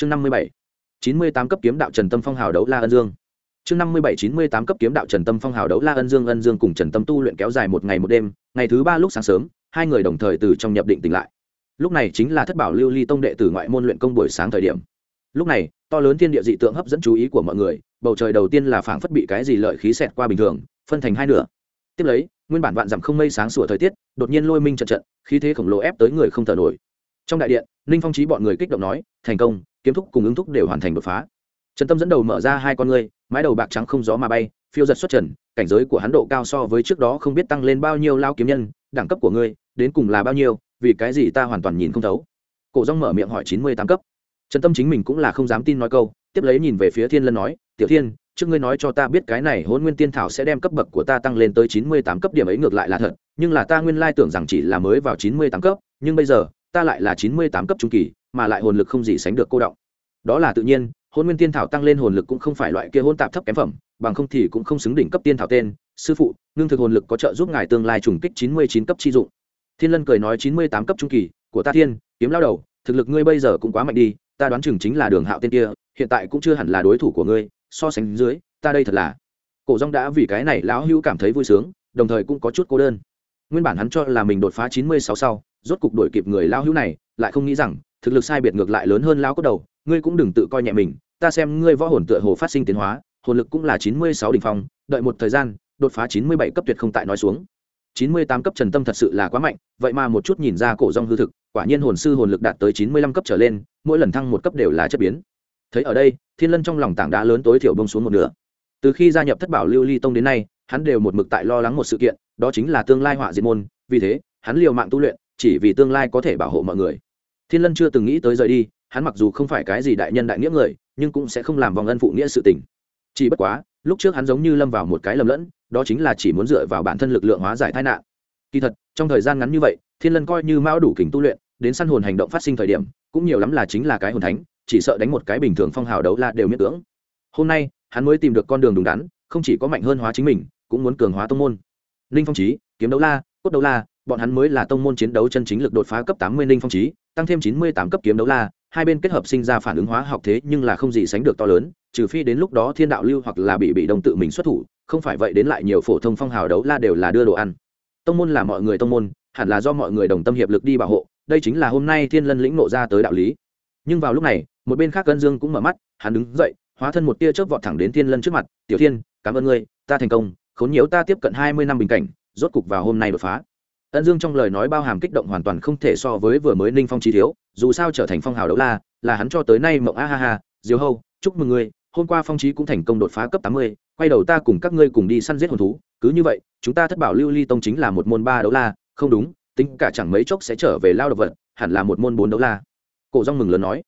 chương năm mươi bảy, chín mươi tám cấp kiếm đạo trần tâm phong hào đấu la ân dương. Chương năm mươi bảy, chín mươi tám cấp kiếm đạo trần tâm phong hào đấu la ân dương ân dương cùng trần tâm tu luyện kéo dài một ngày một đêm, ngày thứ ba lúc sáng sớm, hai người đồng thời từ trong nhập định tỉnh lại. Lúc này chính là thất bảo lưu ly tông đệ tử ngoại môn luyện công buổi sáng thời điểm. Lúc này, to lớn thiên địa dị tượng hấp dẫn chú ý của mọi người, bầu trời đầu tiên là phảng phất bị cái gì lợi khí xẹt qua bình thường, phân thành hai nửa. Tiếp lấy, nguyên bản vạn dặm không mây sáng sủa thời tiết, đột nhiên lôi minh trận trận, khí thế khổng lồ ép tới người không thở nổi trong đại điện, ninh phong trí bọn người kích động nói, thành công, kiếm thúc cùng ứng thúc đều hoàn thành đột phá. Trần tâm dẫn đầu mở ra hai con ngươi, mái đầu bạc trắng không gió mà bay, phiêu giật xuất trần, cảnh giới của hắn độ cao so với trước đó không biết tăng lên bao nhiêu lao kiếm nhân, đẳng cấp của ngươi, đến cùng là bao nhiêu, vì cái gì ta hoàn toàn nhìn không thấu. Cổ rong mở miệng hỏi chín mươi tám cấp. Trần tâm chính mình cũng là không dám tin nói câu, tiếp lấy nhìn về phía thiên lân nói, tiểu thiên, trước ngươi nói cho ta biết cái này hôn nguyên tiên thảo sẽ đem cấp bậc của ta tăng lên tới chín mươi tám cấp điểm ấy ngược lại là thật, nhưng là ta nguyên lai tưởng rằng chỉ là mới vào chín mươi tám cấp, nhưng bây giờ ta lại là chín mươi tám cấp trung kỳ, mà lại hồn lực không gì sánh được cô động. Đó là tự nhiên, hôn nguyên tiên thảo tăng lên hồn lực cũng không phải loại kia hôn tạp thấp kém phẩm, bằng không thì cũng không xứng đỉnh cấp tiên thảo tên. Sư phụ, ngưng thực hồn lực có trợ giúp ngài tương lai trùng kích chín mươi chín cấp chi dụng. Thiên lân cười nói chín mươi tám cấp trung kỳ, của ta thiên, kiếm lao đầu, thực lực ngươi bây giờ cũng quá mạnh đi, ta đoán chừng chính là đường hạo tên kia, hiện tại cũng chưa hẳn là đối thủ của ngươi, so sánh dưới, ta đây thật là. Cổ rong đã vì cái này lão hữu cảm thấy vui sướng, đồng thời cũng có chút cô đơn. Nguyên bản hắn cho là mình đột phá chín mươi sáu sau rốt cục đuổi kịp người lao hữu này, lại không nghĩ rằng, thực lực sai biệt ngược lại lớn hơn lao cốt đầu, ngươi cũng đừng tự coi nhẹ mình, ta xem ngươi võ hồn tựa hồ phát sinh tiến hóa, hồn lực cũng là chín mươi sáu đ ỉ n h phong, đợi một thời gian, đột phá chín mươi bảy cấp tuyệt không tại nói xuống. chín mươi tám cấp trần tâm thật sự là quá mạnh, vậy mà một chút nhìn ra cổ rong hư thực, quả nhiên hồn sư hồn lực đạt tới chín mươi lăm cấp trở lên, mỗi lần thăng một cấp đều là chất biến. Thấy ở đây, thiên lân trong lòng tảng đá lớn tối thiểu bông xuống một nửa. Từ khi gia nhập thất bảo lưu ly tông đến nay, hắn đều một mực tại lo lắng một sự kiện, đó chính là tương lai họa diệt môn, vì thế, hắn liều mạng tu luyện chỉ vì tương lai có thể bảo hộ mọi người. Thiên lân chưa từng nghĩ tới rời đi, hắn mặc dù không phải cái gì đại nhân đại nghĩa người, nhưng cũng sẽ không làm vòng ân phụ nghĩa sự tình. Chỉ bất quá, lúc trước hắn giống như lâm vào một cái lầm lẫn, đó chính là chỉ muốn dựa vào bản thân lực lượng hóa giải tai nạn. Kỳ thật, trong thời gian ngắn như vậy, thiên lân coi như mão đủ kình tu luyện, đến săn hồn hành động phát sinh thời điểm, cũng nhiều lắm là chính là cái hồn thánh, chỉ sợ đánh một cái bình thường phong hào đấu la đều miễn cưỡng. Hôm nay, hắn mới tìm được con đường đúng đắn, không chỉ có mạnh hơn hóa chính mình, cũng muốn cường hóa tông môn. Ninh phong trí kiếm đấu la, cốt đấu la bọn hắn mới là tông môn chiến đấu chân chính lực đột phá cấp tám mươi ninh phong trí, tăng thêm chín mươi tám cấp kiếm đấu la, hai bên kết hợp sinh ra phản ứng hóa học thế nhưng là không gì sánh được to lớn, trừ phi đến lúc đó thiên đạo lưu hoặc là bị bị đồng tự mình xuất thủ, không phải vậy đến lại nhiều phổ thông phong hào đấu la đều là đưa đồ ăn. Tông môn là mọi người tông môn, hẳn là do mọi người đồng tâm hiệp lực đi bảo hộ, đây chính là hôm nay thiên lân lĩnh nộ ra tới đạo lý. Nhưng vào lúc này, một bên khác cân dương cũng mở mắt, hắn đứng dậy, hóa thân một tia chớp vọt thẳng đến thiên lân trước mặt, tiểu thiên, cảm ơn ngươi, ta thành công, khốn nhiễu ta tiếp cận hai mươi năm bình cảnh, rốt cục vào hôm nay đột phá ân dương trong lời nói bao hàm kích động hoàn toàn không thể so với vừa mới ninh phong trí thiếu, dù sao trở thành phong hào đấu la, là hắn cho tới nay mộng a ha ha diều hâu, chúc mừng ngươi, hôm qua phong trí cũng thành công đột phá cấp tám mươi, quay đầu ta cùng các ngươi cùng đi săn giết hồn thú, cứ như vậy, chúng ta thất bảo lưu ly tông chính là một môn ba đấu la, không đúng, tính cả chẳng mấy chốc sẽ trở về lao độc vật, hẳn là một môn bốn đấu la. Cổ rong mừng lớn nói,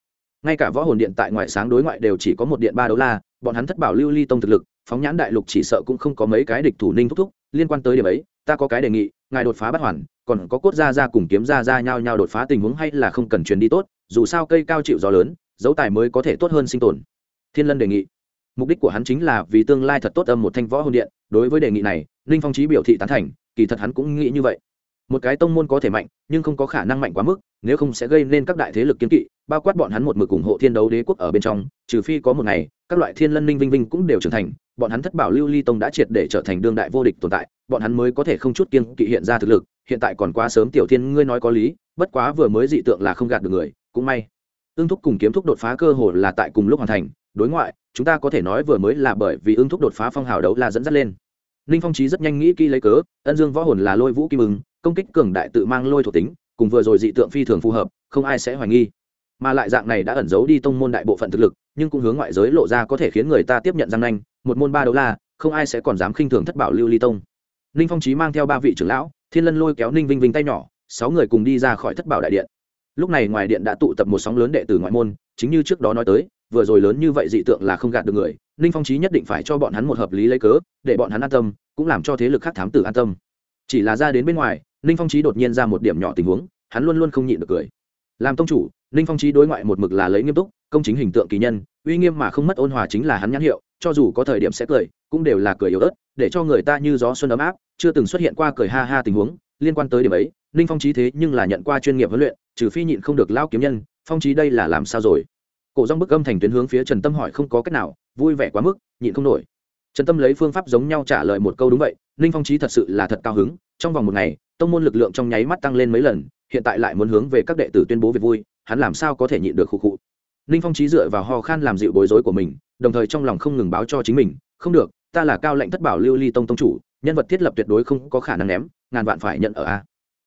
ngay cả võ hồn điện tại ngoại sáng đối ngoại đều chỉ có một điện ba đấu la, bọn hắn thất bảo lưu ly tông thực lực, phóng nhãn đại lục chỉ sợ cũng không có mấy cái địch thủ ninh thúc thúc, liên quan tới điểm ấy ta có cái đề nghị, ngài đột phá bắt hoàn, còn có cốt ra ra cùng kiếm ra ra nhau nhau đột phá tình huống hay là không cần truyền đi tốt, dù sao cây cao chịu gió lớn, dấu tài mới có thể tốt hơn sinh tồn. Thiên lân đề nghị. Mục đích của hắn chính là vì tương lai thật tốt âm một thanh võ hồn điện, đối với đề nghị này ninh phong trí biểu thị tán thành, kỳ thật hắn cũng nghĩ như vậy. Một cái tông môn có thể mạnh, nhưng không có khả năng mạnh quá mức, nếu không sẽ gây nên các đại thế lực kiến kỵ bao quát bọn hắn một mực ủng hộ thiên đấu đế quốc ở bên trong, trừ phi có một ngày, các loại thiên lân ninh vinh vinh cũng đều trưởng thành, bọn hắn thất bảo lưu ly tông đã triệt để trở thành đương đại vô địch tồn tại, bọn hắn mới có thể không chút kiên kỵ hiện ra thực lực, hiện tại còn quá sớm, tiểu thiên, ngươi nói có lý, bất quá vừa mới dị tượng là không gạt được người, cũng may. Ương thúc cùng kiếm thúc đột phá cơ hồ là tại cùng lúc hoàn thành, đối ngoại, chúng ta có thể nói vừa mới là bởi vì ương thúc đột phá phong hào đấu là dẫn dắt lên. Ninh phong trí rất nhanh nghĩ kỹ lấy cớ, ân dương võ hồn là lôi vũ kim ưng, công kích cường đại tự mang lôi thuộc tính, cùng vừa rồi dị tượng phi thường phù hợp, không ai sẽ hoài nghi mà lại dạng này đã ẩn giấu đi tông môn đại bộ phận thực lực, nhưng cũng hướng ngoại giới lộ ra có thể khiến người ta tiếp nhận răng nanh, một môn ba đấu la, không ai sẽ còn dám khinh thường thất bảo lưu ly tông. Ninh phong trí mang theo ba vị trưởng lão, thiên lân lôi kéo ninh vinh vinh tay nhỏ, sáu người cùng đi ra khỏi thất bảo đại điện. Lúc này ngoài điện đã tụ tập một sóng lớn đệ tử ngoại môn, chính như trước đó nói tới, vừa rồi lớn như vậy dị tượng là không gạt được người, ninh phong trí nhất định phải cho bọn hắn một hợp lý lấy cớ, để bọn hắn an tâm, cũng làm cho thế lực khác thám tử an tâm. Chỉ là ra đến bên ngoài, ninh phong trí đột nhiên ra một điểm nhỏ tình huống, hắn luôn luôn không nhịn được cười. Làm tông chủ ninh phong trí đối ngoại một mực là lấy nghiêm túc, công chính hình tượng kỳ nhân, uy nghiêm mà không mất ôn hòa chính là hắn nhãn hiệu, cho dù có thời điểm sẽ cười, cũng đều là cười yếu ớt, để cho người ta như gió xuân ấm áp, chưa từng xuất hiện qua cười ha ha tình huống, liên quan tới điểm ấy, ninh phong trí thế nhưng là nhận qua chuyên nghiệp huấn luyện, trừ phi nhịn không được lao kiếm nhân, phong trí đây là làm sao rồi? Cổ rong bức âm thành tuyến hướng phía trần tâm hỏi không có cách nào, vui vẻ quá mức, nhịn không nổi. Trần tâm lấy phương pháp giống nhau trả lời một câu đúng vậy, ninh phong trí thật sự là thật cao hứng, trong vòng một ngày, tông môn lực lượng trong nháy mắt tăng lên mấy lần, hiện tại lại muốn hướng về các đệ tử tuyên bố việc vui hắn làm sao có thể nhịn được khu khụ. Ninh phong trí dựa vào ho khan làm dịu bối rối của mình, đồng thời trong lòng không ngừng báo cho chính mình, không được, ta là cao lệnh thất bảo lưu ly tông tông chủ, nhân vật thiết lập tuyệt đối không có khả năng ném, ngàn vạn phải nhận ở a.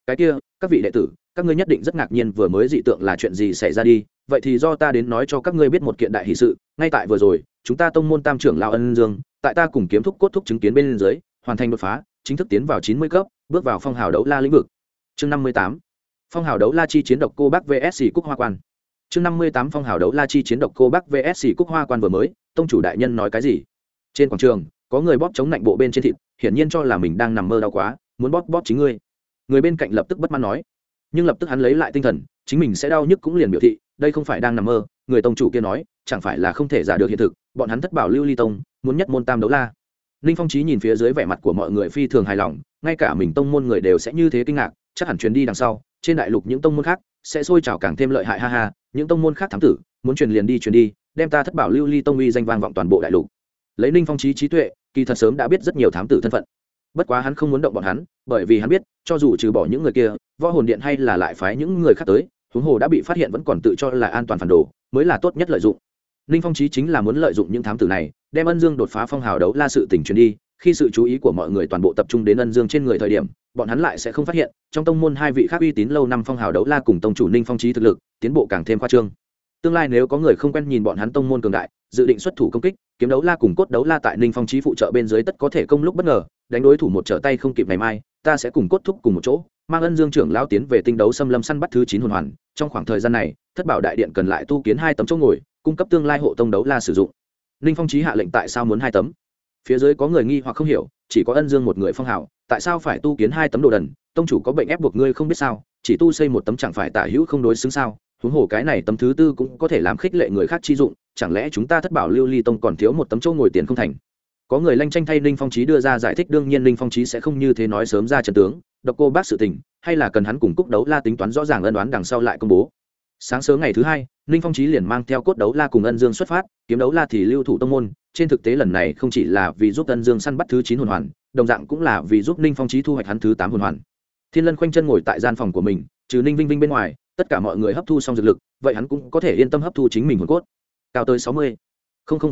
Cái kia, các vị đệ tử, các ngươi nhất định rất ngạc nhiên vừa mới dị tượng là chuyện gì xảy ra đi, vậy thì do ta đến nói cho các ngươi biết một kiện đại hỷ sự, ngay tại vừa rồi, chúng ta tông môn tam trưởng lao ân dương, tại ta cùng kiếm thúc cốt thúc chứng kiến bên dưới, hoàn thành đột phá, chính thức tiến vào chín mươi cấp, bước vào phong hào đấu la lĩnh vực. Chương năm mươi tám phong hào đấu la chi chiến độc cô bắc vsc cúc hoa quan. Chương năm mươi tám phong hào đấu la chi chiến độc cô bắc vsc cúc hoa quan vừa mới, tông chủ đại nhân nói cái gì? Trên quảng trường, có người bóp chống lạnh bộ bên trên thịt, hiển nhiên cho là mình đang nằm mơ đau quá, muốn bóp bóp chính ngươi. Người bên cạnh lập tức bất mãn nói. Nhưng lập tức hắn lấy lại tinh thần, chính mình sẽ đau nhức cũng liền biểu thị, đây không phải đang nằm mơ, người tông chủ kia nói, chẳng phải là không thể giả được hiện thực, bọn hắn thất bảo lưu ly tông, muốn nhất môn tam đấu la. Ninh phong trí nhìn phía dưới vẻ mặt của mọi người phi thường hài lòng, ngay cả mình tông môn người đều sẽ như thế kinh ngạc, chắc hẳn chuyến đi đằng sau trên đại lục những tông môn khác sẽ sôi trào càng thêm lợi hại, ha ha, những tông môn khác thám tử, muốn truyền liền đi, truyền đi, đem ta thất bảo lưu ly tông uy danh vang vọng toàn bộ đại lục. Lấy ninh phong trí trí tuệ, kỳ thật sớm đã biết rất nhiều thám tử thân phận. Bất quá hắn không muốn động bọn hắn, bởi vì hắn biết, cho dù trừ bỏ những người kia, võ hồn điện hay là lại phái những người khác tới, huống hồ đã bị phát hiện vẫn còn tự cho là an toàn phản đồ, mới là tốt nhất lợi dụng. Ninh phong trí chính là muốn lợi dụng những thám tử này, đem ân dương đột phá phong hào đấu la sự tỉnh truyền đi, khi sự chú ý của mọi người toàn bộ tập trung đến ân dương trên người thời điểm bọn hắn lại sẽ không phát hiện, trong tông môn hai vị khác uy tín lâu năm phong hào đấu la cùng tông chủ ninh phong trí thực lực, tiến bộ càng thêm khoa trương. Tương lai nếu có người không quen nhìn bọn hắn tông môn cường đại, dự định xuất thủ công kích, kiếm đấu la cùng cốt đấu la tại ninh phong trí phụ trợ bên dưới tất có thể công lúc bất ngờ, đánh đối thủ một trở tay không kịp ngày mai, ta sẽ cùng cốt thúc cùng một chỗ, mang ân dương trưởng lao tiến về tinh đấu xâm lâm săn bắt thứ chín hồn hoàn, trong khoảng thời gian này, thất bảo đại điện cần lại tu kiến hai tấm chỗ ngồi, cung cấp tương lai hộ tông đấu la sử dụng. Ninh phong trí hạ lệnh tại sao muốn hai tấm? Phía dưới có người nghi hoặc không hiểu chỉ có ân dương một người phong hào tại sao phải tu kiến hai tấm đồ đần? Tông chủ có bệnh ép buộc ngươi không biết sao, chỉ tu xây một tấm chẳng phải tả hữu không đối xứng sao? Huống hồ cái này tấm thứ tư cũng có thể làm khích lệ người khác chi dụng, chẳng lẽ chúng ta thất bảo lưu ly tông còn thiếu một tấm chỗ ngồi tiền không thành? Có người lanh tranh thay ninh phong trí đưa ra giải thích, đương nhiên ninh phong trí sẽ không như thế nói sớm ra trần tướng, độc cô bác sự tình, hay là cần hắn cùng cúc đấu la tính toán rõ ràng ân đoán đằng sau lại công bố. Sáng sớm ngày thứ hai, ninh phong trí liền mang theo cốt đấu la cùng ân dương xuất phát, kiếm đấu la thì lưu thủ tông môn trên thực tế lần này không chỉ là vì giúp tân dương săn bắt thứ chín hồn hoàn, đồng dạng cũng là vì giúp ninh phong trí thu hoạch hắn thứ tám hồn hoàn. Thiên lân khoanh chân ngồi tại gian phòng của mình, trừ ninh vinh vinh bên ngoài, tất cả mọi người hấp thu xong dược lực, vậy hắn cũng có thể yên tâm hấp thu chính mình hồn cốt. Cao tới sáu mươi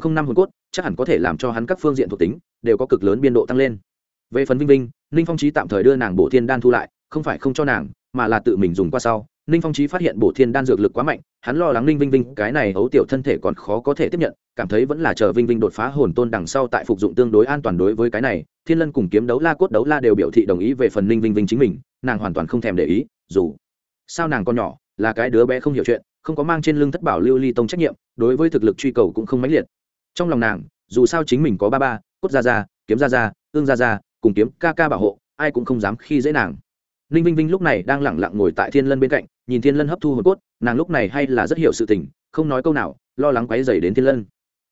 năm hồn cốt, chắc hẳn có thể làm cho hắn các phương diện thuộc tính đều có cực lớn biên độ tăng lên. Về phần vinh vinh, ninh phong trí tạm thời đưa nàng bổ thiên đan thu lại, không phải không cho nàng, mà là tự mình dùng qua sau ninh phong trí phát hiện bổ thiên đan dược lực quá mạnh, hắn lo lắng ninh vinh vinh, cái này ấu tiểu thân thể còn khó có thể tiếp nhận, cảm thấy vẫn là chờ vinh vinh đột phá hồn tôn đằng sau tại phục dụng tương đối an toàn đối với cái này, thiên lân cùng kiếm đấu la cốt đấu la đều biểu thị đồng ý về phần ninh vinh vinh chính mình, nàng hoàn toàn không thèm để ý, dù sao nàng còn nhỏ, là cái đứa bé không hiểu chuyện, không có mang trên lưng thất bảo lưu ly tông trách nhiệm, đối với thực lực truy cầu cũng không mãnh liệt. Trong lòng nàng, dù sao chính mình có ba ba, cốt ra ra kiếm ra ra ương ra ra cùng kiếm ca ca bảo hộ, ai cũng không dám khi dễ nàng ninh vinh vinh lúc này đang lẳng lặng ngồi tại thiên lân bên cạnh, nhìn thiên lân hấp thu hồn cốt, nàng lúc này hay là rất hiểu sự tình, không nói câu nào, lo lắng quáy dày đến thiên lân.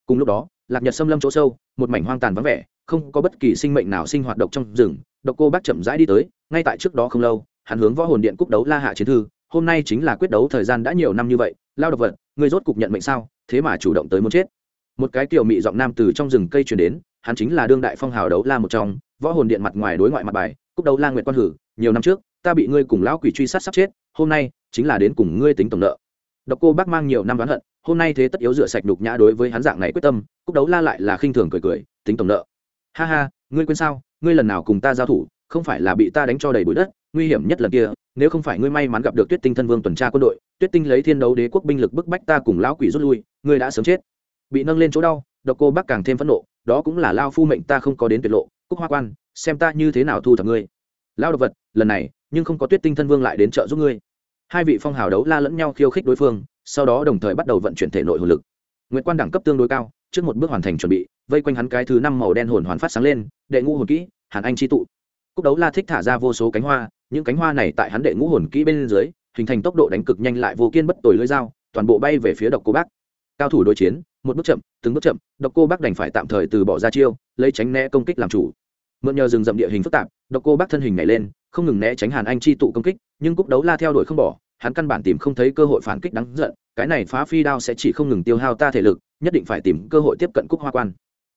Cùng lúc đó, lạc nhật xâm lâm chỗ sâu, một mảnh hoang tàn vắng vẻ, không có bất kỳ sinh mệnh nào sinh hoạt độc trong rừng, độc cô bác chậm rãi đi tới, ngay tại trước đó không lâu, hắn hướng võ hồn điện cúc đấu la hạ chiến thư, hôm nay chính là quyết đấu thời gian đã nhiều năm như vậy, lao độc vật người rốt cục nhận mệnh sao, thế mà chủ động tới muốn chết. Một cái tiểu mị giọng nam từ trong rừng cây truyền đến, hắn chính là đương đại phong hào đấu la một trong, võ hồn điện mặt ngoài đối ngoại mặt bài, cúc đấu la nguyệt quan hử, nhiều năm trước ta bị ngươi cùng lão quỷ truy sát sắp chết, hôm nay chính là đến cùng ngươi tính tổng nợ. Độc cô bác mang nhiều năm đoán hận, hôm nay thế tất yếu rửa sạch đục nhã đối với hắn dạng này quyết tâm, cúc đấu la lại là khinh thường cười cười, tính tổng nợ. Ha ha, ngươi quên sao, ngươi lần nào cùng ta giao thủ, không phải là bị ta đánh cho đầy bụi đất, nguy hiểm nhất lần kia, nếu không phải ngươi may mắn gặp được tuyết tinh thân vương tuần tra quân đội, tuyết tinh lấy thiên đấu đế quốc binh lực bức bách ta cùng lão quỷ rút lui, ngươi đã sớm chết. Bị nâng lên chỗ đau, độc cô bác càng thêm phẫn nộ, đó cũng là lao phu mệnh ta không có đến tuyệt lộ, cúc hoa quan, xem ta như thế nào thu thập ngươi. Lao độc vật, lần này nhưng không có tuyết tinh thân vương lại đến trợ giúp ngươi. Hai vị phong hào đấu la lẫn nhau khiêu khích đối phương, sau đó đồng thời bắt đầu vận chuyển thể nội hồn lực. Nguyệt quan đẳng cấp tương đối cao, trước một bước hoàn thành chuẩn bị, vây quanh hắn cái thứ năm màu đen hồn hoàn phát sáng lên, đệ ngũ hồn kỹ, hàn anh chi tụ. Cúc đấu la thích thả ra vô số cánh hoa, những cánh hoa này tại hắn đệ ngũ hồn kỹ bên dưới, hình thành tốc độ đánh cực nhanh lại vô kiên bất tồi lưỡi dao, toàn bộ bay về phía độc cô bác. Cao thủ đối chiến, một bước chậm, từng bước chậm, độc cô bác đành phải tạm thời từ bỏ ra chiêu, lấy tránh né công kích làm chủ. Mượn nhờ rừng rậm địa hình phức tạp, độc cô bác thân hình nhảy lên không ngừng né tránh hàn anh chi tụ công kích, nhưng cúc đấu la theo đuổi không bỏ, hắn căn bản tìm không thấy cơ hội phản kích đáng giận, cái này phá phi đao sẽ chỉ không ngừng tiêu hao ta thể lực, nhất định phải tìm cơ hội tiếp cận cúc hoa quan.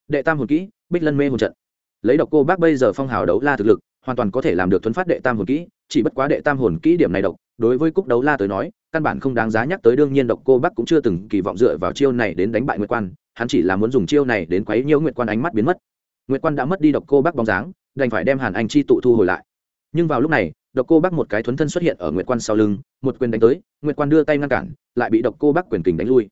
Đệ tam hồn kỹ, bích lân mê hồn trận. Lấy độc cô bác bây giờ phong hào đấu la thực lực, hoàn toàn có thể làm được thuấn phát đệ tam hồn kỹ, chỉ bất quá đệ tam hồn kỹ điểm này độc, đối với cúc đấu la tới nói, căn bản không đáng giá nhắc tới, đương nhiên độc cô bác cũng chưa từng kỳ vọng dựa vào chiêu này đến đánh bại nguyệt quan, hắn chỉ là muốn dùng chiêu này đến quấy nhiễu nguyệt quan ánh mắt biến mất. Nguyệt quan đã mất đi độc cô bác bóng dáng, đành phải đem hàn anh chi tụ thu hồi lại nhưng vào lúc này độc cô bác một cái thuấn thân xuất hiện ở nguyệt quan sau lưng một quyền đánh tới nguyệt quan đưa tay ngăn cản lại bị độc cô bác quyền kình đánh lui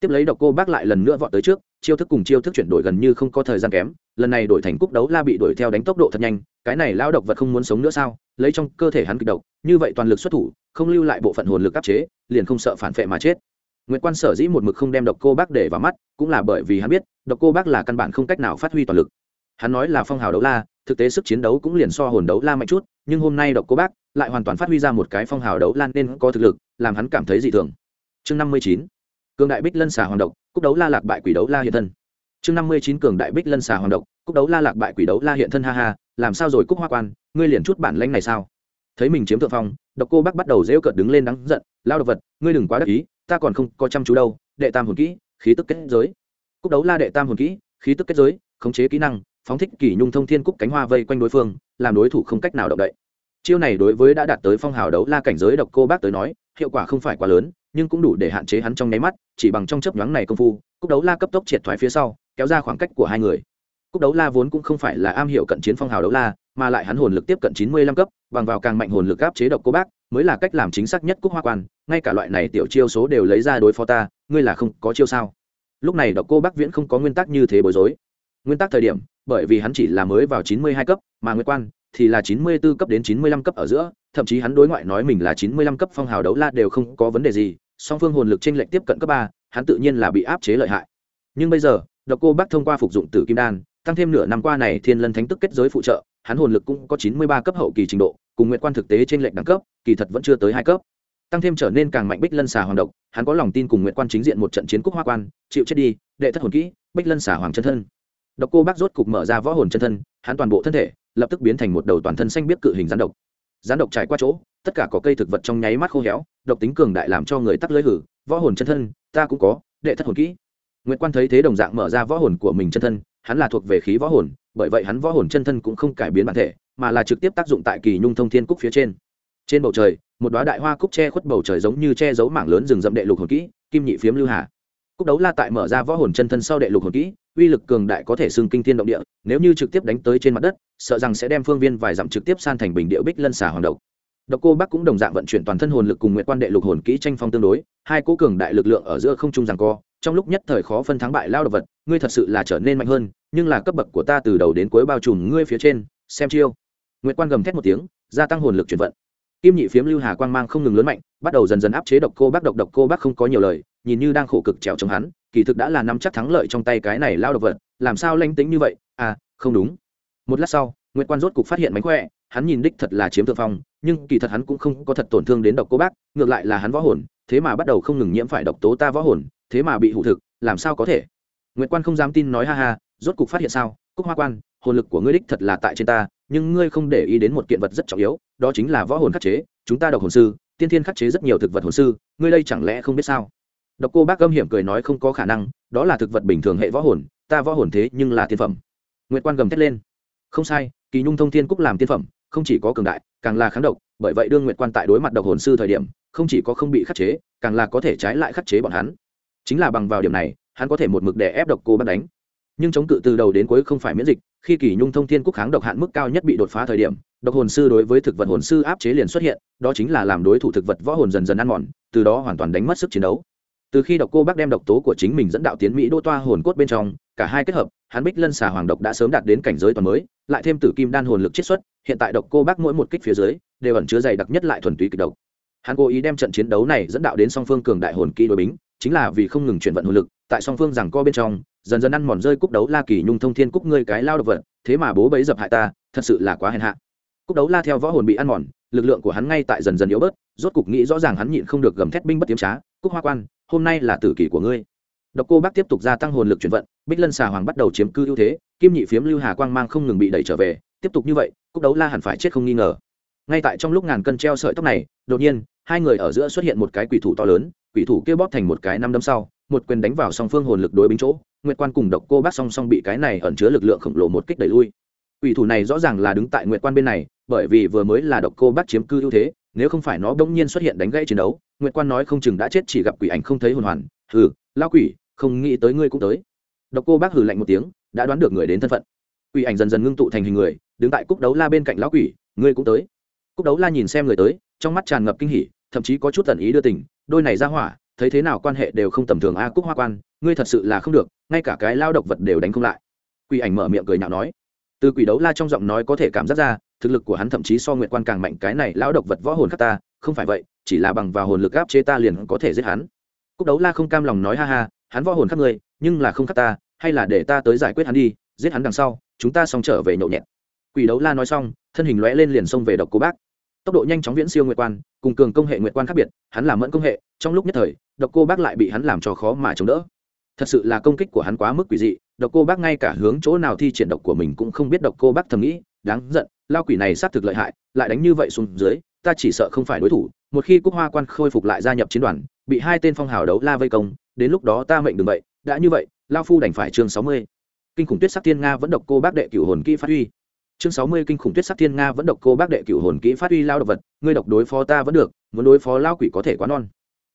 tiếp lấy độc cô bác lại lần nữa vọt tới trước chiêu thức cùng chiêu thức chuyển đổi gần như không có thời gian kém lần này đổi thành cúc đấu la bị đuổi theo đánh tốc độ thật nhanh cái này lao độc vật không muốn sống nữa sao lấy trong cơ thể hắn kịch độc như vậy toàn lực xuất thủ không lưu lại bộ phận hồn lực áp chế liền không sợ phản phệ mà chết Nguyệt Quan sở dĩ một mực không đem Độc Cô Bác để vào mắt, cũng là bởi vì hắn biết, Độc Cô Bác là căn bản không cách nào phát huy toàn lực. Hắn nói là phong hào đấu la, thực tế sức chiến đấu cũng liền so hồn đấu la mạnh chút, nhưng hôm nay Độc Cô Bác lại hoàn toàn phát huy ra một cái phong hào đấu lan nên có thực lực, làm hắn cảm thấy dị thường. Chương năm mươi chín Cường đại Bích Lân xà hoàng độc, cúc đấu la lạc bại quỷ đấu la hiện thân. Chương năm mươi chín cường đại Bích Lân xà hoàng độc, cúc đấu la lạc bại quỷ đấu la hiện thân ha ha, làm sao rồi Cúc Hoa Quan, ngươi liền chút bản lãnh này sao? Thấy mình chiếm thượng phong, Độc Cô Bác bắt đầu dễu cợt đứng lên đắng giận, lao độc vật, ngươi đừng quá đắc ý, ta còn không có chăm chú đâu, đệ tam hồn kỹ, khí tức kết giới. Cúc đấu la đệ tam hồn kỹ, khí tức kết giới, khống chế kỹ năng, phóng thích kỳ nhung thông thiên cúc cánh hoa vây quanh đối phương, làm đối thủ không cách nào động đậy. Chiêu này đối với đã đạt tới phong hào đấu la cảnh giới Độc Cô Bác tới nói, hiệu quả không phải quá lớn, nhưng cũng đủ để hạn chế hắn trong nháy mắt, chỉ bằng trong chớp nhoáng này công phu, Cúc đấu la cấp tốc triệt thoái phía sau, kéo ra khoảng cách của hai người. Cúc đấu la vốn cũng không phải là am hiểu cận chiến phong hào đấu la, mà lại hắn hồn lực tiếp cận chín mươi lăm cấp, bằng vào càng mạnh hồn lực áp chế độc cô bác, mới là cách làm chính xác nhất cúc hoa quan, ngay cả loại này tiểu chiêu số đều lấy ra đối phó ta, ngươi là không có chiêu sao? Lúc này độc cô bác viễn không có nguyên tắc như thế bối rối. Nguyên tắc thời điểm, bởi vì hắn chỉ là mới vào chín mươi hai cấp, mà Nguyệt Quan thì là chín mươi 94 cấp đến chín mươi lăm cấp ở giữa, thậm chí hắn đối ngoại nói mình là chín mươi lăm cấp phong hào đấu la đều không có vấn đề gì, song phương hồn lực chênh lệch tiếp cận cấp ba, hắn tự nhiên là bị áp chế lợi hại. Nhưng bây giờ, độc cô bác thông qua phục dụng tử kim đan, tăng thêm nửa năm qua này thiên lân thánh tức kết giới phụ trợ hắn hồn lực cũng có chín mươi ba cấp hậu kỳ trình độ cùng nguyện quan thực tế trên lệnh đẳng cấp kỳ thật vẫn chưa tới hai cấp tăng thêm trở nên càng mạnh bích lân xà hoàng độc hắn có lòng tin cùng nguyện quan chính diện một trận chiến cúc hoa quan chịu chết đi đệ thất hồn kỹ bích lân xà hoàng chân thân độc cô bác rốt cục mở ra võ hồn chân thân hắn toàn bộ thân thể lập tức biến thành một đầu toàn thân xanh biết cự hình rắn độc rắn độc trải qua chỗ tất cả có cây thực vật trong nháy mắt khô héo độc tính cường đại làm cho người tắc lưỡi hử võ hồn chân thân ta cũng có đệ thất hồn kỹ Nguyệt Quan thấy thế đồng dạng mở ra võ hồn của mình chân thân, hắn là thuộc về khí võ hồn, bởi vậy hắn võ hồn chân thân cũng không cải biến bản thể, mà là trực tiếp tác dụng tại kỳ nhung thông thiên cúc phía trên. Trên bầu trời, một đóa đại hoa cúc che khuất bầu trời giống như che giấu mảng lớn rừng rậm đệ lục hồn kỹ, kim nhị phiếm lưu hà. Cúc đấu la tại mở ra võ hồn chân thân sau đệ lục hồn kỹ, uy lực cường đại có thể xưng kinh thiên động địa, nếu như trực tiếp đánh tới trên mặt đất, sợ rằng sẽ đem phương viên vài dặm trực tiếp san thành bình địa bích lân xà hoàng độc. Độc Cô Bắc cũng đồng dạng vận chuyển toàn thân hồn lực cùng Nguyệt Quan đệ lục hồn kỹ tranh phong tương đối, hai cố cường đại lực lượng ở giữa không trung giằng co, trong lúc nhất thời khó phân thắng bại lao độc vật ngươi thật sự là trở nên mạnh hơn nhưng là cấp bậc của ta từ đầu đến cuối bao trùm ngươi phía trên xem chiêu Nguyệt quan gầm thét một tiếng gia tăng hồn lực chuyển vận kim nhị phiếm lưu hà quang mang không ngừng lớn mạnh bắt đầu dần dần áp chế độc cô bác độc độc cô bác không có nhiều lời nhìn như đang khổ cực trèo chống hắn, kỳ thực đã là nắm chắc thắng lợi trong tay cái này lao độc vật, làm sao lanh tính như vậy? À không đúng. Một lát sau nguyễn quan rốt cục phát hiện mánh khỏe, hắn nhìn đích thật là chiếm thượng phong, nhưng kỳ thật hắn cũng không có thật tổn thương đến độc cô bác, ngược lại là hắn võ hồn, thế mà bắt đầu không ngừng nhiễm phải độc tố ta võ hồn, thế mà bị hụ thực, làm sao có thể? Nguyệt quan không dám tin nói ha ha, rốt cục phát hiện sao? Cúc hoa quan, hồn lực của ngươi đích thật là tại trên ta, nhưng ngươi không để ý đến một kiện vật rất trọng yếu, đó chính là võ hồn khắc chế, chúng ta độc hồn sư, tiên thiên khắc chế rất nhiều thực vật hồn sư, ngươi đây chẳng lẽ không biết sao? Độc cô bác âm hiểm cười nói không có khả năng, đó là thực vật bình thường hệ võ hồn, ta võ hồn thế nhưng là tiên phẩm. Nguyệt quan gầm thét lên. Không sai, kỳ nhung thông thiên cúc làm tiên phẩm, không chỉ có cường đại, càng là kháng độc, bởi vậy đương nguyệt quan tại đối mặt độc hồn sư thời điểm, không chỉ có không bị khắc chế, càng là có thể trái lại khắc chế bọn hắn. Chính là bằng vào điểm này, hắn có thể một mực đè ép độc cô bắt đánh. Nhưng chống cự từ đầu đến cuối không phải miễn dịch, khi kỳ nhung thông thiên cúc kháng độc hạn mức cao nhất bị đột phá thời điểm, độc hồn sư đối với thực vật hồn sư áp chế liền xuất hiện, đó chính là làm đối thủ thực vật võ hồn dần dần ăn mòn, từ đó hoàn toàn đánh mất sức chiến đấu từ khi độc cô bác đem độc tố của chính mình dẫn đạo tiến mỹ đô toa hồn cốt bên trong, cả hai kết hợp, hắn bích lân xà hoàng độc đã sớm đạt đến cảnh giới toàn mới, lại thêm tử kim đan hồn lực chiết xuất, hiện tại độc cô bác mỗi một kích phía dưới, đều ẩn chứa dày đặc nhất lại thuần túy kịch độc. Hắn cố ý đem trận chiến đấu này dẫn đạo đến song phương cường đại hồn kỹ đối bính, chính là vì không ngừng chuyển vận hồn lực, tại song phương rằng co bên trong, dần dần ăn mòn rơi cúc đấu la kỳ nhung thông thiên cúc ngươi cái lao độc vật, thế mà bố bấy dập hại ta, thật sự là quá hèn hạ. Cúc đấu la theo võ hồn bị ăn mòn, lực lượng của hắn ngay tại dần dần yếu bớt, rốt cục nghĩ rõ ràng hắn nhịn không được gầm thét binh bất tiếm trá, cúc hoa quan hôm nay là tử kỳ của ngươi. Độc cô bác tiếp tục gia tăng hồn lực chuyển vận, bích lân xà hoàng bắt đầu chiếm cư ưu thế, kim nhị phiếm lưu hà quang mang không ngừng bị đẩy trở về, tiếp tục như vậy, cúc đấu la hẳn phải chết không nghi ngờ. Ngay tại trong lúc ngàn cân treo sợi tóc này, đột nhiên, hai người ở giữa xuất hiện một cái quỷ thủ to lớn, quỷ thủ kia bóp thành một cái năm đấm sau, một quyền đánh vào song phương hồn lực đối bính chỗ, nguyệt quan cùng độc cô bác song song bị cái này ẩn chứa lực lượng khổng lồ một kích đẩy lui. Quỷ thủ này rõ ràng là đứng tại nguyệt quan bên này, bởi vì vừa mới là độc cô bác chiếm cư ưu thế nếu không phải nó bỗng nhiên xuất hiện đánh gãy chiến đấu, nguyệt quan nói không chừng đã chết chỉ gặp quỷ ảnh không thấy hồn hoàn. Hừ lao quỷ, không nghĩ tới ngươi cũng tới. Độc cô bác hừ lạnh một tiếng, đã đoán được người đến thân phận. Quỷ ảnh dần dần ngưng tụ thành hình người, đứng tại cúc đấu la bên cạnh lão quỷ, ngươi cũng tới. Cúc đấu la nhìn xem người tới, trong mắt tràn ngập kinh hỉ, thậm chí có chút tần ý đưa tình, đôi này ra hỏa, thấy thế nào quan hệ đều không tầm thường a, cúc hoa quan, ngươi thật sự là không được, ngay cả cái lao độc vật đều đánh không lại. Quỷ ảnh mở miệng cười nhạo nói. Từ quỷ đấu la trong giọng nói có thể cảm giác ra thực lực của hắn thậm chí so nguyệt quan càng mạnh, cái này lão độc vật võ hồn khắc ta, không phải vậy, chỉ là bằng vào hồn lực áp chế ta liền có thể giết hắn. Cúc đấu la không cam lòng nói ha ha, hắn võ hồn khắc ngươi, nhưng là không khắc ta, hay là để ta tới giải quyết hắn đi, giết hắn đằng sau, chúng ta xong trở về nhậu nhẹt. Quỷ đấu la nói xong, thân hình lóe lên liền xông về độc cô bác. Tốc độ nhanh chóng viễn siêu nguyệt quan, cùng cường công hệ nguyệt quan khác biệt, hắn làm mẫn công hệ, trong lúc nhất thời, độc cô bác lại bị hắn làm cho khó mà chống đỡ. Thật sự là công kích của hắn quá mức quỷ dị, độc cô bác ngay cả hướng chỗ nào thi triển độc của mình cũng không biết độc cô bác thầm nghĩ, đáng giận lao quỷ này xác thực lợi hại lại đánh như vậy xuống dưới ta chỉ sợ không phải đối thủ. Một khi cúc hoa quan khôi phục lại gia nhập chiến đoàn bị hai tên phong hào đấu la vây công đến lúc đó ta mệnh đừng vậy đã như vậy lao phu đành phải chương sáu mươi. Kinh khủng tuyết sắc thiên nga vẫn độc cô bác đệ cửu hồn kỹ phát huy. Chương sáu mươi kinh khủng tuyết sắc thiên nga vẫn độc cô bác đệ cửu hồn kỹ phát huy lao độc vật ngươi độc đối phó ta vẫn được muốn đối phó lao quỷ có thể quá non.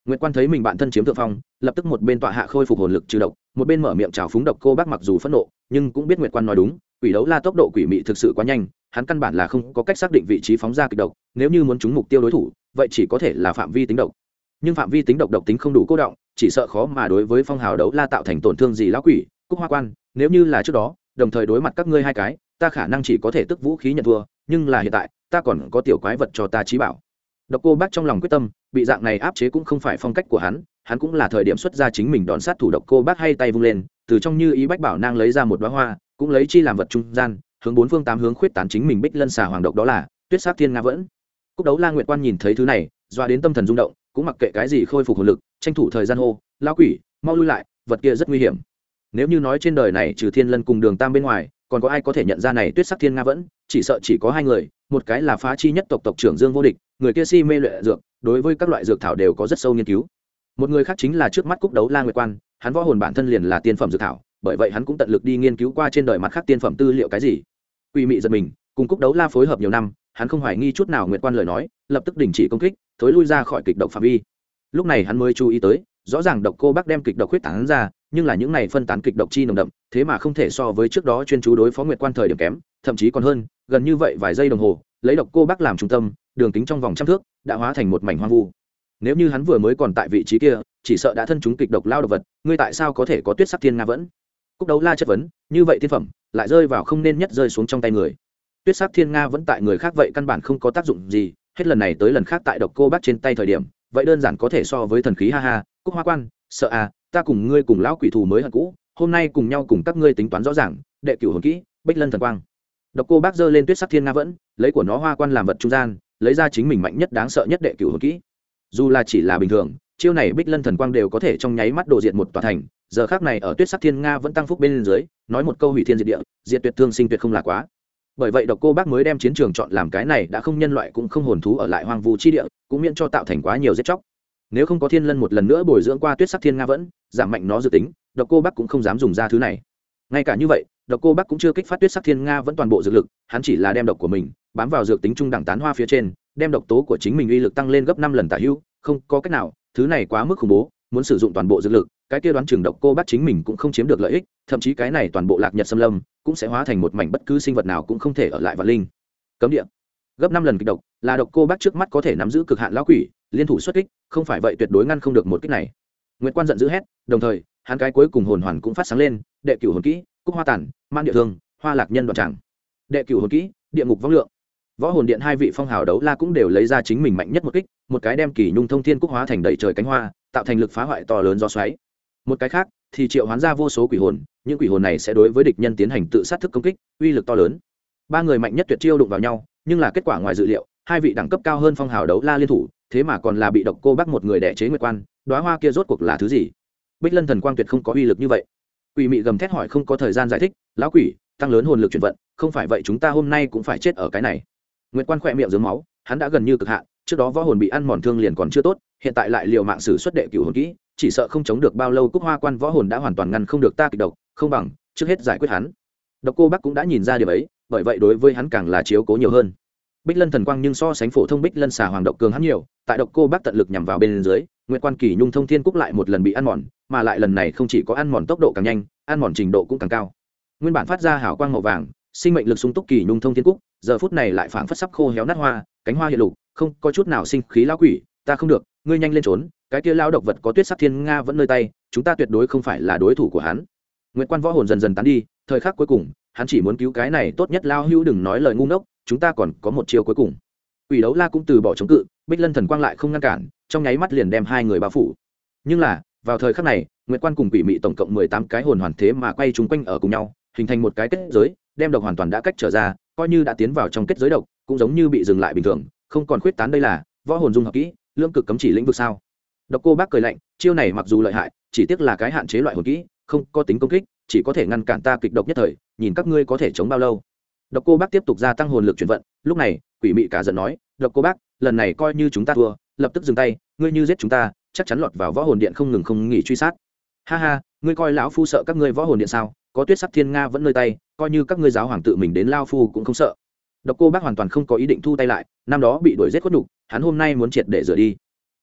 Nguyệt Quan thấy mình bạn thân chiếm thượng phong, lập tức một bên tọa hạ khôi phục hồn lực trừ độc, một bên mở miệng chào phúng độc cô bác mặc dù phẫn nộ, nhưng cũng biết Nguyệt Quan nói đúng, quỷ đấu la tốc độ quỷ mị thực sự quá nhanh, hắn căn bản là không có cách xác định vị trí phóng ra kịch độc, nếu như muốn trúng mục tiêu đối thủ, vậy chỉ có thể là phạm vi tính độc. Nhưng phạm vi tính độc độc tính không đủ cố động, chỉ sợ khó mà đối với phong hào đấu la tạo thành tổn thương gì lão quỷ, Cúc Hoa Quan, nếu như là trước đó, đồng thời đối mặt các ngươi hai cái, ta khả năng chỉ có thể tức vũ khí nhận thua, nhưng là hiện tại, ta còn có tiểu quái vật cho ta trí bảo. Độc Cô Bác trong lòng quyết tâm, bị dạng này áp chế cũng không phải phong cách của hắn, hắn cũng là thời điểm xuất ra chính mình đón sát thủ Độc Cô Bác hay tay vung lên, từ trong như ý bách bảo nang lấy ra một đoá hoa, cũng lấy chi làm vật trung gian, hướng bốn phương tám hướng khuyết tán chính mình bích lân xà hoàng độc đó là Tuyết Sát Thiên Nga vẫn. Cúc Đấu La Nguyệt Quan nhìn thấy thứ này, doa đến tâm thần rung động, cũng mặc kệ cái gì khôi phục hồn lực, tranh thủ thời gian hô, "Lão quỷ, mau lui lại, vật kia rất nguy hiểm." Nếu như nói trên đời này trừ Thiên Lân cùng Đường Tam bên ngoài, còn có ai có thể nhận ra này Tuyết Sắc Thiên Nga vẫn, chỉ sợ chỉ có hai người, một cái là phá chi nhất tộc tộc trưởng Dương Vô Địch, người kia si mê luyện dược, đối với các loại dược thảo đều có rất sâu nghiên cứu một người khác chính là trước mắt cúc đấu la nguyệt quan hắn võ hồn bản thân liền là tiên phẩm dược thảo bởi vậy hắn cũng tận lực đi nghiên cứu qua trên đời mặt khác tiên phẩm tư liệu cái gì. Quỷ mị giật mình, cùng cúc đấu la phối hợp nhiều năm, hắn không hoài nghi chút nào nguyệt quan lời nói, lập tức đình chỉ công kích, thối lui ra khỏi kịch độc phạm vi. Lúc này hắn mới chú ý tới, rõ ràng độc cô bác đem kịch độc huyết tán ra, nhưng là những này phân tán kịch độc chi nồng đậm, thế mà không thể so với trước đó chuyên chú đối phó nguyệt quan thời điểm kém, thậm chí còn hơn, gần như vậy vài giây đồng hồ, lấy độc cô bác làm trung tâm, đường kính trong vòng trăm thước, đã hóa thành một mảnh hoang vu. Nếu như hắn vừa mới còn tại vị trí kia, chỉ sợ đã thân chúng kịch độc lao độc vật, ngươi tại sao có thể có tuyết sắc thiên nga vẫn? Cúc đấu la chất vấn, như vậy thiên phẩm, lại rơi vào không nên nhất rơi xuống trong tay người. Tuyết sắc thiên nga vẫn tại người khác vậy căn bản không có tác dụng gì, hết lần này tới lần khác tại độc cô bắt trên tay thời điểm, vậy đơn giản có thể so với thần khí ha ha, cúc hoa quan, sợ à ta cùng ngươi cùng lão quỷ thù mới hận cũ, hôm nay cùng nhau cùng các ngươi tính toán rõ ràng, đệ cửu hồn kỹ, bích lân thần quang. Độc cô bác giơ lên tuyết sắc thiên nga vẫn, lấy của nó hoa quan làm vật trung gian, lấy ra chính mình mạnh nhất đáng sợ nhất đệ cửu hồn kỹ. Dù là chỉ là bình thường, chiêu này bích lân thần quang đều có thể trong nháy mắt đồ diệt một tòa thành giờ khác này ở tuyết sắc thiên nga vẫn tăng phúc bên dưới, nói một câu hủy thiên diệt địa, diệt tuyệt thương sinh tuyệt không là quá. Bởi vậy độc cô bác mới đem chiến trường chọn làm cái này đã không nhân loại cũng không hồn thú ở lại hoang vu chi địa, cũng miễn cho tạo thành quá nhiều giết chóc. Nếu không có thiên lân một lần nữa bồi dưỡng qua tuyết sắc thiên nga vẫn, giảm mạnh nó dự tính, độc cô bác cũng không dám dùng ra thứ này. Ngay cả như vậy, độc cô bác cũng chưa kích phát tuyết sắc thiên nga vẫn toàn bộ dược lực, hắn chỉ là đem độc của mình bám vào dược tính trung đẳng tán hoa phía trên, đem độc tố của chính mình uy lực tăng lên gấp năm lần tả hữu không có cách nào, thứ này quá mức khủng bố, muốn sử dụng toàn bộ dược lực cái kia đoán chừng độc cô bác chính mình cũng không chiếm được lợi ích, thậm chí cái này toàn bộ lạc nhật xâm lâm cũng sẽ hóa thành một mảnh bất cứ sinh vật nào cũng không thể ở lại vạn linh. Cấm địa. Gấp năm lần kịch độc, là độc cô bác trước mắt có thể nắm giữ cực hạn lão quỷ, liên thủ xuất kích, không phải vậy tuyệt đối ngăn không được một kích này. Nguyễn quan giận dữ hét, đồng thời, hắn cái cuối cùng hồn hoàn cũng phát sáng lên, đệ cửu hồn kỹ, cúc hoa tản, mang địa thương, hoa lạc nhân đoạn tràng. Đệ cửu hồn kỹ, địa ngục vong lượng. Võ hồn điện hai vị phong hào đấu la cũng đều lấy ra chính mình mạnh nhất một kích, một cái đem kỳ nhung thông thiên cúc hóa thành đầy trời cánh hoa, tạo thành lực phá hoại to lớn do xoáy một cái khác thì triệu hoán ra vô số quỷ hồn những quỷ hồn này sẽ đối với địch nhân tiến hành tự sát thức công kích uy lực to lớn. Ba người mạnh nhất tuyệt chiêu đụng vào nhau nhưng là kết quả ngoài dự liệu hai vị đẳng cấp cao hơn phong hào đấu la liên thủ thế mà còn là bị độc cô bắc một người đẻ chế nguyệt quan đoá hoa kia rốt cuộc là thứ gì? Bích lân thần quang tuyệt không có uy lực như vậy. Quỷ mị gầm thét hỏi không có thời gian giải thích lão quỷ tăng lớn hồn lực chuyển vận không phải vậy chúng ta hôm nay cũng phải chết ở cái này. Nguyệt Quan khỏe miệng dướng máu, hắn đã gần như cực hạn, trước đó võ hồn bị ăn mòn thương liền còn chưa tốt hiện tại lại liều mạng sử xuất đệ cửu hồn kỹ chỉ sợ không chống được bao lâu cúc hoa quan võ hồn đã hoàn toàn ngăn không được ta kịch độc, không bằng, trước hết giải quyết hắn. Độc cô bắc cũng đã nhìn ra điều ấy, bởi vậy đối với hắn càng là chiếu cố nhiều hơn. Bích lân thần quang nhưng so sánh phổ thông bích lân xà hoàng độc cường hắn nhiều, tại độc cô bắc tận lực nhằm vào bên dưới nguyễn quan kỳ nhung thông thiên cúc lại một lần bị ăn mòn, mà lại lần này không chỉ có ăn mòn tốc độ càng nhanh, ăn mòn trình độ cũng càng cao. Nguyên bản phát ra hào quang màu vàng, sinh mệnh lực sung túc kỳ nhung thông thiên cúc, giờ phút này lại phảng phất sắp khô héo nát hoa, cánh hoa hiện lục, không có chút nào sinh khí lão quỷ, ta không được ngươi nhanh lên trốn, cái kia lao độc vật có tuyết sắc thiên nga vẫn nơi tay, chúng ta tuyệt đối không phải là đối thủ của hắn. Nguyễn quan võ hồn dần dần tán đi, thời khắc cuối cùng, hắn chỉ muốn cứu cái này tốt nhất lao hữu đừng nói lời ngu ngốc, chúng ta còn có một chiêu cuối cùng. Quỷ đấu la cũng từ bỏ chống cự, bích lân thần quang lại không ngăn cản, trong nháy mắt liền đem hai người bao phủ. Nhưng là, vào thời khắc này nguyễn quan cùng quỷ mị tổng cộng mười tám cái hồn hoàn thế mà quay chúng quanh ở cùng nhau, hình thành một cái kết giới, đem độc hoàn toàn đã cách trở ra, coi như đã tiến vào trong kết giới độc, cũng giống như bị dừng lại bình thường, không còn khuyết tán đây là võ hồn dung hợp kỹ lưỡng cực cấm chỉ lĩnh vực sao? Độc cô bác cười lạnh, chiêu này mặc dù lợi hại, chỉ tiếc là cái hạn chế loại hồn kỹ, không có tính công kích, chỉ có thể ngăn cản ta kịch độc nhất thời, nhìn các ngươi có thể chống bao lâu. Độc cô bác tiếp tục gia tăng hồn lực chuyển vận, lúc này, quỷ mị cả giận nói, độc cô bác, lần này coi như chúng ta thua, lập tức dừng tay, ngươi như giết chúng ta, chắc chắn lọt vào võ hồn điện không ngừng không nghỉ truy sát. Ha ha, ngươi coi lão phu sợ các ngươi võ hồn điện sao, có tuyết sắc thiên nga vẫn nơi tay, coi như các ngươi giáo hoàng tự mình đến lao phu cũng không sợ độc cô bác hoàn toàn không có ý định thu tay lại, năm đó bị đuổi giết khuất đục hắn hôm nay muốn triệt để rửa đi.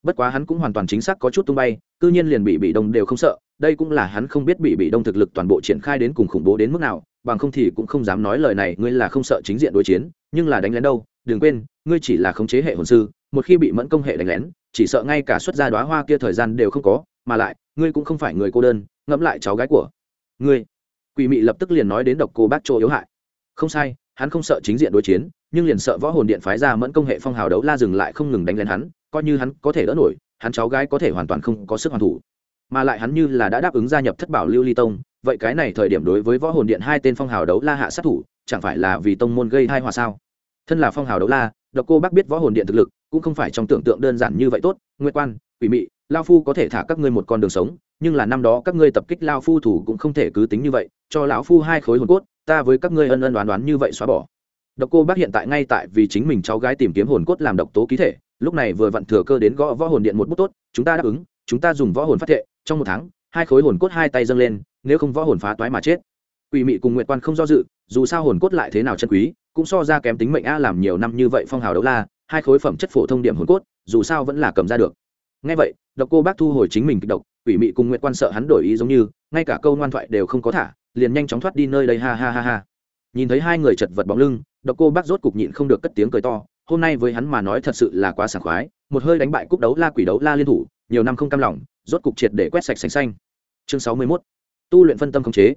Bất quá hắn cũng hoàn toàn chính xác có chút tung bay, cư nhiên liền bị bị đông đều không sợ, đây cũng là hắn không biết bị bị đông thực lực toàn bộ triển khai đến cùng khủng bố đến mức nào, bằng không thì cũng không dám nói lời này, ngươi là không sợ chính diện đối chiến, nhưng là đánh lén đâu, đừng quên, ngươi chỉ là khống chế hệ hồn sư, một khi bị mẫn công hệ đánh lén, chỉ sợ ngay cả xuất gia đoá hoa kia thời gian đều không có, mà lại, ngươi cũng không phải người cô đơn, ngẫm lại cháu gái của ngươi. Quỷ mị lập tức liền nói đến độc cô bác chỗ yếu hại. Không sai hắn không sợ chính diện đối chiến, nhưng liền sợ võ hồn điện phái ra mẫn công hệ phong hào đấu la dừng lại không ngừng đánh lên hắn, coi như hắn có thể đỡ nổi, hắn cháu gái có thể hoàn toàn không có sức hoàn thủ. Mà lại hắn như là đã đáp ứng gia nhập thất bảo lưu ly tông, vậy cái này thời điểm đối với võ hồn điện hai tên phong hào đấu la hạ sát thủ, chẳng phải là vì tông môn gây hai hòa sao? Thân là phong hào đấu la, độc cô bác biết võ hồn điện thực lực, cũng không phải trong tưởng tượng đơn giản như vậy tốt, nguyệt quan, quỷ mị, lao phu có thể thả các ngươi một con đường sống, nhưng là năm đó các ngươi tập kích lao phu thủ cũng không thể cứ tính như vậy, cho lão phu hai khối hồn cốt ta với các ngươi ân ân đoán đoán như vậy xóa bỏ. Độc cô bác hiện tại ngay tại vì chính mình cháu gái tìm kiếm hồn cốt làm độc tố ký thể, lúc này vừa vặn thừa cơ đến gõ võ hồn điện một bút tốt, chúng ta đáp ứng, chúng ta dùng võ hồn phát thệ, trong một tháng, hai khối hồn cốt hai tay dâng lên, nếu không võ hồn phá toái mà chết. Quỷ mị cùng nguyện quan không do dự, dù sao hồn cốt lại thế nào chân quý, cũng so ra kém tính mệnh a làm nhiều năm như vậy phong hào đấu la, hai khối phẩm chất phổ thông điểm hồn cốt, dù sao vẫn là cầm ra được. Ngay vậy, độc cô bác thu hồi chính mình kịch độc, quỷ mị cùng nguyện quan sợ hắn đổi ý giống như, ngay cả câu ngoan thoại đều không có thả liền nhanh chóng thoát đi nơi đây, ha ha ha ha. Nhìn thấy hai người chật vật bóng lưng, độc cô bác rốt cục nhịn không được cất tiếng cười to, hôm nay với hắn mà nói thật sự là quá sảng khoái, một hơi đánh bại cúc đấu la quỷ đấu la liên thủ, nhiều năm không cam lòng, rốt cục triệt để quét sạch sành xanh. Chương sáu mươi 61. tu luyện phân tâm khống chế.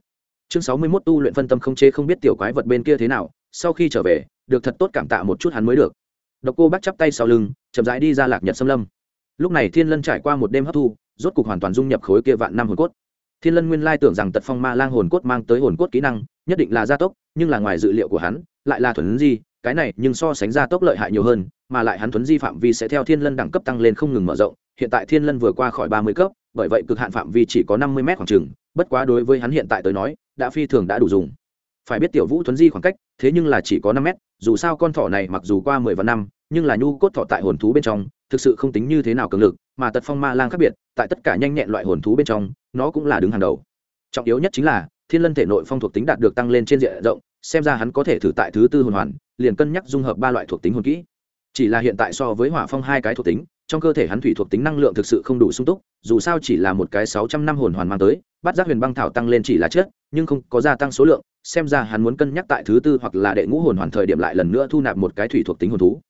Chương sáu mươi 61 tu luyện phân tâm khống chế không biết tiểu quái vật bên kia thế nào, sau khi trở về, được thật tốt cảm tạ một chút hắn mới được. Độc cô bác chắp tay sau lưng, chậm rãi đi ra lạc nhật xâm lâm. Lúc này thiên lân trải qua một đêm hấp thu, rốt cục hoàn toàn dung nhập khối kia vạn năm hồn cốt thiên lân nguyên lai tưởng rằng tật phong ma lang hồn cốt mang tới hồn cốt kỹ năng, nhất định là gia tốc, nhưng là ngoài dự liệu của hắn, lại là thuần di, cái này nhưng so sánh gia tốc lợi hại nhiều hơn, mà lại hắn thuấn di phạm vi sẽ theo thiên lân đẳng cấp tăng lên không ngừng mở rộng, hiện tại thiên lân vừa qua khỏi ba mươi cấp, bởi vậy cực hạn phạm vi chỉ có năm mươi m khoảng trừng bất quá đối với hắn hiện tại tới nói, đã phi thường đã đủ dùng. Phải biết tiểu vũ thuấn di khoảng cách, thế nhưng là chỉ có năm mét, dù sao con thỏ này mặc dù qua mười vạn năm, nhưng là nhu cốt thọ tại hồn thú bên trong thực sự không tính như thế nào cường lực, mà tật phong ma lang khác biệt, tại tất cả nhanh nhẹn loại hồn thú bên trong, nó cũng là đứng hàng đầu. Trọng yếu nhất chính là, thiên lân thể nội phong thuộc tính đạt được tăng lên trên diện rộng, xem ra hắn có thể thử tại thứ tư hồn hoàn, liền cân nhắc dung hợp ba loại thuộc tính hồn kỹ. Chỉ là hiện tại so với hỏa phong hai cái thuộc tính, trong cơ thể hắn thủy thuộc tính năng lượng thực sự không đủ sung túc, dù sao chỉ là một cái sáu trăm năm hồn hoàn mang tới bắt giác huyền băng thảo tăng lên chỉ là chết, nhưng không có gia tăng số lượng, xem ra hắn muốn cân nhắc tại thứ tư hoặc là đệ ngũ hồn hoàn thời điểm lại lần nữa thu nạp một cái thủy thuộc tính hồn thú.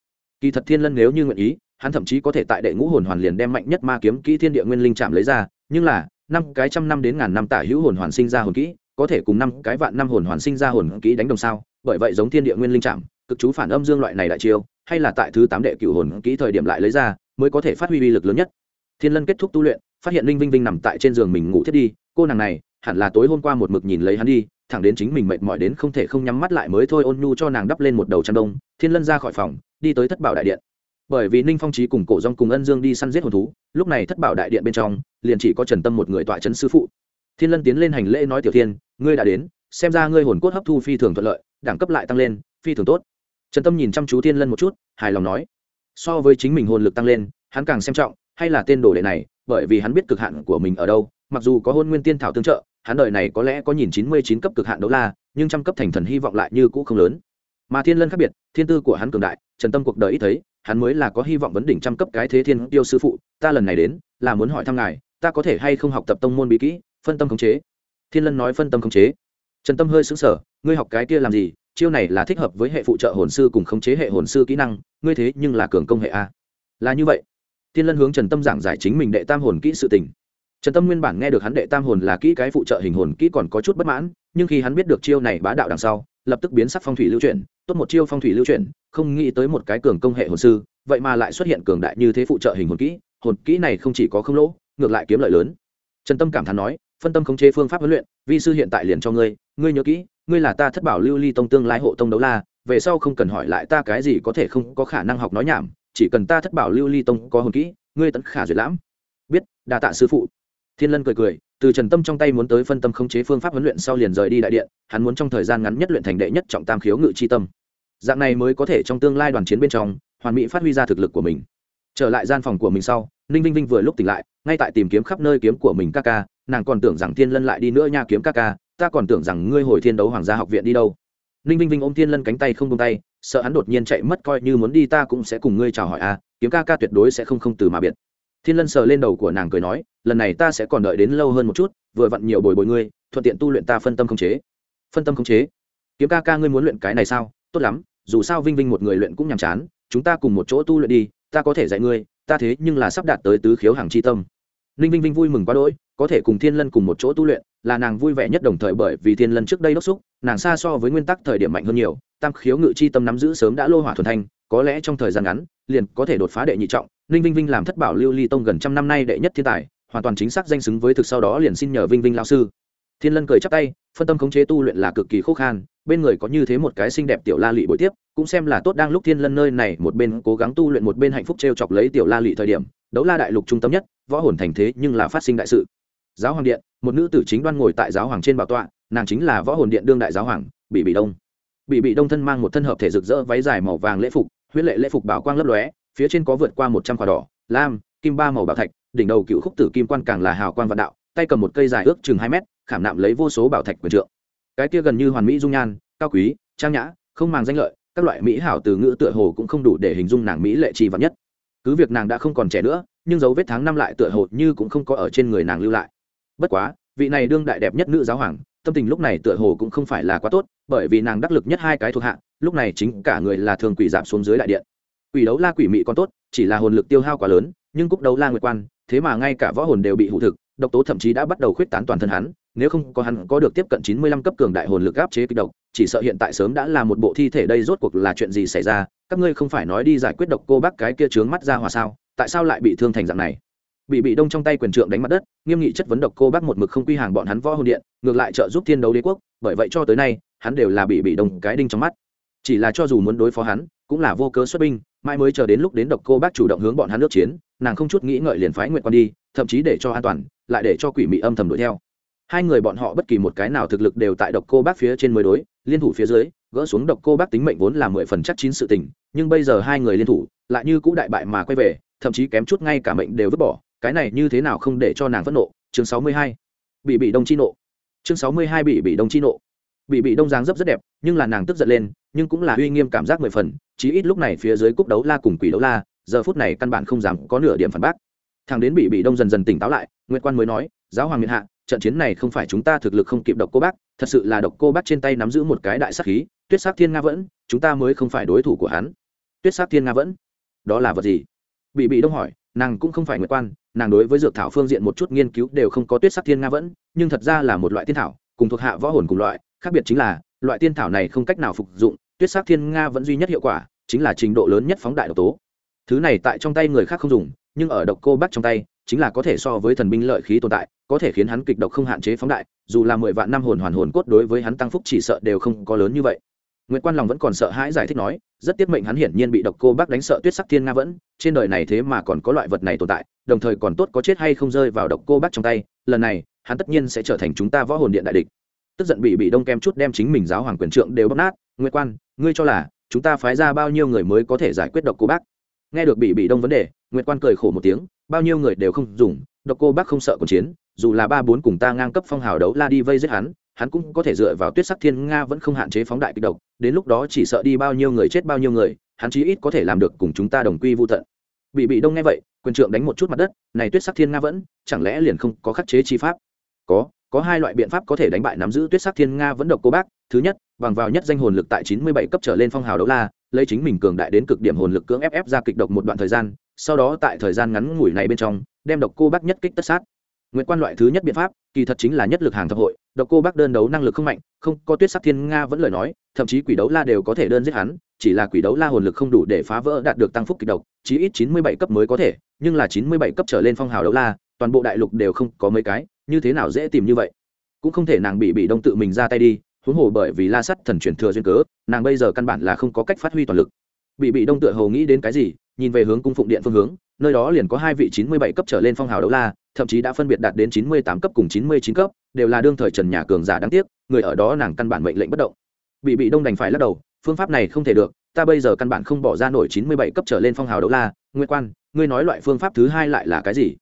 Kỳ thật thiên lân nếu như nguyện ý hắn thậm chí có thể tại đệ ngũ hồn hoàn liền đem mạnh nhất ma kiếm kỹ thiên địa nguyên linh chạm lấy ra, nhưng là, năm cái trăm năm đến ngàn năm tả hữu hồn hoàn sinh ra hồn kỹ, có thể cùng năm cái vạn năm hồn hoàn sinh ra hồn kỹ đánh đồng sao? Bởi vậy giống thiên địa nguyên linh chạm, cực chú phản âm dương loại này đại chiêu, hay là tại thứ tám đệ cửu hồn kỹ thời điểm lại lấy ra, mới có thể phát huy uy lực lớn nhất. Thiên lân kết thúc tu luyện, phát hiện linh vinh vinh nằm tại trên giường mình ngủ thiết đi, cô nàng này, hẳn là tối hôm qua một mực nhìn lấy hắn đi, thẳng đến chính mình mệt mỏi đến không thể không nhắm mắt lại mới thôi, ôn nhu cho nàng đắp lên một đầu chăn đông. Thiên lân ra khỏi phòng, đi tới thất bảo đại điện bởi vì ninh phong trí cùng cổ dong cùng ân dương đi săn giết hồn thú, lúc này thất bảo đại điện bên trong, liền chỉ có trần tâm một người tọa trấn sư phụ. Thiên lân tiến lên hành lễ nói, tiểu thiên, ngươi đã đến, xem ra ngươi hồn cốt hấp thu phi thường thuận lợi, đẳng cấp lại tăng lên, phi thường tốt. Trần tâm nhìn chăm chú thiên lân một chút, hài lòng nói, so với chính mình hồn lực tăng lên, hắn càng xem trọng, hay là tên đồ đệ này, bởi vì hắn biết cực hạn của mình ở đâu, mặc dù có hôn nguyên tiên thảo tương trợ, hắn đời này có lẽ có nhìn chín mươi chín cấp cực hạn đấu la, nhưng trăm cấp thành thần hy vọng lại như cũ không lớn. Mà thiên lân khác biệt, thiên tư của hắn cường đại, trần tâm cuộc đời ít thấy hắn mới là có hy vọng vấn đỉnh trăm cấp cái thế thiên tiêu sư phụ, ta lần này đến, là muốn hỏi thăm ngài, ta có thể hay không học tập tông môn bí kỹ, phân tâm khống chế. Thiên lân nói phân tâm khống chế. Trần tâm hơi xứng sở ngươi học cái kia làm gì, chiêu này là thích hợp với hệ phụ trợ hồn sư cùng khống chế hệ hồn sư kỹ năng, ngươi thế nhưng là cường công hệ a. Là như vậy. Thiên lân hướng trần tâm giảng giải chính mình đệ tam hồn kỹ sự tình. Trần tâm nguyên bản nghe được hắn đệ tam hồn là kỹ cái phụ trợ hình hồn kỹ còn có chút bất mãn, nhưng khi hắn biết được chiêu này bá đạo đằng sau, lập tức biến sắc phong thủy lưu chuyển tốt một chiêu phong thủy lưu chuyển, không nghĩ tới một cái cường công hệ hồn sư, vậy mà lại xuất hiện cường đại như thế phụ trợ hình hồn kỹ hồn kỹ này không chỉ có không lỗ, ngược lại kiếm lợi lớn. Trần tâm cảm thán nói, phân tâm khống chế phương pháp huấn luyện, vi sư hiện tại liền cho ngươi ngươi nhớ kỹ, ngươi là ta thất bảo lưu ly tông tương lai hộ tông đấu la, về sau không cần hỏi lại ta cái gì có thể không có khả năng học nói nhảm, chỉ cần ta thất bảo lưu ly tông có hồn kỹ, ngươi tận khả duyệt lãm. Biết, đa tạ sư phụ. Thiên lân cười cười, từ trần tâm trong tay muốn tới phân tâm khống chế phương pháp huấn luyện sau liền rời đi đại điện, hắn muốn trong thời gian ngắn nhất luyện thành đệ nhất trọng tam khiếu ngự chi tâm dạng này mới có thể trong tương lai đoàn chiến bên trong, hoàn mỹ phát huy ra thực lực của mình. Trở lại gian phòng của mình sau, ninh vinh vinh vừa lúc tỉnh lại, ngay tại tìm kiếm khắp nơi kiếm của mình ca ca, nàng còn tưởng rằng thiên lân lại đi nữa nha kiếm ca ca, ta còn tưởng rằng ngươi hồi thiên đấu hoàng gia học viện đi đâu. Ninh vinh vinh ôm thiên lân cánh tay không tung tay, sợ hắn đột nhiên chạy mất coi như muốn đi ta cũng sẽ cùng ngươi chào hỏi a, kiếm ca ca tuyệt đối sẽ không không từ mà biệt. Thiên lân sờ lên đầu của nàng cười nói, lần này ta sẽ còn đợi đến lâu hơn một chút, vừa vặn nhiều bồi bồi ngươi, thuận tiện tu luyện ta phân tâm không chế. Phân tâm không chế? Kiếm ca ca ngươi muốn luyện cái này sao? Tốt lắm dù sao vinh vinh một người luyện cũng nhàm chán, chúng ta cùng một chỗ tu luyện đi, ta có thể dạy ngươi, ta thế nhưng là sắp đạt tới tứ khiếu hàng chi tâm. Ninh vinh vinh vui mừng quá đỗi, có thể cùng thiên lân cùng một chỗ tu luyện, là nàng vui vẻ nhất đồng thời bởi vì thiên lân trước đây đốc xúc, nàng xa so với nguyên tắc thời điểm mạnh hơn nhiều, tam khiếu ngự chi tâm nắm giữ sớm đã lô hỏa thuần thanh, có lẽ trong thời gian ngắn, liền có thể đột phá đệ nhị trọng. Ninh vinh vinh làm thất bảo lưu ly tông gần trăm năm nay đệ nhất thiên tài, hoàn toàn chính xác danh xứng với thực sau đó liền xin nhờ vinh vinh lao sư. Thiên lân cười chắp tay, phân tâm khống chế tu luyện là cực kỳ khô khan bên người có như thế một cái xinh đẹp tiểu la lị buổi tiếp, cũng xem là tốt đang lúc thiên lân nơi này một bên cố gắng tu luyện một bên hạnh phúc t r e o chọc lấy tiểu la lị thời điểm, đấu la đại lục trung tâm nhất, võ hồn thành thế nhưng là phát sinh đại sự. Giáo hoàng điện, một nữ tử chính đoan ngồi tại giáo hoàng trên bảo tọa, nàng chính là võ hồn điện đương đại giáo hoàng bị bị đông. Bị bị đông thân mang một thân hợp thể rực rỡ váy dài màu vàng lễ phục, huyết lệ lễ phục bảo quang lấp lóe, phía trên có vượt qua một trăm quả đỏ, lam, kim ba màu bảo thạch, đỉnh đầu cựu khúc tử kim quan càng là hào quang vạn đạo, tay cầm một cây dài ước chừng hai mét, khảm nạm lấy vô số bảo thạch quyền trượng cái kia gần như hoàn mỹ dung nhan, cao quý, trang nhã, không màng danh lợi, các loại mỹ hảo từ ngữ tựa hồ cũng không đủ để hình dung nàng mỹ lệ trì vật nhất. Cứ việc nàng đã không còn trẻ nữa, nhưng dấu vết tháng năm lại tựa hồ như cũng không có ở trên người nàng lưu lại. Bất quá, vị này đương đại đẹp nhất nữ giáo hoàng, tâm tình lúc này tựa hồ cũng không phải là quá tốt, bởi vì nàng đắc lực nhất hai cái thuộc hạ, lúc này chính cả người là thường quỷ giảm xuống dưới đại điện. Quỷ đấu la quỷ mị còn tốt, chỉ là hồn lực tiêu hao quá lớn, nhưng cúc đấu la nguyệt quan, thế mà ngay cả võ hồn đều bị hụ thực, độc tố thậm chí đã bắt đầu khuyết tán toàn thân hắn nếu không có hắn có được tiếp cận chín mươi lăm cấp cường đại hồn lực áp chế kịch độc, chỉ sợ hiện tại sớm đã là một bộ thi thể đây rốt cuộc là chuyện gì xảy ra, các ngươi không phải nói đi giải quyết độc cô bác cái kia trướng mắt ra hòa sao, tại sao lại bị thương thành dạng này? Bị bị đông trong tay quyền trượng đánh mặt đất, nghiêm nghị chất vấn độc cô bác một mực không quy hàng bọn hắn võ hồn điện, ngược lại trợ giúp thiên đấu đế quốc, bởi vậy cho tới nay, hắn đều là bị bị đông cái đinh trong mắt. Chỉ là cho dù muốn đối phó hắn, cũng là vô cớ xuất binh mai mới chờ đến lúc đến độc cô bác chủ động hướng bọn hắn nước chiến, nàng không chút nghĩ ngợi liền phái nguyện quan đi, thậm chí để cho an toàn, lại để cho quỷ mị âm thầm đuổi theo hai người bọn họ bất kỳ một cái nào thực lực đều tại độc cô bác phía trên mới đối, liên thủ phía dưới, gỡ xuống độc cô bác tính mệnh vốn là mười phần chắc chín sự tình, nhưng bây giờ hai người liên thủ, lại như cũ đại bại mà quay về, thậm chí kém chút ngay cả mệnh đều vứt bỏ, cái này như thế nào không để cho nàng phẫn nộ, chương sáu mươi hai, bị bị đông chi nộ, chương sáu mươi hai bị bị đông chi nộ. Bị bị đông giáng dấp rất đẹp, nhưng là nàng tức giận lên, nhưng cũng là uy nghiêm cảm giác mười phần, chí ít lúc này phía dưới cúc đấu la cùng quỷ đấu la, giờ phút này căn bản không dám có nửa điểm phản bác. Thằng đến bị bị đông dần dần tỉnh táo lại nguyễn quan mới nói, giáo hoàng miền hạ trận chiến này không phải chúng ta thực lực không kịp độc cô bác, thật sự là độc cô bác trên tay nắm giữ một cái đại sắc khí, tuyết sắc thiên nga vẫn, chúng ta mới không phải đối thủ của hắn. Tuyết sắc thiên nga vẫn, đó là vật gì? Bị bị đông hỏi, nàng cũng không phải nguyệt quan, nàng đối với dược thảo phương diện một chút nghiên cứu đều không có tuyết sắc thiên nga vẫn, nhưng thật ra là một loại tiên thảo, cùng thuộc hạ võ hồn cùng loại, khác biệt chính là, loại tiên thảo này không cách nào phục dụng, tuyết sắc thiên nga vẫn duy nhất hiệu quả chính là trình độ lớn nhất phóng đại độc tố. Thứ này tại trong tay người khác không dùng, nhưng ở độc cô bắt trong tay chính là có thể so với thần binh lợi khí tồn tại, có thể khiến hắn kịch độc không hạn chế phóng đại, dù là mười vạn năm hồn hoàn hồn cốt đối với hắn tăng phúc chỉ sợ đều không có lớn như vậy. Nguyễn quan lòng vẫn còn sợ hãi giải thích nói, rất tiếc mệnh hắn hiển nhiên bị độc cô bác đánh sợ tuyết sắc thiên nga vẫn, trên đời này thế mà còn có loại vật này tồn tại, đồng thời còn tốt có chết hay không rơi vào độc cô bác trong tay, lần này, hắn tất nhiên sẽ trở thành chúng ta võ hồn điện đại địch. Tức giận bị bị đông kem chút đem chính mình giáo hoàng quyền trượng đều bóc nát nguyễn quan, ngươi cho là chúng ta phái ra bao nhiêu người mới có thể giải quyết độc cô bác? Nghe được bị bị đông vấn đề, nguyệt quan cười khổ một tiếng bao nhiêu người đều không dùng, độc cô bác không sợ cuộc chiến, dù là ba bốn cùng ta ngang cấp phong hào đấu la đi vây giết hắn hắn cũng có thể dựa vào tuyết sắc thiên nga vẫn không hạn chế phóng đại kịch độc, đến lúc đó chỉ sợ đi bao nhiêu người chết bao nhiêu người, hắn chí ít có thể làm được cùng chúng ta đồng quy vô tận. Bị bị đông nghe vậy, quyền trượng đánh một chút mặt đất, này tuyết sắc thiên nga vẫn, chẳng lẽ liền không có khắc chế chi pháp? Có có hai loại biện pháp có thể đánh bại nắm giữ tuyết sắc thiên nga vẫn độc cô bác. Thứ nhất, bằng vào nhất danh hồn lực tại chín mươi bảy cấp trở lên phong hào đấu la, lấy chính mình cường đại đến cực điểm hồn lực cưỡng ép ép ra kịch độc một đoạn thời gian sau đó tại thời gian ngắn ngủi này bên trong, đem độc cô bác nhất kích tất sát. Nguyện quan loại thứ nhất biện pháp, kỳ thật chính là nhất lực hàng thập hội, độc cô bác đơn đấu năng lực không mạnh, không có tuyết sắc thiên nga vẫn lời nói, thậm chí quỷ đấu la đều có thể đơn giết hắn, chỉ là quỷ đấu la hồn lực không đủ để phá vỡ đạt được tăng phúc kịch độc, chí ít chín mươi bảy cấp mới có thể, nhưng là chín mươi bảy cấp trở lên phong hào đấu la, toàn bộ đại lục đều không có mấy cái, như thế nào dễ tìm như vậy? Cũng không thể nàng bị bị đông tự mình ra tay đi, huống hồ bởi vì la sắt thần truyền thừa duyên cớ, nàng bây giờ căn bản là không có cách phát huy toàn lực. Bị bị đông tựa hồ nghĩ đến cái gì nhìn về hướng cung phụng điện phương hướng, nơi đó liền có hai vị chín mươi bảy cấp trở lên phong hào đấu la, thậm chí đã phân biệt đạt đến chín mươi tám cấp cùng chín mươi chín cấp, đều là đương thời trần nhà cường giả đáng tiếc, người ở đó nàng căn bản mệnh lệnh bất động. Bị bị đông đành phải lắc đầu, phương pháp này không thể được, ta bây giờ căn bản không bỏ ra nổi chín mươi bảy cấp trở lên phong hào đấu la nguyên quan, ngươi nói loại phương pháp thứ hai lại là cái gì?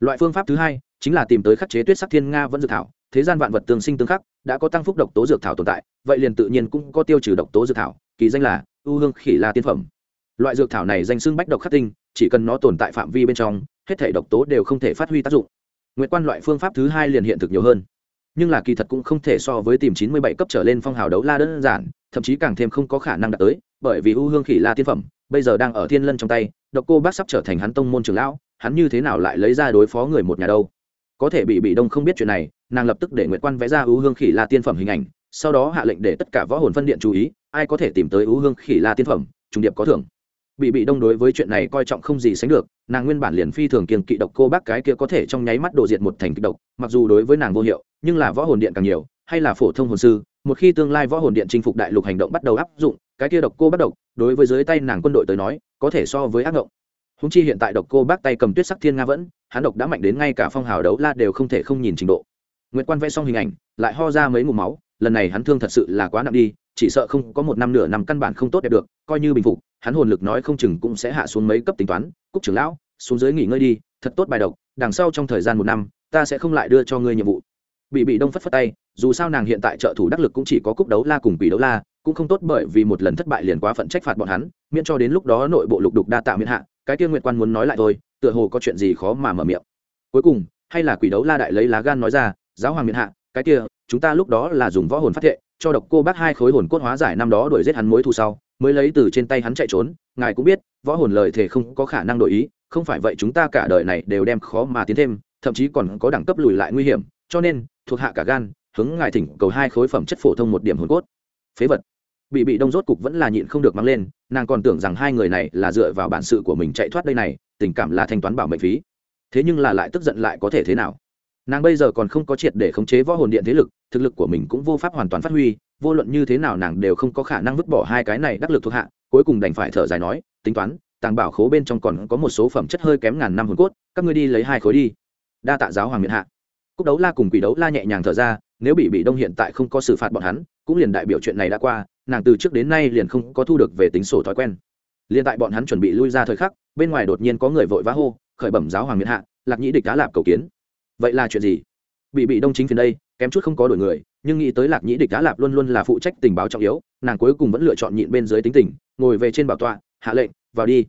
Loại phương pháp thứ hai chính là tìm tới khắc chế tuyết sắc thiên nga vẫn dược thảo, thế gian vạn vật tương sinh tương khắc, đã có tăng phúc độc tố dược thảo tồn tại, vậy liền tự nhiên cũng có tiêu trừ độc tố dược thảo, kỳ danh là ưu hương khỉ la tiên phẩm loại dược thảo này danh xưng bách độc khắc tinh, chỉ cần nó tồn tại phạm vi bên trong, hết thể độc tố đều không thể phát huy tác dụng. Nguyệt quan loại phương pháp thứ hai liền hiện thực nhiều hơn. Nhưng là kỳ thật cũng không thể so với tìm chín mươi bảy cấp trở lên phong hào đấu la đơn giản, thậm chí càng thêm không có khả năng đạt tới, bởi vì ưu hương khỉ la tiên phẩm, bây giờ đang ở thiên lân trong tay, độc cô bác sắp trở thành hắn tông môn trường lão, hắn như thế nào lại lấy ra đối phó người một nhà đâu? Có thể bị bị đông không biết chuyện này, nàng lập tức để nguyệt quan vẽ ra ưu hương khỉ la tiên phẩm hình ảnh, sau đó hạ lệnh để tất cả võ hồn phân điện chú ý, ai có thể tìm tới ưu hương khỉ la tiên phẩm, trùng điệp có thưởng bị bị đông đối với chuyện này coi trọng không gì sánh được, nàng nguyên bản liền phi thường kiên kỵ độc cô bác cái kia có thể trong nháy mắt đổ diệt một thành kịch độc, mặc dù đối với nàng vô hiệu, nhưng là võ hồn điện càng nhiều, hay là phổ thông hồn sư, một khi tương lai võ hồn điện chinh phục đại lục hành động bắt đầu áp dụng, cái kia độc cô bắt độc, đối với dưới tay nàng quân đội tới nói, có thể so với ác ngộng. Húng chi hiện tại độc cô bác tay cầm tuyết sắc thiên nga vẫn, hắn độc đã mạnh đến ngay cả phong hào đấu la đều không thể không nhìn trình độ. Nguyễn quan vẽ xong hình ảnh, lại ho ra mấy ngụm máu, lần này hắn thương thật sự là quá nặng đi chỉ sợ không có một năm nửa năm căn bản không tốt đẹp được, coi như bình phục, hắn hồn lực nói không chừng cũng sẽ hạ xuống mấy cấp tính toán, cúc trưởng lão, xuống dưới nghỉ ngơi đi, thật tốt bài độc, đằng sau trong thời gian một năm, ta sẽ không lại đưa cho ngươi nhiệm vụ. Bị bị đông phất phất tay, dù sao nàng hiện tại trợ thủ đắc lực cũng chỉ có cúc đấu la cùng quỷ đấu la, cũng không tốt bởi vì một lần thất bại liền quá phận trách phạt bọn hắn, miễn cho đến lúc đó nội bộ lục đục đa tạo miễn hạ, cái tiên nguyện quan muốn nói lại thôi, tựa hồ có chuyện gì khó mà mở miệng. Cuối cùng, hay là quỷ đấu la đại lấy lá gan nói ra, giáo hoàng miễn hạ, cái kia chúng ta lúc đó là dùng võ hồn phát thệ, cho độc cô bác hai khối hồn cốt hóa giải năm đó đuổi giết hắn mối thù sau, mới lấy từ trên tay hắn chạy trốn. Ngài cũng biết, võ hồn lời thề không có khả năng đổi ý, không phải vậy chúng ta cả đời này đều đem khó mà tiến thêm, thậm chí còn có đẳng cấp lùi lại nguy hiểm, cho nên, thuộc hạ cả gan, hướng ngài thỉnh cầu hai khối phẩm chất phổ thông một điểm hồn cốt. Phế vật. Bị bị đông rốt cục vẫn là nhịn không được mang lên, nàng còn tưởng rằng hai người này là dựa vào bản sự của mình chạy thoát đây này, tình cảm là thanh toán bảo mệnh phí. Thế nhưng là lại tức giận lại có thể thế nào? Nàng bây giờ còn không có triệt để khống chế võ hồn điện thế lực, thực lực của mình cũng vô pháp hoàn toàn phát huy, vô luận như thế nào nàng đều không có khả năng vứt bỏ hai cái này đắc lực thuộc hạ, cuối cùng đành phải thở dài nói, tính toán, tàng bảo khố bên trong còn có một số phẩm chất hơi kém ngàn năm hồn cốt, các ngươi đi lấy hai khối đi. Đa tạ giáo hoàng miện hạ. Cúc đấu la cùng quỷ đấu la nhẹ nhàng thở ra, nếu bị bị đông hiện tại không có xử phạt bọn hắn, cũng liền đại biểu chuyện này đã qua, nàng từ trước đến nay liền không có thu được về tính sổ thói quen. Liền tại bọn hắn chuẩn bị lui ra thời khắc, bên ngoài đột nhiên có người vội vã hô, khởi bẩm giáo hoàng miện hạ, lạc nhĩ địch đã lạp cầu kiến vậy là chuyện gì? Bị bị đông chính phiền đây, kém chút không có đổi người, nhưng nghĩ tới lạc nhĩ địch đã lạp luôn luôn là phụ trách tình báo trọng yếu, nàng cuối cùng vẫn lựa chọn nhịn bên dưới tính tình, ngồi về trên bảo tọa, hạ lệnh, vào đi.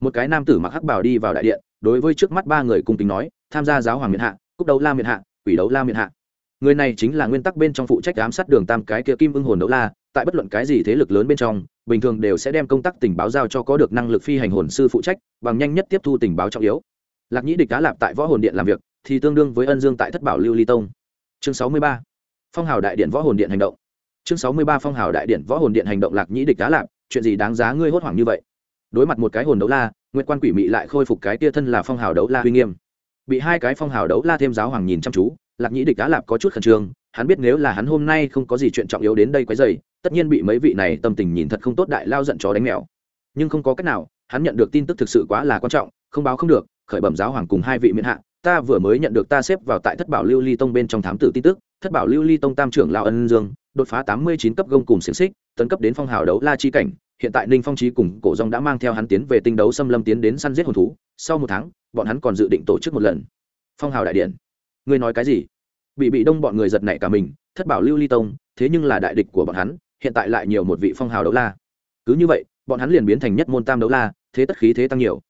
Một cái nam tử mặc hắc bảo đi vào đại điện, đối với trước mắt ba người cùng tính nói, tham gia giáo hoàng miền hạ, cúc đấu la miền hạ, quỷ đấu la miền hạ. Người này chính là nguyên tắc bên trong phụ trách ám sát đường tam cái kia kim ưng hồn đấu la, tại bất luận cái gì thế lực lớn bên trong, bình thường đều sẽ đem công tác tình báo giao cho có được năng lực phi hành hồn sư phụ trách, bằng nhanh nhất tiếp thu tình báo trọng yếu. Lạc nhĩ địch cá lạp tại võ hồn điện làm việc thì tương đương với ân dương tại thất bảo lưu ly tông. Chương sáu mươi ba. Phong hào đại điện võ hồn điện hành động. Chương sáu mươi ba phong hào đại điện võ hồn điện hành động lạc nhĩ địch đá lạp chuyện gì đáng giá ngươi hốt hoảng như vậy? Đối mặt một cái hồn đấu la, nguyệt quan quỷ mị lại khôi phục cái tia thân là phong hào đấu la uy nghiêm. Bị hai cái phong hào đấu la thêm giáo hoàng nhìn chăm chú, lạc nhĩ địch đá lạp có chút khẩn trương, hắn biết nếu là hắn hôm nay không có gì chuyện trọng yếu đến đây quấy dày tất nhiên bị mấy vị này tâm tình nhìn thật không tốt đại lao giận chó đánh mèo. Nhưng không có cách nào, hắn nhận được tin tức thực sự quá là quan trọng, không báo không được, khởi bẩm giáo hoàng cùng hai vị miễn hạ ta vừa mới nhận được ta xếp vào tại thất bảo lưu ly tông bên trong thám tử tin tức, thất bảo lưu ly tông tam trưởng lao ân dương, đột phá tám mươi chín cấp gông cùng xiềng xích, tấn cấp đến phong hào đấu la chi cảnh, hiện tại ninh phong trí cùng cổ dòng đã mang theo hắn tiến về tinh đấu xâm lâm tiến đến săn giết hồn thú, sau một tháng, bọn hắn còn dự định tổ chức một lần. Phong hào đại điện. Ngươi nói cái gì? Bị bị đông bọn người giật nảy cả mình, thất bảo lưu ly tông, thế nhưng là đại địch của bọn hắn, hiện tại lại nhiều một vị phong hào đấu la. Cứ như vậy, bọn hắn liền biến thành nhất môn tam đấu la, thế tất khí thế tăng nhiều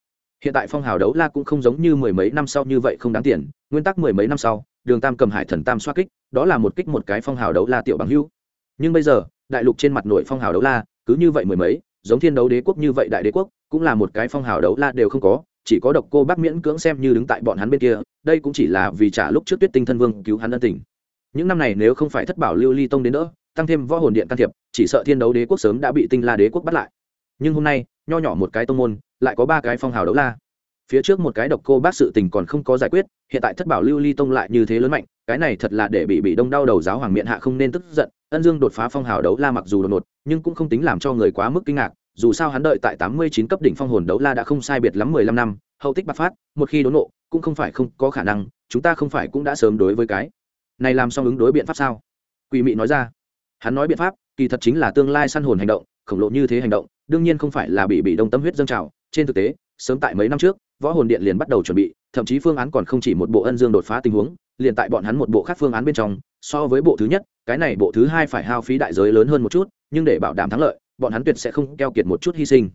hiện tại phong hào đấu la cũng không giống như mười mấy năm sau như vậy không đáng tiền, nguyên tắc mười mấy năm sau, đường tam cầm hải thần tam xoa kích, đó là một kích một cái phong hào đấu la tiểu bằng hưu nhưng bây giờ, đại lục trên mặt nội phong hào đấu la, cứ như vậy mười mấy, giống thiên đấu đế quốc như vậy đại đế quốc, cũng là một cái phong hào đấu la đều không có, chỉ có độc cô bác miễn cưỡng xem như đứng tại bọn hắn bên kia, đây cũng chỉ là vì trả lúc trước tuyết tinh thân vương cứu hắn ân tình. Những năm này nếu không phải thất bảo lưu ly tông đến đỡ, tăng thêm võ hồn điện can thiệp, chỉ sợ thiên đấu đế quốc sớm đã bị tinh la đế quốc bắt lại. Nhưng hôm nay nho nhỏ một cái tông môn, lại có ba cái phong hào đấu la. Phía trước một cái độc cô bác sự tình còn không có giải quyết, hiện tại thất bảo lưu ly tông lại như thế lớn mạnh, cái này thật là để bị bị đông đau đầu giáo hoàng miệng hạ không nên tức giận, ân dương đột phá phong hào đấu la mặc dù đột ngột, nhưng cũng không tính làm cho người quá mức kinh ngạc, dù sao hắn đợi tại tám mươi chín cấp đỉnh phong hồn đấu la đã không sai biệt lắm mười lăm năm, hậu tích bạc phát, một khi đốn nộ cũng không phải không có khả năng, chúng ta không phải cũng đã sớm đối với cái này làm xong ứng đối biện pháp sao? Quỷ mị nói ra. Hắn nói biện pháp, kỳ thật chính là tương lai săn hồn hành động khổng lồ như thế hành động, đương nhiên không phải là bị bị đông tâm huyết dâng trào. Trên thực tế, sớm tại mấy năm trước, võ hồn điện liền bắt đầu chuẩn bị, thậm chí phương án còn không chỉ một bộ ân dương đột phá tình huống, liền tại bọn hắn một bộ khác phương án bên trong, so với bộ thứ nhất, cái này bộ thứ hai phải hao phí đại giới lớn hơn một chút, nhưng để bảo đảm thắng lợi, bọn hắn tuyệt sẽ không keo kiệt một chút hy sinh.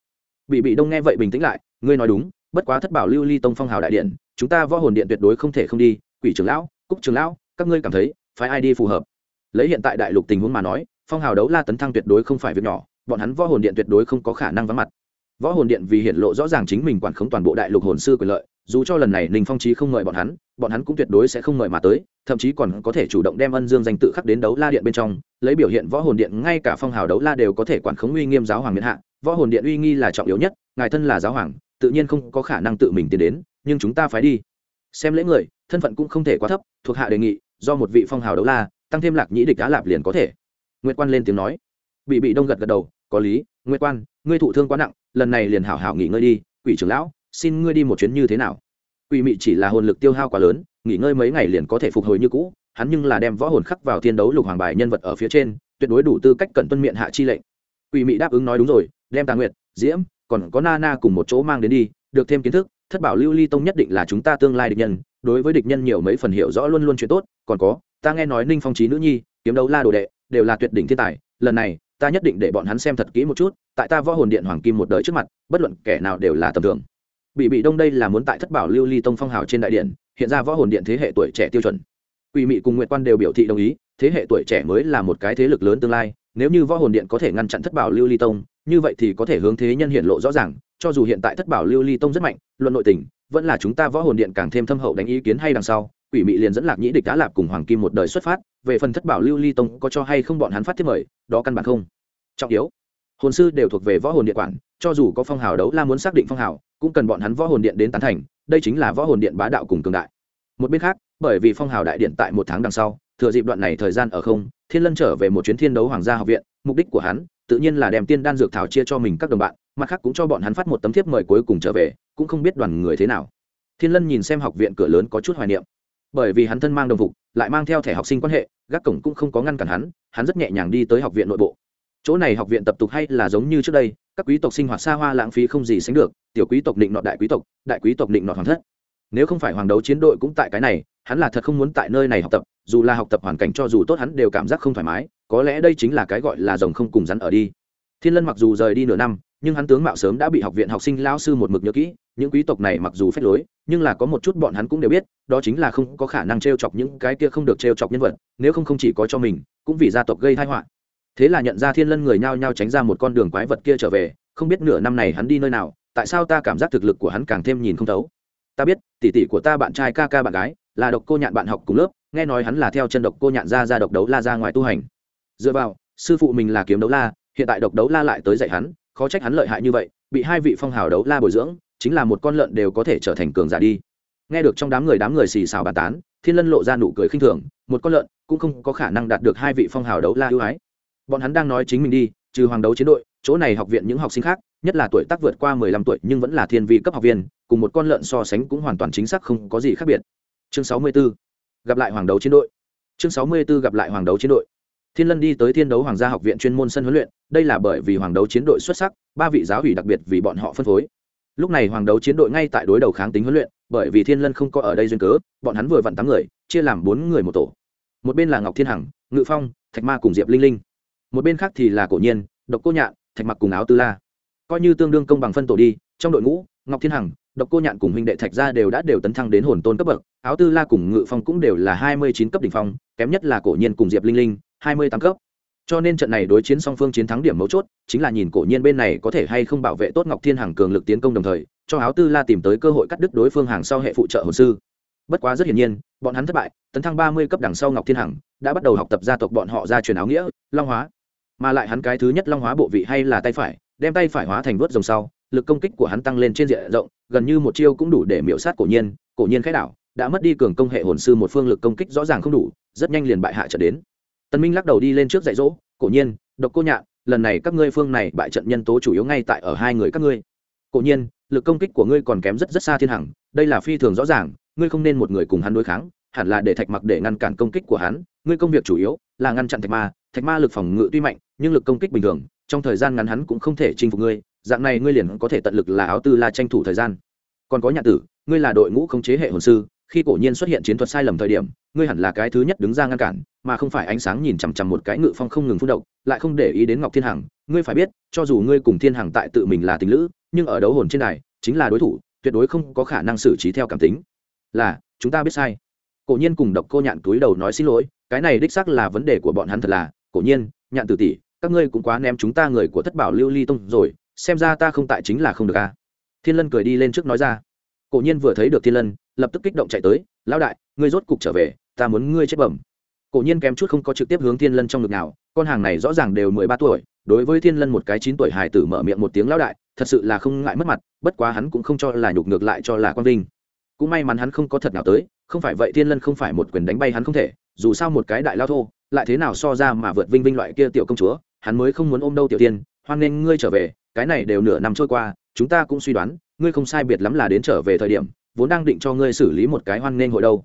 Bị bị đông nghe vậy bình tĩnh lại, ngươi nói đúng, bất quá thất bảo lưu ly tông phong hào đại điện, chúng ta võ hồn điện tuyệt đối không thể không đi, quỷ trưởng lão, cúc trưởng lão, các ngươi cảm thấy, phải ai đi phù hợp? Lấy hiện tại đại lục tình huống mà nói, phong hào đấu la tấn thăng tuyệt đối không phải việc nhỏ bọn hắn võ hồn điện tuyệt đối không có khả năng vắng mặt. Võ hồn điện vì hiện lộ rõ ràng chính mình quản khống toàn bộ đại lục hồn sư quyền lợi, dù cho lần này ninh phong trí không mời bọn hắn bọn hắn cũng tuyệt đối sẽ không mời mà tới, thậm chí còn có thể chủ động đem ân dương danh tự khắc đến đấu la điện bên trong, lấy biểu hiện võ hồn điện ngay cả phong hào đấu la đều có thể quản khống uy nghiêm giáo hoàng miền hạ. Võ hồn điện uy nghi là trọng yếu nhất, ngài thân là giáo hoàng, tự nhiên không có khả năng tự mình tiến đến, nhưng chúng ta phải đi. Xem lễ người, thân phận cũng không thể quá thấp, thuộc hạ đề nghị, do một vị phong hào đấu la, tăng thêm lạc nhĩ địch đã lạp liền có thể. Nguyễn quan lên tiếng nói bị bị đông gật gật đầu, có lý nguyên quan, ngươi thụ thương quá nặng, lần này liền hảo hảo nghỉ ngơi đi, quỷ trưởng lão, xin ngươi đi một chuyến như thế nào? Quỷ mị chỉ là hồn lực tiêu hao quá lớn, nghỉ ngơi mấy ngày liền có thể phục hồi như cũ, hắn nhưng là đem võ hồn khắc vào thiên đấu lục hoàng bài nhân vật ở phía trên, tuyệt đối đủ tư cách cận tuân miệng hạ chi lệnh. Quỷ mị đáp ứng nói đúng rồi, đem tà nguyệt, diễm, còn có na na cùng một chỗ mang đến đi, được thêm kiến thức, thất bảo lưu ly tông nhất định là chúng ta tương lai địch nhân, đối với địch nhân nhiều mấy phần hiểu rõ luôn luôn chuyện tốt, còn có, ta nghe nói ninh phong trí nữ nhi, kiếm đấu la đồ đệ, đều là tuyệt đỉnh thiên tài, lần này ta nhất định để bọn hắn xem thật kỹ một chút, tại ta võ hồn điện hoàng kim một đời trước mặt, bất luận kẻ nào đều là tầm thường. Bị bị đông đây là muốn tại thất bảo lưu ly tông phong hào trên đại điện, hiện ra võ hồn điện thế hệ tuổi trẻ tiêu chuẩn. Quỷ mị cùng nguyện quan đều biểu thị đồng ý, thế hệ tuổi trẻ mới là một cái thế lực lớn tương lai, nếu như võ hồn điện có thể ngăn chặn thất bảo lưu ly tông, như vậy thì có thể hướng thế nhân hiện lộ rõ ràng, cho dù hiện tại thất bảo lưu ly tông rất mạnh, luận nội tình, vẫn là chúng ta võ hồn điện càng thêm thâm hậu đánh ý kiến hay đằng sau quỷ mị liền dẫn lạc nhĩ địch đã lạp cùng hoàng kim một đời xuất phát, về phần thất bảo lưu ly tông có cho hay không bọn hắn phát thiết mời, đó căn bản không. Trọng yếu, hồn sư đều thuộc về võ hồn điện quản, cho dù có phong hào đấu la muốn xác định phong hào, cũng cần bọn hắn võ hồn điện đến tán thành, đây chính là võ hồn điện bá đạo cùng cường đại. Một bên khác, bởi vì phong hào đại điện tại một tháng đằng sau, thừa dịp đoạn này thời gian ở không, thiên lân trở về một chuyến thiên đấu hoàng gia học viện, mục đích của hắn, tự nhiên là đem tiên đan dược thảo chia cho mình các đồng bạn, mặt khác cũng cho bọn hắn phát một tấm thiếp mời cuối cùng trở về, cũng không biết đoàn người thế nào. Thiên lân nhìn xem học viện cửa lớn có chút hoài niệm bởi vì hắn thân mang đồng phục, lại mang theo thẻ học sinh quan hệ, gác cổng cũng không có ngăn cản hắn hắn rất nhẹ nhàng đi tới học viện nội bộ. Chỗ này học viện tập tục hay là giống như trước đây, các quý tộc sinh hoạt xa hoa lãng phí không gì sánh được, tiểu quý tộc định nọ đại quý tộc, đại quý tộc định nọ hoàng thất. Nếu không phải hoàng đấu chiến đội cũng tại cái này, hắn là thật không muốn tại nơi này học tập, dù là học tập hoàn cảnh cho dù tốt hắn đều cảm giác không thoải mái, có lẽ đây chính là cái gọi là rồng không cùng rắn ở đi. Thiên lân mặc dù rời đi nửa năm nhưng hắn tướng mạo sớm đã bị học viện học sinh lao sư một mực nhớ kỹ, những quý tộc này mặc dù phép lối, nhưng là có một chút bọn hắn cũng đều biết, đó chính là không có khả năng t r e o chọc những cái kia không được t r e o chọc nhân vật, nếu không không chỉ có cho mình, cũng vì gia tộc gây thái họa. Thế là nhận ra thiên lân người nhao nhao tránh ra một con đường quái vật kia trở về, không biết nửa năm này hắn đi nơi nào, tại sao ta cảm giác thực lực của hắn càng thêm nhìn không thấu. Ta biết tỉ tỉ của ta bạn trai ca ca bạn gái, là độc cô nhạn bạn học cùng lớp, nghe nói hắn là theo chân độc cô nhạn ra ra độc đấu la ra ngoài tu hành. Dựa vào, sư phụ mình là kiếm đấu la, hiện tại độc đấu la lại tới dạy hắn khó trách hắn lợi hại như vậy, bị hai vị phong hào đấu la bồi dưỡng, chính là một con lợn đều có thể trở thành cường giả đi. Nghe được trong đám người đám người xì xào bàn tán, thiên lân lộ ra nụ cười khinh thường, một con lợn cũng không có khả năng đạt được hai vị phong hào đấu la ưu ái. Bọn hắn đang nói chính mình đi, trừ hoàng đấu chiến đội, chỗ này học viện những học sinh khác, nhất là tuổi tác vượt qua mười lăm tuổi nhưng vẫn là thiên vị cấp học viên, cùng một con lợn so sánh cũng hoàn toàn chính xác không có gì khác biệt. Chương sáu mươi 64. gặp lại hoàng đấu chiến đội. Chương sáu mươi 64 gặp lại hoàng đấu chiến đội thiên lân đi tới thiên đấu hoàng gia học viện chuyên môn sân huấn luyện, đây là bởi vì hoàng đấu chiến đội xuất sắc, ba vị giáo ủy đặc biệt vì bọn họ phân phối. Lúc này hoàng đấu chiến đội ngay tại đối đầu kháng tính huấn luyện, bởi vì thiên lân không có ở đây duyên cớ, bọn hắn vừa vặn tám người, chia làm bốn người một tổ. Một bên là ngọc thiên hằng, ngự phong, thạch ma cùng diệp linh linh. Một bên khác thì là cổ nhiên, độc cô nhạn, thạch mặc cùng áo tư la. Coi như tương đương công bằng phân tổ đi, trong đội ngũ, ngọc thiên hằng, độc cô nhạn cùng huynh đệ thạch gia đều đã đều tấn thăng đến hồn tôn cấp bậc, áo tư la cùng ngự phong cũng đều là hai mươi chín cấp đ ỉ n h phong, kém nhất là cổ nhiên cùng diệp linh linh hai mươi tám cấp. Cho nên trận này đối chiến song phương chiến thắng điểm mấu chốt chính là nhìn cổ nhiên bên này có thể hay không bảo vệ tốt ngọc thiên hằng cường lực tiến công đồng thời, cho áo tư la tìm tới cơ hội cắt đứt đối phương hàng sau hệ phụ trợ hồ sư. Bất quá rất hiển nhiên, bọn hắn thất bại, tấn thăng ba mươi cấp đằng sau ngọc thiên hằng đã bắt đầu học tập gia tộc bọn họ ra truyền áo nghĩa, long hóa. Mà lại hắn cái thứ nhất long hóa bộ vị hay là tay phải, đem tay phải hóa thành vớt rồng sau, lực công kích của hắn tăng lên trên diện rộng, gần như một chiêu cũng đủ để miễu sát cổ nhiên cổ nhiên khai đảo, đã mất đi cường công hệ hồn sư một phương lực công kích rõ ràng không đủ, rất nhanh liền bại hạ trở đến tân minh lắc đầu đi lên trước dạy dỗ, cổ nhiên, độc cô nhạn, lần này các ngươi phương này bại trận nhân tố chủ yếu ngay tại ở hai người các ngươi. Cổ nhiên, lực công kích của ngươi còn kém rất rất xa thiên hằng, đây là phi thường rõ ràng, ngươi không nên một người cùng hắn đối kháng, hẳn là để thạch mặc để ngăn cản công kích của hắn, ngươi công việc chủ yếu là ngăn chặn thạch ma thạch ma lực phòng ngự tuy mạnh, nhưng lực công kích bình thường, trong thời gian ngắn hắn cũng không thể chinh phục ngươi, dạng này ngươi liền có thể tận lực là áo tư la tranh thủ thời gian. Còn có nhạn tử, ngươi là đội ngũ khống chế hệ hồn sư, khi cổ nhiên xuất hiện chiến thuật sai lầm thời điểm ngươi hẳn là cái thứ nhất đứng ra ngăn cản, mà không phải ánh sáng nhìn chằm chằm một cái ngự phong không ngừng phun động lại không để ý đến ngọc thiên hằng. Ngươi phải biết, cho dù ngươi cùng thiên hằng tại tự mình là tình lữ, nhưng ở đấu hồn trên này chính là đối thủ, tuyệt đối không có khả năng xử trí theo cảm tính. Là, chúng ta biết sai. Cổ nhiên cùng độc cô nhạn túi đầu nói xin lỗi, cái này đích xác là vấn đề của bọn hắn thật là. Cổ nhiên, nhạn tử tỷ, các ngươi cũng quá ném chúng ta người của thất bảo lưu ly tông rồi, xem ra ta không tại chính là không được a à. thiên lân cười đi lên trước nói ra. Cổ nhiên vừa thấy được thiên lân, lập tức kích động chạy tới, lão đại, ngươi rốt cục trở về ta muốn ngươi chết bẩm. Cổ nhiên kém chút không có trực tiếp hướng thiên lân trong ngực nào, con hàng này rõ ràng đều mười ba tuổi, đối với thiên lân một cái chín tuổi hài tử mở miệng một tiếng lão đại, thật sự là không ngại mất mặt, bất quá hắn cũng không cho là nhục ngược lại cho là quang vinh. Cũng may mắn hắn không có thật nào tới, không phải vậy thiên lân không phải một quyền đánh bay hắn không thể, dù sao một cái đại lao thô, lại thế nào so ra mà vượt vinh vinh loại kia tiểu công chúa, hắn mới không muốn ôm đâu tiểu tiên, hoan nên ngươi trở về, cái này đều nửa năm trôi qua, chúng ta cũng suy đoán, ngươi không sai biệt lắm là đến trở về thời điểm, vốn đang định cho ngươi xử lý một cái hoan nghênh hội đâu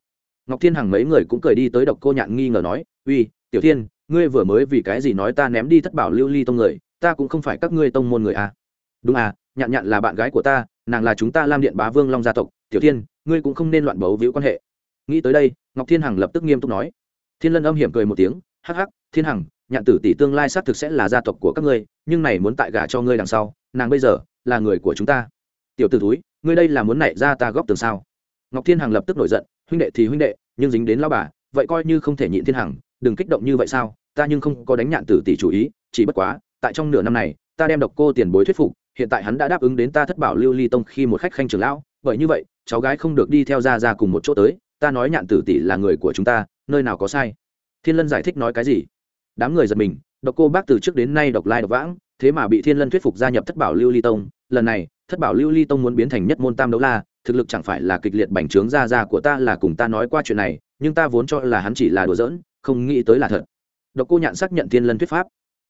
ngọc thiên hằng mấy người cũng cười đi tới độc cô nhạn nghi ngờ nói, uy, tiểu thiên, ngươi vừa mới vì cái gì nói ta ném đi thất bảo lưu ly tông người, ta cũng không phải các ngươi tông môn người à. đúng à nhạn nhạn là bạn gái của ta, nàng là chúng ta lam điện bá vương long gia tộc, tiểu thiên, ngươi cũng không nên loạn bấu víu quan hệ. Nghĩ tới đây, ngọc thiên hằng lập tức nghiêm túc nói. Thiên lân âm hiểm cười một tiếng, hắc hắc, thiên hằng, nhạn tử tỷ tương lai xác thực sẽ là gia tộc của các ngươi, nhưng này muốn tại gả cho ngươi đằng sau, nàng bây giờ là người của chúng ta. Tiểu t ử túi ngươi đây là muốn nảy ra ta góp tường sao? Ngọc thiên hằng lập tức nổi giận huynh đệ thì huynh đệ, nhưng dính đến lao bà, vậy coi như không thể nhịn thiên hằng, đừng kích động như vậy sao? Ta nhưng không có đánh nhạn tử tỷ chủ ý, chỉ bất quá, tại trong nửa năm này, ta đem độc cô tiền bối thuyết phục, hiện tại hắn đã đáp ứng đến ta thất bảo lưu ly tông khi một khách khanh trường lão, bởi như vậy, cháu gái không được đi theo ra ra cùng một chỗ tới, ta nói nhạn tử tỷ là người của chúng ta, nơi nào có sai. Thiên lân giải thích nói cái gì? Đám người giật mình, độc cô bác từ trước đến nay độc lai độc vãng, thế mà bị thiên lân thuyết phục gia nhập thất bảo lưu ly tông, lần này thất bảo lưu ly tông muốn biến thành nhất môn tam đấu la, thực lực chẳng phải là kịch liệt bành trướng ra ra của ta là cùng ta nói qua chuyện này, nhưng ta vốn cho là hắn chỉ là đùa giỡn, không nghĩ tới là thật. Độc cô nhạn xác nhận thiên lân thuyết pháp.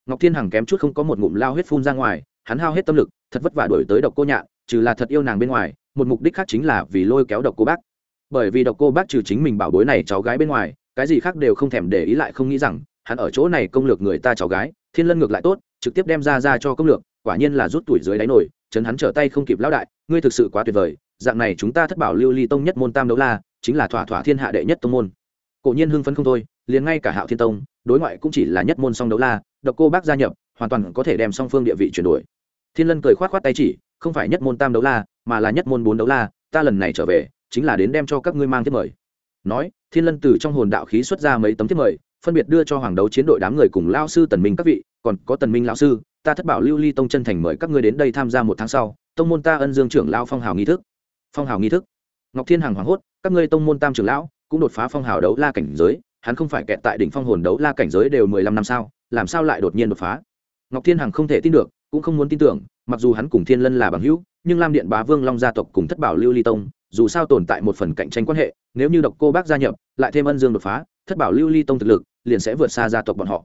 Ngọc thiên hằng kém chút không có một ngụm lao huyết phun ra ngoài, hắn hao hết tâm lực, thật vất vả đổi tới độc cô nhạn, trừ là thật yêu nàng bên ngoài, một mục đích khác chính là vì lôi kéo độc cô bác. Bởi vì độc cô bác trừ chính mình bảo bối này cháu gái bên ngoài, cái gì khác đều không thèm để ý lại không nghĩ rằng, hắn ở chỗ này công lược người ta cháu gái, thiên lân ngược lại tốt trực tiếp đem ra ra cho công lược, quả nhiên là rút tuổi dưới đáy nổi chấn hắn trở tay không kịp lão đại, ngươi thực sự quá tuyệt vời, dạng này chúng ta thất bảo lưu ly tông nhất môn tam đấu la, chính là thỏa thỏa thiên hạ đệ nhất tông môn. Cổ nhiên hưng phấn không thôi, liền ngay cả hạo thiên tông, đối ngoại cũng chỉ là nhất môn song đấu la, độc cô bác gia nhập, hoàn toàn có thể đem song phương địa vị chuyển đổi. Thiên lân cười khoát khoát tay chỉ, không phải nhất môn tam đấu la, mà là nhất môn bốn đấu la, ta lần này trở về, chính là đến đem cho các ngươi mang thiết mời. Nói, thiên lân từ trong hồn đạo khí xuất ra mấy tấm thiết mời, phân biệt đưa cho hoàng đấu chiến đội đám người cùng lao sư tần minh các vị còn có tần minh lão sư, ta thất bảo lưu ly tông chân thành mời các ngươi đến đây tham gia một tháng sau, tông môn ta ân dương trưởng lão phong hào nghi thức. Phong hào nghi thức. Ngọc thiên hằng hoảng hốt, các ngươi tông môn tam trưởng lão cũng đột phá phong hào đấu la cảnh giới, hắn không phải kẹt tại đỉnh phong hồn đấu la cảnh giới đều mười lăm năm sao, làm sao lại đột nhiên đột phá? Ngọc thiên hằng không thể tin được, cũng không muốn tin tưởng, mặc dù hắn cùng thiên lân là bằng hữu, nhưng lam điện bá vương long gia tộc cùng thất bảo lưu ly tông, dù sao tồn tại một phần cạnh tranh quan hệ, nếu như độc cô bác gia nhập, lại thêm ân dương đột phá, thất bảo lưu ly tông thực lực, liền sẽ vượt xa gia tộc bọn họ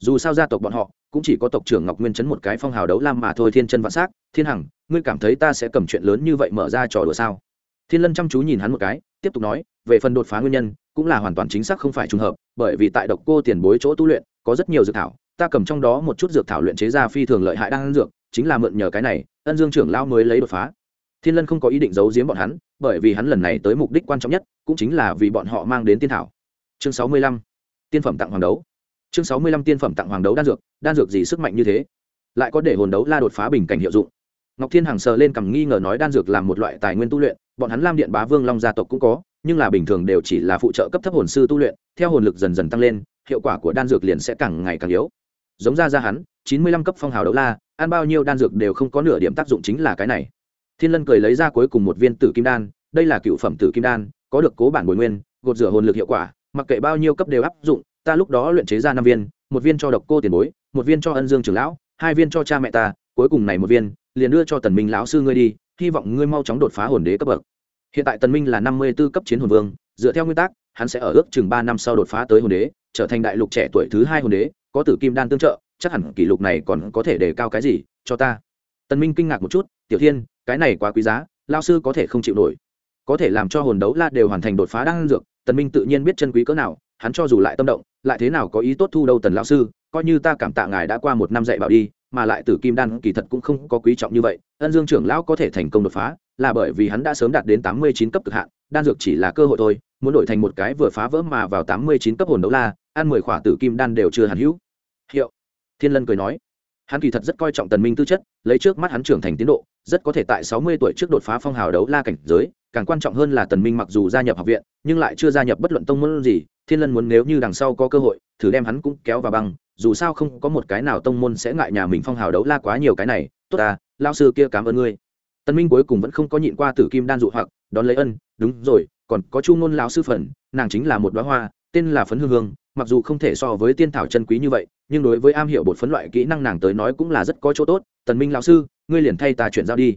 dù sao gia tộc bọn họ cũng chỉ có tộc trưởng ngọc nguyên chấn một cái phong hào đấu lam mà thôi, thiên chân vạn s á c thiên hằng, ngươi cảm thấy ta sẽ cầm chuyện lớn như vậy mở ra trò đùa sao? Thiên lân chăm chú nhìn hắn một cái, tiếp tục nói, về phần đột phá nguyên nhân, cũng là hoàn toàn chính xác không phải trùng hợp, bởi vì tại độc cô tiền bối chỗ tu luyện, có rất nhiều dược thảo, ta cầm trong đó một chút dược thảo luyện chế ra phi thường lợi hại đang dược, chính là mượn nhờ cái này, ân dương trưởng lão mới lấy đột phá. Thiên lân không có ý định giấu giếm bọn hắn, bởi vì hắn lần này tới mục đích quan trọng nhất, cũng chính là vì bọn họ mang đến tiên thảo. Chương sáu mươi lăm, tiên phẩm tặng hoàng đấu chương sáu mươi lăm tiên phẩm tặng hoàng đấu đan dược đan dược gì sức mạnh như thế? Lại có để hồn đấu la đột phá bình cảnh hiệu dụng. Ngọc thiên hằng sờ lên cằm nghi ngờ nói đan dược làm một loại tài nguyên tu luyện, bọn hắn lam điện bá vương long gia tộc cũng có, nhưng là bình thường đều chỉ là phụ trợ cấp thấp hồn sư tu luyện, theo hồn lực dần dần tăng lên, hiệu quả của đan dược liền sẽ càng ngày càng yếu. Giống ra ra hắn, chín mươi lăm cấp phong hào đấu la, ăn bao nhiêu đan dược đều không có nửa điểm tác dụng chính là cái này. Thiên lân cười lấy ra cuối cùng một viên tử kim đan, đây là cựu phẩm tử kim đan, có được cố bản bồi nguyên, gột rửa hồn lực hiệu quả, mặc kệ bao nhiêu cấp đều áp dụng ta lúc đó luyện chế ra năm viên, một viên cho độc cô tiền bối, một viên cho ân dương trưởng lão, hai viên cho cha mẹ ta, cuối cùng này một viên, liền đưa cho tần minh lão sư ngươi đi, hy vọng ngươi mau chóng đột phá hồn đế cấp bậc. Hiện tại tần minh là năm mươi 54 cấp chiến hồn vương, dựa theo nguyên tắc, hắn sẽ ở ước chừng ba năm sau đột phá tới hồn đế, trở thành đại lục trẻ tuổi thứ hai hồn đế, có tử kim đan tương trợ, chắc hẳn kỷ lục này còn có thể đề cao cái gì cho ta. Tần minh kinh ngạc một chút, tiểu thiên, cái này quá quý giá lao sư có thể không chịu nổi. Có thể làm cho hồn đấu la đều hoàn thành đột phá đan dược, tần minh tự nhiên biết chân quý cỡ nào hắn cho dù lại tâm động, lại thế nào có ý tốt thu đâu tần lão sư, coi như ta cảm tạ ngài đã qua một năm dạy bảo đi, mà lại tử kim đan kỳ thật cũng không có quý trọng như vậy, ân dương trưởng lão có thể thành công đột phá, là bởi vì hắn đã sớm đạt đến tám mươi chín cấp cực hạn, đan dược chỉ là cơ hội thôi, muốn đổi thành một cái vừa phá vỡ mà vào tám mươi chín cấp hồn đấu la, ăn mười khỏa tử kim đan đều chưa hẳn hữu. Hiệu. Thiên lân cười nói. Hắn kỳ thật rất coi trọng tần minh tư chất, lấy trước mắt hắn trưởng thành tiến độ, rất có thể tại sáu mươi tuổi trước đột phá phong hào đấu la cảnh giới càng quan trọng hơn là tần minh mặc dù gia nhập học viện, nhưng lại chưa gia nhập bất luận tông môn gì. Thiên lân muốn nếu như đằng sau có cơ hội, thử đem hắn cũng kéo vào băng. Dù sao không có một cái nào tông môn sẽ ngại nhà mình phong hào đấu la quá nhiều cái này. Tốt à lao sư kia cảm ơn ngươi. Tần minh cuối cùng vẫn không có nhịn qua tử kim đan dụ hoặc, đón lấy ân, đúng rồi, còn có chu ngôn lão sư phần, nàng chính là một đóa hoa, tên là phấn hương hương, mặc dù không thể so với tiên thảo chân quý như vậy, nhưng đối với am hiểu bột phấn loại kỹ năng nàng tới nói cũng là rất có chỗ tốt. Tần minh lão sư, ngươi liền thay ta chuyển giao đi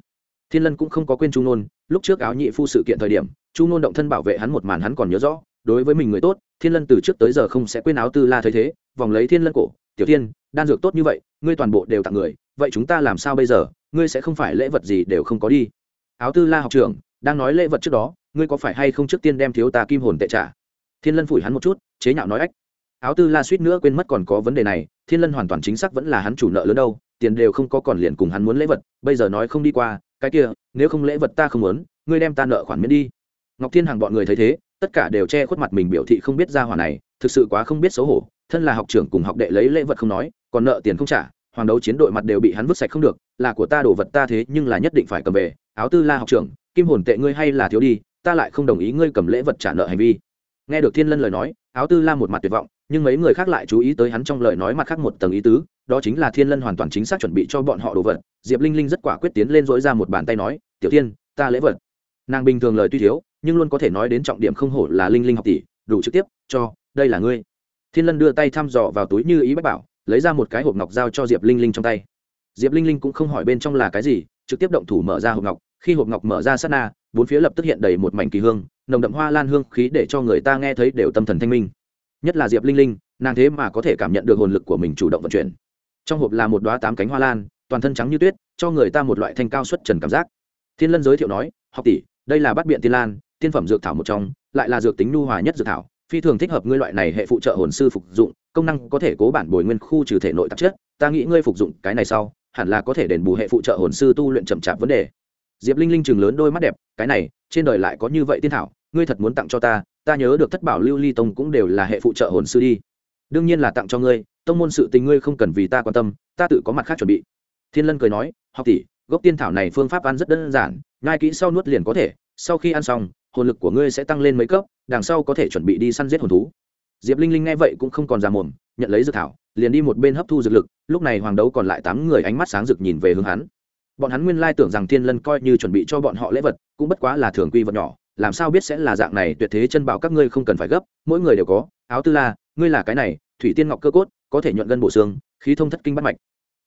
thiên lân cũng không có quên chu nôn, lúc trước áo nhị phu sự kiện thời điểm, chu nôn động thân bảo vệ hắn một màn hắn còn nhớ rõ, đối với mình người tốt, thiên lân từ trước tới giờ không sẽ quên áo tư la thấy thế, vòng lấy thiên lân cổ, tiểu thiên, đan dược tốt như vậy, ngươi toàn bộ đều tặng người, vậy chúng ta làm sao bây giờ, ngươi sẽ không phải lễ vật gì đều không có đi. Áo tư la học trưởng, đang nói lễ vật trước đó, ngươi có phải hay không trước tiên đem thiếu ta kim hồn tệ trả? Thiên lân phủi hắn một chút, chế nhạo nói ách. Áo tư la suýt nữa quên mất còn có vấn đề này, thiên lân hoàn toàn chính xác vẫn là hắn chủ nợ lớn đâu, tiền đều không có còn liền cùng hắn muốn lễ vật, bây giờ nói không đi qua cái kia, nếu không lễ vật ta không muốn, ngươi đem ta nợ khoản miễn đi. Ngọc thiên hàng bọn người thấy thế, tất cả đều che khuất mặt mình biểu thị không biết ra hỏa này, thực sự quá không biết xấu hổ, thân là học trưởng cùng học đệ lấy lễ vật không nói, còn nợ tiền không trả, hoàng đấu chiến đội mặt đều bị hắn vứt sạch không được, là của ta đổ vật ta thế nhưng là nhất định phải cầm về, áo tư la học trưởng, kim hồn tệ ngươi hay là thiếu đi, ta lại không đồng ý ngươi cầm lễ vật trả nợ hành vi. Nghe được thiên lân lời nói, áo tư la một mặt tuyệt vọng nhưng mấy người khác lại chú ý tới hắn trong lời nói mặt khác một tầng ý tứ, đó chính là thiên lân hoàn toàn chính xác chuẩn bị cho bọn họ đồ vật. Diệp linh linh rất quả quyết tiến lên dỗi ra một bàn tay nói, tiểu tiên ta lễ vật. Nàng bình thường lời tuy thiếu, nhưng luôn có thể nói đến trọng điểm không hổ là linh linh học tỷ, đủ trực tiếp, cho, đây là ngươi. Thiên lân đưa tay thăm dò vào túi như ý bách bảo, lấy ra một cái hộp ngọc giao cho diệp linh linh trong tay. Diệp linh linh cũng không hỏi bên trong là cái gì, trực tiếp động thủ mở ra hộp ngọc. Khi hộp ngọc mở ra sát na, bốn phía lập tức hiện đầy một mảnh kỳ hương, nồng đậm hoa lan hương khí để cho người ta nghe thấy đều tâm thần thanh minh nhất là diệp linh linh, nàng thế mà có thể cảm nhận được hồn lực của mình chủ động vận chuyển. Trong hộp là một đoá tám cánh hoa lan, toàn thân trắng như tuyết, cho người ta một loại thanh cao xuất trần cảm giác. Thiên lân giới thiệu nói, học tỷ, đây là bát biện tiên lan, tiên phẩm dược thảo một trong, lại là dược tính nu hòa nhất dược thảo, phi thường thích hợp ngươi loại này hệ phụ trợ hồn sư phục dụng, công năng có thể cố bản bồi nguyên khu trừ thể nội tạp chất, ta nghĩ ngươi phục dụng cái này sau, hẳn là có thể đền bù hệ phụ trợ hồn sư tu luyện chậm chạp vấn đề. Diệp linh linh chừng lớn đôi mắt đẹp, cái này, trên đời lại có như vậy tiên thảo, ngươi thật muốn tặng cho ta ta nhớ được thất bảo lưu ly tông cũng đều là hệ phụ trợ hồn sư đi. Đương nhiên là tặng cho ngươi, tông môn sự tình ngươi không cần vì ta quan tâm, ta tự có mặt khác chuẩn bị. Thiên lân cười nói, học tỷ, gốc tiên thảo này phương pháp ăn rất đơn giản ngai kỹ sau nuốt liền có thể, sau khi ăn xong, hồn lực của ngươi sẽ tăng lên mấy cấp, đằng sau có thể chuẩn bị đi săn giết hồn thú. Diệp linh linh nghe vậy cũng không còn ra mồm, nhận lấy dược thảo, liền đi một bên hấp thu dược lực, lúc này hoàng đấu còn lại tám người ánh mắt sáng rực nhìn về hướng hắn. Bọn hắn nguyên lai tưởng rằng thiên lân coi như chuẩn bị cho bọn họ lễ vật, cũng bất quá là thường quy vật nhỏ làm sao biết sẽ là dạng này, tuyệt thế chân bảo các ngươi không cần phải gấp, mỗi người đều có. Áo tư la, ngươi là cái này, thủy tiên ngọc cơ cốt, có thể nhuận gân bổ xương, khí thông thất kinh bắt mạch.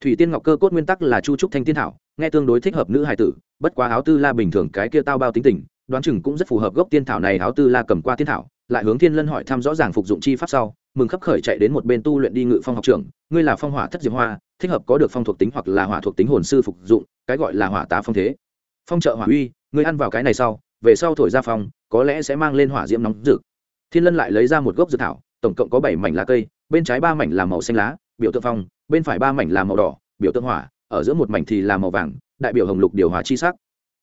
Thủy tiên ngọc cơ cốt nguyên tắc là chu trúc thanh tiên thảo, nghe tương đối thích hợp nữ hài tử, bất quá áo tư la bình thường cái kia tao bao tính tình, đoán chừng cũng rất phù hợp gốc tiên thảo này, áo tư la cầm qua tiên thảo, lại hướng thiên lân hỏi thăm rõ ràng phục dụng chi pháp sau, mừng khấp khởi chạy đến một bên tu luyện đi ngự phong học trưởng, ngươi là phong hỏa thất diệp hoa, thích hợp có được phong thuộc tính hoặc là hỏa thuộc tính hồn sư phục dụng, cái gọi là hỏa tá phong thế. Phong trợ hỏa uy, ngươi ăn vào cái này sau về sau thổi ra phong, có lẽ sẽ mang lên hỏa diễm nóng rực. Thiên lân lại lấy ra một gốc dược thảo, tổng cộng có bảy mảnh lá cây, bên trái ba mảnh là màu xanh lá, biểu tượng phong, bên phải ba mảnh là màu đỏ, biểu tượng hỏa, ở giữa một mảnh thì là màu vàng, đại biểu hồng lục điều hòa chi sắc.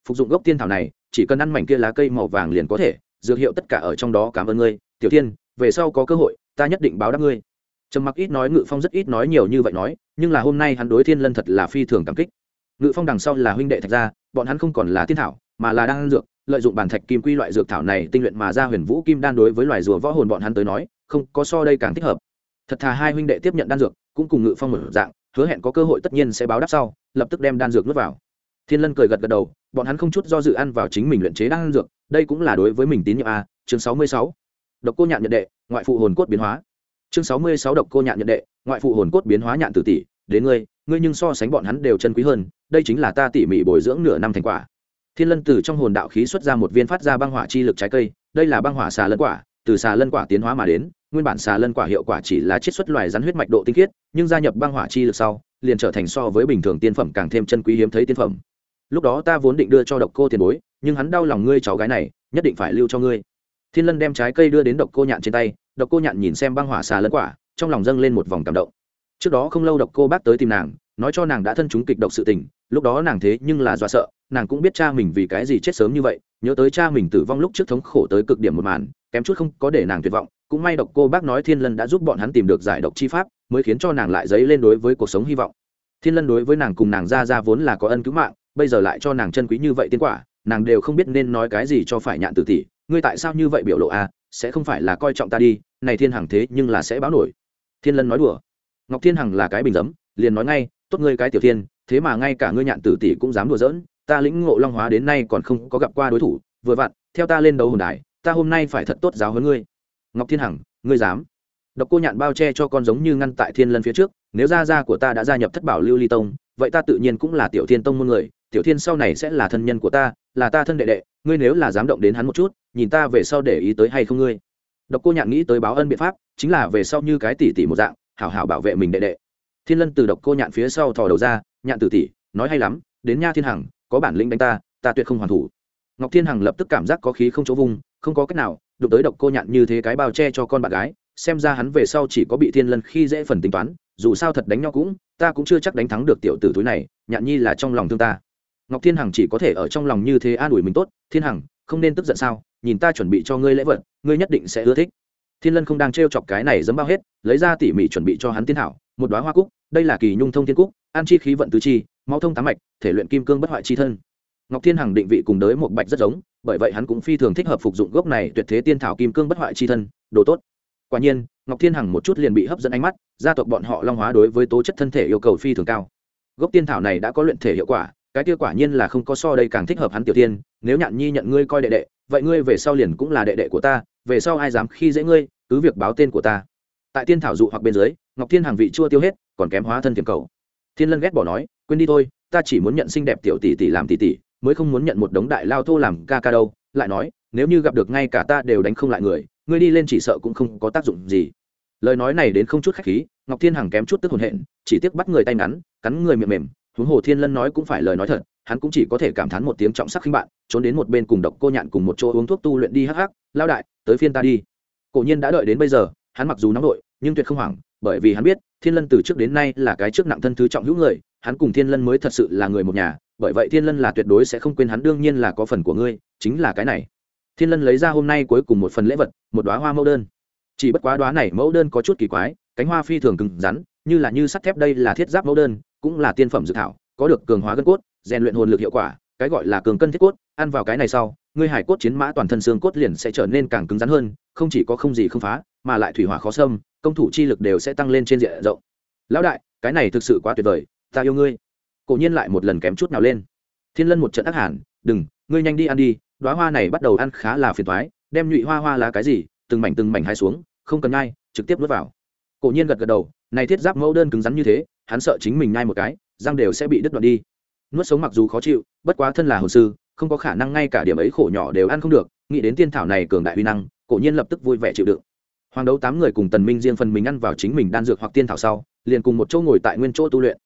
Phục dụng gốc tiên thảo này, chỉ cần ăn mảnh kia lá cây màu vàng liền có thể, dược hiệu tất cả ở trong đó cảm ơn ngươi, tiểu thiên, về sau có cơ hội, ta nhất định báo đáp ngươi. Trầm mặc ít nói, ngự phong rất ít nói nhiều như vậy nói, nhưng là hôm nay hắn đối thiên lân thật là phi thường cảm kích. Ngự phong đằng sau là huynh đệ thạch gia, bọn hắn không còn là tiên thảo, mà là đang dược lợi dụng bản thạch kim quy loại dược thảo này tinh luyện mà ra huyền vũ kim đan đối với loài rùa võ hồn bọn hắn tới nói, không có so đây càng thích hợp. Thật thà hai huynh đệ tiếp nhận đan dược, cũng cùng ngự phong một dạng, hứa hẹn có cơ hội tất nhiên sẽ báo đáp sau, lập tức đem đan dược nuốt vào. Thiên lân cười gật gật đầu, bọn hắn không chút do dự ăn vào chính mình luyện chế đan dược, đây cũng là đối với mình tín nhiệm a, chương sáu mươi sáu. Độc cô nhạn nhận đệ, ngoại phụ hồn cốt biến hóa. Chương sáu mươi sáu độc cô nhạn nhận đệ, ngoại phụ hồn cốt biến hóa nhạn tử tỷ, đến ngươi ngươi nhưng so sánh bọn hắn đều chân quý hơn, đây chính là ta tỉ mỉ bồi dưỡng nửa năm thành quả thiên lân từ trong hồn đạo khí xuất ra một viên phát ra băng hỏa chi lực trái cây, đây là băng hỏa xà lân quả, từ xà lân quả tiến hóa mà đến, nguyên bản xà lân quả hiệu quả chỉ là chiết xuất loài rắn huyết mạch độ tinh khiết, nhưng gia nhập băng hỏa chi lực sau, liền trở thành so với bình thường tiên phẩm càng thêm chân quý hiếm thấy tiên phẩm. Lúc đó ta vốn định đưa cho độc cô tiền bối, nhưng hắn đau lòng ngươi cháu gái này, nhất định phải lưu cho ngươi. Thiên lân đem trái cây đưa đến độc cô nhạn trên tay, độc cô nhạn nhìn xem băng hỏa xà lân quả, trong lòng dâng lên một vòng cảm động. Trước đó không lâu độc cô bác tới tìm nàng, nói cho nàng đã thân chúng kịch độc sự tình lúc đó nàng thế nhưng là dọa sợ, nàng cũng biết cha mình vì cái gì chết sớm như vậy, nhớ tới cha mình tử vong lúc trước thống khổ tới cực điểm một màn, kém chút không có để nàng tuyệt vọng. Cũng may độc cô bác nói thiên lân đã giúp bọn hắn tìm được giải độc chi pháp, mới khiến cho nàng lại dấy lên đối với cuộc sống hy vọng. Thiên lân đối với nàng cùng nàng ra ra vốn là có ân cứu mạng, bây giờ lại cho nàng chân quý như vậy tiến quả, nàng đều không biết nên nói cái gì cho phải nhạn tử tỷ. Ngươi tại sao như vậy biểu lộ a à? sẽ không phải là coi trọng ta đi, này thiên hằng thế nhưng là sẽ báo nổi. Thiên lân nói đùa. Ngọc thiên hằng là cái bình dấm liền nói ngay, tốt ngươi cái tiểu thiên thế mà ngay cả ngươi nhạn tử tỷ cũng dám đùa giỡn, ta lĩnh ngộ long hóa đến nay còn không có gặp qua đối thủ, vừa vặn, theo ta lên đấu hồn đài, ta hôm nay phải thật tốt giáo hơn ngươi. Ngọc thiên hằng, ngươi dám? Độc cô nhạn bao che cho con giống như ngăn tại thiên lân phía trước, nếu gia gia của ta đã gia nhập thất bảo lưu ly tông, vậy ta tự nhiên cũng là tiểu thiên tông môn người, tiểu thiên sau này sẽ là thân nhân của ta, là ta thân đệ đệ, ngươi nếu là dám động đến hắn một chút, nhìn ta về sau để ý tới hay không ngươi? Độc cô nhạn nghĩ tới báo ân biện pháp, chính là về sau như cái tỷ tỷ một dạng, hảo hảo bảo vệ mình đệ đệ. Thiên lân từ độc cô nhạn phía sau thò đầu ra nhạn tử tỷ, nói hay lắm, đến nha thiên hằng, có bản lĩnh đánh ta ta tuyệt không hoàn thủ ngọc thiên hằng lập tức cảm giác có khí không chỗ vung, không có cách nào, đụng tới độc cô nhạn như thế cái bao che cho con bạn gái, xem ra hắn về sau chỉ có bị thiên lân khi dễ phần tính toán, dù sao thật đánh nhau cũng, ta cũng chưa chắc đánh thắng được tiểu tử túi này, nhạn nhi là trong lòng thương ta ngọc thiên hằng chỉ có thể ở trong lòng như thế an ủi mình tốt, thiên hằng, không nên tức giận sao, nhìn ta chuẩn bị cho ngươi lễ vật, ngươi nhất định sẽ ưa thích thiên lân không đang t chọc cái này dấm bao hết, lấy ra tỉ mỉ chuẩn bị cho hắn tiên hảo một đoá hoa cúc, đây là kỳ nhung thông thiên cúc, an chi khí vận tứ chi, máu thông tám mạch, thể luyện kim cương bất hoại chi thân. Ngọc thiên hằng định vị cùng đới một bạch rất giống, bởi vậy hắn cũng phi thường thích hợp phục dụng gốc này tuyệt thế tiên thảo kim cương bất hoại chi thân, đồ tốt. Quả nhiên, ngọc thiên hằng một chút liền bị hấp dẫn ánh mắt, gia tộc bọn họ long hóa đối với tố chất thân thể yêu cầu phi thường cao. Gốc tiên thảo này đã có luyện thể hiệu quả, cái kia quả nhiên là không có so đây càng thích hợp hắn tiểu tiên, nếu nhạn nhi nhận ngươi coi đệ đệ, vậy ngươi về sau liền cũng là đệ đệ của ta, về sau ai dám khi dễ ngươi, cứ việc báo tên của ta tại tiên thảo dụ hoặc bên dưới, ngọc thiên hàng vị chua tiêu hết, còn kém hóa thân tiềm cầu. Thiên lân ghét bỏ nói, quên đi thôi, ta chỉ muốn nhận xinh đẹp tiểu tỷ tỷ làm tỷ tỷ, mới không muốn nhận một đống đại lao thô làm ca ca đâu. Lại nói, nếu như gặp được ngay cả ta đều đánh không lại người, ngươi đi lên chỉ sợ cũng không có tác dụng gì. Lời nói này đến không chút khách khí, ngọc thiên hằng kém chút tức hồn hện, chỉ tiếc bắt người tay ngắn, cắn người miệng mềm. Huống hồ thiên lân nói cũng phải lời nói thật, hắn cũng chỉ có thể cảm thán một tiếng trọng sắc khinh bạn, trốn đến một bên cùng độc cô nhạn cùng một chỗ uống thuốc tu luyện đi hắc hắc lao đại, tới phiên ta đi. Cổ nhiên đã đợi đến bây giờ, hắn mặc dù nóng đội nhưng tuyệt không hoảng, bởi vì hắn biết, thiên lân từ trước đến nay là cái trước nặng thân thứ trọng hữu người, hắn cùng thiên lân mới thật sự là người một nhà, bởi vậy thiên lân là tuyệt đối sẽ không quên hắn, đương nhiên là có phần của ngươi, chính là cái này. Thiên lân lấy ra hôm nay cuối cùng một phần lễ vật, một đoá hoa mẫu đơn. Chỉ bất quá đoá này mẫu đơn có chút kỳ quái, cánh hoa phi thường cứng rắn, như là như sắt thép đây là thiết giáp mẫu đơn, cũng là tiên phẩm dự thảo, có được cường hóa gân cốt, rèn luyện hồn lực hiệu quả, cái gọi là cường cân thiết cốt, ăn vào cái này sau, ngươi hải cốt chiến mã toàn thân xương cốt liền sẽ trở nên càng cứng rắn hơn, không chỉ có không gì không phá, mà lại thủy hỏa khó xâm công thủ chi lực đều sẽ tăng lên trên diện rộng. Lão đại, cái này thực sự quá tuyệt vời, ta yêu ngươi. Cổ nhiên lại một lần kém chút nào lên. Thiên lân một trận ác hẳn đừng, ngươi nhanh đi ăn đi đoá hoa này bắt đầu ăn khá là phiền thoái đem nhụy hoa hoa lá cái gì, từng mảnh từng mảnh hai xuống, không cần ngay trực tiếp nuốt vào. Cổ nhiên gật gật đầu, này thiết giáp mẫu đơn cứng rắn như thế, hắn sợ chính mình ngay một cái, răng đều sẽ bị đứt đoạn đi. Nuốt sống mặc dù khó chịu, bất quá thân là hồ sư, không có khả năng ngay cả điểm ấy khổ nhỏ đều ăn không được, nghĩ đến tiên thảo này cường đại uy năng, cổ nhiên lập tức vui vẻ chịu đựng hoàng đấu tám người cùng tần minh riêng phần mình ăn vào chính mình đan dược hoặc tiên thảo sau, liền cùng một chỗ ngồi tại nguyên chỗ tu luyện.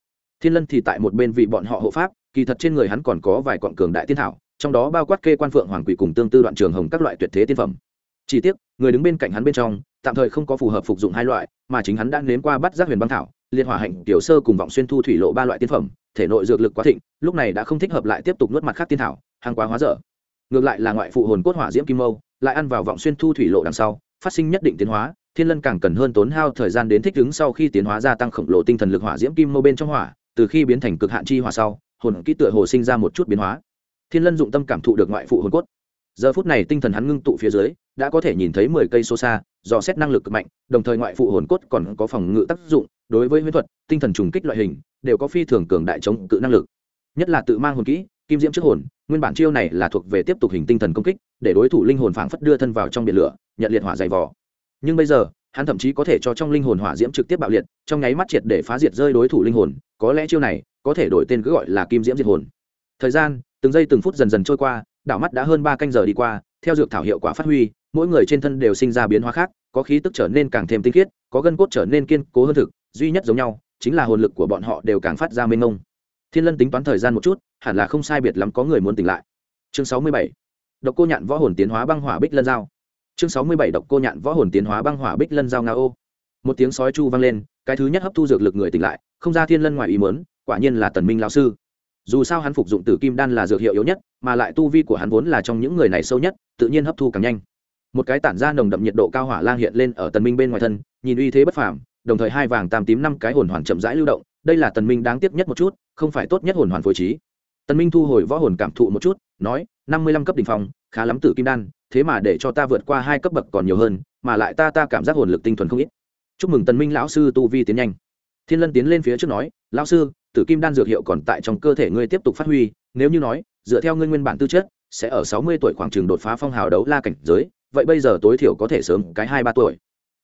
Thiên lân thì tại một bên vị bọn họ hộ pháp, kỳ thật trên người hắn còn có vài quặng cường đại tiên thảo, trong đó bao quát kê quan phượng hoàng quỷ cùng tương tư đoạn trường hồng các loại tuyệt thế tiên phẩm. Chỉ tiếc, người đứng bên cạnh hắn bên trong, tạm thời không có phù hợp phục dụng hai loại, mà chính hắn đã nếm qua bắt giác huyền băng thảo, liệt hỏa hạnh, tiểu sơ cùng vọng xuyên thu thủy lộ ba loại tiên phẩm, thể nội dược lực quá thịnh, lúc này đã không thích hợp lại tiếp tục nuốt mặt khác tiên thảo, hàng quá hóa dở. Ngược lại là ngoại phụ hồn cốt hỏa diễm kim mâu, lại ăn vào vọng xuyên thu thủy lộ đằng sau phát sinh nhất định tiến hóa, thiên lân càng cần hơn tốn hao thời gian đến thích ứng sau khi tiến hóa gia tăng khổng lồ tinh thần lực hỏa diễm kim mô bên trong hỏa, từ khi biến thành cực hạn chi hỏa sau, hồn kỹ tựa hồ sinh ra một chút biến hóa. Thiên lân dụng tâm cảm thụ được ngoại phụ hồn cốt. Giờ phút này tinh thần hắn ngưng tụ phía dưới, đã có thể nhìn thấy mười cây số xa dò xét năng lực cực mạnh, đồng thời ngoại phụ hồn cốt còn có phòng ngự tác dụng, đối với huyễn thuật, tinh thần trùng kích loại hình, đều có phi thường cường đại chống cự năng lực. Nhất là tự mang hồn kỹ kim diễm trước hồn, nguyên bản chiêu này là thuộc về tiếp tục hình tinh thần công kích, để đối thủ linh hồn phảng phất đưa thân vào trong biển lửa, nhận liệt hỏa dày vò. Nhưng bây giờ, hắn thậm chí có thể cho trong linh hồn hỏa diễm trực tiếp bạo liệt, trong nháy mắt triệt để phá diệt rơi đối thủ linh hồn, có lẽ chiêu này có thể đổi tên cứ gọi là kim diễm diệt hồn. Thời gian, từng giây từng phút dần dần trôi qua, đảo mắt đã hơn ba canh giờ đi qua, theo dược thảo hiệu quả phát huy, mỗi người trên thân đều sinh ra biến hóa khác, có khí tức trở nên càng thêm tinh khiết, có gân cốt trở nên kiên cố hơn thực, duy nhất giống nhau, chính là hồn lực của bọn họ đều càng phát ra mênh mông thiên lân tính toán thời gian một chút, hẳn là không sai biệt lắm có người muốn tỉnh lại. Chương sáu mươi bảy. Độc cô nhạn võ hồn tiến hóa băng hỏa bích lân giao. Chương sáu mươi bảy, độc cô nhạn võ hồn tiến hóa băng hỏa bích lân giao nga ô. Một tiếng sói chu vang lên, cái thứ nhất hấp thu dược lực người tỉnh lại, không ra thiên lân ngoài ý mớn quả nhiên là tần minh lao sư. Dù sao hắn phục dụng tử kim đan là dược hiệu yếu nhất, mà lại tu vi của hắn vốn là trong những người này sâu nhất, tự nhiên hấp thu càng nhanh. Một cái tản ra nồng đậm nhiệt độ cao hỏa lang hiện lên ở tần minh bên ngoài thân, nhìn uy thế bất phàm đồng thời hai vàng tam tím năm cái hồn hoàn chậm rãi lưu động, đây là tần minh đáng tiếc nhất một chút, không phải tốt nhất hồn hoàn phối trí. Tần minh thu hồi võ hồn cảm thụ một chút, nói, năm mươi lăm cấp đỉnh phong, khá lắm tử kim đan, thế mà để cho ta vượt qua hai cấp bậc còn nhiều hơn, mà lại ta ta cảm giác hồn lực tinh thuần không ít. Chúc mừng tần minh lão sư tu vi tiến nhanh. Thiên lân tiến lên phía trước nói, lão sư, tử kim đan dược hiệu còn tại trong cơ thể ngươi tiếp tục phát huy, nếu như nói, dựa theo ngươi nguyên bản tư chất, sẽ ở sáu mươi tuổi khoảng trường đột phá phong hào đấu la cảnh giới, vậy bây giờ tối thiểu có thể sớm cái hai ba tuổi.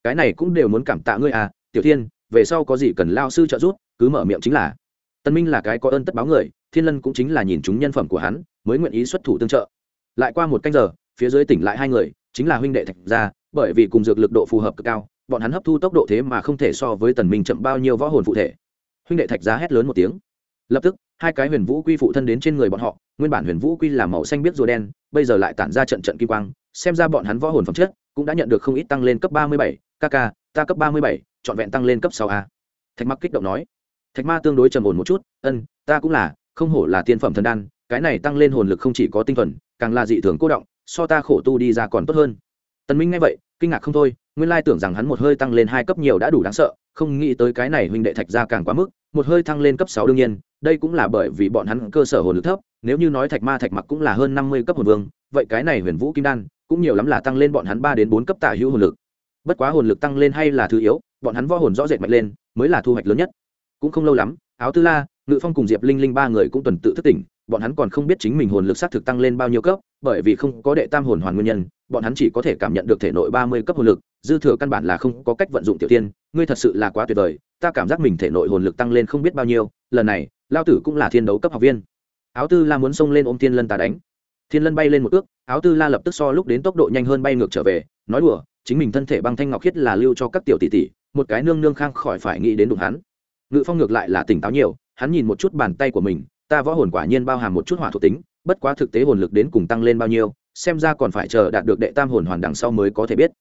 Cái này cũng đều muốn cảm tạ ngươi à tiểu thiên, về sau có gì cần lao sư trợ giúp, cứ mở miệng chính là. Tân minh là cái có ơn tất báo người, thiên lân cũng chính là nhìn chúng nhân phẩm của hắn, mới nguyện ý xuất thủ tương trợ. Lại qua một canh giờ, phía dưới tỉnh lại hai người, chính là huynh đệ thạch gia, bởi vì cùng dược lực độ phù hợp cực cao, bọn hắn hấp thu tốc độ thế mà không thể so với tần minh chậm bao nhiêu võ hồn phụ thể. Huynh đệ thạch Gia hét lớn một tiếng. Lập tức, hai cái huyền vũ quy phụ thân đến trên người bọn họ, nguyên bản huyền vũ quy là màu xanh biết rùa đen, bây giờ lại tản ra trận trận kim quang, xem ra bọn hắn võ hồn phẩm chất cũng đã nhận được không ít tăng lên cấp ba mươi bảy. Kk ta cấp ba mươi bảy trọn vẹn tăng lên cấp sáu a. Thạch mặc kích động nói. Thạch ma tương đối trầm ổn một chút, ân, ta cũng là, không hổ là tiên phẩm thần đan, cái này tăng lên hồn lực không chỉ có tinh thuần, càng là dị thường cố động, so ta khổ tu đi ra còn tốt hơn. Tần minh nghe vậy, kinh ngạc không thôi, nguyên lai tưởng rằng hắn một hơi tăng lên hai cấp nhiều đã đủ đáng sợ, không nghĩ tới cái này huynh đệ thạch ra càng quá mức, một hơi thăng lên cấp sáu đương nhiên, đây cũng là bởi vì bọn hắn cơ sở hồn lực thấp, nếu như nói thạch ma, thạch mặc cũng là hơn năm mươi cấp hồn vương, vậy cái này huyền vũ kim đan cũng nhiều lắm là tăng lên bọn hắn ba đến bốn cấp tả hữu hồn lực. Bất quá hồn lực tăng lên hay là thứ yếu bọn hắn võ hồn rõ rệt mạnh lên, mới là thu hoạch lớn nhất. Cũng không lâu lắm, áo tư la, ngự phong cùng diệp linh linh ba người cũng tuần tự thức tỉnh, bọn hắn còn không biết chính mình hồn lực xác thực tăng lên bao nhiêu cấp, bởi vì không có đệ tam hồn hoàn nguyên nhân, bọn hắn chỉ có thể cảm nhận được thể nội ba mươi cấp hồn lực, dư thừa căn bản là không có cách vận dụng tiểu tiên, ngươi thật sự là quá tuyệt vời, ta cảm giác mình thể nội hồn lực tăng lên không biết bao nhiêu, lần này, lao tử cũng là thiên đấu cấp học viên. Áo tư la muốn xông lên ôm thiên lân ta đánh. Thiên lân bay lên một ước áo tư la lập tức so lúc đến tốc độ nhanh hơn bay ngược trở về, nói đùa, chính mình thân thể băng thanh ngọc khiết là lưu cho các tiểu tỷ tỷ một cái nương nương khang khỏi phải nghĩ đến đụng hắn. Ngự phong ngược lại là tỉnh táo nhiều, hắn nhìn một chút bàn tay của mình, ta võ hồn quả nhiên bao hàm một chút hỏa thuộc tính, bất quá thực tế hồn lực đến cùng tăng lên bao nhiêu, xem ra còn phải chờ đạt được đệ tam hồn hoàn đằng sau mới có thể biết.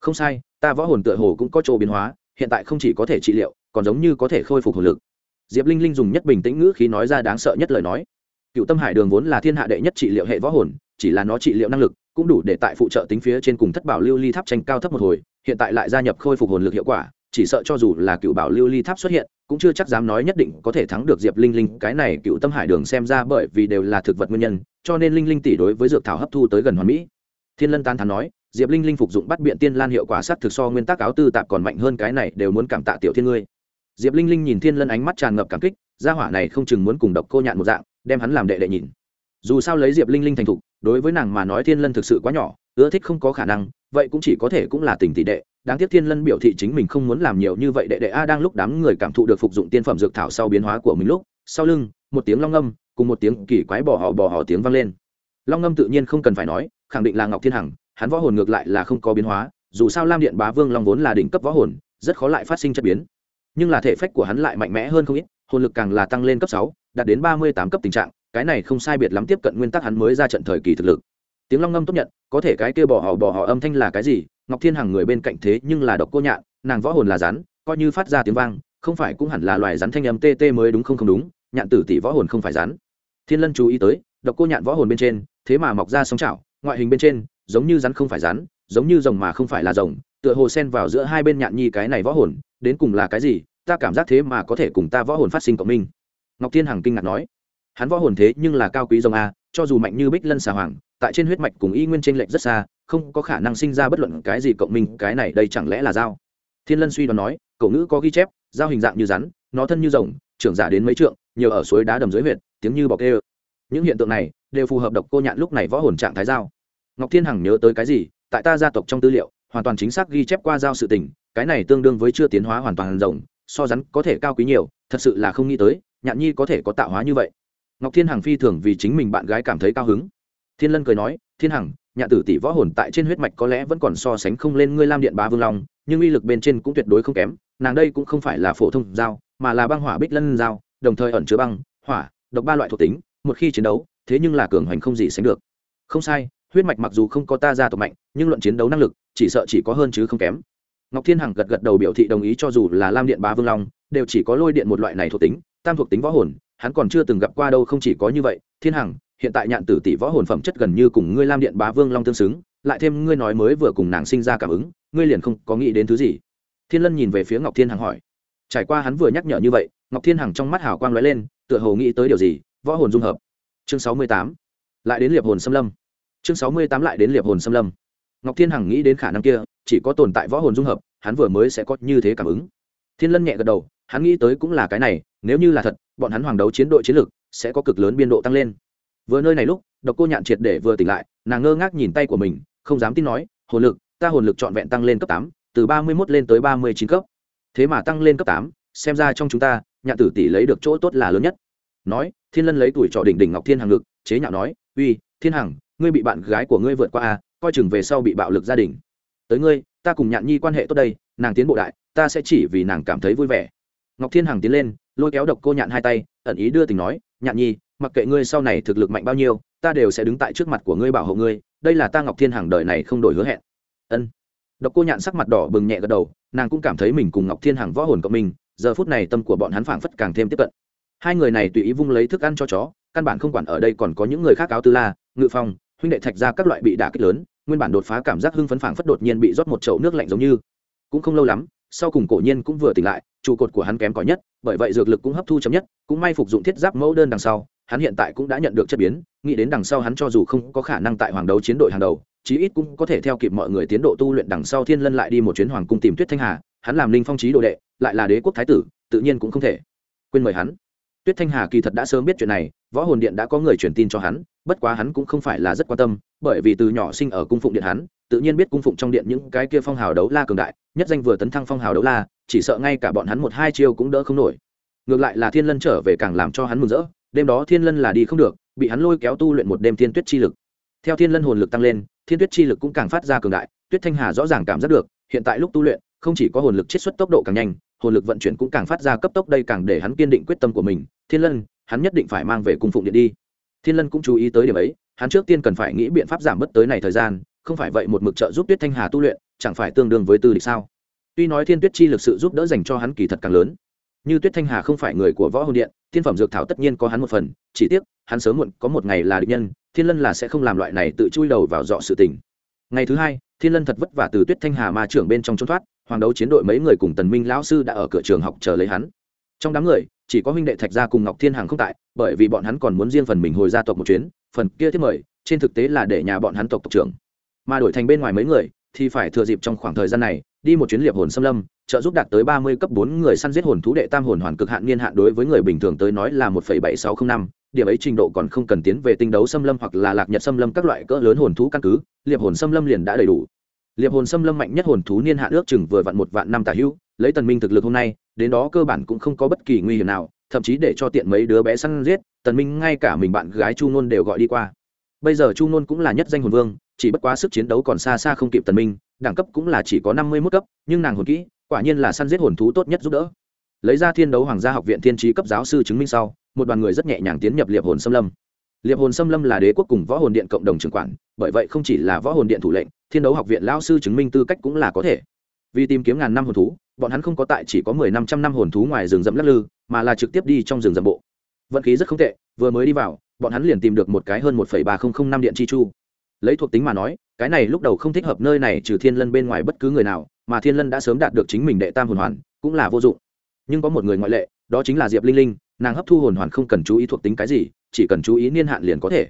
Không sai, ta võ hồn tựa hồ cũng có chỗ biến hóa, hiện tại không chỉ có thể trị liệu, còn giống như có thể khôi phục hồn lực. Diệp linh linh dùng nhất bình tĩnh ngữ khi nói ra đáng sợ nhất lời nói. Cựu tâm hải đường vốn là thiên hạ đệ nhất trị liệu hệ võ hồn, chỉ là nó trị liệu năng lực cũng đủ để tại phụ trợ tính phía trên cùng thất bảo lưu ly tháp tranh cao thấp một hồi, hiện tại lại gia nhập khôi phục hồn lực hiệu quả chỉ sợ cho dù là cựu bảo lưu ly tháp xuất hiện, cũng chưa chắc dám nói nhất định có thể thắng được diệp linh linh. Cái này cựu tâm hải đường xem ra bởi vì đều là thực vật nguyên nhân, cho nên linh linh tỷ đối với dược thảo hấp thu tới gần hoàn mỹ. Thiên lân tan thắn nói, diệp linh linh phục dụng bắt biện tiên lan hiệu quả sát thực so nguyên tắc áo tư tạp còn mạnh hơn cái này, đều muốn cảm tạ tiểu thiên ngươi. Diệp linh linh nhìn thiên lân ánh mắt tràn ngập cảm kích, gia hỏa này không chừng muốn cùng độc cô nhạn một dạng, đem hắn làm đệ đệ nhìn. Dù sao lấy diệp linh linh thành thục, đối với nàng mà nói thiên lân thực sự quá nhỏ, ưa thích không có khả năng, vậy cũng chỉ có thể cũng là tình tỷ đệ đáng tiếc thiên lân biểu thị chính mình không muốn làm nhiều như vậy, đệ đệ a đang lúc đám người cảm thụ được phục dụng tiên phẩm dược thảo sau biến hóa của mình lúc, sau lưng, một tiếng long âm cùng một tiếng kỳ quái bỏ họ bỏ họ tiếng vang lên. Long âm tự nhiên không cần phải nói, khẳng định là ngọc thiên hằng, hắn võ hồn ngược lại là không có biến hóa, dù sao lam điện bá vương long vốn là đỉnh cấp võ hồn, rất khó lại phát sinh chất biến. Nhưng là thể phách của hắn lại mạnh mẽ hơn không ít, hồn lực càng là tăng lên cấp sáu, đạt đến ba mươi tám cấp tình trạng, cái này không sai biệt lắm tiếp cận nguyên tắc hắn mới ra trận thời kỳ thực lực. Tiếng long ngâm tốt nhận, có thể cái kia bỏ họ bỏ họ âm thanh là cái gì ngọc thiên hằng người bên cạnh thế nhưng là độc cô nhạn, nàng võ hồn là rắn, coi như phát ra tiếng vang, không phải cũng hẳn là loài rắn thanh âm tê tê mới đúng không không đúng, nhạn tử tỷ võ hồn không phải rắn. Thiên lân chú ý tới, độc cô nhạn võ hồn bên trên, thế mà mọc ra sóng chảo, ngoại hình bên trên, giống như rắn không phải rắn, giống như rồng mà không phải là rồng, tựa hồ sen vào giữa hai bên nhạn nhi cái này võ hồn, đến cùng là cái gì, ta cảm giác thế mà có thể cùng ta võ hồn phát sinh cộng minh. Ngọc thiên hằng kinh ngạc nói, hắn võ hồn thế nhưng là cao quý rồng a, cho dù mạnh như bích lân xà hoàng, tại trên huyết mạch cùng y nguyên tranh lệch rất xa không có khả năng sinh ra bất luận cái gì cộng minh, cái này đây chẳng lẽ là dao? Thiên lân suy đoán nói, cậu ngữ có ghi chép, dao hình dạng như rắn, nó thân như rồng, trưởng giả đến mấy trượng, nhiều ở suối đá đầm dưới huyện tiếng như bọc ê. những hiện tượng này đều phù hợp độc cô nhạn lúc này võ hồn trạng thái dao. Ngọc thiên hằng nhớ tới cái gì, tại ta gia tộc trong tư liệu, hoàn toàn chính xác ghi chép qua dao sự tình, cái này tương đương với chưa tiến hóa hoàn toàn rồng, so rắn có thể cao quý nhiều, thật sự là không nghĩ tới, nhạn nhi có thể có tạo hóa như vậy. Ngọc thiên hằng phi thường vì chính mình bạn gái cảm thấy cao hứng. Thiên lân cười nói, thiên hằng Nhạ tử tỷ võ hồn tại trên huyết mạch có lẽ vẫn còn so sánh không lên ngươi lam điện bá vương long, nhưng uy lực bên trên cũng tuyệt đối không kém, nàng đây cũng không phải là phổ thông dao mà là băng hỏa bích lân dao đồng thời ẩn chứa băng, hỏa, độc ba loại thuộc tính, một khi chiến đấu, thế nhưng là cường hoành không gì sánh được. Không sai, huyết mạch mặc dù không có ta gia tộc mạnh, nhưng luận chiến đấu năng lực, chỉ sợ chỉ có hơn chứ không kém. Ngọc thiên hằng gật gật đầu biểu thị đồng ý cho dù là lam điện bá vương long, đều chỉ có lôi điện một loại này thuộc tính, tam thuộc tính võ hồn, hắn còn chưa từng gặp qua đâu không chỉ có như vậy, thiên hằng hiện tại nhạn tử tỷ võ hồn phẩm chất gần như cùng ngươi lam điện bá vương long tương xứng, lại thêm ngươi nói mới vừa cùng nàng sinh ra cảm ứng, ngươi liền không có nghĩ đến thứ gì. Thiên lân nhìn về phía ngọc thiên hằng hỏi. Trải qua hắn vừa nhắc nhở như vậy, ngọc thiên hằng trong mắt hào quang lóe lên, tựa hồ nghĩ tới điều gì, võ hồn dung hợp. Chương sáu mươi tám. Lại đến liệp hồn xâm lâm. Chương sáu mươi tám lại đến liệp hồn xâm lâm. Ngọc thiên hằng nghĩ đến khả năng kia, chỉ có tồn tại võ hồn dung hợp, hắn vừa mới sẽ có như thế cảm ứng. Thiên lân nhẹ gật đầu, hắn nghĩ tới cũng là cái này, nếu như là thật, bọn hắn hoàng đấu chiến đội chiến lược sẽ có cực lớn biên độ tăng lên vừa nơi này lúc, độc cô nhạn triệt để vừa tỉnh lại, nàng ngơ ngác nhìn tay của mình, không dám tin nói, hồn lực, ta hồn lực trọn vẹn tăng lên cấp tám, từ ba mươi mốt lên tới ba mươi chín cấp. Thế mà tăng lên cấp tám, xem ra trong chúng ta, nhạn tử tỷ lấy được chỗ tốt là lớn nhất. Nói, thiên lân lấy tuổi trọ đỉnh đỉnh ngọc thiên hằng ngực, chế nhạo nói, uy, thiên hằng, ngươi bị bạn gái của ngươi vượt qua à coi chừng về sau bị bạo lực gia đình. Tới ngươi, ta cùng nhạn nhi quan hệ tốt đây, nàng tiến bộ đại, ta sẽ chỉ vì nàng cảm thấy vui vẻ. Ngọc thiên hằng tiến lên, lôi kéo độc cô nhạn hai tay, ẩn ý đưa tình nói, nhạn nhi mặc kệ ngươi sau này thực lực mạnh bao nhiêu, ta đều sẽ đứng tại trước mặt của ngươi bảo hộ ngươi, đây là ta ngọc thiên hằng đời này không đổi hứa hẹn. Ân. Độc cô nhạn sắc mặt đỏ bừng nhẹ gật đầu, nàng cũng cảm thấy mình cùng ngọc thiên hằng võ hồn cộng mình, giờ phút này tâm của bọn hắn phảng phất càng thêm tiếp cận. Hai người này tùy ý vung lấy thức ăn cho chó, căn bản không quản ở đây còn có những người khác áo tư la, ngự phong, huynh đệ thạch ra các loại bị đả kích lớn, nguyên bản đột phá cảm giác hưng phấn phảng phất đột nhiên bị rót một chậu nước lạnh giống như. Cũng không lâu lắm, sau cùng cổ nhiên cũng vừa tỉnh lại, trụ cột của hắn kém cỏi nhất, bởi vậy dược lực cũng hấp thu chấm nhất, cũng may phục dụng thiết giáp mẫu đơn đằng sau hắn hiện tại cũng đã nhận được chất biến, nghĩ đến đằng sau hắn cho dù không có khả năng tại hoàng đấu chiến đội hàng đầu, chí ít cũng có thể theo kịp mọi người tiến độ tu luyện đằng sau thiên lân lại đi một chuyến hoàng cung tìm tuyết thanh hà, hắn làm linh phong trí đồ đệ, lại là đế quốc thái tử, tự nhiên cũng không thể quên mời hắn. Tuyết thanh hà kỳ thật đã sớm biết chuyện này, võ hồn điện đã có người truyền tin cho hắn, bất quá hắn cũng không phải là rất quan tâm, bởi vì từ nhỏ sinh ở cung phụng điện hắn, tự nhiên biết cung phụng trong điện những cái kia phong hào đấu la cường đại, nhất danh vừa tấn thăng phong hào đấu la, chỉ sợ ngay cả bọn hắn một hai chiêu cũng đỡ không nổi. Ngược lại là thiên lân trở về càng làm cho hắn mừng rỡ đêm đó thiên lân là đi không được, bị hắn lôi kéo tu luyện một đêm thiên tuyết chi lực. Theo thiên lân hồn lực tăng lên, thiên tuyết chi lực cũng càng phát ra cường đại, tuyết thanh hà rõ ràng cảm giác được, hiện tại lúc tu luyện, không chỉ có hồn lực chiết xuất tốc độ càng nhanh, hồn lực vận chuyển cũng càng phát ra cấp tốc, đây càng để hắn kiên định quyết tâm của mình. Thiên lân, hắn nhất định phải mang về cung phụng điện đi. Thiên lân cũng chú ý tới điểm ấy, hắn trước tiên cần phải nghĩ biện pháp giảm bớt tới này thời gian, không phải vậy một mực trợ giúp tuyết thanh hà tu luyện, chẳng phải tương đương với tư địch sao? Tuy nói thiên tuyết chi lực sự giúp đỡ dành cho hắn kỳ thật càng lớn như tuyết thanh hà không phải người của võ hồn điện, thiên phẩm dược thảo tất nhiên có hắn một phần, chỉ tiếc, hắn sớm muộn có một ngày là địch nhân, thiên lân là sẽ không làm loại này tự chui đầu vào dọ sự tình. Ngày thứ hai, thiên lân thật vất vả từ tuyết thanh hà ma trưởng bên trong trốn thoát, hoàng đấu chiến đội mấy người cùng tần minh lão sư đã ở cửa trường học chờ lấy hắn. Trong đám người, chỉ có huynh đệ thạch gia cùng ngọc thiên hằng không tại, bởi vì bọn hắn còn muốn riêng phần mình hồi gia tộc một chuyến, phần kia thiết mời, trên thực tế là để nhà bọn hắn tộc tộc trưởng. Mà đổi thành bên ngoài mấy người, thì phải thừa dịp trong khoảng thời gian này, đi một chuyến liệp hồn xâm lâm trợ giúp đạt tới ba mươi cấp bốn người săn giết hồn thú đệ tam hồn hoàn cực hạn niên hạn đối với người bình thường tới nói là một phẩy bảy sáu không năm, điểm ấy trình độ còn không cần tiến về tinh đấu xâm lâm hoặc là lạc nhật xâm lâm các loại cỡ lớn hồn thú căn cứ, liệp hồn xâm lâm liền đã đầy đủ. Liệp hồn xâm lâm mạnh nhất hồn thú niên hạn ước chừng vừa vặn một vạn năm tả hữu, lấy tần minh thực lực hôm nay, đến đó cơ bản cũng không có bất kỳ nguy hiểm nào, thậm chí để cho tiện mấy đứa bé săn giết, tần minh ngay cả mình bạn gái chu nôn đều gọi đi qua. Bây giờ chu nôn cũng là nhất danh hồn vương, chỉ bất quá sức chiến đấu còn xa xa không kịp tần minh, đẳng cấp cũng là chỉ có năm mươi mức cấp, nhưng nàng hồn kỹ quả nhiên là săn giết hồn thú tốt nhất giúp đỡ. Lấy ra thiên đấu hoàng gia học viện thiên trí cấp giáo sư chứng minh sau, một đoàn người rất nhẹ nhàng tiến nhập liệp hồn xâm lâm. Liệp hồn xâm lâm là đế quốc cùng võ hồn điện cộng đồng trưởng quản, bởi vậy không chỉ là võ hồn điện thủ lệnh, thiên đấu học viện lao sư chứng minh tư cách cũng là có thể. Vì tìm kiếm ngàn năm hồn thú, bọn hắn không có tại chỉ có mười năm trăm năm hồn thú ngoài rừng rậm lắc lư, mà là trực tiếp đi trong rừng rậm bộ. Vận khí rất không tệ, vừa mới đi vào, bọn hắn liền tìm được một cái hơn một ba nghìn năm điện chi chu. Lấy thuộc tính mà nói, cái này lúc đầu không thích hợp nơi này trừ thiên lân bên ngoài bất cứ người nào mà thiên lân đã sớm đạt được chính mình đệ tam hồn hoàn, cũng là vô dụng. Nhưng có một người ngoại lệ, đó chính là diệp linh linh, nàng hấp thu hồn hoàn không cần chú ý thuộc tính cái gì, chỉ cần chú ý niên hạn liền có thể.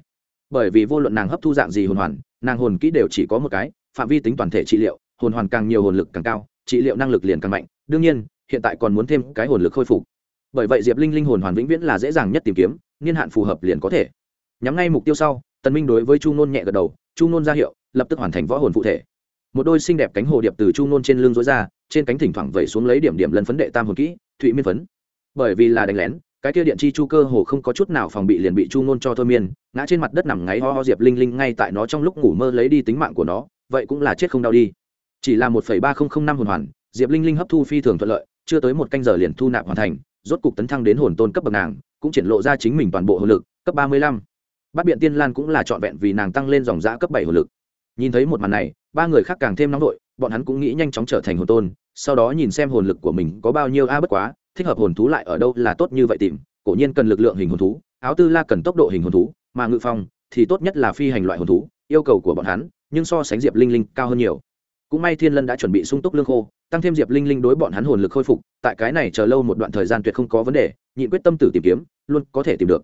Bởi vì vô luận nàng hấp thu dạng gì hồn hoàn, nàng hồn kỹ đều chỉ có một cái, phạm vi tính toàn thể trị liệu, hồn hoàn càng nhiều hồn lực càng cao, trị liệu năng lực liền càng mạnh. Đương nhiên, hiện tại còn muốn thêm cái hồn lực khôi phục. Bởi vậy diệp linh linh hồn hoàn vĩnh viễn là dễ dàng nhất tìm kiếm, niên hạn phù hợp liền có thể. Nhắm ngay mục tiêu sau, tần minh đối với chu nôn nhẹ gật đầu, chu nôn ra hiệu, lập tức hoàn thành võ hồn phụ thể một đôi xinh đẹp cánh hồ điệp từ chu nôn trên lưng rối ra, trên cánh thỉnh thoảng vẩy xuống lấy điểm điểm lần phấn đệ tam hồn kỹ, thụy miên phấn. Bởi vì là đánh lén, cái kia điện chi chu cơ hồ không có chút nào phòng bị liền bị chu nôn cho thôi miên, ngã trên mặt đất nằm ngáy ho ho diệp linh linh ngay tại nó trong lúc ngủ mơ lấy đi tính mạng của nó, vậy cũng là chết không đau đi. Chỉ là một phẩy ba không năm hồn hoàn, diệp linh linh hấp thu phi thường thuận lợi, chưa tới một canh giờ liền thu nạp hoàn thành, rốt cục tấn thăng đến hồn tôn cấp bậc nàng, cũng triển lộ ra chính mình toàn bộ hồn lực, cấp ba mươi lăm. Bát biện tiên lan cũng là trọn vẹn vì nàng tăng lên dòng giã cấp bảy hồn lực. Nhìn thấy một màn này ba người khác càng thêm nóng vội, bọn hắn cũng nghĩ nhanh chóng trở thành hồn tôn, sau đó nhìn xem hồn lực của mình có bao nhiêu a à bất quá, thích hợp hồn thú lại ở đâu là tốt như vậy tìm, cổ nhiên cần lực lượng hình hồn thú, áo tư la cần tốc độ hình hồn thú, mà ngự phong thì tốt nhất là phi hành loại hồn thú, yêu cầu của bọn hắn, nhưng so sánh diệp linh linh cao hơn nhiều. Cũng may thiên lân đã chuẩn bị sung túc lương khô, tăng thêm diệp linh linh đối bọn hắn hồn lực khôi phục, tại cái này chờ lâu một đoạn thời gian tuyệt không có vấn đề, nhịn quyết tâm tử tìm kiếm, luôn có thể tìm được.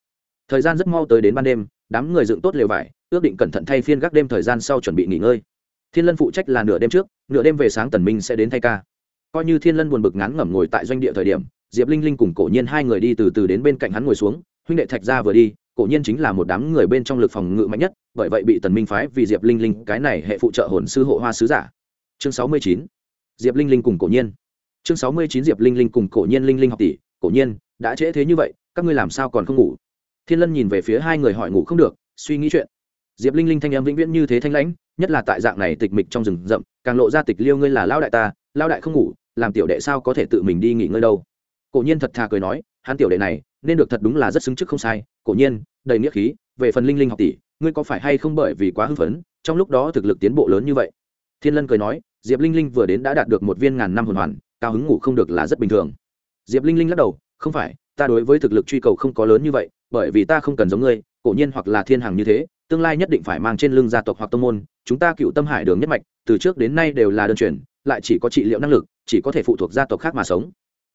Thời gian rất mau tới đến ban đêm, đám người dựng tốt lều vải, ước định cẩn thận thay phiên gác đêm thời gian sau chuẩn bị nghỉ ngơi thiên lân phụ trách là nửa đêm trước, nửa đêm về sáng tần minh sẽ đến thay ca. Coi như thiên lân buồn bực ngán ngẩm ngồi tại doanh địa thời điểm, diệp linh linh cùng cổ nhiên hai người đi từ từ đến bên cạnh hắn ngồi xuống, huynh đệ thạch ra vừa đi, cổ nhiên chính là một đám người bên trong lực phòng ngự mạnh nhất, bởi vậy bị tần minh phái vì diệp linh linh, cái này hệ phụ trợ hồn sư hộ hoa sứ giả. Chương sáu mươi chín, diệp linh linh cùng cổ nhiên. Chương sáu mươi chín, diệp linh linh cùng cổ nhiên linh linh học tỷ, cổ nhiên, đã trễ thế như vậy, các ngươi làm sao còn không ngủ? Thiên lân nhìn về phía hai người hỏi ngủ không được, suy nghĩ chuyện. Diệp linh linh thanh em vĩnh viễn như thế thanh lãnh nhất là tại dạng này tịch mịch trong rừng rậm, càng lộ ra tịch liêu ngươi là lao đại ta lao đại không ngủ, làm tiểu đệ sao có thể tự mình đi nghỉ ngơi đâu. Cổ nhiên thật thà cười nói, hắn tiểu đệ này, nên được thật đúng là rất xứng chức không sai. Cổ nhiên, đầy nghĩa khí, về phần linh linh học tỷ, ngươi có phải hay không bởi vì quá hưng phấn, trong lúc đó thực lực tiến bộ lớn như vậy? Thiên lân cười nói, diệp linh linh vừa đến đã đạt được một viên ngàn năm hồn hoàn, cao hứng ngủ không được là rất bình thường. Diệp linh linh lắc đầu, không phải, ta đối với thực lực truy cầu không có lớn như vậy, bởi vì ta không cần giống ngươi, cổ nhiên hoặc là thiên hàng như thế tương lai nhất định phải mang trên lưng gia tộc hoặc tông môn, chúng ta cựu tâm hải đường nhất mạch, từ trước đến nay đều là đơn truyền, lại chỉ có trị liệu năng lực, chỉ có thể phụ thuộc gia tộc khác mà sống.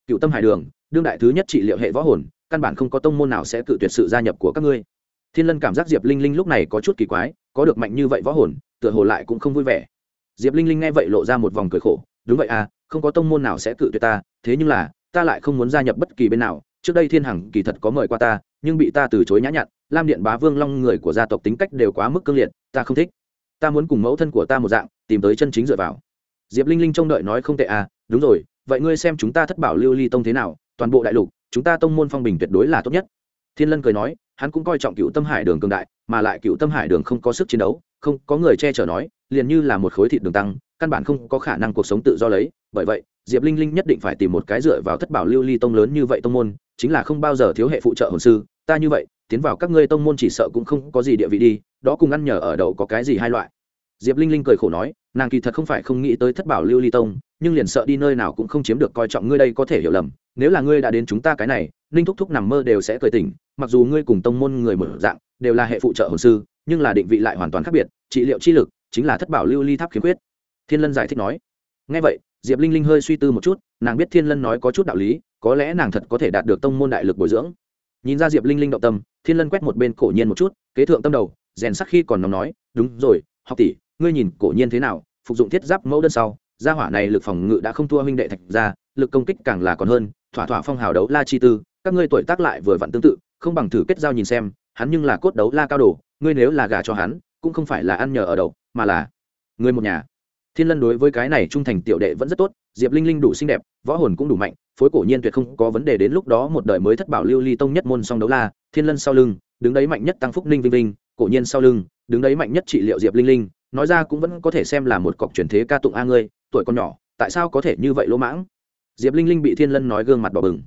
Cựu tâm hải đường, đương đại thứ nhất trị liệu hệ võ hồn, căn bản không có tông môn nào sẽ cự tuyệt sự gia nhập của các ngươi. Thiên lân cảm giác diệp linh linh lúc này có chút kỳ quái, có được mạnh như vậy võ hồn, tựa hồ lại cũng không vui vẻ. Diệp linh linh nghe vậy lộ ra một vòng cười khổ, đúng vậy à không có tông môn nào sẽ cự tuyệt ta, thế nhưng là, ta lại không muốn gia nhập bất kỳ bên nào, trước đây thiên hằng kỳ thật có mời qua ta, nhưng bị ta từ chối nhã nhặn lam điện bá vương long người của gia tộc tính cách đều quá mức cương liệt, ta không thích. Ta muốn cùng mẫu thân của ta một dạng, tìm tới chân chính dựa vào. Diệp linh linh trông đợi nói không tệ à đúng rồi, vậy ngươi xem chúng ta thất bảo lưu ly tông thế nào, toàn bộ đại lục, chúng ta tông môn phong bình tuyệt đối là tốt nhất. Thiên lân cười nói, hắn cũng coi trọng cựu tâm hải đường cường đại, mà lại cựu tâm hải đường không có sức chiến đấu, không có người che chở nói, liền như là một khối thịt đường tăng, căn bản không có khả năng cuộc sống tự do lấy. Bởi vậy, diệp linh linh nhất định phải tìm một cái dựa vào thất bảo lưu ly tông lớn như vậy tông môn, chính là không bao giờ thiếu hệ phụ trợ hồn sư, ta như vậy tiến vào các ngươi tông môn chỉ sợ cũng không có gì địa vị đi, đó cùng ăn nhờ ở đậu có cái gì hai loại. Diệp linh linh cười khổ nói, nàng kỳ thật không phải không nghĩ tới thất bảo lưu ly tông, nhưng liền sợ đi nơi nào cũng không chiếm được coi trọng ngươi đây có thể hiểu lầm, nếu là ngươi đã đến chúng ta cái này, ninh thúc thúc nằm mơ đều sẽ cười tỉnh, mặc dù ngươi cùng tông môn người mở dạng, đều là hệ phụ trợ hồn sư, nhưng là định vị lại hoàn toàn khác biệt, trị liệu chi lực chính là thất bảo lưu ly tháp khiếm khuyết. Thiên lân giải thích nói. Ngay vậy, diệp linh linh hơi suy tư một chút, nàng biết thiên lân nói có chút đạo lý, có lẽ nàng thật có thể đạt được tông môn đại lực bồi dưỡng nhìn ra diệp linh linh động tâm, thiên lân quét một bên cổ nhiên một chút, kế thượng tâm đầu, rèn sắc khi còn nóng nói, đúng rồi, học tỷ, ngươi nhìn cổ nhiên thế nào, phục dụng thiết giáp mẫu đơn sau, gia hỏa này lực phòng ngự đã không thua huynh đệ thạch ra lực công kích càng là còn hơn, thỏa thỏa phong hào đấu la chi tư, các ngươi tuổi tác lại vừa vặn tương tự, không bằng thử kết giao nhìn xem, hắn nhưng là cốt đấu la cao đồ, ngươi nếu là gà cho hắn, cũng không phải là ăn nhờ ở đậu mà là người một nhà. Thiên lân đối với cái này trung thành tiểu đệ vẫn rất tốt, diệp linh linh đủ xinh đẹp, võ hồn cũng đủ mạnh phối cổ nhiên tuyệt không có vấn đề đến lúc đó một đời mới thất bảo lưu ly tông nhất môn song đấu la, thiên lân sau lưng, đứng đấy mạnh nhất tăng phúc ninh vinh vinh, cổ nhiên sau lưng, đứng đấy mạnh nhất trị liệu diệp linh linh, nói ra cũng vẫn có thể xem là một cọc truyền thế ca tụng a ngươi, tuổi còn nhỏ, tại sao có thể như vậy lỗ mãng? Diệp linh linh bị thiên lân nói gương mặt bỏ bừng.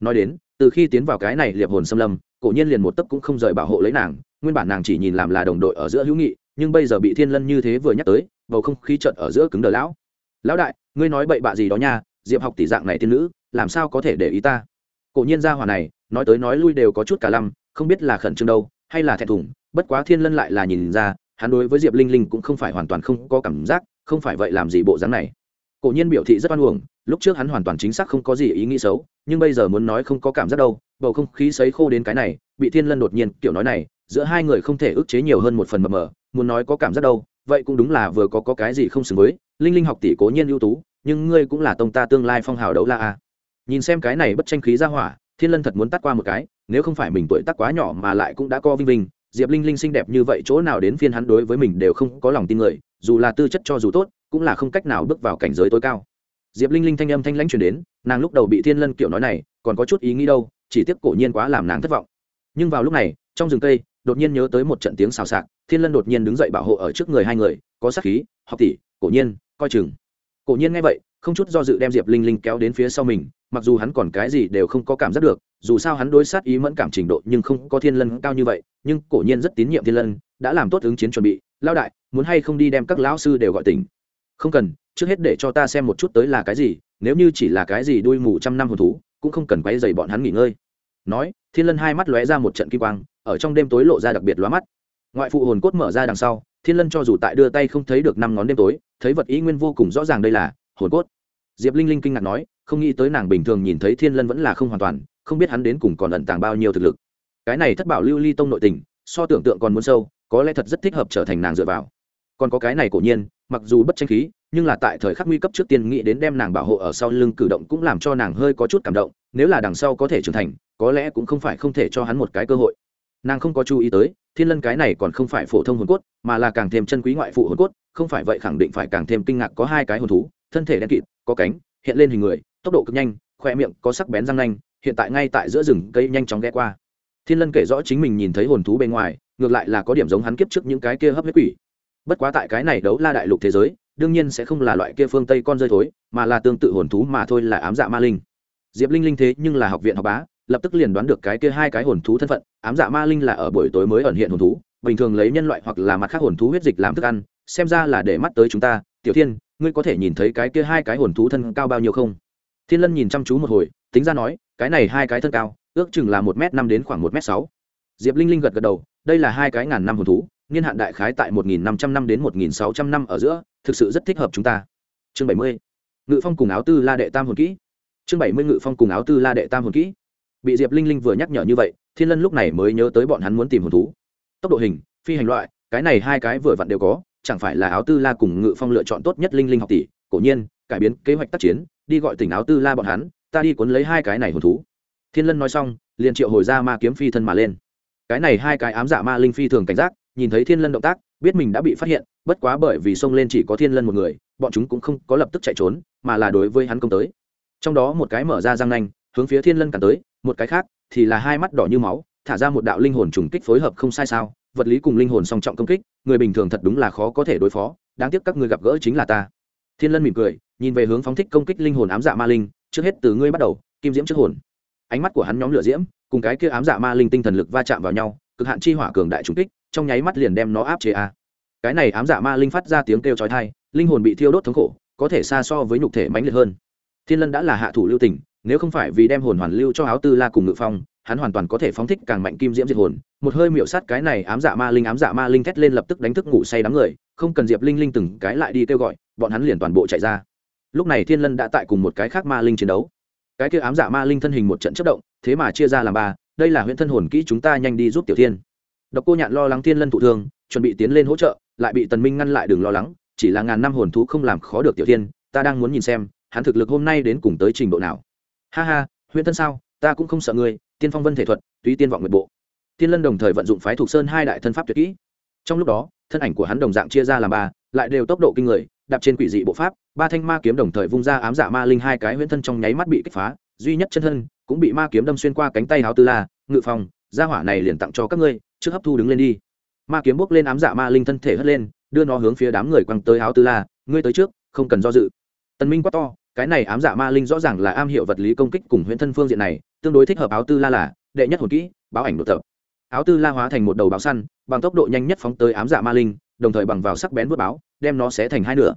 Nói đến, từ khi tiến vào cái này liệp hồn xâm lâm, cổ nhiên liền một tấc cũng không rời bảo hộ lấy nàng, nguyên bản nàng chỉ nhìn làm là đồng đội ở giữa hữu nghị, nhưng bây giờ bị thiên lân như thế vừa nhắc tới, bầu không khí trận ở giữa cứng đờ lão. Lão đại, ngươi nói bậy bạ gì đó nha, diệp học tỷ dạng này tiên nữ làm sao có thể để ý ta? Cổ nhiên gia hỏa này nói tới nói lui đều có chút cả lăm không biết là khẩn trương đâu hay là thẹn thùng bất quá thiên lân lại là nhìn ra hắn đối với diệp linh linh cũng không phải hoàn toàn không có cảm giác không phải vậy làm gì bộ dáng này. Cổ nhiên biểu thị rất oan uổng lúc trước hắn hoàn toàn chính xác không có gì ý nghĩ xấu nhưng bây giờ muốn nói không có cảm giác đâu bầu không khí sấy khô đến cái này bị thiên lân đột nhiên kiểu nói này giữa hai người không thể ức chế nhiều hơn một phần mờ mờ muốn nói có cảm giác đâu vậy cũng đúng là vừa có, có cái gì không xứng với linh linh học tỷ cố nhiên ưu tú nhưng ngươi cũng là tông ta tương lai phong hào đấu la a nhìn xem cái này bất tranh khí ra hỏa, thiên lân thật muốn tắt qua một cái, nếu không phải mình tuổi tác quá nhỏ mà lại cũng đã co vinh vinh, diệp linh linh xinh đẹp như vậy chỗ nào đến phiên hắn đối với mình đều không có lòng tin người, dù là tư chất cho dù tốt, cũng là không cách nào bước vào cảnh giới tối cao. Diệp linh linh thanh âm thanh lãnh truyền đến, nàng lúc đầu bị thiên lân kiểu nói này, còn có chút ý nghĩ đâu, chỉ tiếc cổ nhiên quá làm nàng thất vọng. Nhưng vào lúc này, trong rừng cây, đột nhiên nhớ tới một trận tiếng xào xạc, thiên lân đột nhiên đứng dậy bảo hộ ở trước người hai người, có sát khí, học tỷ, cổ nhiên, coi chừng. Cổ nhiên nghe vậy, không chút do dự đem diệp linh linh kéo đến phía sau mình mặc dù hắn còn cái gì đều không có cảm giác được, dù sao hắn đối sát ý mẫn cảm trình độ nhưng không có thiên lân cao như vậy, nhưng cổ nhiên rất tín nhiệm thiên lân, đã làm tốt ứng chiến chuẩn bị. Lao đại, muốn hay không đi đem các lão sư đều gọi tỉnh? Không cần, trước hết để cho ta xem một chút tới là cái gì, nếu như chỉ là cái gì đuôi mù trăm năm hồn thú, cũng không cần quay dày bọn hắn nghỉ ngơi. Nói, thiên lân hai mắt lóe ra một trận kim quang, ở trong đêm tối lộ ra đặc biệt lóa mắt. Ngoại phụ hồn cốt mở ra đằng sau, thiên lân cho dù tại đưa tay không thấy được năm ngón đêm tối, thấy vật ý nguyên vô cùng rõ ràng đây là hồn cốt diệp linh linh kinh ngạc nói, không nghĩ tới nàng bình thường nhìn thấy thiên lân vẫn là không hoàn toàn, không biết hắn đến cùng còn ẩn tàng bao nhiêu thực lực. Cái này thất bảo lưu ly tông nội tình, so tưởng tượng còn muốn sâu, có lẽ thật rất thích hợp trở thành nàng dựa vào. Còn có cái này cổ nhiên, mặc dù bất tranh khí, nhưng là tại thời khắc nguy cấp trước tiên nghĩ đến đem nàng bảo hộ ở sau lưng cử động cũng làm cho nàng hơi có chút cảm động, nếu là đằng sau có thể trưởng thành, có lẽ cũng không phải không thể cho hắn một cái cơ hội. Nàng không có chú ý tới, thiên lân cái này còn không phải phổ thông hồn cốt, mà là càng thêm chân quý ngoại phụ hồn cốt, không phải vậy khẳng định phải càng thêm kinh ngạc có hai cái hồn thú, thân thể đen kịt có cánh, hiện lên hình người, tốc độ cực nhanh, khoe miệng có sắc bén răng nanh, hiện tại ngay tại giữa rừng cây nhanh chóng ghé qua. Thiên lân kể rõ chính mình nhìn thấy hồn thú bên ngoài, ngược lại là có điểm giống hắn kiếp trước những cái kia hấp huyết quỷ. Bất quá tại cái này đấu la đại lục thế giới, đương nhiên sẽ không là loại kia phương tây con rơi thối, mà là tương tự hồn thú mà thôi là ám dạ ma linh. Diệp linh linh thế nhưng là học viện học bá, lập tức liền đoán được cái kia hai cái hồn thú thân phận, ám dạ ma linh là ở buổi tối mới ẩn hiện hồn thú, bình thường lấy nhân loại hoặc là mặt khác hồn thú huyết dịch làm thức ăn, xem ra là để mắt tới chúng ta, tiểu thiên ngươi có thể nhìn thấy cái kia hai cái hồn thú thân cao bao nhiêu không? Thiên lân nhìn chăm chú một hồi, tính ra nói, cái này hai cái thân cao, ước chừng là một m năm đến khoảng một m sáu. Diệp linh linh gật gật đầu, đây là hai cái ngàn năm hồn thú, niên hạn đại khái tại một nghìn năm trăm năm đến một nghìn sáu trăm năm ở giữa, thực sự rất thích hợp chúng ta. Chương bảy mươi, ngự phong cùng áo tư la đệ tam hồn kỹ. Chương bảy mươi, ngự phong cùng áo tư la đệ tam hồn kỹ. Bị diệp linh linh vừa nhắc nhở như vậy, thiên lân lúc này mới nhớ tới bọn hắn muốn tìm hồn thú. Tốc độ hình, phi hành loại, cái này hai cái vừa vặn đều có chẳng phải là áo tư la cùng ngự phong lựa chọn tốt nhất linh linh học tỷ. Cổ nhiên, cải biến kế hoạch tác chiến, đi gọi tỉnh áo tư la bọn hắn, ta đi cuốn lấy hai cái này hồn thú. Thiên lân nói xong, liền triệu hồi ra ma kiếm phi thân mà lên. Cái này hai cái ám dạ ma linh phi thường cảnh giác, nhìn thấy thiên lân động tác, biết mình đã bị phát hiện, bất quá bởi vì xông lên chỉ có thiên lân một người, bọn chúng cũng không có lập tức chạy trốn, mà là đối với hắn công tới. Trong đó một cái mở ra răng nanh, hướng phía thiên lân cản tới, một cái khác thì là hai mắt đỏ như máu, thả ra một đạo linh hồn trùng kích phối hợp không sai sao vật lý cùng linh hồn song trọng công kích, người bình thường thật đúng là khó có thể đối phó, đáng tiếc các người gặp gỡ chính là ta. Thiên lân mỉm cười, nhìn về hướng phóng thích công kích linh hồn ám dạ ma linh, trước hết từ ngươi bắt đầu, kim diễm trước hồn. Ánh mắt của hắn nhóm lửa diễm, cùng cái kia ám dạ ma linh tinh thần lực va chạm vào nhau, cực hạn chi hỏa cường đại trùng kích, trong nháy mắt liền đem nó áp chế a. Cái này ám dạ ma linh phát ra tiếng kêu chói tai, linh hồn bị thiêu đốt thống khổ, có thể xa so với nhục thể mãnh liệt hơn. Thiên lân đã là hạ thủ lưu tình, nếu không phải vì đem hồn hoàn lưu cho áo tư la cùng ngự phong hắn hoàn toàn có thể phóng thích càng mạnh kim diễm diệt hồn. Một hơi miểu sát cái này ám dạ ma linh, ám dạ ma linh thét lên lập tức đánh thức ngủ say đám người. Không cần diệp linh linh từng cái lại đi kêu gọi, bọn hắn liền toàn bộ chạy ra. Lúc này thiên lân đã tại cùng một cái khác ma linh chiến đấu. Cái kia ám dạ ma linh thân hình một trận chất động, thế mà chia ra làm ba, đây là huyện thân hồn kỹ chúng ta nhanh đi giúp tiểu thiên. Độc cô nhạn lo lắng thiên lân thụ thương, chuẩn bị tiến lên hỗ trợ, lại bị tần minh ngăn lại đừng lo lắng, chỉ là ngàn năm hồn thú không làm khó được tiểu thiên, ta đang muốn nhìn xem, hắn thực lực hôm nay đến cùng tới trình độ nào. Ha ha huyện thân sao, ta cũng không sợ ngươi tiên phong vân thể thuật, túy tiên vọng nguyệt bộ. Tiên lân đồng thời vận dụng phái thuộc sơn hai đại thân pháp tuyệt kỹ. Trong lúc đó, thân ảnh của hắn đồng dạng chia ra làm ba, lại đều tốc độ kinh người, đạp trên quỷ dị bộ pháp, ba thanh ma kiếm đồng thời vung ra ám dạ ma linh hai cái huyễn thân trong nháy mắt bị kích phá, duy nhất chân thân cũng bị ma kiếm đâm xuyên qua cánh tay háo tư la, ngự phòng gia hỏa này liền tặng cho các ngươi, trước hấp thu đứng lên đi. Ma kiếm bốc lên ám dạ ma linh thân thể hất lên, đưa nó hướng phía đám người quăng tới háo tư la, ngươi tới trước, không cần do dự. Tần minh quát to cái này ám dạ ma linh rõ ràng là am hiểu vật lý công kích cùng huyễn thân phương diện này, tương đối thích hợp áo tư la là đệ nhất hồn kỹ, báo ảnh đột tập. Áo tư la hóa thành một đầu báo săn, bằng tốc độ nhanh nhất phóng tới ám dạ ma linh, đồng thời bằng vào sắc bén vớt báo, đem nó xé thành hai nửa.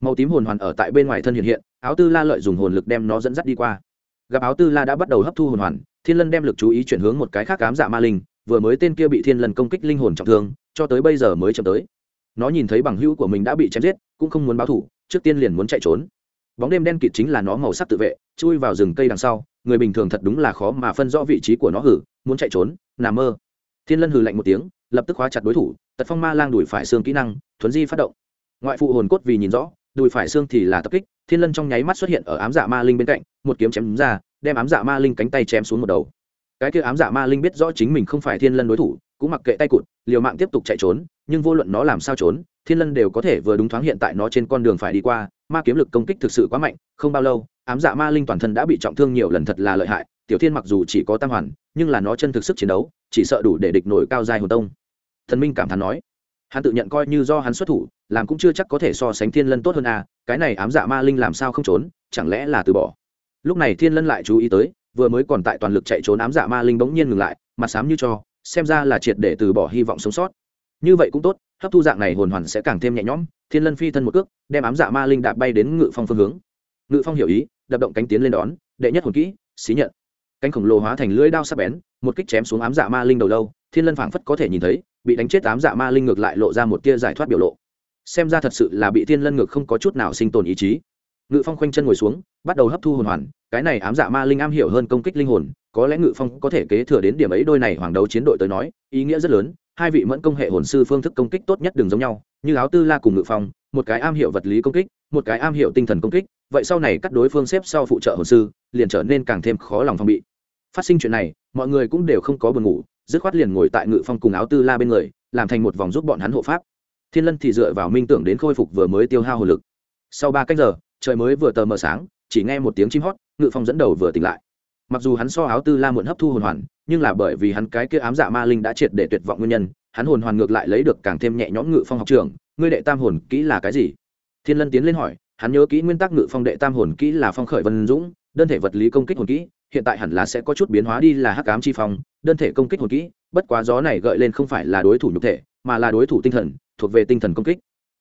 Màu tím hồn hoàn ở tại bên ngoài thân hiện hiện, áo tư la lợi dùng hồn lực đem nó dẫn dắt đi qua. Gặp áo tư la đã bắt đầu hấp thu hồn hoàn, thiên lân đem lực chú ý chuyển hướng một cái khác ám dạ ma linh, vừa mới tên kia bị thiên lân công kích linh hồn trọng thương, cho tới bây giờ mới chậm tới. Nó nhìn thấy bằng hữu của mình đã bị chém giết, cũng không muốn báo thủ, trước tiên liền muốn chạy trốn bóng đêm đen kịt chính là nó màu sắc tự vệ, chui vào rừng cây đằng sau, người bình thường thật đúng là khó mà phân rõ vị trí của nó hử, muốn chạy trốn, nằm mơ. Thiên lân hừ lạnh một tiếng, lập tức khóa chặt đối thủ, tật phong ma lang đùi phải xương kỹ năng, thuấn di phát động. Ngoại phụ hồn cốt vì nhìn rõ đùi phải xương thì là tập kích, thiên lân trong nháy mắt xuất hiện ở ám dạ ma linh bên cạnh, một kiếm chém đúng ra, đem ám dạ ma linh cánh tay chém xuống một đầu. Cái kia ám dạ ma linh biết rõ chính mình không phải thiên lân đối thủ, cũng mặc kệ tay cụt, liều mạng tiếp tục chạy trốn, nhưng vô luận nó làm sao trốn, thiên lân đều có thể vừa đúng thoáng hiện tại nó trên con đường phải đi qua ma kiếm lực công kích thực sự quá mạnh, không bao lâu, ám dạ ma linh toàn thân đã bị trọng thương nhiều lần thật là lợi hại, tiểu thiên mặc dù chỉ có tam hoàn, nhưng là nó chân thực sức chiến đấu, chỉ sợ đủ để địch nổi cao dài hồn tông. Thần minh cảm thán nói, hắn tự nhận coi như do hắn xuất thủ, làm cũng chưa chắc có thể so sánh thiên lân tốt hơn à cái này ám dạ ma linh làm sao không trốn, chẳng lẽ là từ bỏ. Lúc này thiên lân lại chú ý tới, vừa mới còn tại toàn lực chạy trốn ám dạ ma linh bỗng nhiên ngừng lại, mặt xám như cho, xem ra là triệt để từ bỏ hy vọng sống sót. Như vậy cũng tốt hấp thu dạng này hồn hoàn sẽ càng thêm nhẹ nhõm, thiên lân phi thân một cước, đem ám dạ ma linh đạp bay đến ngự phong phương hướng. Ngự phong hiểu ý, đập động cánh tiến lên đón, đệ nhất hồn kỹ, xí nhận. Cánh khổng lồ hóa thành lưỡi đao sắc bén, một kích chém xuống ám dạ ma linh đầu lâu, thiên lân phảng phất có thể nhìn thấy, bị đánh chết ám dạ ma linh ngược lại lộ ra một tia giải thoát biểu lộ. Xem ra thật sự là bị thiên lân ngược không có chút nào sinh tồn ý chí. Ngự phong khoanh chân ngồi xuống, bắt đầu hấp thu hồn hoàn, cái này ám dạ ma linh am hiểu hơn công kích linh hồn, có lẽ ngự phong có thể kế thừa đến điểm ấy đôi này hoàng đấu chiến đội tới nói, ý nghĩa rất lớn hai vị mẫn công hệ hồn sư phương thức công kích tốt nhất đừng giống nhau, như áo tư la cùng ngự phong, một cái am hiểu vật lý công kích, một cái am hiểu tinh thần công kích, vậy sau này các đối phương xếp sau phụ trợ hồn sư, liền trở nên càng thêm khó lòng phòng bị. Phát sinh chuyện này, mọi người cũng đều không có buồn ngủ, dứt khoát liền ngồi tại ngự phong cùng áo tư la bên người, làm thành một vòng giúp bọn hắn hộ pháp. Thiên lân thì dựa vào minh tưởng đến khôi phục vừa mới tiêu hao hồn lực. Sau ba cách giờ, trời mới vừa tờ mờ sáng, chỉ nghe một tiếng chim hót, ngự phong dẫn đầu vừa tỉnh lại mặc dù hắn so áo tư la muộn hấp thu hồn hoàn, nhưng là bởi vì hắn cái kia ám dạ ma linh đã triệt để tuyệt vọng nguyên nhân, hắn hồn hoàn ngược lại lấy được càng thêm nhẹ nhõm ngự phong học trường. Ngươi đệ tam hồn kỹ là cái gì? Thiên lân tiến lên hỏi, hắn nhớ kỹ nguyên tắc ngự phong đệ tam hồn kỹ là phong khởi vân dũng, đơn thể vật lý công kích hồn kỹ, hiện tại hẳn là sẽ có chút biến hóa đi là hắc ám chi phong, đơn thể công kích hồn kỹ, bất quá gió này gợi lên không phải là đối thủ nhục thể, mà là đối thủ tinh thần, thuộc về tinh thần công kích.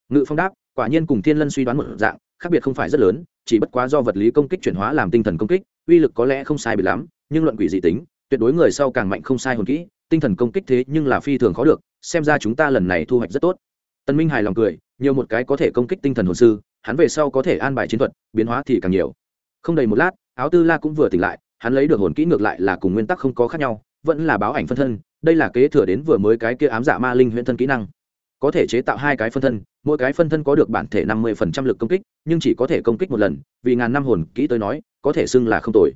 Ngự phong đáp, quả nhiên cùng thiên lân suy đoán một dạng, khác biệt không phải rất lớn, chỉ bất quá do vật lý công kích chuyển hóa làm tinh thần công kích uy lực có lẽ không sai bị lắm, nhưng luận quỷ dị tính, tuyệt đối người sau càng mạnh không sai hồn kỹ, tinh thần công kích thế nhưng là phi thường khó được, xem ra chúng ta lần này thu hoạch rất tốt. Tân minh hài lòng cười, nhiều một cái có thể công kích tinh thần hồn sư, hắn về sau có thể an bài chiến thuật, biến hóa thì càng nhiều. Không đầy một lát, áo tư la cũng vừa tỉnh lại, hắn lấy được hồn kỹ ngược lại là cùng nguyên tắc không có khác nhau, vẫn là báo ảnh phân thân, đây là kế thừa đến vừa mới cái kia ám dạ ma linh huyễn thân kỹ năng có thể chế tạo hai cái phân thân, mỗi cái phân thân có được bản thể năm mươi phần trăm lực công kích, nhưng chỉ có thể công kích một lần, vì ngàn năm hồn kỹ tới nói, có thể xưng là không tồi.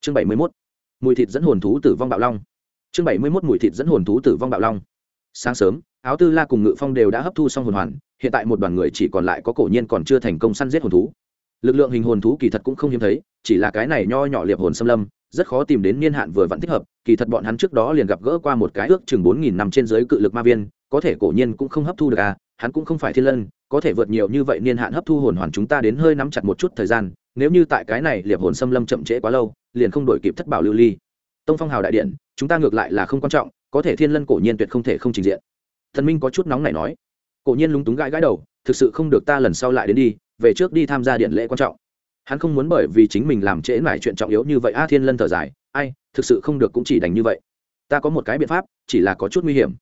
Chương bảy mươi mốt, mùi thịt dẫn hồn thú tử vong bạo long. Chương bảy mươi mốt, mùi thịt dẫn hồn thú tử vong bạo long. Sáng sớm, áo tư la cùng ngự phong đều đã hấp thu xong hồn hoàn, hiện tại một đoàn người chỉ còn lại có cổ nhiên còn chưa thành công săn giết hồn thú. Lực lượng hình hồn thú kỳ thật cũng không hiếm thấy, chỉ là cái này nho nhỏ liệp hồn xâm lâm rất khó tìm đến niên hạn vừa vẫn thích hợp, kỳ thật bọn hắn trước đó liền gặp gỡ qua một cái ước chừng bốn nghìn năm trên dưới cự lực ma viên, có thể cổ nhiên cũng không hấp thu được à hắn cũng không phải thiên lân, có thể vượt nhiều như vậy niên hạn hấp thu hồn hoàn chúng ta đến hơi nắm chặt một chút thời gian, nếu như tại cái này liệp hồn xâm lâm chậm trễ quá lâu, liền không đổi kịp thất bảo lưu ly. Tông phong hào đại điện, chúng ta ngược lại là không quan trọng, có thể thiên lân cổ nhiên tuyệt không thể không trình diện. Thần minh có chút nóng này nói. Cổ nhiên lúng túng gãi gãi đầu, thực sự không được ta lần sau lại đến đi, về trước đi tham gia điện lễ quan trọng hắn không muốn bởi vì chính mình làm trễ mải chuyện trọng yếu như vậy. A thiên lân thở dài, ai, thực sự không được cũng chỉ đành như vậy. Ta có một cái biện pháp, chỉ là có chút nguy hiểm.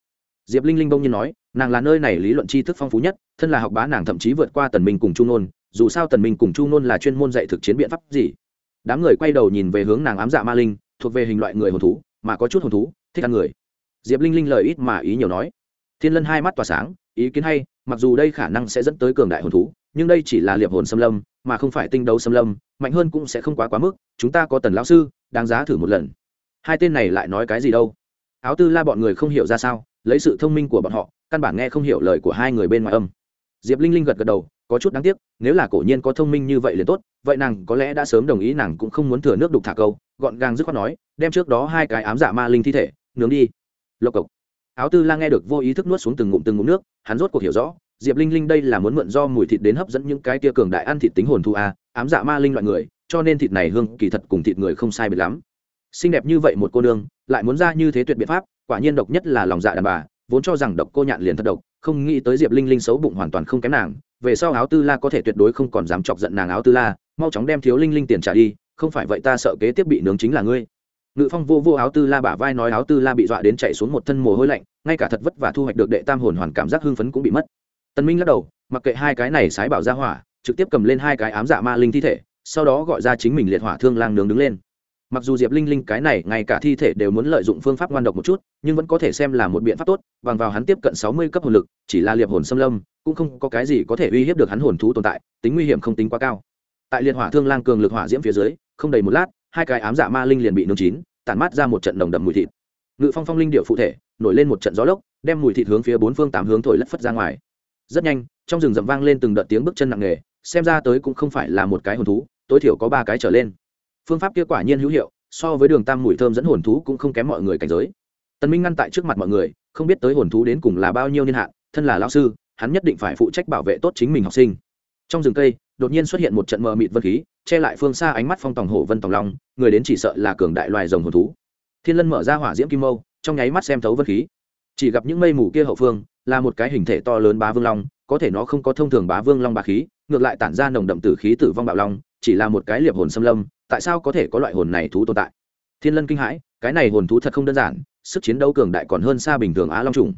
Diệp linh linh bông nhiên nói, nàng là nơi này lý luận tri thức phong phú nhất, thân là học bá nàng thậm chí vượt qua tần minh cùng trung nôn. Dù sao tần minh cùng trung nôn là chuyên môn dạy thực chiến biện pháp gì? Đám người quay đầu nhìn về hướng nàng ám dạ ma linh, thuộc về hình loại người hồn thú, mà có chút hồn thú, thích ăn người. Diệp linh linh lời ít mà ý nhiều nói. Thiên lân hai mắt tỏa sáng, ý kiến hay, mặc dù đây khả năng sẽ dẫn tới cường đại hồn thú, nhưng đây chỉ là liệp hồn xâm lâm mà không phải tinh đấu xâm lâm, mạnh hơn cũng sẽ không quá quá mức, chúng ta có tần lão sư, đáng giá thử một lần. Hai tên này lại nói cái gì đâu? Áo tư la bọn người không hiểu ra sao, lấy sự thông minh của bọn họ, căn bản nghe không hiểu lời của hai người bên ngoài âm. Diệp linh linh gật gật đầu, có chút đáng tiếc, nếu là cổ nhiên có thông minh như vậy liền tốt, vậy nàng có lẽ đã sớm đồng ý nàng cũng không muốn thừa nước đục thả câu, gọn gàng dứt khoát nói, đem trước đó hai cái ám giả ma linh thi thể, nướng đi. Lộc cộc. Áo tư la nghe được vô ý thức nuốt xuống từng ngụm từng ngụm nước, hắn rốt cuộc hiểu rõ diệp linh linh đây là muốn mượn do mùi thịt đến hấp dẫn những cái tia cường đại ăn thịt tính hồn thu a, ám dạ ma linh loại người, cho nên thịt này hương kỳ thật cùng thịt người không sai biệt lắm. Xinh đẹp như vậy một cô nương, lại muốn ra như thế tuyệt biện pháp, quả nhiên độc nhất là lòng dạ đàn bà, vốn cho rằng độc cô nhạn liền thật độc, không nghĩ tới diệp linh linh xấu bụng hoàn toàn không kém nàng, về sau áo tư la có thể tuyệt đối không còn dám chọc giận nàng áo tư la, mau chóng đem thiếu linh linh tiền trả đi, không phải vậy ta sợ kế tiếp bị nướng chính là ngươi. Ngự phong vô vô áo tư la bả vai nói áo tư la bị dọa đến chạy xuống một thân mồ hôi lạnh, ngay cả thật vất vả thu hoạch được đệ tam hồn hoàn cảm giác hưng phấn cũng bị mất tân minh lắc đầu, mặc kệ hai cái này sái bảo ra hỏa, trực tiếp cầm lên hai cái ám dạ ma linh thi thể, sau đó gọi ra chính mình liệt hỏa thương lang nướng đứng lên. Mặc dù diệp linh linh cái này ngay cả thi thể đều muốn lợi dụng phương pháp ngoan độc một chút, nhưng vẫn có thể xem là một biện pháp tốt, bằng vào hắn tiếp cận sáu mươi cấp hồn lực, chỉ là liệp hồn xâm lâm, cũng không có cái gì có thể uy hiếp được hắn hồn thú tồn tại, tính nguy hiểm không tính quá cao. Tại liệt hỏa thương lang cường lực hỏa diễm phía dưới, không đầy một lát, hai cái ám dạ ma linh liền bị nướng chín, tản mát ra một trận đồng đậm mùi thịt. Ngự phong phong linh điệu phụ thể, nổi lên một trận gió lốc, đem mùi thịt hướng phía bốn phương tám hướng thổi lất phất ra ngoài rất nhanh, trong rừng rậm vang lên từng đợt tiếng bước chân nặng nề, xem ra tới cũng không phải là một cái hồn thú, tối thiểu có ba cái trở lên. Phương pháp kia quả nhiên hữu hiệu, so với đường tam mùi thơm dẫn hồn thú cũng không kém mọi người cảnh giới. Tần minh ngăn tại trước mặt mọi người, không biết tới hồn thú đến cùng là bao nhiêu niên hạn, thân là lão sư, hắn nhất định phải phụ trách bảo vệ tốt chính mình học sinh. Trong rừng cây, đột nhiên xuất hiện một trận mờ mịt vân khí, che lại phương xa ánh mắt phong tòng hổ vân tòng long, người đến chỉ sợ là cường đại loài rồng hồn thú. Thiên lân mở ra hỏa diễm kim mâu, trong nháy mắt xem thấu vân khí. Chỉ gặp những mây mù kia hậu phương là một cái hình thể to lớn bá vương long, có thể nó không có thông thường bá vương long bá khí, ngược lại tản ra nồng đậm tử khí tử vong bạo long, chỉ là một cái liệp hồn xâm lâm, tại sao có thể có loại hồn này thú tồn tại? Thiên lân kinh hãi, cái này hồn thú thật không đơn giản, sức chiến đấu cường đại còn hơn xa bình thường á long trùng.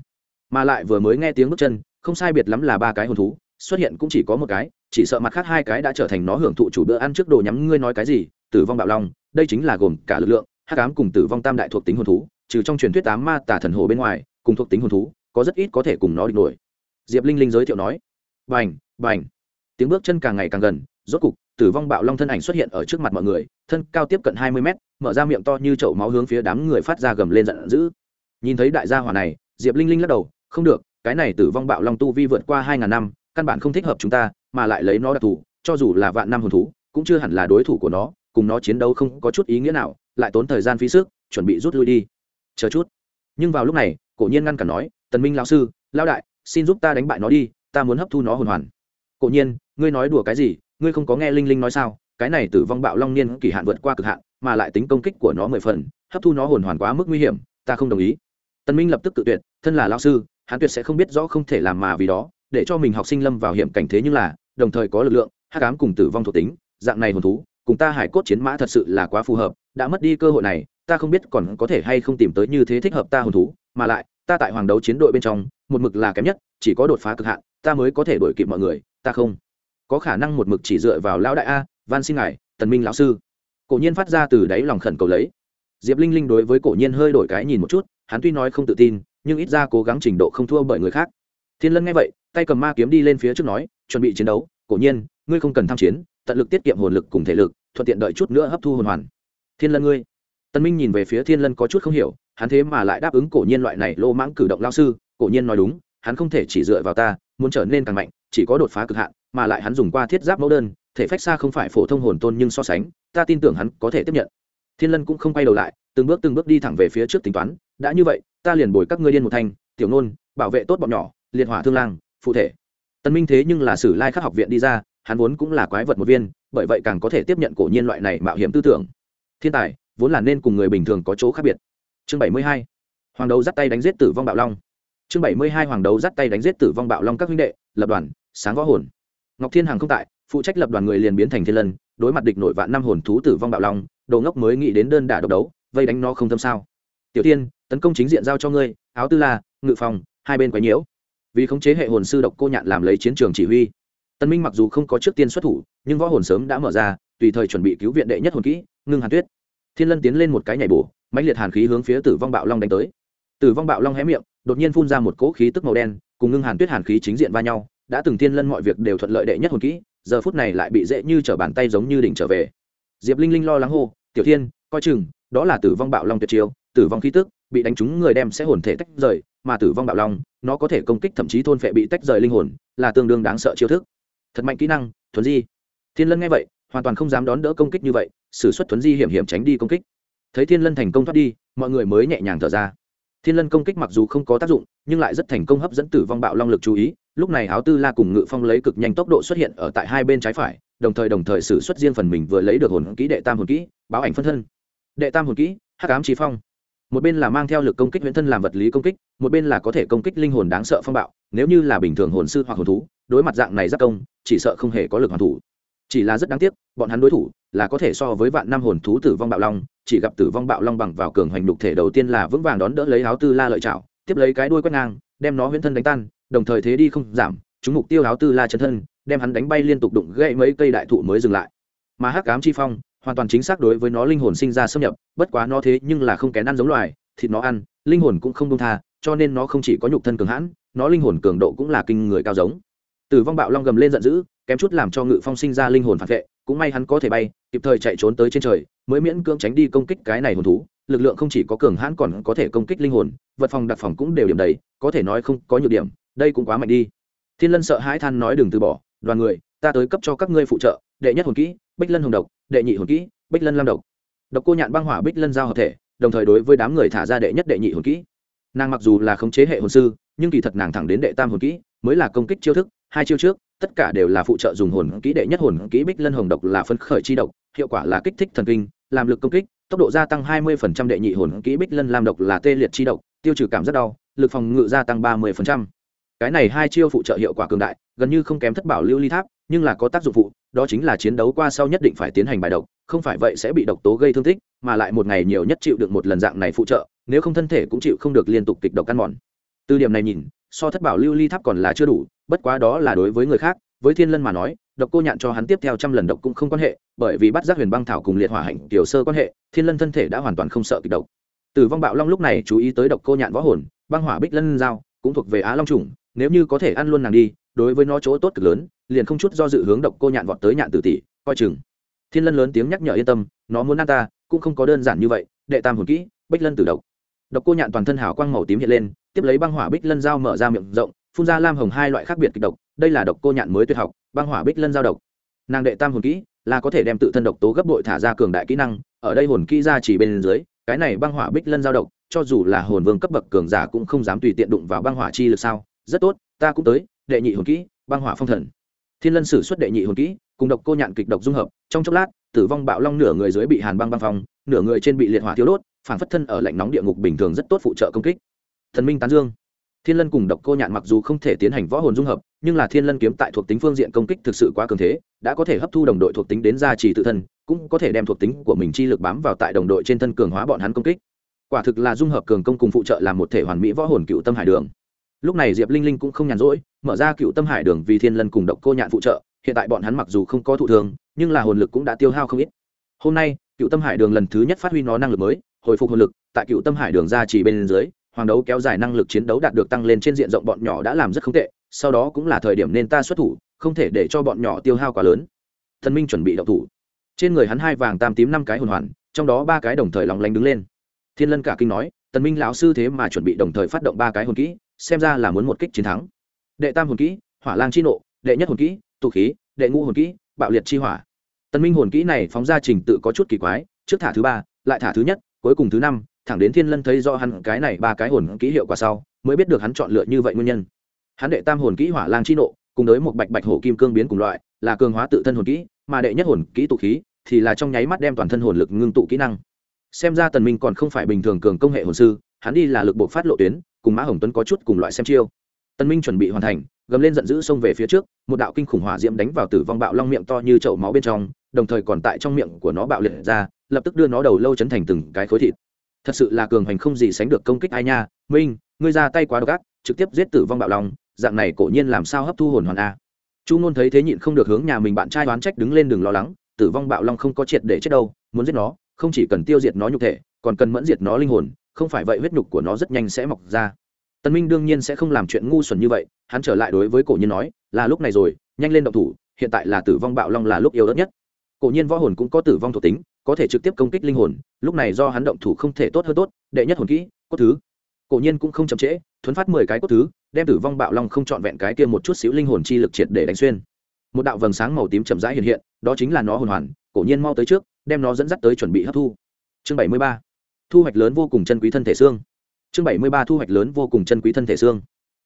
Mà lại vừa mới nghe tiếng bước chân, không sai biệt lắm là ba cái hồn thú, xuất hiện cũng chỉ có một cái, chỉ sợ mặt khác hai cái đã trở thành nó hưởng thụ chủ bữa ăn trước đồ nhắm ngươi nói cái gì, tử vong bạo long, đây chính là gồm cả lực lượng, hắc ám cùng tử vong tam đại thuộc tính hồn thú, trừ trong truyền thuyết tám ma tả thần hồ bên ngoài, cùng thuộc tính hồn thú có rất ít có thể cùng nó địch nổi. Diệp linh linh giới thiệu nói, bành bành. Tiếng bước chân càng ngày càng gần, rốt cục, tử vong bạo long thân ảnh xuất hiện ở trước mặt mọi người, thân cao tiếp cận hai mươi mét, mở ra miệng to như chậu máu hướng phía đám người phát ra gầm lên giận dữ. Nhìn thấy đại gia hỏa này, diệp linh linh lắc đầu, không được, cái này tử vong bạo long tu vi vượt qua hai ngàn năm, căn bản không thích hợp chúng ta, mà lại lấy nó đặc thù, cho dù là vạn năm hồn thú, cũng chưa hẳn là đối thủ của nó, cùng nó chiến đấu không có chút ý nghĩa nào, lại tốn thời gian phí sức, chuẩn bị rút lui đi. Chờ chút. Nhưng vào lúc này, cổ nhiên ngăn cản nói tần minh lão sư, lão đại, xin giúp ta đánh bại nó đi, ta muốn hấp thu nó hồn hoàn. Cổ nhiên, ngươi nói đùa cái gì, ngươi không có nghe linh linh nói sao? Cái này tử vong bạo long niên kỳ hạn vượt qua cực hạn, mà lại tính công kích của nó mười phần, hấp thu nó hồn hoàn quá mức nguy hiểm, ta không đồng ý. Tần minh lập tức tự tuyệt, thân là lão sư, hắn tuyệt sẽ không biết rõ không thể làm mà vì đó, để cho mình học sinh lâm vào hiểm cảnh thế nhưng là, đồng thời có lực lượng, hắc cám cùng tử vong thuộc tính, dạng này hồn thú, cùng ta hải cốt chiến mã thật sự là quá phù hợp, đã mất đi cơ hội này, ta không biết còn có thể hay không tìm tới như thế thích hợp ta hồn thú, mà lại ta tại hoàng đấu chiến đội bên trong, một mực là kém nhất, chỉ có đột phá cực hạn, ta mới có thể đổi kịp mọi người, ta không. Có khả năng một mực chỉ dựa vào lão đại a, van xin ngài tần minh lão sư. Cổ nhiên phát ra từ đáy lòng khẩn cầu lấy. Diệp linh linh đối với cổ nhiên hơi đổi cái nhìn một chút, hắn tuy nói không tự tin, nhưng ít ra cố gắng trình độ không thua bởi người khác. Thiên lân nghe vậy, tay cầm ma kiếm đi lên phía trước nói, chuẩn bị chiến đấu, cổ nhiên, ngươi không cần tham chiến, tận lực tiết kiệm hồn lực cùng thể lực, thuận tiện đợi chút nữa hấp thu hồn hoàn. Thiên lân ngươi. Tân minh nhìn về phía thiên lân có chút không hiểu hắn thế mà lại đáp ứng cổ nhiên loại này lô mãng cử động lao sư, cổ nhiên nói đúng, hắn không thể chỉ dựa vào ta, muốn trở nên càng mạnh, chỉ có đột phá cực hạn, mà lại hắn dùng qua thiết giáp mẫu đơn, thể phách xa không phải phổ thông hồn tôn nhưng so sánh, ta tin tưởng hắn có thể tiếp nhận. Thiên lân cũng không quay đầu lại, từng bước từng bước đi thẳng về phía trước tính toán, đã như vậy, ta liền bồi các ngươi điên một thanh, tiểu nôn, bảo vệ tốt bọn nhỏ, liệt hỏa thương lang, phụ thể. Tân minh thế nhưng là sử lai khắc học viện đi ra, hắn vốn cũng là quái vật một viên, bởi vậy càng có thể tiếp nhận cổ nhiên loại này mạo hiểm tư tưởng. Thiên tài, vốn là nên cùng người bình thường có chỗ khác biệt chương bảy mươi hai, hoàng đấu dắt tay đánh giết tử vong bạo long. Chương bảy mươi hai, hoàng đấu dắt tay đánh giết tử vong bạo long các huynh đệ, lập đoàn, sáng võ hồn. Ngọc thiên hằng không tại, phụ trách lập đoàn người liền biến thành thiên lân, đối mặt địch nội vạn năm hồn thú tử vong bạo long, đồ ngốc mới nghĩ đến đơn đả độc đấu, vây đánh nó không thâm sao. Tiểu tiên tấn công chính diện giao cho ngươi, áo tư la, ngự phòng, hai bên quấy nhiễu. Vì khống chế hệ hồn sư độc cô nhạn làm lấy chiến trường chỉ huy. Tân minh mặc dù không có trước tiên xuất thủ, nhưng võ hồn sớm đã mở ra, tùy thời chuẩn bị cứu viện đệ nhất hồn kỹ, ngưng hàn tuyết. Thiên lân tiến lên một cái nhảy bổ mãnh liệt hàn khí hướng phía tử vong bạo long đánh tới. Tử vong bạo long hé miệng, đột nhiên phun ra một cỗ khí tức màu đen, cùng ngưng hàn tuyết hàn khí chính diện va nhau, đã từng thiên lân mọi việc đều thuận lợi đệ nhất hồn kỹ, giờ phút này lại bị dễ như trở bàn tay giống như đỉnh trở về. Diệp linh linh lo lắng hô, tiểu thiên, coi chừng, đó là tử vong bạo long tuyệt chiêu, tử vong khí tức bị đánh trúng người đem sẽ hồn thể tách rời, mà tử vong bạo long, nó có thể công kích thậm chí thôn phệ bị tách rời linh hồn, là tương đương đáng sợ chiêu thức. Thật mạnh kỹ năng, thuấn di. Thiên lân nghe vậy, hoàn toàn không dám đón đỡ công kích như vậy s ử suất thuấn di hiểm hiểm tránh đi công kích thấy thiên lân thành công thoát đi, mọi người mới nhẹ nhàng thở ra. Thiên lân công kích mặc dù không có tác dụng, nhưng lại rất thành công hấp dẫn tử vong bạo long lực chú ý. Lúc này áo tư la cùng ngự phong lấy cực nhanh tốc độ xuất hiện ở tại hai bên trái phải, đồng thời đồng thời xử xuất riêng phần mình vừa lấy được hồn kỹ đệ tam hồn kỹ, báo ảnh phân thân. Đệ tam hồn kỹ, hắc ám trí phong. Một bên là mang theo lực công kích huyễn thân làm vật lý công kích, một bên là có thể công kích linh hồn đáng sợ phong bạo, nếu như là bình thường hồn sư hoặc hồn thú, đối mặt dạng này giác công, chỉ sợ không hề có lực hoàn thủ chỉ là rất đáng tiếc, bọn hắn đối thủ là có thể so với vạn năm hồn thú tử vong bạo long, chỉ gặp tử vong bạo long bằng vào cường hoành đục thể đầu tiên là vững vàng đón đỡ lấy áo tư la lợi chảo tiếp lấy cái đuôi quét ngang, đem nó huyễn thân đánh tan, đồng thời thế đi không giảm, chúng mục tiêu áo tư la chân thân, đem hắn đánh bay liên tục đụng gãy mấy cây đại thụ mới dừng lại. Mà hắc ám chi phong, hoàn toàn chính xác đối với nó linh hồn sinh ra xâm nhập, bất quá nó thế nhưng là không kén ăn giống loài, thịt nó ăn, linh hồn cũng không đông tha, cho nên nó không chỉ có nhục thân cường hãn, nó linh hồn cường độ cũng là kinh người cao giống tử vong bạo long gầm lên giận dữ, kém chút làm cho ngự phong sinh ra linh hồn phản vệ, cũng may hắn có thể bay, kịp thời chạy trốn tới trên trời, mới miễn cưỡng tránh đi công kích cái này hồn thú. Lực lượng không chỉ có cường hãn còn có thể công kích linh hồn, vật phòng đặc phòng cũng đều điểm đầy, có thể nói không có nhược điểm, đây cũng quá mạnh đi. Thiên lân sợ hãi than nói đừng từ bỏ, đoàn người, ta tới cấp cho các ngươi phụ trợ, đệ nhất hồn kỹ, bích lân hồng độc, đệ nhị hồn kỹ, bích lân lam độc. Độc cô nhạn băng hỏa bích lân giao hợp thể, đồng thời đối với đám người thả ra đệ nhất đệ nhị hồn kỹ. Nàng mặc dù là khống chế hệ hồn sư, nhưng kỳ thật nàng thẳng đến đệ tam hồn kỹ mới là công kích chiêu thức, hai chiêu trước, tất cả đều là phụ trợ dùng hồn kỹ đệ nhất hồn kỹ bích lân hồng độc là phân khởi chi độc, hiệu quả là kích thích thần kinh, làm lực công kích, tốc độ gia tăng 20% đệ nhị hồn kỹ bích lân lam độc là tê liệt chi độc, tiêu trừ cảm rất đau, lực phòng ngự gia tăng 30%. cái này hai chiêu phụ trợ hiệu quả cường đại, gần như không kém thất bảo lưu ly tháp, nhưng là có tác dụng phụ, đó chính là chiến đấu qua sau nhất định phải tiến hành bài độc, không phải vậy sẽ bị độc tố gây thương tích, mà lại một ngày nhiều nhất chịu được một lần dạng này phụ trợ, nếu không thân thể cũng chịu không được liên tục kịch độc ăn mòn từ điểm này nhìn so thất bảo lưu ly tháp còn là chưa đủ, bất quá đó là đối với người khác, với thiên lân mà nói, độc cô nhạn cho hắn tiếp theo trăm lần độc cũng không quan hệ, bởi vì bắt giác huyền băng thảo cùng liệt hỏa hạnh tiểu sơ quan hệ, thiên lân thân thể đã hoàn toàn không sợ kịch độc. Tử vong bạo long lúc này chú ý tới độc cô nhạn võ hồn, băng hỏa bích lân giao, cũng thuộc về á long trùng nếu như có thể ăn luôn nàng đi, đối với nó chỗ tốt cực lớn, liền không chút do dự hướng độc cô nhạn vọt tới nhạn tử tỷ, coi chừng. Thiên lân lớn tiếng nhắc nhở yên tâm, nó muốn ăn ta, cũng không có đơn giản như vậy, đệ tam hồn kỹ, bích lân tử độc độc cô nhạn toàn thân hào quang màu tím hiện lên, tiếp lấy băng hỏa bích lân dao mở ra miệng rộng, phun ra lam hồng hai loại khác biệt kịch độc, đây là độc cô nhạn mới tuyệt học, băng hỏa bích lân giao độc. Nàng đệ tam hồn kỹ là có thể đem tự thân độc tố gấp bội thả ra cường đại kỹ năng, ở đây hồn kỹ ra chỉ bên dưới, cái này băng hỏa bích lân giao độc, cho dù là hồn vương cấp bậc cường giả cũng không dám tùy tiện đụng vào băng hỏa chi lực sao? Rất tốt, ta cũng tới, đệ nhị hồn kỹ, băng hỏa phong thần. Thiên lân sử xuất đệ nhị hồn kỹ, cùng độc cô nhạn kịch độc dung hợp, trong chốc lát, tử vong bạo long nửa người dưới bị hàn băng băng phong, nửa người trên bị liệt hỏa thiếu đốt phản phất thân ở lạnh nóng địa ngục bình thường rất tốt phụ trợ công kích. Thần minh tán dương. Thiên lân cùng độc cô nhạn mặc dù không thể tiến hành võ hồn dung hợp, nhưng là thiên lân kiếm tại thuộc tính phương diện công kích thực sự quá cường thế, đã có thể hấp thu đồng đội thuộc tính đến gia trì tự thân, cũng có thể đem thuộc tính của mình chi lực bám vào tại đồng đội trên thân cường hóa bọn hắn công kích. Quả thực là dung hợp cường công cùng phụ trợ làm một thể hoàn mỹ võ hồn cựu tâm hải đường. Lúc này diệp linh linh cũng không nhàn rỗi, mở ra cựu tâm hải đường vì thiên lân cùng độc cô nhạn phụ trợ, hiện tại bọn hắn mặc dù không có thụ thường nhưng là hồn lực cũng đã tiêu hao không ít. Hôm nay, cựu tâm hải đường lần thứ nhất phát huy nó năng lực mới hồi phục hồn lực, tại cựu tâm hải đường ra chỉ bên dưới, hoàng đấu kéo dài năng lực chiến đấu đạt được tăng lên trên diện rộng bọn nhỏ đã làm rất không tệ, sau đó cũng là thời điểm nên ta xuất thủ, không thể để cho bọn nhỏ tiêu hao quá lớn. Thần minh chuẩn bị đậu thủ. Trên người hắn hai vàng tam tím năm cái hồn hoàn, trong đó ba cái đồng thời lòng lanh đứng lên. Thiên lân cả kinh nói, tần minh lão sư thế mà chuẩn bị đồng thời phát động ba cái hồn kỹ, xem ra là muốn một kích chiến thắng. Đệ tam hồn kỹ, hỏa lang chi nộ, đệ nhất hồn kỹ, tụ khí, đệ ngũ hồn kỹ, bạo liệt chi hỏa. Tần minh hồn kỹ này phóng ra trình tự có chút kỳ quái, trước thả thứ ba, lại thả thứ nhất cuối cùng thứ năm, thẳng đến thiên lân thấy do hắn cái này ba cái hồn kỹ hiệu quả sau, mới biết được hắn chọn lựa như vậy nguyên nhân. Hắn đệ tam hồn kỹ hỏa lang chi nộ, cùng với một bạch bạch hổ kim cương biến cùng loại, là cường hóa tự thân hồn kỹ, mà đệ nhất hồn kỹ tụ khí thì là trong nháy mắt đem toàn thân hồn lực ngưng tụ kỹ năng. Xem ra tần minh còn không phải bình thường cường công hệ hồn sư, hắn đi là lực bộ phát lộ tuyến, cùng mã hồng tuấn có chút cùng loại xem chiêu. Tân minh chuẩn bị hoàn thành, gầm lên giận dữ xông về phía trước, một đạo kinh khủng hỏa diễm đánh vào tử vong bạo long miệng to như chậu máu bên trong, đồng thời còn tại trong miệng của nó bạo liệt ra, lập tức đưa nó đầu lâu chấn thành từng cái khối thịt. Thật sự là cường hành không gì sánh được công kích ai nha, minh, ngươi ra tay quá độc ác, trực tiếp giết tử vong bạo long, dạng này cổ nhiên làm sao hấp thu hồn hoàn a? Chu ngôn thấy thế nhịn không được hướng nhà mình bạn trai đoán trách đứng lên đừng lo lắng, tử vong bạo long không có triệt để chết đâu, muốn giết nó, không chỉ cần tiêu diệt nó nhục thể, còn cần mẫn diệt nó linh hồn, không phải vậy huyết nhục của nó rất nhanh sẽ mọc ra tân minh đương nhiên sẽ không làm chuyện ngu xuẩn như vậy, hắn trở lại đối với cổ nhiên nói, là lúc này rồi, nhanh lên động thủ, hiện tại là tử vong bạo long là lúc yêu đất nhất. Cổ nhiên võ hồn cũng có tử vong thuộc tính, có thể trực tiếp công kích linh hồn, lúc này do hắn động thủ không thể tốt hơn tốt, đệ nhất hồn kỹ, cốt thứ. Cổ nhiên cũng không chậm trễ, thuấn phát mười cái cốt thứ, đem tử vong bạo long không trọn vẹn cái kia một chút xíu linh hồn chi lực triệt để đánh xuyên. Một đạo vầng sáng màu tím chậm rãi hiện hiện, đó chính là nó hồn hoàn, cổ nhiên mau tới trước, đem nó dẫn dắt tới chuẩn bị hấp thu. Chương bảy mươi ba, thu hoạch lớn vô cùng chân quý thân thể xương chương bảy mươi ba thu hoạch lớn vô cùng chân quý thân thể xương.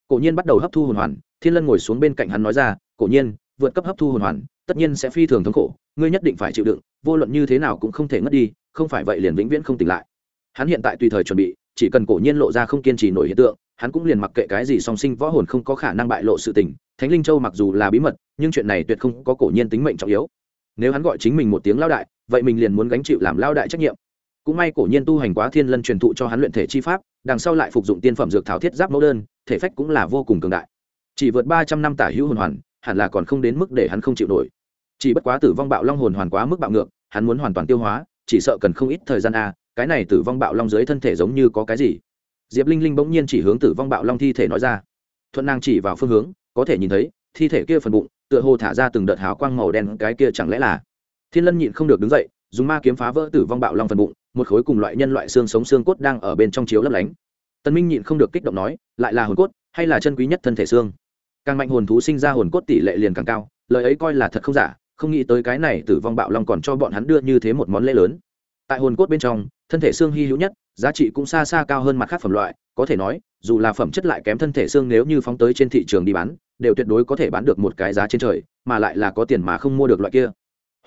Cổ nhiên bắt đầu hấp thu hồn hoàn, thiên lân ngồi xuống bên cạnh hắn nói ra, cổ nhiên, vượt cấp hấp thu hồn hoàn, tất nhiên sẽ phi thường thống khổ, ngươi nhất định phải chịu đựng, vô luận như thế nào cũng không thể ngất đi, không phải vậy liền vĩnh viễn không tỉnh lại. Hắn hiện tại tùy thời chuẩn bị, chỉ cần cổ nhiên lộ ra không kiên trì nổi hiện tượng, hắn cũng liền mặc kệ cái gì song sinh võ hồn không có khả năng bại lộ sự tình, thánh linh châu mặc dù là bí mật, nhưng chuyện này tuyệt không có cổ nhiên tính mệnh trọng yếu. Nếu hắn gọi chính mình một tiếng lao đại, vậy mình liền muốn gánh chịu làm lao đại trách nhiệm cũng may cổ nhiên tu hành quá thiên lân truyền thụ cho hắn luyện thể chi pháp, đằng sau lại phục dụng tiên phẩm dược thảo thiết giáp mẫu đơn, thể phách cũng là vô cùng cường đại. Chỉ vượt ba trăm năm tả hữu hồn hoàn, hẳn là còn không đến mức để hắn không chịu nổi. Chỉ bất quá tử vong bạo long hồn hoàn quá mức bạo ngược, hắn muốn hoàn toàn tiêu hóa, chỉ sợ cần không ít thời gian a, cái này tử vong bạo long dưới thân thể giống như có cái gì? Diệp linh linh bỗng nhiên chỉ hướng tử vong bạo long thi thể nói ra. Thuận nàng chỉ vào phương hướng, có thể nhìn thấy, thi thể kia phần bụng, tựa hồ thả ra từng đợt hào quang màu đen, cái kia chẳng lẽ là? Thiên lân nhịn không được đứng dậy, dùng ma kiếm phá vỡ tử vong bạo long phần bụng một khối cùng loại nhân loại xương sống xương cốt đang ở bên trong chiếu lấp lánh. Tân minh nhịn không được kích động nói, lại là hồn cốt, hay là chân quý nhất thân thể xương? Càng mạnh hồn thú sinh ra hồn cốt tỷ lệ liền càng cao, lời ấy coi là thật không giả, không nghĩ tới cái này tử vong bạo long còn cho bọn hắn đưa như thế một món lễ lớn. Tại hồn cốt bên trong, thân thể xương hy hữu nhất, giá trị cũng xa xa cao hơn mặt khác phẩm loại, có thể nói, dù là phẩm chất lại kém thân thể xương nếu như phóng tới trên thị trường đi bán, đều tuyệt đối có thể bán được một cái giá trên trời, mà lại là có tiền mà không mua được loại kia.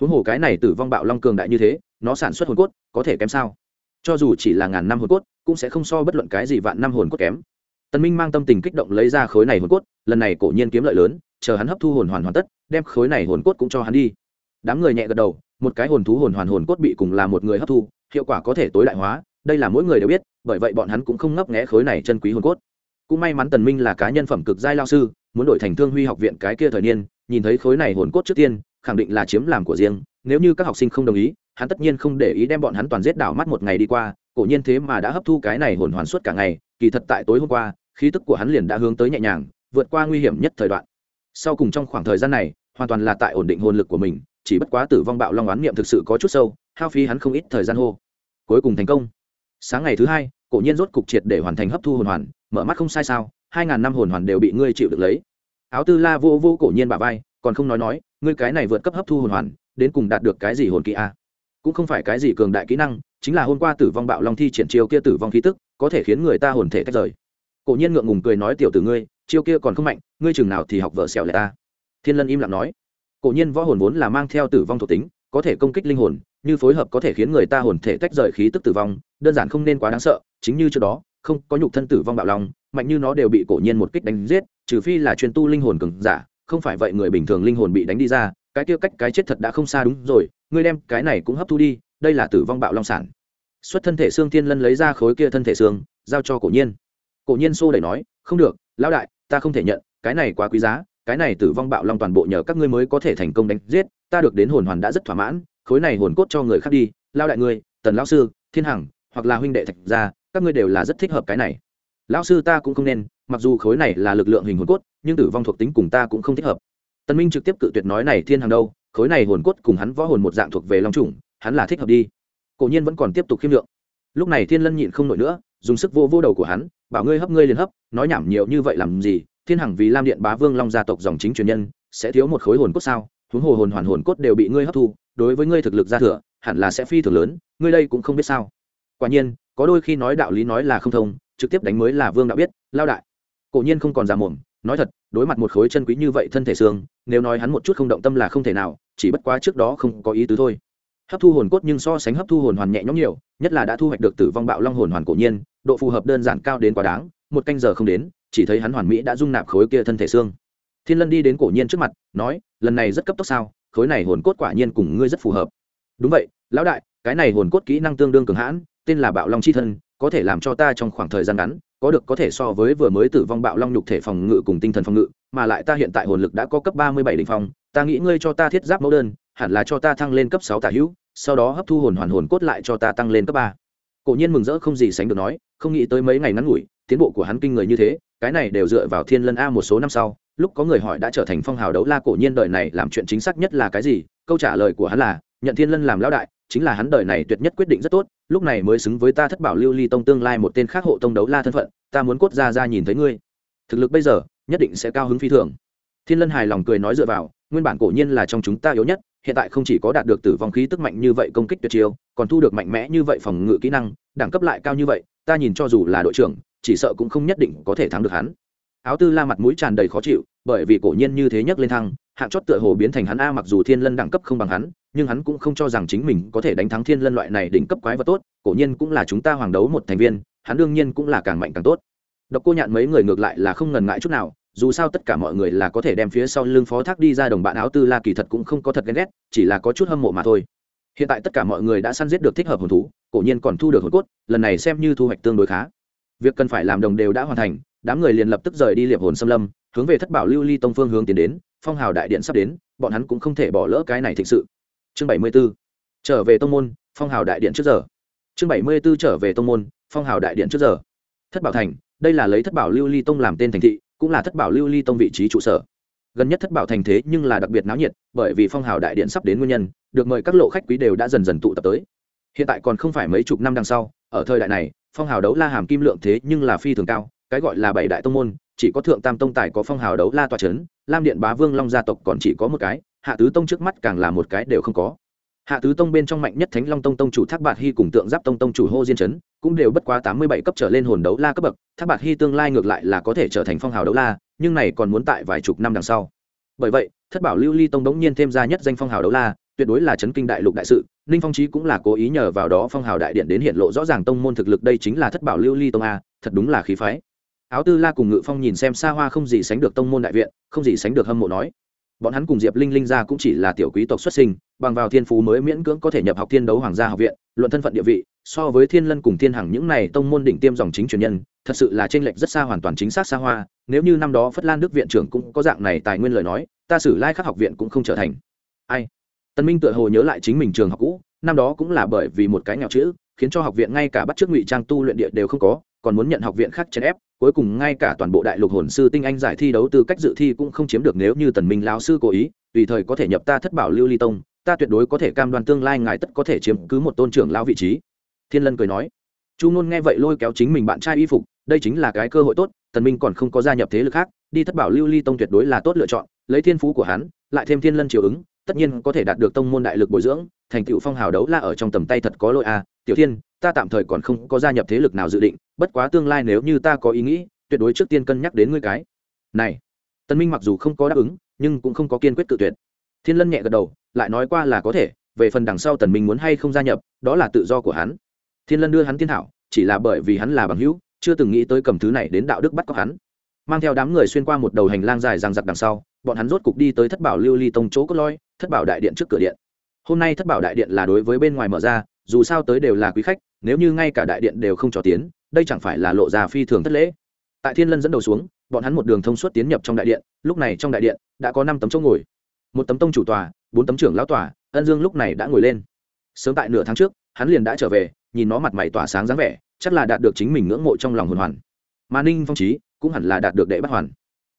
Huống hồ cái này tử vong bạo long cường đại như thế nó sản xuất hồn cốt, có thể kém sao? Cho dù chỉ là ngàn năm hồn cốt, cũng sẽ không so bất luận cái gì vạn năm hồn cốt kém. Tần minh mang tâm tình kích động lấy ra khối này hồn cốt, lần này cổ nhiên kiếm lợi lớn, chờ hắn hấp thu hồn hoàn hoàn tất, đem khối này hồn cốt cũng cho hắn đi. Đám người nhẹ gật đầu, một cái hồn thú hồn hoàn hồn cốt bị cùng là một người hấp thu, hiệu quả có thể tối đại hóa, đây là mỗi người đều biết, bởi vậy bọn hắn cũng không ngấp nghé khối này chân quý hồn cốt. Cũng may mắn tần minh là cá nhân phẩm cực giai lao sư, muốn đổi thành thương huy học viện cái kia thời niên, nhìn thấy khối này hồn cốt trước tiên, khẳng định là chiếm làm của riêng, nếu như các học sinh không đồng ý hắn tất nhiên không để ý đem bọn hắn toàn giết đảo mắt một ngày đi qua, cổ nhiên thế mà đã hấp thu cái này hồn hoàn suốt cả ngày, kỳ thật tại tối hôm qua, khí tức của hắn liền đã hướng tới nhẹ nhàng, vượt qua nguy hiểm nhất thời đoạn. Sau cùng trong khoảng thời gian này, hoàn toàn là tại ổn định hồn lực của mình, chỉ bất quá tử vong bạo long oán niệm thực sự có chút sâu, hao phí hắn không ít thời gian hô. Cuối cùng thành công. Sáng ngày thứ hai, cổ nhiên rốt cục triệt để hoàn thành hấp thu hồn hoàn, mở mắt không sai sao, hai ngàn năm hồn hoàn đều bị ngươi chịu được lấy. Áo tư la vô vô cổ nhiên bà vai, còn không nói nói, ngươi cái này vượt cấp hấp thu hồn hoàn, đến cùng đạt được cái gì hồn kỹ a? Cũng không phải cái gì cường đại kỹ năng, chính là hôm qua tử vong bạo long thi triển chiêu kia tử vong khí tức, có thể khiến người ta hồn thể tách rời. Cổ nhiên ngượng ngùng cười nói, tiểu tử ngươi, chiêu kia còn không mạnh, ngươi chừng nào thì học vợ xẻo lại ta. Thiên lân im lặng nói. Cổ nhiên võ hồn vốn là mang theo tử vong thuộc tính, có thể công kích linh hồn, như phối hợp có thể khiến người ta hồn thể tách rời khí tức tử vong, đơn giản không nên quá đáng sợ, chính như trước đó, không có nhục thân tử vong bạo long, mạnh như nó đều bị cổ nhiên một kích đánh giết, trừ phi là chuyên tu linh hồn cường giả, không phải vậy người bình thường linh hồn bị đánh đi ra, cái kia cách cái chết thật đã không xa đúng rồi ngươi đem cái này cũng hấp thu đi, đây là tử vong bạo long sản. Xuất thân thể xương thiên lân lấy ra khối kia thân thể xương, giao cho cổ nhiên. Cổ nhiên xô đẩy nói, không được, lão đại, ta không thể nhận, cái này quá quý giá, cái này tử vong bạo long toàn bộ nhờ các ngươi mới có thể thành công đánh giết, ta được đến hồn hoàn đã rất thỏa mãn, khối này hồn cốt cho người khác đi lao đại ngươi, tần lão sư, thiên hằng, hoặc là huynh đệ thạch gia, các ngươi đều là rất thích hợp cái này. Lão sư ta cũng không nên, mặc dù khối này là lực lượng hình hồn cốt, nhưng tử vong thuộc tính cùng ta cũng không thích hợp. Tần minh trực tiếp cự tuyệt nói này thiên hằng đâu khối này hồn cốt cùng hắn võ hồn một dạng thuộc về long trùng hắn là thích hợp đi. Cổ nhiên vẫn còn tiếp tục khiêm lượng. Lúc này thiên lân nhịn không nổi nữa, dùng sức vô vô đầu của hắn, bảo ngươi hấp ngươi liền hấp, nói nhảm nhiều như vậy làm gì, thiên hằng vì lam điện bá vương long gia tộc dòng chính truyền nhân, sẽ thiếu một khối hồn cốt sao? Huống hồ hồn hoàn hồn cốt đều bị ngươi hấp thu, đối với ngươi thực lực gia thừa, hẳn là sẽ phi thường lớn, ngươi đây cũng không biết sao. Quả nhiên, có đôi khi nói đạo lý nói là không thông, trực tiếp đánh mới là vương đạo biết, lao đại. Cổ nhiên không còn giả mồm nói thật, đối mặt một khối chân quý như vậy thân thể xương, nếu nói hắn một chút không động tâm là không thể nào, chỉ bất quá trước đó không có ý tứ thôi. Hấp thu hồn cốt nhưng so sánh hấp thu hồn hoàn nhẹ nhõm nhiều, nhất là đã thu hoạch được tử vong bạo long hồn hoàn cổ nhiên, độ phù hợp đơn giản cao đến quá đáng, một canh giờ không đến, chỉ thấy hắn hoàn mỹ đã dung nạp khối kia thân thể xương. Thiên lân đi đến cổ nhiên trước mặt, nói, lần này rất cấp tốc sao, khối này hồn cốt quả nhiên cùng ngươi rất phù hợp. Đúng vậy, lão đại, cái này hồn cốt kỹ năng tương đương cường hãn, tên là bạo long c h i thân, có thể làm cho ta trong khoảng thời gian ngắn có được có thể so với vừa mới tử vong bạo long nhục thể phòng ngự cùng tinh thần phòng ngự, mà lại ta hiện tại hồn lực đã có cấp ba mươi bảy đ ỉ n h phòng ta nghĩ ngươi cho ta thiết giáp mẫu đơn, hẳn là cho ta thăng lên cấp sáu tả hữu, sau đó hấp thu hồn hoàn hồn cốt lại cho ta tăng lên cấp ba. Cổ nhiên mừng rỡ không gì sánh được nói, không nghĩ tới mấy ngày ngắn ngủi, tiến bộ của hắn kinh người như thế, cái này đều dựa vào thiên lân a một số năm sau, lúc có người hỏi đã trở thành phong hào đấu la cổ nhiên đời này làm chuyện chính xác nhất là cái gì, câu trả lời của hắn là, nhận thiên lân làm lão đại chính là hắn đời này tuyệt nhất quyết định rất tốt, lúc này mới xứng với ta thất bảo lưu ly tông tương lai một tên khác hộ tông đấu la thân phận, ta muốn cốt ra ra nhìn thấy ngươi. Thực lực bây giờ, nhất định sẽ cao hứng phi thường. Thiên lân hài lòng cười nói dựa vào, nguyên bản cổ nhiên là trong chúng ta yếu nhất, hiện tại không chỉ có đạt được tử vong khí tức mạnh như vậy công kích tuyệt chiêu, còn thu được mạnh mẽ như vậy phòng ngự kỹ năng, đẳng cấp lại cao như vậy, ta nhìn cho dù là đội trưởng, chỉ sợ cũng không nhất định có thể thắng được hắn. Áo tư la mặt mũi tràn đầy khó chịu, bởi vì cổ nhiên như thế nhấc lên thăng, hạng chót tựa hồ biến thành hắn a mặc dù thiên lân đẳng cấp không bằng hắn nhưng hắn cũng không cho rằng chính mình có thể đánh thắng thiên lân loại này đỉnh cấp quái vật tốt, cổ nhiên cũng là chúng ta hoàng đấu một thành viên, hắn đương nhiên cũng là càng mạnh càng tốt. Độc cô nhạn mấy người ngược lại là không ngần ngại chút nào, dù sao tất cả mọi người là có thể đem phía sau lưng phó thác đi ra đồng bạn áo tư la kỳ thật cũng không có thật ghen ghét, chỉ là có chút hâm mộ mà thôi. Hiện tại tất cả mọi người đã săn giết được thích hợp hồn thú, cổ nhiên còn thu được hồn cốt, lần này xem như thu hoạch tương đối khá. Việc cần phải làm đồng đều đã hoàn thành, đám người liền lập tức rời đi liệp hồn xâm lâm, hướng về thất bảo lưu ly tông phương hướng tiến đến, phong hào đại điện sắp đến, bọn hắn cũng không thể bỏ lỡ cái này thực sự chương bảy mươi b ố trở về tông môn, phong hào đại điện trước giờ. Chương bảy mươi b ố trở về tông môn, phong hào đại điện trước giờ. Thất bảo thành, đây là lấy thất bảo lưu ly tông làm tên thành thị, cũng là thất bảo lưu ly tông vị trí trụ sở. Gần nhất thất bảo thành thế nhưng là đặc biệt náo nhiệt, bởi vì phong hào đại điện sắp đến nguyên nhân, được mời các lộ khách quý đều đã dần dần tụ tập tới. Hiện tại còn không phải mấy chục năm đằng sau, ở thời đại này, phong hào đấu la hàm kim lượng thế nhưng là phi thường cao, cái gọi là bảy đại tông môn, chỉ có thượng tam tông tài có phong hào đấu la tòa c h ấ n lam điện bá vương long gia tộc còn chỉ có một cái hạ tứ tông trước mắt càng là một cái đều không có. Hạ tứ tông bên trong mạnh nhất thánh long tông tông chủ thác bạt hy cùng tượng giáp tông tông chủ hô diên trấn cũng đều bất quá tám mươi bảy cấp trở lên hồn đấu la cấp bậc, thác bạt hy tương lai ngược lại là có thể trở thành phong hào đấu la, nhưng này còn muốn tại vài chục năm đằng sau. Bởi vậy, thất bảo lưu ly tông đống nhiên thêm ra nhất danh phong hào đấu la, tuyệt đối là chấn kinh đại lục đại sự, ninh phong trí cũng là cố ý nhờ vào đó phong hào đại điện đến hiện lộ rõ ràng tông môn thực lực, đây chính là thất bảo lưu ly tông a, thật đúng là khí phái. Áo tư la cùng ngự phong nhìn xem xa hoa không gì sánh được tông môn đại viện, không gì sánh được hâm mộ nói bọn hắn cùng diệp linh linh ra cũng chỉ là tiểu quý tộc xuất sinh, bằng vào thiên phú mới miễn cưỡng có thể nhập học thiên đấu hoàng gia học viện, luận thân phận địa vị, so với thiên lân cùng thiên hằng những này tông môn đỉnh tiêm dòng chính truyền nhân, thật sự là tranh lệch rất xa hoàn toàn chính xác xa hoa. Nếu như năm đó phất lan đức viện trưởng cũng có dạng này tài nguyên lời nói, ta xử lai khắc học viện cũng không trở thành. Ai? Tân minh tự hồ nhớ lại chính mình trường học cũ năm đó cũng là bởi vì một cái nghèo chữ, khiến cho học viện ngay cả bắt chước ngụy trang tu luyện địa đều không có, còn muốn nhận học viện khác chèn ép, cuối cùng ngay cả toàn bộ đại lục hồn sư tinh anh giải thi đấu tư cách dự thi cũng không chiếm được nếu như tần minh lão sư cố ý, tùy thời có thể nhập ta thất bảo lưu ly tông, ta tuyệt đối có thể cam đoan tương lai ngài tất có thể chiếm cứ một tôn trưởng lão vị trí. Thiên lân cười nói. Chu ngôn nghe vậy lôi kéo chính mình bạn trai y phục, đây chính là cái cơ hội tốt, tần minh còn không có gia nhập thế lực khác, đi thất bảo lưu ly tông tuyệt đối là tốt lựa chọn, lấy thiên phú của hắn, lại thêm thiên lân chiều ứng tất nhiên có thể đạt được tông môn đại lực bồi dưỡng, thành tựu phong hào đấu la ở trong tầm tay thật có lỗi a à. tiểu thiên, ta tạm thời còn không có gia nhập thế lực nào dự định, bất quá tương lai nếu như ta có ý nghĩ, tuyệt đối trước tiên cân nhắc đến ngươi cái. Này tân minh mặc dù không có đáp ứng, nhưng cũng không có kiên quyết tự tuyệt. Thiên lân nhẹ gật đầu, lại nói qua là có thể, về phần đằng sau tần minh muốn hay không gia nhập, đó là tự do của hắn. Thiên lân đưa hắn thiên thảo chỉ là bởi vì hắn là bằng hữu, chưa từng nghĩ tới cầm thứ này đến đạo đức bắt cóc hắn mang theo đám người xuyên qua một đầu hành lang dài ràng giặc đằng sau, bọn hắn rốt cục đi tới thất bảo lưu ly tông chỗ cốt lõi, thất bảo đại điện trước cửa điện. Hôm nay thất bảo đại điện là đối với bên ngoài mở ra, dù sao tới đều là quý khách, nếu như ngay cả đại điện đều không cho tiến, đây chẳng phải là lộ ra phi thường thất lễ. Tại thiên lân dẫn đầu xuống, bọn hắn một đường thông suốt tiến nhập trong đại điện, lúc này trong đại điện đã có năm tấm chỗ ngồi. Một tấm tông chủ tòa, bốn tấm trưởng lão tòa, ân dương lúc này đã ngồi lên. Sớm tại nửa tháng trước, hắn liền đã trở về, nhìn nó mặt mày tỏa sáng dáng vẻ, chắc là đạt được chính mình ngưỡng mộ trong lòng hồn hoàn. Mà ninh phong trí cũng hẳn là đạt được đệ bắt hoàn.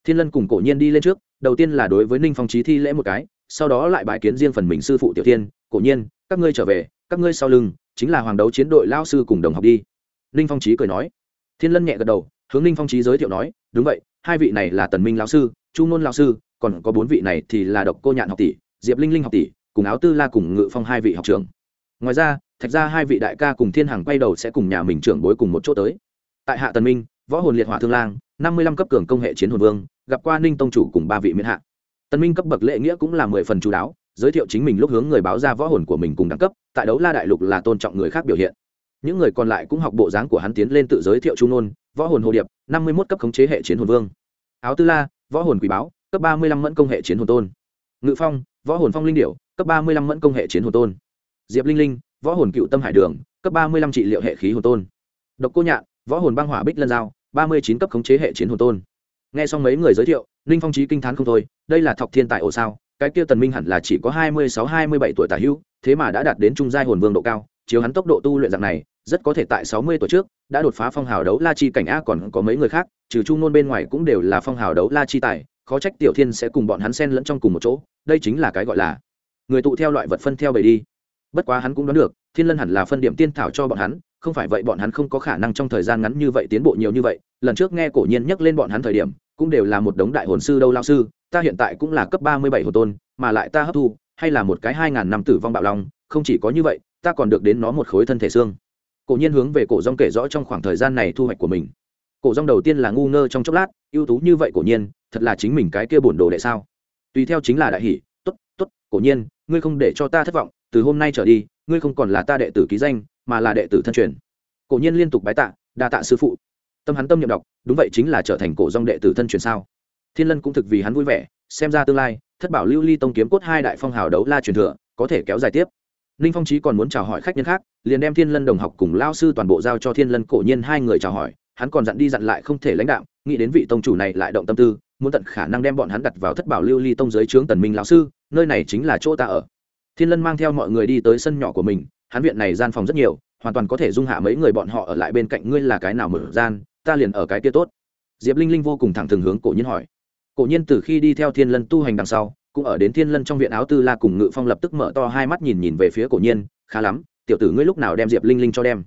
Thiên lân cùng cổ nhiên đi lên trước, đầu tiên là đối với ninh phong trí thi lễ một cái, sau đó lại bãi kiến riêng phần mình sư phụ tiểu Thiên. cổ nhiên, các ngươi trở về, các ngươi sau lưng chính là hoàng đấu chiến đội lao sư cùng đồng học đi. Ninh phong trí cười nói. Thiên lân nhẹ gật đầu, hướng ninh phong trí giới thiệu nói, đúng vậy, hai vị này là tần minh lao sư, chu nôn lao sư, còn có bốn vị này thì là độc cô nhạn học tỷ, diệp linh linh học tỷ, cùng áo tư la cùng ngự phong hai vị học trường ngoài ra, thạch ra hai vị đại ca cùng thiên hằng quay đầu sẽ cùng nhà mình trưởng bối cùng một chỗ tới. Tại hạ tần minh, võ hồn liệt hỏa thương lang năm mươi lăm cấp cường công hệ chiến hồn vương, gặp qua ninh tông chủ cùng ba vị miễn hạ. Tân minh cấp bậc lễ nghĩa cũng là mười phần chú đáo, giới thiệu chính mình lúc hướng người báo ra võ hồn của mình cùng đẳng cấp, tại đấu la đại lục là tôn trọng người khác biểu hiện. Những người còn lại cũng học bộ dáng của hắn tiến lên tự giới thiệu trung nôn, võ hồn hồ điệp, năm mươi mốt cấp khống chế hệ chiến hồn vương. Áo tư la, võ hồn quý báo, cấp ba mươi lăm mẫn công hệ chiến hồn tôn. Ngự phong, võ hồn phong linh điểu, cấp ba mươi lăm mẫn công hệ chiến hồn tôn. Diệp linh linh, võ hồn cựu tâm hải đường, cấp ba mươi lăm trị liệu hệ khí hồn tôn. Độc cô nhạn, võ hồn băng hỏa bích lân giao ba mươi chín cấp khống chế hệ chiến hồn tôn. Nghe xong mấy người giới thiệu, ninh phong trí kinh t h á n không thôi, đây là thọc thiên tài ổ sao, cái kia tần minh hẳn là chỉ có hai mươi sáu, hai mươi bảy tuổi tả hữu, thế mà đã đạt đến trung giai hồn vương độ cao, chiếu hắn tốc độ tu luyện dạng này, rất có thể tại sáu mươi tuổi trước, đã đột phá phong hào đấu la chi cảnh a còn có mấy người khác, trừ trung nôn bên ngoài cũng đều là phong hào đấu la chi tài, khó trách tiểu thiên sẽ cùng bọn hắn xen lẫn trong cùng một chỗ, đây chính là cái gọi là người tụ theo loại vật phân theo bầy đi. Bất quá hắn cũng đoán được, thiên lân hẳn là phân điểm tiên thảo cho bọn hắn không phải vậy bọn hắn không có khả năng trong thời gian ngắn như vậy tiến bộ nhiều như vậy. Lần trước nghe cổ nhiên nhắc lên bọn hắn thời điểm, cũng đều là một đống đại hồn sư đâu lao sư, ta hiện tại cũng là cấp ba mươi bảy hồn tôn, mà lại ta hấp thu, hay là một cái hai ngàn năm tử vong bạo long, không chỉ có như vậy, ta còn được đến nó một khối thân thể xương. Cổ nhiên hướng về cổ rong kể rõ trong khoảng thời gian này thu hoạch của mình. Cổ rong đầu tiên là ngu ngơ trong chốc lát, ưu tú như vậy cổ nhiên, thật là chính mình cái kia bổn đồ đệ sao? Tùy theo chính là đại hỷ t ố t t ố t cổ nhiên, ngươi không để cho ta thất vọng, từ hôm nay trở đi, ngươi không còn là ta đệ tử ký danh mà là đệ tử thân truyền. Cổ nhiên liên tục bái tạ, đa tạ sư phụ. Tâm hắn tâm nhậm đọc, đúng vậy chính là trở thành cổ dòng đệ tử thân truyền sao? Thiên lân cũng thực vì hắn vui vẻ, xem ra tương lai, thất bảo lưu ly tông kiếm cốt hai đại phong hào đấu la truyền thừa, có thể kéo dài tiếp. Ninh phong trí còn muốn chào hỏi khách nhân khác, liền đem thiên lân đồng học cùng lao sư toàn bộ giao cho thiên lân cổ nhiên hai người chào hỏi, hắn còn dặn đi dặn lại không thể lãnh đạo nghĩ đến vị tông chủ này lại động tâm tư, muốn tận khả năng đem bọn hắn đặt vào thất bảo lưu ly tông dưới trướng tần minh lão sư, nơi này chính là chỗ ta ở. Thiên lân mang theo mọi người đi tới sân nhỏ của mình hắn viện này gian phòng rất nhiều, hoàn toàn có thể dung hạ mấy người bọn họ ở lại bên cạnh ngươi là cái nào mở gian, ta liền ở cái kia tốt. Diệp linh linh vô cùng thẳng thừng hướng cổ nhiên hỏi. Cổ nhiên từ khi đi theo thiên lân tu hành đằng sau, cũng ở đến thiên lân trong viện áo tư la cùng ngự phong lập tức mở to hai mắt nhìn nhìn về phía cổ nhiên, khá lắm, tiểu tử ngươi lúc nào đem diệp linh linh cho đem?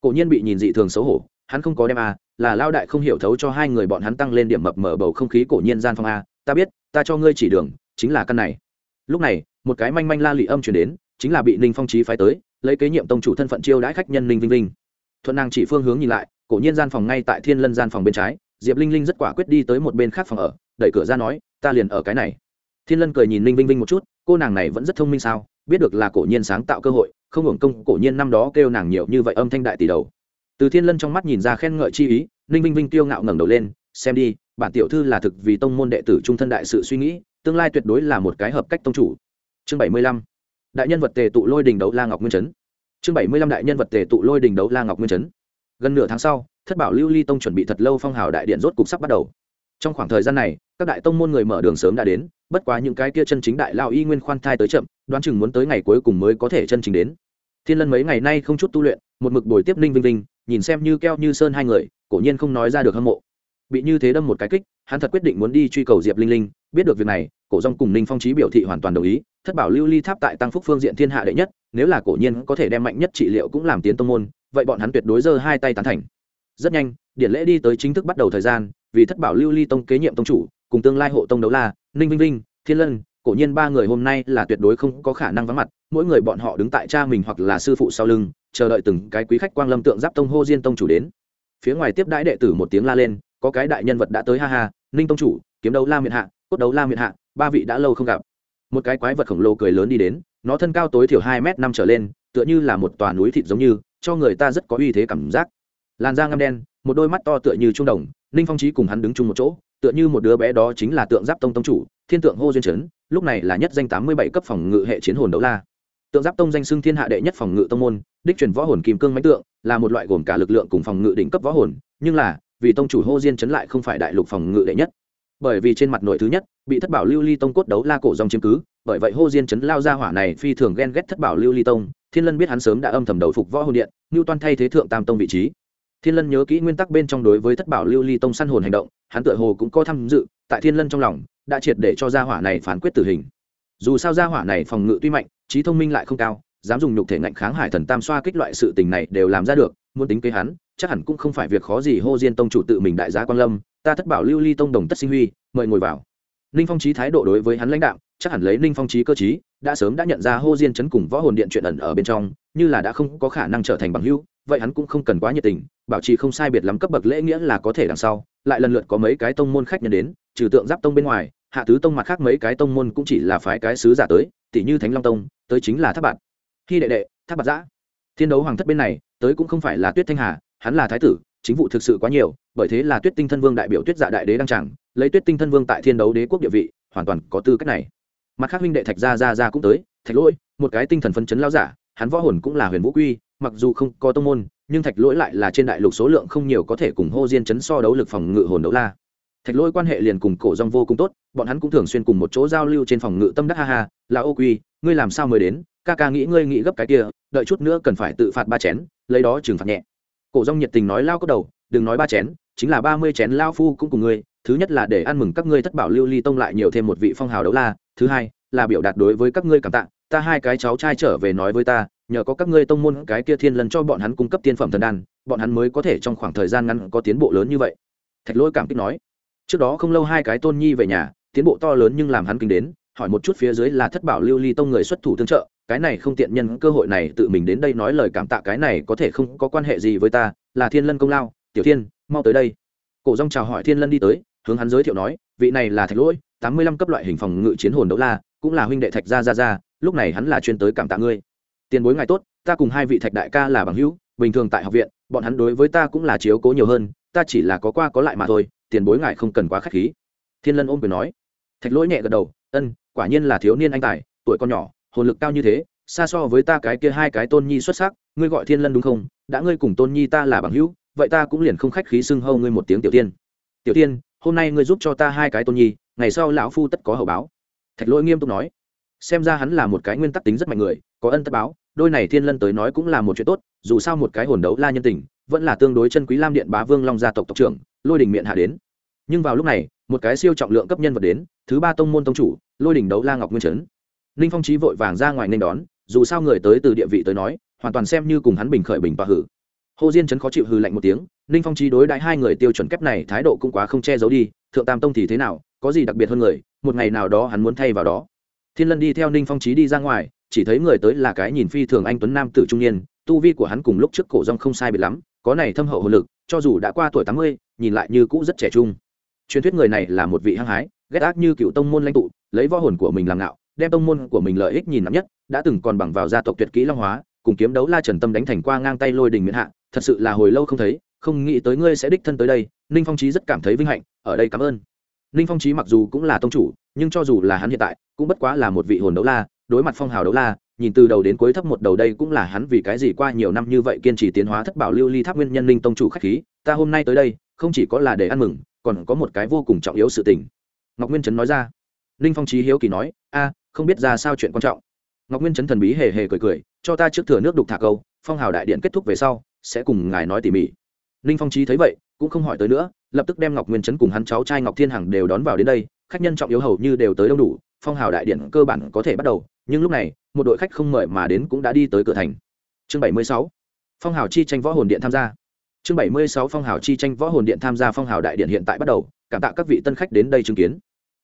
Cổ nhiên bị nhìn dị thường xấu hổ, hắn không có đem a là lao đại không hiểu thấu cho hai người bọn hắn tăng lên điểm mập mở bầu không khí cổ nhiên gian phòng a ta biết, ta cho ngươi chỉ đường, chính là căn này. Lúc này, một cái manh manh la lị âm chuyển đến chính là bị ninh phong trí phái tới, lấy kế nhiệm tông chủ thân phận chiêu đãi khách nhân ninh vinh vinh. Thuận nàng chỉ phương hướng nhìn lại, cổ nhiên gian phòng ngay tại thiên lân gian phòng bên trái, diệp linh linh rất quả quyết đi tới một bên khác phòng ở, đẩy cửa ra nói, ta liền ở cái này. Thiên lân cười nhìn ninh vinh vinh một chút, cô nàng này vẫn rất thông minh sao? Biết được là cổ nhiên sáng tạo cơ hội, không hưởng công cổ nhiên năm đó kêu nàng nhiều như vậy âm thanh đại tỷ đầu. Từ thiên lân trong mắt nhìn ra khen ngợi chi ý, ninh vinh vinh tiêu ngạo ngẩng đầu lên, xem đi, bản tiểu thư là thực vì tông môn đệ tử trung thân đại sự suy nghĩ, tương lai tuyệt đối là một cái hợp cách tông chủ. Chương bảy mươi lăm đại nhân vật tề tụ lôi đình đấu la ngọc nguyên trấn chương bảy mươi lăm đại nhân vật tề tụ lôi đình đấu la ngọc nguyên trấn gần nửa tháng sau, thất bảo lưu ly tông chuẩn bị thật lâu phong hào đại điện rốt cục sắp bắt đầu. Trong khoảng thời gian này, các đại tông môn người mở đường sớm đã đến, bất quá những cái kia chân chính đại lao y nguyên khoan thai tới chậm, đoán chừng muốn tới ngày cuối cùng mới có thể chân chính đến. Thiên lân mấy ngày nay không chút tu luyện, một mực bồi tiếp ninh vinh vinh, nhìn xem như keo như sơn hai người, cổ nhiên không nói ra được hâm mộ bị như thế đâm một cái kích, hắn thật quyết định muốn đi truy cầu diệp linh linh. Biết được việc này, cổ Dung cùng ninh phong trí biểu thị hoàn toàn đồng ý. Thất bảo lưu ly tháp tại tăng phúc phương diện thiên hạ đệ nhất, nếu là cổ nhiên có thể đem mạnh nhất trị liệu cũng làm tiến tông môn, vậy bọn hắn tuyệt đối giơ hai tay tán thành. Rất nhanh, điện lễ đi tới chính thức bắt đầu thời gian, vì thất bảo lưu ly tông kế nhiệm tông chủ, cùng tương lai hộ tông đấu la, ninh vinh vinh, thiên lân, cổ nhiên ba người hôm nay là tuyệt đối không có khả năng vắng mặt, mỗi người bọn họ đứng tại cha mình hoặc là sư phụ sau lưng, chờ đợi từng cái quý khách quang lâm tượng giáp tông hô diên tông chủ đến. Phía ngoài tiếp đãi đệ tử một tiếng la lên có cái đại nhân vật đã tới ha ha, ninh tông chủ, kiếm đấu la miệt hạ, cốt đấu la miệt hạ, ba vị đã lâu không gặp. Một cái quái vật khổng lồ cười lớn đi đến, nó thân cao tối thiểu hai m năm trở lên, tựa như là một tòa núi thịt giống như, cho người ta rất có uy thế cảm giác. Làn da ngâm đen, một đôi mắt to tựa như trung đồng, ninh phong trí cùng hắn đứng chung một chỗ, tựa như một đứa bé đó chính là tượng giáp tông tông chủ, thiên tượng hô duyên trấn lúc này là nhất danh tám mươi bảy cấp phòng ngự hệ chiến hồn đấu la. Tượng giáp tông danh xưng thiên hạ đệ nhất phòng ngự tông môn, đích truyền võ hồn kim cương mãnh tượng, là một loại gồm cả lực lượng cùng phòng ngự đỉnh cấp võ hồn, nhưng là vì tông chủ hô diên chấn lại không phải đại lục phòng ngự đệ nhất. Bởi vì trên mặt nội thứ nhất, bị thất bảo lưu ly tông cốt đấu la cổ dòng chiếm cứ, bởi vậy hô diên chấn lao ra hỏa này phi thường ghen ghét thất bảo lưu ly tông. Thiên lân biết hắn sớm đã âm thầm đầu phục võ hồn điện ngưu toan thay thế thượng tam tông vị trí. Thiên lân nhớ kỹ nguyên tắc bên trong đối với thất bảo lưu ly tông săn hồn hành động, hắn tựa hồ cũng có tham dự, tại thiên lân trong lòng, đã triệt để cho gia hỏa này phán quyết tử hình. Dù sao gia hỏa này phòng ngự tuy mạnh, trí thông minh lại không cao, dám dùng nhục thể ngạnh kháng hải thần tam xoa kích loại sự tình này đều làm ra được, muốn tính kế hắn chắc hẳn cũng không phải việc khó gì hô diên tông chủ tự mình đại giá quan lâm, ta thất bảo lưu ly tông đồng tất sinh huy, mời ngồi vào. Ninh phong trí thái độ đối với hắn lãnh đạo chắc hẳn lấy ninh phong trí cơ chí đã sớm đã nhận ra hô diên chấn cùng võ hồn điện chuyện ẩn ở bên trong, như là đã không có khả năng trở thành bằng hữu, vậy hắn cũng không cần quá nhiệt tình, bảo trì không sai biệt lắm cấp bậc lễ nghĩa là có thể đằng sau, lại lần lượt có mấy cái tông môn khách nhân đến, trừ tượng giáp tông bên ngoài, hạ tứ tông mặt khác mấy cái tông môn cũng chỉ là phái cái sứ giả tới tỷ như thánh long tông, tới chính là tháp bạt. Khi đệ đệ tháp bạt giã, thiên đấu hoàng thất bên này, tới cũng không phải là tuyết thanh hà hắn là thái tử, chính vụ thực sự quá nhiều, bởi thế là tuyết tinh thân vương đại biểu tuyết dạ đại đế đăng tràng, lấy tuyết tinh thân vương tại thiên đấu đế quốc địa vị, hoàn toàn có tư cách này. Mặt khác huynh đệ thạch gia gia gia cũng tới, thạch lỗi, một cái tinh thần phân chấn lao giả, hắn võ hồn cũng là huyền vũ quy, mặc dù không có tông môn, nhưng thạch lỗi lại là trên đại lục số lượng không nhiều có thể cùng hô diên chấn so đấu lực phòng ngự hồn đấu la. Thạch lỗi quan hệ liền cùng cổ dòng vô cùng tốt, bọn hắn cũng thường xuyên cùng một chỗ giao lưu trên phòng ngự tâm đắc ha ha, là ô quy, ngươi làm sao mới đến, ca ca nghĩ ngươi nghĩ gấp cái kia, đợi chút nữa cần phải tự phạt ba chén, lấy đó trừng phạt nhẹ cổ rong nhiệt tình nói lao cốc đầu, đừng nói ba chén, chính là ba mươi chén lao phu cũng cùng ngươi. Thứ nhất là để ăn mừng các ngươi thất bảo lưu ly tông lại nhiều thêm một vị phong hào đấu la. Thứ hai là biểu đạt đối với các ngươi cảm tạ. Ta hai cái cháu trai trở về nói với ta, nhờ có các ngươi tông môn cái kia thiên lần cho bọn hắn cung cấp tiên phẩm thần đan, bọn hắn mới có thể trong khoảng thời gian ngắn có tiến bộ lớn như vậy. Thạch lỗi cảm kích nói. Trước đó không lâu hai cái tôn nhi về nhà, tiến bộ to lớn nhưng làm hắn kinh đến hỏi một chút phía dưới là thất bảo lưu ly tông người xuất thủ tương trợ, cái này không tiện nhân, cơ hội này tự mình đến đây nói lời cảm tạ cái này có thể không có quan hệ gì với ta, là thiên lân công lao, tiểu thiên, mau tới đây. Cổ dông chào hỏi thiên lân đi tới, hướng hắn giới thiệu nói, vị này là thạch lỗi, tám mươi lăm cấp loại hình phòng ngự chiến hồn đấu la, cũng là huynh đệ thạch gia gia gia, lúc này hắn là chuyên tới cảm tạ ngươi. Tiền bối ngài tốt, ta cùng hai vị thạch đại ca là bằng hữu, bình thường tại học viện, bọn hắn đối với ta cũng là chiếu cố nhiều hơn, ta chỉ là có qua có lại mà thôi, tiền bối ngài không cần quá k h á c h khí. Thiên lân ôm quyền nói. Thạch lỗi nhẹ gật đầu, ân quả nhiên là thiếu niên anh tài, tuổi còn nhỏ, hồn lực cao như thế, xa so với ta cái kia hai cái tôn nhi xuất sắc, ngươi gọi thiên lân đúng không? Đã ngươi cùng tôn nhi ta là bằng hữu, vậy ta cũng liền không khách khí xưng hâu ngươi một tiếng tiểu tiên. Tiểu tiên, hôm nay ngươi giúp cho ta hai cái tôn nhi, ngày sau lão phu tất có hậu báo. Thạch lỗi nghiêm túc nói. Xem ra hắn là một cái nguyên tắc tính rất mạnh người, có ân tất báo, đôi này thiên lân tới nói cũng là một chuyện tốt, dù sao một cái hồn đấu la nhân tình, vẫn là tương đối chân quý lam điện bá vương long gia tộc tộc trưởng, lôi đình miệng hạ đến. Nhưng vào lúc này một cái siêu trọng lượng cấp nhân vật đến, thứ ba tông môn tông chủ, lôi đình đấu la ngọc nguyên trấn. Ninh phong trí vội vàng ra ngoài nên đón, dù sao người tới từ địa vị tới nói, hoàn toàn xem như cùng hắn bình khởi bình và hử. Hồ diên trấn khó chịu hư lạnh một tiếng, ninh phong trí đối đãi hai người tiêu chuẩn kép này thái độ cũng quá không che giấu đi, thượng tam tông thì thế nào, có gì đặc biệt hơn người, một ngày nào đó hắn muốn thay vào đó. Thiên lân đi theo ninh phong trí đi ra ngoài, chỉ thấy người tới là cái nhìn phi thường anh tuấn nam tử trung niên, tu vi của hắn cùng lúc trước cổ rong không sai biệt lắm, có này thâm hậu hồ lực, cho dù đã qua tuổi tám mươi, nhìn lại như cũ rất trẻ trung truyền thuyết người này là một vị hăng hái, ghét ác như cựu tông môn lãnh tụ, lấy võ hồn của mình làm ngạo, đem tông môn của mình lợi ích nhìn nắm nhất, đã từng còn bằng vào gia tộc tuyệt kỹ long hóa, cùng kiếm đấu la trần tâm đánh thành qua ngang tay lôi đình miễn hạ, thật sự là hồi lâu không thấy, không nghĩ tới ngươi sẽ đích thân tới đây, ninh phong trí rất cảm thấy vinh hạnh, ở đây cảm ơn. Ninh phong trí mặc dù cũng là tông chủ, nhưng cho dù là hắn hiện tại, cũng bất quá là một vị hồn đấu la, đối mặt phong hào đấu la, nhìn từ đầu đến cuối thấp một đầu đây cũng là hắn vì cái gì qua nhiều năm như vậy kiên trì tiến hóa thất bảo lưu ly tháp nguyên nhân linh tông chủ khách khí, ta hôm nay tới đây, không chỉ có là để ăn mừng còn có một cái vô cùng trọng yếu sự tình. Ngọc nguyên trấn nói ra. Linh phong trí hiếu kỳ nói, a, không biết ra sao chuyện quan trọng. Ngọc nguyên trấn thần bí hề hề cười cười, cho ta trước thừa nước đục thả câu, phong hào đại điện kết thúc về sau, sẽ cùng ngài nói tỉ mỉ. Linh phong trí thấy vậy, cũng không hỏi tới nữa, lập tức đem ngọc nguyên trấn cùng hắn cháu trai ngọc thiên hằng đều đón vào đến đây, khách nhân trọng yếu hầu như đều tới đông đủ, phong hào đại điện cơ bản có thể bắt đầu, nhưng lúc này, một đội khách không mời mà đến cũng đã đi tới cửa thành. Chương bảy mươi sáu, phong hào chi tranh võ hồn điện tham gia chương bảy mươi sáu phong hào chi tranh võ hồn điện tham gia phong hào đại điện hiện tại bắt đầu, cảm tạ các vị tân khách đến đây chứng kiến.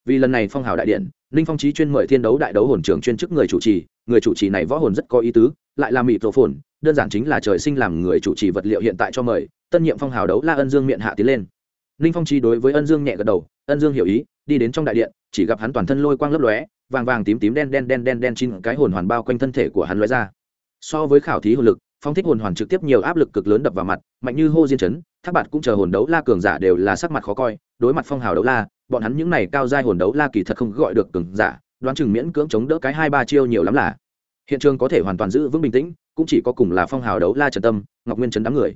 Vì lần này phong hào đại điện, ninh phong trí chuyên mời thiên đấu đại đấu hồn trưởng chuyên chức người chủ trì, người chủ trì này võ hồn rất có ý tứ, lại là mỹ tổ phồn, đơn giản chính là trời sinh làm người chủ trì vật liệu hiện tại cho mời, tân nhiệm phong hào đấu la ân dương miệng hạ tiến lên. Ninh phong trí đối với ân dương nhẹ gật đầu, ân dương hiểu ý, đi đến trong đại điện, chỉ gặp hắn toàn thân lôi quang lấp lóe, vàng vàng tím tím đen đen đen đen đen chín cái hồn hoàn bao quanh thân thể của hắn lóe ra. So với khảo thí hồn lực phong thích hồn hoàn trực tiếp nhiều áp lực cực lớn đập vào mặt, mạnh như hô diên chấn, thác bạt cũng chờ hồn đấu la cường giả đều là sắc mặt khó coi, đối mặt phong hào đấu la, bọn hắn những này cao giai hồn đấu la kỳ thật không gọi được cường giả, đoán chừng miễn cưỡng chống đỡ cái hai ba chiêu nhiều lắm là. Hiện trường có thể hoàn toàn giữ vững bình tĩnh, cũng chỉ có cùng là phong hào đấu la trần tâm, ngọc nguyên chấn đám người.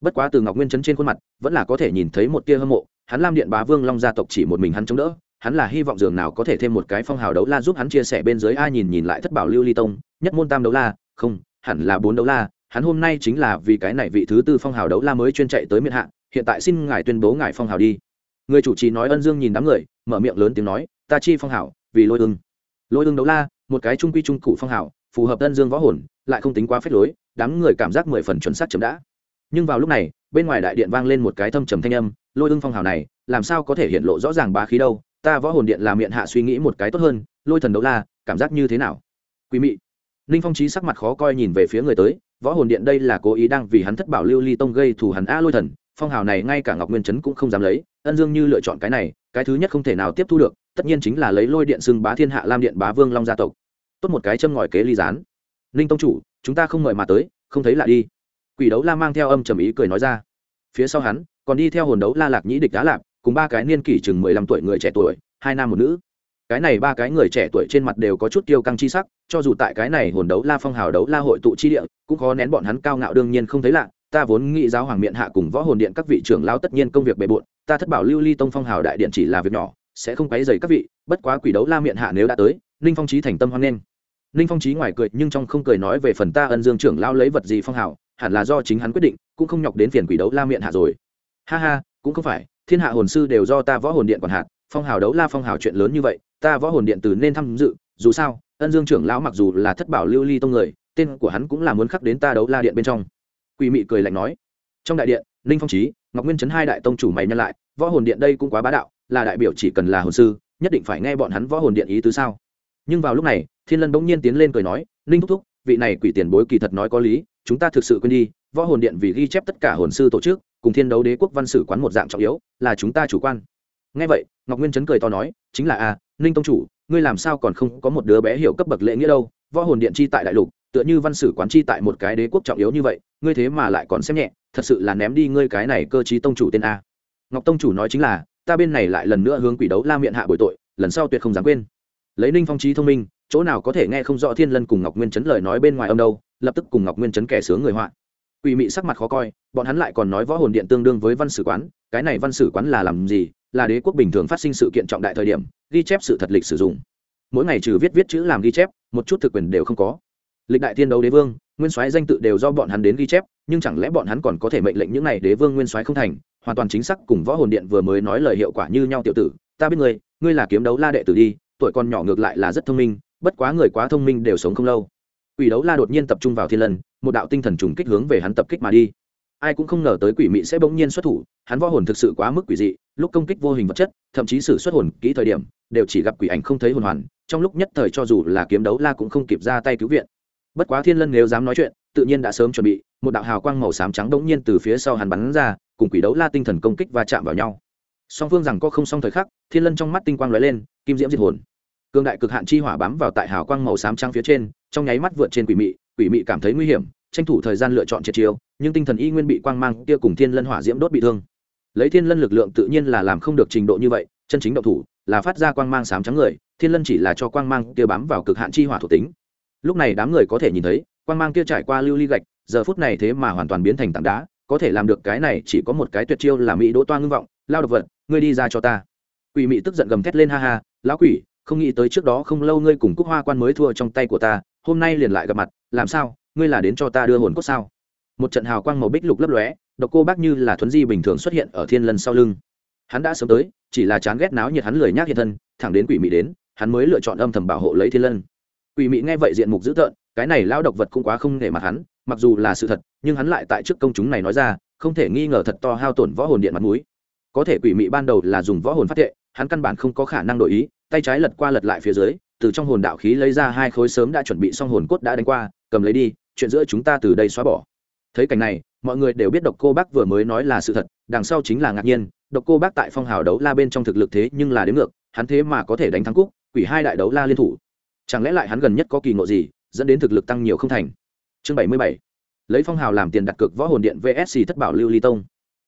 Bất quá từ ngọc nguyên chấn trên khuôn mặt, vẫn là có thể nhìn thấy một tia hâm mộ, hắn lam điện bá vương long gia tộc chỉ một mình hắn chống đỡ, hắn là hy vọng dường nào có thể thêm một cái phong hào đấu la giúp hắn chia sẻ bên dưới ai nhìn nhìn lại thất bảo lưu ly tông, nhất môn tam đấu la, không, hẳn là bốn đấu la hắn hôm nay chính là vì cái này vị thứ tư phong hào đấu la mới chuyên chạy tới miền hạ, hiện tại xin ngài tuyên bố ngài phong hào đi. Người chủ trì nói ân dương nhìn đám người, mở miệng lớn tiếng nói, ta chi phong hào, vì lôi ưng. Lôi ưng đấu la, một cái trung quy trung cụ phong hào, phù hợp ân dương võ hồn, lại không tính quá phép lối, đám người cảm giác mười phần chuẩn xác chấm đã. Nhưng vào lúc này, bên ngoài đại điện vang lên một cái thâm trầm thanh âm, lôi ưng phong hào này, làm sao có thể hiện lộ rõ ràng bá khí đâu, ta võ hồn điện làm miệng hạ suy nghĩ một cái tốt hơn, lôi thần đấu la, cảm giác như thế nào? Quý mị. Ninh phong trí sắc mặt khó coi nhìn về phía người tới võ hồn điện đây là cố ý đang vì hắn thất bảo lưu ly tông gây thù hắn a lôi thần, phong hào này ngay cả ngọc nguyên trấn cũng không dám lấy, ân dương như lựa chọn cái này, cái thứ nhất không thể nào tiếp thu được, tất nhiên chính là lấy lôi điện xưng bá thiên hạ lam điện bá vương long gia tộc. Tốt một cái châm ngòi kế ly gián. Ninh tông chủ, chúng ta không mời mà tới, không thấy lạ đi. Quỷ đấu la mang theo âm trầm ý cười nói ra. Phía sau hắn, còn đi theo hồn đấu la lạc nhĩ địch đá lạp, cùng ba cái niên kỷ chừng mười lăm tuổi người trẻ tuổi, hai nam một nữ cái này ba cái người trẻ tuổi trên mặt đều có chút tiêu căng chi sắc, cho dù tại cái này hồn đấu la phong hào đấu la hội tụ chi địa, cũng khó nén bọn hắn cao ngạo đương nhiên không thấy lạ, ta vốn nghĩ giáo hoàng miện hạ cùng võ hồn điện các vị trưởng lao tất nhiên công việc bề bộn, ta thất bảo lưu ly tông phong hào đại điện chỉ là việc nhỏ, sẽ không quấy dày các vị, bất quá quỷ đấu la miện hạ nếu đã tới, ninh phong trí thành tâm hoan nghênh. Ninh phong trí ngoài cười nhưng trong không cười nói về phần ta ân dương trưởng lao lấy vật gì phong hào, hẳn là do chính hắn quyết định, cũng không nhọc đến phiền quỷ đấu la miện hạ rồi. Ha ha, cũng không phải, thiên hạ hồn sư đều do ta võ hồn điện còn hạt, phong hào đấu la phong hào chuyện lớn như vậy ta võ hồn điện từ nên tham dự, dù sao, ân dương trưởng lão mặc dù là thất bảo lưu ly tông người, tên của hắn cũng là muốn khắc đến ta đấu la điện bên trong. Quỷ mị cười lạnh nói, trong đại điện, ninh phong trí ngọc nguyên trấn hai đại tông chủ mày nhân lại, võ hồn điện đây cũng quá bá đạo, là đại biểu chỉ cần là hồn sư, nhất định phải nghe bọn hắn võ hồn điện ý tứ sao? Nhưng vào lúc này, thiên lân bỗng nhiên tiến lên cười nói, ninh thúc thúc, vị này quỷ tiền bối kỳ thật nói có lý, chúng ta thực sự quên đi, võ hồn điện vì ghi chép tất cả hồn sư tổ chức, cùng thiên đấu đế quốc văn sử quán một dạng trọng yếu, là chúng ta chủ quan nghe vậy, ngọc nguyên chấn cười to nói, chính là a ninh tông chủ, ngươi làm sao còn không có một đứa bé hiểu cấp bậc lễ nghĩa đâu, võ hồn điện chi tại đại lục, tựa như văn sử quán chi tại một cái đế quốc trọng yếu như vậy, ngươi thế mà lại còn xem nhẹ, thật sự là ném đi ngươi cái này cơ chí tông chủ tên a. Ngọc tông chủ nói chính là, ta bên này lại lần nữa hướng quỷ đấu la miệng hạ bội tội, lần sau tuyệt không dám quên. Lấy ninh phong trí thông minh, chỗ nào có thể nghe không rõ thiên lân cùng ngọc nguyên chấn lời nói bên ngoài âm đâu, lập tức cùng ngọc nguyên chấn kẻ sướng người họa. Quỷ mị sắc mặt khó coi, bọn hắn lại còn nói võ hồn điện tương đương với văn sử quán, cái này văn sử quán là làm gì là đế quốc bình thường phát sinh sự kiện trọng đại thời điểm, ghi chép sự thật lịch sử dụng mỗi ngày trừ viết viết chữ làm ghi chép, một chút thực quyền đều không có. Lịch đại thiên đấu đế vương, nguyên soái danh tự đều do bọn hắn đến ghi chép, nhưng chẳng lẽ bọn hắn còn có thể mệnh lệnh những này đế vương nguyên soái không thành? Hoàn toàn chính xác cùng võ hồn điện vừa mới nói lời hiệu quả như nhau tiểu tử, ta biết ngươi ngươi là kiếm đấu la đệ tử đi, tuổi còn nhỏ ngược lại là rất thông minh, bất quá người quá thông minh đều sống không lâu. Quỷ đấu la đột nhiên tập trung vào thiên lân một đạo tinh thần trùng kích hướng về hắn tập kích mà đi ai cũng không ngờ tới quỷ mị sẽ bỗng nhiên xuất thủ, hắn võ hồn thực sự quá mức quỷ dị, lúc công kích vô hình vật chất, thậm chí sử xuất hồn kỹ thời điểm, đều chỉ gặp quỷ ảnh không thấy hồn hoàn, trong lúc nhất thời cho dù là kiếm đấu la cũng không kịp ra tay cứu viện. Bất quá thiên lân nếu dám nói chuyện, tự nhiên đã sớm chuẩn bị, một đạo hào quang màu xám trắng bỗng nhiên từ phía sau hắn bắn ra, cùng quỷ đấu la tinh thần công kích và chạm vào nhau. Song phương rằng có không song thời khắc, thiên lân trong mắt tinh quang lóe lên, kim diễm diệt hồn. Cương đại cực hạn chi hỏa bám vào tại hào quang màu xám trắng phía trên, trong nháy mắt vượt trên quỷ mị quỷ mị cảm thấy nguy hiểm tranh thủ thời gian lựa chọn triệt chiêu, nhưng tinh thần y nguyên bị quang mang kia cùng thiên lân hỏa diễm đốt bị thương. Lấy thiên lân lực lượng tự nhiên là làm không được trình độ như vậy, chân chính động thủ là phát ra quang mang sám trắng người, thiên lân chỉ là cho quang mang kia bám vào cực hạn chi hỏa thuộc tính. Lúc này đám người có thể nhìn thấy, quang mang kia trải qua lưu ly gạch, giờ phút này thế mà hoàn toàn biến thành tảng đá, có thể làm được cái này chỉ có một cái tuyệt chiêu là mỹ đỗ toa ngưng vọng, lao độc vật, ngươi đi ra cho ta. Quỷ Mị tức giận gầm thét lên ha ha, lão quỷ, không nghĩ tới trước đó không lâu ngươi cùng cúc hoa quan mới thua trong tay của ta, hôm nay liền lại gặp mặt, làm sao? Ngươi là đến cho ta đưa hồn cốt sao? Một trận hào quang màu bích lục lấp lóe, độc cô bác như là thuấn di bình thường xuất hiện ở thiên lân sau lưng. Hắn đã sớm tới, chỉ là chán ghét náo nhiệt hắn lười nhác hiện thân, thẳng đến quỷ mị đến, hắn mới lựa chọn âm thầm bảo hộ lấy thiên lân. Quỷ mị nghe vậy diện mục dữ tợn, cái này lao độc vật cũng quá không để mặt hắn, mặc dù là sự thật, nhưng hắn lại tại trước công chúng này nói ra, không thể nghi ngờ thật to hao tổn võ hồn điện mặt mũi. Có thể quỷ mị ban đầu là dùng võ hồn phát thệ hắn căn bản không có khả năng đổi ý, tay trái lật qua lật lại phía dưới, từ trong hồn đạo khí lấy ra hai khối sớm đã chuẩn bị xong hồn cốt đã đánh qua, cầm lấy đi chuyện giữa chúng ta từ đây xóa bỏ. Thấy cảnh này, mọi người đều biết độc cô bác vừa mới nói là sự thật, đằng sau chính là ngạc nhiên, độc cô bác tại phong hào đấu la bên trong thực lực thế nhưng là đến ngược, hắn thế mà có thể đánh thắng cúc quỷ hai đại đấu la liên thủ. Chẳng lẽ lại hắn gần nhất có kỳ ngộ gì, dẫn đến thực lực tăng nhiều không thành? Chương bảy mươi bảy. Lấy phong hào làm tiền đặt cược võ hồn điện vsc thất bảo lưu ly tông.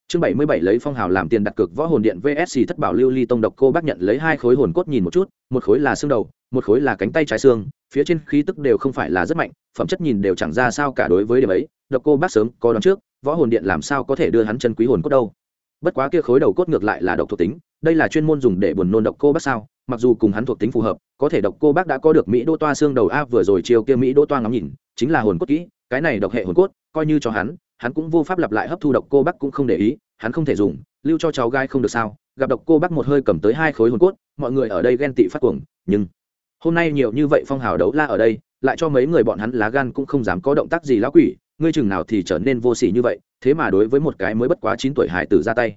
Chương bảy mươi bảy lấy phong hào làm tiền đặt cược võ hồn điện vsc thất bảo lưu ly tông độc cô bác nhận lấy hai khối hồn cốt nhìn một chút, một khối là xương đầu, một khối là cánh tay trái xương, phía trên khí tức đều không phải là rất mạnh phẩm chất nhìn đều chẳng ra sao cả đối với điểm ấy, độc cô bác sớm có đón trước, võ hồn điện làm sao có thể đưa hắn chân quý hồn cốt đâu. Bất quá kia khối đầu cốt ngược lại là độc thuộc tính, đây là chuyên môn dùng để buồn nôn độc cô bác sao, mặc dù cùng hắn thuộc tính phù hợp, có thể độc cô bác đã có được mỹ đô toa xương đầu a vừa rồi chiều kia mỹ đô toa ngắm nhìn, chính là hồn cốt kỹ, cái này độc hệ hồn cốt, coi như cho hắn hắn cũng vô pháp lặp lại hấp thu độc cô bác cũng không để ý, hắn không thể dùng, lưu cho cháu gai không được sao, gặp độc cô bác một hơi cầm tới hai khối hồn cốt, mọi người ở đây ghen tị phát cuồng, nhưng hôm nay nhiều như vậy phong hào đấu la ở đây lại cho mấy người bọn hắn lá gan cũng không dám có động tác gì lão quỷ, ngươi chừng nào thì trở nên vô sỉ như vậy, thế mà đối với một cái mới bất quá chín tuổi hải tử ra tay.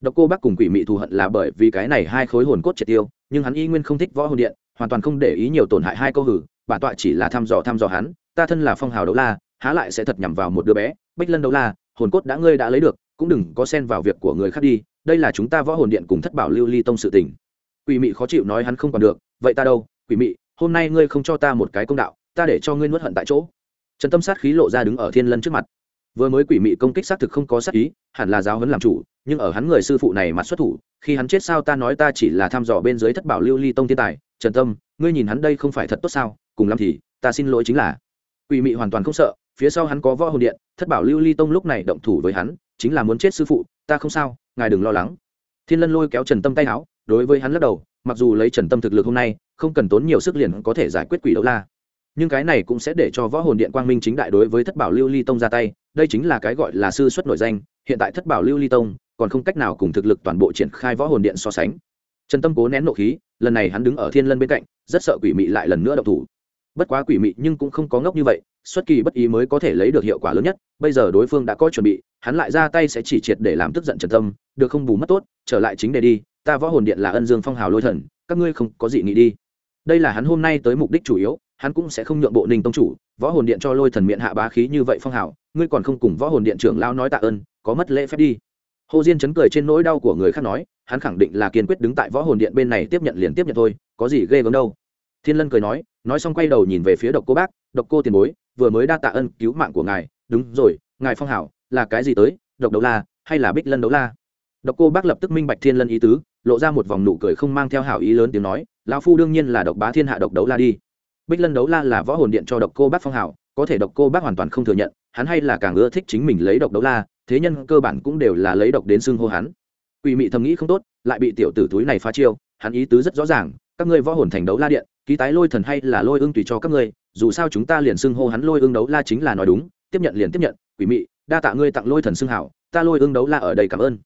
Độc cô bác cùng quỷ mị thù hận là bởi vì cái này hai khối hồn cốt triệt tiêu, nhưng hắn y nguyên không thích võ hồn điện, hoàn toàn không để ý nhiều tổn hại hai câu hử, bản tọa chỉ là thăm dò thăm dò hắn, ta thân là phong hào đấu la, há lại sẽ thật nhằm vào một đứa bé bách lân đấu la, hồn cốt đã ngươi đã lấy được, cũng đừng có xen vào việc của người khác đi, đây là chúng ta võ hồn điện cùng thất bảo lưu ly tông sự tình. Quỷ mị khó chịu nói hắn không còn được, vậy ta đâu, quỷ mị, hôm nay ngươi không cho ta một cái công đạo ta để cho ngươi nuốt hận tại chỗ. Trần tâm sát khí lộ ra đứng ở thiên lân trước mặt. Vừa mới quỷ mị công kích xác thực không có sát ý, hẳn là giáo huấn làm chủ, nhưng ở hắn người sư phụ này mặt xuất thủ, khi hắn chết sao ta nói ta chỉ là thăm dò bên dưới thất bảo lưu ly tông thiên tài. Trần tâm, ngươi nhìn hắn đây không phải thật tốt sao? Cùng lắm thì, ta xin lỗi chính là. Quỷ mị hoàn toàn không sợ, phía sau hắn có võ hồn điện, thất bảo lưu ly tông lúc này động thủ với hắn, chính là muốn chết sư phụ, ta không sao, ngài đừng lo lắng. Thiên lân lôi kéo trần tâm tay áo, đối với hắn lắc đầu, mặc dù lấy trần tâm thực lực hôm nay, không cần tốn nhiều sức liền có thể giải quyết quỷ đấu la nhưng cái này cũng sẽ để cho võ hồn điện quang minh chính đại đối với thất bảo lưu ly tông ra tay, đây chính là cái gọi là sư xuất nội danh, hiện tại thất bảo lưu ly tông còn không cách nào cùng thực lực toàn bộ triển khai võ hồn điện so sánh. Trần tâm cố nén nộ khí, lần này hắn đứng ở thiên lân bên cạnh, rất sợ quỷ mị lại lần nữa độc thủ. Bất quá quỷ mị nhưng cũng không có ngốc như vậy, xuất kỳ bất ý mới có thể lấy được hiệu quả lớn nhất, bây giờ đối phương đã có chuẩn bị, hắn lại ra tay sẽ chỉ triệt để làm tức giận trần tâm, được không bù mất tốt, trở lại chính đề đi, ta võ hồn điện là ân dương phong hào lôi thần, các ngươi không có gì nghĩ đi. Đây là hắn hôm nay tới mục đích chủ yếu hắn cũng sẽ không nhượng bộ ninh tông chủ, võ hồn điện cho lôi thần miệng hạ bá khí như vậy phong hào, ngươi còn không cùng võ hồn điện trưởng lao nói tạ ơn, có mất lễ phép đi. Hồ diên chấn cười trên nỗi đau của người khác nói, hắn khẳng định là kiên quyết đứng tại võ hồn điện bên này tiếp nhận liền tiếp nhận thôi, có gì ghê gớm đâu. Thiên lân cười nói nói xong quay đầu nhìn về phía độc cô bác, độc cô tiền bối, vừa mới đa tạ ân cứu mạng của ngài, đúng rồi, ngài phong hảo là cái gì tới, độc đấu la, hay là bích lân đấu la? Độc cô bác lập tức minh bạch thiên lân ý tứ, lộ ra một vòng nụ cười không mang theo hảo ý lớn tiếng nói, lão phu đương nhiên là độc bá thiên hạ độc đấu la đi bích lân đấu la là võ hồn điện cho độc cô bác phong hảo có thể độc cô bác hoàn toàn không thừa nhận, hắn hay là càng ưa thích chính mình lấy độc đấu la, thế nhân cơ bản cũng đều là lấy độc đến xưng hô hắn. Quỷ mị thầm nghĩ không tốt, lại bị tiểu tử túi này phá chiêu, hắn ý tứ rất rõ ràng, các ngươi võ hồn thành đấu la điện, ký tái lôi thần hay là lôi ương tùy cho các ngươi, dù sao chúng ta liền xưng hô hắn lôi ương đấu la chính là nói đúng, tiếp nhận liền tiếp nhận, quỷ mị, đa tạ ngươi tặng lôi thần xưng hảo, ta lôi ương đấu la ở đây cảm ơn.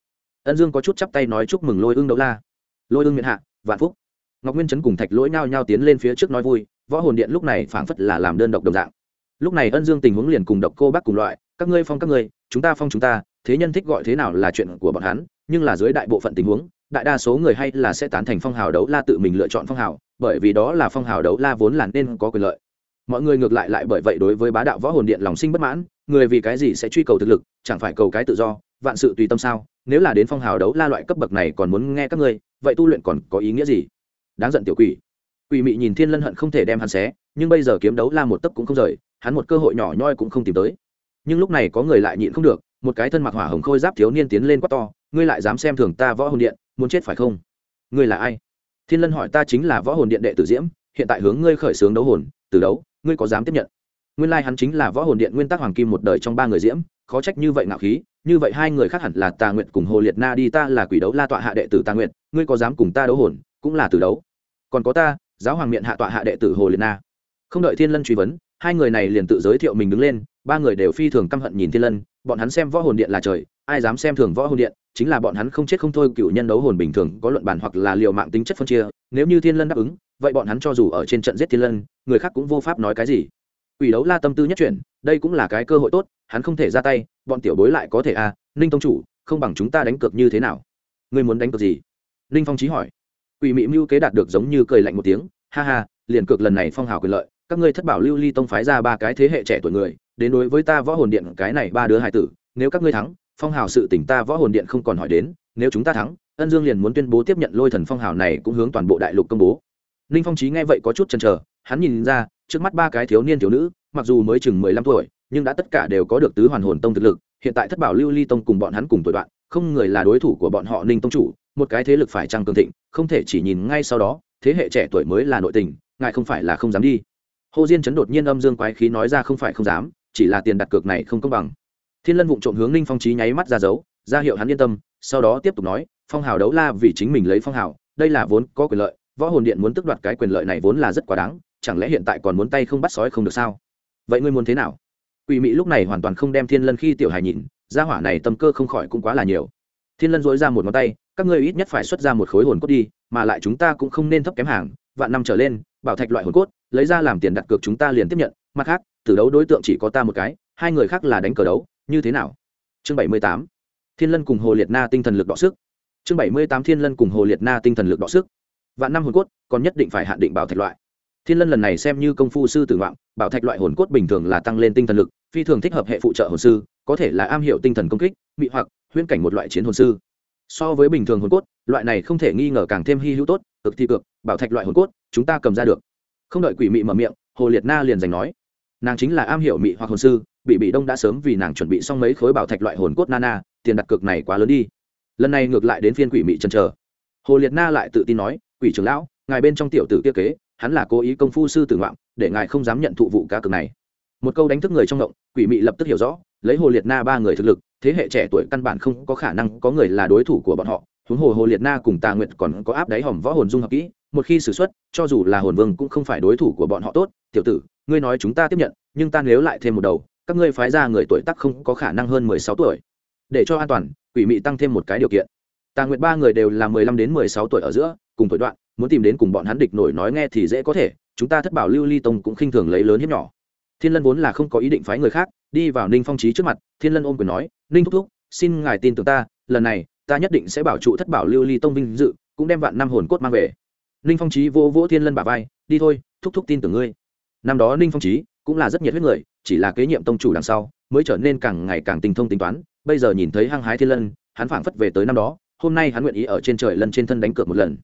Ân dương có chút chắp tay nói chúc mừng lôi ương đấu la. Lôi ương miệng hạ, vạn phúc. Ngọc nguyên chấn cùng thạch lỗi nhao nhao tiến lên phía trước nói vui võ hồn điện lúc này phảng phất là làm đơn độc đồng dạng. Lúc này ân dương tình huống liền cùng độc cô bác cùng loại, các ngươi phong các ngươi, chúng ta phong chúng ta, thế nhân thích gọi thế nào là chuyện của bọn hắn, nhưng là dưới đại bộ phận tình huống, đại đa số người hay là sẽ tán thành phong hào đấu la tự mình lựa chọn phong hào, bởi vì đó là phong hào đấu la vốn là nên có quyền lợi. Mọi người ngược lại lại bởi vậy đối với bá đạo võ hồn điện lòng sinh bất mãn, người vì cái gì sẽ truy cầu thực lực, chẳng phải cầu cái tự do, vạn sự tùy tâm sao, nếu là đến phong hào đấu la loại cấp bậc này còn muốn nghe các ngươi, vậy tu luyện còn có ý nghĩa gì? Đáng giận tiểu quỷ quỷ mị nhìn thiên lân hận không thể đem hắn xé, nhưng bây giờ kiếm đấu la một tấc cũng không rời, hắn một cơ hội nhỏ nhoi cũng không tìm tới. Nhưng lúc này có người lại nhịn không được, một cái thân mặc hỏa hồng khôi giáp thiếu niên tiến lên quát to, ngươi lại dám xem thường ta võ hồn điện, muốn chết phải không? Ngươi là ai? Thiên lân hỏi, ta chính là võ hồn điện đệ tử diễm, hiện tại hướng ngươi khởi xướng đấu hồn, từ đấu, ngươi có dám tiếp nhận? Nguyên lai hắn chính là võ hồn điện nguyên tắc hoàng kim một đời trong ba người diễm, khó trách như vậy ngạo khí, như vậy hai người khác hẳn là tà nguyện cùng hồ liệt na đi, ta là quỷ đấu la tọa hạ đệ tử tà nguyện ngươi có dám cùng ta đấu hồn, cũng là từ đấu. Còn có ta giáo hoàng miệng hạ tọa hạ đệ tử hồ liệt na. Không đợi thiên lân truy vấn, hai người này liền tự giới thiệu mình đứng lên, ba người đều phi thường căm hận nhìn thiên lân, bọn hắn xem võ hồn điện là trời, ai dám xem thường võ hồn điện, chính là bọn hắn không chết không thôi, cựu nhân đấu hồn bình thường, có luận bản hoặc là liều mạng tính chất phân chia, nếu như thiên lân đáp ứng, vậy bọn hắn cho dù ở trên trận giết thiên lân, người khác cũng vô pháp nói cái gì. Quỷ đấu la tâm tư nhất chuyển, đây cũng là cái cơ hội tốt, hắn không thể ra tay, bọn tiểu bối lại có thể à ninh tông chủ, không bằng chúng ta đánh cược như thế nào? Ngươi muốn đánh cược gì? Ninh phong trí hỏi quỷ mị mưu kế đạt được giống như cười lạnh một tiếng, ha ha, liền cược lần này phong hào quyền lợi, các ngươi thất bảo lưu ly tông phái ra ba cái thế hệ trẻ tuổi người, đến đối với ta võ hồn điện cái này ba đứa hải tử, nếu các ngươi thắng, phong hào sự tỉnh ta võ hồn điện không còn hỏi đến, nếu chúng ta thắng, ân dương liền muốn tuyên bố tiếp nhận lôi thần phong hào này cũng hướng toàn bộ đại lục công bố. Ninh phong trí nghe vậy có chút chần chờ, hắn nhìn ra, trước mắt ba cái thiếu niên thiếu nữ, mặc dù mới chừng mười lăm tuổi, nhưng đã tất cả đều có được tứ hoàn hồn tông thực lực, hiện tại thất bảo lưu ly tông cùng bọn hắn cùng tuổi đoạn, không người là đối thủ của bọn họ ninh tông chủ một cái thế lực phải trăng cường thịnh, không thể chỉ nhìn ngay sau đó, thế hệ trẻ tuổi mới là nội tình, ngài không phải là không dám đi. Hồ diên chấn đột nhiên âm dương quái khí nói ra không phải không dám, chỉ là tiền đặt cược này không công bằng. Thiên lân vụng trộm hướng ninh phong trí nháy mắt ra dấu, ra hiệu hắn yên tâm, sau đó tiếp tục nói, phong hào đấu la vì chính mình lấy phong hào, đây là vốn có quyền lợi, võ hồn điện muốn tức đoạt cái quyền lợi này vốn là rất quá đáng, chẳng lẽ hiện tại còn muốn tay không bắt sói không được sao? Vậy ngươi muốn thế nào? Quỷ mị lúc này hoàn toàn không đem thiên lân khi tiểu hài nhìn ra hỏa này tâm cơ không khỏi cũng quá là nhiều thiên lân dối ra một ngón tay, các ngươi ít nhất phải xuất ra một khối hồn cốt đi, mà lại chúng ta cũng không nên thấp kém hàng, vạn năm trở lên, bảo thạch loại hồn cốt, lấy ra làm tiền đặt cược chúng ta liền tiếp nhận, mặt khác, từ đấu đối tượng chỉ có ta một cái, hai người khác là đánh cờ đấu, như thế nào? Chương bảy mươi tám, thiên lân cùng hồ liệt na tinh thần lực đọ sức. Chương bảy mươi tám, thiên lân cùng hồ liệt na tinh thần lực đọ sức. Vạn năm hồn cốt, còn nhất định phải hạn định bảo thạch loại. Thiên lân lần này xem như công phu sư tử ngoạn bảo thạch loại hồn cốt bình thường là tăng lên tinh thần lực, phi thường thích hợp hệ phụ trợ hồn sư, có thể là am hiểu tinh thần công kích bị hoặc huyễn cảnh một loại chiến hồn sư. So với bình thường hồn cốt, loại này không thể nghi ngờ càng thêm hy hữu tốt, cực thi cực, bảo thạch loại hồn cốt, chúng ta cầm ra được. Không đợi quỷ mị mở miệng, hồ liệt na liền giành nói. Nàng chính là am hiểu mị hoặc hồn sư, bị bị đông đã sớm vì nàng chuẩn bị xong mấy khối bảo thạch loại hồn cốt nana, tiền đặt cược này quá lớn đi. Lần này ngược lại đến phiên quỷ mị chần chờ. Hồ liệt na lại tự tin nói, quỷ trưởng lão, ngài bên trong tiểu tử kia kế, hắn là cố ý công phu sư tử ngoạm, để ngài không dám nhận thụ vụ cá cược này. Một câu đánh thức người trong động, quỷ mị lập tức hiểu rõ, lấy hồ liệt na ba người thực lực thế hệ trẻ tuổi căn bản không có khả năng có người là đối thủ của bọn họ. Huống hồ hồ liệt na cùng tà nguyệt còn có áp đáy hòm võ hồn dung hợp kỹ, một khi xử xuất, cho dù là hồn vương cũng không phải đối thủ của bọn họ tốt. Tiểu tử, ngươi nói chúng ta tiếp nhận, nhưng ta nếu lại thêm một đầu, các ngươi phái ra người tuổi tác không có khả năng hơn mười sáu tuổi. Để cho an toàn, quỷ mị tăng thêm một cái điều kiện. Tà nguyệt ba người đều là mười lăm đến mười sáu tuổi ở giữa, cùng tuổi đoạn, muốn tìm đến cùng bọn hắn địch nổi nói nghe thì dễ có thể, chúng ta thất bảo lưu ly tông cũng khinh thường lấy lớn hiếp nhỏ thiên lân vốn là không có ý định phái người khác, đi vào ninh phong trí trước mặt, thiên lân ôm quyền nói, ninh thúc thúc, xin ngài tin tưởng ta, lần này, ta nhất định sẽ bảo trụ thất bảo lưu ly tông vinh dự, cũng đem vạn năm hồn cốt mang về. Ninh phong trí vỗ vỗ thiên lân bà vai, đi thôi, thúc thúc tin tưởng ngươi. Năm đó ninh phong trí cũng là rất nhiệt huyết người, chỉ là kế nhiệm tông chủ đằng sau, mới trở nên càng ngày càng tình thông tính toán, bây giờ nhìn thấy hăng hái thiên lân, hắn phảng phất về tới năm đó, hôm nay hắn nguyện ý ở trên trời lân trên thân đánh cược một lần.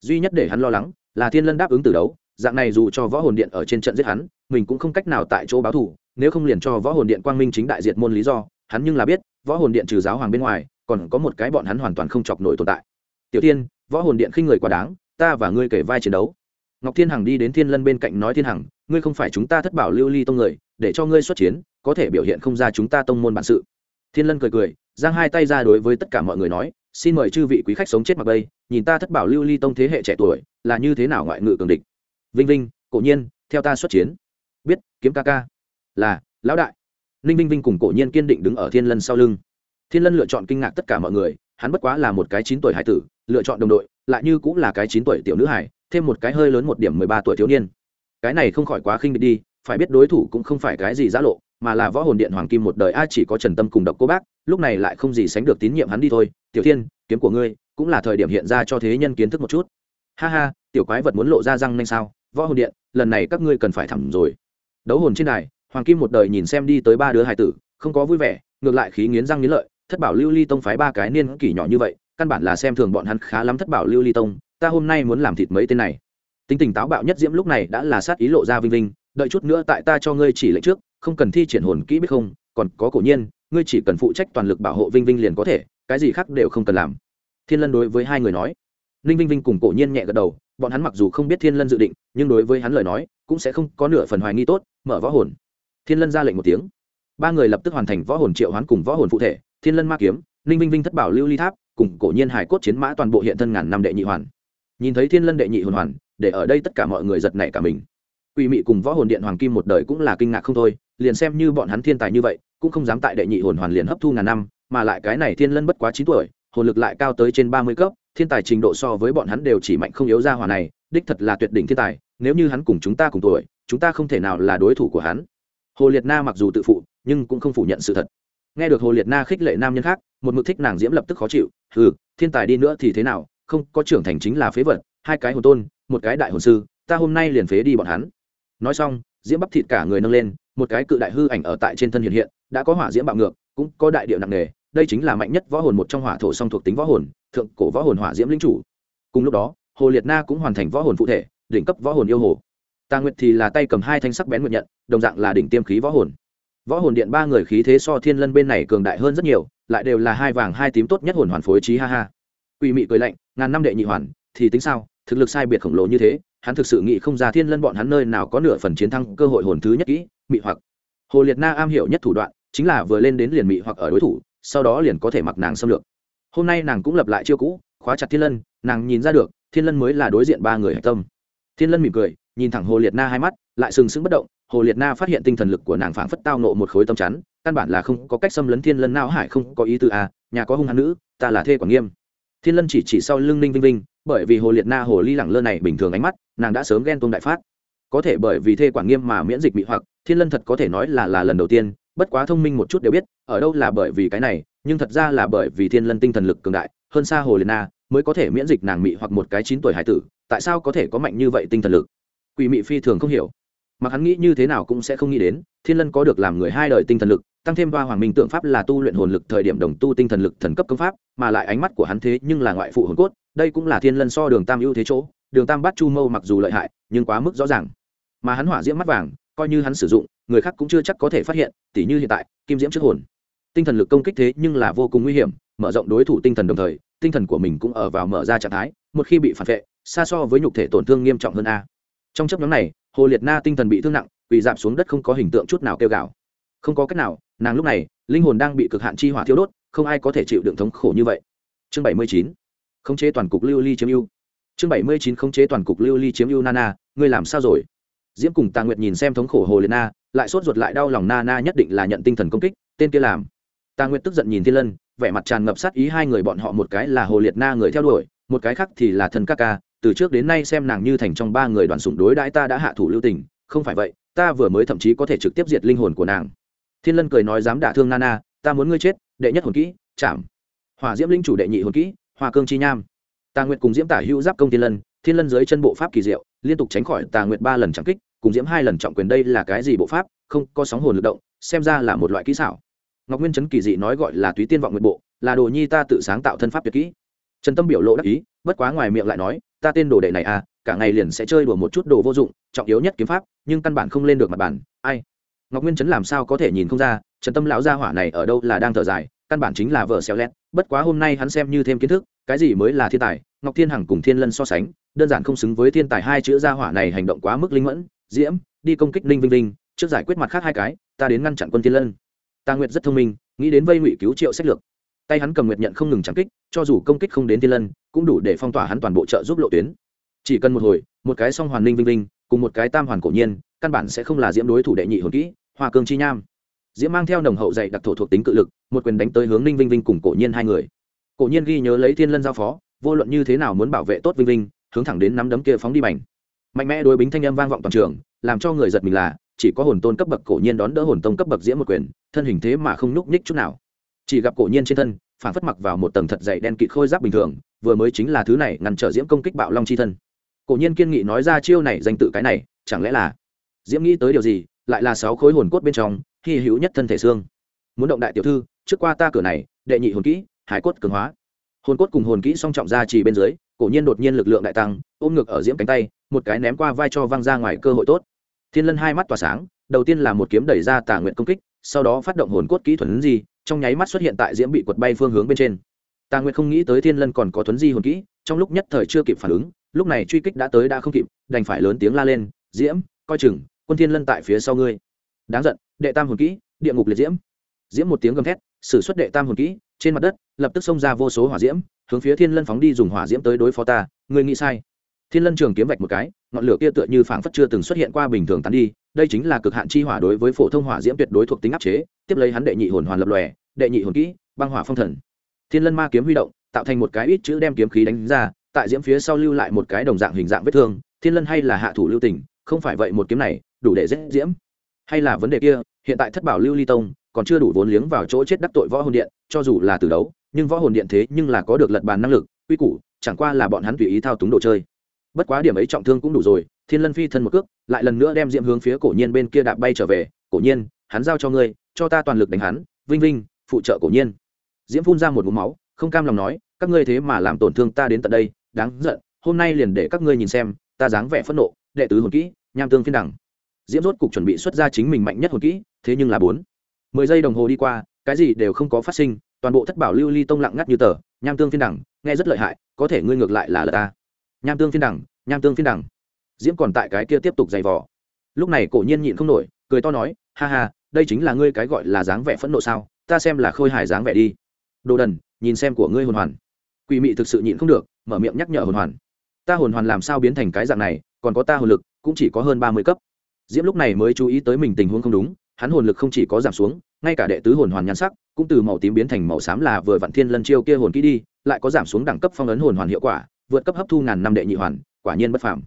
Duy nhất để hắn lo lắng là thiên lân đáp ứng từ đấu dạng này dù cho võ hồn điện ở trên trận giết hắn, mình cũng không cách nào tại chỗ báo thù, nếu không liền cho võ hồn điện quang minh chính đại diệt môn lý do, hắn nhưng là biết, võ hồn điện trừ giáo hoàng bên ngoài, còn có một cái bọn hắn hoàn toàn không chọc nổi tồn tại. Tiểu tiên võ hồn điện khinh người quá đáng, ta và ngươi kể vai chiến đấu. Ngọc thiên hằng đi đến thiên lân bên cạnh nói thiên hằng, ngươi không phải chúng ta thất bảo lưu ly tông người, để cho ngươi xuất chiến, có thể biểu hiện không ra chúng ta tông môn bản sự. Thiên lân cười cười, giang hai tay ra đối với tất cả mọi người nói, xin mời chư vị quý khách sống chết mặc bây, nhìn ta thất bảo lưu ly tông thế hệ trẻ tuổi, là như thế nào ngoại ngự cường địch vinh vinh, cổ nhiên, theo ta xuất chiến. Biết, kiếm ca ca. Là, lão đại. Ninh vinh vinh cùng cổ nhiên kiên định đứng ở thiên lân sau lưng. Thiên lân lựa chọn kinh ngạc tất cả mọi người, hắn bất quá là một cái chín tuổi hải tử, lựa chọn đồng đội, lại như cũng là cái chín tuổi tiểu nữ hải, thêm một cái hơi lớn một điểm mười ba tuổi thiếu niên. Cái này không khỏi quá khinh địch đi, phải biết đối thủ cũng không phải cái gì giã lộ, mà là võ hồn điện hoàng kim một đời a chỉ có trần tâm cùng độc cô bác, lúc này lại không gì sánh được tín nhiệm hắn đi thôi. Tiểu thiên, kiếm của ngươi cũng là thời điểm hiện ra cho thế nhân kiến thức một chút. Ha ha, tiểu quái vật muốn lộ ra răng nên sao? Võ hồn điện, lần này các ngươi cần phải thẳng rồi. Đấu hồn trên đài, hoàng kim một đời nhìn xem đi tới ba đứa hải tử, không có vui vẻ, ngược lại khí nghiến răng nghiến lợi, thất bảo lưu ly tông phái ba cái niên kỷ nhỏ như vậy, căn bản là xem thường bọn hắn khá lắm thất bảo lưu ly tông, ta hôm nay muốn làm thịt mấy tên này. Tính tình táo bạo nhất diễm lúc này đã là sát ý lộ ra vinh vinh, đợi chút nữa tại ta cho ngươi chỉ lệnh trước, không cần thi triển hồn kỹ biết không, còn có cổ nhiên, ngươi chỉ cần phụ trách toàn lực bảo hộ vinh vinh liền có thể, cái gì khác đều không cần làm. Thiên lân đối với hai người nói. Ninh vinh vinh cùng cổ nhiên nhẹ gật đầu bọn hắn mặc dù không biết thiên lân dự định, nhưng đối với hắn lời nói, cũng sẽ không có nửa phần hoài nghi tốt, mở võ hồn. Thiên lân ra lệnh một tiếng. Ba người lập tức hoàn thành võ hồn triệu hoán cùng võ hồn phụ thể, thiên lân ma kiếm, ninh vinh vinh thất bảo lưu ly tháp, cùng cổ nhiên hải cốt chiến mã toàn bộ hiện thân ngàn năm đệ nhị hoàn. Nhìn thấy thiên lân đệ nhị hồn hoàn, để ở đây tất cả mọi người giật nảy cả mình. Quỷ mị cùng võ hồn điện hoàng kim một đời cũng là kinh ngạc không thôi, liền xem như bọn hắn thiên tài như vậy, cũng không dám tại đệ nhị hồn hoàn liền hấp thu ngàn năm, mà lại cái này thiên lân bất quá chín tuổi hồn lực lại cao tới trên ba mươi cấp, thiên tài trình độ so với bọn hắn đều chỉ mạnh không yếu ra hỏa này, đích thật là tuyệt đỉnh thiên tài, nếu như hắn cùng chúng ta cùng tuổi, chúng ta không thể nào là đối thủ của hắn. Hồ liệt na mặc dù tự phụ, nhưng cũng không phủ nhận sự thật. Nghe được hồ liệt na khích lệ nam nhân khác, một mực thích nàng diễm lập tức khó chịu ừ thiên tài đi nữa thì thế nào, không, có trưởng thành chính là phế vật, hai cái hồn tôn, một cái đại hồn sư, ta hôm nay liền phế đi bọn hắn. Nói xong, diễm bắp thịt cả người nâng lên, một cái cự đại hư ảnh ở tại trên thân hiện hiện, đã có hỏa diễm bạo ngược, cũng có đại điệu nặng nề đây chính là mạnh nhất võ hồn một trong hỏa thổ song thuộc tính võ hồn, thượng cổ võ hồn hỏa diễm linh chủ. Cùng lúc đó, hồ liệt na cũng hoàn thành võ hồn phụ thể, đỉnh cấp võ hồn yêu hồ. Tà nguyệt thì là tay cầm hai thanh sắc bén nguyệt nhận, đồng dạng là đỉnh tiêm khí võ hồn. Võ hồn điện ba người khí thế so thiên lân bên này cường đại hơn rất nhiều, lại đều là hai vàng hai tím tốt nhất hồn hoàn phối trí ha ha. Quỷ mị cười lạnh, ngàn năm đệ nhị hoàn, thì tính sao? Thực lực sai biệt khổng lồ như thế, hắn thực sự nghĩ không ra thiên lân bọn hắn nơi nào có nửa phần chiến thắng cơ hội hồn thứ nhất kỹ, mị hoặc. Hồ liệt na am hiểu nhất thủ đoạn, chính là vừa lên đến liền mị hoặc ở đối thủ sau đó liền có thể mặc nàng xâm lược. Hôm nay nàng cũng lập lại chiêu cũ, khóa chặt thiên lân, nàng nhìn ra được, thiên lân mới là đối diện ba người hạch tâm. Thiên lân mỉm cười, nhìn thẳng hồ liệt na hai mắt, lại sừng sững bất động. Hồ liệt na phát hiện tinh thần lực của nàng phảng phất tao nộ một khối tâm chắn, căn bản là không có cách xâm lấn thiên lân não hải, không có ý tư à nhà có hung hãn nữ, ta là thê quản nghiêm. Thiên lân chỉ chỉ sau lưng ninh vinh vinh, bởi vì hồ liệt na hồ ly lẳng lơ này bình thường ánh mắt, nàng đã sớm ghen tôn đại phát. Có thể bởi vì thê quản nghiêm mà miễn dịch bị hoặc, thiên lân thật có thể nói là là lần đầu tiên bất quá thông minh một chút đều biết, ở đâu là bởi vì cái này, nhưng thật ra là bởi vì thiên lân tinh thần lực cường đại, hơn xa hồ liền na mới có thể miễn dịch nàng mị hoặc một cái chín tuổi hải tử, tại sao có thể có mạnh như vậy tinh thần lực? Quỷ mị phi thường không hiểu. Mặc hắn nghĩ như thế nào cũng sẽ không nghĩ đến, thiên lân có được làm người hai đời tinh thần lực, tăng thêm ba hoàng minh tượng pháp là tu luyện hồn lực thời điểm đồng tu tinh thần lực thần cấp công pháp, mà lại ánh mắt của hắn thế nhưng là ngoại phụ hồn cốt, đây cũng là thiên lân so đường tam ưu thế chỗ, đường tam bắt chu mâu mặc dù lợi hại, nhưng quá mức rõ ràng. Mà hắn hỏa diễm mắt vàng coi như hắn sử dụng, người khác cũng chưa chắc có thể phát hiện, tỉ như hiện tại, kim diễm trước hồn. Tinh thần lực công kích thế nhưng là vô cùng nguy hiểm, mở rộng đối thủ tinh thần đồng thời, tinh thần của mình cũng ở vào mở ra trạng thái, một khi bị phản vệ, xa so với nhục thể tổn thương nghiêm trọng hơn a. Trong chấp nhóm này, hồ liệt na tinh thần bị thương nặng bị giảm xuống đất không có hình tượng chút nào kêu gào. Không có cách nào, nàng lúc này, linh hồn đang bị cực hạn chi hỏa thiêu đốt, không ai có thể chịu đựng thống khổ như vậy. Chương bảy mươi chín, khống chế toàn cục lưu ly chiếm ưu. Chương bảy mươi chín, khống chế toàn cục lưu ly chiếm ưu nana, ngươi làm sao rồi? Diễm cùng tà nguyệt nhìn xem thống khổ hồ liệt na, lại sốt ruột lại đau lòng na Na nhất định là nhận tinh thần công kích, tên kia làm. Tà nguyệt tức giận nhìn thiên lân, vẻ mặt tràn ngập sát ý hai người bọn họ một cái là hồ liệt na người theo đuổi, một cái khác thì là thần ca ca, từ trước đến nay xem nàng như thành trong ba người đoàn sủng đối đãi ta đã hạ thủ lưu tình, không phải vậy, ta vừa mới thậm chí có thể trực tiếp diệt linh hồn của nàng. Thiên lân cười nói dám đả thương nana ta muốn ngươi chết, đệ nhất hồn kỹ, chạm. Hỏa diễm linh chủ đệ nhị hồn kỹ, hoa cương chi nham. Tà nguyệt cùng diễm tả hữu giáp công thiên lân thiên lân dưới chân bộ pháp kỳ diệu, liên tục tránh khỏi tà nguyệt ba lần trọng kích, cùng diễm hai lần trọng quyền đây là cái gì bộ pháp, không, có sóng hồn lực động, xem ra là một loại kỹ xảo. Ngọc nguyên Trấn kỳ dị nói gọi là túy tiên vọng nguyện bộ, là đồ nhi ta tự sáng tạo thân pháp tuyệt kỹ. Trần tâm biểu lộ đắc ý, bất quá ngoài miệng lại nói, ta tên đồ đệ này à cả ngày liền sẽ chơi đùa một chút đồ vô dụng, trọng yếu nhất kiếm pháp, nhưng căn bản không lên được mặt bản ai? Ngọc nguyên Trấn làm sao có thể nhìn không ra, trần tâm lão gia hỏa này ở đâu là đang thở dài, căn bản chính là vợ xéo lét bất quá hôm nay hắn xem như thêm kiến thức, cái gì mới là thiên tài ngọc thiên hằng cùng thiên lân so sánh đơn giản không xứng với thiên tài hai chữ gia hỏa này hành động quá mức linh mẫn. Diễm đi công kích ninh vinh Linh, trước giải quyết mặt khác hai cái ta đến ngăn chặn quân thiên lân. Ta nguyệt rất thông minh nghĩ đến vây ngụy cứu triệu sách lược. Tay hắn cầm nguyệt nhận không ngừng trắng kích cho dù công kích không đến thiên lân cũng đủ để phong tỏa hắn toàn bộ trợ giúp lộ tuyến. Chỉ cần một hồi một cái song hoàn ninh vinh Linh cùng một cái tam hoàn cổ nhiên căn bản sẽ không là diễm đối thủ đệ nhị hồn kỹ hoa cương chi nham. Diễm mang theo nồng hậu dạy đặc thổ thuộc tính cự lực một quyền đánh tới hướng ninh vinh vinh cùng cổ nhiên hai người. Cổ nhiên ghi nhớ lấy thiên lân giao phó vô luận như thế nào muốn bảo vệ tốt vinh vinh, hướng thẳng đến nắm đấm kia phóng đi bành. Mạnh mẽ đối bính thanh âm vang vọng toàn trường, làm cho người giật mình là, chỉ có hồn tôn cấp bậc cổ nhiên đón đỡ hồn tông cấp bậc diễm một quyền, thân hình thế mà không nhúc nhích chút nào. Chỉ gặp cổ nhiên trên thân, phản phất mặc vào một tầng thật dày đen kịt khôi giáp bình thường, vừa mới chính là thứ này ngăn trở diễm công kích bạo long chi thân. Cổ nhiên kiên nghị nói ra chiêu này danh tự cái này, chẳng lẽ là diễm nghĩ tới điều gì, lại là sáu khối hồn cốt bên trong, hy hữu nhất thân thể xương. Muốn động đại tiểu thư, trước qua ta cửa này, đệ nhị hồn kỹ, hải cốt cường hóa hồn cốt cùng hồn kỹ song trọng ra chỉ bên dưới, cổ nhiên đột nhiên lực lượng đại tăng, ôm ngực ở diễm cánh tay, một cái ném qua vai cho văng ra ngoài cơ hội tốt. Thiên lân hai mắt tỏa sáng, đầu tiên là một kiếm đẩy ra tà nguyện công kích, sau đó phát động hồn cốt kỹ thuần gì trong nháy mắt xuất hiện tại diễm bị quật bay phương hướng bên trên. Tà nguyện không nghĩ tới thiên lân còn có thuấn di hồn kỹ, trong lúc nhất thời chưa kịp phản ứng, lúc này truy kích đã tới đã không kịp, đành phải lớn tiếng la lên, diễm, coi chừng, quân thiên lân tại phía sau ngươi. Đáng giận, đệ tam hồn kỹ, địa ngục liệt diễm. Diễm một tiếng gầm thét, sử xuất đệ tam hồn kỹ trên mặt đất, lập tức xông ra vô số hỏa diễm, hướng phía thiên lân phóng đi dùng hỏa diễm tới đối phó ta, ngươi nghĩ sai. Thiên lân trường kiếm vạch một cái, ngọn lửa kia tựa như phảng phất chưa từng xuất hiện qua bình thường tán đi, đây chính là cực hạn chi hỏa đối với phổ thông hỏa diễm tuyệt đối thuộc tính áp chế, tiếp lấy hắn đệ nhị hồn hoàn lập lòe, đệ nhị hồn kỹ, băng hỏa phong thần. Thiên lân ma kiếm huy động, tạo thành một cái ít chữ đem kiếm khí đánh ra, tại diễm phía sau lưu lại một cái đồng dạng hình dạng vết thương, thiên lân hay là hạ thủ lưu tình, không phải vậy một kiếm này, đủ để giết diễm. Hay là vấn đề kia, hiện tại thất bảo lưu ly tông, còn chưa đủ vốn liếng vào chỗ chết đắc tội võ hồn điện cho dù là từ đấu, nhưng võ hồn điện thế nhưng là có được lật bàn năng lực, quy củ, chẳng qua là bọn hắn tùy ý thao túng đồ chơi. Bất quá điểm ấy trọng thương cũng đủ rồi, thiên lân phi thân một cước, lại lần nữa đem Diệm hướng phía cổ nhiên bên kia đạp bay trở về, cổ nhiên, hắn giao cho ngươi, cho ta toàn lực đánh hắn, vinh vinh, phụ trợ cổ nhiên. Diễm phun ra một mũ máu, không cam lòng nói, các ngươi thế mà làm tổn thương ta đến tận đây, đáng giận, hôm nay liền để các ngươi nhìn xem, ta dáng vẻ phẫn nộ, đệ tứ hồn kỹ, nham tương phiên đẳng. Diễm rốt cục chuẩn bị xuất ra chính mình mạnh nhất hồn kỹ, thế nhưng là bốn. Mười giây đồng hồ đi qua cái gì đều không có phát sinh, toàn bộ thất bảo lưu ly tông lặng ngắt như tờ, nham tương phiên đẳng, nghe rất lợi hại, có thể ngươi ngược lại là lợi ta. Nham tương phiên đẳng, nham tương phiên đẳng. Diễm còn tại cái kia tiếp tục giày vò. Lúc này cổ nhiên nhịn không nổi, cười to nói, ha ha, đây chính là ngươi cái gọi là dáng vẻ phẫn nộ sao? Ta xem là khôi hài dáng vẻ đi. Đồ đần, nhìn xem của ngươi hồn hoàn. Quỷ mị thực sự nhịn không được, mở miệng nhắc nhở hồn hoàn. Ta hồn hoàn làm sao biến thành cái dạng này, còn có ta hồn lực, cũng chỉ có hơn ba mươi cấp. Diễm lúc này mới chú ý tới mình tình huống không đúng hắn hồn lực không chỉ có giảm xuống, ngay cả đệ tứ hồn hoàn nhan sắc, cũng từ màu tím biến thành màu xám là vừa vặn thiên lân chiêu kia hồn kỹ đi, lại có giảm xuống đẳng cấp phong ấn hồn hoàn hiệu quả, vượt cấp hấp thu ngàn năm đệ nhị hoàn, quả nhiên bất phàm.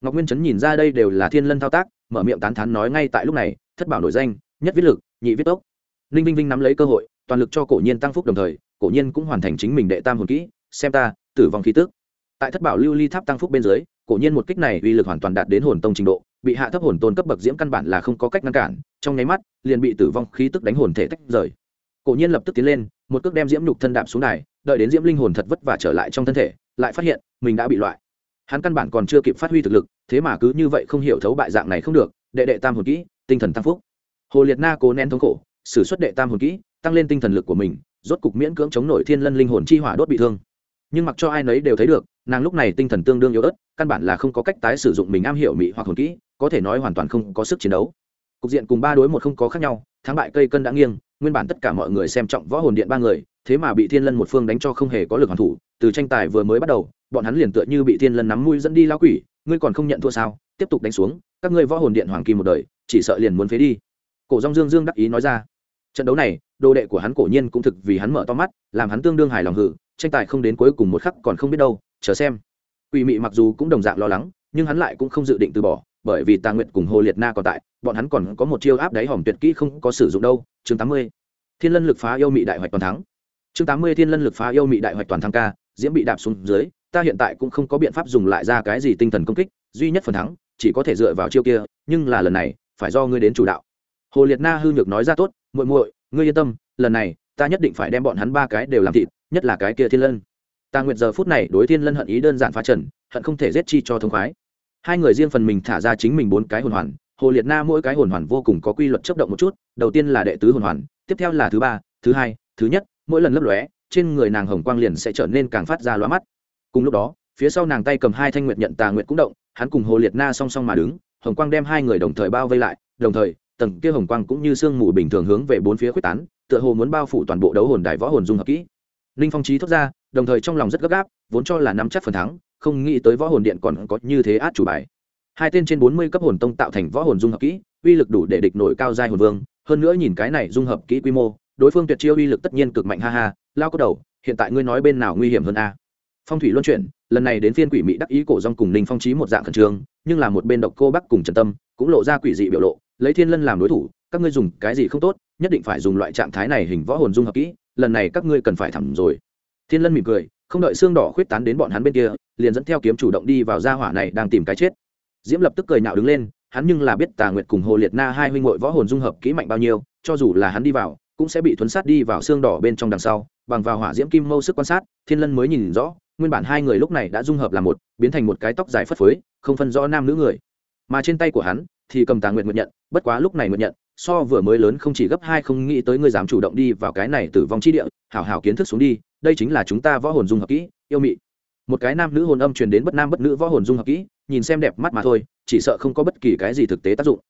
Ngọc nguyên chấn nhìn ra đây đều là thiên lân thao tác, mở miệng tán thán nói ngay tại lúc này, thất bảo nổi danh, nhất viết lực, nhị viết tốc. Ninh vinh vinh nắm lấy cơ hội, toàn lực cho cổ nhiên tăng phúc đồng thời, cổ nhiên cũng hoàn thành chính mình đệ tam hồn kỹ, xem ta, tử vong khí tức. Tại thất bảo lưu ly tháp tăng phúc bên dưới, cổ nhiên một kích này uy lực hoàn toàn đạt đến hồn tông trình độ bị hạ thấp hồn tôn cấp bậc diễm căn bản là không có cách ngăn cản, trong nháy mắt, liền bị tử vong khí tức đánh hồn thể tách rời. Cổ nhiên lập tức tiến lên, một cước đem diễm nhục thân đạp xuống đài, đợi đến diễm linh hồn thật vất vả trở lại trong thân thể, lại phát hiện, mình đã bị loại. Hắn căn bản còn chưa kịp phát huy thực lực, thế mà cứ như vậy không hiểu thấu bại dạng này không được, đệ đệ tam hồn kỹ, tinh thần tăng phúc. Hồ liệt na cố nén thống khổ s ử suất đệ tam hồn kỹ, tăng lên tinh thần lực của mình, rốt cục miễn cưỡng chống nổi thiên lân linh hồn chi hỏa đốt bị thương. Nhưng mặc cho ai nấy đều thấy được, nàng lúc này tinh thần tương đương yếu ớt căn bản là không có cách tái sử dụng mình am hiểu mỹ hoặc hồn kỹ, có thể nói hoàn toàn không có sức chiến đấu. Cục diện cùng ba đối một không có khác nhau, thắng bại cây cân đã nghiêng, nguyên bản tất cả mọi người xem trọng võ hồn điện ba người, thế mà bị thiên lân một phương đánh cho không hề có lực hoàn thủ, từ tranh tài vừa mới bắt đầu, bọn hắn liền tựa như bị thiên lân nắm mũi dẫn đi lao quỷ, ngươi còn không nhận thua sao, tiếp tục đánh xuống, các ngươi võ hồn điện hoàng kim một đời, chỉ sợ liền muốn phế đi. Cổ rong dương dương đắc ý nói ra. Trận đấu này, đồ đệ của hắn cổ nhiên cũng thực vì hắn mở to mắt, làm hắn tương đương hài lòng hử, tranh tài không đến cuối cùng một khắc còn không biết đâu, chờ xem quỷ mị mặc dù cũng đồng dạng lo lắng, nhưng hắn lại cũng không dự định từ bỏ, bởi vì tà nguyệt cùng hồ liệt na còn tại, bọn hắn còn có một chiêu áp đáy hỏng tuyệt kỹ không có sử dụng đâu. Chương tám mươi. Thiên lân lực phá yêu mị đại hoạch toàn thắng. Chương tám mươi thiên lân lực phá yêu mị đại hoạch toàn thắng ca, diễm bị đạp xuống dưới, ta hiện tại cũng không có biện pháp dùng lại ra cái gì tinh thần công kích, duy nhất phần thắng, chỉ có thể dựa vào chiêu kia, nhưng là lần này, phải do ngươi đến chủ đạo. Hồ liệt na hư nhược nói ra tốt, muội muội, ngươi yên tâm, lần này, ta nhất định phải đem bọn hắn ba cái đều làm thịt, nhất là cái kia thiên lân. Tà Nguyệt giờ phút này đối thiên lân hận ý đơn giản phá trần, hận không thể giết chi cho thông khoái. Hai người riêng phần mình thả ra chính mình bốn cái hồn hoàn, hồ liệt na mỗi cái hồn hoàn vô cùng có quy luật chấp động một chút, đầu tiên là đệ tứ hồn hoàn, tiếp theo là thứ ba, thứ hai, thứ nhất, mỗi lần lấp lóe, trên người nàng hồng quang liền sẽ trở nên càng phát ra lóa mắt. Cùng lúc đó, phía sau nàng tay cầm hai thanh nguyệt nhận tà nguyệt cũng động, hắn cùng hồ liệt na song song mà đứng, hồng quang đem hai người đồng thời bao vây lại, đồng thời, tầng kia hồng quang cũng như sương mù bình thường hướng về bốn phía quyết tán, tựa hồ muốn bao phủ toàn bộ đấu hồn đài võ hồn dung hợp kỹ ninh phong trí thốt ra, đồng thời trong lòng rất gấp gáp, vốn cho là nắm chắc phần thắng, không nghĩ tới võ hồn điện còn có như thế át chủ bài. Hai tên trên bốn mươi cấp hồn tông tạo thành võ hồn dung hợp kỹ, uy lực đủ để địch nổi cao giai hồn vương, hơn nữa nhìn cái này dung hợp kỹ quy mô, đối phương tuyệt chiêu uy lực tất nhiên cực mạnh, ha ha, lao có đầu, hiện tại ngươi nói bên nào nguy hiểm hơn a? Phong thủy luân chuyển, lần này đến phiên quỷ mỹ đắc ý cổ dòng cùng ninh phong trí một dạng khẩn trương, nhưng là một bên độc cô bắc cùng trần tâm, cũng lộ ra quỷ dị biểu lộ, lấy thiên lân làm đối thủ, các ngươi dùng cái gì không tốt, nhất định phải dùng loại trạng thái này hình võ hồn dung hợp kỹ lần này các ngươi cần phải thẳng rồi. Thiên lân mỉm cười, không đợi xương đỏ khuyết tán đến bọn hắn bên kia, liền dẫn theo kiếm chủ động đi vào gia hỏa này đang tìm cái chết. Diễm lập tức cười nhạo đứng lên, hắn nhưng là biết tà nguyệt cùng hồ liệt na hai huynh hội võ hồn dung hợp kỹ mạnh bao nhiêu, cho dù là hắn đi vào, cũng sẽ bị thuấn sát đi vào xương đỏ bên trong đằng sau, bằng vào hỏa diễm kim mâu sức quan sát, thiên lân mới nhìn rõ, nguyên bản hai người lúc này đã dung hợp là một, biến thành một cái tóc dài phất phới, không phân rõ nam nữ người. Mà trên tay của hắn thì cầm tà nguyệt nguyệt nhận, bất quá lúc này nguyệt nhận so vừa mới lớn không chỉ gấp hai, không nghĩ tới ngươi dám chủ động đi vào cái này tử vong chi địa, hảo hảo kiến thức xuống đi, đây chính là chúng ta võ hồn dung hợp kỹ, yêu mị. Một cái nam nữ hồn âm truyền đến bất nam bất nữ võ hồn dung hợp kỹ, nhìn xem đẹp mắt mà thôi, chỉ sợ không có bất kỳ cái gì thực tế tác dụng.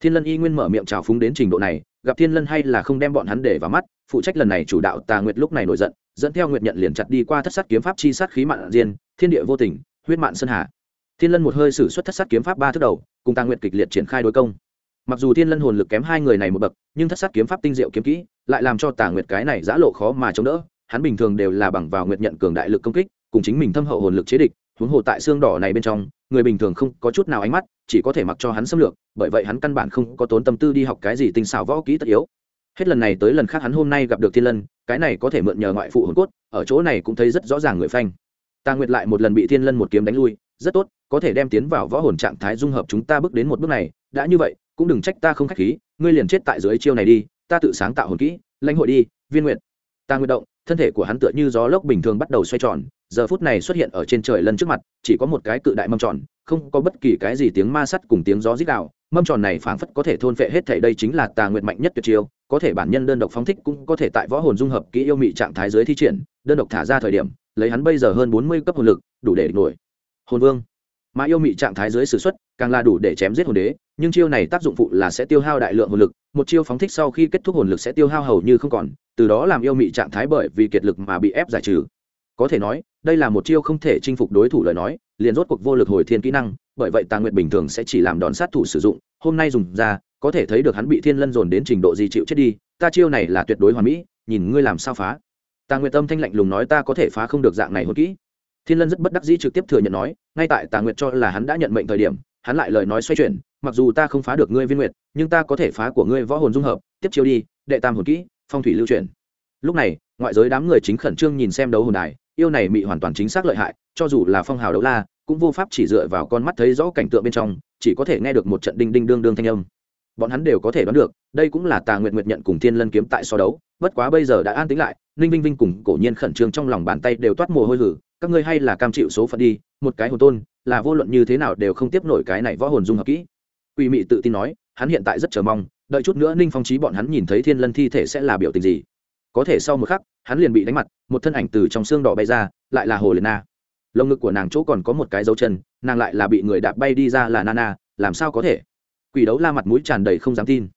Thiên lân y nguyên mở miệng trào phúng đến trình độ này, gặp thiên lân hay là không đem bọn hắn để vào mắt, phụ trách lần này chủ đạo tà nguyệt lúc này nổi giận, dẫn theo nguyệt nhận liền chặt đi qua thất sát kiếm pháp chi sát khí mạn diên, thiên địa vô tình, huyết mạn sơn hà. Thiên lân một hơi xử suất thất sát kiếm pháp ba thước đầu, cùng tà nguyệt kịch liệt triển khai đối công mặc dù thiên lân hồn lực kém hai người này một bậc, nhưng thất sát kiếm pháp tinh diệu kiếm kỹ lại làm cho tả nguyệt cái này giã lộ khó mà chống đỡ. Hắn bình thường đều là bằng vào nguyệt nhận cường đại lực công kích, cùng chính mình thâm hậu hồn lực chế địch, huống hồ tại xương đỏ này bên trong, người bình thường không có chút nào ánh mắt, chỉ có thể mặc cho hắn xâm lược, bởi vậy hắn căn bản không có tốn tâm tư đi học cái gì tinh xảo võ kỹ tất yếu. Hết lần này tới lần khác hắn hôm nay gặp được thiên lân, cái này có thể mượn nhờ ngoại phụ hồn cốt, ở chỗ này cũng thấy rất rõ ràng người phanh. Ta nguyệt lại một lần bị thiên lân một kiếm đánh lui, rất tốt, có thể đem tiến vào võ hồn trạng thái dung hợp chúng ta bước đến một bước này, đã như vậy cũng đừng trách ta không khách khí, ngươi liền chết tại dưới chiêu này đi, ta tự sáng tạo hồn kỹ, lãnh hội đi, viên nguyện ta nguyện động, thân thể của hắn tựa như gió lốc bình thường bắt đầu xoay tròn, giờ phút này xuất hiện ở trên trời lân trước mặt, chỉ có một cái cự đại mâm tròn, không có bất kỳ cái gì tiếng ma sắt cùng tiếng gió rít đạo mâm tròn này phảng phất có thể thôn phệ hết thảy đây chính là tà nguyện mạnh nhất tuyệt chiêu, có thể bản nhân đơn độc phóng thích cũng có thể tại võ hồn dung hợp kỹ yêu mị trạng thái dưới thi triển, đơn độc thả ra thời điểm, lấy hắn bây giờ hơn bốn mươi cấp hồn lực, đủ để nổi. Hồn vương mà yêu mị trạng thái dưới s ử càng là đủ để chém giết hồn đế, nhưng chiêu này tác dụng phụ là sẽ tiêu hao đại lượng hồn lực, một chiêu phóng thích sau khi kết thúc hồn lực sẽ tiêu hao hầu như không còn, từ đó làm yêu mị trạng thái bởi vì kiệt lực mà bị ép giải trừ. Có thể nói, đây là một chiêu không thể chinh phục đối thủ lời nói, liền rốt cuộc vô lực hồi thiên kỹ năng, bởi vậy tà nguyện bình thường sẽ chỉ làm đòn sát thủ sử dụng, hôm nay dùng ra, có thể thấy được hắn bị thiên lân dồn đến trình độ gì chịu chết đi, ta chiêu này là tuyệt đối hoàn mỹ, nhìn ngươi làm sao phá. Tà nguyện tâm thanh lạnh lùng nói ta có thể phá không được dạng này hồn kỹ thiên lân rất bất đắc dĩ trực tiếp thừa nhận nói, ngay tại tà nguyệt cho là hắn đã nhận mệnh thời điểm, hắn lại lời nói xoay chuyển, mặc dù ta không phá được ngươi viên nguyệt, nhưng ta có thể phá của ngươi võ hồn dung hợp, tiếp chiêu đi, đệ tam hồn kỹ, phong thủy lưu chuyển. Lúc này, ngoại giới đám người chính khẩn trương nhìn xem đấu hồn đài, yêu này mị hoàn toàn chính xác lợi hại, cho dù là phong hào đấu la, cũng vô pháp chỉ dựa vào con mắt thấy rõ cảnh tượng bên trong, chỉ có thể nghe được một trận đinh đinh đương đương thanh âm. Bọn hắn đều có thể đoán được, đây cũng là tà nguyệt nguyệt nhận cùng thiên lân kiếm tại so đấu, bất quá bây giờ đã an tính lại, ninh vinh vinh cùng cổ nhiên khẩn trương trong lòng bàn tay đều toát mồ hôi hử các ngươi hay là cam chịu số phận đi, một cái hồn tôn, là vô luận như thế nào đều không tiếp nổi cái này võ hồn dung hợp kỹ. Quỷ mị tự tin nói, hắn hiện tại rất chờ mong, đợi chút nữa ninh phong trí bọn hắn nhìn thấy thiên lân thi thể sẽ là biểu tình gì. Có thể sau một khắc, hắn liền bị đánh mặt, một thân ảnh từ trong xương đỏ bay ra, lại là hồ liệt na. Lồng ngực của nàng chỗ còn có một cái dấu chân, nàng lại là bị người đạp bay đi ra là nana làm sao có thể? Quỷ đấu la mặt mũi tràn đầy không dám tin.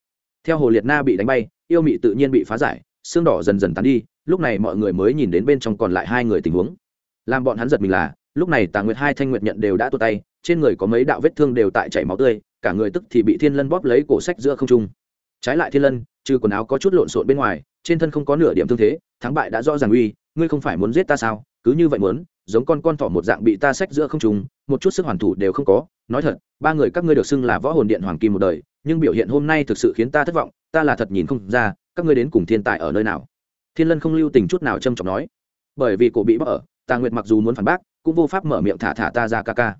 Theo hồ liệt na bị đánh bay, yêu mị tự nhiên bị phá giải, xương đỏ dần dần tán đi, lúc này mọi người mới nhìn đến bên trong còn lại hai người tình huống làm bọn hắn giật mình là, lúc này tà nguyệt hai thanh nguyệt nhận đều đã tua tay, trên người có mấy đạo vết thương đều tại chảy máu tươi, cả người tức thì bị thiên lân bóp lấy cổ sách giữa không trung. Trái lại thiên lân, trừ quần áo có chút lộn xộn bên ngoài, trên thân không có nửa điểm thương thế, thắng bại đã rõ ràng uy, ngươi không phải muốn giết ta sao? Cứ như vậy muốn, giống con con thỏ một dạng bị ta sách giữa không trung, một chút sức hoàn thủ đều không có. Nói thật, ba người các ngươi được xưng là võ hồn điện hoàng kim một đời, nhưng biểu hiện hôm nay thực sự khiến ta thất vọng, ta là thật nhìn không ra, các ngươi đến cùng thiên tài ở nơi nào? Thiên lân không lưu tình chút nào trâm trọng nói. Bởi vì cổ bị bóc ở tà nguyệt mặc dù muốn phản bác, cũng vô pháp mở miệng thả thả ta ra ca ca.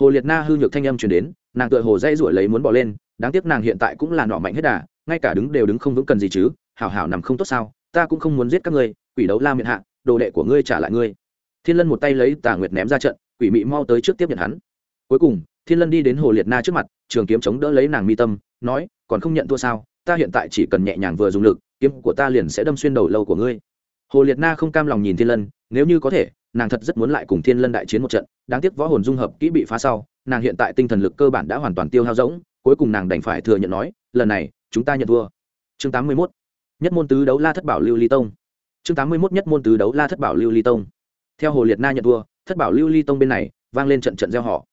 Hồ liệt na hư nhược thanh âm truyền đến, nàng tựa hồ dây ruổi lấy muốn bỏ lên, đáng tiếc nàng hiện tại cũng là nọ mạnh hết đà, ngay cả đứng đều đứng không vững cần gì chứ, hảo hảo nằm không tốt sao, ta cũng không muốn giết các ngươi, quỷ đấu la miệng hạ, đồ đệ của ngươi trả lại ngươi. Thiên lân một tay lấy tà nguyệt ném ra trận, quỷ mị mau tới trước tiếp nhận hắn. Cuối cùng, thiên lân đi đến hồ liệt na trước mặt, trường kiếm chống đỡ lấy nàng mi tâm, nói, còn không nhận thua sao? Ta hiện tại chỉ cần nhẹ nhàng vừa dùng lực, kiếm của ta liền sẽ đâm xuyên đầu lâu của ngươi. Hồ liệt na không cam lòng nhìn thiên lân, nếu như có thể nàng thật rất muốn lại cùng thiên lân đại chiến một trận, đáng tiếc võ hồn dung hợp kỹ bị phá sau, nàng hiện tại tinh thần lực cơ bản đã hoàn toàn tiêu hao rỗng, cuối cùng nàng đành phải thừa nhận nói, lần này, chúng ta nhận thua. Chương tám mươi 81. nhất môn tứ đấu la thất bảo lưu ly tông. Chương tám mươi 81 nhất môn tứ đấu la thất bảo lưu ly tông. Theo hồ liệt na nhận thua, thất bảo lưu ly tông bên này, vang lên trận trận gieo họ.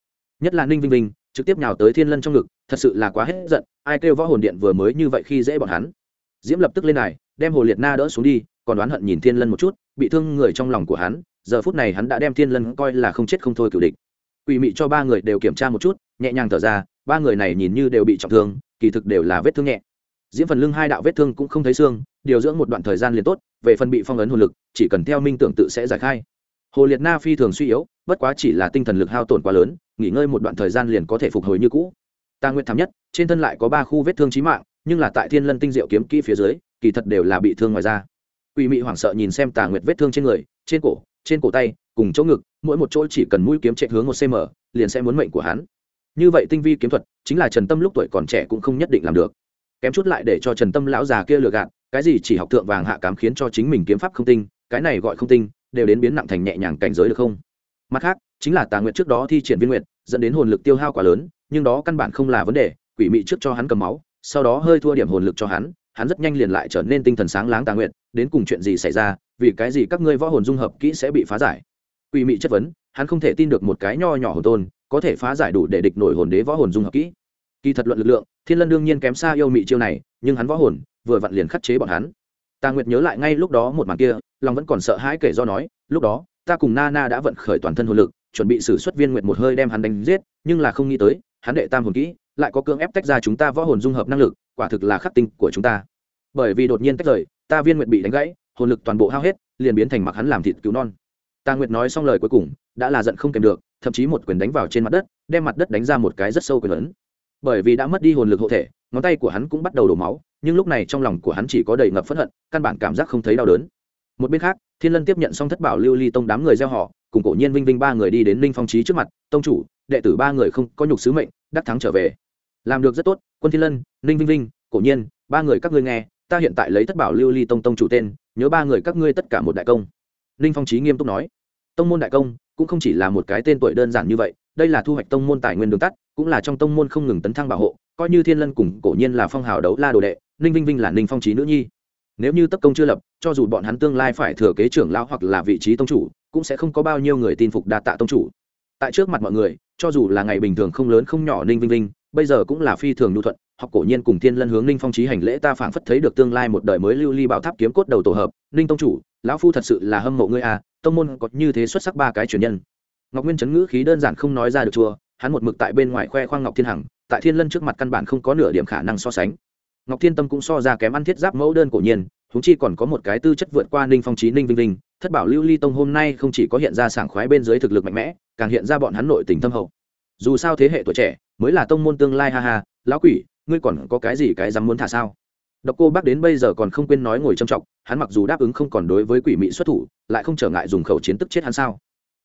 Nhất là ninh vinh vinh, trực tiếp nhào tới thiên lân trong ngực, thật sự là quá hết giận, ai kêu võ hồn điện vừa mới như vậy khi dễ bọn hắn. Diễm lập tức lên này đem hồ liệt na đỡ xuống đi, còn đoán hận nhìn thiên lân một chút, bị thương người trong lòng của hắn giờ phút này hắn đã đem thiên lân coi là không chết không thôi cựu địch. Quỷ mị cho ba người đều kiểm tra một chút, nhẹ nhàng thở ra, ba người này nhìn như đều bị trọng thương, kỳ thực đều là vết thương nhẹ. Diễm phần lưng hai đạo vết thương cũng không thấy xương, điều dưỡng một đoạn thời gian liền tốt, về phần bị phong ấn hồn lực, chỉ cần theo minh tưởng tự sẽ giải khai. Hồ liệt na phi thường suy yếu, bất quá chỉ là tinh thần lực hao tổn quá lớn, nghỉ ngơi một đoạn thời gian liền có thể phục hồi như cũ. Ta nguyệt thảm nhất, trên thân lại có ba khu vết thương trí mạng, nhưng là tại thiên lân tinh diệu kiếm kỹ phía dưới, kỳ thật đều là bị thương ngoài da. Quỷ mị hoảng sợ nhìn xem tà nguyệt vết thương trên người, trên cổ trên cổ tay, cùng chỗ ngực, mỗi một chỗ chỉ cần mũi kiếm chạy hướng một cm liền sẽ muốn mệnh của hắn. Như vậy tinh vi kiếm thuật, chính là trần tâm lúc tuổi còn trẻ cũng không nhất định làm được. Kém chút lại để cho trần tâm lão già kia lừa gạt, cái gì chỉ học thượng vàng hạ cám khiến cho chính mình kiếm pháp không tinh, cái này gọi không tinh, đều đến biến nặng thành nhẹ nhàng cảnh giới được không? Mặt khác, chính là tà nguyện trước đó thi triển viên nguyện dẫn đến hồn lực tiêu hao quá lớn, nhưng đó căn bản không là vấn đề, quỷ mị trước cho hắn cầm máu, sau đó hơi thua điểm hồn lực cho hắn hắn rất nhanh liền lại trở nên tinh thần sáng láng tà nguyện, đến cùng chuyện gì xảy ra, vì cái gì các ngươi võ hồn dung hợp kỹ sẽ bị phá giải? Quỷ mị chất vấn, hắn không thể tin được một cái nho nhỏ hồn tôn, có thể phá giải đủ để địch nổi hồn đế võ hồn dung hợp kỹ. Kỳ thật luận lực lượng, thiên lân đương nhiên kém xa yêu mị chiêu này, nhưng hắn võ hồn, vừa vặn liền khắc chế bọn hắn. Tà nguyệt nhớ lại ngay lúc đó một màn kia, lòng vẫn còn sợ hãi kể do nói, lúc đó, ta cùng na na đã vận khởi toàn thân hồn lực, chuẩn bị xử xuất viên nguyệt một hơi đem hắn đánh giết, nhưng là không nghĩ tới, hắn đệ tam hồn kỹ, lại có cưỡng ép tách ra chúng ta võ hồn dung hợp năng lực quả thực là khắc tinh của chúng ta. Bởi vì đột nhiên tách rời, ta viên nguyệt bị đánh gãy, hồn lực toàn bộ hao hết, liền biến thành mặc hắn làm thịt cứu non. Ta nguyệt nói xong lời cuối cùng, đã là giận không kèm được, thậm chí một quyền đánh vào trên mặt đất, đem mặt đất đánh ra một cái rất sâu quyền lớn. Bởi vì đã mất đi hồn lực hộ thể, ngón tay của hắn cũng bắt đầu đổ máu, nhưng lúc này trong lòng của hắn chỉ có đầy ngập phẫn hận, căn bản cảm giác không thấy đau đớn. Một bên khác, thiên lân tiếp nhận xong thất bảo lưu ly tông đám người gieo họ, cùng cổ nhiên vinh vinh ba người đi đến ninh phong trí trước mặt, tông chủ, đệ tử ba người không có nhục sứ mệnh, đắc thắng trở về. Làm được rất tốt quân thiên lân, ninh vinh vinh, cổ nhiên, ba người các ngươi nghe, ta hiện tại lấy thất bảo lưu ly tông tông chủ tên, nhớ ba người các ngươi tất cả một đại công. Ninh phong trí nghiêm túc nói. Tông môn đại công cũng không chỉ là một cái tên tuổi đơn giản như vậy, đây là thu hoạch tông môn tài nguyên đường tắt, cũng là trong tông môn không ngừng tấn thăng bảo hộ, coi như thiên lân cùng cổ nhiên là phong hào đấu la đồ đệ, ninh vinh vinh là ninh phong trí nữ nhi. Nếu như tất công chưa lập, cho dù bọn hắn tương lai phải thừa kế trưởng lão hoặc là vị trí tông chủ, cũng sẽ không có bao nhiêu người tin phục đa tạ tông chủ. Tại trước mặt mọi người, cho dù là ngày bình thường không lớn không nhỏ ninh vinh vinh bây giờ cũng là phi thường nhu thuận, học cổ nhiên cùng thiên lân hướng ninh phong trí hành lễ ta phảng phất thấy được tương lai một đời mới lưu ly bảo tháp kiếm cốt đầu tổ hợp, ninh tông chủ, lão phu thật sự là hâm mộ ngươi à tông môn có như thế xuất sắc ba cái truyền nhân. Ngọc nguyên chấn ngữ khí đơn giản không nói ra được chùa, hắn một mực tại bên ngoài khoe khoang ngọc thiên hằng, tại thiên lân trước mặt căn bản không có nửa điểm khả năng so sánh. Ngọc thiên tâm cũng so ra kém ăn thiết giáp mẫu đơn cổ nhiên húng chi còn có một cái tư chất vượt qua ninh phong trí ninh vinh vinh, thất bảo lưu ly tông hôm nay không chỉ có hiện ra sảng khoái bên dưới thực lực mạnh mẽ, càng hiện ra bọn hắn nội tình tâm hậu dù sao thế hệ tuổi trẻ mới là tông môn tương lai, ha ha, lão quỷ, ngươi còn có cái gì cái dám muốn thả sao? Độc cô bác đến bây giờ còn không quên nói ngồi trầm trọng, hắn mặc dù đáp ứng không còn đối với quỷ mỹ xuất thủ, lại không trở ngại dùng khẩu chiến tức chết hắn sao?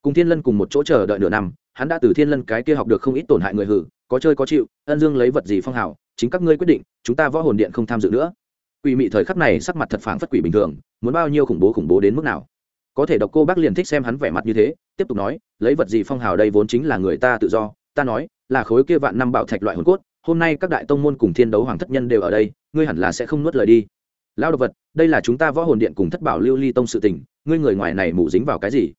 Cùng thiên lân cùng một chỗ chờ đợi nửa năm, hắn đã từ thiên lân cái kia học được không ít tổn hại người hử, có chơi có chịu, ân dương lấy vật gì phong hào, chính các ngươi quyết định, chúng ta võ hồn điện không tham dự nữa. Quỷ mị thời khắc này sắc mặt thật phảng phất quỷ bình thường, muốn bao nhiêu khủng bố khủng bố đến mức nào? Có thể độc cô bác liền thích xem hắn vẻ mặt như thế, tiếp tục nói, lấy vật gì phong hào đây vốn chính là người ta tự do ta nói, là khối kia vạn năm bảo thạch loại hồn cốt, hôm nay các đại tông môn cùng thiên đấu hoàng thất nhân đều ở đây, ngươi hẳn là sẽ không nuốt lời đi. Lao độc vật, đây là chúng ta võ hồn điện cùng thất bảo lưu ly tông sự tình, ngươi người ngoài này mù dính vào cái gì?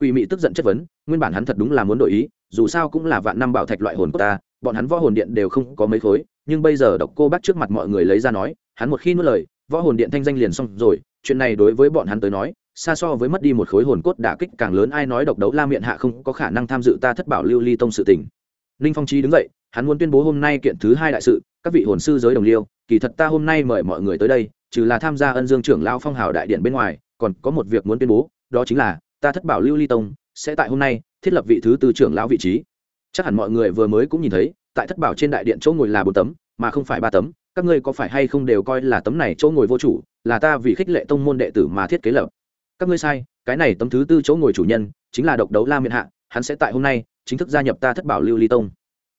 Quỷ mị tức giận chất vấn, nguyên bản hắn thật đúng là muốn đổi ý, dù sao cũng là vạn năm bảo thạch loại hồn cốt ta, bọn hắn võ hồn điện đều không có mấy khối, nhưng bây giờ độc cô bác trước mặt mọi người lấy ra nói, hắn một khi nuốt lời, võ hồn điện thanh danh liền xong rồi, chuyện này đối với bọn hắn tới nói, xa so với mất đi một khối hồn cốt đả kích càng lớn, ai nói độc đấu la miệng hạ không có khả năng tham dự ta thất bảo lưu ly tông sự tình ninh phong trí đứng dậy, hắn muốn tuyên bố hôm nay kiện thứ hai đại sự, các vị hồn sư giới đồng liêu, kỳ thật ta hôm nay mời mọi người tới đây, trừ là tham gia ân dương trưởng lao phong hào đại điện bên ngoài, còn có một việc muốn tuyên bố, đó chính là, ta thất bảo lưu ly tông, sẽ tại hôm nay, thiết lập vị thứ tư trưởng lão vị trí. Chắc hẳn mọi người vừa mới cũng nhìn thấy, tại thất bảo trên đại điện chỗ ngồi là bốn tấm, mà không phải ba tấm, các ngươi có phải hay không đều coi là tấm này chỗ ngồi vô chủ, là ta vì khích lệ tông môn đệ tử mà thiết kế lập. Các ngươi sai, cái này tấm thứ tư chỗ ngồi chủ nhân, chính là độc đấu la miện hạ hắn sẽ tại hôm nay chính thức gia nhập ta thất bảo lưu ly tông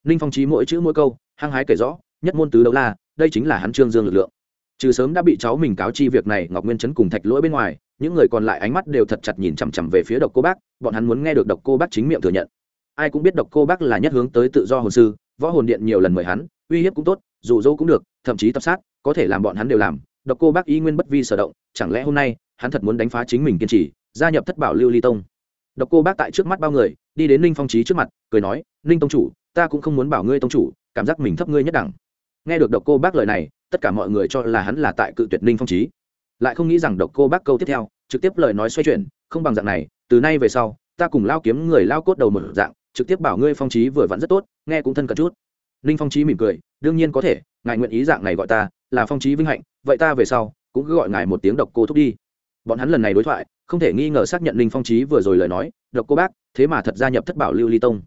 ninh phong trí mỗi chữ mỗi câu hăng hái kể rõ nhất môn tứ đấu la đây chính là hắn trương dương lực lượng trừ sớm đã bị cháu mình cáo chi việc này ngọc nguyên chấn cùng thạch lỗi bên ngoài những người còn lại ánh mắt đều thật chặt nhìn chằm chằm về phía độc cô bác bọn hắn muốn nghe được độc cô bác chính miệng thừa nhận ai cũng biết độc cô bác là nhất hướng tới tự do hồn sư võ hồn điện nhiều lần mời hắn uy hiếp cũng tốt dụ dỗ cũng được thậm chí tập sát có thể làm bọn hắn đều làm độc cô bác y nguyên bất vi sở động chẳng lẽ hôm nay hắn thật muốn đánh phá chính mình kiên trì gia nhập thất bảo lưu ly tông độc cô bác tại trước mắt bao người, đi đến ninh phong trí trước mặt, cười nói, ninh tông chủ, ta cũng không muốn bảo ngươi tông chủ, cảm giác mình thấp ngươi nhất đẳng. Nghe được độc cô bác lời này, tất cả mọi người cho là hắn là tại cự tuyệt ninh phong trí lại không nghĩ rằng độc cô bác câu tiếp theo, trực tiếp lời nói xoay chuyển, không bằng dạng này, từ nay về sau, ta cùng lao kiếm người lao cốt đầu một dạng, trực tiếp bảo ngươi phong trí vừa vặn rất tốt, nghe cũng thân cận chút. Ninh phong trí mỉm cười, đương nhiên có thể, ngài nguyện ý dạng này gọi ta, là phong trí vinh hạnh, vậy ta về sau cũng cứ gọi ngài một tiếng độc cô thúc đi bọn hắn lần này đối thoại, không thể nghi ngờ xác nhận Linh phong trí vừa rồi lời nói, độc cô bác, thế mà thật gia nhập thất bảo lưu ly tông.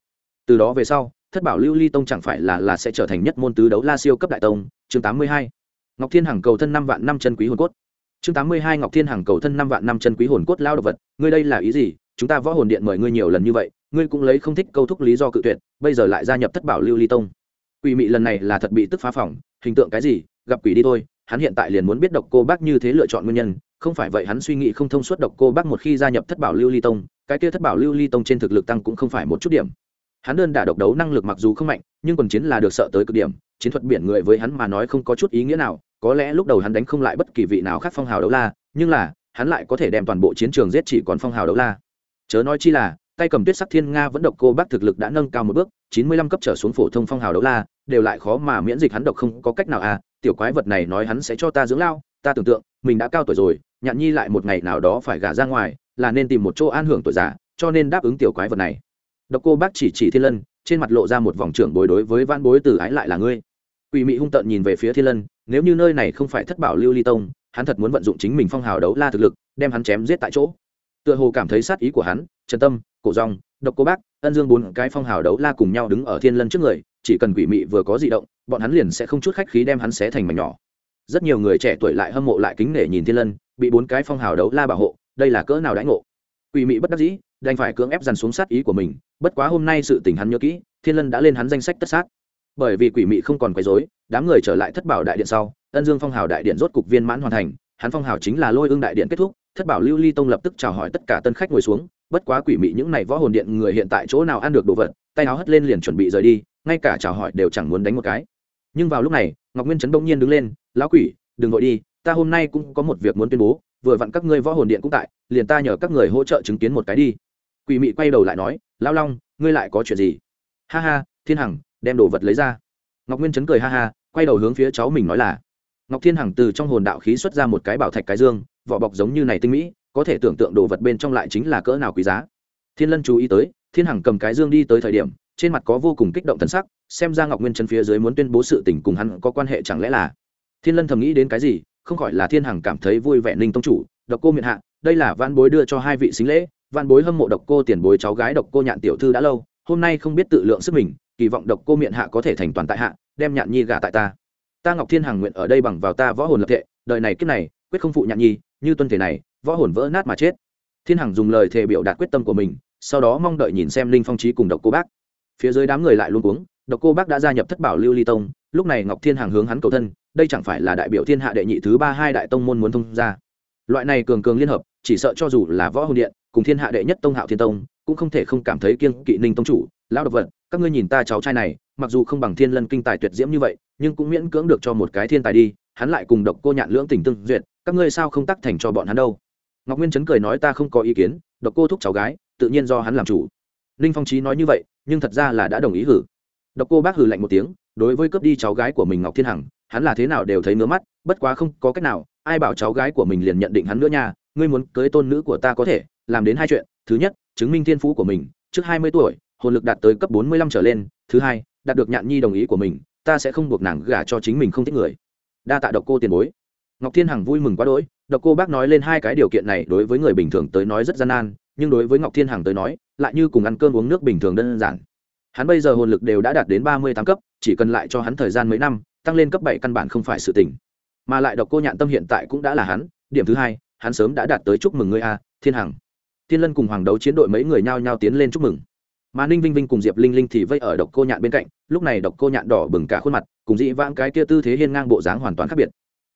Từ đó về sau, thất bảo lưu ly tông chẳng phải là là sẽ trở thành nhất môn tứ đấu la siêu cấp đại tông. Chương tám mươi hai, ngọc thiên hằng cầu thân năm vạn năm chân quý hồn cốt. Chương tám mươi hai, ngọc thiên hằng cầu thân năm vạn năm chân quý hồn cốt lao đ ộ vật. Ngươi đây là ý gì? Chúng ta võ hồn điện mời ngươi nhiều lần như vậy, ngươi cũng lấy không thích câu thúc lý do cự tuyệt, bây giờ lại gia nhập thất bảo lưu ly tông. Quỷ mị lần này là thật bị tức phá phỏng hình tượng cái gì? Gặp quỷ đi thôi hắn hiện tại liền muốn biết độc cô bác như thế lựa chọn nguyên nhân, không phải vậy hắn suy nghĩ không thông suốt độc cô bác một khi gia nhập thất bảo lưu ly tông, cái kia thất bảo lưu ly tông trên thực lực tăng cũng không phải một chút điểm. Hắn đơn đả độc đấu năng lực mặc dù không mạnh, nhưng còn chiến là được sợ tới cực điểm, chiến thuật biển người với hắn mà nói không có chút ý nghĩa nào, có lẽ lúc đầu hắn đánh không lại bất kỳ vị nào khác phong hào đấu la, nhưng là, hắn lại có thể đem toàn bộ chiến trường giết chỉ còn phong hào đấu la. Chớ nói chi là, tay cầm tuyết sắc thiên nga vẫn độc cô bác thực lực đã nâng cao một bước, chín mươi lăm cấp trở xuống phổ thông phong hào đấu la, đều lại khó mà miễn dịch hắn độc không có cách nào à tiểu quái vật này nói hắn sẽ cho ta dưỡng lao, ta tưởng tượng, mình đã cao tuổi rồi, nhạn nhi lại một ngày nào đó phải gả ra ngoài, là nên tìm một chỗ an hưởng tuổi già, cho nên đáp ứng tiểu quái vật này. Độc cô bác chỉ chỉ thiên lân, trên mặt lộ ra một vòng trưởng bối đối với van bối từ ái lại là ngươi. Quỷ mị hung tợn nhìn về phía thiên lân, nếu như nơi này không phải thất bảo lưu ly tông, hắn thật muốn vận dụng chính mình phong hào đấu la thực lực, đem hắn chém giết tại chỗ. Tựa hồ cảm thấy sát ý của hắn, trần tâm, cổ rong độc cô bác, ân dương bốn cái phong hào đấu la cùng nhau đứng ở thiên lân trước người, chỉ cần quỷ mị vừa có di động bọn hắn liền sẽ không chút khách khí đem hắn xé thành mảnh nhỏ. Rất nhiều người trẻ tuổi lại hâm mộ lại kính nể nhìn thiên lân, bị bốn cái phong hào đấu la bảo hộ, đây là cỡ nào đãi ngộ. Quỷ mị bất đắc dĩ, đành phải cưỡng ép dằn xuống sát ý của mình, bất quá hôm nay sự tình hắn nhớ kỹ, thiên lân đã lên hắn danh sách tất sát. Bởi vì quỷ mị không còn quấy rối, đám người trở lại thất bảo đại điện sau, ân dương phong hào đại điện rốt cục viên mãn hoàn thành, hắn phong hào chính là lôi ương đại điện kết thúc, thất bảo lưu ly tông lập tức chào hỏi tất cả tân khách ngồi xuống, bất quá quỷ mị những này võ hồn điện người hiện tại chỗ nào ăn được đồ vật, tay áo hất lên liền chuẩn bị rời đi, ngay cả chào hỏi đều chẳng muốn đánh một cái nhưng vào lúc này, ngọc nguyên trấn bỗng nhiên đứng lên, lão quỷ, đừng vội đi, ta hôm nay cũng có một việc muốn tuyên bố, vừa vặn các ngươi võ hồn điện cũng tại, liền ta nhờ các người hỗ trợ chứng kiến một cái đi. Quỷ mị quay đầu lại nói, lão long, ngươi lại có chuyện gì? Ha ha, thiên hằng, đem đồ vật lấy ra. Ngọc nguyên trấn cười ha ha, quay đầu hướng phía cháu mình nói là, ngọc thiên hằng từ trong hồn đạo khí xuất ra một cái bảo thạch cái dương, vỏ bọc giống như này tinh mỹ, có thể tưởng tượng đồ vật bên trong lại chính là cỡ nào quý giá. Thiên lân chú ý tới, thiên hằng cầm cái dương đi tới thời điểm trên mặt có vô cùng kích động thân sắc, xem ra ngọc nguyên chân phía dưới muốn tuyên bố sự tình cùng hắn có quan hệ chẳng lẽ là? Thiên lân thầm nghĩ đến cái gì, không khỏi là thiên hằng cảm thấy vui vẻ ninh tông chủ, độc cô miệng hạ, đây là văn bối đưa cho hai vị xính lễ văn bối hâm mộ độc cô tiền bối cháu gái độc cô nhạn tiểu thư đã lâu, hôm nay không biết tự lượng sức mình, kỳ vọng độc cô miệng hạ có thể thành toàn tại hạ, đem nhạn nhi gả tại ta. Ta ngọc thiên hằng nguyện ở đây bằng vào ta võ hồn lập thệ, đời này kiếp này, quyết không phụ nhạn nhi, như tuân thể này, võ hồn vỡ nát mà chết. Thiên hằng dùng lời thề biểu đạt quyết tâm của mình, sau đó mong đợi nhìn xem linh phong trí cùng độc cô bác phía dưới đám người lại luôn cuống, độc cô bác đã gia nhập thất bảo lưu ly tông, lúc này ngọc thiên hằng hướng hắn cầu thân, đây chẳng phải là đại biểu thiên hạ đệ nhị thứ ba hai đại tông môn muốn thông ra loại này cường cường liên hợp, chỉ sợ cho dù là võ hồn điện, cùng thiên hạ đệ nhất tông hạo thiên tông, cũng không thể không cảm thấy kiêng kỵ ninh tông chủ, lão độc vật, các ngươi nhìn ta cháu trai này, mặc dù không bằng thiên lân kinh tài tuyệt diễm như vậy, nhưng cũng miễn cưỡng được cho một cái thiên tài đi, hắn lại cùng độc cô nhạn lưỡng tình tương duyệt, các ngươi sao không tắc thành cho bọn hắn đâu? Ngọc nguyên chấn cười nói ta không có ý kiến, độc cô thúc cháu gái, tự nhiên do hắn làm chủ. Ninh phong trí nói như vậy nhưng thật ra là đã đồng ý hử. Độc cô bác hử lạnh một tiếng, đối với cướp đi cháu gái của mình ngọc thiên hằng, hắn là thế nào đều thấy ngứa mắt, bất quá không có cách nào, ai bảo cháu gái của mình liền nhận định hắn nữa nha, ngươi muốn cưới tôn nữ của ta có thể, làm đến hai chuyện, thứ nhất, chứng minh thiên phú của mình, trước hai mươi tuổi, hồn lực đạt tới cấp bốn mươi lăm trở lên, thứ hai, đạt được nhạn nhi đồng ý của mình, ta sẽ không buộc nàng gả cho chính mình không thích người. Đa tạ độc cô tiền bối. Ngọc thiên hằng vui mừng quá đỗi, độc cô bác nói lên hai cái điều kiện này đối với người bình thường tới nói rất gian nan, nhưng đối với ngọc thiên hằng tới nói lại như cùng ăn cơm uống nước bình thường đơn giản. Hắn bây giờ hồn lực đều đã đạt đến ba mươi tám cấp, chỉ cần lại cho hắn thời gian mấy năm, tăng lên cấp bảy căn bản không phải sự tỉnh mà lại độc cô nhạn tâm hiện tại cũng đã là hắn, điểm thứ hai, hắn sớm đã đạt tới chúc mừng ngươi a, thiên hằng. Thiên lân cùng hoàng đấu chiến đội mấy người nhao nhao tiến lên chúc mừng. Mà ninh vinh vinh cùng diệp linh linh thì vây ở độc cô nhạn bên cạnh, lúc này độc cô nhạn đỏ bừng cả khuôn mặt, cùng dị vãng cái kia tư thế hiên ngang bộ dáng hoàn toàn khác biệt.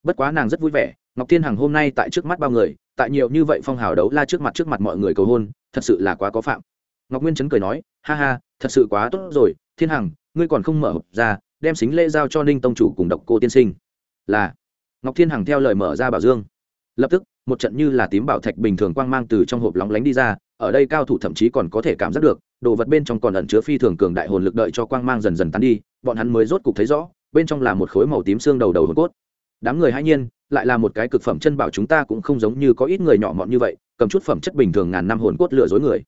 Bất quá nàng rất vui vẻ, ngọc thiên hằng hôm nay tại trước mắt bao người, tại nhiều như vậy phong hào đấu la trước mặt trước mặt mọi người cầu hôn, thật sự là quá có phạm ngọc nguyên chấn cười nói, ha ha, thật sự quá tốt rồi, thiên hằng, ngươi còn không mở hộp ra, đem xính lễ giao cho ninh tông chủ cùng độc cô tiên sinh. Là. Ngọc thiên hằng theo lời mở ra bảo dương. Lập tức, một trận như là tím bảo thạch bình thường quang mang từ trong hộp lóng lánh đi ra, ở đây cao thủ thậm chí còn có thể cảm giác được, đồ vật bên trong còn ẩn chứa phi thường cường đại hồn lực đợi cho quang mang dần dần tán đi, bọn hắn mới rốt cục thấy rõ, bên trong là một khối màu tím xương đầu đầu hồn cốt. Đám người hãy nhiên, lại là một cái cực phẩm chân bảo chúng ta cũng không giống như có ít người nhỏ mọn như vậy, cầm chút phẩm chất bình thường ngàn năm hồn cốt lừa dối người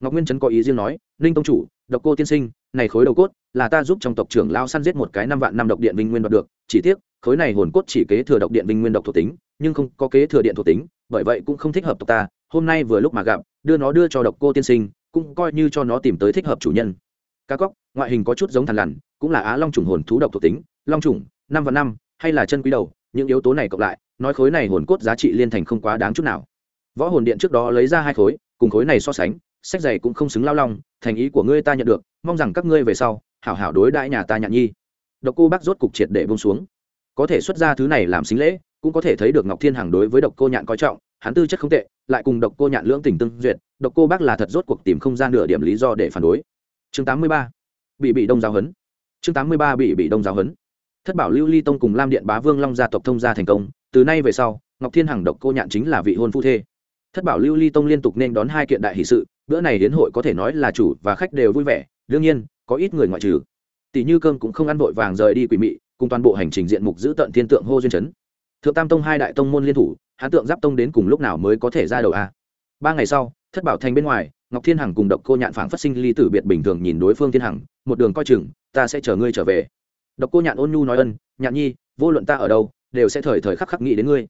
ngọc nguyên trấn có ý riêng nói, ninh tông chủ, độc cô tiên sinh, này khối đầu cốt là ta giúp trong tộc trưởng lao săn giết một cái năm vạn năm độc điện vinh nguyên đoạt được. Chỉ tiếc, khối này hồn cốt chỉ kế thừa độc điện vinh nguyên độc thuộc tính, nhưng không có kế thừa điện thuộc tính, bởi vậy cũng không thích hợp tộc ta. Hôm nay vừa lúc mà gặp, đưa nó đưa cho độc cô tiên sinh, cũng coi như cho nó tìm tới thích hợp chủ nhân. Cá cóc, ngoại hình có chút giống thằn lằn, cũng là á long trùng hồn thú độc thuộc tính, long trùng năm và năm, hay là chân quý đầu, những yếu tố này cộng lại, nói khối này hồn cốt giá trị liên thành không quá đáng chút nào. Võ hồn điện trước đó lấy ra hai khối, cùng khối này so sánh sách giày cũng không xứng lao long, thành ý của ngươi ta nhận được, mong rằng các ngươi về sau, hảo hảo đối đãi nhà ta nhạn nhi. Độc cô bác rốt cục triệt để bông xuống. Có thể xuất ra thứ này làm xính lễ, cũng có thể thấy được ngọc thiên hằng đối với độc cô nhạn coi trọng, hắn tư chất không tệ, lại cùng độc cô nhạn lưỡng tình tương duyệt, độc cô bác là thật rốt cuộc tìm không ra nửa điểm lý do để phản đối. Chương 83. bị bị đông giáo hấn chương 83 bị bị đông giáo hấn thất bảo lưu ly tông cùng lam điện bá vương long gia tộc thông gia thành công, từ nay về sau, ngọc thiên hằng độc cô nhạn chính là vị hôn phu thê. Thất bảo lưu ly tông liên tục nên đón hai kiện đại hỷ sự bữa này đến hội có thể nói là chủ và khách đều vui vẻ, đương nhiên, có ít người ngoại trừ. Tỷ như cơm cũng không ăn vội vàng rời đi quỷ mị, cùng toàn bộ hành trình diện mục giữ tận thiên tượng hô duyên chấn. Thượng tam tông hai đại tông môn liên thủ, hán tượng giáp tông đến cùng lúc nào mới có thể ra đầu a? Ba ngày sau, thất bảo thành bên ngoài, ngọc thiên hằng cùng độc cô nhạn phảng phát sinh ly tử biệt bình thường nhìn đối phương thiên hằng, một đường coi chừng, ta sẽ chờ ngươi trở về. Độc cô nhạn ôn nhu nói ân, nhạn nhi, vô luận ta ở đâu, đều sẽ thời thời khắc khắc nghĩ đến ngươi.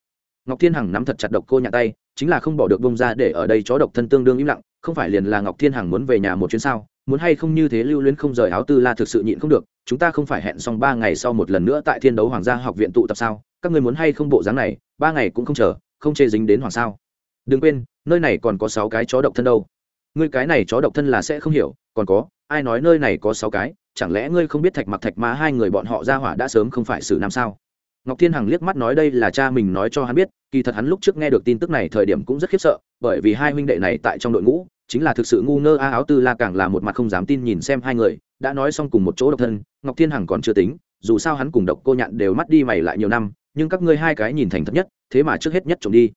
Ngọc thiên hằng nắm thật chặt độc cô nhạn tay, chính là không bỏ được bông ra để ở đây chó độc thân tương đương im lặng không phải liền là ngọc thiên hằng muốn về nhà một chuyến sao? Muốn hay không như thế lưu luyến không rời áo tư la thực sự nhịn không được, chúng ta không phải hẹn xong ba ngày sau một lần nữa tại thiên đấu hoàng gia học viện tụ tập sao? Các người muốn hay không bộ dáng này, ba ngày cũng không chờ, không chê dính đến hoàng sao? Đừng quên, nơi này còn có sáu cái chó độc thân đâu. Ngươi cái này chó độc thân là sẽ không hiểu, còn có, ai nói nơi này có sáu cái? Chẳng lẽ ngươi không biết thạch mặc thạch má hai người bọn họ ra hỏa đã sớm không phải xử nam sao? Ngọc thiên hằng liếc mắt nói đây là cha mình nói cho hắn biết, kỳ thật hắn lúc trước nghe được tin tức này thời điểm cũng rất khiếp sợ, bởi vì hai huynh đệ này tại trong đội ngũ, chính là thực sự ngu ngơ a, áo tư la càng là một mặt không dám tin nhìn xem hai người, đã nói xong cùng một chỗ độc thân, ngọc thiên hằng còn chưa tính, dù sao hắn cùng độc cô nhạn đều mắt đi mày lại nhiều năm, nhưng các ngươi hai cái nhìn thành thật nhất, thế mà trước hết nhất trộm đi.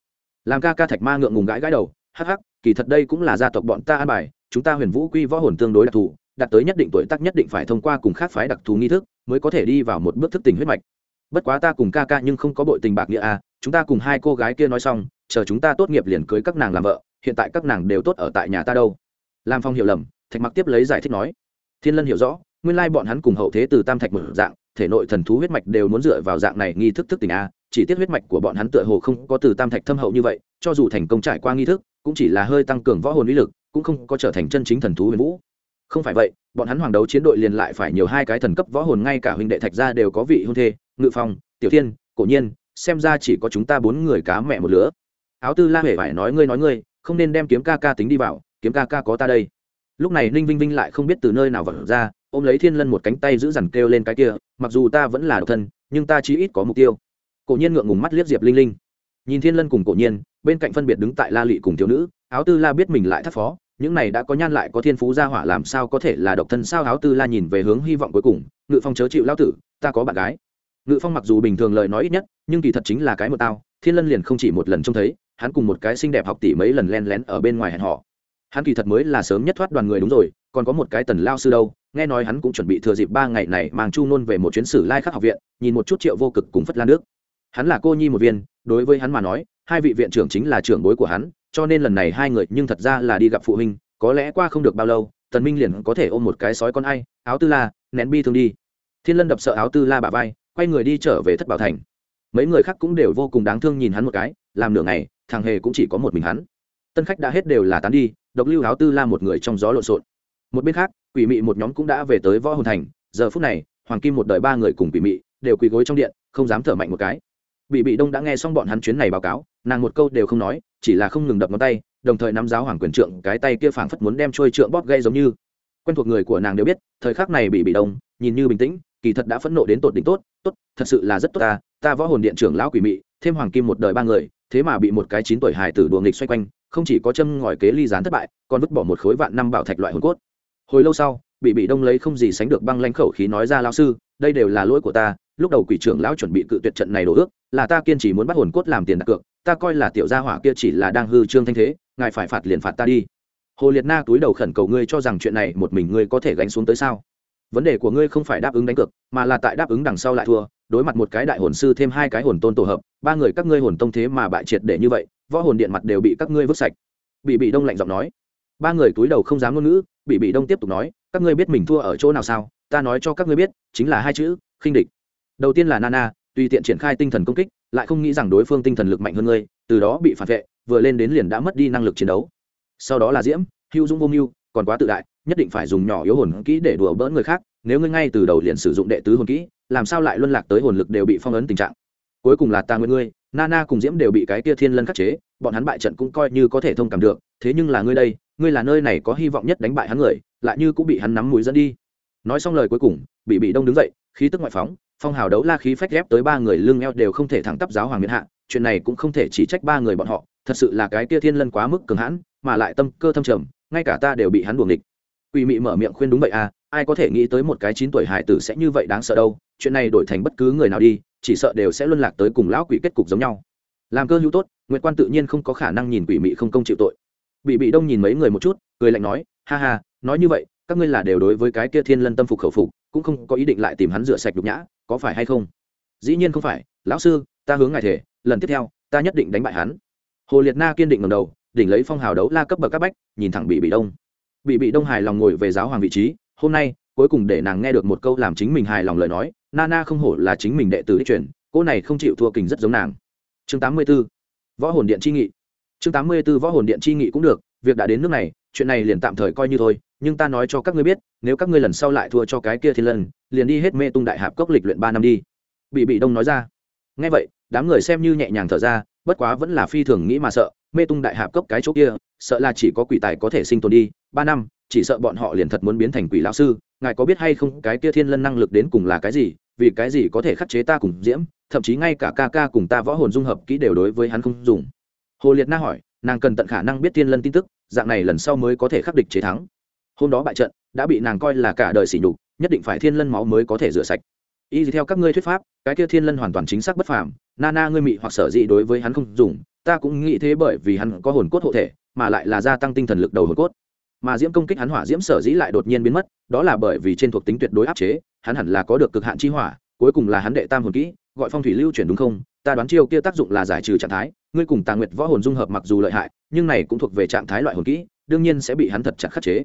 Làm ca ca thạch ma ngượng ngùng gãi gãi đầu, hắc hắc, kỳ thật đây cũng là gia tộc bọn ta an bài, chúng ta huyền vũ quy võ hồn tương đối đặc thù, đạt tới nhất định tuổi tác nhất định phải thông qua cùng khác phái đặc thù nghi thức, mới có thể đi vào một bước thức tình huyết mạch bất quá ta cùng ca ca nhưng không có bội tình bạc nghĩa à chúng ta cùng hai cô gái kia nói xong, chờ chúng ta tốt nghiệp liền cưới các nàng làm vợ, hiện tại các nàng đều tốt ở tại nhà ta đâu. Lam phong hiểu lầm, thạch mặc tiếp lấy giải thích nói. Thiên lân hiểu rõ, nguyên lai bọn hắn cùng hậu thế từ tam thạch một dạng, thể nội thần thú huyết mạch đều muốn dựa vào dạng này nghi thức thức tình a à, chỉ tiếc huyết mạch của bọn hắn tựa hồ không có từ tam thạch thâm hậu như vậy, cho dù thành công trải qua nghi thức, cũng chỉ là hơi tăng cường võ hồn uy lực, cũng không có trở thành chân chính thần thú huyền vũ. Không phải vậy, bọn hắn hoàng đấu chiến đội liền lại phải nhiều hai cái thần cấp võ hồn ngay cả huynh đệ thạch gia đều có vị hôn thê ngự phong, tiểu thiên, cổ nhiên, xem ra chỉ có chúng ta bốn người cá mẹ một lứa. Áo tư la huệ phải nói ngươi nói ngươi, không nên đem kiếm ca ca tính đi vào, kiếm ca ca có ta đây. Lúc này ninh vinh vinh lại không biết từ nơi nào vật ra, ôm lấy thiên lân một cánh tay giữ dằn kêu lên cái kia, mặc dù ta vẫn là độc thân, nhưng ta chí ít có mục tiêu. Cổ nhiên ngượng ngùng mắt liếc diệp linh linh. Nhìn thiên lân cùng cổ nhiên, bên cạnh phân biệt đứng tại la lị cùng thiếu nữ, áo tư la biết mình lại thất phó, những này đã có nhan lại có thiên phú gia hỏa làm sao có thể là độc thân sao? Áo tư la nhìn về hướng hy vọng cuối cùng, ngự phong chớ chịu lao tử, ta có bạn gái ngự phong mặc dù bình thường lời nói ít nhất, nhưng kỳ thật chính là cái một tao, thiên lân liền không chỉ một lần trông thấy, hắn cùng một cái xinh đẹp học tỷ mấy lần len lén ở bên ngoài hẹn họ hắn kỳ thật mới là sớm nhất thoát đoàn người đúng rồi, còn có một cái tần lao sư đâu, nghe nói hắn cũng chuẩn bị thừa dịp ba ngày này mang chu nôn về một chuyến sử lai khắc học viện, nhìn một chút triệu vô cực cùng phất lan nước hắn là cô nhi một viên, đối với hắn mà nói, hai vị viện trưởng chính là trưởng bối của hắn, cho nên lần này hai người nhưng thật ra là đi gặp phụ huynh, có lẽ qua không được bao lâu, tần minh liền có thể ôm một cái sói con ai, áo tư la, nén bi thương đi. Thiên lân đập sợ áo tư la bả vai quay người đi trở về thất bảo thành. Mấy người khác cũng đều vô cùng đáng thương nhìn hắn một cái, làm nửa ngày, thằng hề cũng chỉ có một mình hắn. Tân khách đã hết đều là tán đi, độc lưu áo tư la một người trong gió lộn xộn. Một bên khác, quỷ mị một nhóm cũng đã về tới võ hồn thành. Giờ phút này, hoàng kim một đời ba người cùng quỷ mị đều quỳ gối trong điện, không dám thở mạnh một cái. Bị bị đông đã nghe xong bọn hắn chuyến này báo cáo, nàng một câu đều không nói, chỉ là không ngừng đập ngón tay, đồng thời nắm giáo hoàng quyền trượng, cái tay kia phảng phất muốn đem trôi trượng bóp gây giống như. Quen thuộc người của nàng đều biết, thời khắc này bị bị đông nhìn như bình tĩnh kỳ thật đã phẫn nộ đến tột đỉnh tốt tốt, thật sự là rất tốt ta ta võ hồn điện trưởng lão quỷ mị, thêm hoàng kim một đời ba người, thế mà bị một cái chín tuổi hài tử đùa nghịch xoay quanh, không chỉ có châm ngòi kế ly gián thất bại, còn vứt bỏ một khối vạn năm bảo thạch loại hồn cốt. Hồi lâu sau, bị bị đông lấy không gì sánh được băng lãnh khẩu khí nói ra lão sư, đây đều là lỗi của ta, lúc đầu quỷ trưởng lão chuẩn bị cự tuyệt trận này đổ ước, là ta kiên trì muốn bắt hồn cốt làm tiền đặt cược, ta coi là tiểu gia hỏa kia chỉ là đang hư trương thanh thế, ngài phải phạt liền phạt ta đi. Hồ liệt na túi đầu khẩn cầu ngươi cho rằng chuyện này một mình ngươi có thể gánh xuống tới sao? Vấn đề của ngươi không phải đáp ứng đánh cược, mà là tại đáp ứng đằng sau lại thua. Đối mặt một cái đại hồn sư thêm hai cái hồn tôn tổ hợp, ba người các ngươi hồn tông thế mà bại triệt để như vậy, võ hồn điện mặt đều bị các ngươi vứt sạch. Bị bị đông lạnh giọng nói. Ba người túi đầu không dám ngôn ngữ bị bị đông tiếp tục nói, các ngươi biết mình thua ở chỗ nào sao? Ta nói cho các ngươi biết, chính là hai chữ, khinh địch. Đầu tiên là nana, tùy tiện triển khai tinh thần công kích, lại không nghĩ rằng đối phương tinh thần lực mạnh hơn ngươi, từ đó bị phản vệ, vừa lên đến liền đã mất đi năng lực chiến đấu. Sau đó là diễm, hữu dũng vô mưu, còn quá tự đại nhất định phải dùng nhỏ yếu hồn kỹ để đùa bỡn người khác, nếu ngươi ngay từ đầu liền sử dụng đệ tứ hồn kỹ, làm sao lại luân lạc tới hồn lực đều bị phong ấn tình trạng? Cuối cùng là ta nguyên ngươi, nana cùng diễm đều bị cái kia thiên lân khắc chế, bọn hắn bại trận cũng coi như có thể thông cảm được, thế nhưng là ngươi đây, ngươi là nơi này có hy vọng nhất đánh bại hắn người, lại như cũng bị hắn nắm mũi dẫn đi. Nói xong lời cuối cùng bị bị đông đứng dậy, khí tức ngoại phóng, phong hào đấu la khí phách ghép tới ba người lưng eo đều không thể thẳng tắp giáo hoàng miễn hạ, chuyện này cũng không thể chỉ trách ba người bọn họ, thật sự là cái kia thiên lân quá mức cường hãn, mà lại tâm cơ thâm trầm, ngay cả ta đều bị hắn buồng địch quỷ mị mở miệng khuyên đúng vậy à ai có thể nghĩ tới một cái chín tuổi hải tử sẽ như vậy đáng sợ đâu, chuyện này đổi thành bất cứ người nào đi, chỉ sợ đều sẽ luân lạc tới cùng lão quỷ kết cục giống nhau. Làm cơ hữu tốt, nguyệt quan tự nhiên không có khả năng nhìn quỷ mị không công chịu tội. Bị bị đông nhìn mấy người một chút, cười lạnh nói, ha ha, nói như vậy, các ngươi là đều đối với cái kia thiên lân tâm phục khẩu phục, cũng không có ý định lại tìm hắn rửa sạch nhục nhã, có phải hay không? Dĩ nhiên không phải, lão sư, ta hướng ngài thể, lần tiếp theo, ta nhất định đánh bại hắn. Hồ liệt na kiên định ngầm đầu, đỉnh lấy phong hào đấu la cấp bậc các bách, nhìn thẳng bị bị đông bị bị đông hài lòng ngồi về giáo hoàng vị trí, hôm nay, cuối cùng để nàng nghe được một câu làm chính mình hài lòng lời nói, nana không hổ là chính mình đệ tử đích truyền cô này không chịu thua kình rất giống nàng. Chương 84. võ hồn điện chi nghị. Chương 84 võ hồn điện chi nghị cũng được, việc đã đến nước này, chuyện này liền tạm thời coi như thôi, nhưng ta nói cho các ngươi biết, nếu các ngươi lần sau lại thua cho cái kia thiên lần, liền đi hết mê tung đại hạp cốc lịch luyện ba năm đi. Bị bị đông nói ra. Nghe vậy, đám người xem như nhẹ nhàng thở ra, bất quá vẫn là phi thường nghĩ mà sợ mê tung đại hạp cốc cái chỗ kia, sợ là chỉ có quỷ tài có thể sinh tồn đi, ba năm, chỉ sợ bọn họ liền thật muốn biến thành quỷ lão sư, ngài có biết hay không cái kia thiên lân năng lực đến cùng là cái gì, vì cái gì có thể khắc chế ta cùng diễm, thậm chí ngay cả ca ca cùng ta võ hồn dung hợp kỹ đều đối với hắn không dùng. Hồ liệt na hỏi, nàng cần tận khả năng biết thiên lân tin tức, dạng này lần sau mới có thể khắc địch chế thắng. Hôm đó bại trận, đã bị nàng coi là cả đời sỉ nhục, nhất định phải thiên lân máu mới có thể rửa sạch. Y theo các ngươi thuyết pháp, cái kia thiên lân hoàn toàn chính xác bất phàm nana ngươi mị hoặc sở dị đối với hắn không dùng ta cũng nghĩ thế bởi vì hắn có hồn cốt hộ thể, mà lại là gia tăng tinh thần lực đầu hồn cốt. Mà diễm công kích hắn hỏa diễm sở dĩ lại đột nhiên biến mất, đó là bởi vì trên thuộc tính tuyệt đối áp chế, hắn hẳn là có được cực hạn chi hỏa, cuối cùng là hắn đệ tam hồn kỹ, gọi phong thủy lưu chuyển đúng không? Ta đoán chiêu kia tác dụng là giải trừ trạng thái, ngươi cùng tà nguyệt võ hồn dung hợp mặc dù lợi hại, nhưng này cũng thuộc về trạng thái loại hồn kỹ, đương nhiên sẽ bị hắn thật chặt khắc chế.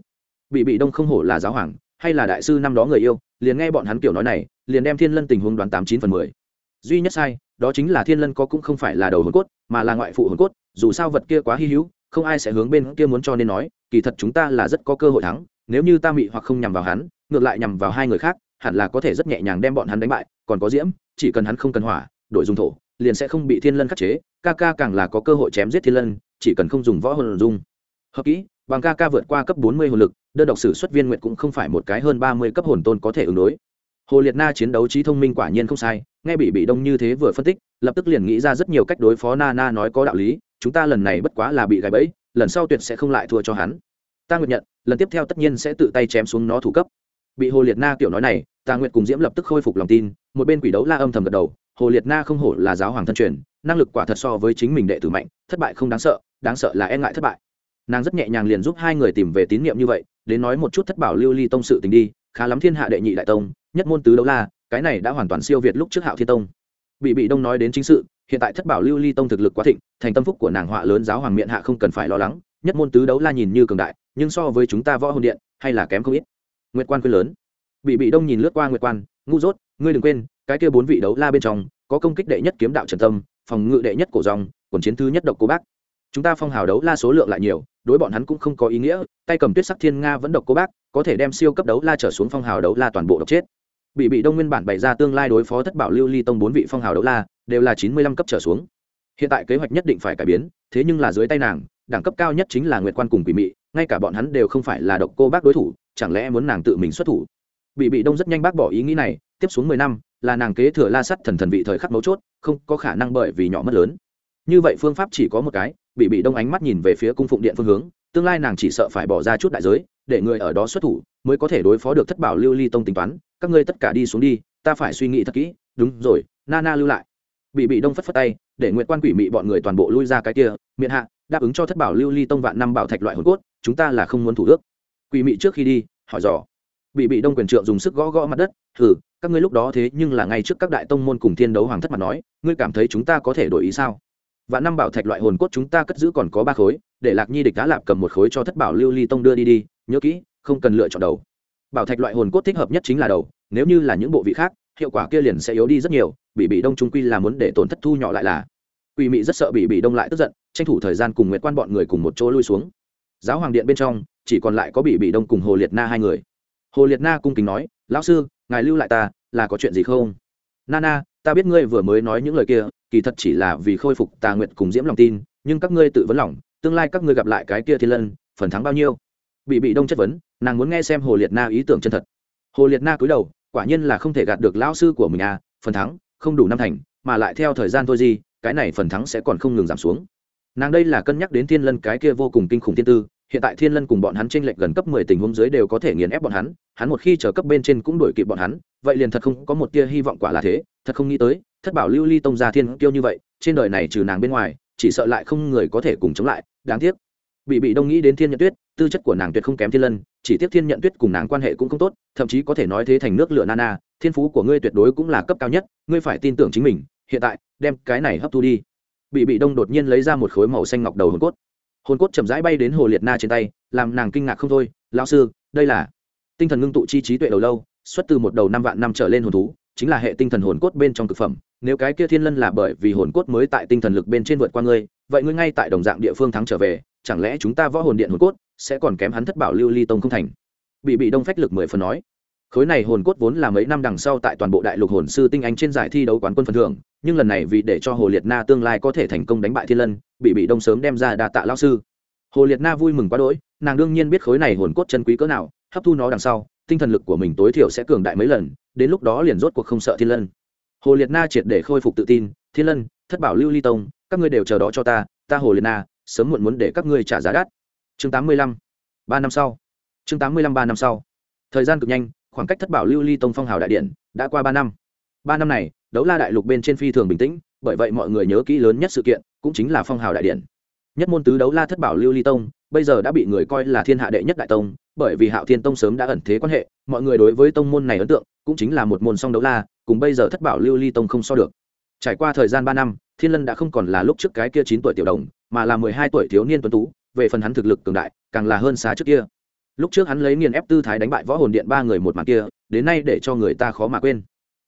Bị bị đông không hổ là giáo hoàng, hay là đại sư năm đó người yêu, liền nghe bọn hắn kiểu nói này, liền đem thiên lân tình huống đoán tám chín phần mười duy nhất sai, đó chính là thiên lân có cũng không phải là đầu hồn cốt, mà là ngoại phụ hồn cốt, dù sao vật kia quá hy hữu, không ai sẽ hướng bên kia muốn cho nên nói, kỳ thật chúng ta là rất có cơ hội thắng, nếu như ta mị hoặc không nhằm vào hắn, ngược lại nhằm vào hai người khác, hẳn là có thể rất nhẹ nhàng đem bọn hắn đánh bại, còn có diễm, chỉ cần hắn không cần hỏa đội dùng thổ, liền sẽ không bị thiên lân khắc chế, ca ca càng là có cơ hội chém giết thiên lân, chỉ cần không dùng võ hồn dung hợp kỹ, bằng ca ca vượt qua cấp bốn mươi hồn lực, đơn độc sử xuất viên nguyện cũng không phải một cái hơn ba mươi cấp hồn tôn có thể ứng đối. Hồ liệt na chiến đấu trí thông minh quả nhiên không sai nghe bị bị đông như thế vừa phân tích, lập tức liền nghĩ ra rất nhiều cách đối phó na na nói có đạo lý, chúng ta lần này bất quá là bị gãy bẫy, lần sau tuyệt sẽ không lại thua cho hắn. Ta nguyện nhận, lần tiếp theo tất nhiên sẽ tự tay chém xuống nó thủ cấp. Bị hồ liệt na kiểu nói này, ta nguyện cùng diễm lập tức khôi phục lòng tin, một bên quỷ đấu la âm thầm gật đầu, hồ liệt na không hổ là giáo hoàng thân truyền, năng lực quả thật so với chính mình đệ tử mạnh, thất bại không đáng sợ đáng sợ là e ngại thất bại. Nàng rất nhẹ nhàng liền giúp hai người tìm về tín nhiệm như vậy, đến nói một chút thất bảo lưu ly tông sự tình đi, khá lắm thiên hạ đệ nhị đại tông, nhất môn tứ đấu la cái này đã hoàn toàn siêu việt lúc trước hạo thiên tông. Bị bị đông nói đến chính sự, hiện tại thất bảo lưu ly tông thực lực quá thịnh, thành tâm phúc của nàng họa lớn giáo hoàng miệng hạ không cần phải lo lắng, nhất môn tứ đấu la nhìn như cường đại, nhưng so với chúng ta võ hồn điện, hay là kém không ít. Nguyệt quan quên lớn. Bị bị đông nhìn lướt qua nguyệt quan, ngu dốt, ngươi đừng quên, cái kia bốn vị đấu la bên trong, có công kích đệ nhất kiếm đạo trần tâm, phòng ngự đệ nhất cổ dòng quần chiến thứ nhất độc cô bác. Chúng ta phong hào đấu la số lượng lại nhiều, đối bọn hắn cũng không có ý nghĩa, tay cầm tuyết sắc thiên nga vẫn độc cô bác, có thể đem siêu cấp đấu la trở xuống phong hào đấu la toàn bộ độc chết bị bị đông nguyên bản bày ra tương lai đối phó thất bảo lưu ly tông bốn vị phong hào đấu la, đều là chín mươi lăm cấp trở xuống. Hiện tại kế hoạch nhất định phải cải biến, thế nhưng là dưới tay nàng, đẳng cấp cao nhất chính là nguyệt quan cùng quỷ mị, ngay cả bọn hắn đều không phải là độc cô bác đối thủ, chẳng lẽ muốn nàng tự mình xuất thủ? Bị bị đông rất nhanh bác bỏ ý nghĩ này, tiếp xuống mười năm, là nàng kế thừa la sắt thần thần vị thời khắc mấu chốt, không có khả năng bởi vì nhỏ mất lớn. Như vậy phương pháp chỉ có một cái, bị bị đông ánh mắt nhìn về phía cung phụng điện phương hướng, tương lai nàng chỉ sợ phải bỏ ra chút đại giới, để người ở đó xuất thủ, mới có thể đối phó được thất bảo lưu ly tông tính toán các ngươi tất cả đi xuống đi, ta phải suy nghĩ thật kỹ, đúng rồi, na na lưu lại. Bị bị đông phất phất tay, để nguyện quan quỷ mị bọn người toàn bộ lui ra cái kia, miệng hạ, đáp ứng cho thất bảo lưu ly tông vạn năm bảo thạch loại hồn cốt, chúng ta là không muốn thủ ước. Quỷ mị trước khi đi, hỏi dò. Bị bị đông quyền trượng dùng sức gõ gõ mặt đất thử các ngươi lúc đó thế nhưng là ngay trước các đại tông môn cùng thiên đấu hoàng thất mặt nói, ngươi cảm thấy chúng ta có thể đổi ý sao? Và năm bảo thạch loại hồn cốt chúng ta cất giữ còn có ba khối, để lạc nhi địch đá lạp cầm một khối cho thất bảo lưu ly tông đưa đi đi, nhớ kỹ, không cần lựa chọn đầu bảo thạch loại hồn cốt thích hợp nhất chính là đầu, nếu như là những bộ vị khác, hiệu quả kia liền sẽ yếu đi rất nhiều, bị bị đông trung quy là muốn để tổn thất thu nhỏ lại là. Quỷ mị rất sợ bị bị đông lại tức giận, tranh thủ thời gian cùng nguyệt quan bọn người cùng một chỗ lui xuống. Giáo hoàng điện bên trong, chỉ còn lại có bị bị đông cùng hồ liệt na hai người. Hồ liệt na cung kính nói, lão sư, ngài lưu lại ta, là có chuyện gì không? Nana ta biết ngươi vừa mới nói những lời kia, kỳ thật chỉ là vì khôi phục tà nguyện cùng diễm lòng tin, nhưng các ngươi tự vấn lòng, tương lai các ngươi gặp lại cái kia thiên lân, phần thắng bao nhiêu? Bị bị đông chất vấn nàng muốn nghe xem hồ liệt na ý tưởng chân thật hồ liệt na cúi đầu quả nhiên là không thể gạt được lão sư của mình à phần thắng không đủ năm thành, mà lại theo thời gian thôi gì, cái này phần thắng sẽ còn không ngừng giảm xuống. Nàng đây là cân nhắc đến thiên lân cái kia vô cùng kinh khủng thiên tư, hiện tại thiên lân cùng bọn hắn t r ê n lệch gần cấp mười tình huống dưới đều có thể nghiền ép bọn hắn hắn một khi chờ cấp bên trên cũng đuổi kịp bọn hắn, vậy liền thật không có một tia hy vọng quả là thế, thật không nghĩ tới, thất bảo lưu ly tông gia thiên kiêu như vậy, trên đời này trừ nàng bên ngoài, chỉ sợ lại không người có thể cùng chống lại, đáng tiếc bị bị đông nghĩ đến thiên nhận tuyết, tư chất của nàng tuyệt không kém thiên lân, chỉ tiếc thiên nhận tuyết cùng nàng quan hệ cũng không tốt, thậm chí có thể nói thế thành nước lửa nana thiên phú của ngươi tuyệt đối cũng là cấp cao nhất, ngươi phải tin tưởng chính mình, hiện tại, đem cái này hấp thu đi. Bị bị đông đột nhiên lấy ra một khối màu xanh ngọc đầu hồn cốt. Hồn cốt chậm rãi bay đến hồ liệt na trên tay, làm nàng kinh ngạc không thôi, lão sư, đây là tinh thần ngưng tụ chi trí tuệ đầu lâu, xuất từ một đầu năm vạn năm trở lên hồn thú, chính là hệ tinh thần hồn cốt bên trong thực phẩm, nếu cái kia thiên lân là bởi vì hồn cốt mới tại tinh thần lực bên trên vượt qua ngươi, vậy ngươi ngay tại đồng dạng địa phương thắng trở về chẳng lẽ chúng ta võ hồn điện hồn cốt sẽ còn kém hắn thất bảo lưu ly tông không thành? Bị bị đông phách lực mười phần nói. Khối này hồn cốt vốn là mấy năm đằng sau tại toàn bộ đại lục hồn sư tinh anh trên giải thi đấu quán quân phần thưởng, nhưng lần này vì để cho hồ liệt na tương lai có thể thành công đánh bại thiên lân, bị bị đông sớm đem ra đa tạ lao sư. Hồ liệt na vui mừng quá đỗi, nàng đương nhiên biết khối này hồn cốt chân quý cỡ nào, hấp thu nó đằng sau, tinh thần lực của mình tối thiểu sẽ cường đại mấy lần, đến lúc đó liền rốt cuộc không sợ thiên lân. Hồ liệt na triệt để khôi phục tự tin, thiên lân, thất bảo lưu ly tông, các ngươi đều chờ đó cho ta ta hồ liệt na sớm muộn muốn để các ngươi trả giá đắt. Chương tám mươi lăm, ba năm sau. Chương tám mươi lăm, ba năm sau. Thời gian cực nhanh, khoảng cách thất bảo lưu ly tông phong hào đại điện đã qua ba năm. Ba năm này, đấu la đại lục bên trên phi thường bình tĩnh, bởi vậy mọi người nhớ kỹ lớn nhất sự kiện, cũng chính là phong hào đại điện. Nhất môn tứ đấu la thất bảo lưu ly tông, bây giờ đã bị người coi là thiên hạ đệ nhất đại tông, bởi vì hạo thiên tông sớm đã ẩn thế quan hệ, mọi người đối với tông môn này ấn tượng, cũng chính là một môn song đấu la, cùng bây giờ thất bảo lưu ly tông không so được. Trải qua thời gian ba năm, thiên lân đã không còn là lúc trước cái kia chín tuổi tiểu đồng mà là mười hai tuổi thiếu niên tuấn tú, về phần hắn thực lực cường đại, càng là hơn xa trước kia. Lúc trước hắn lấy nghiền ép tư thái đánh bại võ hồn điện ba người một màn kia, đến nay để cho người ta khó mà quên.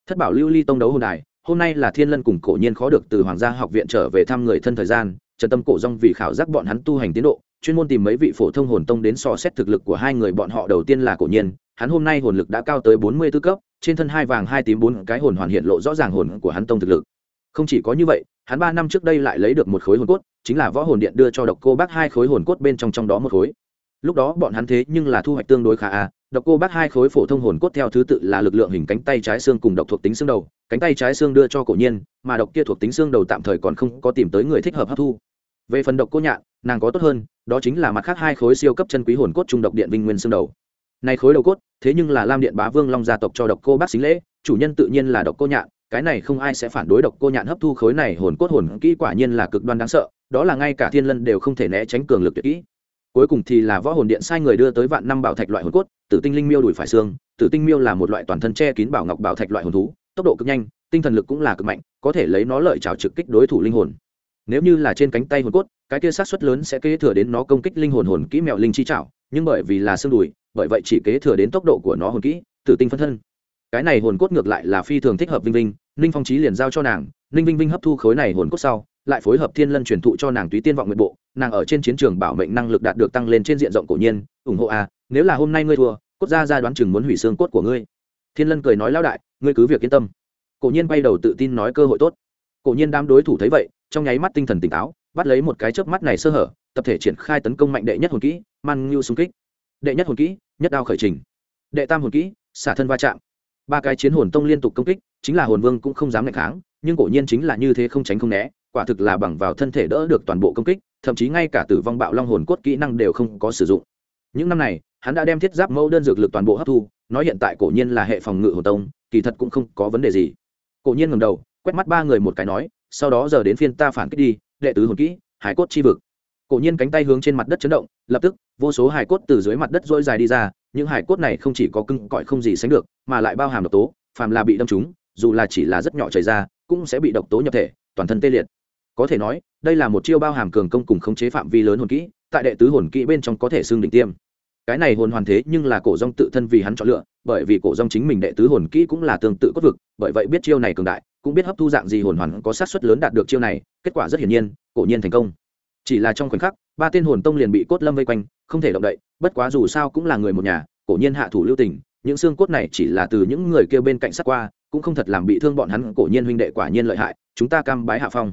Thất bảo lưu ly tông đấu hồn đài, hôm nay là thiên lân cùng cổ nhiên khó được từ hoàng gia học viện trở về thăm người thân thời gian, trần tâm cổ rong vì khảo giác bọn hắn tu hành tiến độ, chuyên môn tìm mấy vị phổ thông hồn tông đến so xét thực lực của hai người bọn họ. Đầu tiên là cổ nhiên, hắn hôm nay hồn lực đã cao tới bốn mươi tư cấp, trên thân hai vàng, hai tím, bốn cái hồn hoàn hiện lộ rõ ràng hồn của hắn tông thực lực. Không chỉ có như vậy, hắn ba năm trước đây lại lấy được một khối hồn cốt chính là võ hồn điện đưa cho độc cô bác hai khối hồn cốt bên trong trong đó một khối. Lúc đó bọn hắn thế nhưng là thu hoạch tương đối khá à độc cô bác hai khối phổ thông hồn cốt theo thứ tự là lực lượng hình cánh tay trái xương cùng độc thuộc tính xương đầu, cánh tay trái xương đưa cho cổ nhiên, mà độc kia thuộc tính xương đầu tạm thời còn không có tìm tới người thích hợp hấp thu. Về phần độc cô nhạn, nàng có tốt hơn, đó chính là mặt khác hai khối siêu cấp chân quý hồn cốt trung độc điện vinh nguyên xương đầu. Này khối đầu cốt, thế nhưng là lam điện bá vương long gia tộc cho độc cô bác xính lễ, chủ nhân tự nhiên là độc cô nhạn cái này không ai sẽ phản đối độc cô nhạn hấp thu khối này hồn cốt hồn kỹ quả nhiên là cực đoan đáng sợ, đó là ngay cả thiên lân đều không thể né tránh cường lực tuyệt kỹ. Cuối cùng thì là võ hồn điện sai người đưa tới vạn năm bảo thạch loại hồn cốt, tử tinh linh miêu đùi phải xương, tử tinh miêu là một loại toàn thân che kín bảo ngọc bảo thạch loại hồn thú, tốc độ cực nhanh, tinh thần lực cũng là cực mạnh, có thể lấy nó lợi trào trực kích đối thủ linh hồn. Nếu như là trên cánh tay hồn cốt, cái kia sát xuất lớn sẽ kế thừa đến nó công kích linh hồn hồn kỹ mèo linh chi trảo, nhưng bởi vì là xương đùi, bởi vậy chỉ kế thừa đến tốc độ của nó hồn kỹ, tử tinh phân thân cái này hồn cốt ngược lại là phi thường thích hợp vinh vinh, ninh phong trí liền giao cho nàng, ninh vinh vinh hấp thu khối này hồn cốt sau, lại phối hợp thiên lân truyền thụ cho nàng túy tiên vọng nguyện bộ, nàng ở trên chiến trường bảo mệnh năng lực đạt được tăng lên trên diện rộng cổ nhiên, ủng hộ a nếu là hôm nay ngươi thua, cốt ra ra đoán chừng muốn hủy xương cốt của ngươi. Thiên lân cười nói, lão đại, ngươi cứ việc yên tâm. Cổ nhiên bay đầu tự tin nói, cơ hội tốt. Cổ nhiên đám đối thủ thấy vậy, trong nháy mắt tinh thần tỉnh táo, bắt lấy một cái chớp mắt này sơ hở, tập thể triển khai tấn công mạnh đệ nhất hồn kỹ, man ngưu xung kích. Đệ nhất hồn kỹ, nhất đao khởi trình. Đệ tam hồn kỹ, xả thân va chạm ba cái chiến hồn tông liên tục công kích, chính là hồn vương cũng không dám ngạch kháng, nhưng cổ nhiên chính là như thế không tránh không né, quả thực là bằng vào thân thể đỡ được toàn bộ công kích, thậm chí ngay cả tử vong bạo long hồn cốt kỹ năng đều không có sử dụng. Những năm này, hắn đã đem thiết giáp mẫu đơn dược lực toàn bộ hấp thu, nói hiện tại cổ nhiên là hệ phòng ngự hồn tông, kỳ thật cũng không có vấn đề gì. Cổ nhiên ngầm đầu, quét mắt ba người một cái nói, sau đó giờ đến phiên ta phản kích đi, đệ tứ hồn kỹ, hải cốt chi vực. Cổ nhiên cánh tay hướng trên mặt đất chấn động, lập tức, vô số hải cốt từ dưới mặt đất dỗi dài đi ra những hải cốt này không chỉ có cưng cõi không gì sánh được, mà lại bao hàm độc tố, phàm là bị đâm trúng, dù là chỉ là rất nhỏ chảy ra, cũng sẽ bị độc tố nhập thể, toàn thân tê liệt. Có thể nói, đây là một chiêu bao hàm cường công cùng khống chế phạm vi lớn hồn kỹ, tại đệ tứ hồn kỹ bên trong có thể xương đỉnh tiêm. Cái này hồn hoàn thế nhưng là cổ rong tự thân vì hắn chọn lựa, bởi vì cổ rong chính mình đệ tứ hồn kỹ cũng là tương tự cốt vực, bởi vậy biết chiêu này cường đại, cũng biết hấp thu dạng gì hồn hoàn có sát suất lớn đạt được chiêu này, kết quả rất hiển nhiên, cổ nhiên thành công. Chỉ là trong khoảnh khắc ba tên hồn tông liền bị cốt lâm vây quanh, không thể động đậy, bất quá dù sao cũng là người một nhà, cổ nhiên hạ thủ lưu tình, những xương cốt này chỉ là từ những người kêu bên cạnh sát qua, cũng không thật làm bị thương bọn hắn, cổ nhiên huynh đệ quả nhiên lợi hại, chúng ta cam bái hạ phong.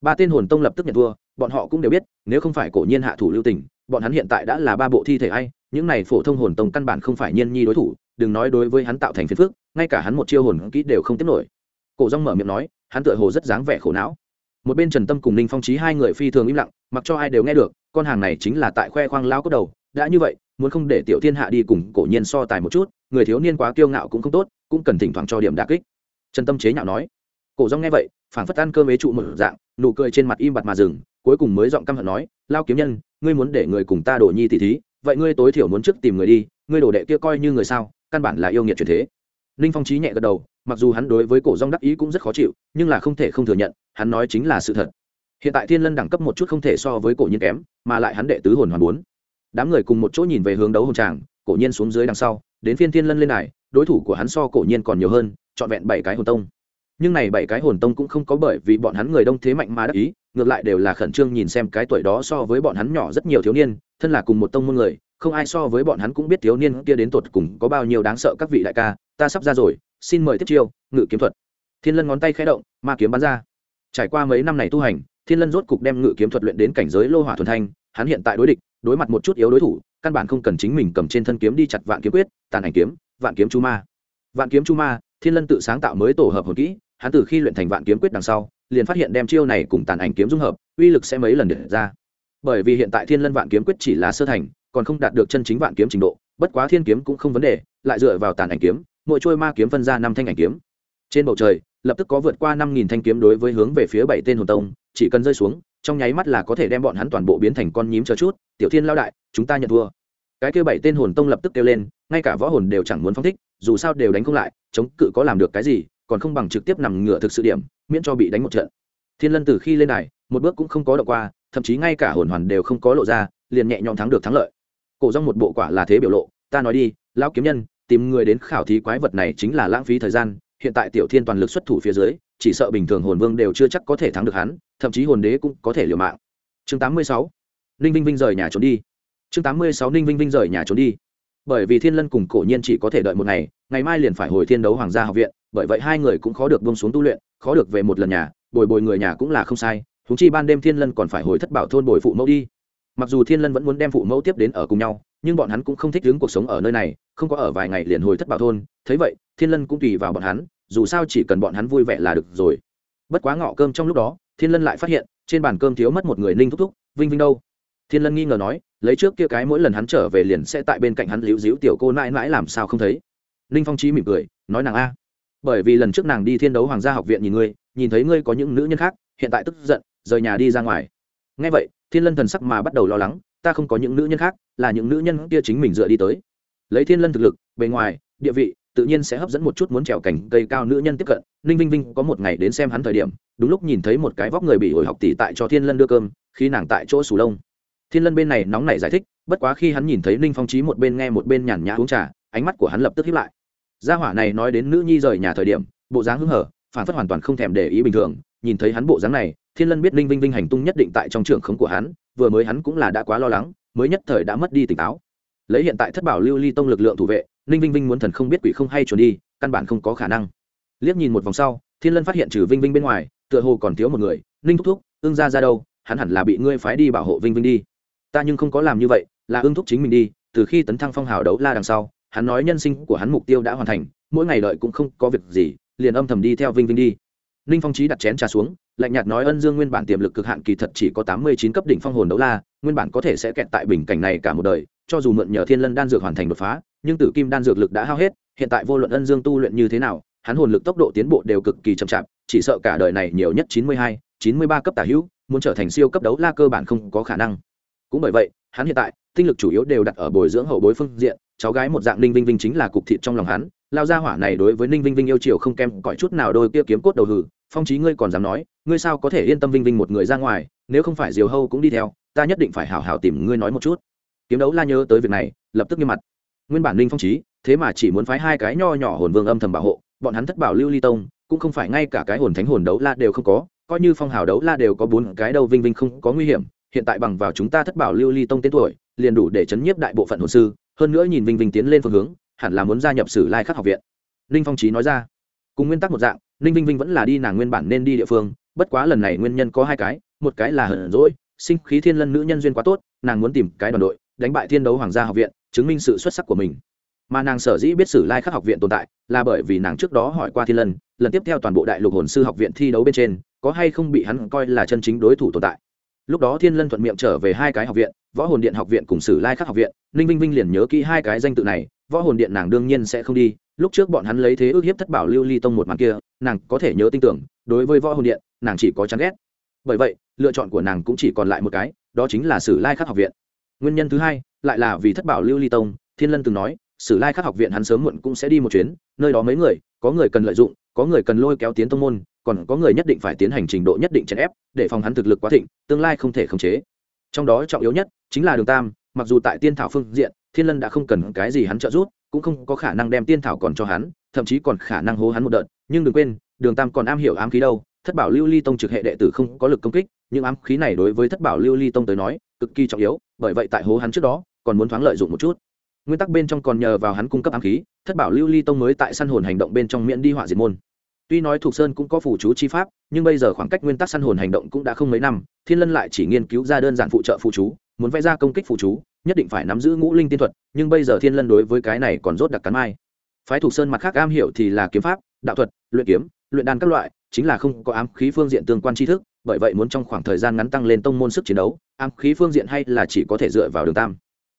Ba tên hồn tông lập tức nhận thua, bọn họ cũng đều biết, nếu không phải cổ nhiên hạ thủ lưu tình, bọn hắn hiện tại đã là ba bộ thi thể ai, những này phổ thông hồn tông căn bản không phải nhiên nhi đối thủ, đừng nói đối với hắn tạo thành phiền phức, ngay cả hắn một chiêu hồn kỹ đều không tiếp nổi. Cổ rong mở miệng nói, hắn tựa hồ rất dáng vẻ khổ não một bên trần tâm cùng ninh phong trí hai người phi thường im lặng mặc cho ai đều nghe được con hàng này chính là tại khoe khoang lao cốt đầu đã như vậy muốn không để tiểu thiên hạ đi cùng cổ nhiên so tài một chút người thiếu niên quá kiêu ngạo cũng không tốt cũng cần thỉnh thoảng cho điểm đà kích trần tâm chế nhạo nói cổ rong nghe vậy phảng phất ăn cơm ế trụ một dạng nụ cười trên mặt im bặt mà dừng cuối cùng mới giọng căm hận nói lao kiếm nhân ngươi muốn để người cùng ta đổ nhi tỷ thí vậy ngươi tối thiểu muốn trước tìm người đi ngươi đổ đệ kia coi như người sao căn bản là yêu nghiệt truyền thế ninh phong trí nhẹ gật đầu, mặc dù hắn đối với cổ rong đắc ý cũng rất khó chịu, nhưng là không thể không thừa nhận, hắn nói chính là sự thật. Hiện tại thiên lân đẳng cấp một chút không thể so với cổ nhiên kém, mà lại hắn đệ tứ hồn hoàn bốn. Đám người cùng một chỗ nhìn về hướng đấu hồn tràng, cổ nhiên xuống dưới đằng sau, đến phiên thiên lân lên này đối thủ của hắn so cổ nhiên còn nhiều hơn, trọn vẹn bảy cái hồn tông. Nhưng này bảy cái hồn tông cũng không có bởi vì bọn hắn người đông thế mạnh mà đắc ý, ngược lại đều là khẩn trương nhìn xem cái tuổi đó so với bọn hắn nhỏ rất nhiều thiếu niên, thân là cùng một tông môn người không ai so với bọn hắn cũng biết thiếu niên kia đến tột cùng có bao nhiêu đáng sợ các vị đại ca, ta sắp ra rồi, xin mời tiếp chiêu, ngự kiếm thuật. Thiên lân ngón tay khẽ động, ma kiếm bắn ra. Trải qua mấy năm này tu hành, thiên lân rốt cục đem ngự kiếm thuật luyện đến cảnh giới lô hỏa thuần thanh, hắn hiện tại đối địch, đối mặt một chút yếu đối thủ, căn bản không cần chính mình cầm trên thân kiếm đi chặt vạn kiếm quyết, tàn ảnh kiếm, vạn kiếm chu ma. Vạn kiếm chu ma, thiên lân tự sáng tạo mới tổ hợp hồn kỹ, hắn từ khi luyện thành vạn kiếm quyết đằng sau, liền phát hiện đem chiêu này cùng tàn ảnh kiếm dung hợp, uy lực sẽ mấy lần để ra. Bởi vì hiện tại thiên lân vạn kiếm quyết chỉ là sơ thành còn không đạt được chân chính vạn kiếm trình độ, bất quá thiên kiếm cũng không vấn đề, lại dựa vào tàn ảnh kiếm, mỗi trôi ma kiếm phân ra năm thanh ảnh kiếm. Trên bầu trời, lập tức có vượt qua năm nghìn thanh kiếm đối với hướng về phía bảy tên hồn tông, chỉ cần rơi xuống, trong nháy mắt là có thể đem bọn hắn toàn bộ biến thành con nhím chờ chút, tiểu thiên lao đại, chúng ta nhận thua. Cái kêu bảy tên hồn tông lập tức kêu lên, ngay cả võ hồn đều chẳng muốn phong thích, dù sao đều đánh không lại, chống cự có làm được cái gì, còn không bằng trực tiếp nằm ngửa thực sự điểm, miễn cho bị đánh một trận. Thiên lân từ khi lên này một bước cũng không có đậu qua, thậm chí ngay cả hồn hoàn đều không có lộ ra, liền nhẹ nhõm thắng được thắng lợi cổ rong một bộ quả là thế biểu lộ, ta nói đi, lão kiếm nhân, tìm người đến khảo thí quái vật này chính là lãng phí thời gian, hiện tại tiểu thiên toàn lực xuất thủ phía dưới, chỉ sợ bình thường hồn vương đều chưa chắc có thể thắng được hắn, thậm chí hồn đế cũng có thể liều mạng. Chương 86. ninh vinh vinh rời nhà trốn đi. Chương 86 ninh vinh vinh rời nhà trốn đi. Bởi vì thiên lân cùng cổ nhiên chỉ có thể đợi một ngày ngày mai liền phải hồi thiên đấu hoàng gia học viện, bởi vậy hai người cũng khó được bông xuống tu luyện, khó được về một lần nhà, bồi bồi người nhà cũng là không sai húng chi ban đêm thiên lân còn phải hồi thất bảo thôn bồi phụ mẫu đi mặc dù thiên lân vẫn muốn đem phụ mẫu tiếp đến ở cùng nhau, nhưng bọn hắn cũng không thích đứng cuộc sống ở nơi này, không có ở vài ngày liền hồi thất bảo thôn. Thấy vậy, thiên lân cũng tùy vào bọn hắn, dù sao chỉ cần bọn hắn vui vẻ là được rồi. Bất quá ngọ cơm trong lúc đó, thiên lân lại phát hiện, trên bàn cơm thiếu mất một người ninh thúc thúc, vinh vinh đâu? Thiên lân nghi ngờ nói, lấy trước kia cái mỗi lần hắn trở về liền sẽ tại bên cạnh hắn líu díu tiểu cô mãi mãi làm sao không thấy? Ninh phong trí mỉm cười, nói nàng a. Bởi vì lần trước nàng đi thiên đấu hoàng gia học viện nhìn ngươi, nhìn thấy ngươi có những nữ nhân khác, hiện tại tức giận, rời nhà đi ra ngoài ngay vậy, thiên lân thần sắc mà bắt đầu lo lắng, ta không có những nữ nhân khác, là những nữ nhân kia chính mình dựa đi tới. Lấy thiên lân thực lực, bề ngoài, địa vị, tự nhiên sẽ hấp dẫn một chút muốn trèo cảnh cây cao nữ nhân tiếp cận. Ninh vinh vinh có một ngày đến xem hắn thời điểm, đúng lúc nhìn thấy một cái vóc người bị ổi học tỷ tại cho thiên lân đưa cơm, khi nàng tại chỗ sù lông. Thiên lân bên này nóng nảy giải thích, bất quá khi hắn nhìn thấy ninh phong trí một bên nghe một bên nhàn nhã uống trà, ánh mắt của hắn lập tức hiếp lại. Gia hỏa này nói đến nữ nhi rời nhà thời điểm, bộ dáng hưng hở, phản phất hoàn toàn không thèm để ý bình thường nhìn thấy hắn bộ dáng này, thiên lân biết ninh vinh vinh hành tung nhất định tại trong trường khống của hắn, vừa mới hắn cũng là đã quá lo lắng, mới nhất thời đã mất đi tỉnh táo. Lấy hiện tại thất bảo lưu ly tông lực lượng thủ vệ ninh vinh vinh muốn thần không biết quỷ không hay trốn đi, căn bản không có khả năng. Liếc nhìn một vòng sau, thiên lân phát hiện trừ vinh vinh bên ngoài, tựa hồ còn thiếu một người ninh thúc thúc ương ra ra đâu, hắn hẳn là bị ngươi phái đi bảo hộ vinh vinh đi. Ta nhưng không có làm như vậy, là ương thúc chính mình đi, từ khi tấn thăng phong hào đấu la đằng sau, hắn nói nhân sinh của hắn mục tiêu đã hoàn thành, mỗi ngày đợi cũng không có việc gì, liền âm thầm đi theo vinh vinh đi ninh phong trí đặt chén trà xuống, lạnh nhạt nói ân dương nguyên bản tiềm lực cực hạn kỳ thật chỉ có tám mươi chín cấp đỉnh phong hồn đấu la, nguyên bản có thể sẽ kẹt tại bình cảnh này cả một đời, cho dù mượn nhờ thiên lân đan dược hoàn thành đột phá, nhưng tử kim đan dược lực đã hao hết, hiện tại vô luận ân dương tu luyện như thế nào, hắn hồn lực tốc độ tiến bộ đều cực kỳ chậm chạp, chỉ sợ cả đời này nhiều nhất chín mươi hai, chín mươi ba cấp tả hữu, muốn trở thành siêu cấp đấu la cơ bản không có khả năng. Cũng bởi vậy, hắn hiện tại, tinh lực chủ yếu đều đặt ở bồi dưỡng hậu bối phương diện, cháu gái một dạng ninh vinh vinh chính là cục thịt trong lòng hắn lao ra hỏa này đối với ninh vinh vinh yêu chiều không kém, cõi chút nào đôi kia kiếm cốt đầu hử. Phong trí ngươi còn dám nói, ngươi sao có thể yên tâm vinh vinh một người ra ngoài, nếu không phải diều hâu cũng đi theo, ta nhất định phải hảo hảo tìm ngươi nói một chút. Kiếm đấu la nhớ tới việc này, lập tức nghiêm mặt. Nguyên bản ninh phong trí thế mà chỉ muốn phái hai cái nho nhỏ hồn vương âm thầm bảo hộ, bọn hắn thất bảo lưu ly tông, cũng không phải ngay cả cái hồn thánh hồn đấu la đều không có, coi như phong hào đấu la đều có bốn cái đâu vinh vinh không có nguy hiểm, hiện tại bằng vào chúng ta thất bảo lưu ly tông tên tuổi, liền đủ để chấn nhiếp đại bộ phận hồn sư, hơn nữa nhìn vinh vinh tiến lên phương hướng hẳn là muốn gia nhập sử lai khắc học viện. Ninh phong trí nói ra. Cùng nguyên tắc một dạng, ninh vinh vinh vẫn là đi nàng nguyên bản nên đi địa phương, bất quá lần này nguyên nhân có hai cái, một cái là hận rỗi sinh khí thiên lân nữ nhân duyên quá tốt, nàng muốn tìm cái đoàn đội, đánh bại thiên đấu hoàng gia học viện, chứng minh sự xuất sắc của mình. Mà nàng sở dĩ biết sử lai khắc học viện tồn tại, là bởi vì nàng trước đó hỏi qua thiên lân, lần tiếp theo toàn bộ đại lục hồn sư học viện thi đấu bên trên, có hay không bị hắn coi là chân chính đối thủ tồn tại. Lúc đó thiên lân thuận miệng trở về hai cái học viện, võ hồn điện học viện cùng sử lai khắc học viện, ninh vinh vinh liền nhớ kỹ hai cái danh tự này võ hồn điện nàng đương nhiên sẽ không đi. Lúc trước bọn hắn lấy thế ước hiếp thất bảo lưu ly tông một màn kia, nàng có thể nhớ tin tưởng, đối với võ hồn điện, nàng chỉ có chán ghét. Bởi vậy, lựa chọn của nàng cũng chỉ còn lại một cái, đó chính là sử lai khắc học viện. Nguyên nhân thứ hai, lại là vì thất bảo lưu ly tông, thiên lân từng nói, sử lai khắc học viện hắn sớm muộn cũng sẽ đi một chuyến, nơi đó mấy người, có người cần lợi dụng, có người cần lôi kéo tiến tông môn, còn có người nhất định phải tiến hành trình độ nhất định chèn ép, để phòng hắn thực lực quá thịnh, tương lai không thể khống chế. Trong đó trọng yếu nhất chính là đường tam, mặc dù tại tiên thảo phương diện thiên lân đã không cần cái gì hắn trợ giúp, cũng không có khả năng đem tiên thảo còn cho hắn, thậm chí còn khả năng hố hắn một đợt. Nhưng đừng quên, đường tam còn am hiểu ám khí đâu. Thất bảo lưu ly tông trực hệ đệ tử không có lực công kích, nhưng ám khí này đối với thất bảo lưu ly tông tới nói, cực kỳ trọng yếu. Bởi vậy tại hố hắn trước đó, còn muốn thoáng lợi dụng một chút. Nguyên tắc bên trong còn nhờ vào hắn cung cấp ám khí, thất bảo lưu ly tông mới tại săn hồn hành động bên trong miễn đi họa diệt môn. Tuy nói thuộc sơn cũng có phủ chú chi pháp, nhưng bây giờ khoảng cách nguyên tắc săn hồn hành động cũng đã không mấy năm, thiên lân lại chỉ nghiên cứu ra đơn giản phụ trợ phụ chú, muốn vẽ ra công kích phụ chú nhất định phải nắm giữ ngũ linh tiên thuật, nhưng bây giờ thiên lân đối với cái này còn rốt đặc cắn mai. Phái thuộc sơn mặt khác am hiểu thì là kiếm pháp, đạo thuật, luyện kiếm, luyện đan các loại, chính là không có ám khí phương diện tương quan tri thức, bởi vậy muốn trong khoảng thời gian ngắn tăng lên tông môn sức chiến đấu, ám khí phương diện hay là chỉ có thể dựa vào đường tam.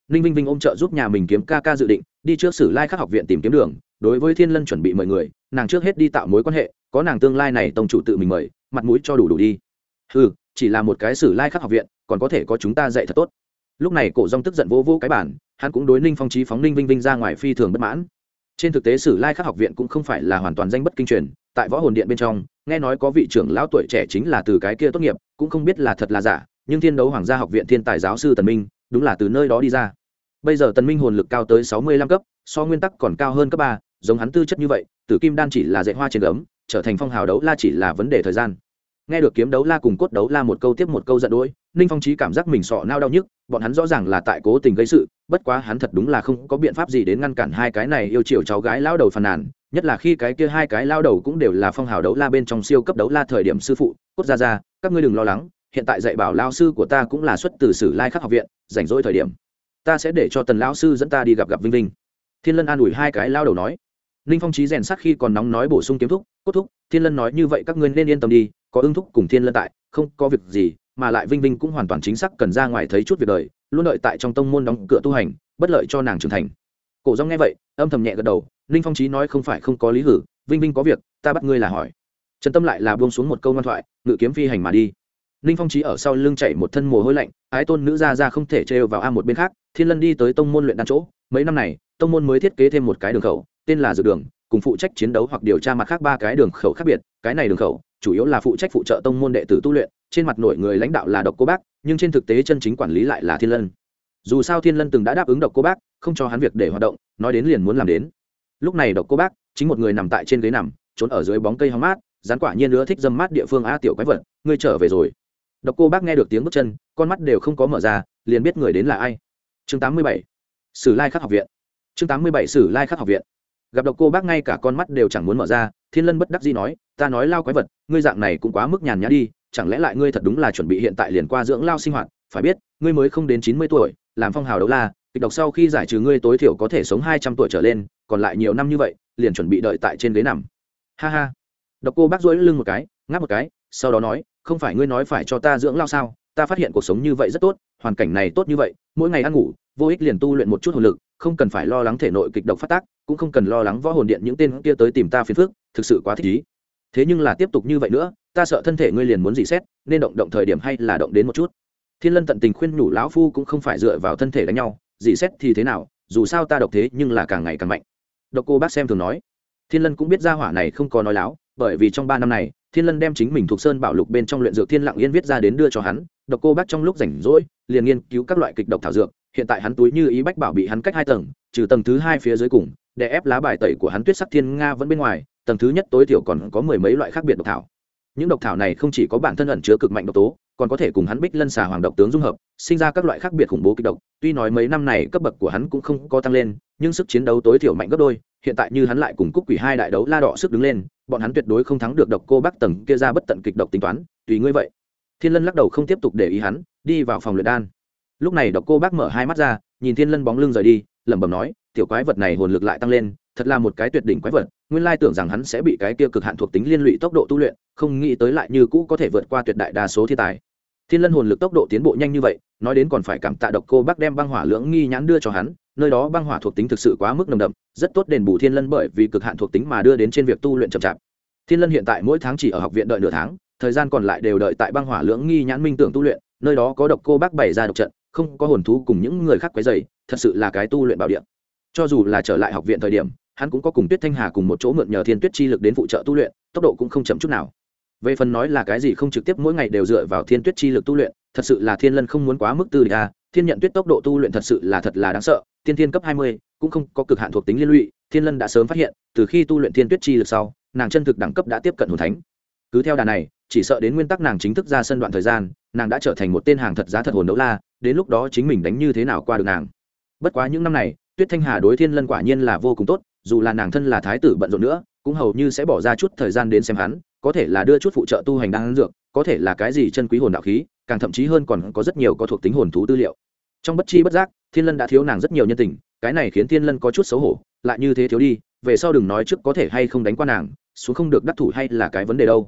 Ninh vinh vinh ôm trợ giúp nhà mình kiếm ca ca dự định, đi trước sử lai khắc học viện tìm kiếm đường, đối với thiên lân chuẩn bị mời người, nàng trước hết đi tạo mối quan hệ, có nàng tương lai này tông chủ tự mình mời, mặt mũi cho đủ đủ đi. Ừ chỉ là một cái sử lai khắc học viện, còn có thể có chúng ta dạy thật tốt lúc này cổ dông tức giận vô vô cái bản hắn cũng đối ninh phong trí phóng ninh vinh vinh ra ngoài phi thường bất mãn. Trên thực tế sử lai khắc học viện cũng không phải là hoàn toàn danh bất kinh truyền, tại võ hồn điện bên trong, nghe nói có vị trưởng lão tuổi trẻ chính là từ cái kia tốt nghiệp, cũng không biết là thật là giả, nhưng thiên đấu hoàng gia học viện thiên tài giáo sư tần minh, đúng là từ nơi đó đi ra. Bây giờ tần minh hồn lực cao tới sáu mươi lăm cấp, so nguyên tắc còn cao hơn cấp ba, giống hắn tư chất như vậy, tử kim đan chỉ là dạy hoa trên gấm, trở thành phong hào đấu la chỉ là vấn đề thời gian. Nghe được kiếm đấu la cùng cốt đấu la một câu tiếp một câu giận đuổi ninh phong trí cảm giác mình sọ nao đau nhức, bọn hắn rõ ràng là tại cố tình gây sự, bất quá hắn thật đúng là không có biện pháp gì đến ngăn cản hai cái này yêu chiều cháu gái lao đầu phàn nàn, nhất là khi cái kia hai cái lao đầu cũng đều là phong hào đấu la bên trong siêu cấp đấu la thời điểm sư phụ, cốt ra ra các ngươi đừng lo lắng, hiện tại dạy bảo lao sư của ta cũng là xuất từ sử lai khắc học viện, rảnh rỗi thời điểm, ta sẽ để cho tần lão sư dẫn ta đi gặp gặp vinh vinh. Thiên lân an ủi hai cái lao đầu nói. Ninh phong trí rèn sát khi còn nóng nói bổ sung kiếm thúc, cốt thúc, thiên lân nói như vậy các ngươi nên yên tâm đi, có ưng thúc cùng thiên lân tại, không có việc gì mà lại vinh vinh cũng hoàn toàn chính xác cần ra ngoài thấy chút việc đời, luôn đợi tại trong tông môn đóng cửa tu hành, bất lợi cho nàng trưởng thành. Cổ Dung nghe vậy, âm thầm nhẹ gật đầu, ninh phong trí nói không phải không có lý hử, vinh vinh có việc, ta bắt ngươi là hỏi. Trần tâm lại là buông xuống một câu ngoan thoại, ngự kiếm phi hành mà đi. Ninh phong trí ở sau lưng chạy một thân mồ hôi lạnh, ái tôn nữ ra ra không thể trêu vào a một bên khác, thiên lân đi tới tông môn luyện đan chỗ, mấy năm này, tông môn mới thiết kế thêm một cái đường khẩu, tên là dược đường, cùng phụ trách chiến đấu hoặc điều tra mặt khác ba cái đường khẩu khác biệt cái này đường khẩu, chủ yếu là phụ trách phụ trợ tông môn đệ tử tu luyện, trên mặt nổi người lãnh đạo là độc cô bác, nhưng trên thực tế chân chính quản lý lại là thiên lân. Dù sao thiên lân từng đã đáp ứng độc cô bác, không cho hắn việc để hoạt động, nói đến liền muốn làm đến. Lúc này độc cô bác, chính một người nằm tại trên ghế nằm, trốn ở dưới bóng cây hóng mát rán quả nhiên nữa thích dâm mát địa phương a tiểu quái vật, ngươi trở về rồi. Độc cô bác nghe được tiếng bước chân, con mắt đều không có mở ra, liền biết người đến là ai. Chương 87. sử lai khắc học viện. Chương 87 sử lai khắc học viện gặp độc cô bác ngay cả con mắt đều chẳng muốn mở ra, thiên lân bất đắc dĩ nói, ta nói lao quái vật, ngươi dạng này cũng quá mức nhàn nhã đi, chẳng lẽ lại ngươi thật đúng là chuẩn bị hiện tại liền qua dưỡng lao sinh hoạt, phải biết, ngươi mới không đến chín mươi tuổi, làm phong hào đấu la, kịch độc sau khi giải trừ ngươi tối thiểu có thể sống hai trăm tuổi trở lên, còn lại nhiều năm như vậy, liền chuẩn bị đợi tại trên ghế nằm. Ha ha. Độc cô bác rỗi lưng một cái, ngáp một cái, sau đó nói, không phải ngươi nói phải cho ta dưỡng lao sao? Ta phát hiện cuộc sống như vậy rất tốt, hoàn cảnh này tốt như vậy, mỗi ngày ăn ngủ, vô ích liền tu luyện một chút hồn lực không cần phải lo lắng thể nội kịch độc phát tác, cũng không cần lo lắng võ hồn điện những tên kia tới tìm ta phiền phước thực sự quá thích ý. Thế nhưng là tiếp tục như vậy nữa, ta sợ thân thể ngươi liền muốn dị xét nên động động thời điểm hay là động đến một chút. Thiên lân tận tình khuyên nhủ lão phu cũng không phải dựa vào thân thể đánh nhau dị xét thì thế nào, dù sao ta độc thế nhưng là càng ngày càng mạnh. Độc cô bác xem thường nói. Thiên lân cũng biết ra hỏa này không có nói láo, bởi vì trong ba năm này, thiên lân đem chính mình thuộc sơn bảo lục bên trong luyện dược thiên lặng yên viết ra đến đưa cho hắn, độc cô bác trong lúc rảnh rỗi, liền nghiên cứu các loại kịch độc thảo dược hiện tại hắn túi như ý bách bảo bị hắn cách hai tầng, trừ tầng thứ hai phía dưới cùng, để ép lá bài tẩy của hắn tuyết sắc thiên nga vẫn bên ngoài, tầng thứ nhất tối thiểu còn có mười mấy loại khác biệt độc thảo. Những độc thảo này không chỉ có bản thân ẩn chứa cực mạnh độc tố, còn có thể cùng hắn bích lân xà hoàng độc tướng dung hợp, sinh ra các loại khác biệt khủng bố kịch độc. Tuy nói mấy năm này cấp bậc của hắn cũng không có tăng lên, nhưng sức chiến đấu tối thiểu mạnh gấp đôi, hiện tại như hắn lại cùng cúc quỷ hai đại đấu la đỏ sức đứng lên, bọn hắn tuyệt đối không thắng được độc cô bác tầng kia ra bất tận kịch độc tính toán, tùy ngươi vậy. Thiên lân lắc đầu không tiếp tục để ý hắn, đi vào phòng luyện đan lúc này độc cô bác mở hai mắt ra, nhìn thiên lân bóng lưng rời đi, lẩm bẩm nói, tiểu quái vật này hồn lực lại tăng lên, thật là một cái tuyệt đỉnh quái vật, nguyên lai tưởng rằng hắn sẽ bị cái kia cực hạn thuộc tính liên lụy tốc độ tu luyện, không nghĩ tới lại như cũ có thể vượt qua tuyệt đại đa số thiên tài. Thiên lân hồn lực tốc độ tiến bộ nhanh như vậy, nói đến còn phải cảm tạ độc cô bác đem băng hỏa lưỡng nghi nhãn đưa cho hắn, nơi đó băng hỏa thuộc tính thực sự quá mức nồng đậm, rất tốt đền bù thiên lân bởi vì cực hạn thuộc tính mà đưa đến trên việc tu luyện chậm chạp. Thiên lân hiện tại mỗi tháng chỉ ở học viện đợi nửa tháng, thời gian còn lại đều đợi tại băng hỏa lưỡng nghi nhãn minh tưởng tu luyện, nơi đó có độc cô bác bày ra độc trận không có hồn thú cùng những người khác quấy dày thật sự là cái tu luyện bảo địa. Cho dù là trở lại học viện thời điểm, hắn cũng có cùng tuyết thanh hà cùng một chỗ mượn nhờ thiên tuyết chi lực đến phụ trợ tu luyện, tốc độ cũng không chậm chút nào. Về phần nói là cái gì không trực tiếp mỗi ngày đều dựa vào thiên tuyết chi lực tu luyện, thật sự là thiên lân không muốn quá mức tư địch a thiên nhận tuyết tốc độ tu luyện thật sự là thật là đáng sợ, tiên thiên cấp hai mươi, cũng không có cực hạn thuộc tính liên lụy, thiên lân đã sớm phát hiện, từ khi tu luyện thiên tuyết chi lực sau, nàng chân thực đẳng cấp đã tiếp cận hồn thánh. Cứ theo đà này, chỉ sợ đến nguyên tắc nàng chính thức ra sân đoạn thời gian, nàng đã trở thành một tên hàng thật giá thật hồn đấu la đến lúc đó chính mình đánh như thế nào qua được nàng. Bất quá những năm này, tuyết thanh hà đối thiên lân quả nhiên là vô cùng tốt, dù là nàng thân là thái tử bận rộn nữa, cũng hầu như sẽ bỏ ra chút thời gian đến xem hắn, có thể là đưa chút phụ trợ tu hành đang dược, có thể là cái gì chân quý hồn đạo khí, càng thậm chí hơn còn có rất nhiều có thuộc tính hồn thú tư liệu. Trong bất chi bất giác, thiên lân đã thiếu nàng rất nhiều nhân tình, cái này khiến thiên lân có chút xấu hổ, lại như thế thiếu đi, về sau đừng nói trước có thể hay không đánh qua nàng, xuống không được đắc thủ hay là cái vấn đề đâu.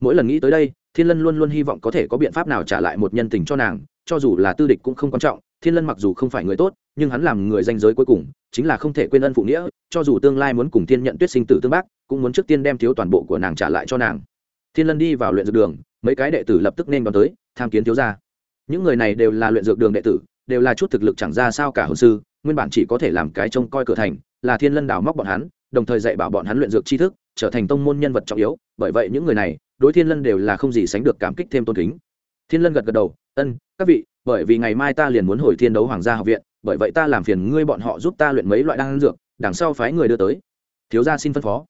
Mỗi lần nghĩ tới đây, thiên lân luôn luôn hy vọng có thể có biện pháp nào trả lại một nhân tình cho nàng cho dù là tư địch cũng không quan trọng, thiên lân mặc dù không phải người tốt, nhưng hắn làm người danh giới cuối cùng, chính là không thể quên ân phụ nghĩa, cho dù tương lai muốn cùng thiên nhận tuyết sinh tử tương bác, cũng muốn trước tiên đem thiếu toàn bộ của nàng trả lại cho nàng. Thiên lân đi vào luyện dược đường, mấy cái đệ tử lập tức nên đón tới, tham kiến thiếu gia. Những người này đều là luyện dược đường đệ tử, đều là chút thực lực chẳng ra sao cả hồ sư, nguyên bản chỉ có thể làm cái trông coi cửa thành, là thiên lân đào móc bọn hắn, đồng thời dạy bảo bọn hắn luyện dược tri thức, trở thành tông môn nhân vật trọng yếu, bởi vậy những người này, đối thiên lân đều là không gì sánh được cảm kích thêm tôn kính thiên lân gật gật đầu, ân, các vị, bởi vì ngày mai ta liền muốn hồi thiên đấu hoàng gia học viện, bởi vậy ta làm phiền ngươi bọn họ giúp ta luyện mấy loại đan dược, đằng sau phái người đưa tới. Thiếu gia xin phân phó.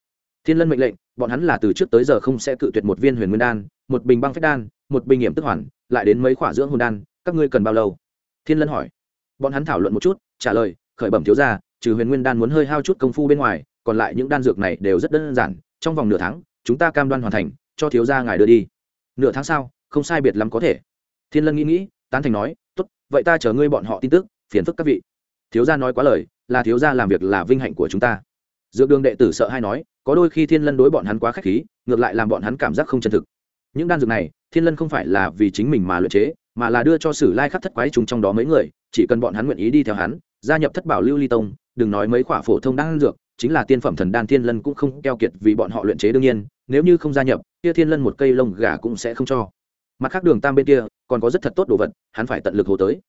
Thiên lân mệnh lệnh, bọn hắn là từ trước tới giờ không sẽ cự tuyệt một viên huyền nguyên đan, một bình băng phách đan, một bình nghiệm tức hoàn, lại đến mấy khỏa dưỡng hồn đan, các ngươi cần bao lâu? Thiên lân hỏi. Bọn hắn thảo luận một chút, trả lời, khởi bẩm thiếu gia, trừ huyền nguyên đan muốn hơi hao chút công phu bên ngoài, còn lại những đan dược này đều rất đơn giản, trong vòng nửa tháng, chúng ta cam đoan hoàn thành, cho thiếu gia ngài đưa đi. Nửa tháng sau không sai biệt lắm có thể. Thiên lân nghĩ nghĩ, tán thành nói, tốt, vậy ta chờ ngươi bọn họ tin tức, phiền phức các vị. Thiếu gia nói quá lời, là thiếu gia làm việc là vinh hạnh của chúng ta. Dược đường đệ tử sợ hay nói, có đôi khi thiên lân đối bọn hắn quá k h á c h khí, ngược lại làm bọn hắn cảm giác không chân thực. Những đan dược này, thiên lân không phải là vì chính mình mà luyện chế, mà là đưa cho sử lai khắc thất quái chúng trong đó mấy người, chỉ cần bọn hắn nguyện ý đi theo hắn, gia nhập thất bảo lưu ly tông, đừng nói mấy khỏa phổ thông đan dược, chính là tiên phẩm thần đan thiên lân cũng không keo kiệt vì bọn họ luyện chế đương nhiên, nếu như không gia nhập, kia thiên lân một cây lông gà cũng sẽ không cho mặt khác đường tam bên kia, còn có rất thật tốt đồ vật, hắn phải tận lực hồ tới.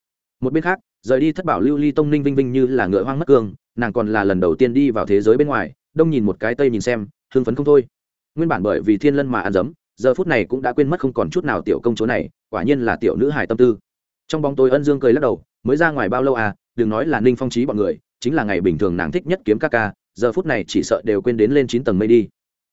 Một bên khác, rời đi thất bảo lưu ly tông ninh vinh vinh như là ngựa hoang mất cương, nàng còn là lần đầu tiên đi vào thế giới bên ngoài, đông nhìn một cái tây nhìn xem, hưng phấn không thôi. Nguyên bản bởi vì thiên lân mà ăn dấm, giờ phút này cũng đã quên mất không còn chút nào tiểu công chúa này, quả nhiên là tiểu nữ hài tâm tư. Trong bóng tối ân dương cười lắc đầu, mới ra ngoài bao lâu à đừng nói là ninh phong trí bọn người, chính là ngày bình thường nàng thích nhất kiếm ca ca, giờ phút này chỉ sợ đều quên đến lên chín tầng mây đi.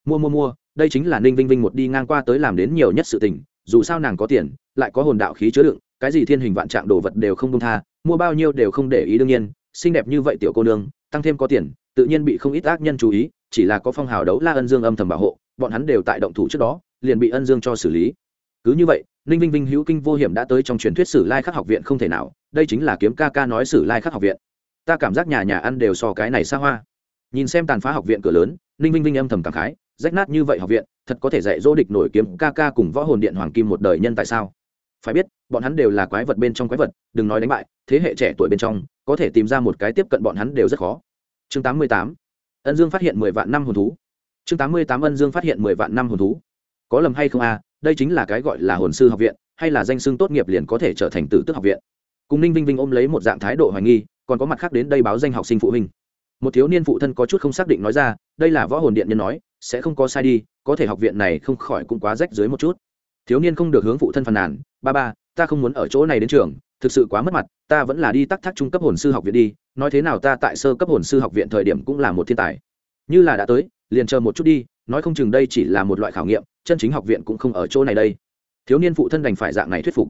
Mua mua mua, đây chính là ninh vinh vinh một đi ngang qua tới làm đến nhiều nhất sự tình dù sao nàng có tiền, lại có hồn đạo khí chứa đựng, cái gì thiên hình vạn trạng đồ vật đều không công tha, mua bao nhiêu đều không để ý đương nhiên, xinh đẹp như vậy tiểu cô nương, tăng thêm có tiền, tự nhiên bị không ít ác nhân chú ý, chỉ là có phong hào đấu la ân dương âm thầm bảo hộ, bọn hắn đều tại động thủ trước đó, liền bị ân dương cho xử lý. Cứ như vậy, ninh vinh vinh hữu kinh vô hiểm đã tới trong truyền thuyết sử lai khắc học viện không thể nào, đây chính là kiếm ca ca nói sử lai khắc học viện. Ta cảm giác nhà nhà ăn đều so cái này xa hoa. Nhìn xem tàn phá học viện cửa lớn, ninh vinh vinh âm thầm cảm khái rách nát như vậy học viện, thật có thể dạy dỗ địch nổi kiếm ca ca cùng võ hồn điện hoàng kim một đời nhân tại sao? Phải biết, bọn hắn đều là quái vật bên trong quái vật, đừng nói đánh bại, thế hệ trẻ tuổi bên trong, có thể tìm ra một cái tiếp cận bọn hắn đều rất khó. Chương 88. ân dương phát hiện mười vạn năm hồn thú. Chương 88 ân dương phát hiện mười vạn năm hồn thú. Có lầm hay không a đây chính là cái gọi là hồn sư học viện, hay là danh xưng tốt nghiệp liền có thể trở thành tử tức học viện. Cùng ninh vinh vinh ôm lấy một dạng thái độ hoài nghi, còn có mặt khác đến đây báo danh học sinh phụ huynh một thiếu niên phụ thân có chút không xác định nói ra, đây là võ hồn điện nhân nói, sẽ không có sai đi, có thể học viện này không khỏi cũng quá rách dưới một chút. Thiếu niên không được hướng phụ thân phàn nàn, ba ba, ta không muốn ở chỗ này đến trường, thực sự quá mất mặt, ta vẫn là đi tắc thác trung cấp hồn sư học viện đi, nói thế nào ta tại sơ cấp hồn sư học viện thời điểm cũng là một thiên tài. Như là đã tới, liền chờ một chút đi, nói không chừng đây chỉ là một loại khảo nghiệm, chân chính học viện cũng không ở chỗ này đây. Thiếu niên phụ thân đành phải dạng này thuyết phục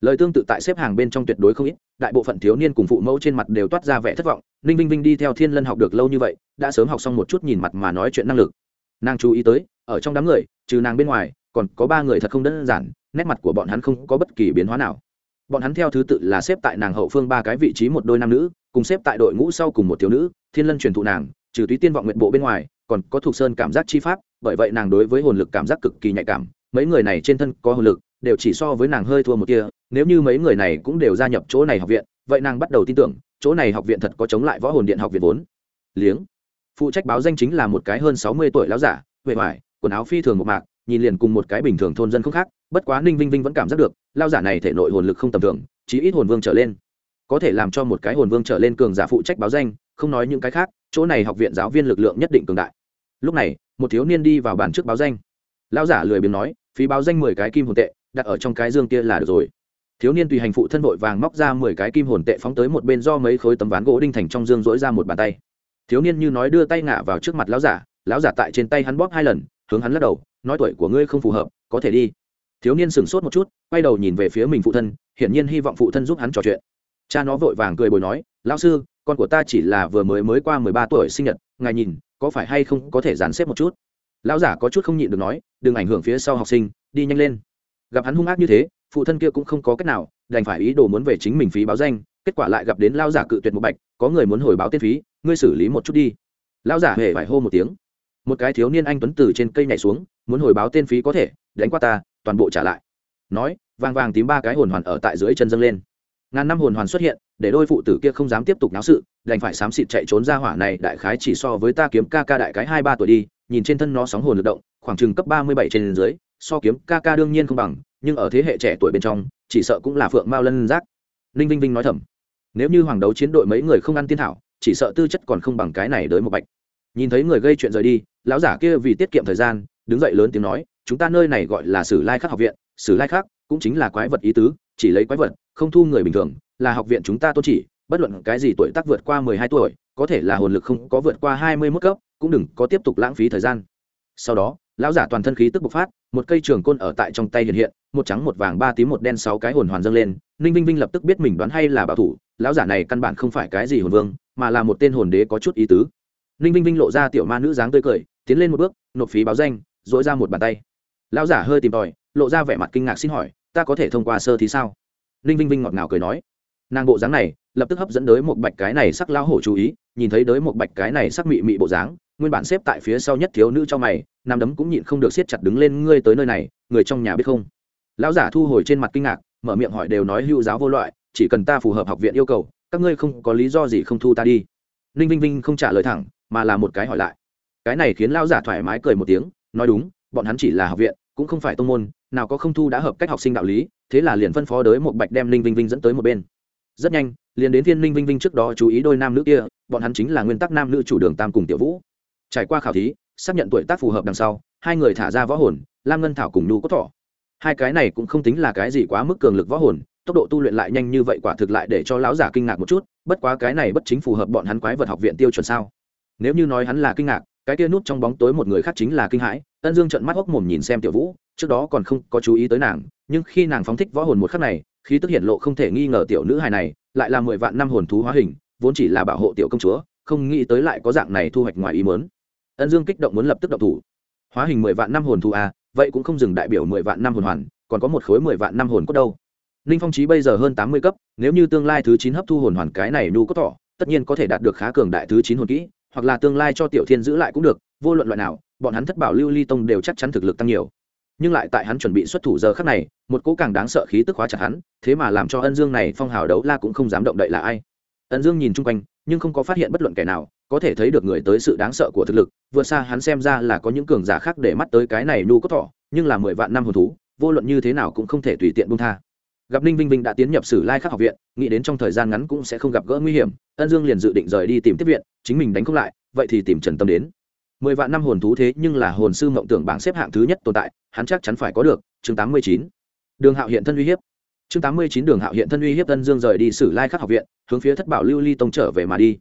lời tương tự tại xếp hàng bên trong tuyệt đối không ít, đại bộ phận thiếu niên cùng phụ mẫu trên mặt đều toát ra vẻ thất vọng. Ninh vinh vinh đi theo thiên lân học được lâu như vậy, đã sớm học xong một chút nhìn mặt mà nói chuyện năng lực. Nàng chú ý tới, ở trong đám người, trừ nàng bên ngoài, còn có ba người thật không đơn giản, nét mặt của bọn hắn không có bất kỳ biến hóa nào. Bọn hắn theo thứ tự là xếp tại nàng hậu phương ba cái vị trí một đôi nam nữ, cùng xếp tại đội ngũ sau cùng một thiếu nữ, thiên lân truyền thụ nàng, trừ túy tiên vọng nguyện bộ bên ngoài, còn có thuộc sơn cảm giác chi pháp, bởi vậy nàng đối với hồn lực cảm giác cực kỳ nhạy cảm, mấy người này trên thân có hồn lực đều chỉ so với nàng hơi thua một kia, nếu như mấy người này cũng đều gia nhập chỗ này học viện, vậy nàng bắt đầu tin tưởng, chỗ này học viện thật có chống lại võ hồn điện học viện vốn. Liếng. Phụ trách báo danh chính là một cái hơn sáu mươi tuổi lão giả, huệ hoài, quần áo phi thường một mạc, nhìn liền cùng một cái bình thường thôn dân không khác, bất quá ninh vinh vinh vẫn cảm giác được lao giả này thể nội hồn lực không tầm thường, chí ít hồn vương trở lên. Có thể làm cho một cái hồn vương trở lên cường giả phụ trách báo danh, không nói những cái khác, chỗ này học viện giáo viên lực lượng nhất định cường đại. Lúc này, một thiếu niên đi vào bàn trước báo danh. Lao giả lười biếng nói, phí báo danh mười cái kim hồn tệ đặt ở trong cái dương kia là được rồi. Thiếu niên tùy hành phụ thân vội vàng móc ra mười cái kim hồn tệ phóng tới một bên do mấy khối tấm ván gỗ đinh thành trong dương dỗi ra một bàn tay. Thiếu niên như nói đưa tay ngả vào trước mặt lão giả lão giả tại trên tay hắn bóp hai lần, hướng hắn lắc đầu, nói tuổi của ngươi không phù hợp, có thể đi. Thiếu niên sửng sốt một chút, quay đầu nhìn về phía mình phụ thân, hiển nhiên hy vọng phụ thân giúp hắn trò chuyện. Cha nó vội vàng cười bồi nói, lão sư, con của ta chỉ là vừa mới mới qua mười ba tuổi sinh nhật, ngài nhìn, có phải hay không có thể dàn xếp một chút? Lão giả có chút không nhịn được nói, đừng ảnh hưởng phía sau học sinh, đi nhanh lên gặp hắn hung ác như thế, phụ thân kia cũng không có cách nào, đành phải ý đồ muốn về chính mình phí báo danh, kết quả lại gặp đến lao giả cự tuyệt một bạch, có người muốn hồi báo tên phí, ngươi xử lý một chút đi. Lao giả hề phải hô một tiếng. Một cái thiếu niên anh tuấn từ trên cây nhảy xuống, muốn hồi báo tên phí có thể, đánh qua ta, toàn bộ trả lại. Nói vàng vàng tím ba cái hồn hoàn ở tại dưới chân dâng lên. Ngàn năm hồn hoàn xuất hiện, để đôi phụ tử kia không dám tiếp tục náo sự, đành phải xám xịt chạy trốn ra hỏa này, đại khái chỉ so với ta kiếm ca ca đại cái hai ba tuổi đi, nhìn trên thân nó sóng hồn lực động, khoảng chừng cấp ba mươi bảy trên dưới so kiếm ca ca đương nhiên không bằng, nhưng ở thế hệ trẻ tuổi bên trong, chỉ sợ cũng là phượng mao lân giác. Ninh vinh vinh nói thầm, nếu như hoàng đấu chiến đội mấy người không ăn tiên thảo, chỉ sợ tư chất còn không bằng cái này đới một bạch. Nhìn thấy người gây chuyện rời đi, lão giả kia vì tiết kiệm thời gian, đứng dậy lớn tiếng nói, chúng ta nơi này gọi là sử lai khắc học viện, sử lai khắc cũng chính là quái vật ý tứ, chỉ lấy quái vật, không thu người bình thường, là học viện chúng ta tôn chỉ, bất luận cái gì tuổi tác vượt qua mười hai tuổi, có thể là hồn lực không có vượt qua hai mươi mức cấp, cũng đừng có tiếp tục lãng phí thời gian. Sau đó, lão giả toàn thân khí tức bộc phát một cây trường côn ở tại trong tay hiện hiện, một trắng, một vàng, ba tím, một đen, sáu cái hồn hoàn dâng lên. Ninh vinh vinh lập tức biết mình đoán hay là bảo thủ, lão giả này căn bản không phải cái gì hồn vương, mà là một tên hồn đế có chút ý tứ. Ninh vinh vinh lộ ra tiểu ma nữ dáng tươi cười, tiến lên một bước, nộp phí báo danh dỗi ra một bàn tay. Lão giả hơi tìm tòi, lộ ra vẻ mặt kinh ngạc xin hỏi, ta có thể thông qua sơ thì sao? Ninh vinh vinh ngọt ngào cười nói. Nàng bộ dáng này, lập tức hấp dẫn đới một bạch cái này sắc lão hổ chú ý, nhìn thấy đới một bạch cái này sắc mị mị bộ dáng, nguyên bản xếp tại phía sau nhất thiếu nữ cho mày nam đấm cũng nhịn không được siết chặt đứng lên, ngươi tới nơi này, người trong nhà biết không? Lão giả thu hồi trên mặt kinh ngạc, mở miệng hỏi đều nói hữu giáo vô loại, chỉ cần ta phù hợp học viện yêu cầu, các ngươi không có lý do gì không thu ta đi. Ninh vinh vinh không trả lời thẳng, mà là một cái hỏi lại. Cái này khiến lão giả thoải mái cười một tiếng, nói đúng, bọn hắn chỉ là học viện, cũng không phải tông môn, nào có không thu đã hợp cách học sinh đạo lý, thế là liền phân phó đới một bạch đem ninh vinh vinh dẫn tới một bên. Rất nhanh, liền đến thiên ninh vinh vinh trước đó chú ý đôi nam nữ kia, bọn hắn chính là nguyên tắc nam nữ chủ đường tam cùng tiểu vũ. Trải qua khảo thí xác nhận tuổi tác phù hợp đằng sau, hai người thả ra võ hồn, lam ngân thảo cùng nhu cốt thỏ. Hai cái này cũng không tính là cái gì quá mức cường lực võ hồn, tốc độ tu luyện lại nhanh như vậy quả thực lại để cho lão giả kinh ngạc một chút, bất quá cái này bất chính phù hợp bọn hắn quái vật học viện tiêu chuẩn sao? Nếu như nói hắn là kinh ngạc, cái kia nút trong bóng tối một người khác chính là kinh hãi, ân dương trận mắt hốc mồm nhìn xem tiểu vũ, trước đó còn không có chú ý tới nàng, nhưng khi nàng phóng thích võ hồn một khắc này, khí tức hiện lộ không thể nghi ngờ tiểu nữ hài này, lại là mười vạn năm hồn thú hóa hình, vốn chỉ là bảo hộ tiểu công chúa, không nghĩ tới lại có dạng này thu hoạch ngoài ý mớn ân dương kích động muốn lập tức động thủ. Hóa hình mười vạn năm hồn thu à vậy cũng không dừng đại biểu mười vạn năm hồn hoàn, còn có một khối mười vạn năm hồn cốt đâu. Ninh phong trí bây giờ hơn tám mươi cấp, nếu như tương lai thứ chín hấp thu hồn hoàn cái này nhu cốt thỏ tất nhiên có thể đạt được khá cường đại thứ chín hồn kỹ, hoặc là tương lai cho tiểu thiên giữ lại cũng được, vô luận loại nào, bọn hắn thất bảo lưu ly tông đều chắc chắn thực lực tăng nhiều. Nhưng lại tại hắn chuẩn bị xuất thủ giờ khắc này, một cỗ càng đáng sợ khí tức hóa chặt hắn, thế mà làm cho ân dương này phong hào đấu la cũng không dám động đậy là ai. Ân dương nhìn chung quanh, nhưng không có phát hiện bất luận kẻ nào có thể thấy được người tới sự đáng sợ của thực lực, vượt xa hắn xem ra là có những cường giả khác để mắt tới cái này nu có thọ nhưng là mười vạn năm hồn thú, vô luận như thế nào cũng không thể tùy tiện buông tha. Gặp ninh vinh vinh đã tiến nhập sử lai khắc học viện, nghĩ đến trong thời gian ngắn cũng sẽ không gặp gỡ nguy hiểm, ân dương liền dự định rời đi tìm tiếp viện, chính mình đánh không lại, vậy thì tìm trần tâm đến. Mười vạn năm hồn thú thế nhưng là hồn sư mộng tưởng bảng xếp hạng thứ nhất tồn tại, hắn chắc chắn phải có được, chương tám mươi chín. Đường hạo hiện thân uy hiếp. Chương tám mươi chín đường hạo hiện thân uy hiếp ân dương rời đi sử lai khắc học viện, hướng phía thất bảo lưu ly tông trở về mà đi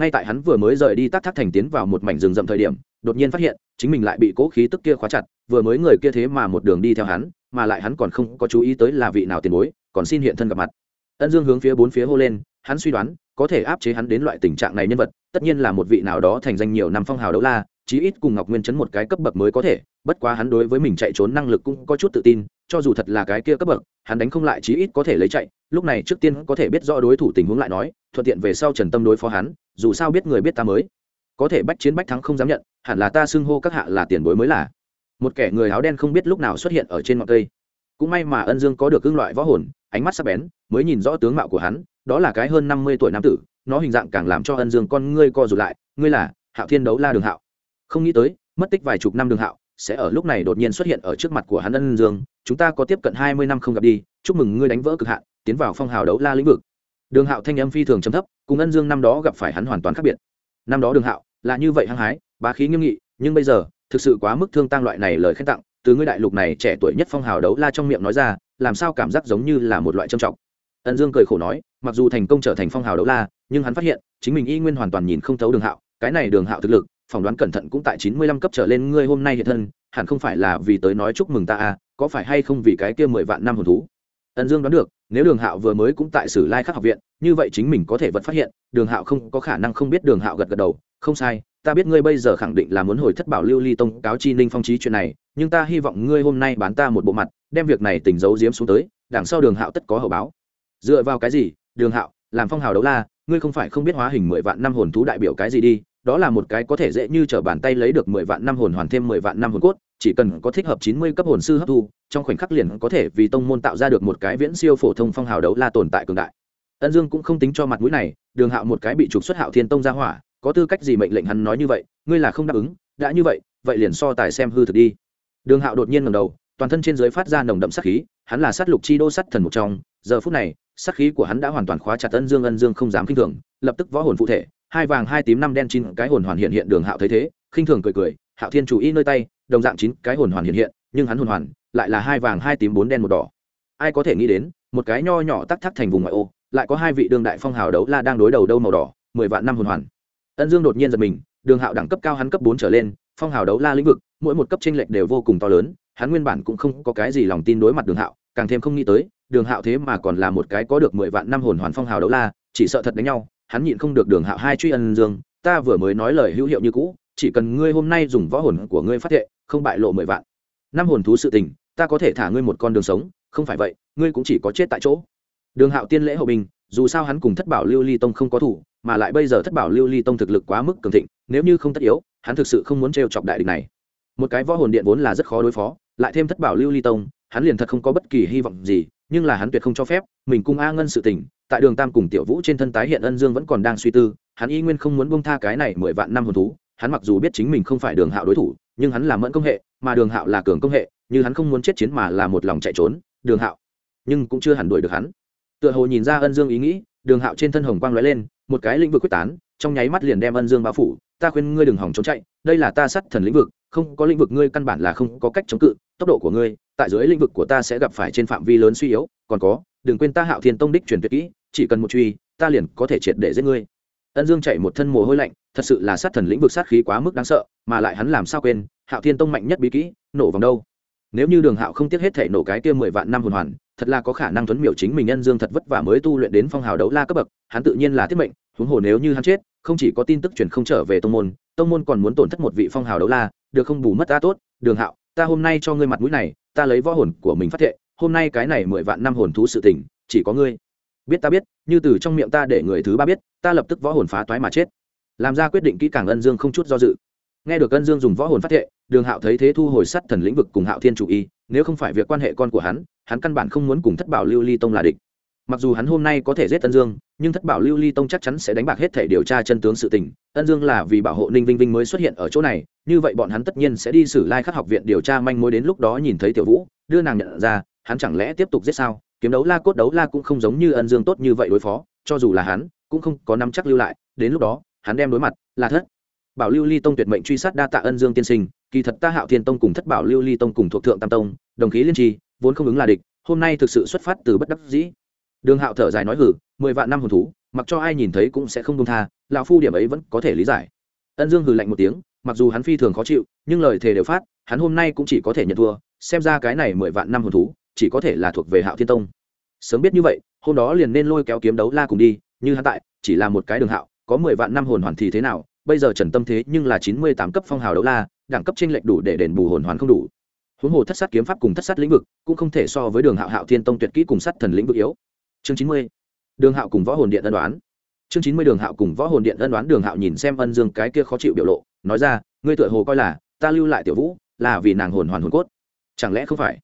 ngay tại hắn vừa mới rời đi tắc thác thành tiến vào một mảnh rừng rậm thời điểm, đột nhiên phát hiện, chính mình lại bị cố khí tức kia khóa chặt, vừa mới người kia thế mà một đường đi theo hắn, mà lại hắn còn không có chú ý tới là vị nào tiền bối, còn xin hiện thân gặp mặt. Ân dương hướng phía bốn phía hô lên, hắn suy đoán, có thể áp chế hắn đến loại tình trạng này nhân vật, tất nhiên là một vị nào đó thành danh nhiều năm phong hào đấu la, chí ít cùng ngọc nguyên chấn một cái cấp bậc mới có thể, bất quá hắn đối với mình chạy trốn năng lực cũng có chút tự tin, cho dù thật là cái kia cấp bậc, hắn đánh không lại chí ít có thể lấy chạy, lúc này trước tiên có thể biết rõ đối thủ tình huống lại nói, thuận tiện về sau trần tâm đối phó hắn dù sao biết người biết ta mới. Có thể bách chiến bách thắng không dám nhận, hẳn là ta xưng hô các hạ là tiền bối mới là. Một kẻ người áo đen không biết lúc nào xuất hiện ở trên ngọn cây. Cũng may mà ân dương có được cương loại võ hồn, ánh mắt sắc bén, mới nhìn rõ tướng mạo của hắn, đó là cái hơn năm mươi tuổi nam tử, nó hình dạng càng làm cho ân dương con ngươi co rụt lại, ngươi là hạo thiên đấu la đường hạo. Không nghĩ tới, mất tích vài chục năm đường hạo sẽ ở lúc này đột nhiên xuất hiện ở trước mặt của hắn ân dương, chúng ta có tiếp cận hai mươi năm không gặp đi, chúc mừng ngươi đánh vỡ cực hạn, tiến vào phong hào đấu la lĩnh vực đường hạo thanh âm phi thường chấm thấp, cùng ân dương năm đó gặp phải hắn hoàn toàn khác biệt. Năm đó đường hạo là như vậy hăng hái, bá khí nghiêm nghị, nhưng bây giờ, thực sự quá mức thương tăng loại này lời khen tặng, từ ngươi đại lục này trẻ tuổi nhất phong hào đấu la trong miệng nói ra, làm sao cảm giác giống như là một loại trầm trọng. Ân dương cười khổ nói, mặc dù thành công trở thành phong hào đấu la, nhưng hắn phát hiện, chính mình y nguyên hoàn toàn nhìn không thấu đường hạo, cái này đường hạo thực lực, phỏng đoán cẩn thận cũng tại chín mươi lăm cấp trở lên ngươi hôm nay hiện thân, hẳn không phải là vì tới nói chúc mừng ta à có phải hay không vì cái kia mười vạn năm hồn thú? Ân dương đoán được nếu đường hạo vừa mới cũng tại sử lai khắc học viện, như vậy chính mình có thể vẫn phát hiện, đường hạo không có khả năng không biết đường hạo gật gật đầu, không sai, ta biết ngươi bây giờ khẳng định là muốn hồi thất bảo lưu ly tông cáo chi ninh phong trí chuyện này, nhưng ta hy vọng ngươi hôm nay bán ta một bộ mặt, đem việc này tình giấu giếm xuống tới, đằng sau đường hạo tất có hậu báo. Dựa vào cái gì? Đường hạo, làm phong hào đấu la, ngươi không phải không biết hóa hình mười vạn năm hồn thú đại biểu cái gì đi đó là một cái có thể dễ như t r ở bàn tay lấy được mười vạn năm hồn hoàn thêm mười vạn năm hồn cốt, chỉ cần có thích hợp chín mươi cấp hồn sư hấp thu, trong khoảnh khắc liền có thể vì tông môn tạo ra được một cái viễn siêu phổ thông phong hào đấu la tồn tại cường đại. Ân dương cũng không tính cho mặt mũi này, đường hạo một cái bị trục xuất hạo thiên tông ra hỏa, có tư cách gì mệnh lệnh hắn nói như vậy, ngươi là không đáp ứng, đã như vậy vậy liền so tài xem hư thực đi. Đường hạo đột nhiên ngầm đầu, toàn thân trên dưới phát ra nồng đậm sát khí, hắn là sát lục chi đô sắt thần một trong, giờ phút này, sát khí của hắn đã hoàn toàn khóa chặt ân dương ân dương không dám k i n h thường, lập tức võ hồn phụ thể hai vàng, hai tím, năm đen, chín cái hồn hoàn hiện hiện đường hạo thấy thế, khinh thường cười cười, hạo thiên chủ y nơi tay, đồng dạng chín cái hồn hoàn hiện hiện, nhưng hắn hồn hoàn lại là hai vàng, hai tím, bốn đen, một đỏ. Ai có thể nghĩ đến, một cái nho nhỏ tắc thắc thành vùng ngoại ô, lại có hai vị đương đại phong hào đấu la đang đối đầu đâu màu đỏ, mười vạn năm hồn hoàn. Ân dương đột nhiên giật mình, đường hạo đẳng cấp cao hắn cấp bốn trở lên, phong hào đấu la lĩnh vực, mỗi một cấp tranh lệch đều vô cùng to lớn, hắn nguyên bản cũng không có cái gì lòng tin đối mặt đường hạo, càng thêm không nghĩ tới, đường hạo thế mà còn là một cái có được mười vạn năm hồn hoàn phong hào đấu la, chỉ sợ thật đánh nhau hắn nhịn không được đường hạo hai truy ân dương, ta vừa mới nói lời hữu hiệu như cũ, chỉ cần ngươi hôm nay dùng võ hồn của ngươi phát thệ, không bại lộ mười vạn. Năm hồn thú sự tình, ta có thể thả ngươi một con đường sống, không phải vậy, ngươi cũng chỉ có chết tại chỗ. Đường hạo tiên lễ hậu bình, dù sao hắn cùng thất bảo lưu ly tông không có thủ, mà lại bây giờ thất bảo lưu ly tông thực lực quá mức cường thịnh, nếu như không tất yếu, hắn thực sự không muốn trêu chọc đại địch này. Một cái võ hồn điện vốn là rất khó đối phó, lại thêm thất bảo lưu ly tông, hắn liền thật không có bất kỳ hy vọng gì, nhưng là hắn tuyệt không cho phép, mình cung a ngân sự tình tại đường tam cùng tiểu vũ trên thân tái hiện ân dương vẫn còn đang suy tư, hắn y nguyên không muốn bông tha cái này mười vạn năm hồn thú, hắn mặc dù biết chính mình không phải đường hạo đối thủ, nhưng hắn là mẫn công hệ, mà đường hạo là cường công hệ, như hắn không muốn chết chiến mà là một lòng chạy trốn, đường hạo. Nhưng cũng chưa hẳn đuổi được hắn. Tựa hồ nhìn ra ân dương ý nghĩ, đường hạo trên thân hồng quang lóe lên, một cái lĩnh vực quyết tán, trong nháy mắt liền đem ân dương bao phủ, ta khuyên ngươi đừng hỏng trốn chạy, đây là ta sát thần lĩnh vực, không có lĩnh vực ngươi căn bản là không có cách chống cự, tốc độ của ngươi, tại dưới lĩnh vực của ta sẽ gặp phải trên phạm vi lớn suy yếu, còn có, đừng quên ta hạo thiên tông đích truyền tuyệt kỹ chỉ cần một truy, ta liền có thể triệt để giết ngươi. Ân dương chạy một thân mồ hôi lạnh, thật sự là sát thần lĩnh vực sát khí quá mức đáng sợ, mà lại hắn làm sao quên, hạo thiên tông mạnh nhất bí kỹ, nổ vòng đâu? Nếu như đường hạo không tiếc hết thể nổ cái kia mười vạn năm hồn hoàn, thật là có khả năng tuấn miểu chính mình nhân dương thật vất vả mới tu luyện đến phong hào đấu la cấp bậc, hắn tự nhiên là thiết mệnh, huống hồ nếu như hắn chết, không chỉ có tin tức truyền không trở về tông môn tông môn còn muốn tổn thất một vị phong hào đấu la, được không bù mất ta tốt, đường hạo, ta hôm nay cho ngươi mặt mũi này, ta lấy võ hồn của mình phát thệ, hôm nay cái này mười vạn năm hồn thú sự tình, chỉ có ngươi biết ta biết, như từ trong miệng ta để người thứ ba biết, ta lập tức võ hồn phá toái mà chết. Làm ra quyết định kỹ càng ân dương không chút do dự. Nghe được ân dương dùng võ hồn phát thệ, đường hạo thấy thế thu hồi sắt thần lĩnh vực cùng hạo thiên chủ y, nếu không phải việc quan hệ con của hắn hắn căn bản không muốn cùng thất bảo lưu ly tông là địch. Mặc dù hắn hôm nay có thể giết ân dương, nhưng thất bảo lưu ly tông chắc chắn sẽ đánh bạc hết thể điều tra chân tướng sự tình. Ân dương là vì bảo hộ ninh vinh vinh mới xuất hiện ở chỗ này, như vậy bọn hắn tất nhiên sẽ đi xử lai khắc học viện điều tra manh mối đến lúc đó nhìn thấy tiểu vũ, đưa nàng nhận ra, hắn chẳng lẽ tiếp tục giết sao? Kiếm đấu la cốt đấu la cũng không giống như ân dương tốt như vậy đối phó, cho dù là hắn, cũng không có nắm chắc lưu lại, đến lúc đó, hắn đem đối mặt, là thất. Bảo lưu ly tông tuyệt mệnh truy sát đa tạ ân dương tiên sinh, kỳ thật ta hạo thiên tông cùng thất bảo lưu ly tông cùng thuộc thượng tam tông, đồng khí liên tri, vốn không ứng là địch, hôm nay thực sự xuất phát từ bất đắc dĩ. Đường hạo thở dài nói hử mười vạn năm hồn thú, mặc cho ai nhìn thấy cũng sẽ không đông tha, lão phu điểm ấy vẫn có thể lý giải. Ân dương hừ lạnh một tiếng, mặc dù hắn phi thường khó chịu, nhưng lời thề đều phát, hắn hôm nay cũng chỉ có thể nhận thua, xem ra cái này mười vạn năm hồn thú chỉ có thể là thuộc về hạo thiên tông. Sớm biết như vậy, hôm đó liền nên lôi kéo kiếm đấu la cùng đi, như hắn tại, chỉ là một cái đường hạo, có mười vạn năm hồn hoàn thì thế nào, bây giờ trần tâm thế nhưng là chín mươi tám cấp phong hào đấu la, đẳng cấp tranh lệch đủ để đền bù hồn hoàn không đủ. Huống hồ thất sát kiếm pháp cùng thất sát lĩnh vực, cũng không thể so với đường hạo hạo thiên tông tuyệt kỹ cùng sát thần lĩnh vực yếu. Chương chín mươi. Đường hạo cùng võ hồn điện ân đoán chương chín mươi đường hạo cùng võ hồn điện ân đoán đường hạo nhìn xem ân dương cái kia khó chịu biểu lộ, nói ra, ngươi tựa hồ coi là, ta lưu lại tiểu vũ, là vì nàng hồn hoàn hồn cốt. Chẳng lẽ không phải?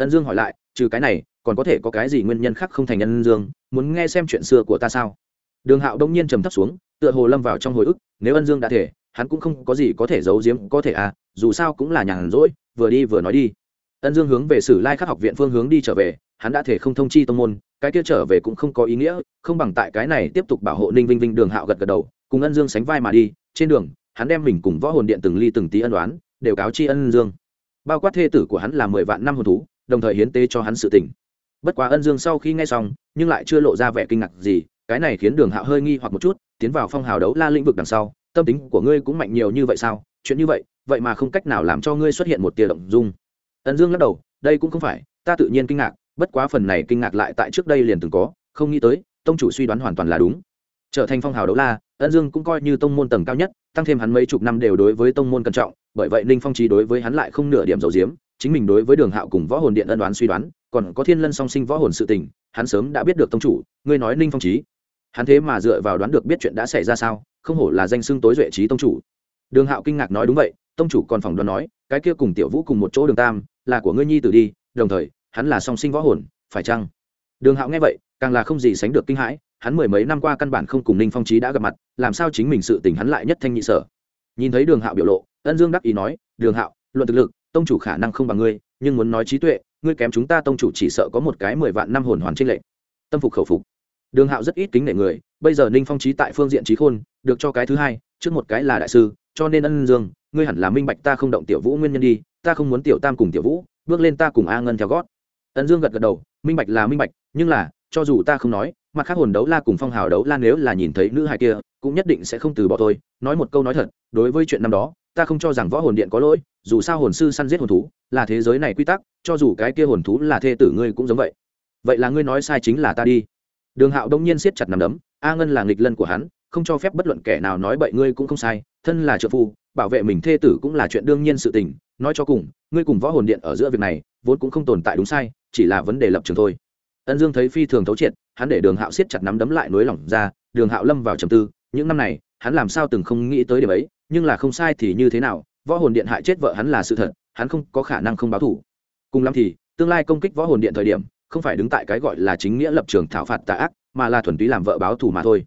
Ân dương hỏi lại, trừ cái này, còn có thể có cái gì nguyên nhân khác không thành ân dương? Muốn nghe xem chuyện xưa của ta sao? Đường hạo đông nhiên trầm thấp xuống, tựa hồ lâm vào trong hồi ức, nếu ân dương đã thể, hắn cũng không có gì có thể giấu giếm, có thể à dù sao cũng là nhàn rỗi, vừa đi vừa nói đi. Ân dương hướng về sử lai khắc học viện phương hướng đi trở về, hắn đã thể không thông chi tông môn, cái kia trở về cũng không có ý nghĩa, không bằng tại cái này tiếp tục bảo hộ ninh vinh vinh, đường hạo gật gật đầu, cùng ân dương sánh vai mà đi, trên đường, hắn đem mình cùng võ hồn điện từng ly từng tí ân đoán đều cáo chi ân dương. Bao quát thê tử của hắn là mười vạn năm hồn thú đồng thời hiến tế cho hắn sự tỉnh bất quá ân dương sau khi nghe xong, nhưng lại chưa lộ ra vẻ kinh ngạc gì, cái này khiến đường hạo hơi nghi hoặc một chút, tiến vào phong hào đấu la lĩnh vực đằng sau, tâm tính của ngươi cũng mạnh nhiều như vậy sao? Chuyện như vậy vậy mà không cách nào làm cho ngươi xuất hiện một tia động dung. Ân dương lắc đầu, đây cũng không phải, ta tự nhiên kinh ngạc, bất quá phần này kinh ngạc lại tại trước đây liền từng có, không nghĩ tới, tông chủ suy đoán hoàn toàn là đúng. Trở thành phong hào đấu la, ân dương cũng coi như tông môn tầng cao nhất, tăng thêm hắn mấy chục năm đều đối với tông môn cẩn trọng, bởi vậy ninh phong trí đối với hắn lại không nửa điểm dầu diếm chính mình đối với đường hạo cùng võ hồn điện ân đoán suy đoán, còn có thiên lân song sinh võ hồn sự tình, hắn sớm đã biết được tông chủ, ngươi nói ninh phong trí hắn thế mà dựa vào đoán được biết chuyện đã xảy ra sao, không hổ là danh xưng tối duệ trí tông chủ. Đường hạo kinh ngạc nói đúng vậy, tông chủ còn phỏng đoán nói, cái kia cùng tiểu vũ cùng một chỗ đường tam, là của ngươi nhi tử đi, đồng thời, hắn là song sinh võ hồn, phải chăng? Đường hạo nghe vậy, càng là không gì sánh được kinh hãi, hắn mười mấy năm qua căn bản không cùng ninh phong trí đã gặp mặt, làm sao chính mình sự tình hắn lại nhất thanh nhị sở. Nhìn thấy đường hạo biểu lộ, ân dương đắc ý nói, đường hạo, luận thực lực tông chủ khả năng không bằng ngươi, nhưng muốn nói trí tuệ, ngươi kém chúng ta tông chủ chỉ sợ có một cái mười vạn năm hồn hoàn trên lệ tâm phục khẩu phục. Đường hạo rất ít kính nể người, bây giờ ninh phong trí tại phương diện trí khôn, được cho cái thứ hai, trước một cái là đại sư, cho nên ân dương, ngươi hẳn là minh bạch ta không động tiểu vũ nguyên nhân đi, ta không muốn tiểu tam cùng tiểu vũ, bước lên ta cùng a ngân theo gót. Ân dương gật gật đầu, minh bạch là minh bạch, nhưng là, cho dù ta không nói, mặt khác hồn đấu la cùng phong hào đấu la nếu là nhìn thấy nữ hài kia, cũng nhất định sẽ không từ bỏ tôi, nói một câu nói thật, đối với chuyện năm đó ta không cho rằng võ hồn điện có lỗi, dù sao hồn sư săn giết hồn thú là thế giới này quy tắc, cho dù cái kia hồn thú là thê tử ngươi cũng giống vậy. Vậy là ngươi nói sai chính là ta đi. Đường hạo đông nhiên siết chặt nằm đấm, a ngân là nghịch lân của hắn, không cho phép bất luận kẻ nào nói bậy ngươi cũng không sai, thân là trợ phu, bảo vệ mình thê tử cũng là chuyện đương nhiên sự tình, nói cho cùng, ngươi cùng võ hồn điện ở giữa việc này, vốn cũng không tồn tại đúng sai, chỉ là vấn đề lập trường thôi. Ân dương thấy phi thường thấu triệt, hắn để đường hạo siết chặt nắm đấm lại nối lỏng ra, đường hạo lâm vào trầm tư, những năm này, hắn làm sao từng không nghĩ tới điểm ấy nhưng là không sai thì như thế nào, võ hồn điện hại chết vợ hắn là sự thật, hắn không có khả năng không báo thủ cùng lắm thì, tương lai công kích võ hồn điện thời điểm, không phải đứng tại cái gọi là chính nghĩa lập trường thảo phạt tà ác, mà là thuần túy làm vợ báo thù mà thôi.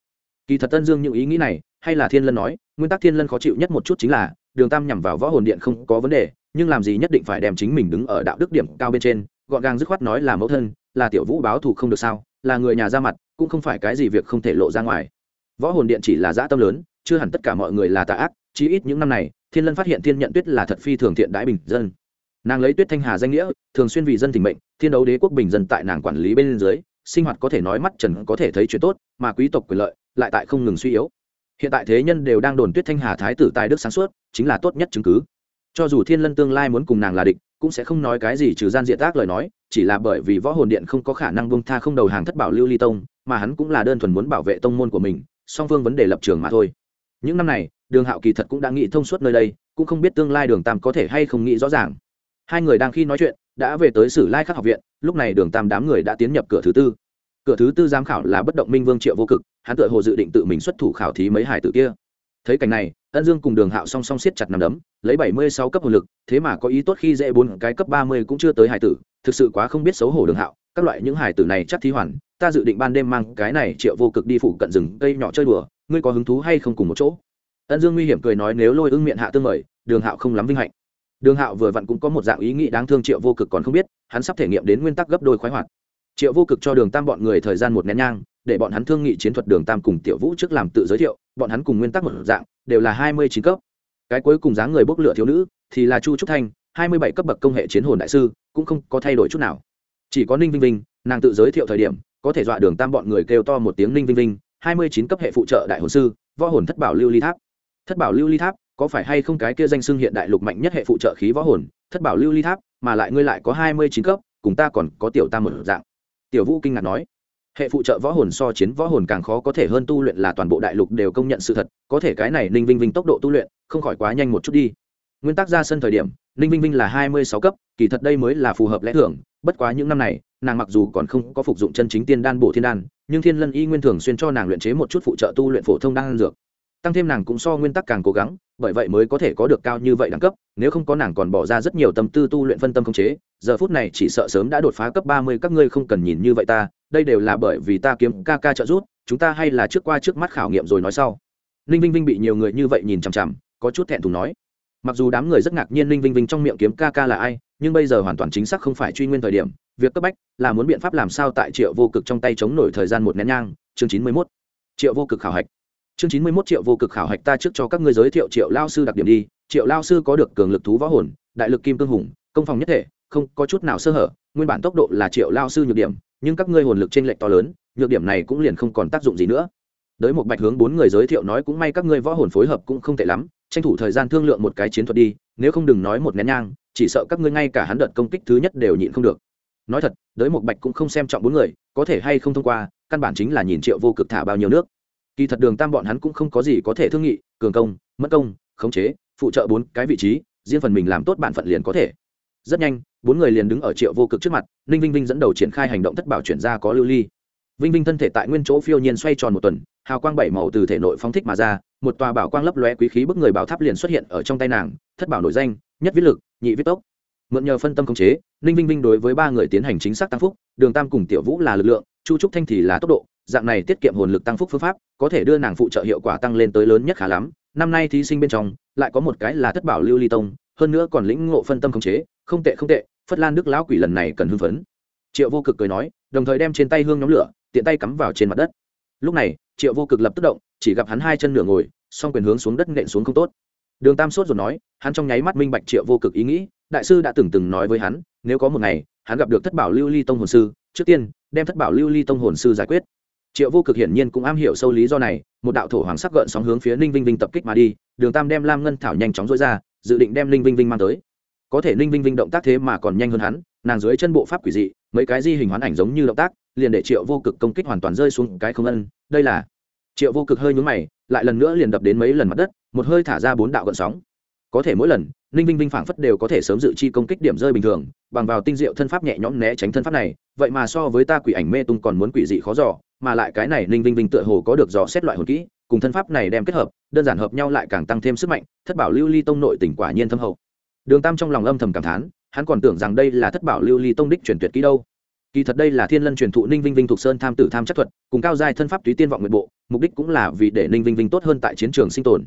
Kỳ thật tân dương những ý nghĩ này, hay là thiên lân nói, nguyên tắc thiên lân khó chịu nhất một chút chính là, đường tam nhằm vào võ hồn điện không có vấn đề, nhưng làm gì nhất định phải đem chính mình đứng ở đạo đức điểm cao bên trên, gọn gàng dứt khoát nói là mẫu thân, là tiểu vũ báo thù không được sao, là người nhà ra mặt, cũng không phải cái gì việc không thể lộ ra ngoài. Võ hồn điện chỉ là dã tâm lớn, chưa hẳn tất cả mọi người là tà ác chí ít những năm này, thiên lân phát hiện thiên nhận tuyết là thật phi thường thiện đãi bình dân. Nàng lấy tuyết thanh hà danh nghĩa, thường xuyên vì dân tình mệnh, thiên đấu đế quốc bình dân tại nàng quản lý bên dưới, sinh hoạt có thể nói mắt trần có thể thấy chuyện tốt, mà quý tộc quyền lợi lại tại không ngừng suy yếu. Hiện tại thế nhân đều đang đồn tuyết thanh hà thái tử tài đức sáng suốt, chính là tốt nhất chứng cứ. Cho dù thiên lân tương lai muốn cùng nàng là địch, cũng sẽ không nói cái gì trừ gian diện tác lời nói, chỉ là bởi vì võ hồn điện không có khả năng bông tha không đầu hàng thất bảo lưu ly tông, mà hắn cũng là đơn thuần muốn bảo vệ tông môn của mình, song phương vấn đề lập trường mà thôi. Những năm này đường hạo kỳ thật cũng đã nghĩ thông suốt nơi đây, cũng không biết tương lai đường tam có thể hay không nghĩ rõ ràng. Hai người đang khi nói chuyện, đã về tới sử lai khắc học viện, lúc này đường tam đám người đã tiến nhập cửa thứ tư. Cửa thứ tư giám khảo là bất động minh vương triệu vô cực, hắn tự hồ dự định tự mình xuất thủ khảo thí mấy hải tử kia. Thấy cảnh này, ân dương cùng đường hạo song song siết chặt nằm đấm, lấy bảy mươi sáu cấp hồn lực, thế mà có ý tốt khi dễ bốn cái cấp ba mươi cũng chưa tới hải tử, thực sự quá không biết xấu hổ đường hạo, các loại những hải tử này chắc thí hoàn, ta dự định ban đêm mang cái này triệu vô cực đi phụ cận rừng cây nhỏ chơi đùa, ngươi có hứng thú hay không cùng một chỗ? Ân dương nguy hiểm cười nói nếu lôi ưng miệng hạ tương mời, đường hạo không lắm vinh hạnh. Đường hạo vừa vặn cũng có một dạng ý nghĩ đáng thương triệu vô cực còn không biết, hắn sắp thể nghiệm đến nguyên tắc gấp đôi khoái hoạt. Triệu vô cực cho đường tam bọn người thời gian một nén nhang, để bọn hắn thương nghị chiến thuật đường tam cùng tiểu vũ trước làm tự giới thiệu, bọn hắn cùng nguyên tắc một dạng, đều là hai mươi chín cấp. Cái cuối cùng dáng người bốc lửa thiếu nữ, thì là chu trúc thanh, hai mươi bảy cấp bậc công hệ chiến hồn đại sư, cũng không có thay đổi chút nào. Chỉ có ninh vinh vinh, nàng tự giới thiệu thời điểm, có thể dọa đường tam bọn người kêu to một tiếng ninh vinh vinh, hai mươi chín cấp hệ phụ trợ đại hồn sư, võ hồn thất bảo lưu ly tháp thất bảo lưu ly tháp, có phải hay không cái kia danh xưng hiện đại lục mạnh nhất hệ phụ trợ khí võ hồn? Thất bảo lưu ly tháp, mà lại ngươi lại có hai mươi chín cấp, cùng ta còn có tiểu tam một dạng. Tiểu vũ kinh ngạc nói. Hệ phụ trợ võ hồn so chiến võ hồn càng khó có thể hơn tu luyện là toàn bộ đại lục đều công nhận sự thật, có thể cái này ninh vinh vinh tốc độ tu luyện, không khỏi quá nhanh một chút đi. Nguyên tắc ra sân thời điểm, ninh vinh vinh là hai mươi sáu cấp, kỳ thật đây mới là phù hợp lẽ thường, bất quá những năm này, nàng mặc dù còn không có phục dụng chân chính tiên đan bổ thiên đan, nhưng thiên lân y nguyên thường xuyên cho nàng luyện chế một chút phụ trợ tu luyện phổ thông đan dược tăng thêm nàng cũng so nguyên tắc càng cố gắng, bởi vậy mới có thể có được cao như vậy đẳng cấp, nếu không có nàng còn bỏ ra rất nhiều tâm tư tu luyện phân tâm không chế, giờ phút này chỉ sợ sớm đã đột phá cấp ba mươi, các ngươi không cần nhìn như vậy ta, đây đều là bởi vì ta kiếm ca ca trợ giúp, chúng ta hay là trước qua trước mắt khảo nghiệm rồi nói sau. Ninh vinh vinh bị nhiều người như vậy nhìn chằm chằm, có chút thẹn thùng nói. Mặc dù đám người rất ngạc nhiên ninh vinh vinh trong miệng kiếm ca ca là ai, nhưng bây giờ hoàn toàn chính xác không phải truy nguyên thời điểm, việc cấp bách là muốn biện pháp làm sao tại triệu vô cực trong tay chống nổi thời gian một nén nhang, chương chín mươi mốt. Triệu vô cực khảo hạch chương chín mươi mốt triệu vô cực khảo hạch ta trước cho các ngươi giới thiệu triệu lao sư đặc điểm đi. Triệu lao sư có được cường lực thú võ hồn, đại lực kim cương hùng, công phòng nhất thể, không có chút nào sơ hở, nguyên bản tốc độ là triệu lao sư nhược điểm, nhưng các ngươi hồn lực trên lệch to lớn, nhược điểm này cũng liền không còn tác dụng gì nữa. Đới một bạch hướng bốn người giới thiệu nói cũng may các ngươi võ hồn phối hợp cũng không tệ lắm, tranh thủ thời gian thương lượng một cái chiến thuật đi, nếu không đừng nói một nén nhang, chỉ sợ các ngươi ngay cả hắn đợt công kích thứ nhất đều nhịn không được. Nói thật, đới một bạch cũng không xem trọng bốn người, có thể hay không thông qua, căn bản chính là nhìn triệu vô cực thả bao nhiêu nước kỳ thật đường tam bọn hắn cũng không có gì có thể thương nghị, cường công, mất công, khống chế, phụ trợ bốn cái vị trí, riêng phần mình làm tốt bản phận liền có thể. Rất nhanh, bốn người liền đứng ở triệu vô cực trước mặt, ninh vinh vinh dẫn đầu triển khai hành động thất bảo chuyển ra có lưu ly. Vinh vinh thân thể tại nguyên chỗ phiêu nhiên xoay tròn một tuần, hào quang bảy màu từ thể nội phóng thích mà ra, một tòa bảo quang lấp lóe quý khí bức người bảo tháp liền xuất hiện ở trong tay nàng, thất bảo nổi danh, nhất viết lực, nhị viết tốc. Mượn nhờ phân tâm khống chế, ninh vinh vinh đối với ba người tiến hành chính xác tăng phúc, đường tam cùng tiểu vũ là lực lượng, chu trúc thanh thì là tốc độ dạng này tiết kiệm hồn lực tăng phúc phương pháp, có thể đưa nàng phụ trợ hiệu quả tăng lên tới lớn nhất khá lắm. Năm nay thí sinh bên trong, lại có một cái là thất bảo lưu ly tông, hơn nữa còn lĩnh ngộ phân tâm khống chế, không tệ không tệ, phất lan đức lão quỷ lần này cần hưng phấn. Triệu vô cực cười nói, đồng thời đem trên tay hương nhóm lửa, tiện tay cắm vào trên mặt đất. Lúc này, triệu vô cực lập tức động, chỉ gặp hắn hai chân nửa ngồi, song quyền hướng xuống đất nện xuống không tốt. Đường tam sốt rồi nói, hắn trong nháy mắt minh bạch triệu vô cực ý nghĩ, đại sư đã từng từng nói với hắn, nếu có một ngày, hắn gặp được thất bảo lưu ly tông hồn sư, trước tiên, đem thất bảo lưu ly tông hồn sư giải quyết triệu vô cực hiển nhiên cũng am hiểu sâu lý do này, một đạo thổ hoàng sắc gợn sóng hướng phía ninh vinh vinh tập kích mà đi, đường tam đem lam ngân thảo nhanh chóng dối ra, dự định đem ninh vinh vinh mang tới. Có thể ninh vinh vinh động tác thế mà còn nhanh hơn hắn, nàng dưới chân bộ pháp quỷ dị, mấy cái di hình hoán ảnh giống như động tác, liền để triệu vô cực công kích hoàn toàn rơi xuống cái không ân, đây là triệu vô cực hơi nhúng mày, lại lần nữa liền đập đến mấy lần mặt đất, một hơi thả ra bốn đạo gợn sóng. Có thể mỗi lần, ninh vinh vinh phảng phất đều có thể sớm dự chi công kích điểm rơi bình thường, bằng vào tinh diệu thân pháp nhẹ nhõm né tránh thân pháp này, vậy mà so với ta quỷ ảnh mê tung còn muốn quỷ dị khó dò mà lại cái này ninh vinh vinh tựa hồ có được dò xét loại hồn kỹ, cùng thân pháp này đem kết hợp, đơn giản hợp nhau lại càng tăng thêm sức mạnh, thất bảo lưu ly tông nội tỉnh quả nhiên thâm hậu. Đường tam trong lòng âm thầm cảm thán, hắn còn tưởng rằng đây là thất bảo lưu ly tông đích truyền tuyệt kỹ đâu. Kỳ thật đây là thiên lân truyền thụ ninh vinh vinh thuộc sơn tham tử tham chất thuật, cùng cao giai thân pháp túy tiên vọng nguyện bộ, mục đích cũng là vì để ninh vinh vinh tốt hơn tại chiến trường sinh tồn.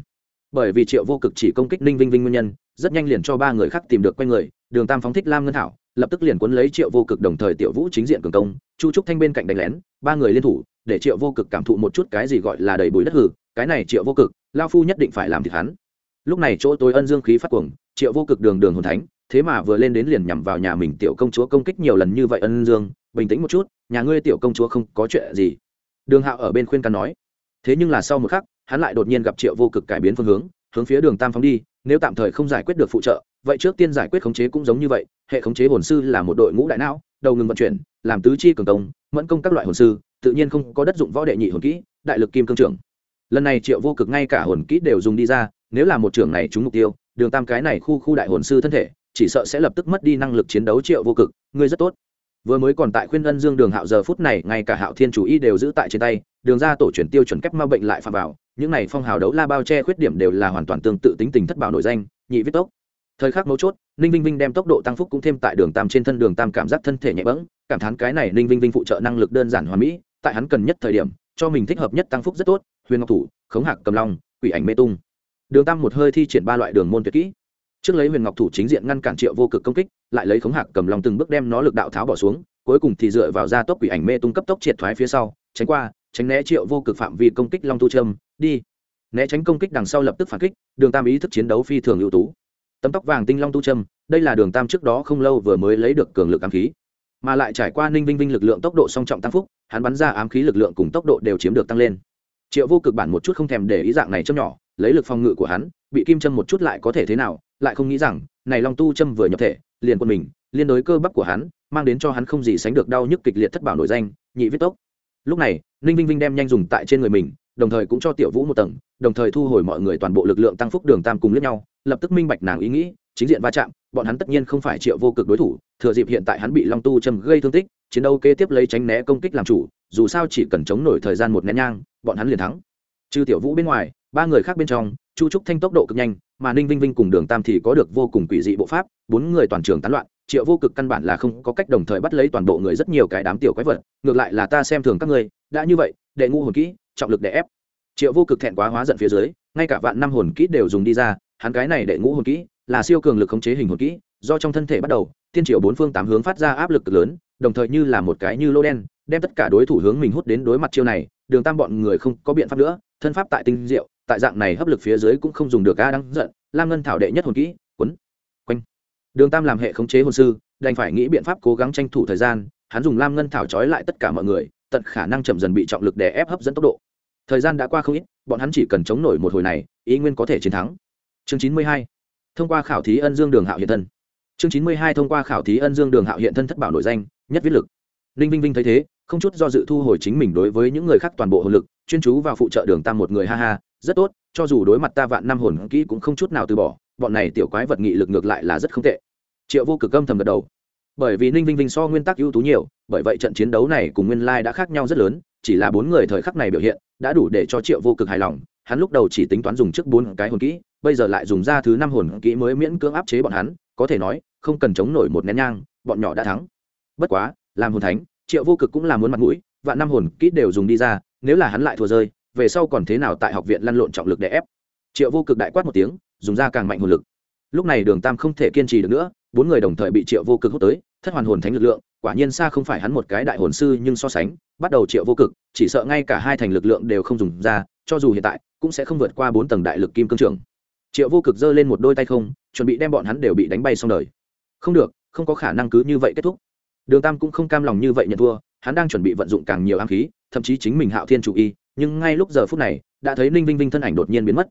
Bởi vì triệu vô cực chỉ công kích ninh vinh vinh nguyên nhân, rất nhanh liền cho ba người khác tìm được q u a n người, đường tam phóng thích lam ngân thảo lập tức liền cuốn lấy triệu vô cực đồng thời tiểu vũ chính diện cường công, chu trúc thanh bên cạnh đánh lén, ba người liên thủ, để triệu vô cực cảm thụ một chút cái gì gọi là đầy bụi đất hử cái này triệu vô cực lao phu nhất định phải làm thịt hắn. Lúc này chỗ tối ân dương khí phát cuồng, triệu vô cực đường đường hồn thánh, thế mà vừa lên đến liền nhằm vào nhà mình tiểu công chúa công kích nhiều lần như vậy ân dương, bình tĩnh một chút, nhà ngươi tiểu công chúa không có chuyện gì. Đường hạo ở bên khuyên can nói. Thế nhưng là sau một khắc, hắn lại đột nhiên gặp triệu vô cực cải biến phương hướng hướng phía đường tam phóng đi, nếu tạm thời không giải quyết được phụ trợ vậy trước tiên giải quyết khống chế cũng giống như vậy, hệ khống chế hồn sư là một đội ngũ đại não, đầu ngừng vận chuyển, làm tứ chi cường công, mẫn công các loại hồn sư, tự nhiên không có đất dụng võ đệ nhị hồn kỹ, đại lực kim cương trưởng. Lần này triệu vô cực ngay cả hồn kỹ đều dùng đi ra, nếu là một trưởng này trúng mục tiêu, đường tam cái này khu khu đại hồn sư thân thể, chỉ sợ sẽ lập tức mất đi năng lực chiến đấu triệu vô cực, ngươi rất tốt. Vừa mới còn tại khuyên ân dương đường hạo giờ phút này, ngay cả hạo thiên chủ y đều giữ tại trên tay, đường ra tổ chuyển tiêu chuẩn kép ma bệnh lại phạm vào, những này phong hào đấu la bao che khuyết điểm đều là hoàn toàn tương tự tính tình thất bảo nổi danh, nhị viết tốc thời khắc mấu chốt, ninh vinh vinh đem tốc độ tăng phúc cũng thêm tại đường tam trên thân, đường tam cảm giác thân thể nhẹ bẫng, cảm thán cái này ninh vinh vinh phụ trợ năng lực đơn giản hoàn mỹ, tại hắn cần nhất thời điểm, cho mình thích hợp nhất tăng phúc rất tốt, huyền ngọc thủ, khống hạc cầm long, quỷ ảnh mê tung. Đường tam một hơi thi triển ba loại đường môn tuyệt kỹ. Trước lấy huyền ngọc thủ chính diện ngăn cản triệu vô cực công kích, lại lấy khống hạc cầm long từng bước đem nó lực đạo tháo bỏ xuống, cuối cùng thì dựa vào gia tốc quỷ ảnh mê tung cấp tốc triệt thoái phía sau, tránh qua, tránh né triệu vô cực phạm vi công kích long tu trâm. Đi. Né tránh công kích đằng sau lập tức phản kích, đường tam ý thức chiến đấu phi thường ưu tú tấm tóc vàng tinh long tu trâm đây là đường tam trước đó không lâu vừa mới lấy được cường lực ám khí, mà lại trải qua ninh vinh vinh lực lượng tốc độ song trọng tăng phúc, hắn bắn ra ám khí lực lượng cùng tốc độ đều chiếm được tăng lên. Triệu vô cực bản một chút không thèm để ý dạng này châm nhỏ, lấy lực phòng ngự của hắn, bị kim châm một chút lại có thể thế nào, lại không nghĩ rằng, này long tu châm vừa nhập thể, liền quân mình, liên đối cơ bắp của hắn, mang đến cho hắn không gì sánh được đau nhức kịch liệt thất bảo nổi danh, nhị viết tốc. Lúc này, ninh vinh vinh đem nhanh dùng tại trên người mình, đồng thời cũng cho tiểu vũ một tầng, đồng thời thu hồi mọi người toàn bộ lực lượng tăng phúc đường tam cùng lẫn nhau lập tức minh bạch nàng ý nghĩ, chính diện va chạm, bọn hắn tất nhiên không phải triệu vô cực đối thủ, thừa dịp hiện tại hắn bị long tu châm gây thương tích, chiến đấu kế tiếp lấy tránh né công kích làm chủ, dù sao chỉ cần chống nổi thời gian một nén nhang, bọn hắn liền thắng. Trừ tiểu vũ bên ngoài, ba người khác bên trong, chu trúc thanh tốc độ cực nhanh, mà ninh vinh vinh cùng đường tam thì có được vô cùng quỷ dị bộ pháp, bốn người toàn trường tán loạn, triệu vô cực căn bản là không có cách đồng thời bắt lấy toàn bộ người rất nhiều cái đám tiểu quái vật, ngược lại là ta xem thường các ngươi, đã như vậy, đệ ngu hồn kỹ, trọng lực đè ép. Triệu vô cực thẹn quá hóa giận phía dưới ngay cả vạn năm hồn kỹ đều dùng đi ra, hắn cái này đệ ngũ hồn kỹ là siêu cường lực khống chế hình hồn kỹ, do trong thân thể bắt đầu tiên triệu bốn phương tám hướng phát ra áp lực cực lớn, đồng thời như là một cái như lô đen, đem tất cả đối thủ hướng mình hút đến đối mặt chiêu này, đường tam bọn người không có biện pháp nữa, thân pháp tại tinh diệu, tại dạng này hấp lực phía dưới cũng không dùng được a đang giận, lam ngân thảo đệ nhất hồn kỹ, quấn, quanh. Đường tam làm hệ khống chế hồn sư, đành phải nghĩ biện pháp cố gắng tranh thủ thời gian, hắn dùng lam ngân thảo trói lại tất cả mọi người, tận khả năng chậm dần bị trọng lực đè ép hấp dẫn tốc độ thời gian đã qua không ít, bọn hắn chỉ cần chống nổi một hồi này, ý nguyên có thể chiến thắng. Chương chín mươi hai. Thông qua khảo thí ân dương đường hạo hiện thân. Chương chín mươi hai thông qua khảo thí ân dương đường hạo hiện thân thất bảo nội danh, nhất viết lực. Ninh vinh vinh thấy thế, không chút do dự thu hồi chính mình đối với những người khác toàn bộ hồn lực, chuyên chú vào phụ trợ đường tam một người ha ha, rất tốt, cho dù đối mặt ta vạn năm hồn kỹ cũng không chút nào từ bỏ, bọn này tiểu quái vật nghị lực ngược lại là rất không tệ. Triệu vô cực âm thầm gật đầu. Bởi vì ninh vinh vinh so nguyên tắc ưu tú nhiều, bởi vậy trận chiến đấu này cùng nguyên lai đã khác nhau rất lớn, chỉ là bốn người thời khắc này biểu hiện đã đủ để cho triệu vô cực hài lòng, hắn lúc đầu chỉ tính toán dùng trước bốn cái hồn kỹ, bây giờ lại dùng ra thứ năm hồn kỹ mới miễn cưỡng áp chế bọn hắn, có thể nói, không cần chống nổi một nén nhang, bọn nhỏ đã thắng. Bất quá, làm hồn thánh, triệu vô cực cũng là muốn mặt mũi và năm hồn kỹ đều dùng đi ra, nếu là hắn lại thua rơi, về sau còn thế nào tại học viện lăn lộn trọng lực để ép? Triệu vô cực đại quát một tiếng, dùng ra càng mạnh hồn lực. Lúc này đường tam không thể kiên trì được nữa, bốn người đồng thời bị triệu vô cực hút tới, thất hoàn hồn thánh lực lượng quả nhiên xa không phải hắn một cái đại hồn sư nhưng so sánh, bắt đầu triệu vô cực, chỉ sợ ngay cả hai thành lực lượng đều không dùng ra, cho dù hiện tại, cũng sẽ không vượt qua bốn tầng đại lực kim cương trường triệu vô cực giơ lên một đôi tay không, chuẩn bị đem bọn hắn đều bị đánh bay xong đời. Không được, không có khả năng cứ như vậy kết thúc. Đường tam cũng không cam lòng như vậy nhận thua, hắn đang chuẩn bị vận dụng càng nhiều ám khí, thậm chí chính mình hạo thiên chủ y, nhưng ngay lúc giờ phút này, đã thấy ninh vinh vinh thân ảnh đột nhiên biến mất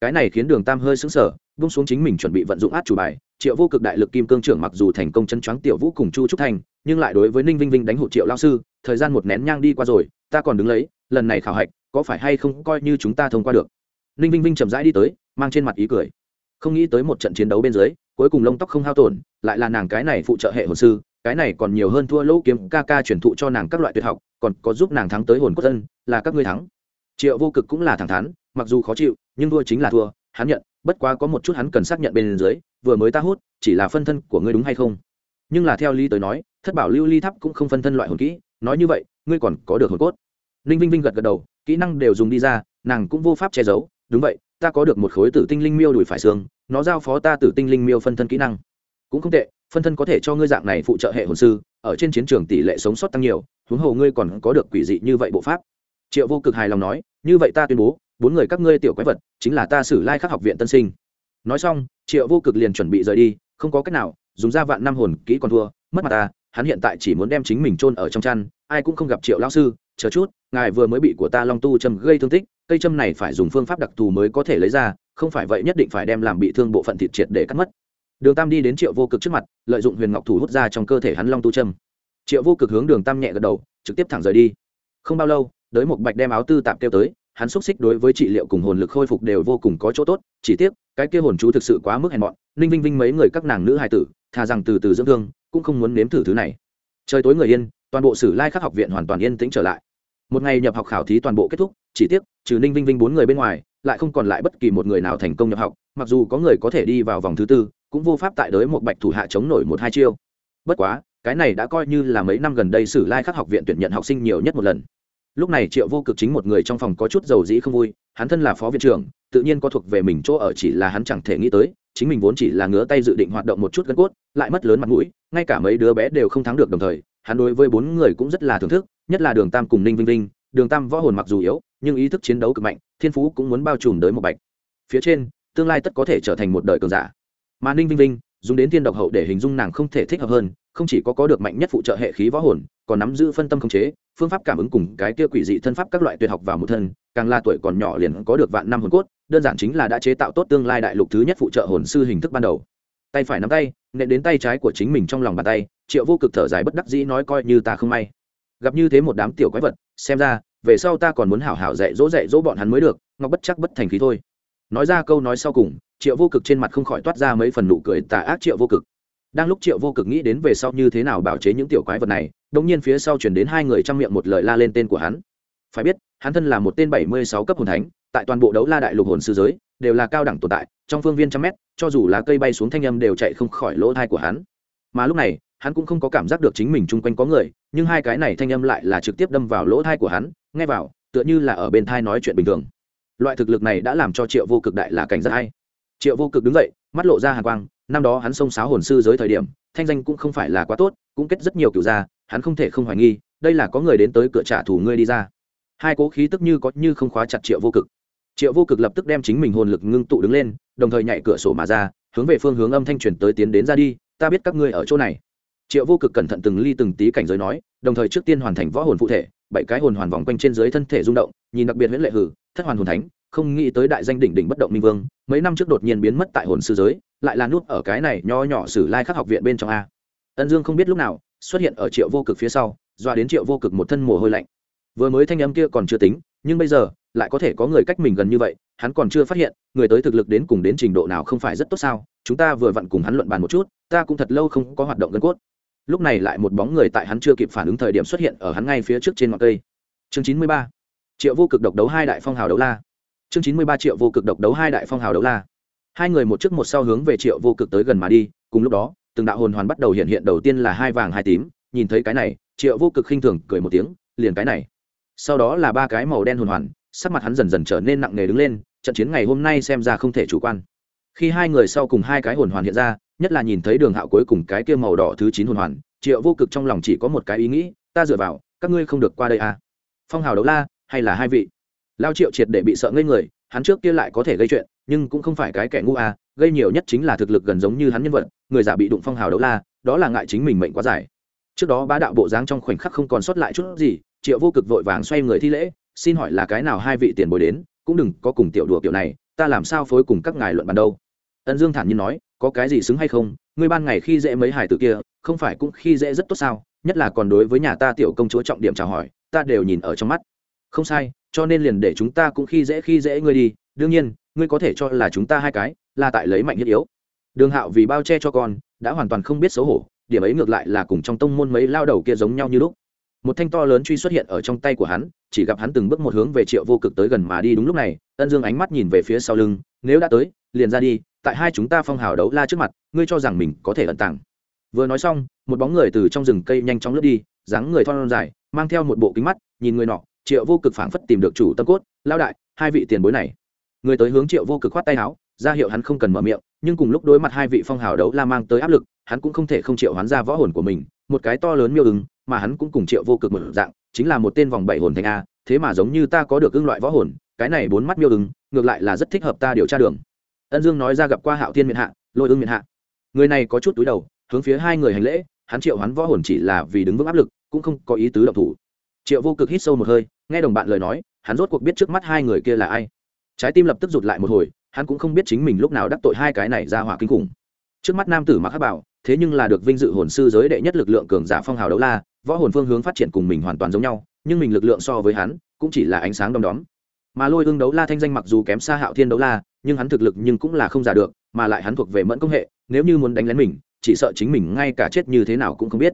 cái này khiến đường tam hơi sững sờ bung xuống chính mình chuẩn bị vận dụng át chủ bài, triệu vô cực đại lực kim cương trưởng mặc dù thành công chân choáng tiểu vũ cùng chu trúc thành, nhưng lại đối với ninh vinh vinh đánh hụt triệu lao sư, thời gian một nén nhang đi qua rồi, ta còn đứng lấy, lần này khảo hạch, có phải hay không coi như chúng ta thông qua được. Ninh vinh vinh chậm rãi đi tới, mang trên mặt ý cười. Không nghĩ tới một trận chiến đấu bên dưới, cuối cùng lông tóc không hao tổn, lại là nàng cái này phụ trợ hệ hồn sư, cái này còn nhiều hơn thua lỗ kiếm ca ca truyền thụ cho nàng các loại tuyệt học, còn có giúp nàng thắng tới hồn cốt dân, là các ngươi thắng triệu vô cực cũng là thẳng thắn, mặc dù khó chịu, nhưng thua chính là thua, hắn nhận, bất quá có một chút hắn cần xác nhận bên dưới, vừa mới ta hút, chỉ là phân thân của ngươi đúng hay không? Nhưng là theo Lý tới nói, thất bảo lưu ly thắp cũng không phân thân loại hồn kỹ, nói như vậy, ngươi còn có được hồn cốt. Ninh vinh vinh gật gật đầu, kỹ năng đều dùng đi ra, nàng cũng vô pháp che giấu, đúng vậy, ta có được một khối tử tinh linh miêu đùi phải xương, nó giao phó ta tử tinh linh miêu phân thân kỹ năng. Cũng không tệ, phân thân có thể cho ngươi dạng này phụ trợ hệ hồn sư, ở trên chiến trường tỷ lệ sống sót tăng nhiều, huống hồ ngươi còn có được quỷ dị như vậy bộ pháp. Triệu vô cực hài lòng nói như vậy ta tuyên bố, bốn người các ngươi tiểu quái vật, chính là ta xử lai khắc học viện tân sinh. Nói xong, triệu vô cực liền chuẩn bị rời đi, không có cách nào, dùng ra vạn năm hồn kỹ còn thua, mất mặt ta, hắn hiện tại chỉ muốn đem chính mình chôn ở trong chăn, ai cũng không gặp triệu lão sư, chờ chút, ngài vừa mới bị của ta long tu châm gây thương tích, cây châm này phải dùng phương pháp đặc thù mới có thể lấy ra, không phải vậy nhất định phải đem làm bị thương bộ phận thịt triệt để cắt mất. Đường tam đi đến triệu vô cực trước mặt, lợi dụng huyền ngọc thủ hút ra trong cơ thể hắn long tu châm. Triệu vô cực hướng đường tam nhẹ gật đầu, trực tiếp thẳng rời đi. Không bao lâu đới một bạch đem áo tư tạm kêu tới, hắn xúc xích đối với trị liệu cùng hồn lực khôi phục đều vô cùng có chỗ tốt, chỉ tiếc, cái kia hồn chú thực sự quá mức hèn mọn, ninh vinh vinh mấy người các nàng nữ hài tử, thà rằng từ từ dưỡng thương, cũng không muốn nếm thử thứ này. Trời tối người yên, toàn bộ sử lai khắc học viện hoàn toàn yên tĩnh trở lại. Một ngày nhập học khảo thí toàn bộ kết thúc, chỉ tiếc, trừ ninh vinh vinh bốn người bên ngoài, lại không còn lại bất kỳ một người nào thành công nhập học, mặc dù có người có thể đi vào vòng thứ tư, cũng vô pháp tại đới một bạch thủ hạ chống nổi một hai chiêu. Bất quá, cái này đã coi như là mấy năm gần đây sử lai khắc học viện tuyển nhận học sinh nhiều nhất một lần lúc này triệu vô cực chính một người trong phòng có chút dầu dĩ không vui, hắn thân là phó viện trưởng, tự nhiên có thuộc về mình chỗ ở chỉ là hắn chẳng thể nghĩ tới, chính mình vốn chỉ là ngứa tay dự định hoạt động một chút gân cốt, lại mất lớn mặt mũi, ngay cả mấy đứa bé đều không thắng được đồng thời, hắn đối với bốn người cũng rất là thưởng thức, nhất là đường tam cùng ninh vinh vinh. Đường tam võ hồn mặc dù yếu, nhưng ý thức chiến đấu cực mạnh, thiên phú cũng muốn bao trùm tới một bạch. Phía trên, tương lai tất có thể trở thành một đời cường giả. Mà ninh vinh vinh, dùng đến thiên độc hậu để hình dung nàng không thể thích hợp hơn không chỉ có có được mạnh nhất phụ trợ hệ khí võ hồn, còn nắm giữ phân tâm khống chế, phương pháp cảm ứng cùng cái kia quỷ dị thân pháp các loại tuyệt học vào một thân, càng là tuổi còn nhỏ liền có được vạn năm hồn cốt, đơn giản chính là đã chế tạo tốt tương lai đại lục thứ nhất phụ trợ hồn sư hình thức ban đầu. Tay phải nắm tay, nện đến tay trái của chính mình trong lòng bàn tay, triệu vô cực thở dài bất đắc dĩ nói coi như ta không may. Gặp như thế một đám tiểu quái vật, xem ra, về sau ta còn muốn hảo hảo dạy dỗ dạy dỗ bọn hắn mới được, ngọc bất chắc bất thành khí thôi. Nói ra câu nói sau cùng, triệu vô cực trên mặt không khỏi toát ra mấy phần nụ cười tà ác triệu vô cực đang lúc triệu vô cực nghĩ đến về sau như thế nào bảo chế những tiểu quái vật này đông nhiên phía sau chuyển đến hai người trong miệng một lời la lên tên của hắn. Phải biết, hắn thân là một tên bảy mươi sáu cấp hồn thánh, tại toàn bộ đấu la đại lục hồn sư giới, đều là cao đẳng tồn tại, trong phương viên trăm mét, cho dù là cây bay xuống thanh âm đều chạy không khỏi lỗ thai của hắn. Mà lúc này, hắn cũng không có cảm giác được chính mình chung quanh có người, nhưng hai cái này thanh âm lại là trực tiếp đâm vào lỗ thai của hắn, nghe vào, tựa như là ở bên thai nói chuyện bình thường. Loại thực lực này đã làm cho triệu vô cực đại là cảnh giác hay triệu vô cực đứng dậy, mắt lộ ra hàng quang, năm đó hắn xông sáo hồn sư giới thời điểm, thanh danh cũng không phải là quá tốt, cũng kết rất nhiều kiểu ra, hắn không thể không hoài nghi, đây là có người đến tới cửa trả thù ngươi đi ra. Hai cố khí tức như có như không khóa chặt triệu vô cực. Triệu vô cực lập tức đem chính mình hồn lực ngưng tụ đứng lên, đồng thời nhảy cửa sổ mà ra, hướng về phương hướng âm thanh truyền tới tiến đến ra đi, ta biết các ngươi ở chỗ này. Triệu vô cực cẩn thận từng ly từng tí cảnh giới nói, đồng thời trước tiên hoàn thành võ hồn phụ thể, bảy cái hồn hoàn vòng quanh trên dưới thân thể rung động, nhìn đặc biệt huyễn lệ hử, thất hoàn hồn thánh không nghĩ tới đại danh đỉnh đỉnh bất động minh vương, mấy năm trước đột nhiên biến mất tại hồn sư giới, lại là nút ở cái này nho nhỏ sử lai khắc học viện bên trong a. Ân dương không biết lúc nào, xuất hiện ở triệu vô cực phía sau, doa đến triệu vô cực một thân mồ hôi lạnh. Vừa mới thanh âm kia còn chưa tính, nhưng bây giờ, lại có thể có người cách mình gần như vậy, hắn còn chưa phát hiện, người tới thực lực đến cùng đến trình độ nào không phải rất tốt sao? Chúng ta vừa vặn cùng hắn luận bàn một chút, ta cũng thật lâu không có hoạt động gân cốt. Lúc này lại một bóng người tại hắn chưa kịp phản ứng thời điểm xuất hiện ở hắn ngay phía trước trên ngọn cây. Chương chín mươi ba, triệu vô cực độc đấu hai đại phong hào đấu la chương chín mươi ba triệu vô cực độc đấu hai đại phong hào đấu la. Hai người một trước một sau hướng về triệu vô cực tới gần mà đi, cùng lúc đó, từng đạo hồn hoàn bắt đầu hiện hiện đầu tiên là hai vàng hai tím, nhìn thấy cái này, triệu vô cực khinh thường cười một tiếng, liền cái này. Sau đó là ba cái màu đen hồn hoàn, sắc mặt hắn dần dần trở nên nặng nề đứng lên, trận chiến ngày hôm nay xem ra không thể chủ quan. Khi hai người sau cùng hai cái hồn hoàn hiện ra, nhất là nhìn thấy đường hạo cuối cùng cái kia màu đỏ thứ chín hồn hoàn, triệu vô cực trong lòng chỉ có một cái ý nghĩ, ta dựa vào, các ngươi không được qua đây à. Phong hào đấu la, hay là hai vị? Lao triệu triệt để bị sợ ngây người, hắn trước kia lại có thể gây chuyện, nhưng cũng không phải cái kẻ ngu à gây nhiều nhất chính là thực lực gần giống như hắn nhân vật, người giả bị đụng phong hào đấu la, đó là ngại chính mình mệnh quá dài. Trước đó bá đạo bộ dáng trong khoảnh khắc không còn sót lại chút gì, triệu vô cực vội vàng xoay người thi lễ, xin hỏi là cái nào hai vị tiền bồi đến, cũng đừng có cùng tiểu đùa kiểu này, ta làm sao phối cùng các ngài luận bàn đâu. Ân dương thản nhiên nói, có cái gì xứng hay không, ngươi ban ngày khi dễ mấy hải tử kia, không phải cũng khi dễ rất tốt sao, nhất là còn đối với nhà ta tiểu công chúa trọng điểm chào hỏi, ta đều nhìn ở trong mắt không sai, cho nên liền để chúng ta cũng khi dễ khi dễ ngươi đi, đương nhiên, ngươi có thể cho là chúng ta hai cái là tại lấy mạnh nhất yếu. Đường hạo vì bao che cho con, đã hoàn toàn không biết xấu hổ, điểm ấy ngược lại là cùng trong tông môn mấy lao đầu kia giống nhau như lúc. Một thanh to lớn truy xuất hiện ở trong tay của hắn, chỉ gặp hắn từng bước một hướng về triệu vô cực tới gần mà đi đúng lúc này, ân dương ánh mắt nhìn về phía sau lưng, nếu đã tới, liền ra đi, tại hai chúng ta phong hào đấu la trước mặt, ngươi cho rằng mình có thể ẩn tàng. Vừa nói xong, một bóng người từ trong rừng cây nhanh chóng lướt đi, dáng người thon dài, mang theo một bộ kính mắt, nhìn người nọ triệu vô cực phảng phất tìm được chủ tâm cốt lao đại, hai vị tiền bối này. Người tới hướng triệu vô cực khoát tay áo, ra hiệu hắn không cần mở miệng, nhưng cùng lúc đối mặt hai vị phong hào đấu la mang tới áp lực, hắn cũng không thể không triệu hắn ra võ hồn của mình, một cái to lớn miêu ứng, mà hắn cũng cùng triệu vô cực một dạng, chính là một tên vòng bảy hồn thành a, thế mà giống như ta có được ưng loại võ hồn, cái này bốn mắt miêu ứng, ngược lại là rất thích hợp ta điều tra đường. Ân dương nói ra gặp qua hạo thiên miền hạ, lôi ưng miền hạ. Người này có chút túi đầu, hướng phía hai người hành lễ, hắn triệu hắn võ hồn chỉ là vì đứng vững áp lực, cũng không có ý tứ động thủ triệu vô cực hít sâu một hơi, nghe đồng bạn lời nói, hắn rốt cuộc biết trước mắt hai người kia là ai. Trái tim lập tức rụt lại một hồi, hắn cũng không biết chính mình lúc nào đắc tội hai cái này ra hỏa kinh khủng. Trước mắt nam tử mặc hắc bảo, thế nhưng là được vinh dự hồn sư giới đệ nhất lực lượng cường giả phong hào đấu la, võ hồn phương hướng phát triển cùng mình hoàn toàn giống nhau, nhưng mình lực lượng so với hắn, cũng chỉ là ánh sáng đom đóm. Mà lôi hương đấu la thanh danh mặc dù kém xa hạo thiên đấu la, nhưng hắn thực lực nhưng cũng là không giả được, mà lại hắn thuộc về mẫn công hệ, nếu như muốn đánh lén mình, chỉ sợ chính mình ngay cả chết như thế nào cũng không biết.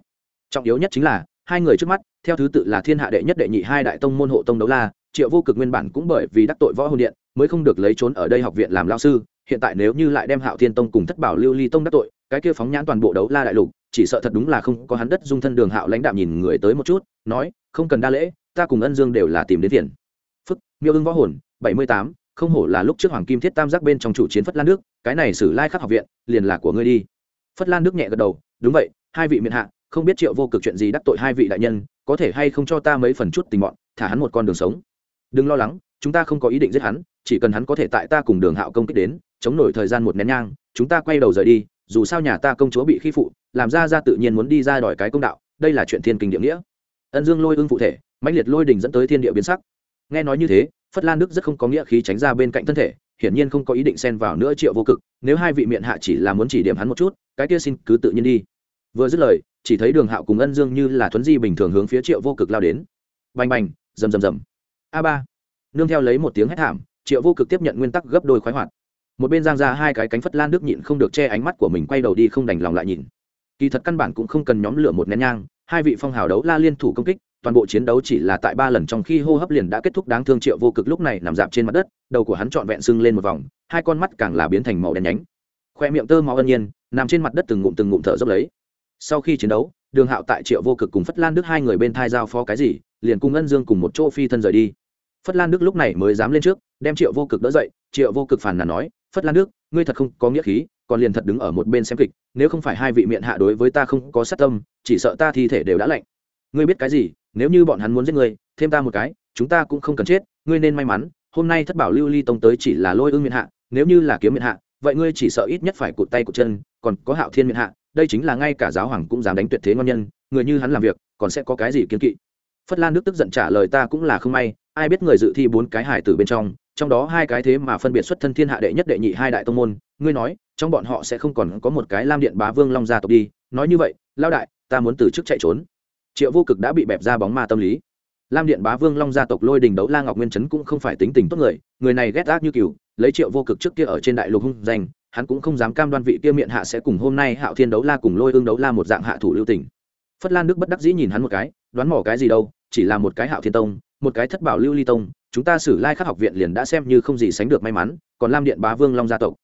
Trọng yếu nhất chính là hai người trước mắt, theo thứ tự là thiên hạ đệ nhất đệ nhị hai đại tông môn hộ tông đấu la, triệu vô cực nguyên bản cũng bởi vì đắc tội võ hồn điện, mới không được lấy trốn ở đây học viện làm lao sư. Hiện tại nếu như lại đem hạo thiên tông cùng thất bảo lưu ly tông đắc tội, cái kia phóng nhãn toàn bộ đấu la đại lục, chỉ sợ thật đúng là không có hắn đất dung thân đường hạo lãnh đạm nhìn người tới một chút, nói, không cần đa lễ, ta cùng ân dương đều là tìm đến tiền phức miêu ưng võ hồn, bảy mươi tám, không hổ là lúc trước hoàng kim thiết tam giác bên trong chủ chiến phất lan nước, cái này xử lai khắc học viện, liền là của ngươi đi. Phất lan nước nhẹ gật đầu, đúng vậy, hai vị miền hạ không biết triệu vô cực chuyện gì đắc tội hai vị đại nhân, có thể hay không cho ta mấy phần chút tình bọn, thả hắn một con đường sống. Đừng lo lắng, chúng ta không có ý định giết hắn, chỉ cần hắn có thể tại ta cùng đường hạo công kích đến, chống nổi thời gian một nén nhang, chúng ta quay đầu rời đi, dù sao nhà ta công chúa bị khi phụ, làm ra ra tự nhiên muốn đi ra đòi cái công đạo, đây là chuyện thiên kinh địa nghĩa. Ân dương lôi ưng phụ thể, mãnh liệt lôi đình dẫn tới thiên địa biến sắc. Nghe nói như thế, phất lan đức rất không có nghĩa khí tránh ra bên cạnh thân thể, hiển nhiên không có ý định xen vào nữa triệu vô cực, nếu hai vị miệng hạ chỉ là muốn chỉ điểm hắn một chút, cái kia xin cứ tự nhiên đi vừa dứt lời, chỉ thấy đường hạo cùng ân dương như là thuấn di bình thường hướng phía triệu vô cực lao đến. Bành bành, rầm rầm rầm. A ba. Nương theo lấy một tiếng hét thảm, triệu vô cực tiếp nhận nguyên tắc gấp đôi khoái hoạt. Một bên giang ra hai cái cánh phất lan đức nhịn không được che ánh mắt của mình quay đầu đi không đành lòng lại nhìn. Kỳ thật căn bản cũng không cần nhóm lửa một nén nhang, hai vị phong hào đấu la liên thủ công kích, toàn bộ chiến đấu chỉ là tại ba lần trong khi hô hấp liền đã kết thúc đáng thương triệu vô cực lúc này nằm dạp trên mặt đất, đầu của hắn trọn vẹn sưng lên một vòng, hai con mắt càng là biến thành màu đen nhánh. Khoe miệng tơ máu ân nhiên, nằm trên mặt đất từng ngụm từng ngụm thở dốc lấy sau khi chiến đấu, đường hạo tại triệu vô cực cùng phất lan đức hai người bên thai giao phó cái gì, liền cùng ân dương cùng một chỗ phi thân rời đi. Phất lan đức lúc này mới dám lên trước, đem triệu vô cực đỡ dậy, triệu vô cực phản nàn nói, phất lan đức, ngươi thật không có nghĩa khí, còn liền thật đứng ở một bên xem kịch, nếu không phải hai vị miệng hạ đối với ta không có sát tâm, chỉ sợ ta thi thể đều đã lạnh. Ngươi biết cái gì, nếu như bọn hắn muốn giết ngươi, thêm ta một cái, chúng ta cũng không cần chết, ngươi nên may mắn, hôm nay thất bảo lưu ly tông tới chỉ là lôi ương miệng hạ, nếu như là kiếm miệng hạ, vậy ngươi chỉ sợ ít nhất phải cụt tay cụt chân, còn có hạo thiên miệng hạ đây chính là ngay cả giáo hoàng cũng dám đánh tuyệt thế ngon nhân, người như hắn làm việc, còn sẽ có cái gì kiên kỵ? Phất lan nước tức giận trả lời ta cũng là không may, ai biết người dự thi bốn cái hải tử bên trong trong đó hai cái thế mà phân biệt xuất thân thiên hạ đệ nhất đệ nhị hai đại tông môn, ngươi nói, trong bọn họ sẽ không còn có một cái lam điện bá vương long gia tộc đi, nói như vậy lao đại, ta muốn từ chức chạy trốn. Triệu vô cực đã bị bẹp ra bóng ma tâm lý. Lam điện bá vương long gia tộc lôi đình đấu la ngọc nguyên chấn cũng không phải tính tình tốt người người này ghét ác như cừu, lấy triệu vô cực trước kia ở trên đại lục hung danh hắn cũng không dám cam đoan vị kia miệng hạ sẽ cùng hôm nay hạo thiên đấu la cùng lôi ương đấu la một dạng hạ thủ lưu tình. Phất lan đức bất đắc dĩ nhìn hắn một cái, đoán mỏ cái gì đâu, chỉ là một cái hạo thiên tông, một cái thất bảo lưu ly tông, chúng ta xử lai khắc học viện liền đã xem như không gì sánh được may mắn, còn lam điện bá vương long gia tộc.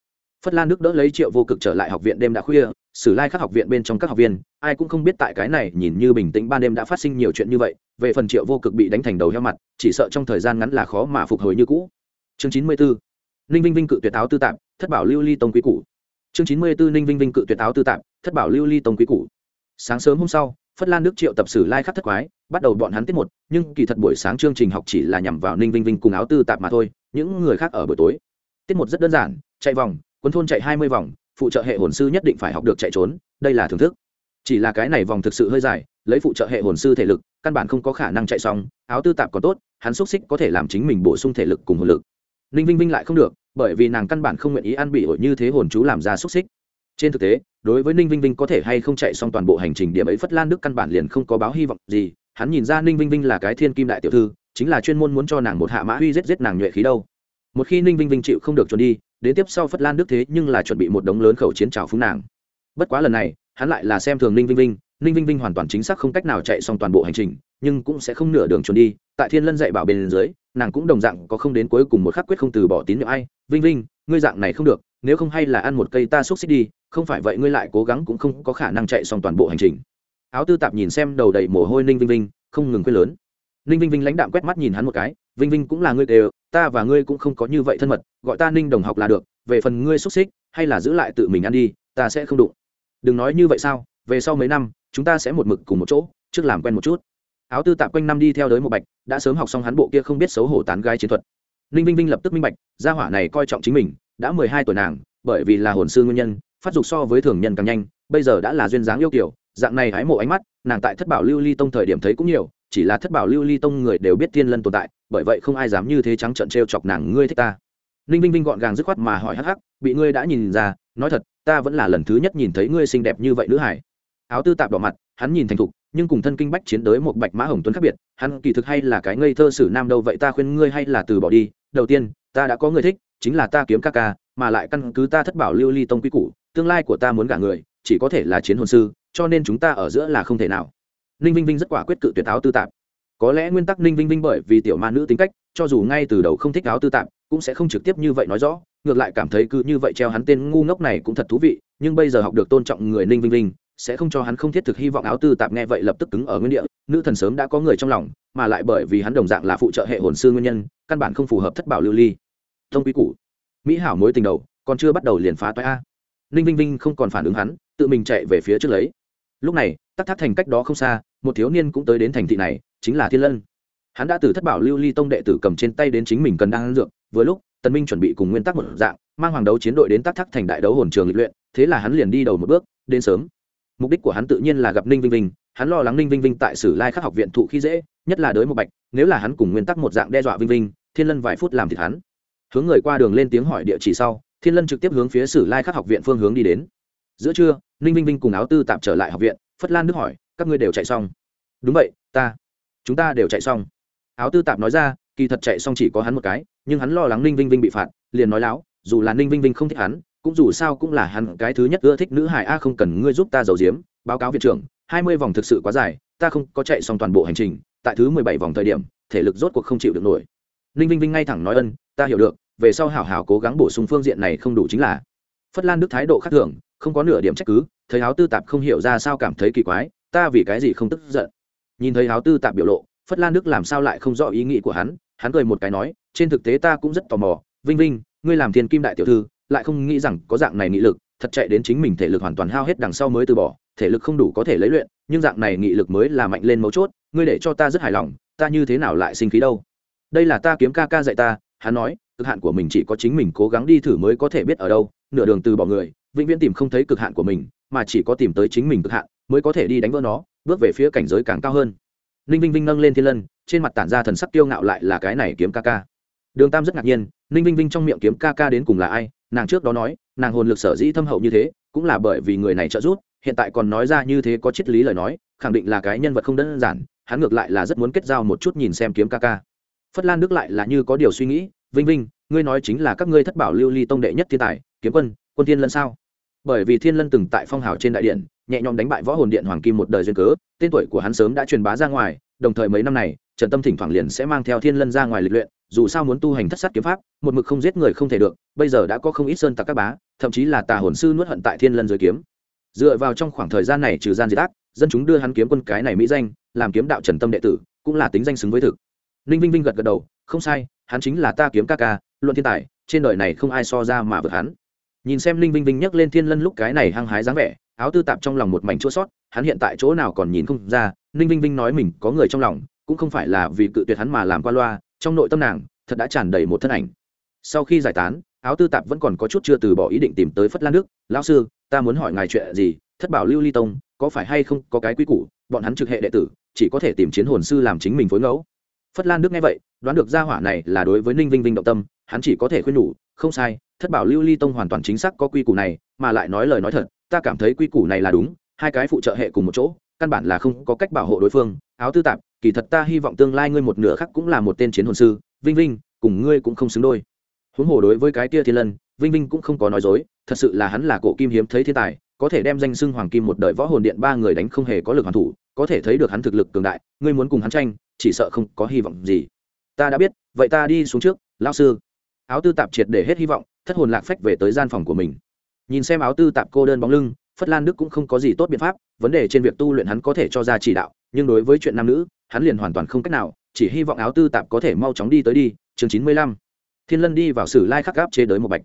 Phất lan đức đỡ lấy triệu vô cực trở lại học viện đêm đã khuya, sử lai các học viện bên trong các học viên, ai cũng không biết tại cái này nhìn như bình tĩnh ban đêm đã phát sinh nhiều chuyện như vậy, về phần triệu vô cực bị đánh thành đầu heo mặt, chỉ sợ trong thời gian ngắn là khó mà phục hồi như cũ. Chương chín mươi bốn ninh vinh vinh cự tuyệt áo tư tạp, thất bảo lưu ly tông quý cũ chương chín mươi bốn ninh vinh vinh cự tuyệt áo tư tạp, thất bảo lưu ly tông quý cũ sáng sớm hôm sau, phất lan đức triệu tập sử lai khắc thất quái, bắt đầu bọn hắn tiết một nhưng kỳ thật buổi sáng chương trình học chỉ là nhằm vào ninh vinh vinh cùng áo tư tạp mà thôi, những người khác ở buổi tối. Tiết một rất đơn giản, chạy vòng quân thôn chạy hai mươi vòng, phụ trợ hệ hồn sư nhất định phải học được chạy trốn, đây là thưởng thức. Chỉ là cái này vòng thực sự hơi dài, lấy phụ trợ hệ hồn sư thể lực, căn bản không có khả năng chạy xong, áo tư tạp còn tốt, hắn xúc xích có thể làm chính mình bổ sung thể lực cùng hồn lực. Ninh vinh vinh lại không được bởi vì nàng căn bản không nguyện ý ăn bị ổi như thế hồn chú làm ra xúc xích. Trên thực tế, đối với ninh vinh vinh có thể hay không chạy xong toàn bộ hành trình điểm ấy phất lan đức căn bản liền không có báo hy vọng gì. Hắn nhìn ra ninh vinh vinh là cái thiên kim đại tiểu thư, chính là chuyên môn muốn cho nàng một hạ mã huy giết giết nàng nhuệ khí đâu. Một khi ninh vinh vinh chịu không được trốn đi, đến tiếp sau phất lan đức thế nhưng là chuẩn bị một đống lớn khẩu chiến trào phúng nàng. Bất quá lần này, hắn lại là xem thường ninh vinh vinh. Ninh vinh vinh hoàn toàn chính xác không cách nào chạy xong toàn bộ hành trình, nhưng cũng sẽ không nửa đường trốn đi. Tại thiên lân dạy bảo bên dưới nàng cũng đồng dạng có không đến cuối cùng một khắc quyết không từ bỏ tín nhiệm ai, vinh vinh, ngươi dạng này không được, nếu không hay là ăn một cây ta xúc xích đi, không phải vậy ngươi lại cố gắng cũng không có khả năng chạy xong toàn bộ hành trình. Áo tư tạp nhìn xem đầu đầy mồ hôi ninh vinh vinh, không ngừng quên lớn. Ninh vinh vinh lãnh đạm quét mắt nhìn hắn một cái, vinh vinh cũng là ngươi đều, ta và ngươi cũng không có như vậy thân mật, gọi ta ninh đồng học là được, về phần ngươi xúc xích, hay là giữ lại tự mình ăn đi, ta sẽ không đụng. Đừng nói như vậy sao, về sau mấy năm, chúng ta sẽ một mực cùng một chỗ, trước làm quen một chút áo tư tạp quanh năm đi theo đới một bạch, đã sớm học xong hắn bộ kia không biết xấu hổ tán gái chiến thuật. Ninh vinh vinh lập tức minh bạch, gia hỏa này coi trọng chính mình, đã mười hai tuổi nàng, bởi vì là hồn sư nguyên nhân, phát dục so với thường nhân càng nhanh, bây giờ đã là duyên dáng yêu kiểu, dạng này hái mộ ánh mắt, nàng tại thất bảo lưu ly tông thời điểm thấy cũng nhiều, chỉ là thất bảo lưu ly tông người đều biết tiên lân tồn tại, bởi vậy không ai dám như thế trắng trợn t r e o chọc nàng, ngươi thích ta? Ninh vinh vinh gọn gàng dứt khoát mà hỏi hắc hắc, bị ngươi đã nhìn ra, nói thật, ta vẫn là lần thứ nhất nhìn thấy ngươi xinh đẹp như vậy nữ hải. Áo tư tạp đỏ mặt, hắn nhìn thành thục nhưng cùng thân kinh bách chiến đới một bạch mã hồng tuấn khác biệt, hắn kỳ thực hay là cái ngây thơ sử nam đâu vậy ta khuyên ngươi hay là từ bỏ đi, đầu tiên, ta đã có người thích, chính là ta kiếm ca ca, mà lại căn cứ ta thất bảo lưu ly tông quy củ, tương lai của ta muốn gả người, chỉ có thể là chiến hồn sư, cho nên chúng ta ở giữa là không thể nào. Ninh vinh vinh rất quả quyết cự tuyệt áo tư tạp. Có lẽ nguyên tắc ninh vinh vinh bởi vì tiểu ma nữ tính cách, cho dù ngay từ đầu không thích áo tư tạp, cũng sẽ không trực tiếp như vậy nói rõ, ngược lại cảm thấy cứ như vậy treo hắn tên ngu ngốc này cũng thật thú vị, nhưng bây giờ học được tôn trọng người ninh vinh vinh sẽ không cho hắn không thiết thực hy vọng áo tư tạp nghe vậy lập tức cứng ở nguyên địa, nữ thần sớm đã có người trong lòng, mà lại bởi vì hắn đồng dạng là phụ trợ hệ hồn sư nguyên nhân, căn bản không phù hợp thất bảo lưu ly. Thông quý cũ mỹ hảo mối tình đầu, còn chưa bắt đầu liền phá toái a. Ninh vinh vinh không còn phản ứng hắn, tự mình chạy về phía trước lấy. Lúc này, tắc thác thành cách đó không xa, một thiếu niên cũng tới đến thành thị này, chính là thiên lân. Hắn đã từ thất bảo lưu ly tông đệ tử cầm trên tay đến chính mình cần đang ăn dược, vừa lúc, tần minh chuẩn bị cùng nguyên tắc một dạng, mang hoàng đấu chiến đội đến tắc thác thành đại đấu hồn trường lịch luyện, thế là hắn liền đi đầu một bước, đến sớm mục đích của hắn tự nhiên là gặp ninh vinh vinh, hắn lo lắng ninh vinh vinh tại sử lai khắc học viện thụ khi dễ, nhất là đới một bạch, nếu là hắn cùng nguyên tắc một dạng đe dọa vinh vinh, thiên lân vài phút làm thịt hắn. Hướng người qua đường lên tiếng hỏi địa chỉ sau, thiên lân trực tiếp hướng phía sử lai khắc học viện phương hướng đi đến. Giữa trưa, ninh vinh vinh cùng áo tư tạm trở lại học viện, phất lan nước hỏi, các ngươi đều chạy xong? Đúng vậy, ta. Chúng ta đều chạy xong. Áo tư tạp nói ra, kỳ thật chạy xong chỉ có hắn một cái, nhưng hắn lo lắng ninh vinh vinh bị phạt, liền nói láo, dù là ninh vinh vinh không thích hắn cũng dù sao cũng là hắn cái thứ nhất ưa thích nữ hải a, không cần ngươi giúp ta giấu giếm. Báo cáo viện trưởng, hai mươi vòng thực sự quá dài, ta không có chạy xong toàn bộ hành trình, tại thứ mười bảy vòng thời điểm, thể lực rốt cuộc không chịu được nổi. Ninh vinh vinh ngay thẳng nói ân, ta hiểu được, về sau hảo hảo cố gắng bổ sung phương diện này không đủ chính là. Phất lan đức thái độ khác thường, không có nửa điểm trách cứ, thấy áo tư tạp không hiểu ra sao cảm thấy kỳ quái, ta vì cái gì không tức giận? Nhìn thấy áo tư tạp biểu lộ, phất lan đức làm sao lại không rõ ý nghĩ của hắn hắn cười một cái nói, trên thực tế ta cũng rất tò mò, vinh vinh, ngươi làm thiên kim đại tiểu thư lại không nghĩ rằng có dạng này nghị lực, thật chạy đến chính mình thể lực hoàn toàn hao hết đằng sau mới từ bỏ, thể lực không đủ có thể lấy luyện, nhưng dạng này nghị lực mới là mạnh lên mấu chốt, ngươi để cho ta rất hài lòng, ta như thế nào lại sinh khí đâu? Đây là ta kiếm ca ca dạy ta, hắn nói, cực hạn của mình chỉ có chính mình cố gắng đi thử mới có thể biết ở đâu, nửa đường từ bỏ người, vĩnh viễn tìm không thấy cực hạn của mình, mà chỉ có tìm tới chính mình cực hạn, mới có thể đi đánh vỡ nó, bước về phía cảnh giới càng cao hơn. Ninh vinh vinh nâng lên thiên lân, trên mặt tản ra thần sắc tiêu ngạo lại là cái này kiếm ca ca. Đường tam rất ngạc nhiên, ninh vinh vinh trong miệng kiếm ca ca đến cùng là ai nàng trước đó nói, nàng hồn lực sở dĩ thâm hậu như thế, cũng là bởi vì người này trợ giúp, hiện tại còn nói ra như thế có triết lý lời nói, khẳng định là cái nhân vật không đơn giản, hắn ngược lại là rất muốn kết giao một chút nhìn xem kiếm ca ca. Phất lan đức lại là như có điều suy nghĩ, vinh vinh, ngươi nói chính là các ngươi thất bảo lưu ly tông đệ nhất thiên tài, kiếm quân quân thiên lân sao? Bởi vì thiên lân từng tại phong hào trên đại điện, nhẹ nhõm đánh bại võ hồn điện hoàng kim một đời duyên cớ, tên tuổi của hắn sớm đã truyền bá ra ngoài, đồng thời mấy năm này trần tâm thỉnh thoảng liền sẽ mang theo thiên lân ra ngoài lịch luyện dù sao muốn tu hành thất sát kiếm pháp, một mực không giết người không thể được, bây giờ đã có không ít sơn tặc các bá, thậm chí là tà hồn sư nuốt hận tại thiên lân dưới kiếm. Dựa vào trong khoảng thời gian này trừ gian diệt ác, dân chúng đưa hắn kiếm quân cái này mỹ danh, làm kiếm đạo trần tâm đệ tử, cũng là tính danh xứng với thực. Ninh vinh vinh gật gật đầu, không sai, hắn chính là ta kiếm ca ca, luận thiên tài, trên đời này không ai so ra mà vượt hắn. Nhìn xem ninh vinh vinh nhắc lên thiên lân lúc cái này hăng hái dáng vẻ, áo tư tạp trong lòng một mảnh chua sót, hắn hiện tại chỗ nào còn nhìn không ra, ninh vinh vinh nói mình có người trong lòng, cũng không phải là vì cự tuyệt hắn mà làm qua loa trong nội tâm nàng, thật đã tràn đầy một thân ảnh. Sau khi giải tán, áo tư tạp vẫn còn có chút chưa từ bỏ ý định tìm tới phất lan đức. Lão sư, ta muốn hỏi ngài chuyện gì? Thất bảo lưu ly tông, có phải hay không có cái quy củ, bọn hắn trực hệ đệ tử, chỉ có thể tìm chiến hồn sư làm chính mình phối ngẫu? Phất lan đức nghe vậy, đoán được gia hỏa này là đối với ninh vinh vinh động tâm, hắn chỉ có thể khuyên nhủ, không sai, thất bảo lưu ly tông hoàn toàn chính xác có quy củ này, mà lại nói lời nói thật, ta cảm thấy quy củ này là đúng, hai cái phụ trợ hệ cùng một chỗ, căn bản là không có cách bảo hộ đối phương. Áo tư tạp kỳ thật ta hy vọng tương lai ngươi một nửa khác cũng là một tên chiến hồn sư, vinh vinh, cùng ngươi cũng không xứng đôi. Huống hồ đối với cái kia thiên lân, vinh vinh cũng không có nói dối, thật sự là hắn là cổ kim hiếm thấy thiên tài, có thể đem danh xưng hoàng kim một đời võ hồn điện ba người đánh không hề có lực hoàn thủ, có thể thấy được hắn thực lực cường đại, ngươi muốn cùng hắn tranh, chỉ sợ không có hy vọng gì. Ta đã biết, vậy ta đi xuống trước lao sư. Áo tư tạp triệt để hết hy vọng, thất hồn lạc phách về tới gian phòng của mình. Nhìn xem áo tư tạp cô đơn bóng lưng, phất lan đức cũng không có gì tốt biện pháp, vấn đề trên việc tu luyện hắn có thể cho ra chỉ đạo, nhưng đối với chuyện nam nữ hắn liền hoàn toàn không cách nào, chỉ hy vọng áo tư tạp có thể mau chóng đi tới đi. Chương chín mươi lăm. Thiên lân đi vào sử lai khắc gáp chế đới một bạch.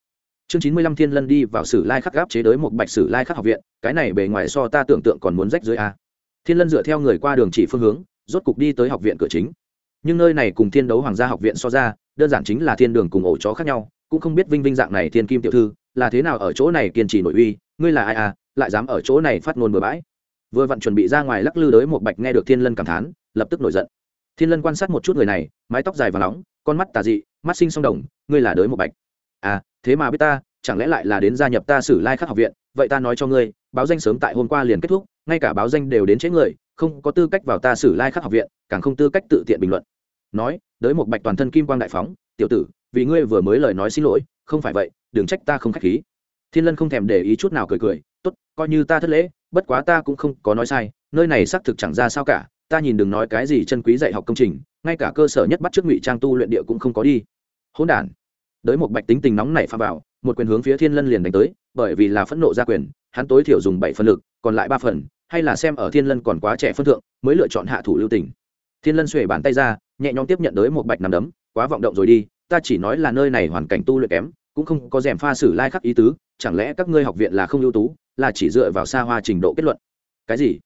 Chương chín mươi lăm thiên lân đi vào sử lai khắc gáp chế đới một bạch sử lai khắc học viện, cái này bề ngoài so ta tưởng tượng còn muốn rách dưới a. Thiên lân dựa theo người qua đường chỉ phương hướng, rốt cục đi tới học viện cửa chính. Nhưng nơi này cùng thiên đấu hoàng gia học viện so ra, đơn giản chính là thiên đường cùng ổ chó khác nhau, cũng không biết vinh vinh dạng này thiên kim tiểu thư là thế nào ở chỗ này kiên trì nội uy, ngươi là ai à lại dám ở chỗ này phát ngôn bừa bãi. Vừa vặn chuẩn bị ra ngoài lắc lư đới một bạch nghe được thiên lân cảm thán lập tức nổi giận. Thiên lân quan sát một chút người này mái tóc dài và nóng con mắt tà dị mắt sinh song đồng ngươi là đới một bạch. À thế mà biết ta chẳng lẽ lại là đến gia nhập ta sử lai khắc học viện vậy ta nói cho ngươi báo danh sớm tại hôm qua liền kết thúc ngay cả báo danh đều đến chế người không có tư cách vào ta sử lai khắc học viện càng không tư cách tự tiện bình luận. Nói đới một bạch toàn thân kim quang đại phóng tiểu tử vì ngươi vừa mới lời nói xin lỗi không phải vậy đừng trách ta không khách khí. Thiên lân không thèm để ý chút nào cười cười tốt, coi như ta thất lễ bất quá ta cũng không có nói sai nơi này xác thực chẳng ra sao cả ta nhìn đừng nói cái gì chân quý dạy học công trình, ngay cả cơ sở nhất bắt trước ngụy trang tu luyện địa cũng không có đi. Hỗn đản. Đới một bạch tính tình nóng nảy pha vào, một quyền hướng phía thiên lân liền đánh tới, bởi vì là phẫn nộ gia quyền, hắn tối thiểu dùng bảy phần lực, còn lại ba phần, hay là xem ở thiên lân còn quá trẻ phân thượng, mới lựa chọn hạ thủ lưu tình. Thiên lân xuề bàn tay ra, nhẹ nhõm tiếp nhận đới một bạch nằm đấm, quá vọng động rồi đi, ta chỉ nói là nơi này hoàn cảnh tu luyện kém, cũng không có rèm pha sử lai khắc ý tứ, chẳng lẽ các ngươi học viện là không ưu tú, là chỉ dựa vào xa hoa trình độ kết luận? Cái gì?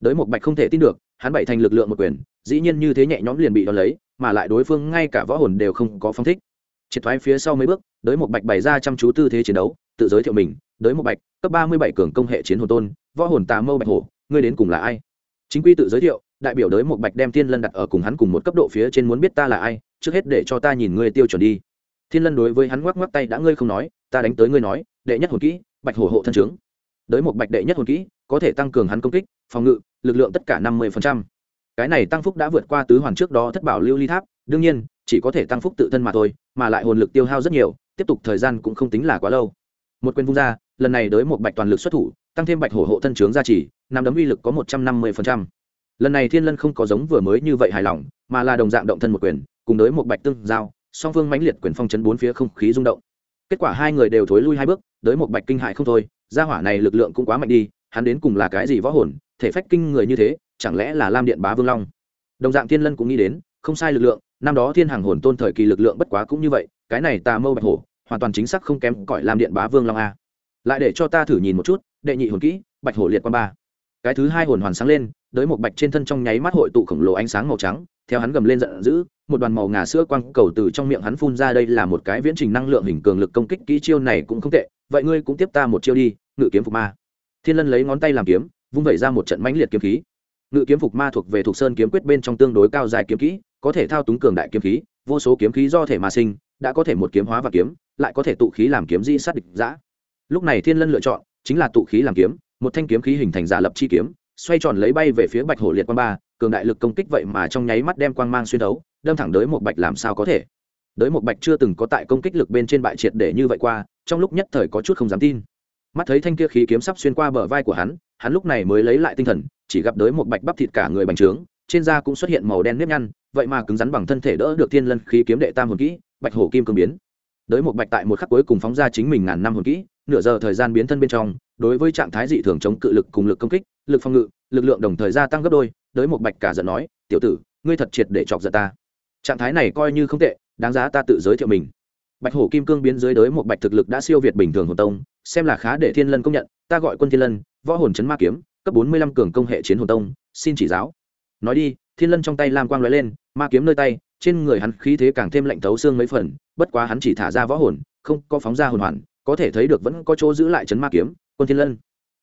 Đới một bạch không thể tin được hắn bảy thành lực lượng một quyền, dĩ nhiên như thế nhẹ nhõm liền bị đón lấy, mà lại đối phương ngay cả võ hồn đều không có phong thích. Triệt thoái phía sau mấy bước, đới một bạch bày ra chăm chú tư thế chiến đấu, tự giới thiệu mình, đới một bạch, cấp ba mươi bảy cường công hệ chiến hồn tôn, võ hồn tà mâu bạch hổ, ngươi đến cùng là ai? Chính quy tự giới thiệu, đại biểu đới một bạch đem thiên lân đặt ở cùng hắn cùng một cấp độ phía trên muốn biết ta là ai, trước hết để cho ta nhìn ngươi tiêu chuẩn đi. Thiên lân đối với hắn ngoắc ngoắc tay đã ngươi không nói, ta đánh tới ngươi nói, đệ nhất hồn kỹ, bạch hổ hộ thân trướng. Đới một bạch đệ nhất hồn kỹ, có thể tăng cường hắn công kích, phòng ngự lực lượng tất cả năm mươi cái này tăng phúc đã vượt qua tứ hoàn trước đó thất bảo lưu ly tháp, đương nhiên, chỉ có thể tăng phúc tự thân mà thôi, mà lại hồn lực tiêu hao rất nhiều, tiếp tục thời gian cũng không tính là quá lâu. Một quyền vung ra, lần này đới một bạch toàn lực xuất thủ, tăng thêm bạch hổ hộ thân trướng gia trì nằm đấm uy lực có một trăm năm mươi lần này thiên lân không có giống vừa mới như vậy hài lòng, mà là đồng dạng động thân một quyền, cùng đới một bạch tương giao, song phương mãnh liệt quyền phong chấn bốn phía không khí rung động. Kết quả hai người đều thối lui hai bước, đới một bạch kinh hại không thôi, gia hỏa này lực lượng cũng quá mạnh đi hắn đến cùng là cái gì võ hồn, thể phách kinh người như thế, chẳng lẽ là lam điện bá vương long? Đồng dạng thiên lân cũng nghĩ đến, không sai lực lượng, năm đó thiên hàng hồn tôn thời kỳ lực lượng bất quá cũng như vậy, cái này tà mâu bạch hổ, hoàn toàn chính xác không kém cỏi lam điện bá vương long a. Lại để cho ta thử nhìn một chút, đệ nhị hồn kỹ, bạch hổ liệt quan ba. Cái thứ hai hồn hoàn sáng lên, đới một bạch trên thân trong nháy mắt hội tụ khổng lồ ánh sáng màu trắng, theo hắn gầm lên giận dữ, một đoàn màu ngà sữa quang cầu từ trong miệng hắn phun ra đây là một cái viễn trình năng lượng hình cường lực công kích kỹ chiêu này cũng không tệ, vậy ngươi cũng tiếp ta một chiêu đi, ngự kiếm phục ma thiên lân lấy ngón tay làm kiếm, vung vẩy ra một trận mãnh liệt kiếm khí. Ngự kiếm phục ma thuộc về thuộc sơn kiếm quyết bên trong tương đối cao dài kiếm kỹ, có thể thao túng cường đại kiếm khí, vô số kiếm khí do thể mà sinh, đã có thể một kiếm hóa và kiếm, lại có thể tụ khí làm kiếm di sát địch giã. Lúc này thiên lân lựa chọn, chính là tụ khí làm kiếm, một thanh kiếm khí hình thành giả lập chi kiếm, xoay tròn lấy bay về phía bạch hổ liệt quan ba, cường đại lực công kích vậy mà trong nháy mắt đem quang mang xuyên đấu đâm thẳng đới một bạch làm sao có thể. Đới một bạch chưa từng có tại công kích lực bên trên bại triệt để như vậy qua, trong lúc nhất thời có chút không dám tin mắt thấy thanh kia khí kiếm sắp xuyên qua bờ vai của hắn hắn lúc này mới lấy lại tinh thần, chỉ gặp đới một bạch bắp thịt cả người bành trướng, trên da cũng xuất hiện màu đen nếp nhăn, vậy mà cứng rắn bằng thân thể đỡ được thiên lân khí kiếm đệ tam hồn kỹ, bạch hổ kim cương biến. Đới một bạch tại một khắc cuối cùng phóng ra chính mình ngàn năm hồn kỹ, nửa giờ thời gian biến thân bên trong, đối với trạng thái dị thường chống cự lực cùng lực công kích, lực phòng ngự, lực lượng đồng thời gia tăng gấp đôi đới một bạch cả giận nói, tiểu tử, ngươi thật triệt để chọc giận ta. Trạng thái này coi như không tệ, đáng giá ta tự giới thiệu mình. Bạch hổ kim cương biến dưới đới một bạch thực lực đã siêu việt bình thường hồn tông xem là khá để thiên lân công nhận, ta gọi quân thiên lân, võ hồn chấn ma kiếm, cấp bốn mươi lăm cường công hệ chiến hồn tông, xin chỉ giáo. Nói đi, thiên lân trong tay lam quang lóe lên, ma kiếm nơi tay, trên người hắn khí thế càng thêm lạnh thấu xương mấy phần, bất quá hắn chỉ thả ra võ hồn, không có phóng ra hồn hoàn, có thể thấy được vẫn có chỗ giữ lại chấn ma kiếm, quân thiên lân.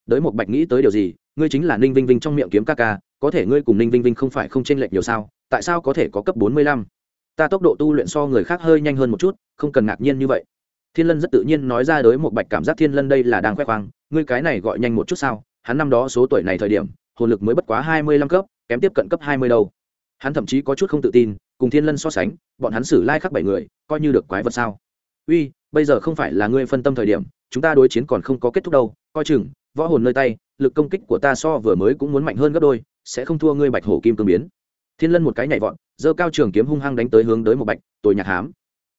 Đới một bạch nghĩ tới điều gì? Ngươi chính là ninh vinh vinh trong miệng kiếm ca ca, có thể ngươi cùng ninh vinh vinh không phải không chênh lệch nhiều sao, tại sao có thể có cấp bốn mươi lăm? Ta tốc độ tu luyện so người khác hơi nhanh hơn một chút, không cần ngạc nhiên như vậy thiên lân rất tự nhiên nói ra đối một bạch cảm giác thiên lân đây là đang khoe khoang, ngươi cái này gọi nhanh một chút sao, hắn năm đó số tuổi này thời điểm, hồn lực mới bất quá hai mươi lăm cấp, kém tiếp cận cấp hai mươi đâu. Hắn thậm chí có chút không tự tin, cùng thiên lân so sánh, bọn hắn xử lai bảy người, coi như được quái vật sao. Uy, bây giờ không phải là ngươi phân tâm thời điểm, chúng ta đối chiến còn không có kết thúc đâu, coi chừng, võ hồn nơi tay, lực công kích của ta so vừa mới cũng muốn mạnh hơn gấp đôi, sẽ không thua ngươi bạch hổ kim cương biến. Thiên lân một cái nhảy vọt, giơ cao trường kiếm hung hăng đánh tới hướng tới một bạch tồi nhạc hám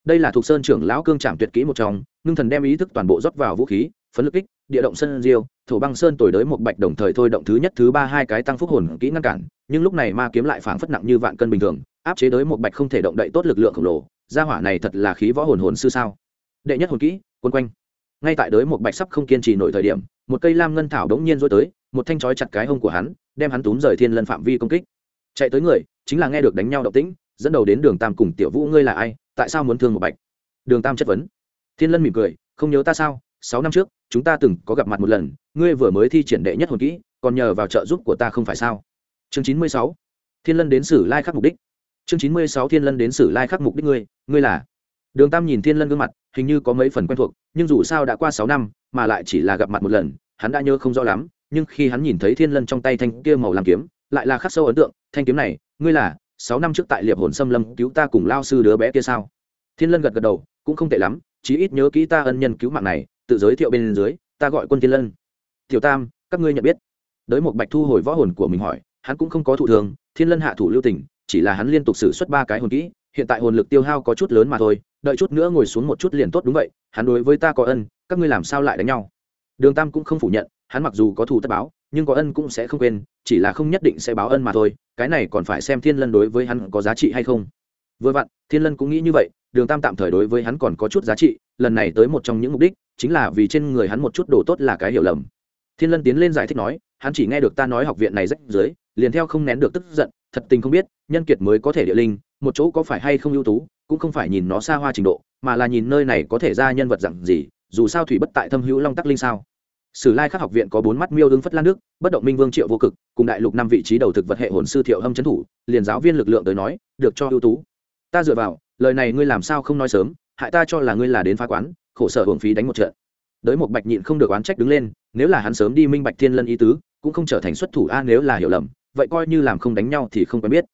đây là thuộc sơn trưởng lão cương trạm tuyệt kỹ một trong, ngưng thần đem ý thức toàn bộ rót vào vũ khí, phấn lực kích, địa động sơn diêu, thổ băng sơn tồi đới một bạch đồng thời thôi động thứ nhất, thứ ba, hai cái tăng phúc hồn kỹ ngăn cản, nhưng lúc này ma kiếm lại phảng phất nặng như vạn cân bình thường, áp chế đới một bạch không thể động đậy tốt lực lượng khổng lồ, gia hỏa này thật là khí võ hồn hồn sư sao? Đệ nhất hồn kỹ, quân quanh. Ngay tại đới một bạch sắp không kiên trì nổi thời điểm, một cây lam ngân thảo đống nhiên rối tới, một thanh chói chặt cái hông của hắn, đem hắn túm rời thiên lân phạm vi công kích. Chạy tới người, chính là nghe được đánh nhau động tĩnh, dẫn đầu đến đường tam cùng tiểu vũ, ngươi là ai? Tại sao muốn thương một bạch? Đường tam chất vấn. Thiên lân mỉm cười, không nhớ ta sao? Sáu năm trước, chúng ta từng có gặp mặt một lần, ngươi vừa mới thi triển đệ nhất hồn kỹ, còn nhờ vào trợ giúp của ta không phải sao? Chương chín mươi sáu. Thiên lân đến sử lai khắc mục đích. Chương chín mươi sáu, thiên lân đến sử lai khắc mục đích ngươi ngươi là? Đường tam nhìn thiên lân gương mặt, hình như có mấy phần quen thuộc, nhưng dù sao đã qua sáu năm, mà lại chỉ là gặp mặt một lần, hắn đã nhớ không rõ lắm, nhưng khi hắn nhìn thấy thiên lân trong tay thanh kia màu làm kiếm, lại là khắc sâu ấn tượng, thanh kiếm này, ngươi là? Sáu năm trước tại liệp hồn xâm lâm cứu ta cùng lao sư đứa bé kia sao? Thiên lân gật gật đầu, cũng không tệ lắm, chí ít nhớ kỹ ta ân nhân cứu mạng này, tự giới thiệu bên dưới, ta gọi quân thiên lân. Tiểu tam, các ngươi nhận biết. Đới một bạch thu hồi võ hồn của mình hỏi, hắn cũng không có thụ thường thiên lân hạ thủ lưu tình, chỉ là hắn liên tục xử suất ba cái hồn kỹ, hiện tại hồn lực tiêu hao có chút lớn mà thôi, đợi chút nữa ngồi xuống một chút liền tốt đúng vậy, hắn đối với ta có ân, các ngươi làm sao lại đánh nhau? Đường tam cũng không phủ nhận, hắn mặc dù có thù tất báo nhưng có ân cũng sẽ không quên, chỉ là không nhất định sẽ báo ân mà thôi, cái này còn phải xem thiên lân đối với hắn có giá trị hay không. Vừa vặn, thiên lân cũng nghĩ như vậy, đường tam tạm thời đối với hắn còn có chút giá trị, lần này tới một trong những mục đích, chính là vì trên người hắn một chút đồ tốt là cái hiểu lầm. Thiên lân tiến lên giải thích nói, hắn chỉ nghe được ta nói học viện này rách dưới liền theo không nén được tức giận, thật tình không biết, nhân kiệt mới có thể địa linh, một chỗ có phải hay không ưu tú, cũng không phải nhìn nó xa hoa trình độ, mà là nhìn nơi này có thể ra nhân vật dặn gì, dù sao thủy bất tại thâm hữu long tắc linh sao? Sử lai khắc học viện có bốn mắt miêu ưng phất lan nước bất động minh vương triệu vô cực, cùng đại lục năm vị trí đầu thực vật hệ hồn sư thiệu hâm trấn thủ, liền giáo viên lực lượng tới nói, được cho ưu tú. Ta dựa vào, lời này ngươi làm sao không nói sớm, hại ta cho là ngươi là đến phá quán, khổ sở hưởng phí đánh một trận. Đới một bạch nhịn không được oán trách đứng lên, nếu là hắn sớm đi minh bạch thiên lân ý tứ, cũng không trở thành xuất thủ a nếu là hiểu lầm, vậy coi như làm không đánh nhau thì không quen biết.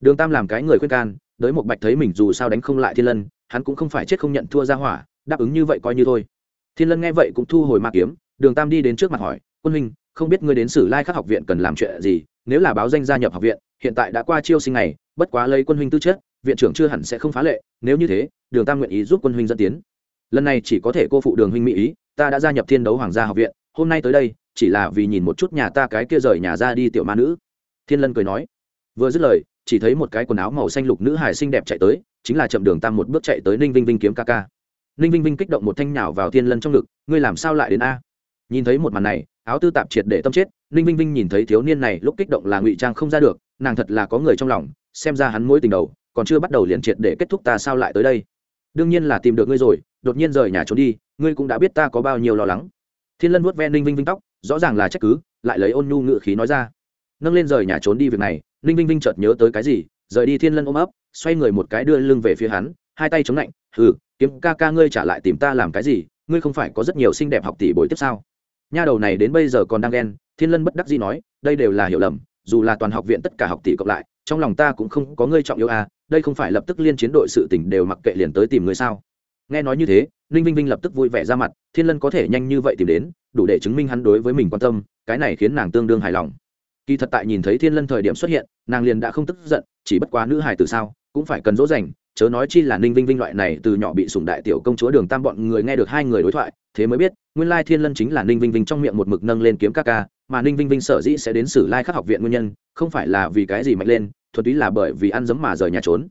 Đường tam làm cái người khuyên can, đới một bạch thấy mình dù sao đánh không lại thiên lân, hắn cũng không phải chết không nhận thua ra hỏa, đáp ứng như vậy coi như thôi. Thiên lân nghe vậy cũng thu hồi ma kiếm đường tam đi đến trước mặt hỏi, quân huynh, không biết ngươi đến sử lai khắc học viện cần làm chuyện gì? Nếu là báo danh gia nhập học viện, hiện tại đã qua chiêu sinh này bất quá lấy quân huynh tư chất, viện trưởng chưa hẳn sẽ không phá lệ. Nếu như thế, đường tam nguyện ý giúp quân huynh dẫn tiến. Lần này chỉ có thể cô phụ đường huynh mỹ ý, ta đã gia nhập thiên đấu hoàng gia học viện, hôm nay tới đây, chỉ là vì nhìn một chút nhà ta cái kia rời nhà ra đi tiểu ma nữ. Thiên lân cười nói. Vừa dứt lời, chỉ thấy một cái quần áo màu xanh lục nữ hài xinh đẹp chạy tới, chính là chậm đường tam một bước chạy tới ninh vinh vinh kiếm ca ca. Ninh vinh vinh kích động một thanh nhào vào thiên lân trong ngực, ngươi làm sao lại đến a? Nhìn thấy một màn này, áo tư tạp triệt để tâm chết, ninh vinh vinh nhìn thấy thiếu niên này lúc kích động là ngụy trang không ra được, nàng thật là có người trong lòng, xem ra hắn mối tình đầu, còn chưa bắt đầu liền triệt để kết thúc ta sao lại tới đây. Đương nhiên là tìm được ngươi rồi, đột nhiên rời nhà trốn đi, ngươi cũng đã biết ta có bao nhiêu lo lắng. Thiên lân vuốt ve ninh vinh vinh tóc, rõ ràng là trách cứ, lại lấy ôn nhu ngự khí nói ra. Nâng lên rời nhà trốn đi việc này, ninh vinh vinh chợt nhớ tới cái gì, rời đi thiên lân ôm ấp, xoay người một cái đưa lưng về phía hắn, hai tay chống lạnh hừ kiếm ca ca ngươi trả lại tìm ta làm cái gì, ngươi không phải có rất nhiều xinh đẹp học tỷ bồi tiếp sao? Nha đầu này đến bây giờ còn đang ghen, thiên lân bất đắc dĩ nói, đây đều là hiểu lầm, dù là toàn học viện tất cả học tỷ cộng lại, trong lòng ta cũng không có ngươi trọng yêu à đây không phải lập tức liên chiến đội sự tỉnh đều mặc kệ liền tới tìm ngươi sao? Nghe nói như thế, ninh vinh vinh lập tức vui vẻ ra mặt, thiên lân có thể nhanh như vậy tìm đến, đủ để chứng minh hắn đối với mình quan tâm, cái này khiến nàng tương đương hài lòng. Kỳ thật tại nhìn thấy thiên lân thời điểm xuất hiện, nàng liền đã không tức giận, chỉ bất quá nữ hài từ sao, cũng phải cần dỗ dành, chớ nói chi là ninh vinh vinh loại này từ nhỏ bị sủng đại tiểu công chúa đường tam bọn người nghe được hai người đối thoại thế mới biết, nguyên lai thiên lân chính là ninh vinh vinh trong miệng một mực nâng lên kiếm ca ca, mà ninh vinh vinh sở dĩ sẽ đến sử lai khắc học viện nguyên nhân, không phải là vì cái gì mạnh lên, thuần túy là bởi vì ăn giấm mà rời nhà trốn.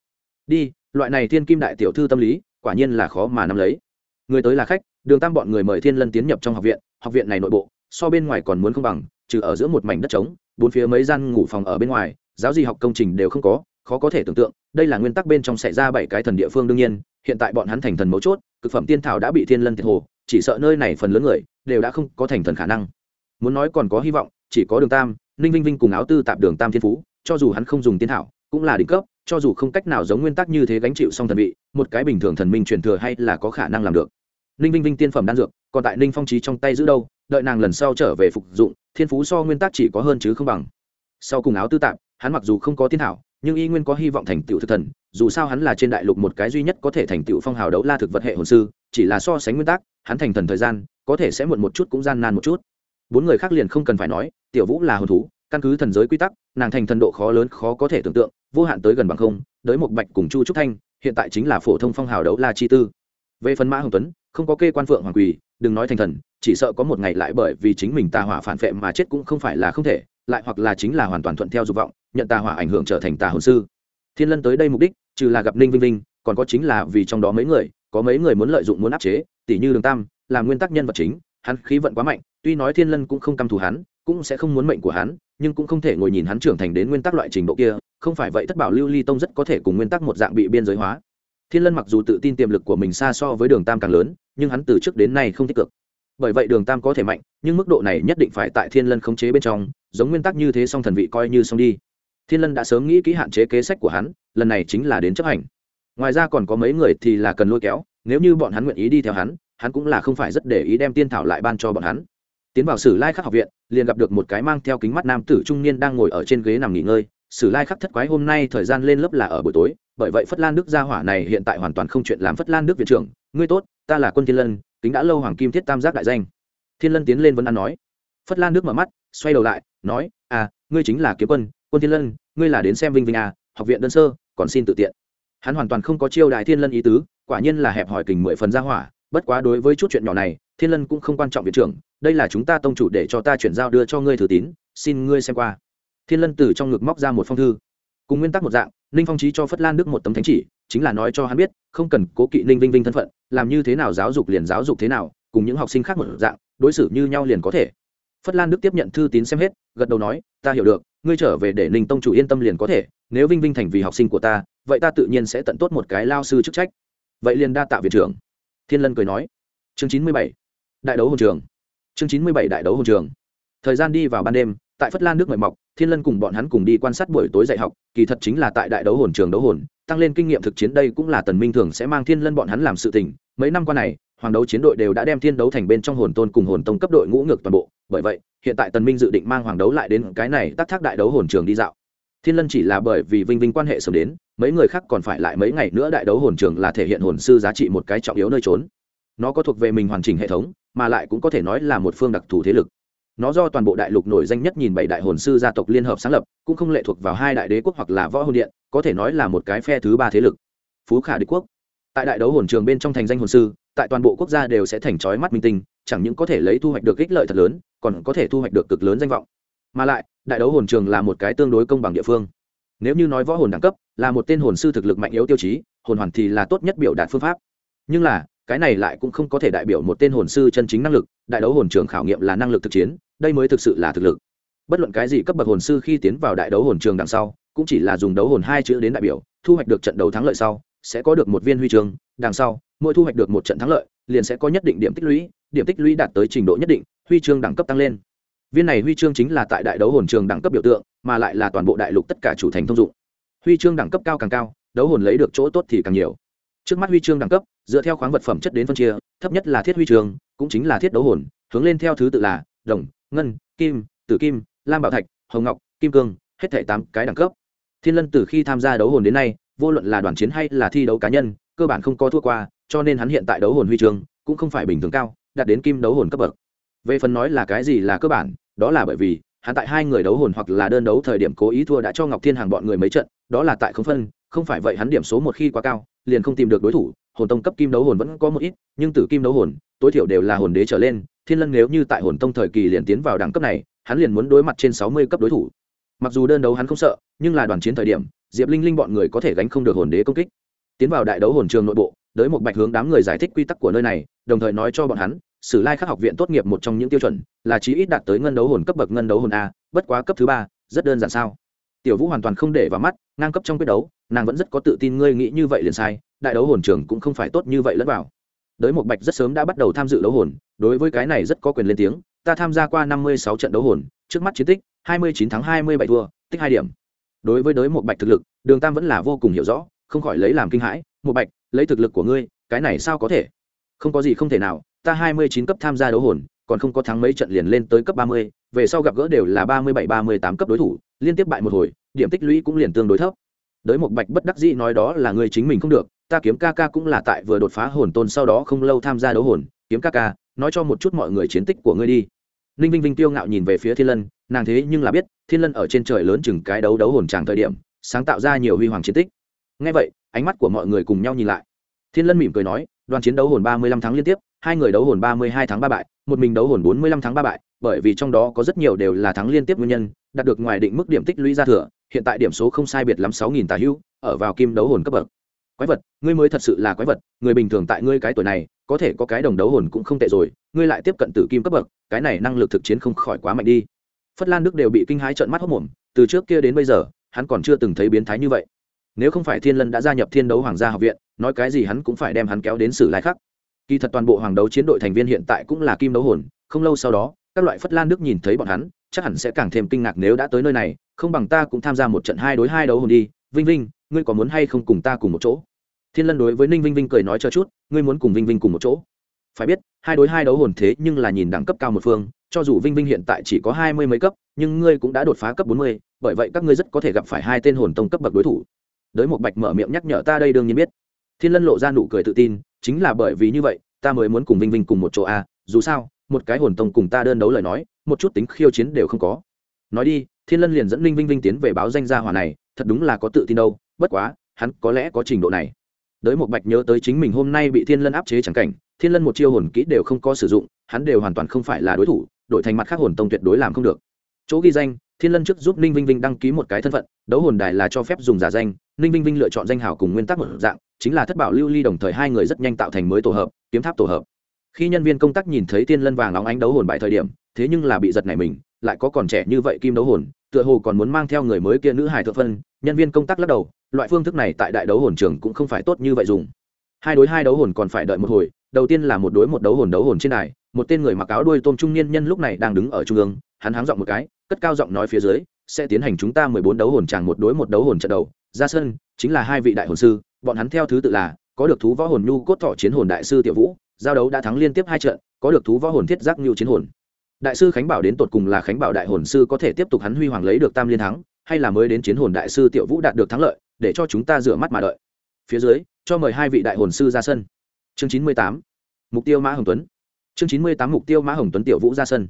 Đi, loại này thiên kim đại tiểu thư tâm lý, quả nhiên là khó mà nắm lấy. Người tới là khách, đường tam bọn người mời thiên lân tiến nhập trong học viện học viện này nội bộ, so bên ngoài còn muốn không bằng, trừ ở giữa một mảnh đất trống, bốn phía mấy gian ngủ phòng ở bên ngoài, giáo gì học công trình đều không có, khó có thể tưởng tượng, đây là nguyên tắc bên trong xảy ra bảy cái thần địa phương đương nhiên, hiện tại bọn hắn thành thần mấu chốt, cực phẩm tiên thảo đã bị thiên lân thiệt hồ chỉ sợ nơi này phần lớn người đều đã không có thành thần khả năng. Muốn nói còn có hy vọng, chỉ có đường tam, ninh vinh vinh cùng áo tư tạp đường tam thiên phú, cho dù hắn không dùng tiên thảo, cũng là đỉnh cấp, cho dù không cách nào giống nguyên tắc như thế gánh chịu song thần vị, một cái bình thường thần minh truyền thừa hay là có khả năng làm được. Ninh vinh vinh tiên phẩm đan dược, còn tại ninh phong trí trong tay giữ đâu, đợi nàng lần sau trở về phục dụng, thiên phú so nguyên tắc chỉ có hơn chứ không bằng. Sau cùng áo tư tạp, hắn mặc dù không có tiên thảo, nhưng y nguyên có hy vọng thành tựu thực thần, dù sao hắn là trên đại lục một cái duy nhất có thể thành tựu phong hào đấu la thực vật hệ hồn sư, chỉ là so sánh nguyên tắc hắn thành thần thời gian, có thể sẽ muộn một chút cũng gian nan một chút. Bốn người khác liền không cần phải nói, tiểu vũ là hồn thú, căn cứ thần giới quy tắc, nàng thành thần độ khó lớn khó có thể tưởng tượng, vô hạn tới gần bằng không, đới một bạch cùng chu trúc thanh, hiện tại chính là phổ thông phong hào đấu la chi tư. Về phần mã hồng tuấn, không có kê quan phượng hoàng quỳ, đừng nói thành thần, chỉ sợ có một ngày lại bởi vì chính mình tà hỏa phản phệ mà chết cũng không phải là không thể, lại hoặc là chính là hoàn toàn thuận theo dục vọng, nhận tà hỏa ảnh hưởng trở thành tà hồn sư. Thiên lân tới đây mục đích, trừ là gặp ninh vinh vinh, còn có chính là vì trong đó mấy người có mấy người muốn lợi dụng muốn áp chế tỷ như đường tam, là nguyên tắc nhân vật chính, hắn khí vận quá mạnh, tuy nói thiên lân cũng không căm thù hắn, cũng sẽ không muốn mệnh của hắn, nhưng cũng không thể ngồi nhìn hắn trưởng thành đến nguyên tắc loại trình độ kia, không phải vậy thất bảo lưu ly tông rất có thể cùng nguyên tắc một dạng bị biên giới hóa. Thiên lân mặc dù tự tin tiềm lực của mình xa so với đường tam càng lớn, nhưng hắn từ trước đến nay không tích cực. Bởi vậy đường tam có thể mạnh, nhưng mức độ này nhất định phải tại thiên lân khống chế bên trong, giống nguyên tắc như thế song thần vị coi như xong đi. Thiên lân đã sớm nghĩ kỹ hạn chế kế sách của hắn, lần này chính là đến chấp hành ngoài ra còn có mấy người thì là cần lôi kéo, nếu như bọn hắn nguyện ý đi theo hắn hắn cũng là không phải rất để ý đem tiên thảo lại ban cho bọn hắn. Tiến vào sử lai khắc học viện, liền gặp được một cái mang theo kính mắt nam tử trung niên đang ngồi ở trên ghế nằm nghỉ ngơi. Sử lai khắc thất quái, hôm nay thời gian lên lớp là ở buổi tối, bởi vậy phất lan đức gia hỏa này hiện tại hoàn toàn không chuyện làm phất lan đức viện trưởng. Ngươi tốt, ta là quân thiên lân, kính đã lâu hoàng kim thiết tam giác đại danh. Thiên lân tiến lên vân an nói. Phất lan đức mở mắt, xoay đầu lại, nói à ngươi chính là kiếm quân quân thiên lân, ngươi là đến xem vinh vinh à học viện đơn sơ, còn xin tự tiện hắn hoàn toàn không có chiêu đại thiên lân ý tứ, quả nhiên là hẹp hỏi kình mười phần ra hỏa, bất quá đối với chút chuyện nhỏ này, thiên lân cũng không quan trọng viện trưởng, đây là chúng ta tông chủ để cho ta chuyển giao đưa cho ngươi thử tín, xin ngươi xem qua. Thiên lân từ trong ngực móc ra một phong thư. Cùng nguyên tắc một dạng, ninh phong trí cho phất lan đức một tấm thánh chỉ, chính là nói cho hắn biết, không cần cố kỵ ninh vinh vinh thân phận, làm như thế nào giáo dục liền giáo dục thế nào, cùng những học sinh khác một dạng, đối xử như nhau liền có thể. Phất lan đức tiếp nhận thư tín xem hết, gật đầu nói, ta hiểu được, ngươi trở về để ninh tông chủ yên tâm liền có thể, nếu vinh vinh thành vì học sinh của ta vậy ta tự nhiên sẽ tận tốt một cái lao sư chức trách. Vậy liền đa tạ viện trưởng. Thiên lân cười nói. Chương chín mươi bảy, đại đấu hồn trường. Chương chín mươi bảy, đại đấu hồn trường. Thời gian đi vào ban đêm, tại phất lan nước mời mọc, thiên lân cùng bọn hắn cùng đi quan sát buổi tối dạy học, kỳ thật chính là tại đại đấu hồn trường đấu hồn, tăng lên kinh nghiệm thực chiến đây cũng là tần minh thường sẽ mang thiên lân bọn hắn làm sự tình. Mấy năm qua này, hoàng đấu chiến đội đều đã đem thiên đấu thành bên trong hồn tôn cùng hồn tông cấp đội ngũ ngược toàn bộ. Bởi vậy, hiện tại tần minh dự định mang hoàng đấu lại đến cái này tác thác đại đấu hồn trường đi dạo thiên lân chỉ là bởi vì vinh vinh quan hệ sớm đến, mấy người khác còn phải lại mấy ngày nữa đại đấu hồn trường là thể hiện hồn sư giá trị một cái trọng yếu nơi trốn. Nó có thuộc về mình hoàn chỉnh hệ thống, mà lại cũng có thể nói là một phương đặc thù thế lực. Nó do toàn bộ đại lục nổi danh nhất nhìn bảy đại hồn sư gia tộc liên hợp sáng lập, cũng không lệ thuộc vào hai đại đế quốc hoặc là võ hồn điện, có thể nói là một cái phe thứ ba thế lực. Phú khả đế quốc. Tại đại đấu hồn trường bên trong thành danh hồn sư, tại toàn bộ quốc gia đều sẽ thành trói mắt minh tinh, chẳng những có thể lấy thu hoạch được ích lợi thật lớn, còn có thể thu hoạch được cực lớn danh vọng. Mà lại đại đấu hồn trường là một cái tương đối công bằng địa phương. Nếu như nói võ hồn đẳng cấp, là một tên hồn sư thực lực mạnh yếu tiêu chí, hồn hoàn thì là tốt nhất biểu đạt phương pháp. Nhưng là, cái này lại cũng không có thể đại biểu một tên hồn sư chân chính năng lực, đại đấu hồn trường khảo nghiệm là năng lực thực chiến, đây mới thực sự là thực lực. Bất luận cái gì cấp bậc hồn sư khi tiến vào đại đấu hồn trường đằng sau, cũng chỉ là dùng đấu hồn hai chữ đến đại biểu, thu hoạch được trận đấu thắng lợi sau, sẽ có được một viên huy chương, đằng sau, mỗi thu hoạch được một trận thắng lợi, liền sẽ có nhất định điểm tích lũy, điểm tích lũy đạt tới trình độ nhất định, huy chương đẳng cấp tăng lên viên này huy chương chính là tại đại đấu hồn trường đẳng cấp biểu tượng, mà lại là toàn bộ đại lục tất cả chủ thành thông dụng. Huy chương đẳng cấp cao càng cao, đấu hồn lấy được chỗ tốt thì càng nhiều. Trước mắt huy chương đẳng cấp, dựa theo khoáng vật phẩm chất đến phân chia, thấp nhất là thiết huy chương, cũng chính là thiết đấu hồn, hướng lên theo thứ tự là đồng, ngân, kim, tử kim, lam bảo thạch, hồng ngọc, kim cương, hết thảy tám cái đẳng cấp. Thiên lân từ khi tham gia đấu hồn đến nay, vô luận là đoàn chiến hay là thi đấu cá nhân, cơ bản không có thua qua, cho nên hắn hiện tại đấu hồn huy chương cũng không phải bình thường cao, đạt đến kim đấu hồn cấp bậc về phần nói là cái gì là cơ bản, đó là bởi vì, hắn tại hai người đấu hồn hoặc là đơn đấu thời điểm cố ý thua đã cho ngọc thiên hàng bọn người mấy trận, đó là tại không phân, không phải vậy hắn điểm số một khi quá cao, liền không tìm được đối thủ, hồn tông cấp kim đấu hồn vẫn có một ít, nhưng tử kim đấu hồn, tối thiểu đều là hồn đế trở lên, thiên lân nếu như tại hồn tông thời kỳ liền tiến vào đẳng cấp này, hắn liền muốn đối mặt trên sáu mươi cấp đối thủ. Mặc dù đơn đấu hắn không sợ, nhưng là đoàn chiến thời điểm, diệp linh linh bọn người có thể gánh không được hồn đế công kích. Tiến vào đại đấu hồn trường nội bộ, đới một bạch hướng đám người giải thích quy tắc của nơi này, đồng thời nói cho bọn hắn sử lai khắc học viện tốt nghiệp một trong những tiêu chuẩn là chí ít đạt tới ngân đấu hồn cấp bậc ngân đấu hồn a, bất quá cấp thứ ba, rất đơn giản sao? Tiểu vũ hoàn toàn không để vào mắt, ngang cấp trong quyết đấu, nàng vẫn rất có tự tin ngươi nghĩ như vậy liền sai, đại đấu hồn trường cũng không phải tốt như vậy lẫn vào. Đới một bạch rất sớm đã bắt đầu tham dự đấu hồn, đối với cái này rất có quyền lên tiếng, ta tham gia qua năm mươi sáu trận đấu hồn, trước mắt chiến tích, hai mươi chín tháng hai mươi bảy thua, tích hai điểm. Đối với đới một bạch thực lực, đường tam vẫn là vô cùng hiểu rõ, không khỏi lấy làm kinh hãi một bạch, lấy thực lực của ngươi, cái này sao có thể? Không có gì không thể nào ta hai mươi chín cấp tham gia đấu hồn, còn không có thắng mấy trận liền lên tới cấp ba mươi, về sau gặp gỡ đều là ba mươi bảy, ba mươi tám cấp đối thủ, liên tiếp bại một hồi, điểm tích lũy cũng liền tương đối thấp. Đới một bạch bất đắc dĩ nói đó là người chính mình không được, ta kiếm ca ca cũng là tại vừa đột phá hồn tôn sau đó không lâu tham gia đấu hồn, kiếm ca ca, nói cho một chút mọi người chiến tích của ngươi đi. Ninh vinh vinh tiêu ngạo nhìn về phía thiên lân, nàng thế nhưng là biết, thiên lân ở trên trời lớn chừng cái đấu đấu hồn tràng thời điểm, sáng tạo ra nhiều huy hoàng chiến tích. Ngay vậy, ánh mắt của mọi người cùng nhau nhìn lại. Thiên lân mỉm cười nói, đoàn chiến đấu hồn ba mươi lăm tháng liên tiếp hai người đấu hồn ba mươi hai tháng ba bại, một mình đấu hồn bốn mươi lăm tháng ba bại, bởi vì trong đó có rất nhiều đều là thắng liên tiếp nguyên nhân, đạt được ngoài định mức điểm tích lũy ra thừa, hiện tại điểm số không sai biệt lắm sáu nghìn tà hữu, ở vào kim đấu hồn cấp bậc. Quái vật, ngươi mới thật sự là quái vật, người bình thường tại ngươi cái tuổi này, có thể có cái đồng đấu hồn cũng không tệ rồi, ngươi lại tiếp cận tử kim cấp bậc, cái này năng lực thực chiến không khỏi quá mạnh đi. Phất lan đức đều bị kinh hãi trợn mắt hốc mồm, từ trước kia đến bây giờ, hắn còn chưa từng thấy biến thái như vậy. Nếu không phải thiên lân đã gia nhập thiên đấu hoàng gia học viện, nói cái gì hắn cũng phải đem hắn kéo đến sử lai khắc kỳ thật toàn bộ hoàng đấu chiến đội thành viên hiện tại cũng là kim đấu hồn, không lâu sau đó, các loại phất lan đức nhìn thấy bọn hắn, chắc hẳn sẽ càng thêm kinh ngạc nếu đã tới nơi này, không bằng ta cũng tham gia một trận hai đối hai đấu hồn đi. Vinh vinh, ngươi có muốn hay không cùng ta cùng một chỗ? Thiên lân đối với ninh vinh vinh cười nói cho chút, ngươi muốn cùng vinh vinh cùng một chỗ. Phải biết, hai đối hai đấu hồn thế nhưng là nhìn đẳng cấp cao một phương, cho dù vinh vinh hiện tại chỉ có hai mươi mấy cấp, nhưng ngươi cũng đã đột phá cấp bốn mươi, bởi vậy các ngươi rất có thể gặp phải hai tên hồn tông cấp bậc đối thủ. Đới một bạch mở miệng nhắc nhở ta đây đương nhiên biết. Thiên lân lộ ra nụ cười tự tin chính là bởi vì như vậy, ta mới muốn cùng vinh vinh cùng một chỗ a dù sao, một cái hồn tông cùng ta đơn đấu lời nói, một chút tính khiêu chiến đều không có. Nói đi, thiên lân liền dẫn Linh vinh vinh tiến về báo danh gia hỏa này, thật đúng là có tự tin đâu, bất quá, hắn có lẽ có trình độ này. Đới một bạch nhớ tới chính mình hôm nay bị thiên lân áp chế chẳng cảnh, thiên lân một chiêu hồn kỹ đều không có sử dụng, hắn đều hoàn toàn không phải là đối thủ, đổi thành mặt khác hồn tông tuyệt đối làm không được. Chỗ ghi danh, thiên lân trước giúp ninh vinh vinh đăng ký một cái thân phận, đấu hồn đài là cho phép dùng giả danh, ninh vinh vinh lựa chọn danh hào cùng nguyên tắc một dạng chính là thất bảo lưu ly đồng thời hai người rất nhanh tạo thành mới tổ hợp, kiếm tháp tổ hợp. Khi nhân viên công tác nhìn thấy tiên lân vàng óng ánh đấu hồn bại thời điểm, thế nhưng là bị giật này mình, lại có còn trẻ như vậy kim đấu hồn, tựa hồ còn muốn mang theo người mới kia nữ hài thượng phân, nhân viên công tác lắc đầu, loại phương thức này tại đại đấu hồn trường cũng không phải tốt như vậy dùng. Hai đối hai đấu hồn còn phải đợi một hồi, đầu tiên là một đối một đấu hồn đấu hồn trên đài, một tên người mặc áo đuôi tôm trung niên nhân lúc này đang đứng ở trung ương, hắn háng giọng một cái, cất cao giọng nói phía dưới, sẽ tiến hành chúng ta mười bốn đấu hồn tràng một đối một đấu hồn trận đầu, ra sân, chính là hai vị đại hồn sư bọn hắn theo thứ tự là, có được thú võ hồn nhu cốt thọ chiến hồn đại sư tiểu vũ, giao đấu đã thắng liên tiếp hai trận, có được thú võ hồn thiết giác nhu chiến hồn. Đại sư khánh bảo đến tột cùng là khánh bảo đại hồn sư có thể tiếp tục hắn huy hoàng lấy được tam liên thắng, hay là mới đến chiến hồn đại sư tiểu vũ đạt được thắng lợi, để cho chúng ta rửa mắt mà đợi. Phía dưới, cho mời hai vị đại hồn sư ra sân. Chương chín mươi tám, mục tiêu mã hồng tuấn. Chương chín mươi tám, mục tiêu mã hồng tuấn tiểu vũ ra sân.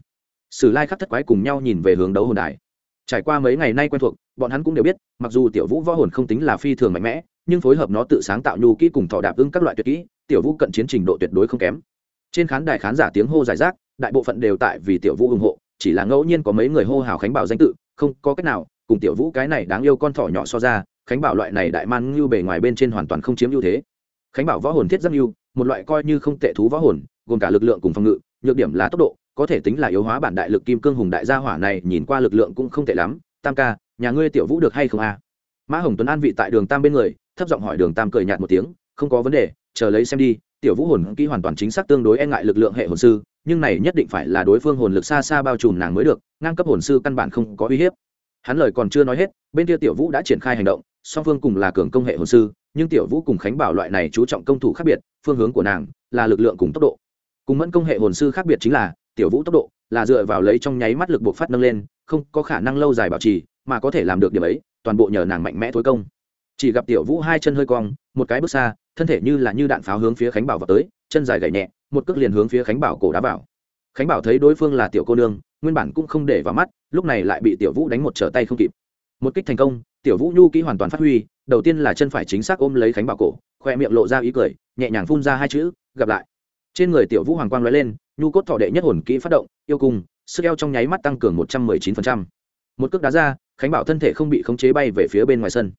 Sử lai khắc thất quái cùng nhau nhìn về hướng đấu hồn đài. Trải qua mấy ngày nay quen thuộc bọn hắn cũng đều biết, mặc dù tiểu vũ võ hồn không tính là phi thường mạnh mẽ, nhưng phối hợp nó tự sáng tạo nhu kỹ cùng thọ đạp ưng các loại tuyệt kỹ, tiểu vũ cận chiến trình độ tuyệt đối không kém. Trên khán đài khán giả tiếng hô giải rác, đại bộ phận đều tại vì tiểu vũ ủng hộ, chỉ là ngẫu nhiên có mấy người hô hào khánh bảo danh tự, không có cách nào, cùng tiểu vũ cái này đáng yêu con thỏ nhỏ so ra, khánh bảo loại này đại man ngưu bề ngoài bên trên hoàn toàn không chiếm ưu thế. Khánh bảo võ hồn thiết giáp ngưu một loại coi như không tệ thú võ hồn, gồm cả lực lượng cùng phòng ngự, nhược điểm là tốc độ, có thể tính là yếu hóa bản đại lực kim cương hùng đại gia hỏa này, nhìn qua lực lượng cũng không tệ lắm, tam ca nhà ngươi tiểu vũ được hay không a à? mã hồng tuấn an vị tại đường tam bên người, thấp giọng hỏi đường tam cười nhạt một tiếng, không có vấn đề, chờ lấy xem đi. Tiểu vũ hồn kỹ hoàn toàn chính xác tương đối e ngại lực lượng hệ hồn sư, nhưng này nhất định phải là đối phương hồn lực xa xa bao trùm nàng mới được, ngang cấp hồn sư căn bản không có uy hiếp. Hắn lời còn chưa nói hết, bên kia tiểu vũ đã triển khai hành động, song phương cùng là cường công hệ hồn sư, nhưng tiểu vũ cùng khánh bảo loại này chú trọng công thủ khác biệt, phương hướng của nàng là lực lượng cùng tốc độ. Cùng mẫn công hệ hồn sư khác biệt chính là, tiểu vũ tốc độ là dựa vào lấy trong nháy mắt lực buộc phát nâng lên, không có khả năng lâu dài bảo trì mà có thể làm được điểm ấy, toàn bộ nhờ nàng mạnh mẽ thối công. Chỉ gặp tiểu vũ hai chân hơi cong, một cái bước xa, thân thể như là như đạn pháo hướng phía khánh bảo vào tới, chân dài gậy nhẹ, một cước liền hướng phía khánh bảo cổ đá vào. Khánh bảo thấy đối phương là tiểu cô nương, nguyên bản cũng không để vào mắt, lúc này lại bị tiểu vũ đánh một trở tay không kịp. Một kích thành công, tiểu vũ nhu kỹ hoàn toàn phát huy, đầu tiên là chân phải chính xác ôm lấy khánh bảo cổ, khoe miệng lộ ra ý cười, nhẹ nhàng phun ra hai chữ, gặp lại. Trên người tiểu vũ hoàng quang lóe lên, nhu cốt thọ đệ nhất hồn kỹ phát động, yêu cùng, sức eo trong nháy mắt tăng cường một trăm mười chín phần trăm. Một cước đá ra khánh bảo thân thể không bị khống chế bay về phía bên ngoài sân.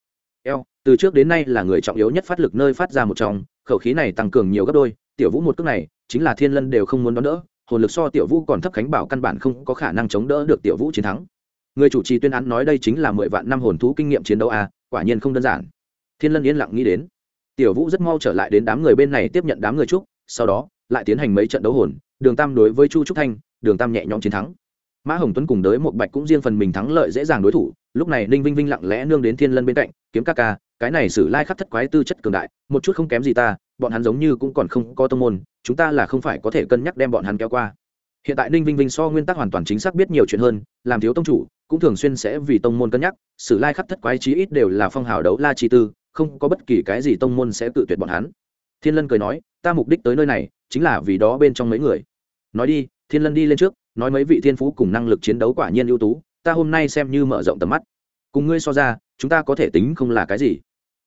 Eo, từ trước đến nay là người trọng yếu nhất phát lực nơi phát ra một trong, khẩu khí này tăng cường nhiều gấp đôi, tiểu vũ một cước này, chính là thiên lân đều không muốn đón đỡ, hồn lực so tiểu vũ còn thấp khánh bảo căn bản không có khả năng chống đỡ được tiểu vũ chiến thắng. Người chủ trì tuyên án nói đây chính là mười vạn năm hồn thú kinh nghiệm chiến đấu a, quả nhiên không đơn giản. Thiên lân yên lặng nghĩ đến. Tiểu vũ rất mau trở lại đến đám người bên này tiếp nhận đám người trúc sau đó, lại tiến hành mấy trận đấu hồn, đường tam đối với chu trúc thanh, đường tam nhẹ nhõm chiến thắng mã hồng tuấn cùng đới một bạch cũng riêng phần mình thắng lợi dễ dàng đối thủ, lúc này ninh vinh vinh lặng lẽ nương đến thiên lân bên cạnh, kiếm ca ca, cái này sử lai khắc thất quái tư chất cường đại, một chút không kém gì ta, bọn hắn giống như cũng còn không có tông môn, chúng ta là không phải có thể cân nhắc đem bọn hắn kéo qua. Hiện tại ninh vinh vinh so nguyên tắc hoàn toàn chính xác biết nhiều chuyện hơn, làm thiếu tông chủ, cũng thường xuyên sẽ vì tông môn cân nhắc sử lai khắc thất quái chí ít đều là phong hào đấu la chi tư, không có bất kỳ cái gì tông môn sẽ tự tuyệt bọn hắn. Thiên lân cười nói, ta mục đích tới nơi này, chính là vì đó bên trong mấy người. Nói đi, thiên lân đi lên trước nói mấy vị thiên phú cùng năng lực chiến đấu quả nhiên ưu tú, ta hôm nay xem như mở rộng tầm mắt. Cùng ngươi so ra, chúng ta có thể tính không là cái gì.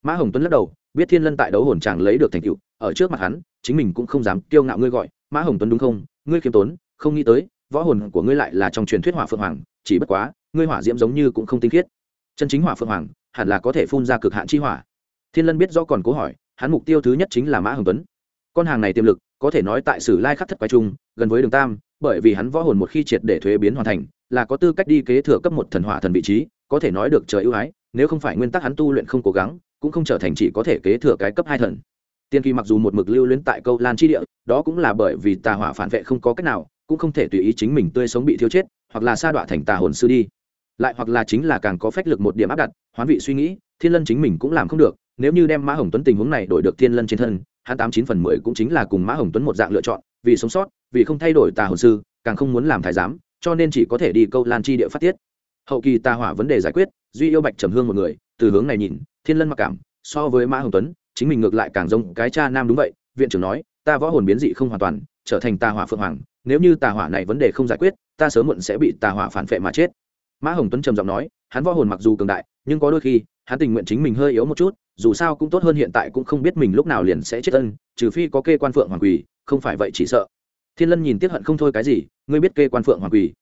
Mã hồng tuấn lắc đầu, biết thiên lân tại đấu hồn chàng lấy được thành tựu, ở trước mặt hắn, chính mình cũng không dám kiêu ngạo ngươi gọi. Mã hồng tuấn đúng không? Ngươi khiêm tốn, không nghĩ tới, võ hồn của ngươi lại là trong truyền thuyết hỏa phượng hoàng, chỉ bất quá, ngươi hỏa diễm giống như cũng không tinh khiết. Chân chính hỏa phượng hoàng, hẳn là có thể phun ra cực hạn chi hỏa. Thiên lân biết do còn cố hỏi, hắn mục tiêu thứ nhất chính là mã hồng tuấn. Con hàng này tiềm lực, có thể nói tại sử lai khắc thất quái trung gần với đường tam bởi vì hắn võ hồn một khi triệt để thuế biến hoàn thành, là có tư cách đi kế thừa cấp một thần hỏa thần vị trí, có thể nói được trời ưu ái, nếu không phải nguyên tắc hắn tu luyện không cố gắng, cũng không trở thành chỉ có thể kế thừa cái cấp hai thần. Tiên kỳ mặc dù một mực lưu luyến tại câu lan chi địa, đó cũng là bởi vì tà hỏa phản vệ không có cách nào, cũng không thể tùy ý chính mình tươi sống bị thiếu chết, hoặc là sa đọa thành tà hồn sư đi. Lại hoặc là chính là càng có phách lực một điểm áp đặt, hoán vị suy nghĩ, thiên lân chính mình cũng làm không được, nếu như đem mã hồng tuấn tình huống này đổi được thiên lân trên thân, hắn tám chín phần mười cũng chính là cùng mã hồng tuấn một dạng lựa chọn, vì sống sót vì không thay đổi tà hồn sư, càng không muốn làm thái giám, cho nên chỉ có thể đi câu lan chi địa phát tiết. Hậu kỳ tà hỏa vấn đề giải quyết, duy yêu bạch trầm hương một người, từ hướng này nhìn, thiên lân mặc cảm, so với mã hồng tuấn, chính mình ngược lại càng giống cái cha nam đúng vậy, viện trưởng nói, ta võ hồn biến dị không hoàn toàn, trở thành tà hỏa phượng hoàng, nếu như tà hỏa này vấn đề không giải quyết, ta sớm muộn sẽ bị tà hỏa phản phệ mà chết. Mã hồng tuấn trầm giọng nói, hắn võ hồn mặc dù cường đại, nhưng có đôi khi, hắn tình nguyện chính mình hơi yếu một chút, dù sao cũng tốt hơn hiện tại cũng không biết mình lúc nào liền sẽ chết ân, trừ phi có kê quan phượng hoàng quỳ, không phải vậy chỉ sợ thiên lân nhìn tiếp hận không thôi cái gì, ngươi biết kê quan phượng hoàng quỳ.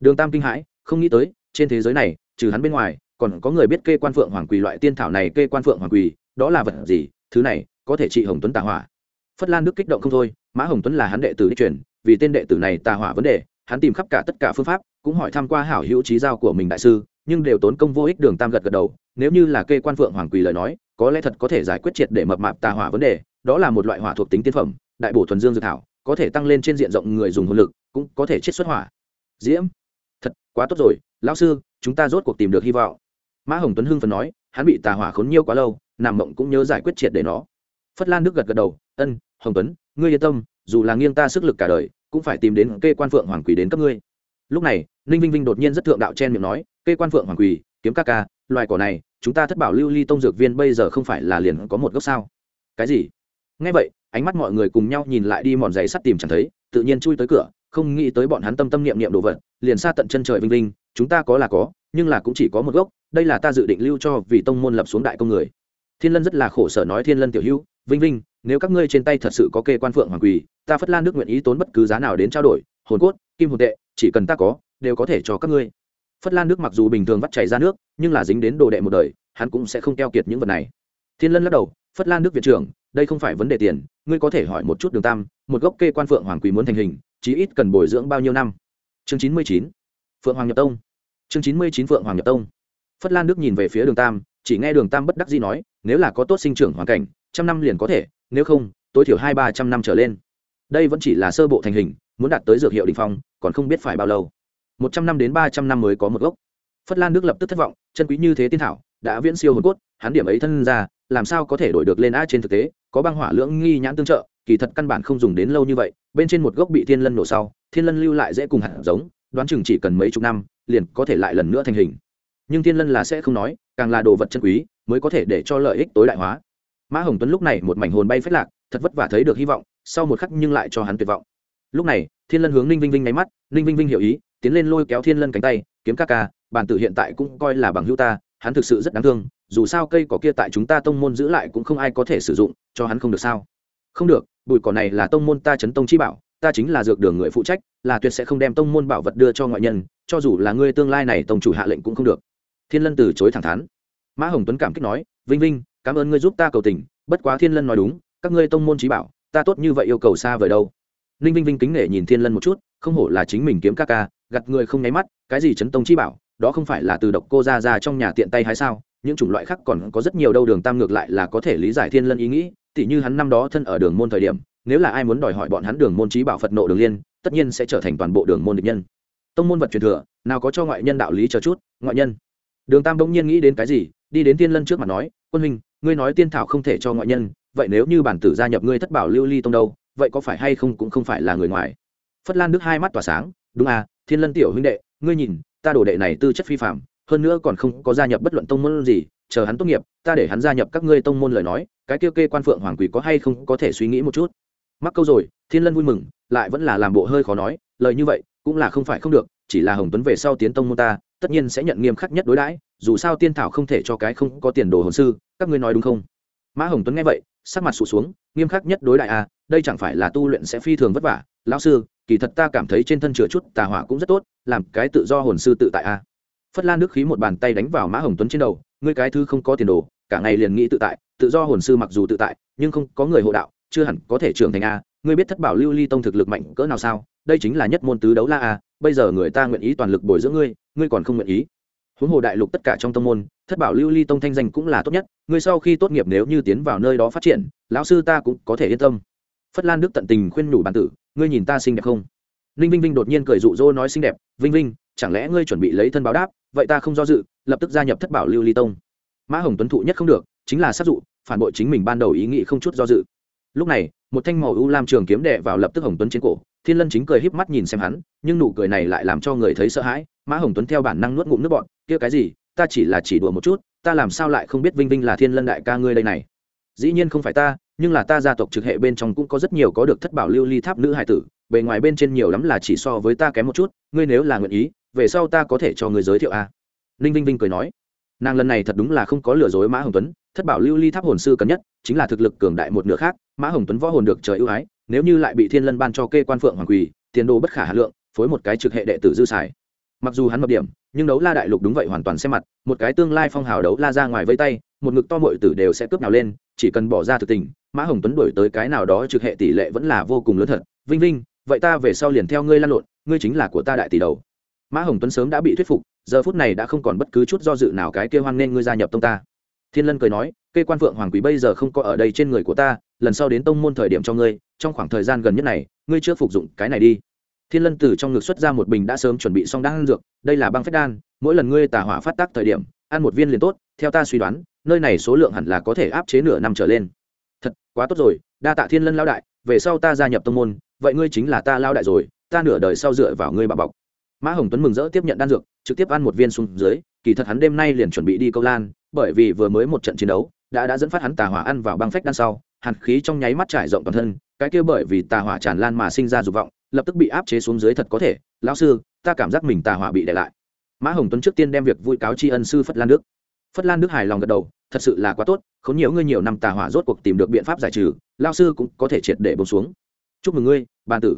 Đường tam kinh hãi, không nghĩ tới, trên thế giới này, trừ hắn bên ngoài, còn có người biết kê quan phượng hoàng quỳ loại tiên thảo này kê quan phượng hoàng quỳ, đó là vật gì, thứ này, có thể trị hồng tuấn tà hỏa. Phất lan đức kích động không thôi, mã hồng tuấn là hắn đệ tử đi truyền, vì tên đệ tử này tà hỏa vấn đề, hắn tìm khắp cả tất cả phương pháp, cũng hỏi tham q u a hảo hữu trí giao của mình đại sư, nhưng đều tốn công vô ích đường tam gật gật đầu, nếu như là kê quan phượng hoàng quỳ lời nói, có lẽ thật có thể giải quyết triệt để mập mạp tà hỏa vấn đề, đó là một loại hỏa thuộc tính tiên phẩm, đại bổ thuần dương dược thảo có thể tăng lên trên diện rộng người dùng hồn lực, cũng có thể chiết xuất hỏa. Diễm, thật, quá tốt rồi, lão sư, chúng ta rốt cuộc tìm được hy vọng. Mã hồng tuấn hưng phần nói, hắn bị tà hỏa khốn nhiều quá lâu, nằm mộng cũng nhớ giải quyết triệt để nó. Phất lan đức gật gật đầu, ân, hồng tuấn, ngươi yên tâm, dù là nghiêng ta sức lực cả đời, cũng phải tìm đến kê quan phượng hoàng quỷ đến cấp ngươi. Lúc này, ninh vinh vinh đột nhiên rất thượng đạo chen miệng nói, kê quan phượng hoàng quỷ kiếm ca ca, loài cỏ này, chúng ta thất bảo lưu ly tông dược viên bây giờ không phải là liền có một gốc sao? Cái gì? Ngay vậy ánh mắt mọi người cùng nhau nhìn lại đi mòn giày sắt tìm chẳng thấy, tự nhiên chui tới cửa, không nghĩ tới bọn hắn tâm tâm niệm niệm đồ vật, liền xa tận chân trời vinh vinh, chúng ta có là có, nhưng là cũng chỉ có một gốc, đây là ta dự định lưu cho vì tông môn lập xuống đại công người. Thiên lân rất là khổ sở nói thiên lân tiểu hữu, vinh vinh, nếu các ngươi trên tay thật sự có kê quan phượng hoàng quỳ, ta phất lan nước nguyện ý tốn bất cứ giá nào đến trao đổi, hồn cốt, kim hồn tệ, chỉ cần ta có, đều có thể cho các ngươi. Phất lan nước mặc dù bình thường vắt chảy ra nước, nhưng là dính đến đồ đệ một đời, hắn cũng sẽ không keo kiệt những vật này. Thiên lân lắc đầu, phất lan nước viện trưởng, đây không phải vấn đề tiền ngươi có thể hỏi một chút đường tam, một gốc kê quan phượng hoàng quỳ muốn thành hình, chí ít cần bồi dưỡng bao nhiêu năm? Chương chín mươi chín, phượng hoàng nhập tông. Chương chín mươi chín, phượng hoàng nhập tông. Phất lan nước nhìn về phía đường tam, chỉ nghe đường tam bất đắc dĩ nói, nếu là có tốt sinh trưởng hoàn cảnh, trăm năm liền có thể, nếu không, tối thiểu hai ba trăm năm trở lên. Đây vẫn chỉ là sơ bộ thành hình, muốn đạt tới dược hiệu đ ỉ n h phong, còn không biết phải bao lâu. Một trăm năm đến ba trăm năm mới có một gốc. Phất lan nước lập tức thất vọng, chân quý như thế tiên thảo, đã viễn siêu hồn cốt, hắn điểm ấy thân ra, làm sao có thể đổi được lên a trên thực tế? Có băng hỏa lưỡng nghi nhãn tương trợ, kỳ thật căn bản không dùng đến lâu như vậy, bên trên một gốc bị thiên lân nổ sau, thiên lân lưu lại dễ cùng hạt giống, đoán chừng chỉ cần mấy chục năm, liền có thể lại lần nữa thành hình. Nhưng thiên lân là sẽ không nói, càng là đồ vật chân quý, mới có thể để cho lợi ích tối đại hóa. Mã hồng tuấn lúc này một mảnh hồn bay phết lạc, thật vất vả thấy được hy vọng, sau một khắc nhưng lại cho hắn tuyệt vọng. Lúc này, thiên lân hướng ninh vinh vinh nháy mắt, ninh vinh vinh hiểu ý, tiến lên lôi kéo thiên lân cánh tay, kiếm ca ca, bản tự hiện tại cũng coi là bằng hữu ta hắn thực sự rất đáng thương, dù sao cây cỏ kia tại chúng ta tông môn giữ lại cũng không ai có thể sử dụng, cho hắn không được sao? Không được, bụi cỏ này là tông môn ta chấn tông chi bảo, ta chính là dược đường người phụ trách, là tuyệt sẽ không đem tông môn bảo vật đưa cho ngoại nhân, cho dù là ngươi tương lai này tông chủ hạ lệnh cũng không được. Thiên lân từ chối thẳng thắn. Mã hồng tuấn cảm kích nói, vinh vinh, cảm ơn ngươi giúp ta cầu tình, bất quá thiên lân nói đúng, các ngươi tông môn trí bảo, ta tốt như vậy yêu cầu xa vời đâu. Ninh vinh vinh kính nể nhìn thiên lân một chút không hổ là chính mình kiếm ca ca gặt người không nháy mắt, cái gì chấn tông chi bảo, đó không phải là từ độc cô ra ra trong nhà tiện tay hay sao? Những chủng loại khác còn có rất nhiều đâu, đường tam ngược lại là có thể lý giải thiên lân ý nghĩ, tỉ như hắn năm đó thân ở đường môn thời điểm, nếu là ai muốn đòi hỏi bọn hắn đường môn trí bảo phật nộ đường liên, tất nhiên sẽ trở thành toàn bộ đường môn địch nhân. Tông môn vật truyền thừa, nào có cho ngoại nhân đạo lý chờ chút, ngoại nhân. Đường tam bỗng nhiên nghĩ đến cái gì, đi đến tiên lân trước mặt nói, quân huynh, ngươi nói tiên thảo không thể cho ngoại nhân, vậy nếu như bản tử gia nhập ngươi thất bảo lưu ly tông đâu, vậy có phải hay không cũng không phải là người ngoài? Phất lan đức hai mắt tỏa sáng đúng à thiên lân tiểu huynh đệ ngươi nhìn ta đồ đệ này tư chất phi phạm hơn nữa còn không có gia nhập bất luận tông môn gì chờ hắn tốt nghiệp ta để hắn gia nhập các ngươi tông môn lời nói cái kêu kê quan phượng hoàng quỷ có hay không có thể suy nghĩ một chút? Mắc câu rồi thiên lân vui mừng lại vẫn là làm bộ hơi khó nói lời như vậy cũng là không phải không được chỉ là hồng tuấn về sau tiến tông môn ta tất nhiên sẽ nhận nghiêm khắc nhất đối đãi dù sao tiên thảo không thể cho cái không có tiền đồ hồn sư các ngươi nói đúng không? Mã hồng tuấn nghe vậy sắc mặt sụt xuống nghiêm khắc nhất đối đại à, đây chẳng phải là tu luyện sẽ phi thường vất vả lão sư kỳ thật ta cảm thấy trên thân chừa chút tà hỏa cũng rất tốt, làm cái tự do hồn sư tự tại a. À. phất lan nước khí một bàn tay đánh vào mã hồng tuấn trên đầu, ngươi cái thứ không có tiền đồ, cả ngày liền nghĩ tự tại, tự do hồn sư mặc dù tự tại, nhưng không có người hộ đạo, chưa hẳn có thể trưởng thành a. Ngươi biết thất bảo lưu ly tông thực lực mạnh cỡ nào sao? Đây chính là nhất môn tứ đấu la a, bây giờ người ta nguyện ý toàn lực bồi dưỡng ngươi ngươi còn không nguyện ý. Huống hồ đại lục tất cả trong tông môn, thất bảo lưu ly tông thanh danh cũng là tốt nhất, ngươi sau khi tốt nghiệp nếu như tiến vào nơi đó phát triển, lão sư ta cũng có thể yên tâm. Phất lan đức tận tình khuyên nhủ bản tử ngươi nhìn ta xinh đẹp không? Ninh vinh vinh đột nhiên cười rụ rỗ nói xinh đẹp, vinh vinh, chẳng lẽ ngươi chuẩn bị lấy thân báo đáp? Vậy ta không do dự, lập tức gia nhập thất bảo lưu ly tông. Mã hồng tuấn thụ nhất không được, chính là sát dụ, phản bội chính mình ban đầu ý nghĩ không chút do dự. Lúc này, một thanh màu u lam trường kiếm đệ vào lập tức hồng tuấn trên cổ. Thiên lân chính cười híp mắt nhìn xem hắn, nhưng nụ cười này lại làm cho người thấy sợ hãi. Mã hồng tuấn theo bản năng nuốt ngụm nước bọn kia cái gì? Ta chỉ là chỉ đùa một chút, ta làm sao lại không biết vinh vinh là thiên lân đại ca ngươi đây này? Dĩ nhiên không phải ta, nhưng là ta gia tộc trực hệ bên trong cũng có rất nhiều có được thất bảo lưu ly tháp nữ hải tử, bề ngoài bên trên nhiều lắm là chỉ so với ta kém một chút, ngươi nếu là nguyện ý, về sau ta có thể cho ngươi giới thiệu a à? ninh vinh vinh cười nói nàng lần này thật đúng là không có lừa dối mã hồng tuấn, thất bảo lưu ly tháp hồn sư cần nhất, chính là thực lực cường đại một nửa khác, mã hồng tuấn võ hồn được trời ưu ái, nếu như lại bị thiên lân ban cho kê quan phượng hoàng quỳ, tiền đồ bất khả hà lượng, phối một cái trực hệ đệ tử dư xài mặc dù hắn mập điểm nhưng đấu la đại lục đúng vậy hoàn toàn xem mặt, một cái tương lai phong hào đấu la ra ngoài vây tay, một ngực to mọi tử đều sẽ cướp nào lên, chỉ cần bỏ ra thực tình, mã hồng tuấn đổi tới cái nào đó trực hệ tỷ lệ vẫn là vô cùng lớn thật. Vinh vinh, vậy ta về sau liền theo ngươi lan lộn, ngươi chính là của ta đại tỷ đầu. Mã hồng tuấn sớm đã bị thuyết phục, giờ phút này đã không còn bất cứ chút do dự nào cái kêu hoan nên ngươi gia nhập tông ta. Thiên lân cười nói cây quan phượng hoàng quý bây giờ không có ở đây trên người của ta, lần sau đến tông môn thời điểm cho ngươi, trong khoảng thời gian gần nhất này, ngươi chưa phục dụng cái này đi thiên lân từ trong ngực xuất ra một bình đã sớm chuẩn bị xong đan dược, đây là băng phách đan, mỗi lần ngươi tà hỏa phát tác thời điểm, ăn một viên liền tốt, theo ta suy đoán, nơi này số lượng hẳn là có thể áp chế nửa năm trở lên. Thật, quá tốt rồi, đa tạ thiên lân lao đại, về sau ta gia nhập tông môn, vậy ngươi chính là ta lao đại rồi, ta nửa đời sau dựa vào ngươi bà bọc. Mã hồng tuấn mừng rỡ tiếp nhận đan dược, trực tiếp ăn một viên xuống dưới, kỳ thật hắn đêm nay liền chuẩn bị đi câu lan, bởi vì vừa mới một trận chiến đấu, đã đã dẫn phát hắn tà hỏa ăn vào băng phách đan sau, hàn khí trong nháy mắt trải rộng toàn thân, cái kia bởi vì tà hỏa tràn lan mà sinh ra dục vọng lập tức bị áp chế xuống dưới thật có thể, lão sư, ta cảm giác mình tà hỏa bị để lại. Mã hồng tuấn trước tiên đem việc vui cáo tri ân sư phất lan đức. Phất lan đức hài lòng gật đầu, thật sự là quá tốt không nhiều ngươi nhiều năm tà hỏa rốt cuộc tìm được biện pháp giải trừ lao sư cũng có thể triệt để bông xuống. Chúc mừng ngươi ban tử.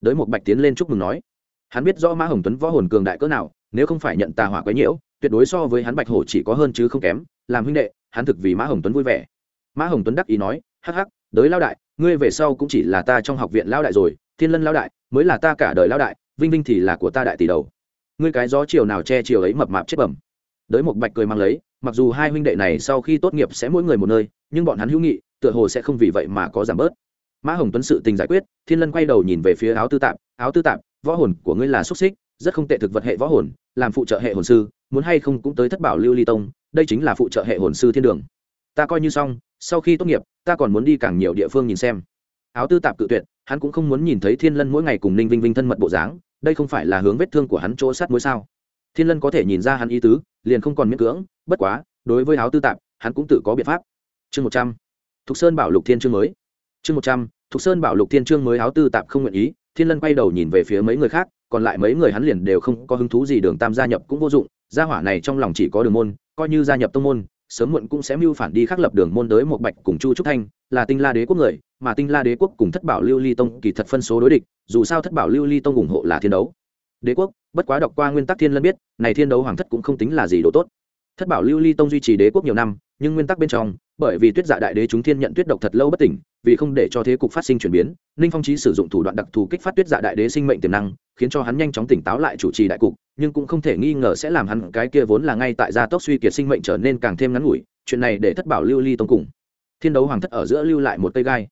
Đới một bạch tiến lên chúc mừng nói. Hắn biết rõ mã hồng tuấn võ hồn cường đại cỡ nào, nếu không phải nhận tà hỏa quấy nhiễu, tuyệt đối so với hắn bạch hổ chỉ có hơn chứ không kém, làm huynh đệ, hắn thực vì mã hồng tuấn vui vẻ. Mã hồng tuấn đắc ý nói, hắc hắc, đới lao đại, ngươi về sau cũng chỉ là ta trong học viện lao đại rồi thiên lân lao đại, mới là ta cả đời lao đại, vinh vinh thì là của ta đại tỷ đầu. Ngươi cái gió chiều nào che chiều ấy mập mạp chết bẩm. Đới một bạch cười mang lấy, mặc dù hai huynh đệ này sau khi tốt nghiệp sẽ mỗi người một nơi, nhưng bọn hắn hữu nghị, tựa hồ sẽ không vì vậy mà có giảm bớt. Mã hồng tuấn sự tình giải quyết, thiên lân quay đầu nhìn về phía áo tư tạp, áo tư tạp, võ hồn của ngươi là xuất xích, rất không tệ thực vật hệ võ hồn, làm phụ trợ hệ hồn sư, muốn hay không cũng tới thất bảo lưu ly tông, đây chính là phụ trợ hệ hồn sư thiên đường. Ta coi như xong, sau khi tốt nghiệp, ta còn muốn đi càng nhiều địa phương nhìn xem. Áo tư tạp cự tuyệt hắn cũng không muốn nhìn thấy thiên lân mỗi ngày cùng ninh vinh vinh thân mật bộ dáng, đây không phải là hướng vết thương của hắn chỗ sát mối sao? Thiên lân có thể nhìn ra hắn ý tứ, liền không còn miễn cưỡng, bất quá, đối với áo tư tạp, hắn cũng tự có biện pháp. Chương một trăm. Thục sơn bảo lục thiên chương mới. Chương một trăm. Thục sơn bảo lục thiên chương mới áo tư tạp không nguyện ý, thiên lân quay đầu nhìn về phía mấy người khác, còn lại mấy người hắn liền đều không có hứng thú gì đường tam gia nhập cũng vô dụng, gia hỏa này trong lòng chỉ có đường môn, coi như gia nhập tông môn sớm muộn cũng sẽ mưu phản đi khắc lập đường môn đới một bạch cùng chu trúc thanh, là tinh la đế quốc người, mà tinh la đế quốc cùng thất bảo lưu ly tông kỳ thật phân số đối địch, dù sao thất bảo lưu ly tông ủng hộ là thiên đấu. Đế quốc, bất quá đọc qua nguyên tắc thiên lân biết, này thiên đấu hoàng thất cũng không tính là gì đồ tốt. Thất bảo lưu ly tông duy trì đế quốc nhiều năm, nhưng nguyên tắc bên trong bởi vì tuyết dạ đại đế chúng thiên nhận tuyết độc thật lâu bất tỉnh, vì không để cho thế cục phát sinh chuyển biến, ninh phong trí sử dụng thủ đoạn đặc thù kích phát tuyết dạ đại đế sinh mệnh tiềm năng, khiến cho hắn nhanh chóng tỉnh táo lại chủ trì đại cục, nhưng cũng không thể nghi ngờ sẽ làm hắn cái kia vốn là ngay tại gia tốc suy kiệt sinh mệnh trở nên càng thêm ngắn ngủi, chuyện này để thất bảo lưu ly tông cùng. Thiên đấu hoàng thất ở giữa lưu lại một cây gai.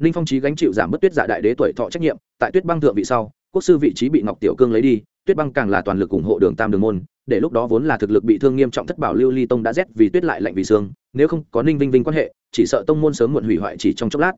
Ninh phong trí gánh chịu giảm bớt tuyết dạ đại đế tuổi thọ trách nhiệm, tại tuyết băng thượng vị sau, quốc sư vị trí bị ngọc tiểu cương lấy đi tuyết băng càng là toàn lực ủng hộ đường tam đường môn, để lúc đó vốn là thực lực bị thương nghiêm trọng thất bảo lưu ly tông đã rét vì tuyết lại lạnh vì xương nếu không có ninh vinh vinh quan hệ, chỉ sợ tông môn sớm muộn hủy hoại chỉ trong chốc lát.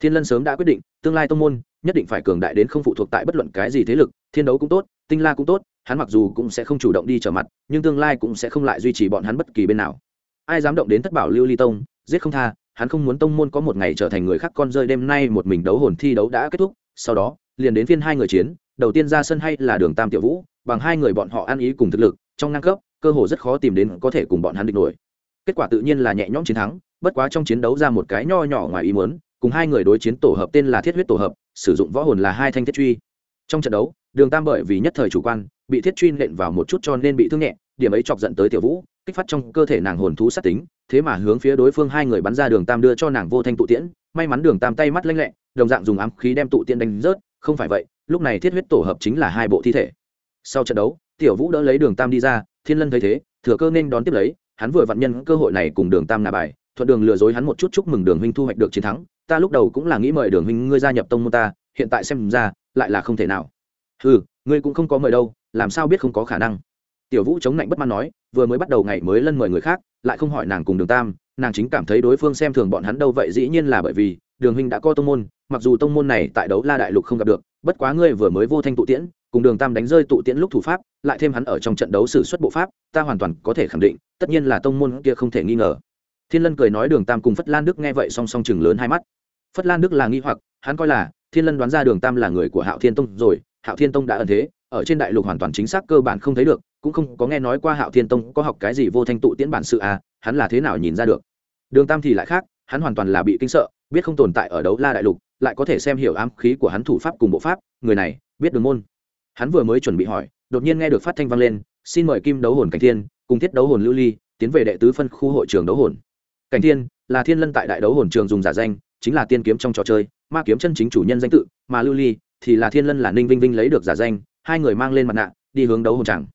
Thiên lân sớm đã quyết định, tương lai tông môn, nhất định phải cường đại đến không phụ thuộc tại bất luận cái gì thế lực, thiên đấu cũng tốt, tinh la cũng tốt, hắn mặc dù cũng sẽ không chủ động đi trở mặt, nhưng tương lai cũng sẽ không lại duy trì bọn hắn bất kỳ bên nào. Ai dám động đến thất bảo lưu ly tông, giết không tha, hắn không muốn tông môn có một ngày trở thành người khác con rơi, đêm nay một mình đấu hồn thi đấu đã kết thúc, sau đó, liền đến phiên hai người chiến đầu tiên ra sân hay là đường tam tiểu vũ, bằng hai người bọn họ ăn ý cùng thực lực, trong năng cấp, cơ hồ rất khó tìm đến có thể cùng bọn hắn địch nổi. Kết quả tự nhiên là nhẹ nhõm chiến thắng, bất quá trong chiến đấu ra một cái nho nhỏ ngoài ý muốn, cùng hai người đối chiến tổ hợp tên là thiết huyết tổ hợp, sử dụng võ hồn là hai thanh thiết truy. Trong trận đấu, đường tam bởi vì nhất thời chủ quan, bị thiết truy nện vào một chút cho nên bị thương nhẹ, điểm ấy chọc giận tới tiểu vũ, kích phát trong cơ thể nàng hồn thú sát tính, thế mà hướng phía đối phương hai người bắn ra đường tam đưa cho nàng vô thanh tụ tiễn, may mắn đường tam tay mắt lanh lẹ, đồng dạng dùng ám khí đem tụ tiễn đánh rớt, không phải vậy lúc này thiết huyết tổ hợp chính là hai bộ thi thể. Sau trận đấu, tiểu vũ đỡ lấy đường tam đi ra, thiên lân thấy thế, thừa cơ nên đón tiếp lấy, hắn vừa vặn nhân cơ hội này cùng đường tam nạ bài, thuận đường lừa dối hắn một chút chúc mừng đường huynh thu hoạch được chiến thắng, ta lúc đầu cũng là nghĩ mời đường huynh ngươi gia nhập tông môn ta, hiện tại xem ra, lại là không thể nào. Ừ ngươi cũng không có mời đâu, làm sao biết không có khả năng? Tiểu vũ chống lạnh bất mãn nói, vừa mới bắt đầu ngày mới lân mời người khác, lại không hỏi nàng cùng đường tam, nàng chính cảm thấy đối phương xem thường bọn hắn đâu vậy dĩ nhiên là bởi vì, đường huynh đã có tông môn, mặc dù tông môn này tại đấu la đại lục không gặp được bất quá ngươi vừa mới vô thanh tụ tiễn, cùng đường tam đánh rơi tụ tiễn lúc thủ pháp, lại thêm hắn ở trong trận đấu xử suất bộ pháp, ta hoàn toàn có thể khẳng định, tất nhiên là tông môn kia không thể nghi ngờ. Thiên lân cười nói đường tam cùng phất lan đức nghe vậy song song chừng lớn hai mắt. Phất lan đức là nghi hoặc, hắn coi là, thiên lân đoán ra đường tam là người của hạo thiên tông rồi, hạo thiên tông đã ẩn thế, ở trên đại lục hoàn toàn chính xác cơ bản không thấy được, cũng không có nghe nói qua hạo thiên tông có học cái gì vô thanh tụ tiễn bản sự à hắn là thế nào nhìn ra được? Đường tam thì lại khác, hắn hoàn toàn là bị kinh sợ biết không tồn tại ở đấu la đại lục, lại có thể xem hiểu ám khí của hắn thủ pháp cùng bộ pháp, người này, biết đường môn. Hắn vừa mới chuẩn bị hỏi, đột nhiên nghe được phát thanh vang lên, xin mời kim đấu hồn cảnh thiên, cùng thiết đấu hồn lưu ly, tiến về đệ tứ phân khu hội trường đấu hồn. Cảnh thiên, là thiên lân tại đại đấu hồn trường dùng giả danh, chính là tiên kiếm trong trò chơi, ma kiếm chân chính chủ nhân danh tự, mà lưu ly thì là thiên lân là ninh vinh vinh lấy được giả danh, hai người mang lên mặt nạ, đi hướng đấu hồn chẳng.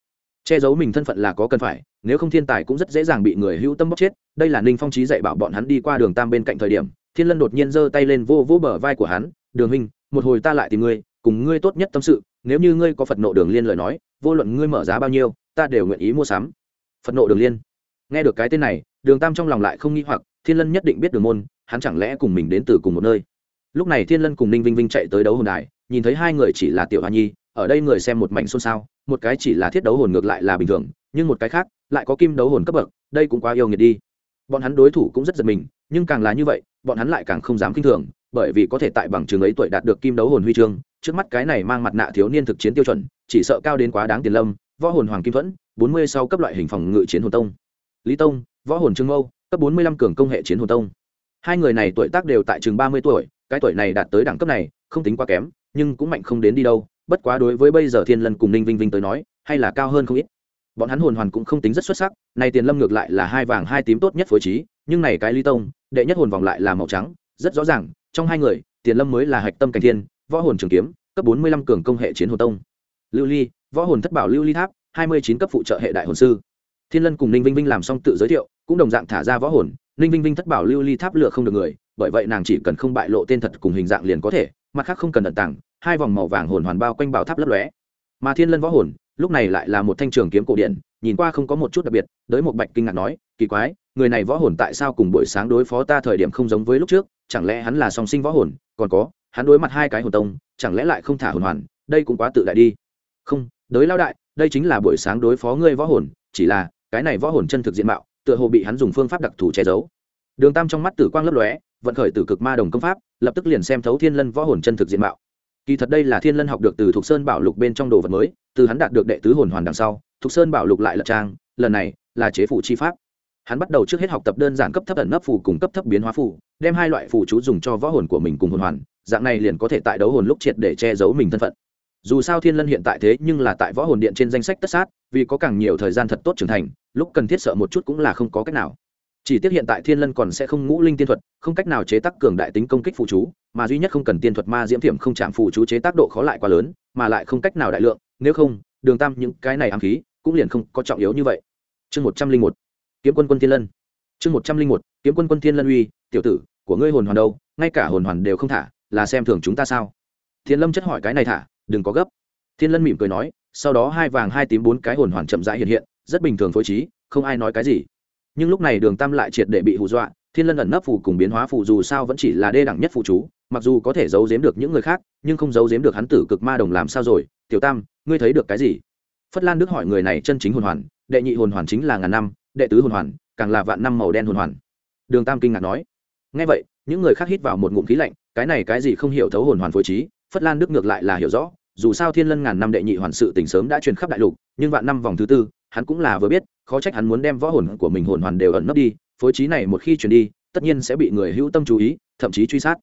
Che giấu mình thân phận là có cần phải, nếu không thiên tài cũng rất dễ dàng bị người hữu tâm bóc chết, đây là ninh phong trí dạy bảo bọn hắn đi qua đường tam bên cạnh thời điểm thiên lân đột nhiên giơ tay lên vô vô bờ vai của hắn, đường huynh, một hồi ta lại tìm ngươi, cùng ngươi tốt nhất tâm sự, nếu như ngươi có phật nộ đường liên lời nói, vô luận ngươi mở giá bao nhiêu, ta đều nguyện ý mua sắm. Phật nộ đường liên. Nghe được cái tên này, đường tam trong lòng lại không nghĩ hoặc, thiên lân nhất định biết đường môn, hắn chẳng lẽ cùng mình đến từ cùng một nơi? Lúc này thiên lân cùng ninh vinh vinh chạy tới đấu hồn đài, nhìn thấy hai người chỉ là tiểu hoa nhi, ở đây người xem một mảnh xôn xao, một cái chỉ là thiết đấu hồn ngược lại là bình thường, nhưng một cái khác, lại có kim đấu hồn cấp bậc, đây cũng quá yêu nghiệt đi. Bọn hắn đối thủ cũng rất giật mình nhưng càng là như vậy, bọn hắn lại càng không dám kinh thường, bởi vì có thể tại bằng trường ấy tuổi đạt được kim đấu hồn huy chương, trước mắt cái này mang mặt nạ thiếu niên thực chiến tiêu chuẩn, chỉ sợ cao đến quá đáng tiền lâm, võ hồn hoàng kim thuẫn, bốn mươi sau cấp loại hình phòng ngự chiến hồn tông. Lý tông, võ hồn trương mâu, cấp bốn mươi lăm cường công hệ chiến hồn tông. Hai người này tuổi tác đều tại chừng ba mươi tuổi, cái tuổi này đạt tới đẳng cấp này, không tính quá kém, nhưng cũng mạnh không đến đi đâu, bất quá đối với bây giờ thiên lân cùng ninh vinh vinh tới nói, hay là cao hơn không ít. Bọn hắn hồn hoàn cũng không tính rất xuất sắc này tiền lâm ngược lại là hai vàng hai tím tốt nhất phối trí, nhưng này cái lý tông đệ nhất hồn vòng lại là màu trắng, rất rõ ràng, trong hai người, tiền lâm mới là hạch tâm cảnh thiên, võ hồn trường kiếm, cấp bốn mươi lăm cường công hệ chiến hồn tông. Lưu ly, võ hồn thất bảo lưu ly tháp, hai mươi chín cấp phụ trợ hệ đại hồn sư. Thiên lân cùng ninh vinh vinh làm xong tự giới thiệu, cũng đồng dạng thả ra võ hồn, ninh vinh vinh thất bảo lưu ly tháp lựa không được người, bởi vậy nàng chỉ cần không bại lộ tên thật cùng hình dạng liền có thể, mặt khác không cần ẩn tàng, hai vòng màu vàng hồn hoàn bao quanh bảo tháp lấp lóe. Mà thiên lân võ hồn, lúc này lại là một thanh trường kiếm cổ điển, nhìn qua không có một chút đặc biệt đới một bạch kinh ngạc nói, kỳ quái người này võ hồn tại sao cùng buổi sáng đối phó ta thời điểm không giống với lúc trước, chẳng lẽ hắn là song sinh võ hồn? Còn có, hắn đối mặt hai cái hồn tông, chẳng lẽ lại không thả hồn hoàn? Đây cũng quá tự đại đi. Không, đới lao đại, đây chính là buổi sáng đối phó ngươi võ hồn, chỉ là, cái này võ hồn chân thực diện mạo, tựa hồ bị hắn dùng phương pháp đặc thù che giấu. Đường tam trong mắt tử quang lấp lóe, vận khởi từ cực ma đồng công pháp, lập tức liền xem thấu thiên lân võ hồn chân thực diện mạo. Kỳ thật đây là thiên lân học được từ thục sơn bảo lục bên trong đồ vật mới, từ hắn đạt được đệ tứ hồn hoàn đằng sau, thục sơn bảo lục lại lật trang, lần này là chế phủ chi pháp hắn bắt đầu trước hết học tập đơn giản cấp thấp ẩn nấp phù cùng cấp thấp biến hóa phù, đem hai loại phù chú dùng cho võ hồn của mình cùng hồn hoàn, dạng này liền có thể tại đấu hồn lúc triệt để che giấu mình thân phận. Dù sao thiên lân hiện tại thế nhưng là tại võ hồn điện trên danh sách tất sát, vì có càng nhiều thời gian thật tốt trưởng thành, lúc cần thiết sợ một chút cũng là không có cách nào. Chỉ tiếc hiện tại thiên lân còn sẽ không ngũ linh tiên thuật, không cách nào chế tác cường đại tính công kích phụ chú, mà duy nhất không cần tiên thuật ma diễm thiểm không chạm phụ chú chế tác độ khó lại quá lớn, mà lại không cách nào đại lượng, nếu không, đường tam những cái này ám khí cũng liền không có trọng yếu như vậy. Chương một trăm linh một kiếm quân quân thiên lân. Chương một trăm linh một, kiếm quân quân thiên lân uy, tiểu tử, của ngươi hồn hoàn đâu, ngay cả hồn hoàn đều không thả, là xem thường chúng ta sao? Thiên lâm chất hỏi cái này thả, đừng có gấp. Thiên lân mỉm cười nói, sau đó hai vàng hai tím bốn cái hồn hoàn chậm rãi hiện hiện, rất bình thường phối trí, không ai nói cái gì. Nhưng lúc này đường tam lại triệt để bị hù dọa, thiên lân ẩn nấp phù cùng biến hóa phù dù sao vẫn chỉ là đê đẳng nhất phù chú, mặc dù có thể giấu giếm được những người khác, nhưng không giấu giếm được hắn tử cực ma đồng làm sao rồi. Tiểu tam, ngươi thấy được cái gì? Phất lan đức hỏi người này chân chính hồn hoàn, đệ nhị hồn hoàn chính là ngàn năm đệ tứ hồn hoàn, càng là vạn năm màu đen hồn hoàn. Đường tam kinh ngạc nói. Ngay vậy, những người khác hít vào một ngụm khí lạnh, cái này cái gì không hiểu thấu hồn hoàn phối trí, phất lan đức ngược lại là hiểu rõ, dù sao thiên lân ngàn năm đệ nhị hoàn sự tỉnh sớm đã truyền khắp đại lục, nhưng vạn năm vòng thứ tư, hắn cũng là vừa biết, khó trách hắn muốn đem võ hồn của mình hồn hoàn đều ẩn nấp đi, phối trí này một khi chuyển đi, tất nhiên sẽ bị người hữu tâm chú ý, thậm chí truy sát.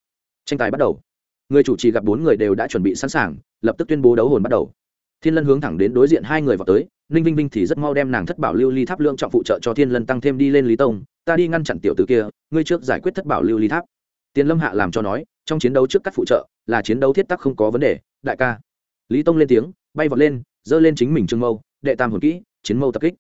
Tranh tài bắt đầu. Người chủ trì gặp bốn người đều đã chuẩn bị sẵn sàng, lập tức tuyên bố đấu hồn bắt đầu thiên lân hướng thẳng đến đối diện hai người vào tới, ninh vinh vinh thì rất mau đem nàng thất bảo lưu ly tháp lượng trọng phụ trợ cho thiên lân tăng thêm đi lên lý tông, ta đi ngăn chặn tiểu t ử kia, ngươi trước giải quyết thất bảo lưu ly tháp. Tiền lâm hạ làm cho nói, trong chiến đấu trước các phụ trợ, là chiến đấu thiết tắc không có vấn đề, đại ca. Lý tông lên tiếng, bay vọt lên, giơ lên chính mình trương mâu, đệ tam hồn kỹ, chiến mâu tập kích.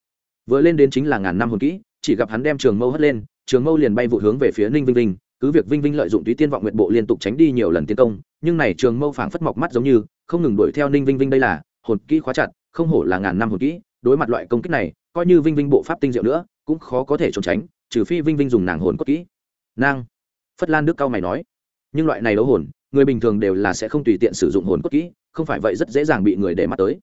Vừa lên đến chính là ngàn năm hồn kỹ, chỉ gặp hắn đem trường mâu hất lên, trường mâu liền bay vụ hướng về phía ninh vinh vinh, cứ việc vinh vinh lợi dụng túy tiên vọng nguyện bộ liên tục tránh đi nhiều lần tiến công, nhưng này trường mâu phảng phất mọc mắt giống như, không ngừng đuổi theo ninh vinh vinh đây là hồn kỹ khóa chặt, không hổ là ngàn năm hồn kỹ, đối mặt loại công kích này, coi như vinh vinh bộ pháp tinh diệu nữa, cũng khó có thể trốn tránh, trừ phi vinh vinh dùng nàng hồn cốt kỹ. Nang. Phất lan đức cao mày nói, nhưng loại này đấu hồn, người bình thường đều là sẽ không tùy tiện sử dụng hồn cốt kỹ, không phải vậy rất dễ dàng bị người để mắt tới.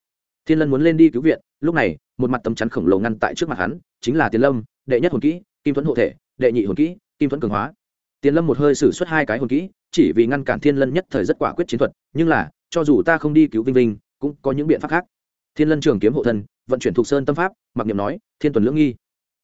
Thiên lân muốn lên đi cứu viện, lúc này, một mặt tấm chắn khổng lồ ngăn tại trước mặt hắn, chính là tiền lâm, đệ nhất hồn kỹ, kim thuẫn hộ thể, đệ nhị hồn kỹ, kim thuẫn cường hóa. Tiền lâm một hơi xử suất hai cái hồn kỹ, chỉ vì ngăn cản thiên lân nhất thời rất quả quyết chiến thuật, nhưng là, cho dù ta không đi cứu vinh vinh cũng có những biện pháp khác. Thiên lân trường kiếm hộ thân, vận chuyển thuộc sơn tâm pháp, mặc niệm nói, thiên tuần lưỡng nghi.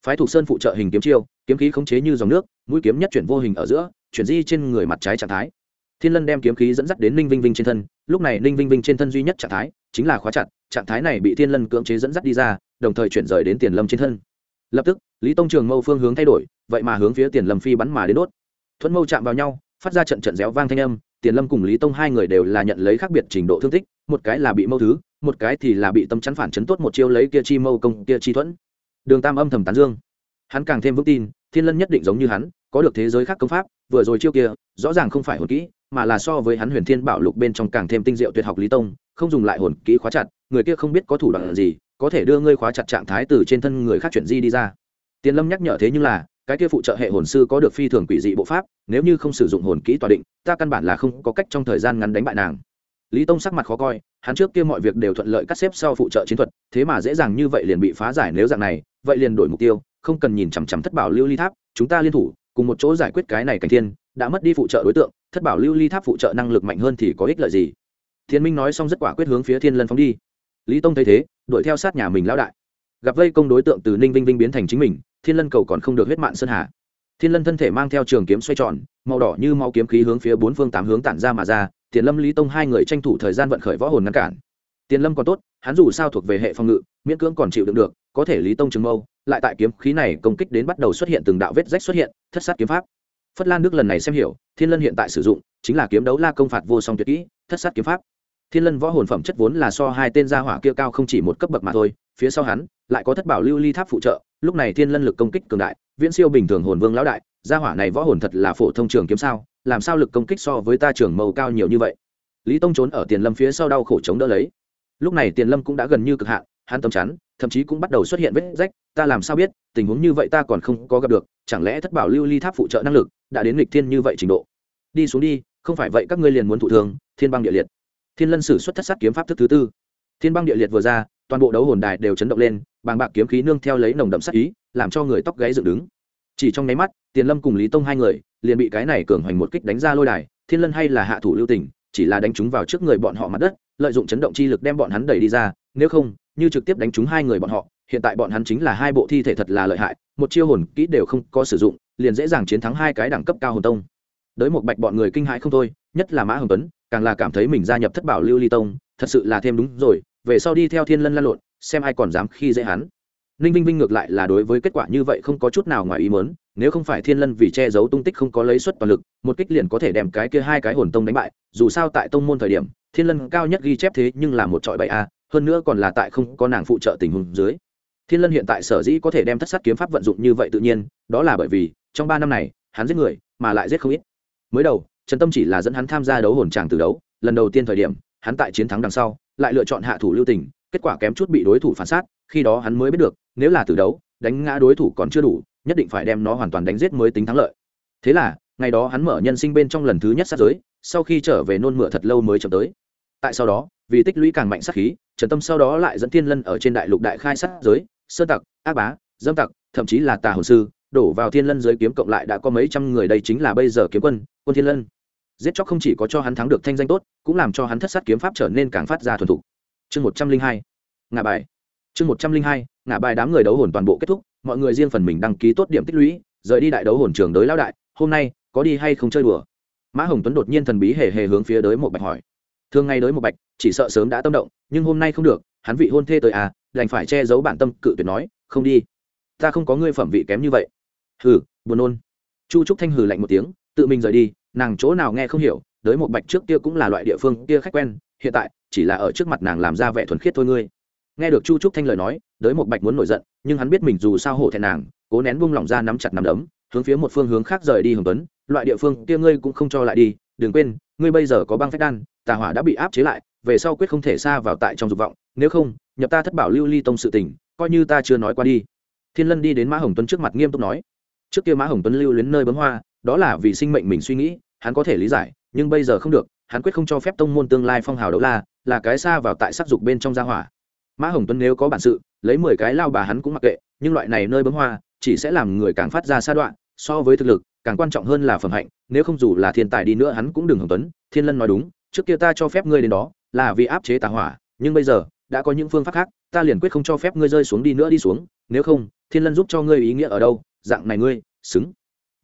Phái thuộc sơn phụ trợ hình kiếm chiêu, kiếm khí khống chế như dòng nước, mũi kiếm nhất chuyển vô hình ở giữa, chuyển di trên người mặt trái trạng thái. Thiên lân đem kiếm khí dẫn dắt đến ninh vinh vinh trên thân, lúc này ninh vinh vinh trên thân duy nhất trạng thái chính là khóa chặt, trạng thái này bị thiên lân cưỡng chế dẫn dắt đi ra, đồng thời chuyển rời đến tiền lâm trên thân. Lập tức, lý tông trường mâu phương hướng thay đổi, vậy mà hướng phía tiền lâm phi bắn mà đến đốt. Thuẫn mâu chạm vào nhau, phát ra trận trận réo vang thanh âm tiền lâm cùng lý tông hai người đều là nhận lấy khác biệt trình độ thương tích, một cái là bị mâu thứ, một cái thì là bị tâm chắn phản chấn tốt một chiêu lấy kia chi mâu công, kia chi thuẫn. Đường tam âm thầm tán dương. Hắn càng thêm vững tin, thiên lân nhất định giống như hắn, có được thế giới khác công pháp, vừa rồi chiêu kia, rõ ràng không phải hồn kỹ, mà là so với hắn huyền thiên bảo lục bên trong càng thêm tinh diệu tuyệt học lý tông, không dùng lại hồn kỹ khóa chặt, người kia không biết có thủ đoạn gì, có thể đưa ngươi khóa chặt trạng thái từ trên thân người khác chuyển di đi ra. Tiền lâm nhắc nhở thế nhưng là cái kia phụ trợ hệ hồn sư có được phi thường quỷ dị bộ pháp, nếu như không sử dụng hồn kỹ tòa định, ta căn bản là không có cách trong thời gian ngắn đánh bại nàng. Lý tông sắc mặt khó coi, hắn trước kia mọi việc đều thuận lợi cắt xếp sau phụ trợ chiến thuật, thế mà dễ dàng như vậy liền bị phá giải nếu dạng này, vậy liền đổi mục tiêu, không cần nhìn chằm chằm thất bảo lưu ly tháp, chúng ta liên thủ, cùng một chỗ giải quyết cái này cảnh thiên, đã mất đi phụ trợ đối tượng, thất bảo lưu ly tháp phụ trợ năng lực mạnh hơn thì có ích lợi gì? Thiên minh nói xong rất quả quyết hướng phía thiên lân phóng đi. Lý tông thấy thế, đuổi theo sát nhà mình lão đại. Gặp vây công đối tượng từ ninh vinh vinh biến thành chính mình thiên lân cầu còn không được huyết mạng sơn hà. Thiên lân thân thể mang theo trường kiếm xoay tròn, màu đỏ như mau kiếm khí hướng phía bốn phương tám hướng tản ra mà ra, tiền lâm, lý tông hai người tranh thủ thời gian vận khởi võ hồn ngăn cản. Tiền lâm còn tốt, hắn dù sao thuộc về hệ phòng ngự, miễn cưỡng còn chịu đựng được, có thể lý tông trường mâu, lại tại kiếm khí này công kích đến bắt đầu xuất hiện từng đạo vết rách xuất hiện, thất sát kiếm pháp. Phất lan đức lần này xem hiểu, thiên lân hiện tại sử dụng, chính là kiếm đấu la công phạt vô song tuyệt kỹ, thất sát kiếm pháp. Thiên lân võ hồn phẩm chất vốn là so hai tên gia hỏa kia cao không chỉ một cấp bậc mà thôi, phía sau hắn, lại có thất bảo lưu ly tháp phụ trợ lúc này thiên lân lực công kích cường đại, viễn siêu bình thường hồn vương lão đại, gia hỏa này võ hồn thật là phổ thông trường kiếm sao, làm sao lực công kích so với ta trường màu cao nhiều như vậy? Lý tông trốn ở tiền lâm phía sau đau khổ chống đỡ lấy. Lúc này tiền lâm cũng đã gần như cực hạn, hắn tầm chắn, thậm chí cũng bắt đầu xuất hiện vết rách, ta làm sao biết, tình huống như vậy ta còn không có gặp được, chẳng lẽ thất bảo lưu ly tháp phụ trợ năng lực, đã đến lịch thiên như vậy trình độ? Đi xuống đi, không phải vậy các ngươi liền muốn thụ thường thiên băng địa liệt. Thiên lân sử xuất thất sát kiếm pháp thức thứ tư. Thiên băng địa liệt vừa ra, toàn bộ đấu hồn đài đều chấn động lên bàng bạc kiếm khí nương theo lấy nồng đậm sát ý, làm cho người tóc gáy dựng đứng. Chỉ trong nháy mắt, tiền lâm cùng lý tông hai người liền bị cái này cường hoành một kích đánh ra lôi đài, thiên lân hay là hạ thủ lưu tình, chỉ là đánh chúng vào trước người bọn họ mặt đất, lợi dụng chấn động chi lực đem bọn hắn đẩy đi ra, nếu không, như trực tiếp đánh trúng hai người bọn họ, hiện tại bọn hắn chính là hai bộ thi thể thật là lợi hại, một chiêu hồn kỹ đều không có sử dụng, liền dễ dàng chiến thắng hai cái đẳng cấp cao hồn tông. Đới một bạch bọn người kinh hãi không thôi, nhất là mã hồng tuấn, càng là cảm thấy mình gia nhập thất bảo lưu ly tông, thật sự là thêm đúng rồi, về sau đi theo thiên lân lan lộn xem ai còn dám khi dễ hắn. Ninh vinh vinh ngược lại là đối với kết quả như vậy không có chút nào ngoài ý mớn nếu không phải thiên lân vì che giấu tung tích không có lấy suất toàn lực, một kích liền có thể đem cái kia hai cái hồn tông đánh bại, dù sao tại tông môn thời điểm, thiên lân cao nhất ghi chép thế nhưng là một trọi bảy a, hơn nữa còn là tại không có nàng phụ trợ tình huống dưới. Thiên lân hiện tại sở dĩ có thể đem thất sát kiếm pháp vận dụng như vậy tự nhiên, đó là bởi vì, trong ba năm này, hắn giết người, mà lại giết không ít. Mới đầu, trần tâm chỉ là dẫn hắn tham gia đấu hồn tràng từ đấu, lần đầu tiên thời điểm, hắn tại chiến thắng đằng sau, lại lựa chọn hạ thủ lưu tình kết quả kém chút bị đối thủ phản sát khi đó hắn mới biết được, nếu là từ đấu, đánh ngã đối thủ còn chưa đủ, nhất định phải đem nó hoàn toàn đánh giết mới tính thắng lợi. Thế là, ngày đó hắn mở nhân sinh bên trong lần thứ nhất sát giới, sau khi trở về nôn mửa thật lâu mới chậm tới. Tại sau đó, vì tích lũy càng mạnh sát khí, trần tâm sau đó lại dẫn thiên lân ở trên đại lục đại khai sát giới sơ tặc, ác bá, dâm tặc, thậm chí là tà hồn sư, đổ vào thiên lân giới kiếm cộng lại đã có mấy trăm người, đây chính là bây giờ kiếm quân quân thiên lân. Giết chóc không chỉ có cho hắn thắng được thanh danh tốt, cũng làm cho hắn thất sát kiếm pháp trở nên càng phát ra thuần thục chương một trăm linh hai ngã bài. Chương một trăm linh hai ngã bài đám người đấu hồn toàn bộ kết thúc, mọi người riêng phần mình đăng ký tốt điểm tích lũy, rời đi đại đấu hồn trường đới lão đại, hôm nay, có đi hay không chơi đùa? Mã hồng tuấn đột nhiên thần bí hề hề hướng phía đới một bạch hỏi. Thường ngày đới một bạch, chỉ sợ sớm đã tâm động, nhưng hôm nay không được, hắn vị hôn thê tới à đành phải che giấu bản tâm cự tuyệt nói, không đi. Ta không có ngươi phẩm vị kém như vậy. Hừ, buồn nôn. Chu trúc thanh hừ lạnh một tiếng, tự mình rời đi, nàng chỗ nào nghe không hiểu đới một bạch trước kia cũng là loại địa phương kia khách quen hiện tại, chỉ là ở trước mặt nàng làm ra vẻ thuần khiết thôi ngươi. Nghe được chu trúc thanh lời nói, đới một bạch muốn nổi giận, nhưng hắn biết mình dù sao hổ thẹn nàng, cố nén buông lỏng ra nắm chặt nắm đấm, hướng phía một phương hướng khác rời đi hồng tuấn. Loại địa phương kia ngươi cũng không cho lại đi, đừng quên, ngươi bây giờ có băng phách đan, tà hỏa đã bị áp chế lại, về sau quyết không thể xa vào tại trong dục vọng, nếu không, nhập ta thất bảo lưu ly tông sự tình, coi như ta chưa nói qua đi. Thiên lân đi đến mã hồng tuấn trước mặt nghiêm túc nói, trước kia mã hồng tuấn lưu luyến nơi bấm hoa, đó là vì sinh mệnh mình suy nghĩ, hắn có thể lý giải, nhưng bây giờ không được hắn quyết không cho phép tông môn tương lai phong hào đấu la, là cái xa vào tại sắc dục bên trong gia hỏa. Mã hồng tuấn nếu có bản sự, lấy mười cái lao bà hắn cũng mặc kệ, nhưng loại này nơi bấm hoa, chỉ sẽ làm người càng phát ra sa đoạn so với thực lực, càng quan trọng hơn là phẩm hạnh, nếu không dù là thiên tài đi nữa hắn cũng đừng hồng tuấn, thiên lân nói đúng, trước kia ta cho phép ngươi đến đó, là vì áp chế tà hỏa, nhưng bây giờ, đã có những phương pháp khác, ta liền quyết không cho phép ngươi rơi xuống đi nữa đi xuống, nếu không, thiên lân giúp cho ngươi ý nghĩa ở đâu, dạng này ngươi, xứng.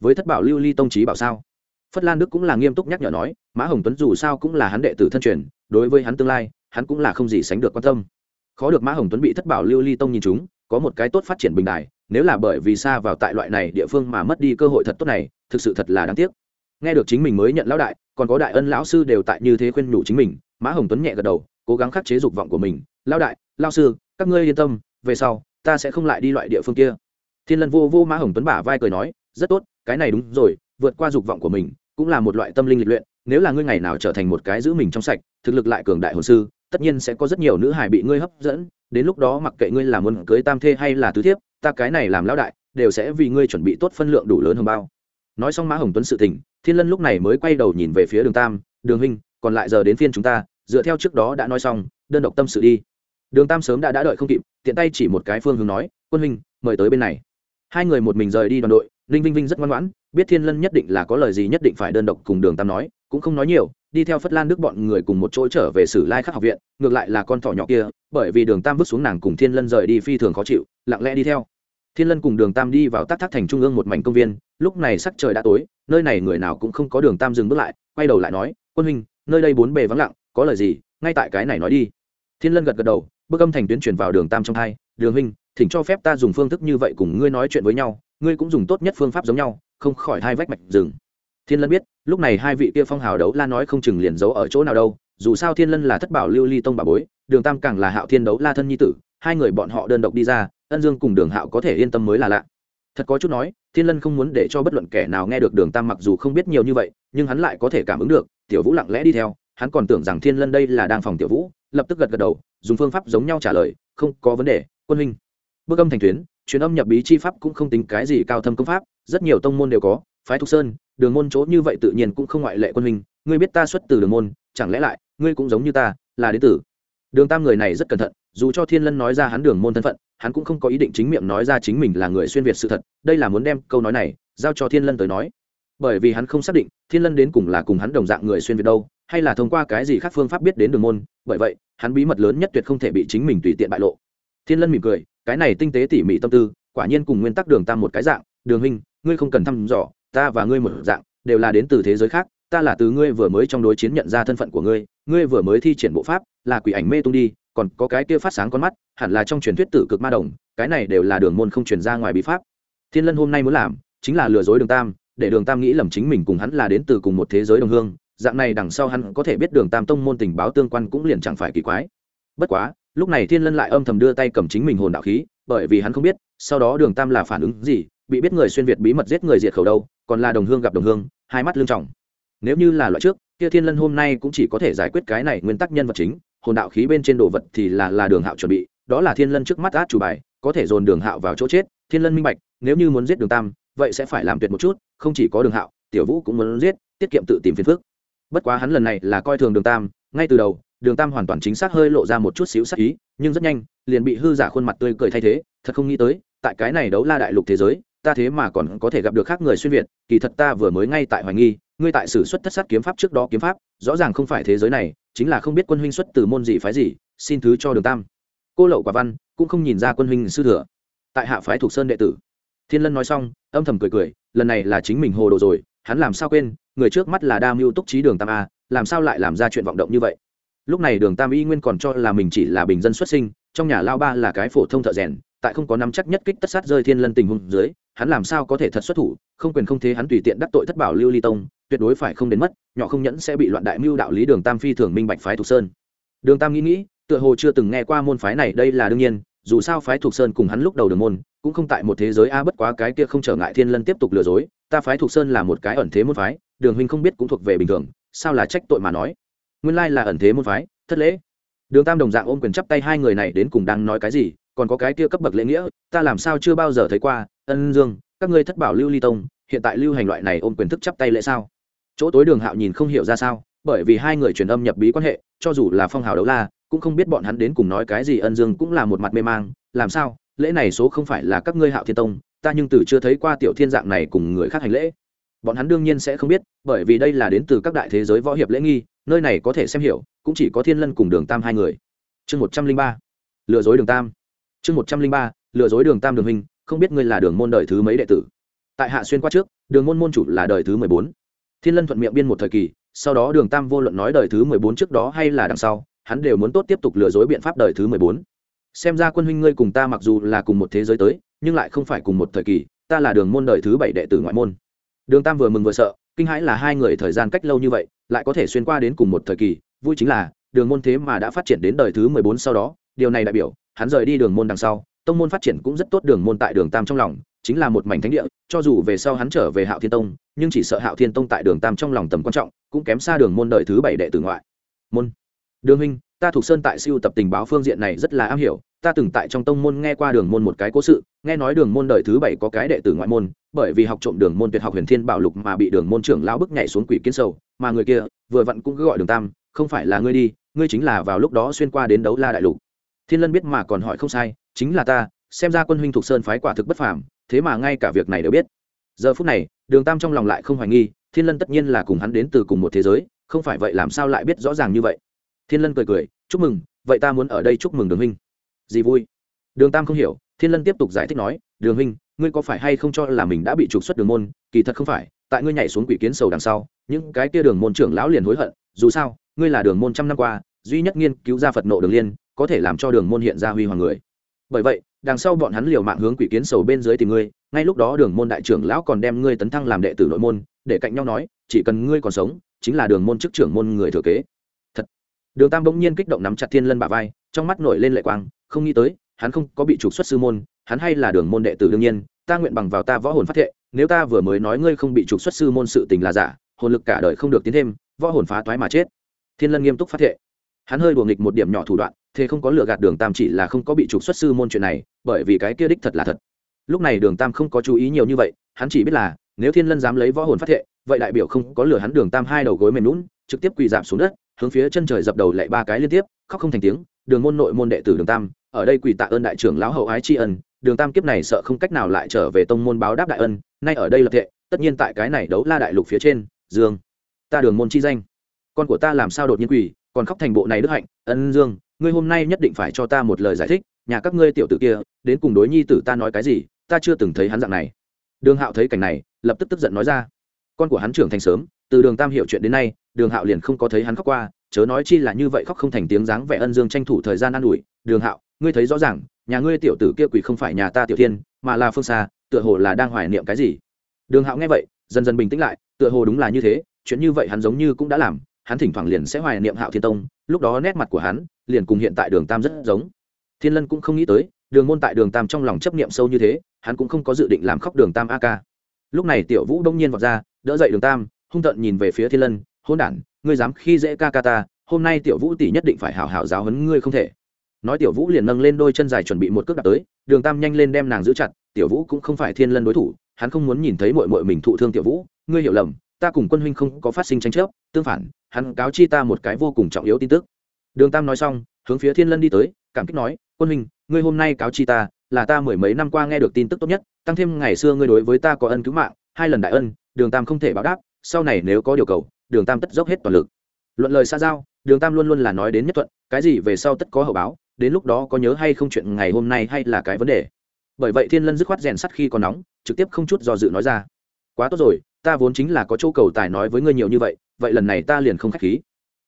Với thất bảo lưu ly tông trí bảo sao? Phất lan đức cũng là nghiêm túc nhắc nhở nói, mã hồng tuấn dù sao cũng là hắn đệ tử thân truyền, đối với hắn tương lai, hắn cũng là không gì sánh được quan tâm. Khó được mã hồng tuấn bị thất bảo lưu ly tông nhìn chúng, có một cái tốt phát triển bình đại nếu là bởi vì xa vào tại loại này địa phương mà mất đi cơ hội thật tốt này, thực sự thật là đáng tiếc. Nghe được chính mình mới nhận lão đại, còn có đại ân lão sư đều tại như thế khuyên nhủ chính mình, mã hồng tuấn nhẹ gật đầu, cố gắng khắc chế dục vọng của mình. Lão đại, lão sư, các ngươi yên tâm, về sau, ta sẽ không lại đi loại địa phương kia. Thiên lân vô vô mã hồng tuấn bả vai cười nói, rất tốt, cái này đúng rồi vượt qua dục vọng của mình, cũng là một loại tâm linh lịch luyện, nếu là ngươi ngày nào trở thành một cái giữ mình trong sạch, thực lực lại cường đại hồn sư, tất nhiên sẽ có rất nhiều nữ hài bị ngươi hấp dẫn, đến lúc đó mặc kệ ngươi là muốn cưới tam thê hay là tứ thiếp, ta cái này làm lão đại, đều sẽ vì ngươi chuẩn bị tốt phân lượng đủ lớn hơn bao. Nói xong mã hồng tuấn sự tình, thiên lân lúc này mới quay đầu nhìn về phía đường tam, đường huynh, còn lại giờ đến phiên chúng ta, dựa theo trước đó đã nói xong, đơn độc tâm sự đi. Đường tam sớm đã đã đợi không kịp, tiện tay chỉ một cái phương hướng nói, quân huynh, mời tới bên này. Hai người một mình rời đi đoàn đội ninh vinh vinh rất ngoan ngoãn, biết thiên lân nhất định là có lời gì nhất định phải đơn độc cùng đường tam nói, cũng không nói nhiều, đi theo phất lan đức bọn người cùng một chỗ trở về sử lai khắc học viện, ngược lại là con thỏ nhỏ kia, bởi vì đường tam vứt xuống nàng cùng thiên lân rời đi phi thường khó chịu, lặng lẽ đi theo. Thiên lân cùng đường tam đi vào tác thác thành trung ương một mảnh công viên, lúc này sắc trời đã tối, nơi này người nào cũng không có đường tam dừng bước lại, quay đầu lại nói, quân huynh, nơi đây bốn bề vắng lặng, có lời gì, ngay tại cái này nói đi. Thiên lân gật gật đầu, bước âm thành tuyến chuyển vào đường tam trong hai, đường huynh, thỉnh cho phép ta dùng phương thức như vậy cùng ngươi nói chuyện với nhau ngươi cũng dùng tốt nhất phương pháp giống nhau, không khỏi hai vách mạch rừng. Thiên lân biết, lúc này hai vị kia phong hào đấu la nói không chừng liền giấu ở chỗ nào đâu, dù sao thiên lân là thất bảo lưu ly tông bà bối, đường tam càng là hạo thiên đấu la thân nhi tử, hai người bọn họ đơn độc đi ra, ân dương cùng đường hạo có thể yên tâm mới là lạ. Thật có chút nói, thiên lân không muốn để cho bất luận kẻ nào nghe được đường tam mặc dù không biết nhiều như vậy, nhưng hắn lại có thể cảm ứng được, tiểu vũ lặng lẽ đi theo, hắn còn tưởng rằng thiên lân đây là đang phòng tiểu vũ, lập tức gật gật đầu, dùng phương pháp giống nhau trả lời, không có vấn đề, quân huynh. Bước âm thành tuyến truyền âm nhập bí chi pháp cũng không tính cái gì cao thâm công pháp, rất nhiều tông môn đều có, phái thục sơn, đường môn chỗ như vậy tự nhiên cũng không ngoại lệ quân hình ngươi biết ta xuất từ đường môn, chẳng lẽ lại, ngươi cũng giống như ta, là đế tử? Đường tam người này rất cẩn thận, dù cho thiên lân nói ra hắn đường môn thân phận, hắn cũng không có ý định chính miệng nói ra chính mình là người xuyên việt sự thật, đây là muốn đem câu nói này giao cho thiên lân tới nói. Bởi vì hắn không xác định, thiên lân đến cùng là cùng hắn đồng dạng người xuyên việt đâu, hay là thông qua cái gì khác phương pháp biết đến đường môn, bởi vậy, hắn bí mật lớn nhất tuyệt không thể bị chính mình tùy tiện bại lộ. Thiên lân mỉm cười cái này tinh tế tỉ mỉ tâm tư, quả nhiên cùng nguyên tắc đường tam một cái dạng, đường hình ngươi không cần thăm dò, ta và ngươi một dạng, đều là đến từ thế giới khác, ta là từ ngươi vừa mới trong đối chiến nhận ra thân phận của ngươi ngươi vừa mới thi triển bộ pháp, là quỷ ảnh mê tung đi, còn có cái kia phát sáng con mắt, hẳn là trong truyền thuyết tử cực ma đồng, cái này đều là đường môn không truyền ra ngoài bí pháp. Thiên lân hôm nay muốn làm, chính là lừa dối đường tam, để đường tam nghĩ lầm chính mình cùng hắn là đến từ cùng một thế giới đồng hương, dạng này đằng sau hắn có thể biết đường tam tông môn tình báo tương quan cũng liền chẳng phải kỳ quái. Bất quá lúc này thiên lân lại âm thầm đưa tay cầm chính mình hồn đạo khí, bởi vì hắn không biết, sau đó đường tam là phản ứng gì, bị biết người xuyên việt bí mật giết người diệt khẩu đâu, còn là đồng hương gặp đồng hương, hai mắt lương trọng. Nếu như là loại trước, kia thiên lân hôm nay cũng chỉ có thể giải quyết cái này nguyên tắc nhân vật chính, hồn đạo khí bên trên đồ vật thì là là đường hạo chuẩn bị, đó là thiên lân trước mắt át chủ bài, có thể dồn đường hạo vào chỗ chết, thiên lân minh bạch, nếu như muốn giết đường tam, vậy sẽ phải làm tuyệt một chút, không chỉ có đường hạo, tiểu vũ cũng muốn giết, tiết kiệm tự tìm phiền phước bất quá hắn lần này là coi thường đường tam, ngay từ đầu đường tam hoàn toàn chính xác hơi lộ ra một chút xíu sắc ý, nhưng rất nhanh, liền bị hư giả khuôn mặt tươi cười thay thế, thật không nghĩ tới, tại cái này đấu la đại lục thế giới, ta thế mà còn có thể gặp được khác người xuyên việt, kỳ thật ta vừa mới ngay tại hoài nghi, ngươi tại sử xuất thất sát kiếm pháp trước đó kiếm pháp, rõ ràng không phải thế giới này, chính là không biết quân huynh xuất từ môn gì phái gì, xin thứ cho đường tam. Cô lậu quả văn cũng không nhìn ra quân huynh sư thừa. Tại hạ phái thuộc sơn đệ tử, thiên lân nói xong, âm thầm cười cười, lần này là chính mình hồ đồ rồi, hắn làm sao quên, người trước mắt là đa mưu túc trí đường tam a, làm sao lại làm ra chuyện vọng động như vậy? Lúc này đường tam y nguyên còn cho là mình chỉ là bình dân xuất sinh, trong nhà lao ba là cái phổ thông thợ rèn, tại không có nắm chắc nhất kích tất sát rơi thiên lân tình huống dưới, hắn làm sao có thể thật xuất thủ, không quyền không thế hắn tùy tiện đắc tội thất bảo lưu ly tông, tuyệt đối phải không đến mất, nhỏ không nhẫn sẽ bị loạn đại mưu đạo lý đường tam phi thường minh bạch phái thục sơn. Đường tam nghĩ nghĩ, tựa hồ chưa từng nghe qua môn phái này, đây là đương nhiên, dù sao phái thục sơn cùng hắn lúc đầu đường môn, cũng không tại một thế giới a bất quá cái kia không trở ngại thiên lân tiếp tục lừa dối, ta phái thục sơn là một cái ẩn thế môn phái, đường huynh không biết cũng thuộc về bình thường, sao là trách tội mà nói nguyên lai là ẩn thế môn phái, thất lễ. Đường tam đồng dạng ôm quyền chắp tay hai người này đến cùng đang nói cái gì, còn có cái kia cấp bậc lễ nghĩa, ta làm sao chưa bao giờ thấy qua, ân dương, các ngươi thất bảo lưu ly tông, hiện tại lưu hành loại này ôm quyền thức chắp tay lễ sao? Chỗ tối đường hạo nhìn không hiểu ra sao, bởi vì hai người truyền âm nhập bí quan hệ, cho dù là phong hào đấu la, cũng không biết bọn hắn đến cùng nói cái gì, ân dương cũng là một mặt mê mang, làm sao, lễ này số không phải là các ngươi hạo thiên tông, ta nhưng từ chưa thấy qua tiểu thiên dạng này cùng người khác hành lễ. Bọn hắn đương nhiên sẽ không biết, bởi vì đây là đến từ các đại thế giới võ hiệp lễ nghi nơi này có thể xem hiểu, cũng chỉ có thiên lân cùng đường tam hai người. Chương một trăm linh ba, lừa dối đường tam. Chương một trăm linh ba, lừa dối đường tam đường hình không biết ngươi là đường môn đời thứ mấy đệ tử? Tại hạ xuyên qua trước, đường môn môn chủ là đời thứ mười bốn. Thiên lân thuận miệng biên một thời kỳ, sau đó đường tam vô luận nói đời thứ mười bốn trước đó hay là đằng sau, hắn đều muốn tốt tiếp tục lừa dối biện pháp đời thứ mười bốn. Xem ra quân huynh ngươi cùng ta mặc dù là cùng một thế giới tới, nhưng lại không phải cùng một thời kỳ, ta là đường môn đời thứ bảy đệ tử ngoại môn. Đường tam vừa mừng vừa sợ, kinh hãi là hai người thời gian cách lâu như vậy lại có thể xuyên qua đến cùng một thời kỳ, vui chính là, đường môn thế mà đã phát triển đến đời thứ mười bốn sau đó, điều này đại biểu, hắn rời đi đường môn đằng sau, tông môn phát triển cũng rất tốt đường môn tại đường tam trong lòng, chính là một mảnh thánh địa, cho dù về sau hắn trở về hạo thiên tông, nhưng chỉ sợ hạo thiên tông tại đường tam trong lòng tầm quan trọng, cũng kém xa đường môn đời thứ bảy đệ tử ngoại. Môn. Đường huynh ta thuộc sơn tại siêu tập tình báo phương diện này rất là am hiểu, ta từng tại trong tông môn nghe qua đường môn một cái cố sự, nghe nói đường môn đời thứ bảy có cái đệ tử ngoại môn, bởi vì học trộm đường môn tuyệt học huyền thiên bảo lục mà bị đường môn trưởng lão bức nhảy xuống quỷ kiến sầu, mà người kia, vừa vặn cũng cứ gọi đường tam, không phải là ngươi đi, ngươi chính là vào lúc đó xuyên qua đến đấu la đại lục. Thiên lân biết mà còn hỏi không sai, chính là ta, xem ra quân huynh thuộc sơn phái quả thực bất phàm, thế mà ngay cả việc này đều biết. Giờ phút này, đường tam trong lòng lại không hoài nghi, thiên lân tất nhiên là cùng hắn đến từ cùng một thế giới, không phải vậy làm sao lại biết rõ ràng như vậy thiên lân cười cười, chúc mừng, vậy ta muốn ở đây chúc mừng đường huynh. Gì vui? Đường tam không hiểu, thiên lân tiếp tục giải thích nói, đường huynh, ngươi có phải hay không cho là mình đã bị trục xuất đường môn? Kỳ thật không phải, tại ngươi nhảy xuống quỷ kiến sầu đằng sau, những cái kia đường môn trưởng lão liền hối hận, dù sao, ngươi là đường môn trăm năm qua, duy nhất nghiên cứu ra phật nộ đường liên, có thể làm cho đường môn hiện ra huy hoàng người. Bởi vậy, đằng sau bọn hắn liều mạng hướng quỷ kiến sầu bên dưới tìm ngươi, ngay lúc đó đường môn đại trưởng lão còn đem ngươi tấn thăng làm đệ tử nội môn, để cạnh nhau nói, chỉ cần ngươi còn sống, chính là đường môn chức trưởng môn người thừa kế đường tam bỗng nhiên kích động nắm chặt thiên lân bà vai, trong mắt nổi lên lệ quang, không nghĩ tới, hắn không có bị trục xuất sư môn, hắn hay là đường môn đệ tử đương nhiên, ta nguyện bằng vào ta võ hồn phát thệ, nếu ta vừa mới nói ngươi không bị trục xuất sư môn sự tình là giả, hồn lực cả đời không được tiến thêm, võ hồn phá toái mà chết. Thiên lân nghiêm túc phát thệ. Hắn hơi đùa nghịch một điểm nhỏ thủ đoạn, thế không có lừa gạt đường tam chỉ là không có bị trục xuất sư môn chuyện này, bởi vì cái kia đích thật là thật. Lúc này đường tam không có chú ý nhiều như vậy, hắn chỉ biết là, nếu thiên lân dám lấy võ hồn phát thệ, vậy đại biểu không có lừa hắn đường tam hai đầu gối mềm lún trực tiếp quỳ giảm xuống đất hướng phía chân trời dập đầu lại ba cái liên tiếp, khóc không thành tiếng, đường môn nội môn đệ tử đường tam, ở đây quỳ tạ ơn đại trưởng lão hậu ái tri ân, đường tam kiếp này sợ không cách nào lại trở về tông môn báo đáp đại ân, nay ở đây lập thệ, tất nhiên tại cái này đấu la đại lục phía trên, dương, ta đường môn chi danh, con của ta làm sao đột nhiên quỳ, còn khóc thành bộ này đức hạnh, ân dương, ngươi hôm nay nhất định phải cho ta một lời giải thích, nhà các ngươi tiểu tử kia, đến cùng đối nhi tử ta nói cái gì, ta chưa từng thấy hắn dạng này. Đường hạo thấy cảnh này, lập tức tức giận nói ra, con của hắn trưởng thành sớm từ đường tam hiểu chuyện đến nay, đường hạo liền không có thấy hắn khóc qua, chớ nói chi là như vậy khóc không thành tiếng dáng vẻ ân dương tranh thủ thời gian an ủi, đường hạo, ngươi thấy rõ ràng, nhà ngươi tiểu tử kia quỷ không phải nhà ta tiểu thiên, mà là phương xa, tựa hồ là đang hoài niệm cái gì? Đường hạo nghe vậy, dần dần bình tĩnh lại, tựa hồ đúng là như thế, chuyện như vậy hắn giống như cũng đã làm, hắn thỉnh thoảng liền sẽ hoài niệm hạo thiên tông, lúc đó nét mặt của hắn liền cùng hiện tại đường tam rất giống. Thiên lân cũng không nghĩ tới, đường môn tại đường tam trong lòng chấp niệm sâu như thế, hắn cũng không có dự định làm khóc đường tam a ca. Lúc này tiểu vũ đông nhiên vọt ra, đỡ dậy đường tam hung tợn nhìn về phía thiên lân hôn đản, ngươi dám khi dễ ca ca ta, hôm nay tiểu vũ tỷ nhất định phải hảo hảo giáo hấn ngươi không thể. Nói tiểu vũ liền nâng lên đôi chân dài chuẩn bị một cước đạp tới, đường tam nhanh lên đem nàng giữ chặt, tiểu vũ cũng không phải thiên lân đối thủ, hắn không muốn nhìn thấy mội mội mình thụ thương tiểu vũ, ngươi hiểu lầm, ta cùng quân huynh không có phát sinh tranh chấp, tương phản, hắn cáo chi ta một cái vô cùng trọng yếu tin tức. Đường tam nói xong, hướng phía thiên lân đi tới, cảm kích nói, quân huynh, ngươi hôm nay cáo chi ta, là ta mười mấy năm qua nghe được tin tức tốt nhất, tăng thêm ngày xưa ngươi đối với ta có ân cứu mạng, hai lần đại ân, đường tam không thể báo đáp sau này nếu có điều cầu, đường tam tất dốc hết toàn lực. Luận lời xa giao, đường tam luôn luôn là nói đến nhất thuận, cái gì về sau tất có hậu báo, đến lúc đó có nhớ hay không chuyện ngày hôm nay hay là cái vấn đề. Bởi vậy thiên lân dứt khoát rèn sắt khi còn nóng, trực tiếp không chút do dự nói ra. Quá tốt rồi, ta vốn chính là có chỗ cầu tài nói với ngươi nhiều như vậy vậy lần này ta liền không khách khí.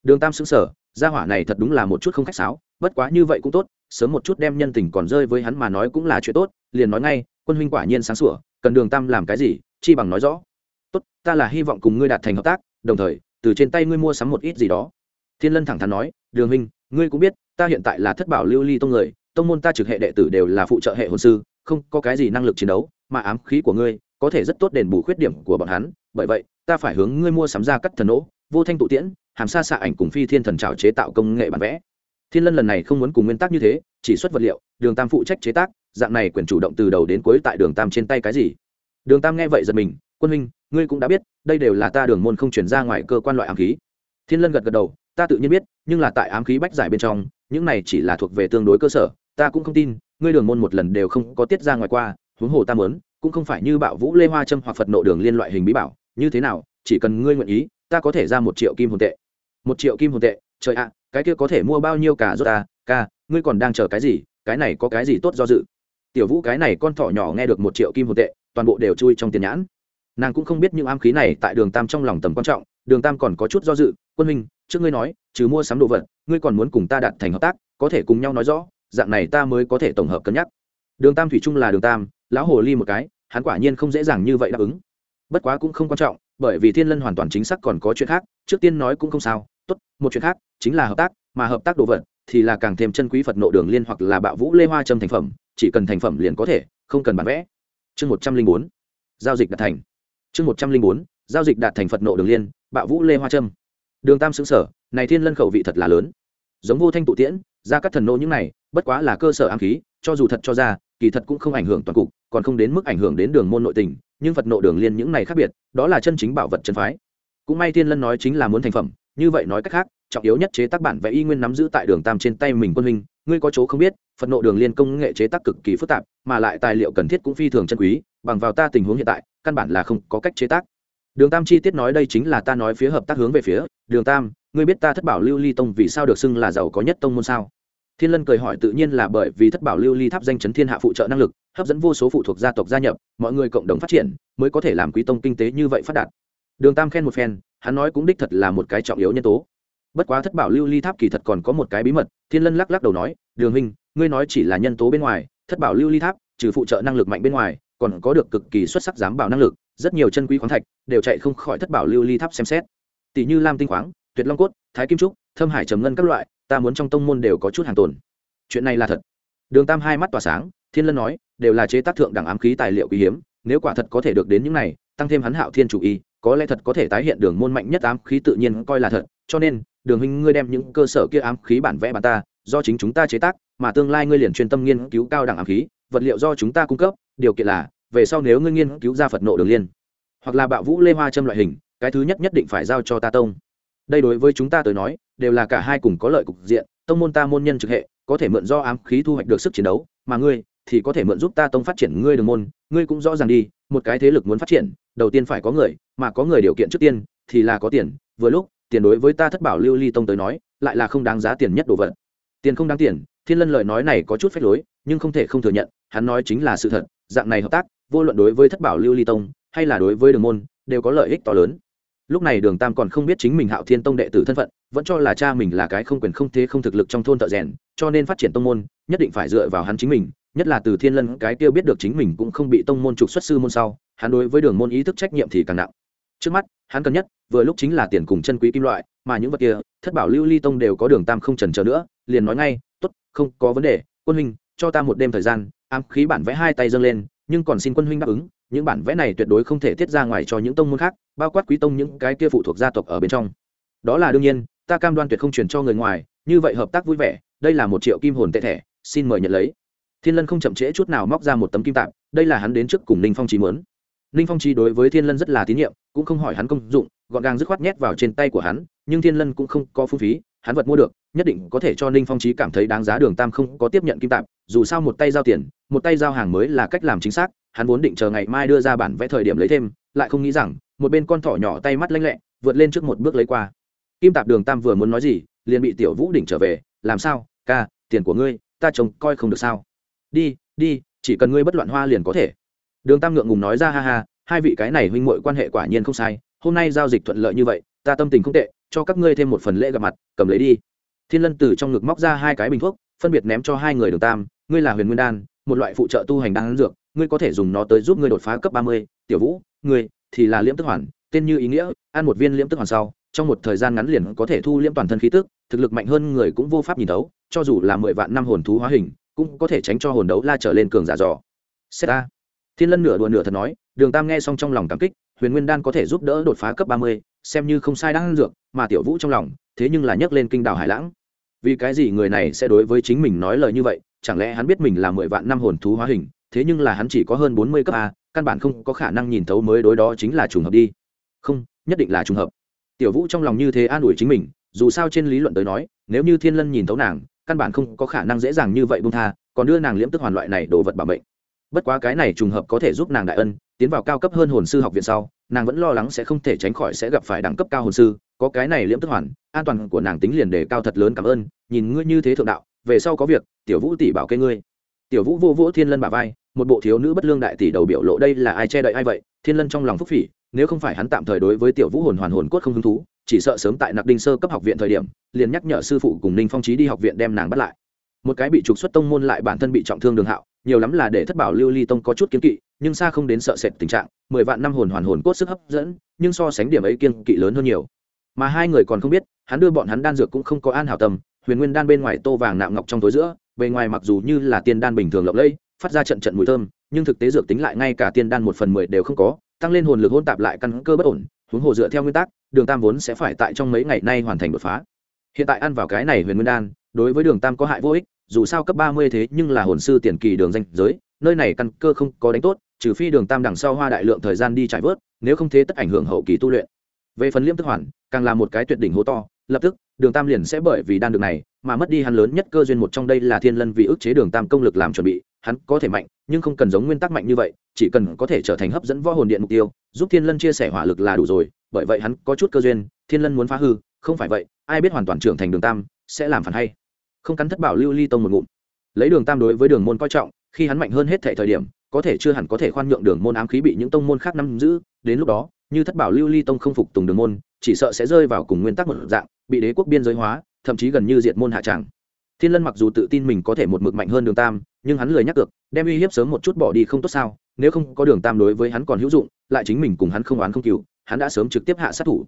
Đường tam xứng sở gia hỏa này thật đúng là một chút không khách sáo, bất quá như vậy cũng tốt, sớm một chút đem nhân tình còn rơi với hắn mà nói cũng là chuyện tốt, liền nói ngay, quân huynh quả nhiên sáng sủa, cần đường tam làm cái gì, chi bằng nói rõ tốt, ta là hy vọng cùng ngươi đạt thành hợp tác, đồng thời, từ trên tay ngươi mua sắm một ít gì đó. Thiên lân thẳng thắn nói, đường huynh, ngươi cũng biết, ta hiện tại là thất bảo lưu ly tông người, tông môn ta trực hệ đệ tử đều là phụ trợ hệ hồn sư, không có cái gì năng lực chiến đấu, mà ám khí của ngươi có thể rất tốt đền bù khuyết điểm của bọn hắn, bởi vậy, ta phải hướng ngươi mua sắm ra cắt thần nỗ, vô thanh tụ tiễn, hàm xa xạ ảnh cùng phi thiên thần trào chế tạo công nghệ bản vẽ. Thiên lân lần này không muốn cùng nguyên tắc như thế, chỉ xuất vật liệu, đường tam phụ trách chế tác, dạng này quyền chủ động từ đầu đến cuối tại đường tam trên tay cái gì? Đường tam nghe vậy giật mình quân huynh, ngươi cũng đã biết, đây đều là ta đường môn không chuyển ra ngoài cơ quan loại ám khí. Thiên lân gật gật đầu, ta tự nhiên biết, nhưng là tại ám khí bách giải bên trong, những này chỉ là thuộc về tương đối cơ sở, ta cũng không tin, ngươi đường môn một lần đều không có tiết ra ngoài qua, huống hồ ta mớn cũng không phải như bạo vũ, lê hoa trâm hoặc phật nộ đường liên loại hình bí bảo, như thế nào, chỉ cần ngươi nguyện ý, ta có thể ra một triệu kim hồn tệ. Một triệu kim hồn tệ? Trời ạ, cái kia có thể mua bao nhiêu cả rốt ta, ca, ngươi còn đang chờ cái gì, cái này có cái gì tốt do dự? Tiểu vũ cái này con thỏ nhỏ nghe được một triệu kim hồn tệ, toàn bộ đều chui trong tiền nhãn nàng cũng không biết những ám khí này tại đường tam trong lòng tầm quan trọng, đường tam còn có chút do dự, quân minh trước ngươi nói, trừ mua sắm đồ vật, ngươi còn muốn cùng ta đạt thành hợp tác, có thể cùng nhau nói rõ, dạng này ta mới có thể tổng hợp cân nhắc. Đường tam thủy chung là đường tam, lão hồ ly một cái, hắn quả nhiên không dễ dàng như vậy đáp ứng. Bất quá cũng không quan trọng, bởi vì thiên lân hoàn toàn chính xác còn có chuyện khác, trước tiên nói cũng không sao, tốt, một chuyện khác, chính là hợp tác, mà hợp tác đồ vật thì là càng thêm chân quý phật nộ đường liên hoặc là bạo vũ lê hoa trâm thành phẩm, chỉ cần thành phẩm liền có thể, không cần bán vẽ. Chương một trăm linh bốn. Giao dịch đạt thành chương một trăm linh bốn, giao dịch đạt thành phật nộ đường liên, bạo vũ lê hoa trâm. Đường tam xứng sở, này thiên lân khẩu vị thật là lớn. Giống vô thanh tụ tiễn, ra các thần nộ những này, bất quá là cơ sở ám khí, cho dù thật cho ra, kỳ thật cũng không ảnh hưởng toàn cục, còn không đến mức ảnh hưởng đến đường môn nội tình, nhưng phật nộ đường liên những này khác biệt, đó là chân chính bảo vật chân phái. Cũng may thiên lân nói chính là muốn thành phẩm, như vậy nói cách khác, trọng yếu nhất chế tác bản vẽ y nguyên nắm giữ tại đường tam trên tay mình quân huynh, ngươi có chỗ không biết, phật nộ đường liên công nghệ chế tác cực kỳ phức tạp, mà lại tài liệu cần thiết cũng phi thường chân quý bằng vào ta tình huống hiện tại, căn bản là không có cách chế tác. Đường tam chi tiết nói đây chính là ta nói phía hợp tác hướng về phía. Đường tam, ngươi biết ta thất bảo lưu ly tông vì sao được xưng là giàu có nhất tông môn sao? Thiên lân cười hỏi tự nhiên là bởi vì thất bảo lưu ly tháp danh chấn thiên hạ phụ trợ năng lực, hấp dẫn vô số phụ thuộc gia tộc gia nhập, mọi người cộng đồng phát triển, mới có thể làm quý tông kinh tế như vậy phát đạt. Đường tam khen một phen, hắn nói cũng đích thật là một cái trọng yếu nhân tố. Bất quá thất bảo lưu ly tháp kỳ thật còn có một cái bí mật, thiên lân lắc lắc đầu nói, đường hình ngươi nói chỉ là nhân tố bên ngoài, thất bảo lưu ly tháp, trừ phụ trợ năng lực mạnh bên ngoài còn có được cực kỳ xuất sắc giám bảo năng lực, rất nhiều chân quý khoáng thạch đều chạy không khỏi thất bảo lưu ly tháp xem xét. Tỷ như lam tinh khoáng, tuyệt long cốt, thái kim trúc, thâm hải trầm ngân các loại, ta muốn trong tông môn đều có chút hàng tồn. Chuyện này là thật. Đường tam hai mắt tỏa sáng, thiên lân nói, đều là chế tác thượng đẳng ám khí tài liệu quý hiếm, nếu quả thật có thể được đến những này, tăng thêm hắn hạo thiên chủ y, có lẽ thật có thể tái hiện đường môn mạnh nhất ám khí tự nhiên coi là thật. Cho nên, đường huynh ngươi đem những cơ sở kia ám khí bản vẽ bản ta, do chính chúng ta chế tác, mà tương lai ngươi liền chuyên tâm nghiên cứu cao đẳng ám khí vật liệu do chúng ta cung cấp, điều kiện là, về sau nếu ngươi nghiên cứu ra phật nộ đường liên, hoặc là bạo vũ lê hoa châm loại hình, cái thứ nhất nhất định phải giao cho ta tông. Đây đối với chúng ta tới nói, đều là cả hai cùng có lợi cục diện, tông môn ta môn nhân trực hệ, có thể mượn do ám khí thu hoạch được sức chiến đấu, mà ngươi thì có thể mượn giúp ta tông phát triển ngươi đường môn, ngươi cũng rõ ràng đi, một cái thế lực muốn phát triển, đầu tiên phải có người, mà có người điều kiện trước tiên thì là có tiền, vừa lúc, tiền đối với ta thất bảo lưu ly tông tới nói, lại là không đáng giá tiền nhất đồ vật. Tiền không đáng tiền, thiên lân lời nói này có chút phách lối, nhưng không thể không thừa nhận hắn nói chính là sự thật, dạng này hợp tác, vô luận đối với thất bảo lưu ly tông, hay là đối với đường môn, đều có lợi ích to lớn. Lúc này đường tam còn không biết chính mình hạo thiên tông đệ tử thân phận, vẫn cho là cha mình là cái không quyền không thế không thực lực trong thôn thợ rèn, cho nên phát triển tông môn, nhất định phải dựa vào hắn chính mình, nhất là từ thiên lân cái tiêu biết được chính mình cũng không bị tông môn trục xuất sư môn sau, hắn đối với đường môn ý thức trách nhiệm thì càng nặng. Trước mắt, hắn cần nhất, vừa lúc chính là tiền cùng chân quý kim loại, mà những vật kia, thất bảo lưu ly tông đều có đường tam không trần chờ nữa, liền nói ngay t ố t không có vấn đề, quân huynh cho ta một đêm thời gian, ám khí bản vẽ hai tay dâng lên, nhưng còn xin quân huynh đáp ứng, những bản vẽ này tuyệt đối không thể tiết ra ngoài cho những tông môn khác, bao quát quý tông những cái kia phụ thuộc gia tộc ở bên trong. Đó là đương nhiên, ta cam đoan tuyệt không truyền cho người ngoài, như vậy hợp tác vui vẻ, đây là một triệu kim hồn tệ thẻ, xin mời nhận lấy. Thiên lân không chậm trễ chút nào móc ra một tấm kim tạp đây là hắn đến trước cùng ninh phong trí mướn ninh phong trí đối với thiên lân rất là tín nhiệm, cũng không hỏi hắn công dụng, gọn gàng dứt khoát nhét vào trên tay của hắn, nhưng thiên lân cũng không có phung phí hắn vật mua được, nhất định có thể cho ninh phong trí cảm thấy đáng giá đường tam không có tiếp nhận kim tạp, dù sao một tay giao tiền, một tay giao hàng mới là cách làm chính xác, hắn vốn định chờ ngày mai đưa ra bản vẽ thời điểm lấy thêm, lại không nghĩ rằng, một bên con thỏ nhỏ tay mắt lanh lẹ, vượt lên trước một bước lấy qua. Kim tạp đường tam vừa muốn nói gì, liền bị tiểu vũ đỉnh trở về, làm sao, ca, tiền của ngươi, ta trông coi không được sao? Đi đi, chỉ cần ngươi bất loạn hoa liền có thể. Đường tam ngượng ngùng nói ra, ha ha, hai vị cái này huynh muội quan hệ quả nhiên không sai, hôm nay giao dịch thuận lợi như vậy, ta tâm tình không tệ cho các ngươi thêm một phần lễ gặp mặt, cầm lấy đi. Thiên lân từ trong ngực móc ra hai cái bình thuốc, phân biệt ném cho hai người đường tam, ngươi là huyền nguyên đan, một loại phụ trợ tu hành đan dược, ngươi có thể dùng nó tới giúp ngươi đột phá cấp ba mươi. Tiểu vũ, ngươi thì là liễm tức hoàn, tên như ý nghĩa, ăn một viên liễm tức hoàn sau, trong một thời gian ngắn liền có thể thu liễm toàn thân khí tức, thực lực mạnh hơn người cũng vô pháp nhìn thấu, cho dù là mười vạn năm hồn thú hóa hình, cũng có thể tránh cho hồn đấu la trở lên cường giả dò. Xét a thiên lân nửa đùa nửa thật nói, đường tam nghe xong trong lòng cảm kích, huyền nguyên đan có thể giúp đỡ đột phá cấp ba mươi xem như không sai đang ăn dược, mà tiểu vũ trong lòng, thế nhưng là nhấc lên kinh đảo hải lãng. Vì cái gì người này sẽ đối với chính mình nói lời như vậy, chẳng lẽ hắn biết mình là mười vạn năm hồn thú hóa hình, thế nhưng là hắn chỉ có hơn bốn mươi cấp a, căn bản không có khả năng nhìn thấu mới đối đó chính là trùng hợp đi. Không, nhất định là trùng hợp. Tiểu vũ trong lòng như thế an ủi chính mình, dù sao trên lý luận tới nói, nếu như thiên lân nhìn thấu nàng, căn bản không có khả năng dễ dàng như vậy bung tha, còn đưa nàng liễm tức hoàn loại này đồ vật bảo mệnh. Bất quá cái này trùng hợp có thể giúp nàng đại ân tiến vào cao cấp hơn hồn sư học viện sau, nàng vẫn lo lắng sẽ không thể tránh khỏi sẽ gặp phải đẳng cấp cao hồn sư, có cái này liễm tức hoàn, an toàn của nàng tính liền đề cao thật lớn cảm ơn, nhìn ngươi như thế thượng đạo, về sau có việc, tiểu vũ tỷ bảo kê ngươi. Tiểu vũ vô vỗ thiên lân bà vai, một bộ thiếu nữ bất lương đại tỷ đầu biểu lộ đây là ai che đậy ai vậy, thiên lân trong lòng phúc phỉ, nếu không phải hắn tạm thời đối với tiểu vũ hồn hoàn hồn cốt không hứng thú, chỉ sợ sớm tại nặc đinh sơ cấp học viện thời điểm, liền nhắc nhở sư phụ cùng ninh phong trí đi học viện đem nàng bắt lại. Một cái bị trục xuất tông môn lại bản thân bị trọng thương đường hạo nhiều lắm là để thất bảo lưu ly tông có chút kiến kỵ, nhưng xa không đến sợ sệt tình trạng, mười vạn năm hồn hoàn hồn cốt sức hấp dẫn, nhưng so sánh điểm ấy kiên kỵ lớn hơn nhiều. Mà hai người còn không biết, hắn đưa bọn hắn đan dược cũng không có an hảo tâm, huyền nguyên đan bên ngoài tô vàng nạm ngọc trong tối giữa, bề ngoài mặc dù như là tiên đan bình thường lộng lẫy, phát ra trận trận mùi thơm, nhưng thực tế dược tính lại ngay cả tiên đan một phần mười đều không có, tăng lên hồn lực hôn tạp lại căn cơ bất ổn, huống hồ dựa theo nguyên tắc, đường tam vốn sẽ phải tại trong mấy ngày nay hoàn thành đột phá. Hiện tại ăn vào cái này huyền nguyên đan, đối với đường tam có hại vô ích dù sao cấp ba mươi thế nhưng là hồn sư tiền kỳ đường danh giới, nơi này căn cơ không có đánh tốt, trừ phi đường tam đằng sau hoa đại lượng thời gian đi trải vớt, nếu không thế tất ảnh hưởng hậu kỳ tu luyện. Về phần liêm tức hoàn, càng là một cái tuyệt đỉnh hố to, lập tức, đường tam liền sẽ bởi vì đan được này mà mất đi hắn lớn nhất cơ duyên một trong đây là thiên lân vì ức chế đường tam công lực làm chuẩn bị, hắn có thể mạnh, nhưng không cần giống nguyên tắc mạnh như vậy, chỉ cần có thể trở thành hấp dẫn võ hồn điện mục tiêu, giúp thiên lân chia sẻ hỏa lực là đủ rồi, bởi vậy hắn có chút cơ duyên, thiên lân muốn phá hư, không phải vậy, ai biết hoàn toàn trưởng thành đường tam, sẽ làm phản hay không cắn thất bảo lưu ly tông một ngụm. Lấy đường tam đối với đường môn coi trọng, khi hắn mạnh hơn hết thể thời điểm, có thể chưa hẳn có thể khoan nhượng đường môn ám khí bị những tông môn khác nắm giữ, đến lúc đó, như thất bảo lưu ly tông không phục tùng đường môn, chỉ sợ sẽ rơi vào cùng nguyên tắc một dạng, bị đế quốc biên giới hóa, thậm chí gần như diệt môn hạ tràng. Thiên lân mặc dù tự tin mình có thể một mực mạnh hơn đường tam, nhưng hắn lười nhắc được đem uy hiếp sớm một chút bỏ đi không tốt sao, nếu không có đường tam đối với hắn còn hữu dụng, lại chính mình cùng hắn không oán không cứu hắn đã sớm trực tiếp hạ sát thủ.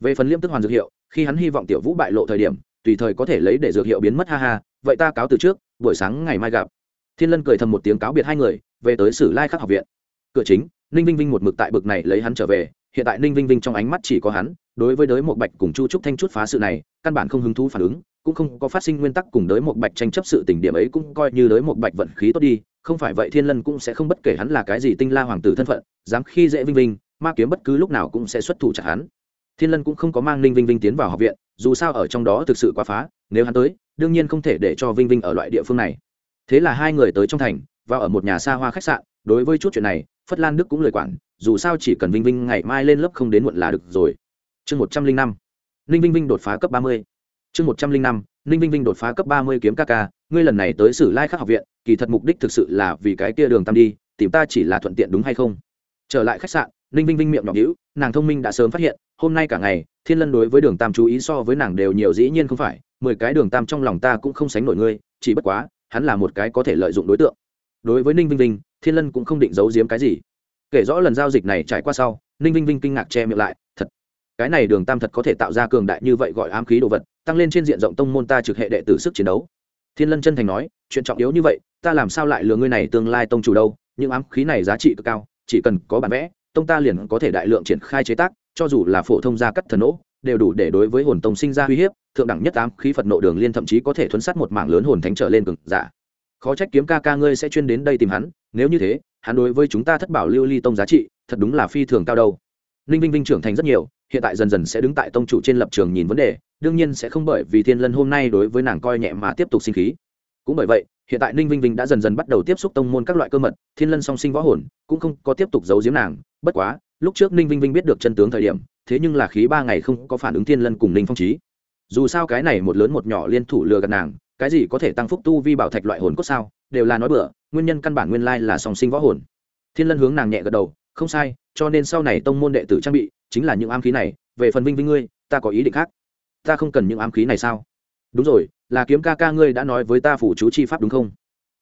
Về phần liêm tức hoàn dược hiệu, khi hắn hy vọng tiểu vũ bại lộ thời điểm tùy thời có thể lấy để dược hiệu biến mất, ha ha, vậy ta cáo từ trước, buổi sáng ngày mai gặp. Thiên lân cười thầm một tiếng cáo biệt hai người, về tới sử lai khắc học viện. Cửa chính, ninh vinh vinh một mực tại bực này lấy hắn trở về, hiện tại ninh vinh vinh trong ánh mắt chỉ có hắn, đối với đới một bạch cùng chu trúc thanh chút phá sự này, căn bản không hứng thú phản ứng, cũng không có phát sinh nguyên tắc cùng đới một bạch tranh chấp sự tình điểm ấy cũng coi như đới một bạch vận khí tốt đi, không phải vậy thiên lân cũng sẽ không bất kể hắn là cái gì tinh la hoàng tử thân phận, dám khi dễ vinh vinh, ma kiếm bất cứ lúc nào cũng sẽ xuất thủ chặt hắn thiên lân cũng không có mang ninh vinh vinh tiến vào học viện, dù sao ở trong đó thực sự quá phá, nếu hắn tới, đương nhiên không thể để cho vinh vinh ở loại địa phương này. Thế là hai người tới trong thành và ở một nhà xa hoa khách sạn, đối với chút chuyện này, phất lan đức cũng lời quản, dù sao chỉ cần vinh vinh ngày mai lên lớp không đến muộn là được rồi. Chương một trăm linh năm, ninh vinh vinh đột phá cấp ba mươi. Chương một trăm linh năm, ninh vinh vinh đột phá cấp ba mươi kiếm ca ca, ngươi lần này tới sử lai khắc học viện, kỳ thật mục đích thực sự là vì cái kia đường tam đi, tìm ta chỉ là thuận tiện đúng hay không? Trở lại khách sạn ninh vinh vinh miệng nhọc hữu nàng thông minh đã sớm phát hiện, hôm nay cả ngày, thiên lân đối với đường tam chú ý so với nàng đều nhiều dĩ nhiên không phải, mười cái đường tam trong lòng ta cũng không sánh nổi ngươi, chỉ bất quá, hắn là một cái có thể lợi dụng đối tượng. Đối với ninh vinh vinh, thiên lân cũng không định giấu giếm cái gì. Kể rõ lần giao dịch này trải qua sau ninh vinh vinh kinh ngạc che miệng lại, thật, cái này đường tam thật có thể tạo ra cường đại như vậy gọi ám khí đồ vật, tăng lên trên diện rộng tông môn ta trực hệ đệ tử sức chiến đấu. Thiên lân chân thành nói, chuyện trọng yếu như vậy, ta làm sao lại lừa ngươi này tương lai tông chủ đâu những ám khí này giá trị cực cao, chỉ cần có bản vẽ tông ta liền có thể đại lượng triển khai chế tác, cho dù là phổ thông gia cắt thần nỗ, đều đủ để đối với hồn tông sinh ra uy hiếp, thượng đẳng nhất ám khí phật nộ đường liên thậm chí có thể thuấn sát một mảng lớn hồn thánh trở lên cực giả. Khó trách kiếm ca ca ngươi sẽ chuyên đến đây tìm hắn, nếu như thế, hắn đối với chúng ta thất bảo lưu ly tông giá trị, thật đúng là phi thường cao đâu. Ninh vinh vinh trưởng thành rất nhiều, hiện tại dần dần sẽ đứng tại tông chủ trên lập trường nhìn vấn đề, đương nhiên sẽ không bởi vì thiên lân hôm nay đối với nàng coi nhẹ mà tiếp tục sinh khí. Cũng bởi vậy hiện tại ninh vinh vinh đã dần dần bắt đầu tiếp xúc tông môn các loại cơ mật, thiên lân song sinh võ hồn, cũng không có tiếp tục giấu giếm nàng. Bất quá, lúc trước ninh vinh vinh biết được chân tướng thời điểm, thế nhưng là khí ba ngày không có phản ứng thiên lân cùng ninh phong trí dù sao cái này một lớn một nhỏ liên thủ lừa gạt nàng, cái gì có thể tăng phúc tu vi bảo thạch loại hồn cốt sao, đều là nói bừa, nguyên nhân căn bản nguyên lai là song sinh võ hồn. Thiên lân hướng nàng nhẹ gật đầu, không sai, cho nên sau này tông môn đệ tử trang bị, chính là những ám khí này, về phần vinh vinh ngươi, ta có ý định khác. Ta không cần những ám khí này sao? Đúng rồi, là kiếm ca ca ngươi đã nói với ta phủ chú chi pháp đúng không?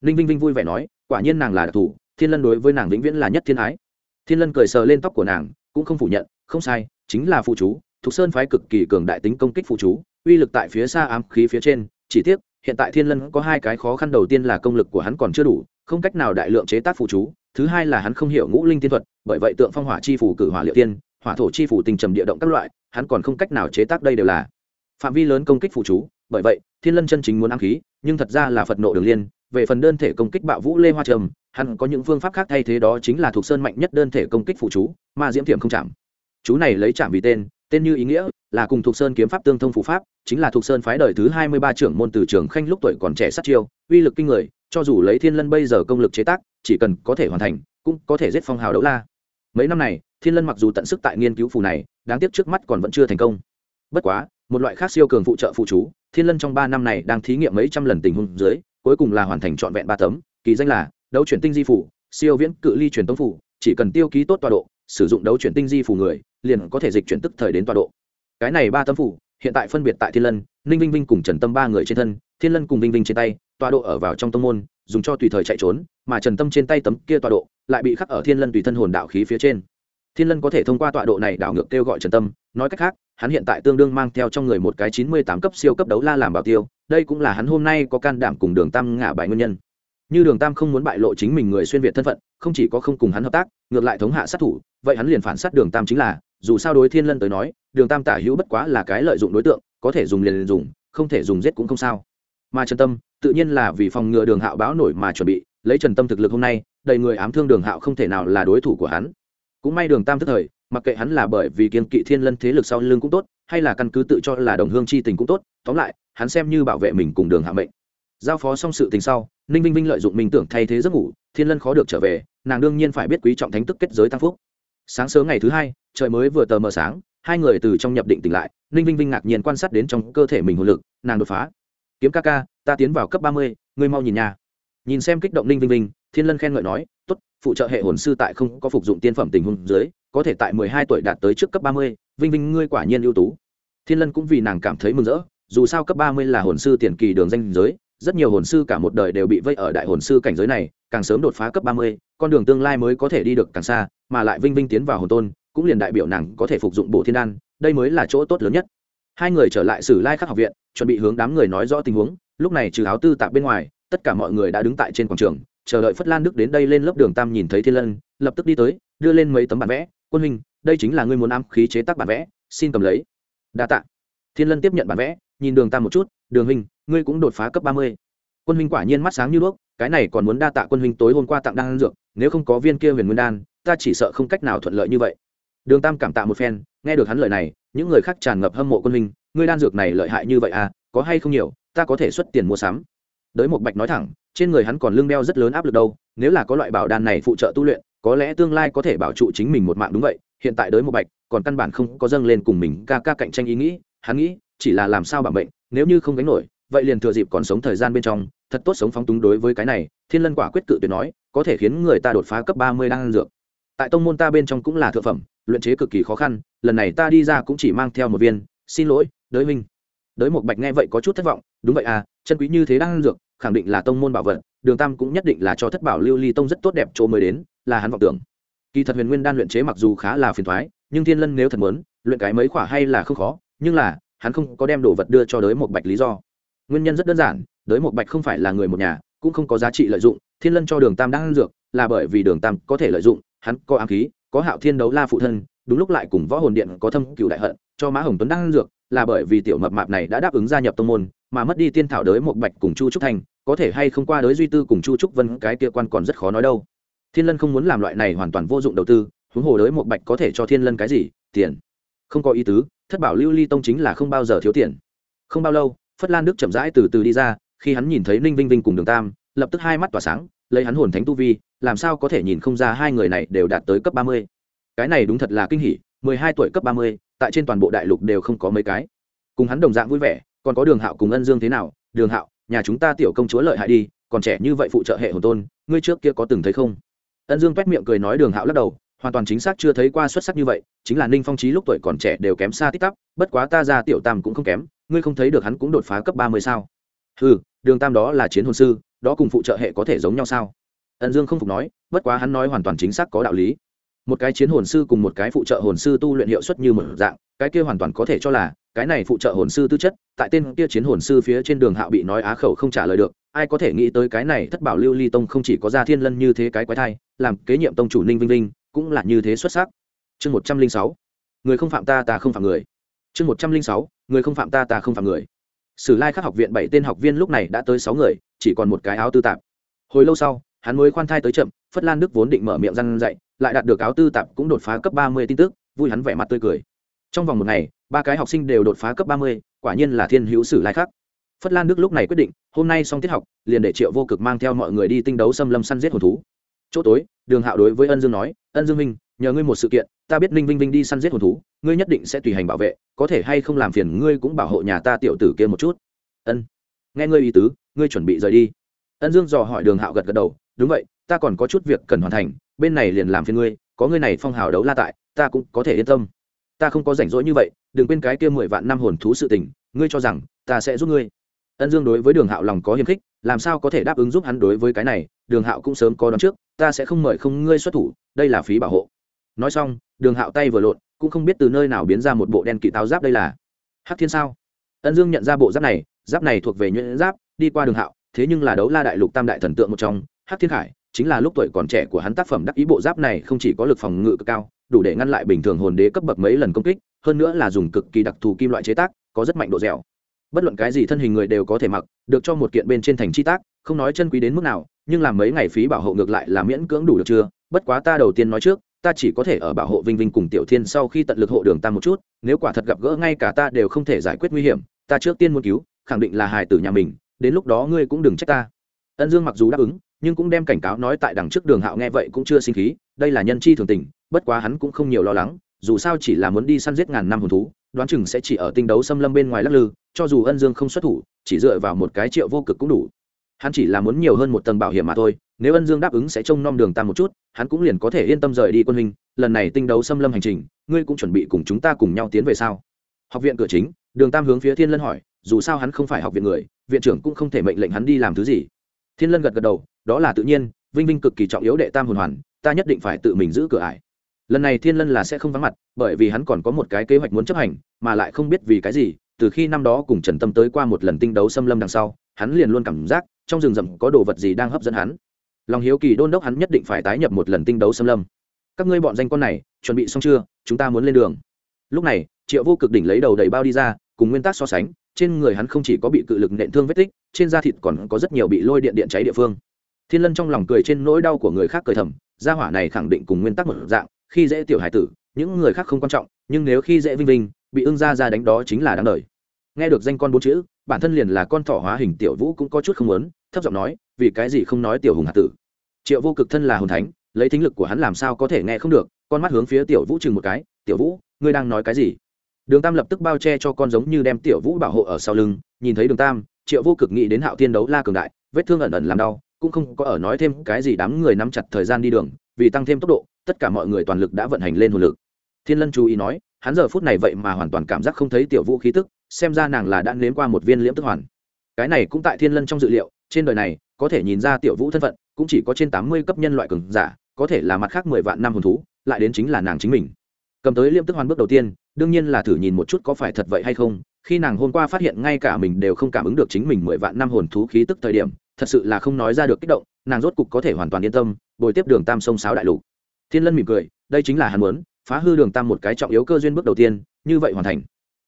Ninh vinh vinh vui vẻ nói, quả nhiên nàng là đặc thù thiên lân đối với nàng vĩnh viễn là nhất thiên ái. Thiên lân cười sờ lên tóc của nàng, cũng không phủ nhận, không sai, chính là phụ chú, thục sơn phái cực kỳ cường đại tính công kích phụ chú, uy lực tại phía xa ám khí phía trên, chỉ tiếc, hiện tại thiên lân có hai cái khó khăn đầu tiên là công lực của hắn còn chưa đủ, không cách nào đại lượng chế tác phụ chú, thứ hai là hắn không hiểu ngũ linh tiên thuật, bởi vậy tượng phong hỏa chi phủ, cử hỏa liệu tiên, hỏa thổ chi phủ, tình trầm địa động các loại, hắn còn không cách nào chế tác đây đều là phạm vi lớn công kích phụ chú bởi vậy, thiên lân chân chính muốn ám khí, nhưng thật ra là phật nộ đường liên, về phần đơn thể công kích bạo vũ lê hoa trầm, hắn có những phương pháp khác thay thế đó chính là thuộc sơn mạnh nhất đơn thể công kích phụ chú, mà diễm thiểm không chạm. Chú này lấy chạm vì tên tên như ý nghĩa, là cùng thuộc sơn kiếm pháp tương thông phụ pháp, chính là thuộc sơn phái đời thứ hai mươi ba trưởng môn từ trường khanh lúc tuổi còn trẻ sát chiêu, uy lực kinh người, cho dù lấy thiên lân bây giờ công lực chế tác, chỉ cần có thể hoàn thành, cũng có thể giết phong hào đấu la. Mấy năm này, thiên lân mặc dù tận sức tại nghiên cứu phù này, đáng tiếc trước mắt còn vẫn chưa thành công. Bất quá, một loại khác siêu cường phụ trợ phụ chú thiên lân trong ba năm này đang thí nghiệm mấy trăm lần tình huống dưới, cuối cùng là hoàn thành trọn vẹn ba tấm, kỳ danh là đấu chuyển tinh di phủ, siêu viễn cự ly truyền tống phủ, chỉ cần tiêu ký tốt tọa độ, sử dụng đấu chuyển tinh di phủ người, liền có thể dịch chuyển tức thời đến tọa độ. Cái này ba tấm phủ, hiện tại phân biệt tại thiên lân, ninh vinh vinh cùng trần tâm ba người trên thân, thiên lân cùng vinh vinh trên tay, tọa độ ở vào trong tông môn, dùng cho tùy thời chạy trốn, mà trần tâm trên tay tấm kia tọa độ lại bị khắc ở thiên lân tùy thân hồn đạo khí phía trên. Thiên lân có thể thông qua tọa độ này đảo ngược kêu gọi trần tâm, nói cách khác hắn hiện tại tương đương mang theo trong người một cái chín mươi tám cấp siêu cấp đấu la làm bảo tiêu đây cũng là hắn hôm nay có can đảm cùng đường tam ngả bài nguyên nhân. Như đường tam không muốn bại lộ chính mình người xuyên việt thân phận không chỉ có không cùng hắn hợp tác ngược lại thống hạ sát thủ vậy hắn liền phản sát đường tam chính là dù sao đối thiên lân tới nói đường tam tả hữu bất quá là cái lợi dụng đối tượng có thể dùng liền, liền dùng không thể dùng giết cũng không sao. Mà trần tâm tự nhiên là vì phòng ngừa đường hạo báo nổi mà chuẩn bị lấy trần tâm thực lực hôm nay đầy người ám thương đường hạo không thể nào là đối thủ của hắn. Cũng may đường tam tức thời mặc kệ hắn là bởi vì kiên kỵ thiên lân thế lực sau lưng cũng tốt, hay là căn cứ tự cho là đồng hương chi tình cũng tốt, tóm lại, hắn xem như bảo vệ mình cùng đường hạ mệnh. Giao phó xong sự tình sau, ninh vinh vinh lợi dụng mình tưởng thay thế giấc ngủ, thiên lân khó được trở về, nàng đương nhiên phải biết quý trọng thánh tức kết giới tăng phúc. Sáng sớm ngày thứ hai, trời mới vừa tờ mờ sáng, hai người từ trong nhập định tỉnh lại, ninh vinh vinh ngạc nhiên quan sát đến trong cơ thể mình hồn lực, nàng đột phá. Kiếm ca ca, ta tiến vào cấp ba mươi, ngươi mau nhìn nhà nhìn xem kích động ninh vinh vinh, thiên lân khen ngợi nói t ố t phụ trợ hệ hồn sư tại không có phục dụng tiên phẩm tình huống dưới có thể tại mười hai tuổi đạt tới trước cấp ba mươi, vinh vinh ngươi quả nhiên ưu tú. Thiên lân cũng vì nàng cảm thấy mừng rỡ, dù sao cấp ba mươi là hồn sư tiền kỳ đường danh giới, rất nhiều hồn sư cả một đời đều bị vây ở đại hồn sư cảnh giới này, càng sớm đột phá cấp ba mươi, con đường tương lai mới có thể đi được càng xa, mà lại vinh vinh tiến vào hồn tôn, cũng liền đại biểu nàng có thể phục dụng bộ thiên đan, đây mới là chỗ tốt lớn nhất. Hai người trở lại sử lai khắc học viện, chuẩn bị hướng đám người nói rõ tình huống, lúc này trừ áo tư tạp bên ngoài, tất cả mọi người đã đứng tại trên quảng trường, chờ đợi phất lan đức đến đây lên lớp đường tam nhìn thấy thiên lân, lập tức đi tới, đưa lên mấy tấm bản vẽ quân huynh, đây chính là ngươi muốn ám khí chế tác bản vẽ, xin cầm lấy. Đa tạ. Thiên lân tiếp nhận bản vẽ, nhìn đường tam một chút, đường huynh, ngươi cũng đột phá cấp ba mươi. Quân huynh quả nhiên mắt sáng như đuốc, cái này còn muốn đa tạ quân huynh tối hôm qua tặng đan dược, nếu không có viên kia huyền nguyên đan, ta chỉ sợ không cách nào thuận lợi như vậy. Đường tam cảm tạ một phen, nghe được hắn lời này, những người khác tràn ngập hâm mộ quân huynh, ngươi đan dược này lợi hại như vậy à có hay không nhiều, ta có thể xuất tiền mua sắm. Đới một bạch nói thẳng, trên người hắn còn lương đeo rất lớn áp lực đâu, nếu là có loại bảo đan này phụ trợ tu luyện có lẽ tương lai có thể bảo trụ chính mình một mạng đúng vậy hiện tại đới một bạch còn căn bản không có dâng lên cùng mình ca ca cạnh tranh ý nghĩ. Hắn nghĩ chỉ là làm sao bảo bệnh, nếu như không gánh nổi vậy liền thừa dịp còn sống thời gian bên trong thật tốt sống phóng túng đối với cái này thiên lân quả quyết cự tuyệt nói có thể khiến người ta đột phá cấp ba mươi đang dược. Tại tông môn ta bên trong cũng là thượng phẩm luyện chế cực kỳ khó khăn lần này ta đi ra cũng chỉ mang theo một viên. Xin lỗi đới minh đới một bạch nghe vậy có chút thất vọng đúng vậy à chân quý như thế đang dược khẳng định là tông môn bảo vật đường tam cũng nhất định là cho thất bảo lưu ly tông rất tốt đẹp chỗ mới đến là hắn vọng tưởng. Kỳ thật huyền nguyên đan luyện chế mặc dù khá là phiền thoái, nhưng thiên lân nếu thật muốn, luyện cái mấy khỏa hay là không khó, nhưng là, hắn không có đem đồ vật đưa cho đới một bạch lý do. Nguyên nhân rất đơn giản, đới một bạch không phải là người một nhà, cũng không có giá trị lợi dụng, thiên lân cho đường tam đang ăn dược, là bởi vì đường tam có thể lợi dụng, hắn có ám khí, có hạo thiên đấu la phụ thân, đúng lúc lại cùng võ hồn điện có thâm cựu đại hận, cho mã hồng tuấn đang ăn dược, là bởi vì tiểu mập mạp này đã đáp ứng gia nhập tông môn, mà mất đi tiên thảo đới một bạch cùng chu trúc thành, có thể hay không qua đới duy tư cùng chu trúc vân, cái kia quan còn rất khó nói đâu thiên lân không muốn làm loại này hoàn toàn vô dụng đầu tư, huống hồ đới một bạch có thể cho thiên lân cái gì? Tiền. Không có ý tứ, thất bảo lưu ly tông chính là không bao giờ thiếu tiền. Không bao lâu, phất lan đức chậm rãi từ từ đi ra, khi hắn nhìn thấy ninh vinh vinh cùng đường tam, lập tức hai mắt tỏa sáng, lấy hắn hồn thánh tu vi, làm sao có thể nhìn không ra hai người này đều đạt tới cấp ba mươi? Cái này đúng thật là kinh hỉ, mười hai tuổi cấp ba mươi, tại trên toàn bộ đại lục đều không có mấy cái. Cùng hắn đồng dạng vui vẻ, còn có đường hạo cùng ân dương thế nào? Đường hạo, nhà chúng ta tiểu công chúa lợi hại đi, còn trẻ như vậy phụ trợ hệ hồn tôn, ngươi trước kia có từng thấy không? Ân dương quét miệng cười nói đường hạo lắc đầu, hoàn toàn chính xác chưa thấy qua xuất sắc như vậy, chính là ninh phong trí lúc tuổi còn trẻ đều kém xa tích tắp bất quá ta ra tiểu tam cũng không kém, ngươi không thấy được hắn cũng đột phá cấp ba mươi sao? Ừ đường tam đó là chiến hồn sư, đó cùng phụ trợ hệ có thể giống nhau sao? Ân dương không phục nói, bất quá hắn nói hoàn toàn chính xác có đạo lý. Một cái chiến hồn sư cùng một cái phụ trợ hồn sư tu luyện hiệu suất như một dạng cái kia hoàn toàn có thể cho là, cái này phụ trợ hồn sư tư chất, tại tên kia chiến hồn sư phía trên đường hạo bị nói á khẩu không trả lời được, ai có thể nghĩ tới cái này thất bảo lưu ly tông không chỉ có gia thiên lân như thế cái quái thai, làm kế nhiệm tông chủ ninh vinh linh cũng là như thế xuất sắc. Chương một trăm linh sáu, người không phạm ta ta không phạm người. Chương một trăm linh sáu, người không phạm ta ta không phạm người. Sử lai khắc học viện bảy tên học viên lúc này đã tới sáu người, chỉ còn một cái áo tư tạp. Hồi lâu sau, hắn mới khoan thai tới chậm, phất lan đức vốn định mở miệng răn dậy lại đạt được áo tư tạp cũng đột phá cấp ba mươi tin tức, vui hắn vẻ mặt tươi cười trong vòng một ngày, ba cái học sinh đều đột phá cấp ba mươi, quả nhiên là thiên hữu sử lai khắc. Phất lan đức lúc này quyết định, hôm nay xong tiết học, liền để triệu vô cực mang theo mọi người đi tinh đấu xâm lâm săn giết hồn thú. Chỗ tối, đường hạo đối với ân dương nói, ân dương minh nhờ ngươi một sự kiện, ta biết ninh vinh vinh đi săn giết hồn thú, ngươi nhất định sẽ tùy hành bảo vệ, có thể hay không làm phiền ngươi cũng bảo hộ nhà ta tiểu tử kia một chút. Ân, nghe ngươi ý tứ, ngươi chuẩn bị rời đi. Ân dương dò hỏi đường hạo gật gật đầu, đúng vậy, ta còn có chút việc cần hoàn thành, bên này liền làm phiền ngươi, có ngươi này phong hào đấu la tại, ta cũng có thể yên tâm ta không có rảnh rỗi như vậy, đừng quên cái kia mười vạn năm hồn thú sự tình, ngươi cho rằng ta sẽ giúp ngươi. Ân dương đối với đường hạo lòng có hiềm khích, làm sao có thể đáp ứng giúp hắn đối với cái này, đường hạo cũng sớm có đón trước, ta sẽ không mời không ngươi xuất thủ, đây là phí bảo hộ. Nói xong, đường hạo tay vừa lộn, cũng không biết từ nơi nào biến ra một bộ đen kỵ táo giáp đây là. Hắc thiên sao? Ân dương nhận ra bộ giáp này giáp này thuộc về nhuyễn giáp, đi qua đường hạo, thế nhưng là đấu la đại lục tam đại thần tượng một trong. Hắc thiên khải, chính là lúc tuổi còn trẻ của hắn tác phẩm đắc ý bộ giáp này không chỉ có lực phòng ngự cực cao đủ để ngăn lại bình thường hồn đế cấp bậc mấy lần công kích, hơn nữa là dùng cực kỳ đặc thù kim loại chế tác, có rất mạnh độ dẻo. Bất luận cái gì thân hình người đều có thể mặc, được cho một kiện bên trên thành chi tác, không nói chân quý đến mức nào, nhưng làm mấy ngày phí bảo hộ ngược lại là miễn cưỡng đủ được chưa? Bất quá ta đầu tiên nói trước, ta chỉ có thể ở bảo hộ vinh vinh cùng tiểu thiên sau khi tận lực hộ đường ta một chút, nếu quả thật gặp gỡ ngay cả ta đều không thể giải quyết nguy hiểm, ta trước tiên muốn cứu, khẳng định là hài tử nhà mình, đến lúc đó ngươi cũng đừng trách ta. Ân dương mặc dù đáp ứng, nhưng cũng đem cảnh cáo nói tại đằng trước đường hạo nghe vậy cũng chưa sinh khí đây là nhân chi thường tình, bất quá hắn cũng không nhiều lo lắng, dù sao chỉ là muốn đi săn giết ngàn năm hồn thú, đoán chừng sẽ chỉ ở tinh đấu xâm lâm bên ngoài lắc lư, cho dù ân dương không xuất thủ, chỉ dựa vào một cái triệu vô cực cũng đủ. Hắn chỉ là muốn nhiều hơn một tầng bảo hiểm mà thôi, nếu ân dương đáp ứng sẽ trông nom đường tam một chút, hắn cũng liền có thể yên tâm rời đi quân hình lần này tinh đấu xâm lâm hành trình, ngươi cũng chuẩn bị cùng chúng ta cùng nhau tiến về sao? Học viện cửa chính, đường tam hướng phía thiên lân hỏi, dù sao hắn không phải học viện người, viện trưởng cũng không thể mệnh lệnh hắn đi làm thứ gì. Thiên lân gật gật đầu, đó là tự nhiên, vinh vinh cực kỳ trọng yếu đệ tam hồn hoàn ta nhất định phải tự mình giữ cửa ải. Lần này thiên lân là sẽ không vắng mặt, bởi vì hắn còn có một cái kế hoạch muốn chấp hành, mà lại không biết vì cái gì, từ khi năm đó cùng trần tâm tới qua một lần tinh đấu xâm lâm đằng sau, hắn liền luôn cảm giác trong rừng rậm có đồ vật gì đang hấp dẫn hắn. Lòng hiếu kỳ đôn đốc hắn nhất định phải tái nhập một lần tinh đấu xâm lâm. Các ngươi bọn danh con này, chuẩn bị xong chưa? Chúng ta muốn lên đường. Lúc này, triệu vô cực đỉnh lấy đầu đầy bao đi ra, cùng nguyên tắc so sánh, trên người hắn không chỉ có bị cự lực nện thương vết tích, trên da thịt còn có rất nhiều bị lôi điện điện cháy địa phương. Thiên lân trong lòng cười trên nỗi đau của người khác cười thầm gia hỏa này khẳng định cùng nguyên tắc một dạng, khi dễ tiểu hải tử, những người khác không quan trọng, nhưng nếu khi dễ vinh vinh, bị ưng ra ra đánh đó chính là đáng đời. Nghe được danh con bốn chữ, bản thân liền là con thỏ hóa hình tiểu vũ cũng có chút không muốn, thấp giọng nói, vì cái gì không nói tiểu hùng hạt tử. Triệu vô cực thân là hồn thánh, lấy thính lực của hắn làm sao có thể nghe không được, con mắt hướng phía tiểu vũ chừng một cái, tiểu vũ, ngươi đang nói cái gì? Đường tam lập tức bao che cho con giống như đem tiểu vũ bảo hộ ở sau lưng, nhìn thấy đường tam, triệu vô cực nghĩ đến hạo thiên đấu la cường đại, vết thương ẩn ẩn làm đau cũng không có ở nói thêm cái gì đám người nắm chặt thời gian đi đường, vì tăng thêm tốc độ, tất cả mọi người toàn lực đã vận hành lên hồn lực. Thiên lân chú ý nói, hắn giờ phút này vậy mà hoàn toàn cảm giác không thấy tiểu vũ khí tức, xem ra nàng là đã nếm qua một viên liễm tức hoàn. Cái này cũng tại thiên lân trong dự liệu, trên đời này, có thể nhìn ra tiểu vũ thân phận, cũng chỉ có trên tám mươi cấp nhân loại cường giả, có thể là mặt khác mười vạn năm hồn thú, lại đến chính là nàng chính mình. Cầm tới liễm tức hoàn bước đầu tiên, đương nhiên là thử nhìn một chút có phải thật vậy hay không, khi nàng hôm qua phát hiện ngay cả mình đều không cảm ứng được chính mình mười vạn năm hồn thú khí tức thời điểm thật sự là không nói ra được kích động, nàng rốt cục có thể hoàn toàn yên tâm, bồi tiếp đường tam sông sáo đại lục. Thiên lân mỉm cười, đây chính là hắn muốn, phá hư đường tam một cái trọng yếu cơ duyên bước đầu tiên, như vậy hoàn thành.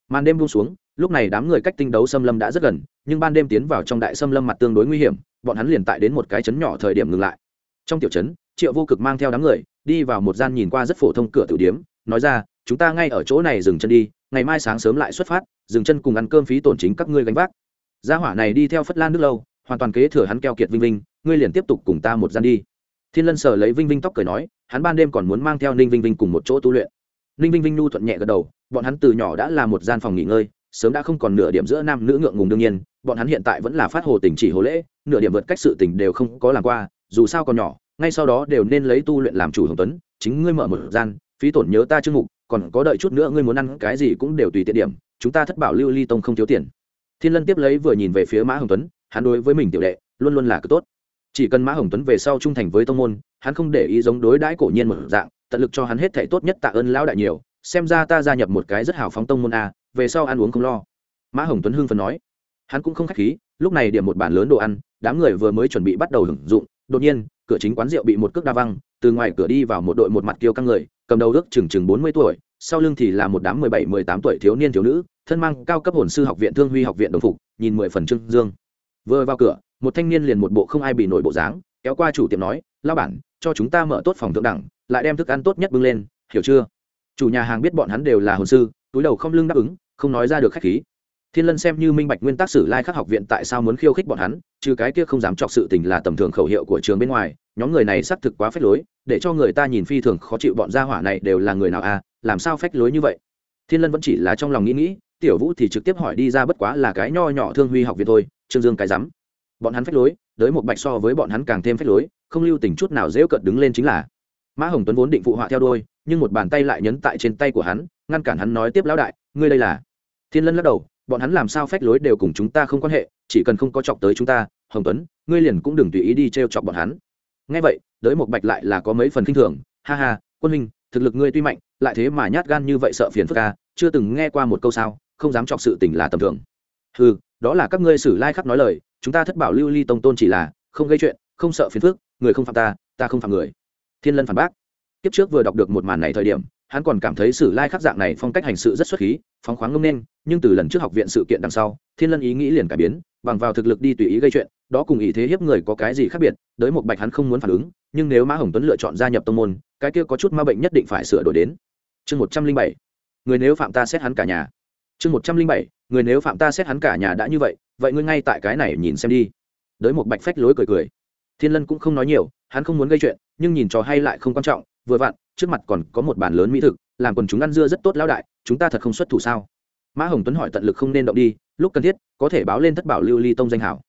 Màn đêm buông xuống, lúc này đám người cách tinh đấu xâm lâm đã rất gần, nhưng ban đêm tiến vào trong đại xâm lâm mặt tương đối nguy hiểm, bọn hắn liền tại đến một cái chấn nhỏ thời điểm ngừng lại. Trong tiểu trấn, triệu vô cực mang theo đám người, đi vào một gian nhìn qua rất phổ thông cửa tử điếm, nói ra, chúng ta ngay ở chỗ này dừng chân đi, ngày mai sáng sớm lại xuất phát, dừng chân cùng ăn cơm phí tổn chính các ngươi gánh vác. Gia hỏa này đi theo phất lan nước lâu hoàn toàn kế thừa hắn keo kiệt vinh vinh, ngươi liền tiếp tục cùng ta một gian đi. Thiên lân sở lấy vinh vinh tóc cười nói, hắn ban đêm còn muốn mang theo ninh vinh vinh cùng một chỗ tu luyện. Ninh vinh vinh nhu thuận nhẹ gật đầu, bọn hắn từ nhỏ đã là một gian phòng nghỉ ngơi, sớm đã không còn nửa điểm giữa nam nữ ngượng ngùng đương nhiên, bọn hắn hiện tại vẫn là phát hồ tình chỉ hồ lễ, nửa điểm vượt cách sự tình đều không có làm qua, dù sao còn nhỏ, ngay sau đó đều nên lấy tu luyện làm chủ hồng tuấn, chính ngươi mở một gian, phí tổn nhớ ta chương mục, còn có đợi chút nữa ngươi muốn ăn cái gì cũng đều tùy tiện điểm, chúng ta thất bảo lưu ly tông không thiếu tiền. Thiên lân tiếp lấy vừa nhìn về phía mã hồng tuấn hắn đối với mình tiểu đệ luôn luôn là cực tốt. Chỉ cần mã hồng tuấn về sau trung thành với tông môn, hắn không để ý giống đối đãi cổ nhiên một dạng, tận lực cho hắn hết thảy tốt nhất tạ ơn lão đại nhiều, xem ra ta gia nhập một cái rất hào phóng tông môn a, về sau ăn uống không lo. Mã hồng tuấn hưng phần nói. Hắn cũng không khách khí, lúc này điểm một bản lớn đồ ăn, đám người vừa mới chuẩn bị bắt đầu hưởng dụng, đột nhiên, cửa chính quán rượu bị một cước đa văng, từ ngoài cửa đi vào một đội một mặt kiêu căng người, cầm đầu ước chừng chừng bốn mươi tuổi, sau lưng thì là một đám mười bảy, mười tám tuổi thiếu niên, thiếu nữ, thân mang cao cấp hồn sư học viện thương huy học viện đồng phục, nhìn mười phần trưng dương vừa vào cửa, một thanh niên liền một bộ không ai bị nổi bộ dáng, kéo qua chủ tiệm nói lao bản, cho chúng ta mở tốt phòng thượng đẳng, lại đem thức ăn tốt nhất bưng lên, hiểu chưa? Chủ nhà hàng biết bọn hắn đều là hồn sư, túi đầu không lưng đáp ứng, không nói ra được khách khí. Thiên lân xem như minh bạch nguyên tắc sử lai khắc học viện tại sao muốn khiêu khích bọn hắn, trừ cái kia không dám chọc sự tình là tầm thường khẩu hiệu của trường bên ngoài, nhóm người này xác thực quá phách lối, để cho người ta nhìn phi thường khó chịu bọn gia hỏa này đều là người nào à làm sao phách lối như vậy? Thiên lân vẫn chỉ là trong lòng nghĩ nghĩ, tiểu vũ thì trực tiếp hỏi đi ra bất quá là cái nho nhỏ thương huy học viện thôi trương dương cái rắm. Bọn hắn phách lối, đới một bạch so với bọn hắn càng thêm phách lối, không lưu tình chút nào dễu cợt đứng lên chính là. Mã hồng tuấn vốn định phụ họa theo đôi nhưng một bàn tay lại nhấn tại trên tay của hắn, ngăn cản hắn nói tiếp lão đại, ngươi đây là thiên lân lắc đầu, bọn hắn làm sao phách lối đều cùng chúng ta không quan hệ, chỉ cần không có chọc tới chúng ta, hồng tuấn, ngươi liền cũng đừng tùy ý đi t r e o chọc bọn hắn. Ngay vậy, đới một bạch lại là có mấy phần k i n h thường, ha ha, quân minh thực lực ngươi tuy mạnh, lại thế mà nhát gan như vậy sợ phiền phức ca chưa từng nghe qua một câu sao, không dám chọc sự tình là tầm thường. Ừ đó là các ngươi xử lai khắc nói lời, chúng ta thất bảo lưu ly tông tôn chỉ là, không gây chuyện, không sợ phiền phức, người không phạm ta ta không phạm người. Thiên lân phản bác. Kiếp trước vừa đọc được một màn này thời điểm, hắn còn cảm thấy sử lai khắc dạng này phong cách hành sự rất xuất khí, phóng khoáng ngông nên nhưng từ lần trước học viện sự kiện đằng sau, thiên lân ý nghĩ liền cải biến, bằng vào thực lực đi tùy ý gây chuyện, đó cùng ý thế hiếp người có cái gì khác biệt, đới một bạch hắn không muốn phản ứng, nhưng nếu mã hồng tuấn lựa chọn gia nhập tông môn, cái kia có chút ma bệnh nhất định phải sửa đổi đến. Chương một trăm linh bảy. Người nếu phạm ta xét hắn cả nhà chương một trăm linh bảy, người nếu phạm ta xét hắn cả nhà đã như vậy vậy ngươi ngay tại cái này nhìn xem đi. Đới một bạch phách lối cười cười. Thiên lân cũng không nói nhiều, hắn không muốn gây chuyện, nhưng nhìn trò hay lại không quan trọng, vừa vặn, trước mặt còn có một bàn lớn mỹ thực, làm quần chúng ăn dưa rất tốt lão đại, chúng ta thật không xuất thủ sao? Mã hồng tuấn hỏi tận lực không nên động đi, lúc cần thiết, có thể báo lên thất bảo lưu ly tông danh hảo.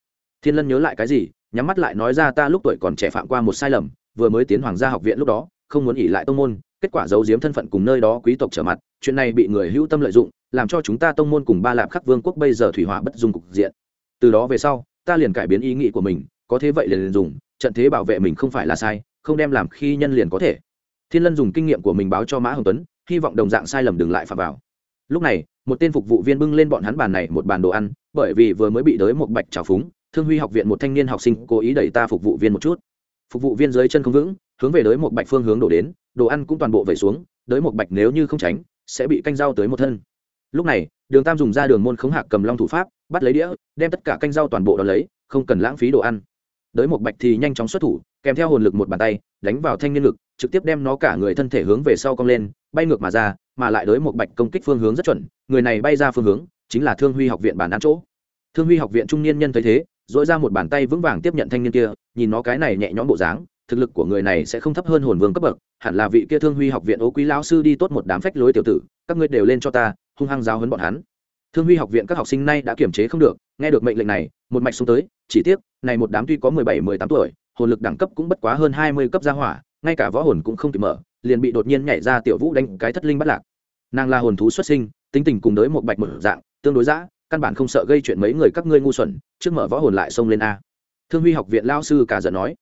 Thiên lân nhớ lại cái gì, nhắm mắt lại nói ra ta lúc tuổi còn trẻ phạm qua một sai lầm, vừa mới tiến hoàng gia học viện lúc đó không muốn nghỉ lại tông môn, kết quả giấu giếm thân phận cùng nơi đó quý tộc trở mặt, chuyện này bị người hữu tâm lợi dụng, làm cho chúng ta tông môn cùng ba lạp khắc vương quốc bây giờ thủy hỏa bất dung cục diện. Từ đó về sau, ta liền cải biến ý nghĩ của mình, có thế vậy liền dùng, trận thế bảo vệ mình không phải là sai, không đem làm khi nhân liền có thể. Thiên lân dùng kinh nghiệm của mình báo cho mã hồng tuấn, hy vọng đồng dạng sai lầm đừng lại phạm vào. Lúc này, một tên phục vụ viên bưng lên bọn hắn bàn này một bàn đồ ăn, bởi vì vừa mới bị đới một bạch trào phúng, thương huy học viện một thanh niên học sinh cố ý đẩy ta phục vụ viên một chút phục vụ viên dưới chân không vững, hướng về đới một bạch phương hướng đổ đến, đồ ăn cũng toàn bộ vẩy xuống, đới một bạch nếu như không tránh, sẽ bị canh rau tới một thân. Lúc này, đường tam dùng ra đường môn khống hạc cầm long thủ pháp, bắt lấy đĩa, đem tất cả canh rau toàn bộ đ ó lấy, không cần lãng phí đồ ăn. Đới một bạch thì nhanh chóng xuất thủ, kèm theo hồn lực một bàn tay, đánh vào thanh niên lực trực tiếp đem nó cả người thân thể hướng về sau cong lên, bay ngược mà ra, mà lại đới một bạch công kích phương hướng rất chuẩn, người này bay ra phương hướng, chính là thương huy học viện bản án chỗ. Thương huy học viện trung niên nhân thấy thế dỗi ra một bàn tay vững vàng tiếp nhận thanh niên kia, nhìn nó cái này nhẹ nhõm bộ dáng, thực lực của người này sẽ không thấp hơn hồn vương cấp bậc, hẳn là vị kia thương huy học viện ô quý lão sư đi tốt một đám phách lối tiểu tử, các ngươi đều lên cho ta, hung hăng giáo hấn bọn hắn. Thương huy học viện các học sinh nay đã kiểm chế không được, nghe được mệnh lệnh này, một mạch xuống tới, chỉ tiếc, này một đám tuy có mười bảy, mười tám tuổi, hồn lực đẳng cấp cũng bất quá hơn hai mươi cấp gia hỏa, ngay cả võ hồn cũng không kịp mở, liền bị đột nhiên nhảy ra tiểu vũ đánh cái thất linh bắt lạc. Nàng là hồn thú xuất sinh, tính tình cùng đới một bạch một dạng, tương đối giã căn bản không sợ gây chuyện mấy người các ngươi ngu xuẩn, trước mở võ hồn lại xông lên a. Thương huy học viện lao sư cả giận nói.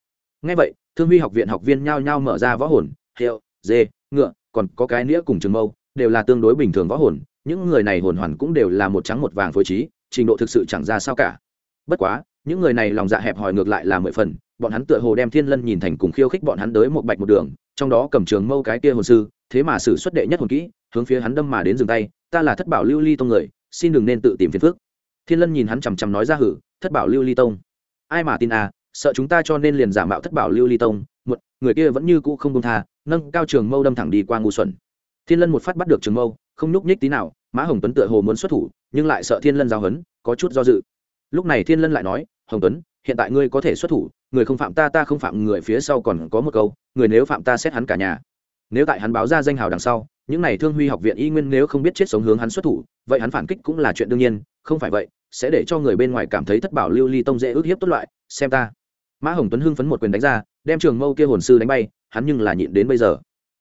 Ngay vậy, thương huy học viện học viên nhao nhao mở ra võ hồn, hiệu dê ngựa, còn có cái nĩa cùng trường mâu, đều là tương đối bình thường võ hồn, những người này hồn hoàn cũng đều là một trắng một vàng phối trí, trình độ thực sự chẳng ra sao cả. Bất quá, những người này lòng dạ hẹp hòi ngược lại là mười phần, bọn hắn tựa hồ đem thiên lân nhìn thành cùng khiêu khích bọn hắn tới một bạch một đường, trong đó cầm trường mâu cái kia hồn sư, thế mà xử xuất đệ nhất hồn kỹ, hướng phía hắn đâm mà đến dừng tay, ta là thất bảo lưu ly tông người xin đừng nên tự tìm phiền phức. thiên lân nhìn hắn chằm chằm nói ra hử, thất bảo lưu ly tông. Ai mà tin à sợ chúng ta cho nên liền giả mạo thất bảo lưu ly tông, một, người kia vẫn như cũ không công tha, nâng cao trường mâu đâm thẳng đi qua ngu xuẩn. Thiên lân một phát bắt được trường mâu, không nhúc nhích tí nào, mã hồng tuấn tựa hồ muốn xuất thủ, nhưng lại sợ thiên lân giao hấn, có chút do dự. Lúc này thiên lân lại nói, hồng tuấn, hiện tại ngươi có thể xuất thủ, người không phạm ta ta không phạm người, phía sau còn có một câu, người nếu phạm ta xét hắn cả nhà. Nếu tại hắn báo ra danh hào đằng sau những này thương huy học viện y nguyên nếu không biết chết sống hướng hắn xuất thủ, vậy hắn phản kích cũng là chuyện đương nhiên, không phải vậy, sẽ để cho người bên ngoài cảm thấy thất bảo lưu ly tông dễ ước hiếp tốt loại, xem ta. Mã hồng tuấn hưng phấn một quyền đánh ra, đem trường mâu kia hồn sư đánh bay, hắn nhưng là nhịn đến bây giờ.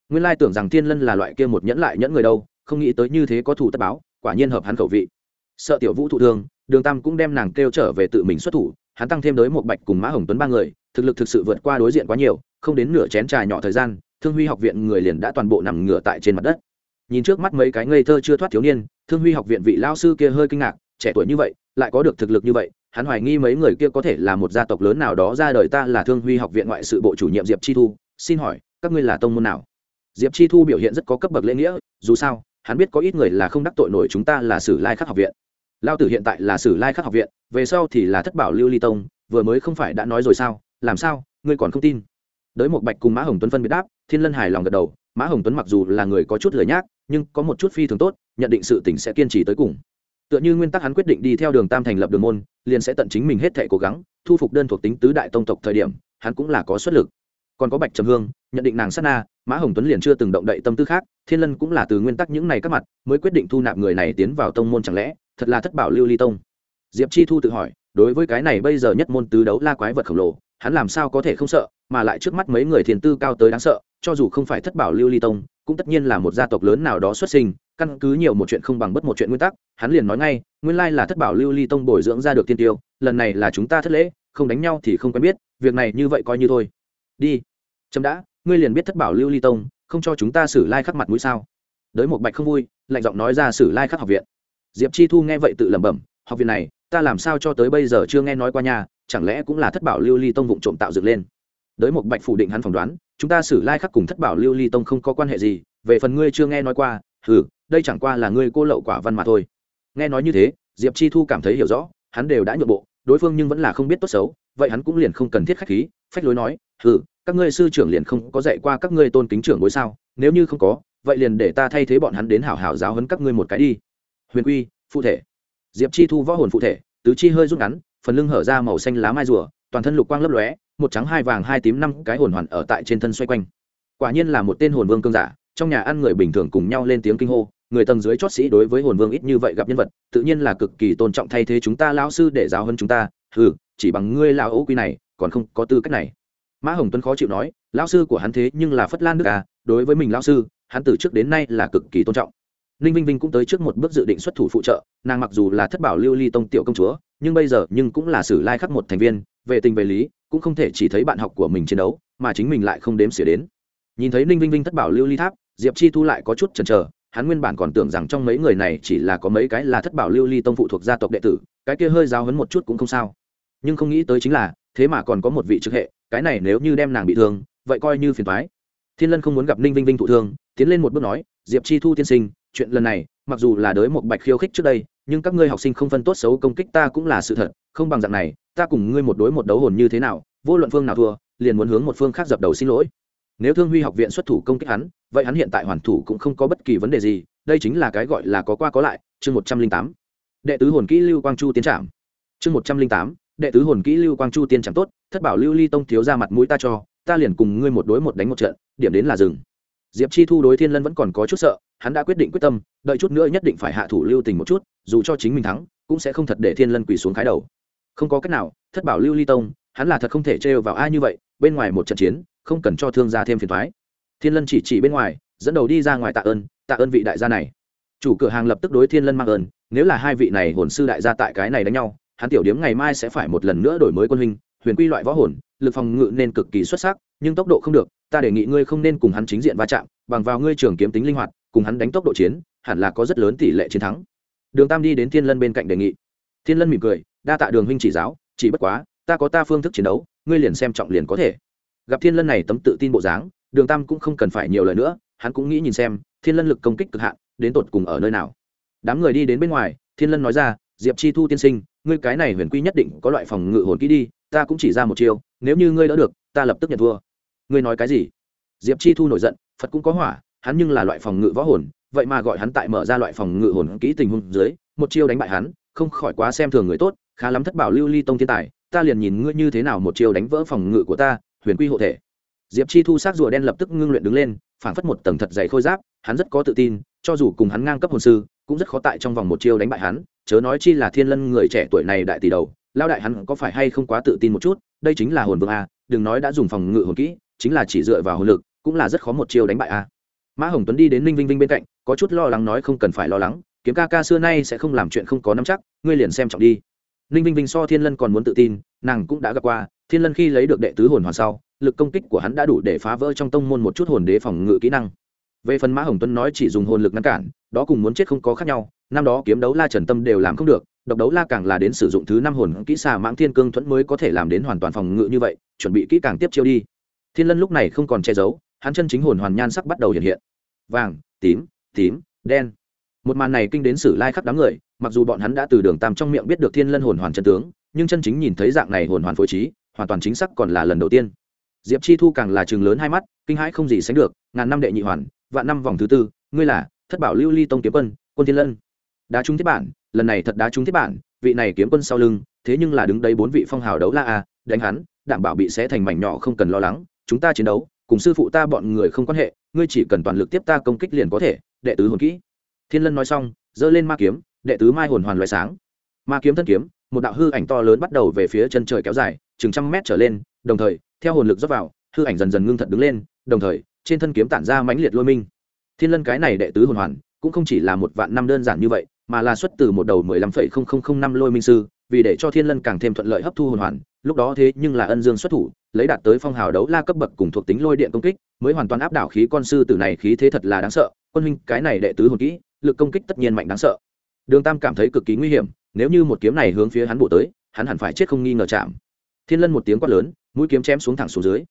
Nguyên lai tưởng rằng thiên lân là loại kia một nhẫn lại nhẫn người đâu, không nghĩ tới như thế có thủ tất báo, quả nhiên hợp hắn khẩu vị. Sợ tiểu vũ thụ thương, đường tam cũng đem nàng kêu trở về tự mình xuất thủ, hắn tăng thêm đới một bạch cùng mã hồng tuấn ba người, thực lực thực sự vượt qua đối diện quá nhiều, không đến nửa chén trà nhỏ thời gian thương huy học viện người liền đã toàn bộ nằm ngửa tại trên mặt đất. Nhìn trước mắt mấy cái ngây thơ chưa thoát thiếu niên, thương huy học viện vị lao sư kia hơi kinh ngạc, trẻ tuổi như vậy, lại có được thực lực như vậy, hắn hoài nghi mấy người kia có thể là một gia tộc lớn nào đó ra đời ta là thương huy học viện ngoại sự bộ chủ nhiệm diệp chi thu, xin hỏi, các ngươi là tông môn nào? Diệp chi thu biểu hiện rất có cấp bậc lễ nghĩa, dù sao, hắn biết có ít người là không đắc tội nổi chúng ta là sử lai khắc học viện. Lao tử hiện tại là sử lai khắc học viện, về sau thì là thất bảo lưu ly tông, vừa mới không phải đã nói rồi sao, làm sao, ngươi còn không tin? Đới một bạch cùng mã hồng tuấn phân biệt đáp, thiên lân hài lòng gật đầu, mã hồng tuấn mặc dù là người có chút lười nhác, nhưng có một chút phi thường tốt, nhận định sự tỉnh sẽ kiên trì tới cùng. Tựa như nguyên tắc hắn quyết định đi theo đường tam thành lập đường môn, liền sẽ tận chính mình hết thể cố gắng, thu phục đơn thuộc tính tứ đại tông tộc thời điểm, hắn cũng là có xuất lực. Còn có bạch trầm hương, nhận định nàng sát na, mã hồng tuấn liền chưa từng động đậy tâm tư khác, thiên lân cũng là từ nguyên tắc những này các mặt, mới quyết định thu nạp người này tiến vào tông môn chẳng lẽ, thật là thất bảo lưu ly tông. Diệp chi thu tự hỏi, đối với cái này bây giờ nhất môn tứ đấu la quái vật khổng lồ hắn làm sao có thể không sợ, mà lại trước mắt mấy người thiền tư cao tới đáng sợ, cho dù không phải thất bảo lưu ly tông, cũng tất nhiên là một gia tộc lớn nào đó xuất sinh, căn cứ nhiều một chuyện không bằng bất một chuyện nguyên tắc, hắn liền nói ngay, nguyên lai là thất bảo lưu ly tông bồi dưỡng ra được tiên tiêu, lần này là chúng ta thất lễ, không đánh nhau thì không quen biết, việc này như vậy coi như thôi. Đi. Chấm đã, ngươi liền biết thất bảo lưu ly tông, không cho chúng ta xử lai khắc mặt mũi sao? Đới một bạch không vui, lạnh giọng nói ra xử lai khắc học viện. Diệp chi thu nghe vậy tự lẩm bẩm, học viện này, ta làm sao cho tới bây giờ chưa nghe nói qua nhà chẳng lẽ cũng là thất bảo lưu ly tông vụng trộm tạo dựng lên? Đới một bạch phủ định hắn phỏng đoán, chúng ta xử lai khắc cùng thất bảo lưu ly tông không có quan hệ gì, về phần ngươi chưa nghe nói qua, hừ, đây chẳng qua là ngươi cô lậu quả văn mà thôi. Nghe nói như thế, diệp chi thu cảm thấy hiểu rõ, hắn đều đã nhượng bộ, đối phương nhưng vẫn là không biết tốt xấu, vậy hắn cũng liền không cần thiết khách khí, phách lối nói, hừ, các ngươi sư trưởng liền không có dạy qua các ngươi tôn kính trưởng bối sao, nếu như không có, vậy liền để ta thay thế bọn hắn đến hảo hảo giáo hấn các ngươi một cái đi. Huyền quy, phụ thể. Diệp chi thu võ hồn phụ thể, tứ chi hơi rút ngắn phần lưng hở ra màu xanh lá mai rùa, toàn thân lục quang lấp lóe, một trắng, hai vàng, hai tím, năm cái hồn hoàn ở tại trên thân xoay quanh. Quả nhiên là một tên hồn vương cương giả, trong nhà ăn người bình thường cùng nhau lên tiếng kinh hô, người tầng dưới chót sĩ đối với hồn vương ít như vậy gặp nhân vật, tự nhiên là cực kỳ tôn trọng thay thế chúng ta lão sư để giáo hơn chúng ta ừ chỉ bằng ngươi lão ấu quy này, còn không có tư cách này. Mã hồng tuấn khó chịu nói, lão sư của hắn thế nhưng là phất lan nước à đối với mình lão sư, hắn từ trước đến nay là cực kỳ tôn trọng ninh vinh vinh cũng tới trước một bước dự định xuất thủ phụ trợ, nàng mặc dù là thất bảo lưu ly tông tiểu công chúa, nhưng bây giờ nhưng cũng là sử lai khắc một thành viên, về tình về lý, cũng không thể chỉ thấy bạn học của mình chiến đấu, mà chính mình lại không đếm xỉa đến. Nhìn thấy ninh vinh vinh thất bảo lưu ly tháp, diệp chi thu lại có chút chần chờ, hắn nguyên bản còn tưởng rằng trong mấy người này chỉ là có mấy cái là thất bảo lưu ly tông phụ thuộc gia tộc đệ tử, cái kia hơi giáo hấn một chút cũng không sao. Nhưng không nghĩ tới chính là, thế mà còn có một vị trực hệ, cái này nếu như đem nàng bị thương, vậy coi như phiền thoái thiên lân không muốn gặp ninh vinh vinh thụ thương, tiến lên một bước nói, diệp chi thu tiên sinh chuyện lần này, mặc dù là đới một bạch khiêu khích trước đây, nhưng các ngươi học sinh không phân tốt xấu công kích ta cũng là sự thật, không bằng dạng này, ta cùng ngươi một đối một đấu hồn như thế nào, vô luận phương nào thua, liền muốn hướng một phương khác dập đầu xin lỗi. Nếu thương huy học viện xuất thủ công kích hắn, vậy hắn hiện tại hoàn thủ cũng không có bất kỳ vấn đề gì, đây chính là cái gọi là có qua có lại, chương một trăm linh tám. Đệ tứ hồn kỹ lưu quang chu tiến trạm. Chương một trăm linh tám, đệ tứ hồn kỹ lưu quang chu tiên chẳng tốt, thất bảo lưu ly tông thiếu ra mặt mũi ta cho, ta liền cùng ngươi một đối một đánh một trận, điểm đến là rừng diệp chi thu đối thiên lân vẫn còn có chút sợ, hắn đã quyết định quyết tâm, đợi chút nữa nhất định phải hạ thủ lưu tình một chút, dù cho chính mình thắng, cũng sẽ không thật để thiên lân quỳ xuống khái đầu. Không có cách nào, thất bảo lưu ly tông, hắn là thật không thể trêu vào ai như vậy, bên ngoài một trận chiến, không cần cho thương gia thêm phiền thoái thiên lân chỉ chỉ bên ngoài, dẫn đầu đi ra ngoài tạ ơn tạ ơn vị đại gia này. Chủ cửa hàng lập tức đối thiên lân mang ơn, nếu là hai vị này hồn sư đại gia tại cái này đánh nhau, hắn tiểu điếm ngày mai sẽ phải một lần nữa đổi mới quân hình huyền quy loại võ hồn, lực phòng ngự nên cực kỳ xuất sắc, nhưng tốc độ không được ta đề nghị ngươi không nên cùng hắn chính diện va chạm, bằng vào ngươi trường kiếm tính linh hoạt, cùng hắn đánh tốc độ chiến, hẳn là có rất lớn tỷ lệ chiến thắng. Đường tam đi đến thiên lân bên cạnh đề nghị. Thiên lân mỉm cười, đa tạ đường huynh chỉ giáo, chỉ bất quá, ta có ta phương thức chiến đấu, ngươi liền xem trọng liền có thể. Gặp thiên lân này tấm tự tin bộ dáng, đường tam cũng không cần phải nhiều lời nữa, hắn cũng nghĩ nhìn xem, thiên lân lực công kích cực hạn, đến tột cùng ở nơi nào. Đám người đi đến bên ngoài, thiên lân nói ra, diệp chi thu tiên sinh, ngươi cái này huyền quy nhất định có loại phòng ngự hồn kỹ đi, ta cũng chỉ ra một chiêu, nếu như ngươi đỡ được, ta lập tức nhận thua ngươi nói cái gì? Diệp chi thu nổi giận, phật cũng có hỏa, hắn nhưng là loại phòng ngự võ hồn, vậy mà gọi hắn tại mở ra loại phòng ngự hồn kỹ tình huống dưới, một chiêu đánh bại hắn, không khỏi quá xem thường người tốt, khá lắm thất bảo lưu ly tông thiên tài, ta liền nhìn ngươi như thế nào một chiêu đánh vỡ phòng ngự của ta, huyền quy hộ thể. Diệp chi thu xác rùa đen lập tức ngưng luyện đứng lên, phảng phất một tầng thật dày khôi giáp, hắn rất có tự tin, cho dù cùng hắn ngang cấp hồn sư, cũng rất khó tại trong vòng một chiêu đánh bại hắn, chớ nói chi là thiên lân người trẻ tuổi này đại tỷ đầu lao đại hắn có phải hay không quá tự tin một chút, đây chính là hồn vương a, đừng nói đã dùng phòng ngự hồn kỹ chính là chỉ dựa vào hồn lực, cũng là rất khó một chiêu đánh bại a. Mã hồng tuấn đi đến ninh vinh vinh bên cạnh, có chút lo lắng nói không cần phải lo lắng, kiếm ca ca xưa nay sẽ không làm chuyện không có nắm chắc, ngươi liền xem trọng đi. Ninh vinh vinh so thiên lân còn muốn tự tin, nàng cũng đã gặp qua, thiên lân khi lấy được đệ tứ hồn hoàn sau, lực công kích của hắn đã đủ để phá vỡ trong tông môn một chút hồn đế phòng ngự kỹ năng. Về phần mã hồng tuấn nói chỉ dùng hồn lực ngăn cản, đó cùng muốn chết không có khác nhau, năm đó kiếm đấu la trần tâm đều làm không được, độc đấu la càng là đến sử dụng thứ năm hồn kỹ xà mãng thiên cương thuẫn mới có thể làm đến hoàn toàn phòng ngự như vậy, chuẩn bị kỹ càng tiếp chiêu đi thiên lân lúc này không còn che giấu, hắn chân chính hồn hoàn nhan sắc bắt đầu hiện hiện. Vàng, tím tím, đen. Một màn này kinh đến sử lai khắp đám người, mặc dù bọn hắn đã từ đường tam trong miệng biết được thiên lân hồn hoàn chân tướng, nhưng chân chính nhìn thấy dạng này hồn hoàn phối trí, hoàn toàn chính xác còn là lần đầu tiên. Diệp chi thu càng là chừng lớn hai mắt, kinh hãi không gì sánh được, ngàn năm đệ nhị hoàn, vạn năm vòng thứ tư, ngươi là thất bảo lưu ly tông kiếm quân quân thiên lân. Đá trúng thiết bản, lần này thật đá trúng thiết bản, vị này kiếm quân sau lưng, thế nhưng là đứng đấy bốn vị phong hào đấu la a, đánh hắn, đảm bảo bị xé thành mảnh nhỏ không cần lo lắng chúng ta chiến đấu, cùng sư phụ ta bọn người không quan hệ, ngươi chỉ cần toàn lực tiếp ta công kích liền có thể, đệ tứ hồn kỹ. Thiên lân nói xong, giơ lên ma kiếm, đệ tứ mai hồn hoàn loại sáng. Ma kiếm thân kiếm, một đạo hư ảnh to lớn bắt đầu về phía chân trời kéo dài, chừng trăm mét trở lên, đồng thời, theo hồn lực dốc vào, hư ảnh dần dần ngưng thật đứng lên, đồng thời, trên thân kiếm tản ra mãnh liệt lôi minh. Thiên lân cái này đệ tứ hồn hoàn, cũng không chỉ là một vạn năm đơn giản như vậy, mà là xuất từ một đầu mười lăm phẩy không không không năm lôi minh sư, vì để cho thiên lân càng thêm thuận lợi hấp thu hồn hoàn, lúc đó thế nhưng là ân dương xuất thủ lấy đạt tới phong hào đấu la cấp bậc cùng thuộc tính lôi điện công kích, mới hoàn toàn áp đảo khí con sư tử này khí thế thật là đáng sợ, quân huynh, cái này đệ tứ hồn kỹ, lực công kích tất nhiên mạnh đáng sợ. Đường tam cảm thấy cực kỳ nguy hiểm, nếu như một kiếm này hướng phía hắn bổ tới, hắn hẳn phải chết không nghi ngờ chạm. Thiên lân một tiếng quát lớn, mũi kiếm chém xuống thẳng xuống dưới.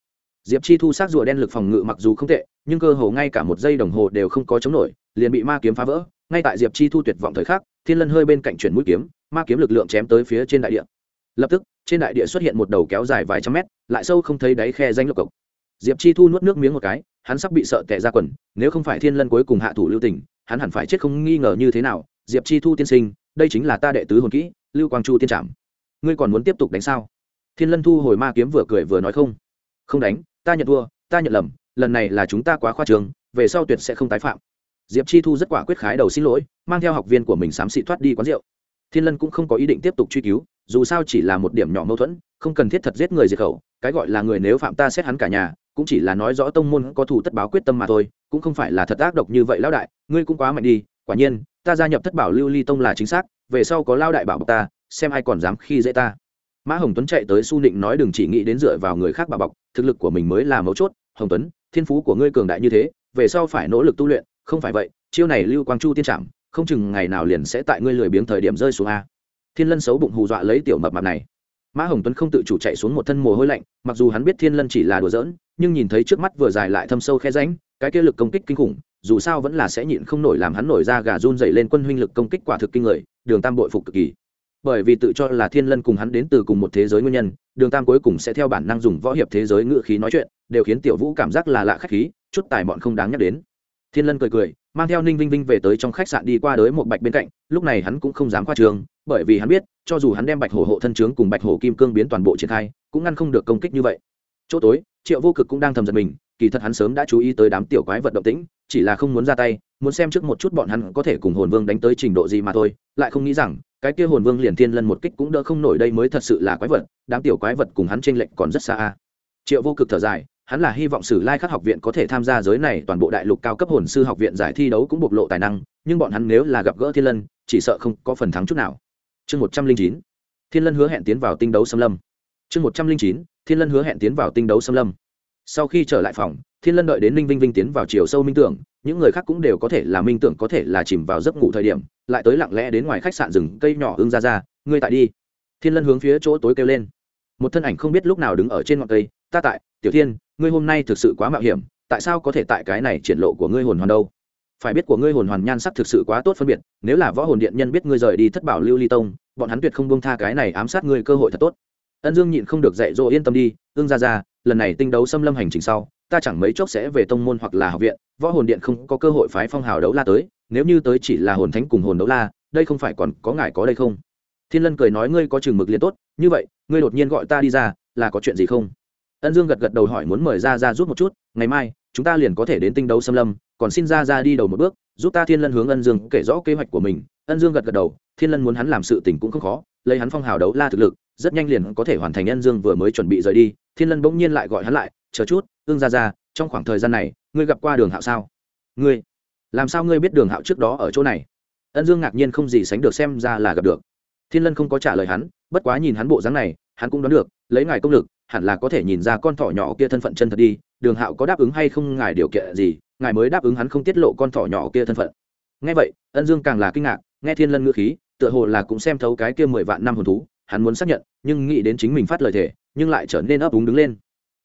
Diệp chi thu sát rùa đen lực phòng ngự mặc dù không tệ, nhưng cơ hồ ngay cả một giây đồng hồ đều không có chống nổi, liền bị ma kiếm phá vỡ. Ngay tại diệp chi thu tuyệt vọng thời khắc, thiên lân hơi bên cạnh chuyển mũi kiếm, ma kiếm lực lượng chém tới phía trên đại địa. Lập tức trên đại địa xuất hiện một đầu kéo dài vài trăm mét, lại sâu không thấy đáy khe danh lục cộc. Diệp chi thu nuốt nước miếng một cái, hắn sắp bị sợ tệ ra quần, nếu không phải thiên lân cuối cùng hạ thủ lưu tình, hắn hẳn phải chết không nghi ngờ như thế nào. Diệp chi thu tiên sinh, đây chính là ta đệ tứ hồn kỹ, lưu quang chu tiên trảm. Ngươi còn muốn tiếp tục đánh sao? Thiên lân thu hồi ma kiếm vừa cười vừa nói không. Không đánh, ta nhận thua, ta nhận lầm, lần này là chúng ta quá khoa trường về sau tuyệt sẽ không tái phạm. Diệp chi thu rất quả quyết khái đầu xin lỗi, mang theo học viên của mình xám xị thoát đi quán rượu thiên lân cũng không có ý định tiếp tục truy cứu, dù sao chỉ là một điểm nhỏ mâu thuẫn, không cần thiết thật giết người diệt khẩu, cái gọi là người nếu phạm ta xét hắn cả nhà, cũng chỉ là nói rõ tông môn có thủ tất báo quyết tâm mà thôi, cũng không phải là thật ác độc như vậy lão đại, ngươi cũng quá mạnh đi, quả nhiên, ta gia nhập thất bảo lưu ly tông là chính xác, về sau có lao đại bảo bọc ta, xem ai còn dám khi dễ ta. Mã hồng tuấn chạy tới su nịnh nói đừng chỉ nghĩ đến dựa vào người khác bảo bọc, thực lực của mình mới là mấu chốt, hồng tuấn, thiên phú của ngươi cường đại như thế, về sau phải nỗ lực tu luyện, không phải vậy, chiêu này lưu quang chu tiên trạm không chừng ngày nào liền sẽ tại ngươi lười biếng thời điểm rơi xuống a. Thiên lân xấu bụng hù dọa lấy tiểu mập mạp này. Mã hồng tuấn không tự chủ chạy xuống một thân mồ hôi lạnh, mặc dù hắn biết thiên lân chỉ là đùa giỡn, nhưng nhìn thấy trước mắt vừa dài lại thâm sâu khe ránh cái kia lực công kích kinh khủng, dù sao vẫn là sẽ nhịn không nổi làm hắn nổi ra gà run dày lên quân huynh lực công kích quả thực kinh người, đường tam bội phục cực kỳ. Bởi vì tự cho là thiên lân cùng hắn đến từ cùng một thế giới nguyên nhân, đường tam cuối cùng sẽ theo bản năng dùng võ hiệp thế giới ngữ khí nói chuyện, đều khiến tiểu vũ cảm giác là lạ khách khí, chút tài bọn không đáng nhắc đến. Thiên lân cười cười mang theo ninh vinh vinh về tới trong khách sạn đi qua đới một bạch bên cạnh, lúc này hắn cũng không dám qua trường, bởi vì hắn biết, cho dù hắn đem bạch hổ hộ thân trướng cùng bạch hổ kim cương biến toàn bộ triển khai, cũng ngăn không được công kích như vậy. Chỗ tối, triệu vô cực cũng đang thầm giật mình, kỳ thật hắn sớm đã chú ý tới đám tiểu quái vật động tĩnh, chỉ là không muốn ra tay, muốn xem trước một chút bọn hắn có thể cùng hồn vương đánh tới trình độ gì mà thôi, lại không nghĩ rằng, cái kia hồn vương liền thiên lân một kích cũng đỡ không nổi đây mới thật sự là quái vật, đám tiểu quái vật cùng hắn tranh lệch còn rất xa triệu vô cực thở dài hắn là hy vọng sử lai khắc học viện có thể tham gia giới này, toàn bộ đại lục cao cấp hồn sư học viện giải thi đấu cũng bộc lộ tài năng, nhưng bọn hắn nếu là gặp gỡ thiên lân, chỉ sợ không có phần thắng chút nào. Chương một trăm linh chín, thiên lân hứa hẹn tiến vào tinh đấu xâm lâm. Chương một trăm linh chín, thiên lân hứa hẹn tiến vào tinh đấu xâm lâm. Sau khi trở lại phòng, thiên lân đợi đến ninh vinh vinh tiến vào chiều sâu minh tưởng, những người khác cũng đều có thể là minh tưởng có thể là chìm vào giấc ngủ thời điểm, lại tới lặng lẽ đến ngoài khách sạn rừng cây nhỏ ưng ra ra, ngươi tại đi. Thiên lân hướng phía chỗ tối kêu lên. Một thân ảnh không biết lúc nào đứng ở trên ngọn cây, ta tại tiểu thiên, ngươi hôm nay thực sự quá mạo hiểm, tại sao có thể tại cái này triển lộ của ngươi hồn hoàn đâu? Phải biết của ngươi hồn hoàn nhan sắc thực sự quá tốt phân biệt, nếu là võ hồn điện nhân biết ngươi rời đi thất bảo lưu ly tông, bọn hắn tuyệt không bông tha cái này ám sát ngươi cơ hội thật tốt. Ân dương nhịn không được dạy dỗ yên tâm đi ương ra ra lần này tinh đấu xâm lâm hành trình sau, ta chẳng mấy chốc sẽ về tông môn hoặc là học viện, võ hồn điện không có cơ hội phái phong hào đấu la tới, nếu như tới chỉ là hồn thánh cùng hồn đấu la, đây không phải còn có ngài có đây không? Thiên lân cười nói, ngươi có chừng mực liền tốt, như vậy, ngươi đột nhiên gọi ta đi ra, là có chuyện gì không? Ân dương gật gật đầu hỏi muốn mời ra ra giúp một chút, ngày mai, chúng ta liền có thể đến tinh đấu xâm lâm, còn xin ra ra đi đầu một bước, giúp ta thiên lân hướng ân dương kể rõ kế hoạch của mình. Ân dương gật gật đầu, thiên lân muốn hắn làm sự tình cũng không khó, lấy hắn phong hào đấu la thực lực, rất nhanh liền có thể hoàn thành ân dương vừa mới chuẩn bị rời đi. Thiên lân bỗng nhiên lại gọi hắn lại, chờ chút, ương ra ra trong khoảng thời gian này, ngươi gặp qua đường hạo sao? Ngươi? Làm sao ngươi biết đường hạo trước đó ở chỗ này? Ân dương ngạc nhiên không gì sánh được xem ra là gặp được. Thiên lân không có trả lời hắn, bất quá nhìn hắn bộ dáng này, hắn cũng đoán được, lấy ngài công lực hẳn là có thể nhìn ra con thỏ nhỏ kia thân phận chân thật đi, đường hạo có đáp ứng hay không ngài điều kiện gì, ngài mới đáp ứng hắn không tiết lộ con thỏ nhỏ kia thân phận. Nghe vậy, ân dương càng là kinh ngạc, nghe thiên lân ngữ khí, tựa hồ là cũng xem thấu cái kia mười vạn năm hồn thú, hắn muốn xác nhận, nhưng nghĩ đến chính mình phát lời thề, nhưng lại trở nên ấp úng đứng lên.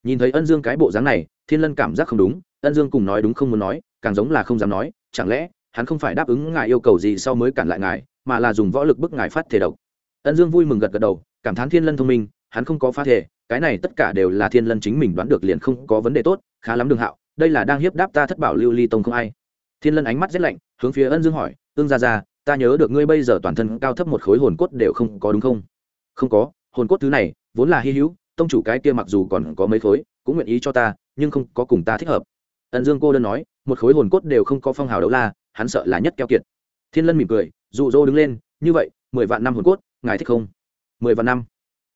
Nhìn thấy ân dương cái bộ dáng này, thiên lân cảm giác không đúng, ân dương cùng nói đúng không muốn nói, càng giống là không dám nói, chẳng lẽ, hắn không phải đáp ứng ngài yêu cầu gì sau mới cản lại ngài, mà là dùng võ lực bức ngài phát thể độc. Ân dương vui mừng gật gật đầu, cảm thán thiên lân thông minh hắn không có phá thể, cái này tất cả đều là thiên lân chính mình đoán được liền không có vấn đề tốt, khá lắm đường hạo, đây là đang hiếp đáp ta thất bảo lưu ly tông không ai. Thiên lân ánh mắt rét lạnh, hướng phía ân dương hỏi ương ra ra ta nhớ được ngươi bây giờ toàn thân cao thấp một khối hồn cốt đều không có đúng không? Không có, hồn cốt thứ này, vốn là hy hữu, tông chủ cái kia mặc dù còn có mấy khối, cũng nguyện ý cho ta, nhưng không có cùng ta thích hợp. Ẩn dương cô đơn nói, một khối hồn cốt đều không có phong hào đấu la, hắn sợ là nhất keo kiệt. Thiên lân mỉm cười, dụ dỗ đứng lên, như vậy, mười vạn năm hồn cốt, ngài thích không? Mười vạn năm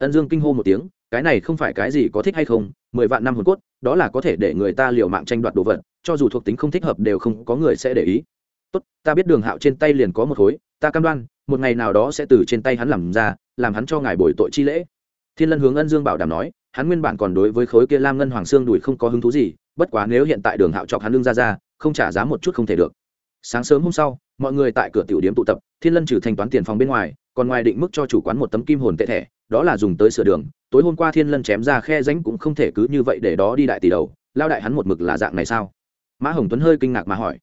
ân dương kinh hô một tiếng, cái này không phải cái gì có thích hay không, mười vạn năm hồn cốt, đó là có thể để người ta liều mạng tranh đoạt đồ vật, cho dù thuộc tính không thích hợp đều không có người sẽ để ý. Tốt, ta biết đường hạo trên tay liền có một khối, ta cam đoan, một ngày nào đó sẽ từ trên tay hắn làm ra, làm hắn cho ngài bồi tội chi lễ. Thiên lân hướng ân dương bảo đảm nói, hắn nguyên bản còn đối với khối kia lam ngân hoàng sương đùi không có hứng thú gì, bất quá nếu hiện tại đường hạo chọc hắn lương ra ra, không trả giá một chút không thể được. Sáng sớm hôm sau, mọi người tại cửa tiểu điếm tụ tập, thiên lân trừ thanh toán tiền phòng bên ngoài, còn ngoài định mức cho chủ quán một tấm kim hồn tệ thẻ đó là dùng tới sửa đường, tối hôm qua thiên lân chém ra khe ránh cũng không thể cứ như vậy để đó đi đại tỷ đầu, lao đại hắn một mực là dạng này sao? Mã hồng tuấn hơi kinh ngạc mà hỏi.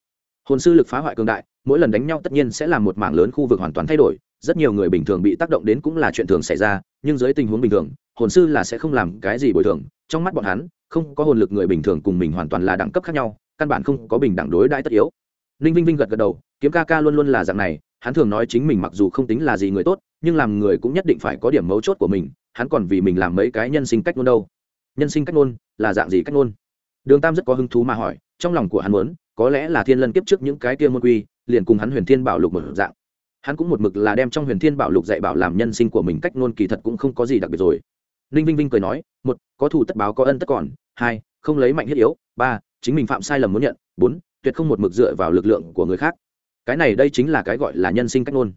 Hồn sư lực phá hoại cường đại, mỗi lần đánh nhau tất nhiên sẽ làm một mảng lớn khu vực hoàn toàn thay đổi, rất nhiều người bình thường bị tác động đến cũng là chuyện thường xảy ra, nhưng dưới tình huống bình thường, hồn sư là sẽ không làm cái gì bồi thường, trong mắt bọn hắn, không có hồn lực người bình thường cùng mình hoàn toàn là đẳng cấp khác nhau, căn bản không có bình đẳng đối đãi tất yếu. Ninh vinh vinh gật gật đầu, kiếm ca ca luôn luôn là dạng này hắn thường nói chính mình mặc dù không tính là gì người tốt, nhưng làm người cũng nhất định phải có điểm mấu chốt của mình, hắn còn vì mình làm mấy cái nhân sinh cách ngôn đâu. Nhân sinh cách ngôn là dạng gì cách ngôn? Đường tam rất có hứng thú mà hỏi, trong lòng của hắn muốn, có lẽ là thiên lân kiếp trước những cái kia môn quy, liền cùng hắn huyền thiên bảo lục một dạng. Hắn cũng một mực là đem trong huyền thiên bảo lục dạy bảo làm nhân sinh của mình cách ngôn kỳ thật cũng không có gì đặc biệt rồi. Ninh vinh vinh cười nói, một, có thù tất báo có ân tất còn, hai, không lấy mạnh thiết yếu, ba, chính mình phạm sai lầm muốn nhận, bốn, tuyệt không một mực dựa vào lực lượng của người khác cái này đây chính là cái gọi là nhân sinh cách ngôn.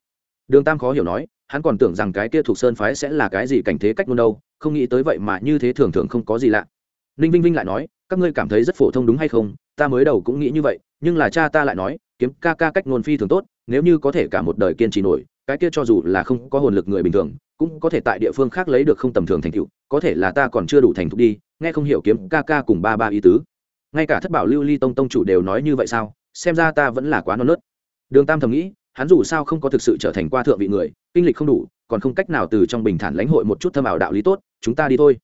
Đường tam khó hiểu nói, hắn còn tưởng rằng cái kia thuộc sơn phái sẽ là cái gì cảnh thế cách ngôn đâu, không nghĩ tới vậy mà như thế thường thường không có gì lạ. Ninh vinh vinh lại nói, các ngươi cảm thấy rất phổ thông đúng hay không? Ta mới đầu cũng nghĩ như vậy, nhưng là cha ta lại nói, kiếm ca ca cách ngôn phi thường tốt, nếu như có thể cả một đời kiên trì nổi, cái kia cho dù là không có hồn lực người bình thường, cũng có thể tại địa phương khác lấy được không tầm thường thành tựu, có thể là ta còn chưa đủ thành thục đi, nghe không hiểu kiếm ca ca cùng ba ba ý tứ. Ngay cả thất bảo lưu ly tông tông chủ đều nói như vậy sao? Xem ra ta vẫn là quá non nớt đường tam thầm nghĩ, hắn dù sao không có thực sự trở thành qua thượng vị người, kinh lịch không đủ, còn không cách nào từ trong bình thản lãnh hội một chút thâm ảo đạo lý tốt, chúng ta đi thôi.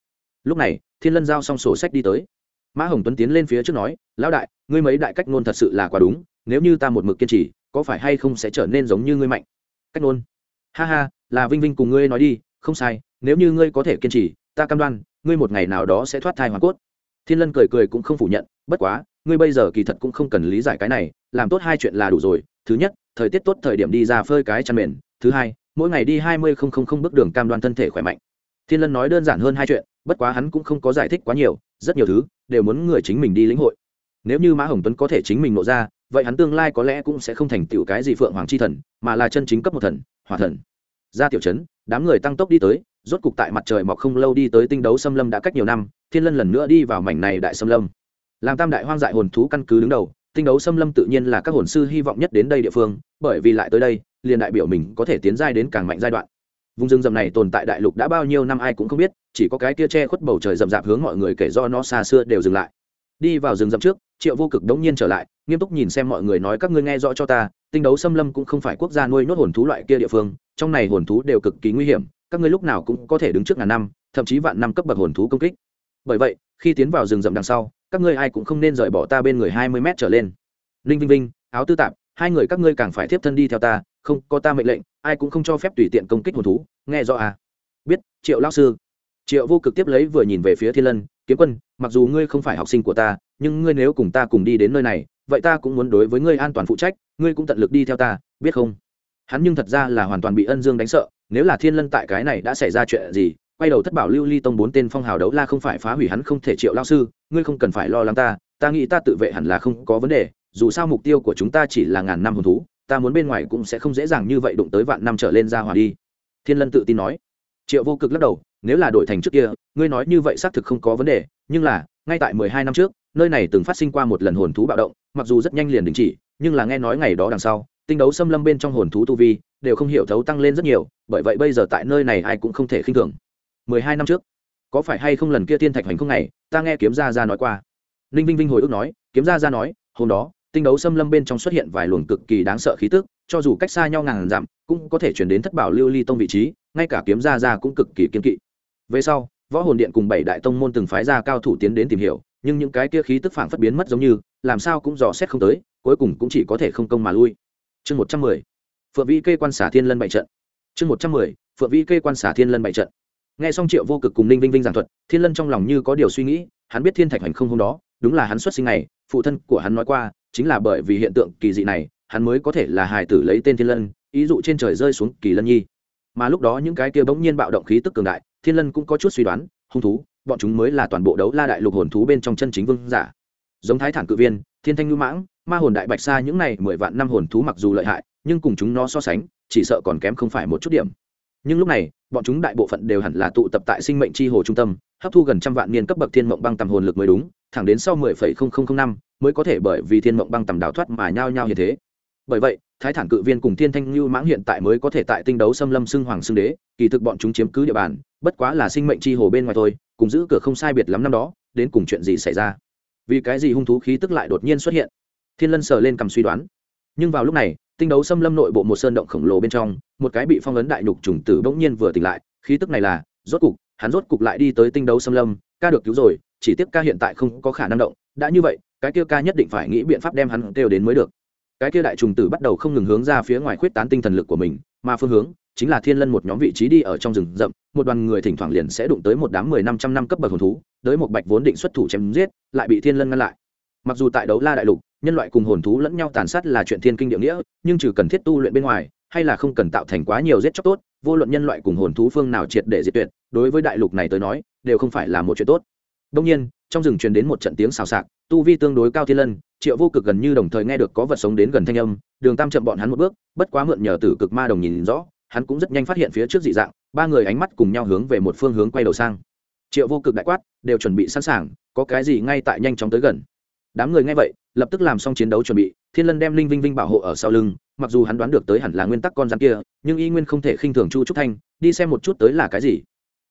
Lúc này, thiên lân giao xong sổ sách đi tới. Mã hồng tuấn tiến lên phía trước nói, lão đại, ngươi mấy đại cách ngôn thật sự là quá đúng, nếu như ta một mực kiên trì, có phải hay không sẽ trở nên giống như ngươi mạnh? Cách ngôn. Ha ha, là vinh vinh cùng ngươi nói đi, không sai, nếu như ngươi có thể kiên trì, ta cam đoan, ngươi một ngày nào đó sẽ thoát thai hoàn cốt. Thiên lân cười cười cũng không phủ nhận, bất quá, ngươi bây giờ kỳ thật cũng không cần lý giải cái này, làm tốt hai chuyện là đủ rồi thứ nhất, thời tiết tốt thời điểm đi ra phơi cái chăn mền. Thứ hai, mỗi ngày đi hai mươi không không không bước đường cam đoan thân thể khỏe mạnh. Thiên lân nói đơn giản hơn hai chuyện, bất quá hắn cũng không có giải thích quá nhiều, rất nhiều thứ đều muốn người chính mình đi lĩnh hội. Nếu như mã hồng tuấn có thể chính mình nộ ra, vậy hắn tương lai có lẽ cũng sẽ không thành tựu cái gì phượng hoàng c h i thần, mà là chân chính cấp một thần, hỏa thần. Ra tiểu trấn, đám người tăng tốc đi tới, rốt cục tại mặt trời mọc không lâu đi tới tinh đấu xâm lâm đã cách nhiều năm, thiên lân lần nữa đi vào mảnh này đại xâm lâm. Làm tam đại hoang dại hồn thú căn cứ đứng đầu tinh đấu xâm lâm tự nhiên là các hồn sư hy vọng nhất đến đây địa phương, bởi vì lại tới đây, liền đại biểu mình có thể tiến giai đến càng mạnh giai đoạn. Vùng rừng rậm này tồn tại đại lục đã bao nhiêu năm ai cũng không biết, chỉ có cái kia che khuất bầu trời rậm rạp hướng mọi người kể do nó xa xưa đều dừng lại. Đi vào rừng rậm trước, triệu vô cực đống nhiên trở lại, nghiêm túc nhìn xem mọi người nói các ngươi nghe rõ cho ta, tinh đấu xâm lâm cũng không phải quốc gia nuôi nhốt hồn thú loại kia địa phương, trong này hồn thú đều cực kỳ nguy hiểm, các ngươi lúc nào cũng có thể đứng trước ngàn năm, thậm chí vạn năm cấp bậc hồn thú công kích. Bởi vậy, khi tiến vào rừng rậm đằng sau các ngươi ai cũng không nên rời bỏ ta bên người hai mươi mét trở lên. Ninh vinh vinh, áo tư tạp, hai người các ngươi càng phải tiếp thân đi theo ta, không, có ta mệnh lệnh, ai cũng không cho phép tùy tiện công kích hồn thú, nghe rõ à? Biết, triệu lão sư. Triệu vô cực tiếp lấy vừa nhìn về phía thiên lân, kiếm quân, mặc dù ngươi không phải học sinh của ta, nhưng ngươi nếu cùng ta cùng đi đến nơi này, vậy ta cũng muốn đối với ngươi an toàn phụ trách, ngươi cũng tận lực đi theo ta, biết không? Hắn nhưng thật ra là hoàn toàn bị ân dương đánh sợ, nếu là thiên lân tại cái này đã xảy ra chuyện gì quay đầu thất bảo lưu ly tông bốn tên phong hào đấu la không phải phá hủy hắn không thể triệu lao sư, ngươi không cần phải lo lắng ta ta nghĩ ta tự vệ hẳn là không có vấn đề, dù sao mục tiêu của chúng ta chỉ là ngàn năm hồn thú, ta muốn bên ngoài cũng sẽ không dễ dàng như vậy đụng tới vạn năm trở lên ra hòa đi. Thiên lân tự tin nói. Triệu vô cực lắc đầu, nếu là đổi thành trước kia, ngươi nói như vậy xác thực không có vấn đề, nhưng là, ngay tại mười hai năm trước, nơi này từng phát sinh qua một lần hồn thú bạo động, mặc dù rất nhanh liền đình chỉ, nhưng là nghe nói ngày đó đằng sau, tinh đấu xâm lâm bên trong hồn thú tu vi, đều không hiểu thấu tăng lên rất nhiều, bởi vậy bây giờ tại nơi này ai cũng không thể khinh thường mười hai năm trước. Có phải hay không lần kia tiên thạch hoành không ngày ta nghe kiếm gia ra nói qua. Ninh vinh vinh hồi ức nói, kiếm gia ra nói, hôm đó, tinh đấu xâm lâm bên trong xuất hiện vài luồng cực kỳ đáng sợ khí tức, cho dù cách xa nhau ngàn dặm, cũng có thể chuyển đến thất bảo lưu ly tông vị trí, ngay cả kiếm gia ra cũng cực kỳ kiên kỵ. Về sau, võ hồn điện cùng bảy đại tông môn từng phái ra cao thủ tiến đến tìm hiểu, nhưng những cái kia khí tức phảng phất biến mất giống như, làm sao cũng dò xét không tới, cuối cùng cũng chỉ có thể không công mà lui. Chương một trăm mười, phượng vĩ kê quan xả thiên lân bảy trận. Chương một trăm mười, phượng vĩ kê quan xả thiên lân bảy trận nghe xong triệu vô cực cùng ninh vinh vinh giảng thuật, thiên lân trong lòng như có điều suy nghĩ, hắn biết thiên thạch hành không hôm đó, đúng là hắn xuất sinh này, phụ thân của hắn nói qua, chính là bởi vì hiện tượng kỳ dị này, hắn mới có thể là hài tử lấy tên thiên lân, ý dụ trên trời rơi xuống kỳ lân nhi. Mà lúc đó những cái kia bỗng nhiên bạo động khí tức cường đại, thiên lân cũng có chút suy đoán, hung thú, bọn chúng mới là toàn bộ đấu la đại lục hồn thú bên trong chân chính vương giả. Giống thái thản cự viên, thiên thanh ngư mãng, ma hồn đại bạch sa những này mười vạn năm hồn thú mặc dù lợi hại, nhưng cùng chúng nó so sánh, chỉ sợ còn kém không phải một chút điểm nhưng lúc này, bọn chúng đại bộ phận đều hẳn là tụ tập tại sinh mệnh chi hồ trung tâm, hấp thu gần trăm vạn niên cấp bậc thiên mộng băng tầm hồn lực mới đúng, thẳng đến sau mười phẩy không không không năm mới có thể bởi vì thiên mộng băng tầm đào thoát mà nhao nhao như thế. Bởi vậy, thái thản cự viên cùng thiên thanh lưu mãng hiện tại mới có thể tại tinh đấu xâm lâm xưng hoàng xưng đế, kỳ thực bọn chúng chiếm cứ địa bàn, bất quá là sinh mệnh chi hồ bên ngoài thôi, cùng giữ cửa không sai biệt lắm năm đó, đến cùng chuyện gì xảy ra? Vì cái gì hung thú khí tức lại đột nhiên xuất hiện? Thiên lân sờ lên cầm suy đoán. Nhưng vào lúc này, tinh đấu xâm lâm nội bộ một sơn động khổng lồ bên trong một cái bị phong ấn đại nhục trùng tử bỗng nhiên vừa tỉnh lại, khí tức này là, rốt cục, hắn rốt cục lại đi tới tinh đấu xâm lâm, ca được cứu rồi, chỉ tiếc ca hiện tại không có khả năng động, đã như vậy, cái kia ca nhất định phải nghĩ biện pháp đem hắn kêu đến mới được. Cái kia đại trùng tử bắt đầu không ngừng hướng ra phía ngoài khuyết tán tinh thần lực của mình, mà phương hướng chính là thiên lân một nhóm vị trí đi ở trong rừng rậm, một đoàn người thỉnh thoảng liền sẽ đụng tới một đám mười năm trăm năm cấp bậc hồn thú, tới một bạch vốn định xuất thủ chém giết, lại bị thiên lân ngăn lại. Mặc dù tại đấu la đại lục, nhân loại cùng hồn thú lẫn nhau tàn sát là chuyện thiên kinh địa nghĩa, nhưng trừ cần thiết tu luyện bên ngoài hay là không cần tạo thành quá nhiều giết chóc tốt, vô luận nhân loại cùng hồn thú phương nào triệt để diệt tuyệt, đối với đại lục này tới nói, đều không phải là một chuyện tốt. Đông nhiên, trong rừng truyền đến một trận tiếng xào xạc, tu vi tương đối cao thiên lân, triệu vô cực gần như đồng thời nghe được có vật sống đến gần thanh âm, đường tam chậm bọn hắn một bước, bất quá mượn nhờ tử cực ma đồng nhìn rõ, hắn cũng rất nhanh phát hiện phía trước dị dạng, ba người ánh mắt cùng nhau hướng về một phương hướng quay đầu sang. Triệu vô cực đại quát, đều chuẩn bị sẵn sàng, có cái gì ngay tại nhanh chóng tới gần. Đám người nghe vậy, lập tức làm xong chiến đấu chuẩn bị thiên lân đem linh vinh vinh bảo hộ ở sau lưng, mặc dù hắn đoán được tới hẳn là nguyên tắc con rắn kia, nhưng y nguyên không thể khinh thường chu trúc thanh, đi xem một chút tới là cái gì.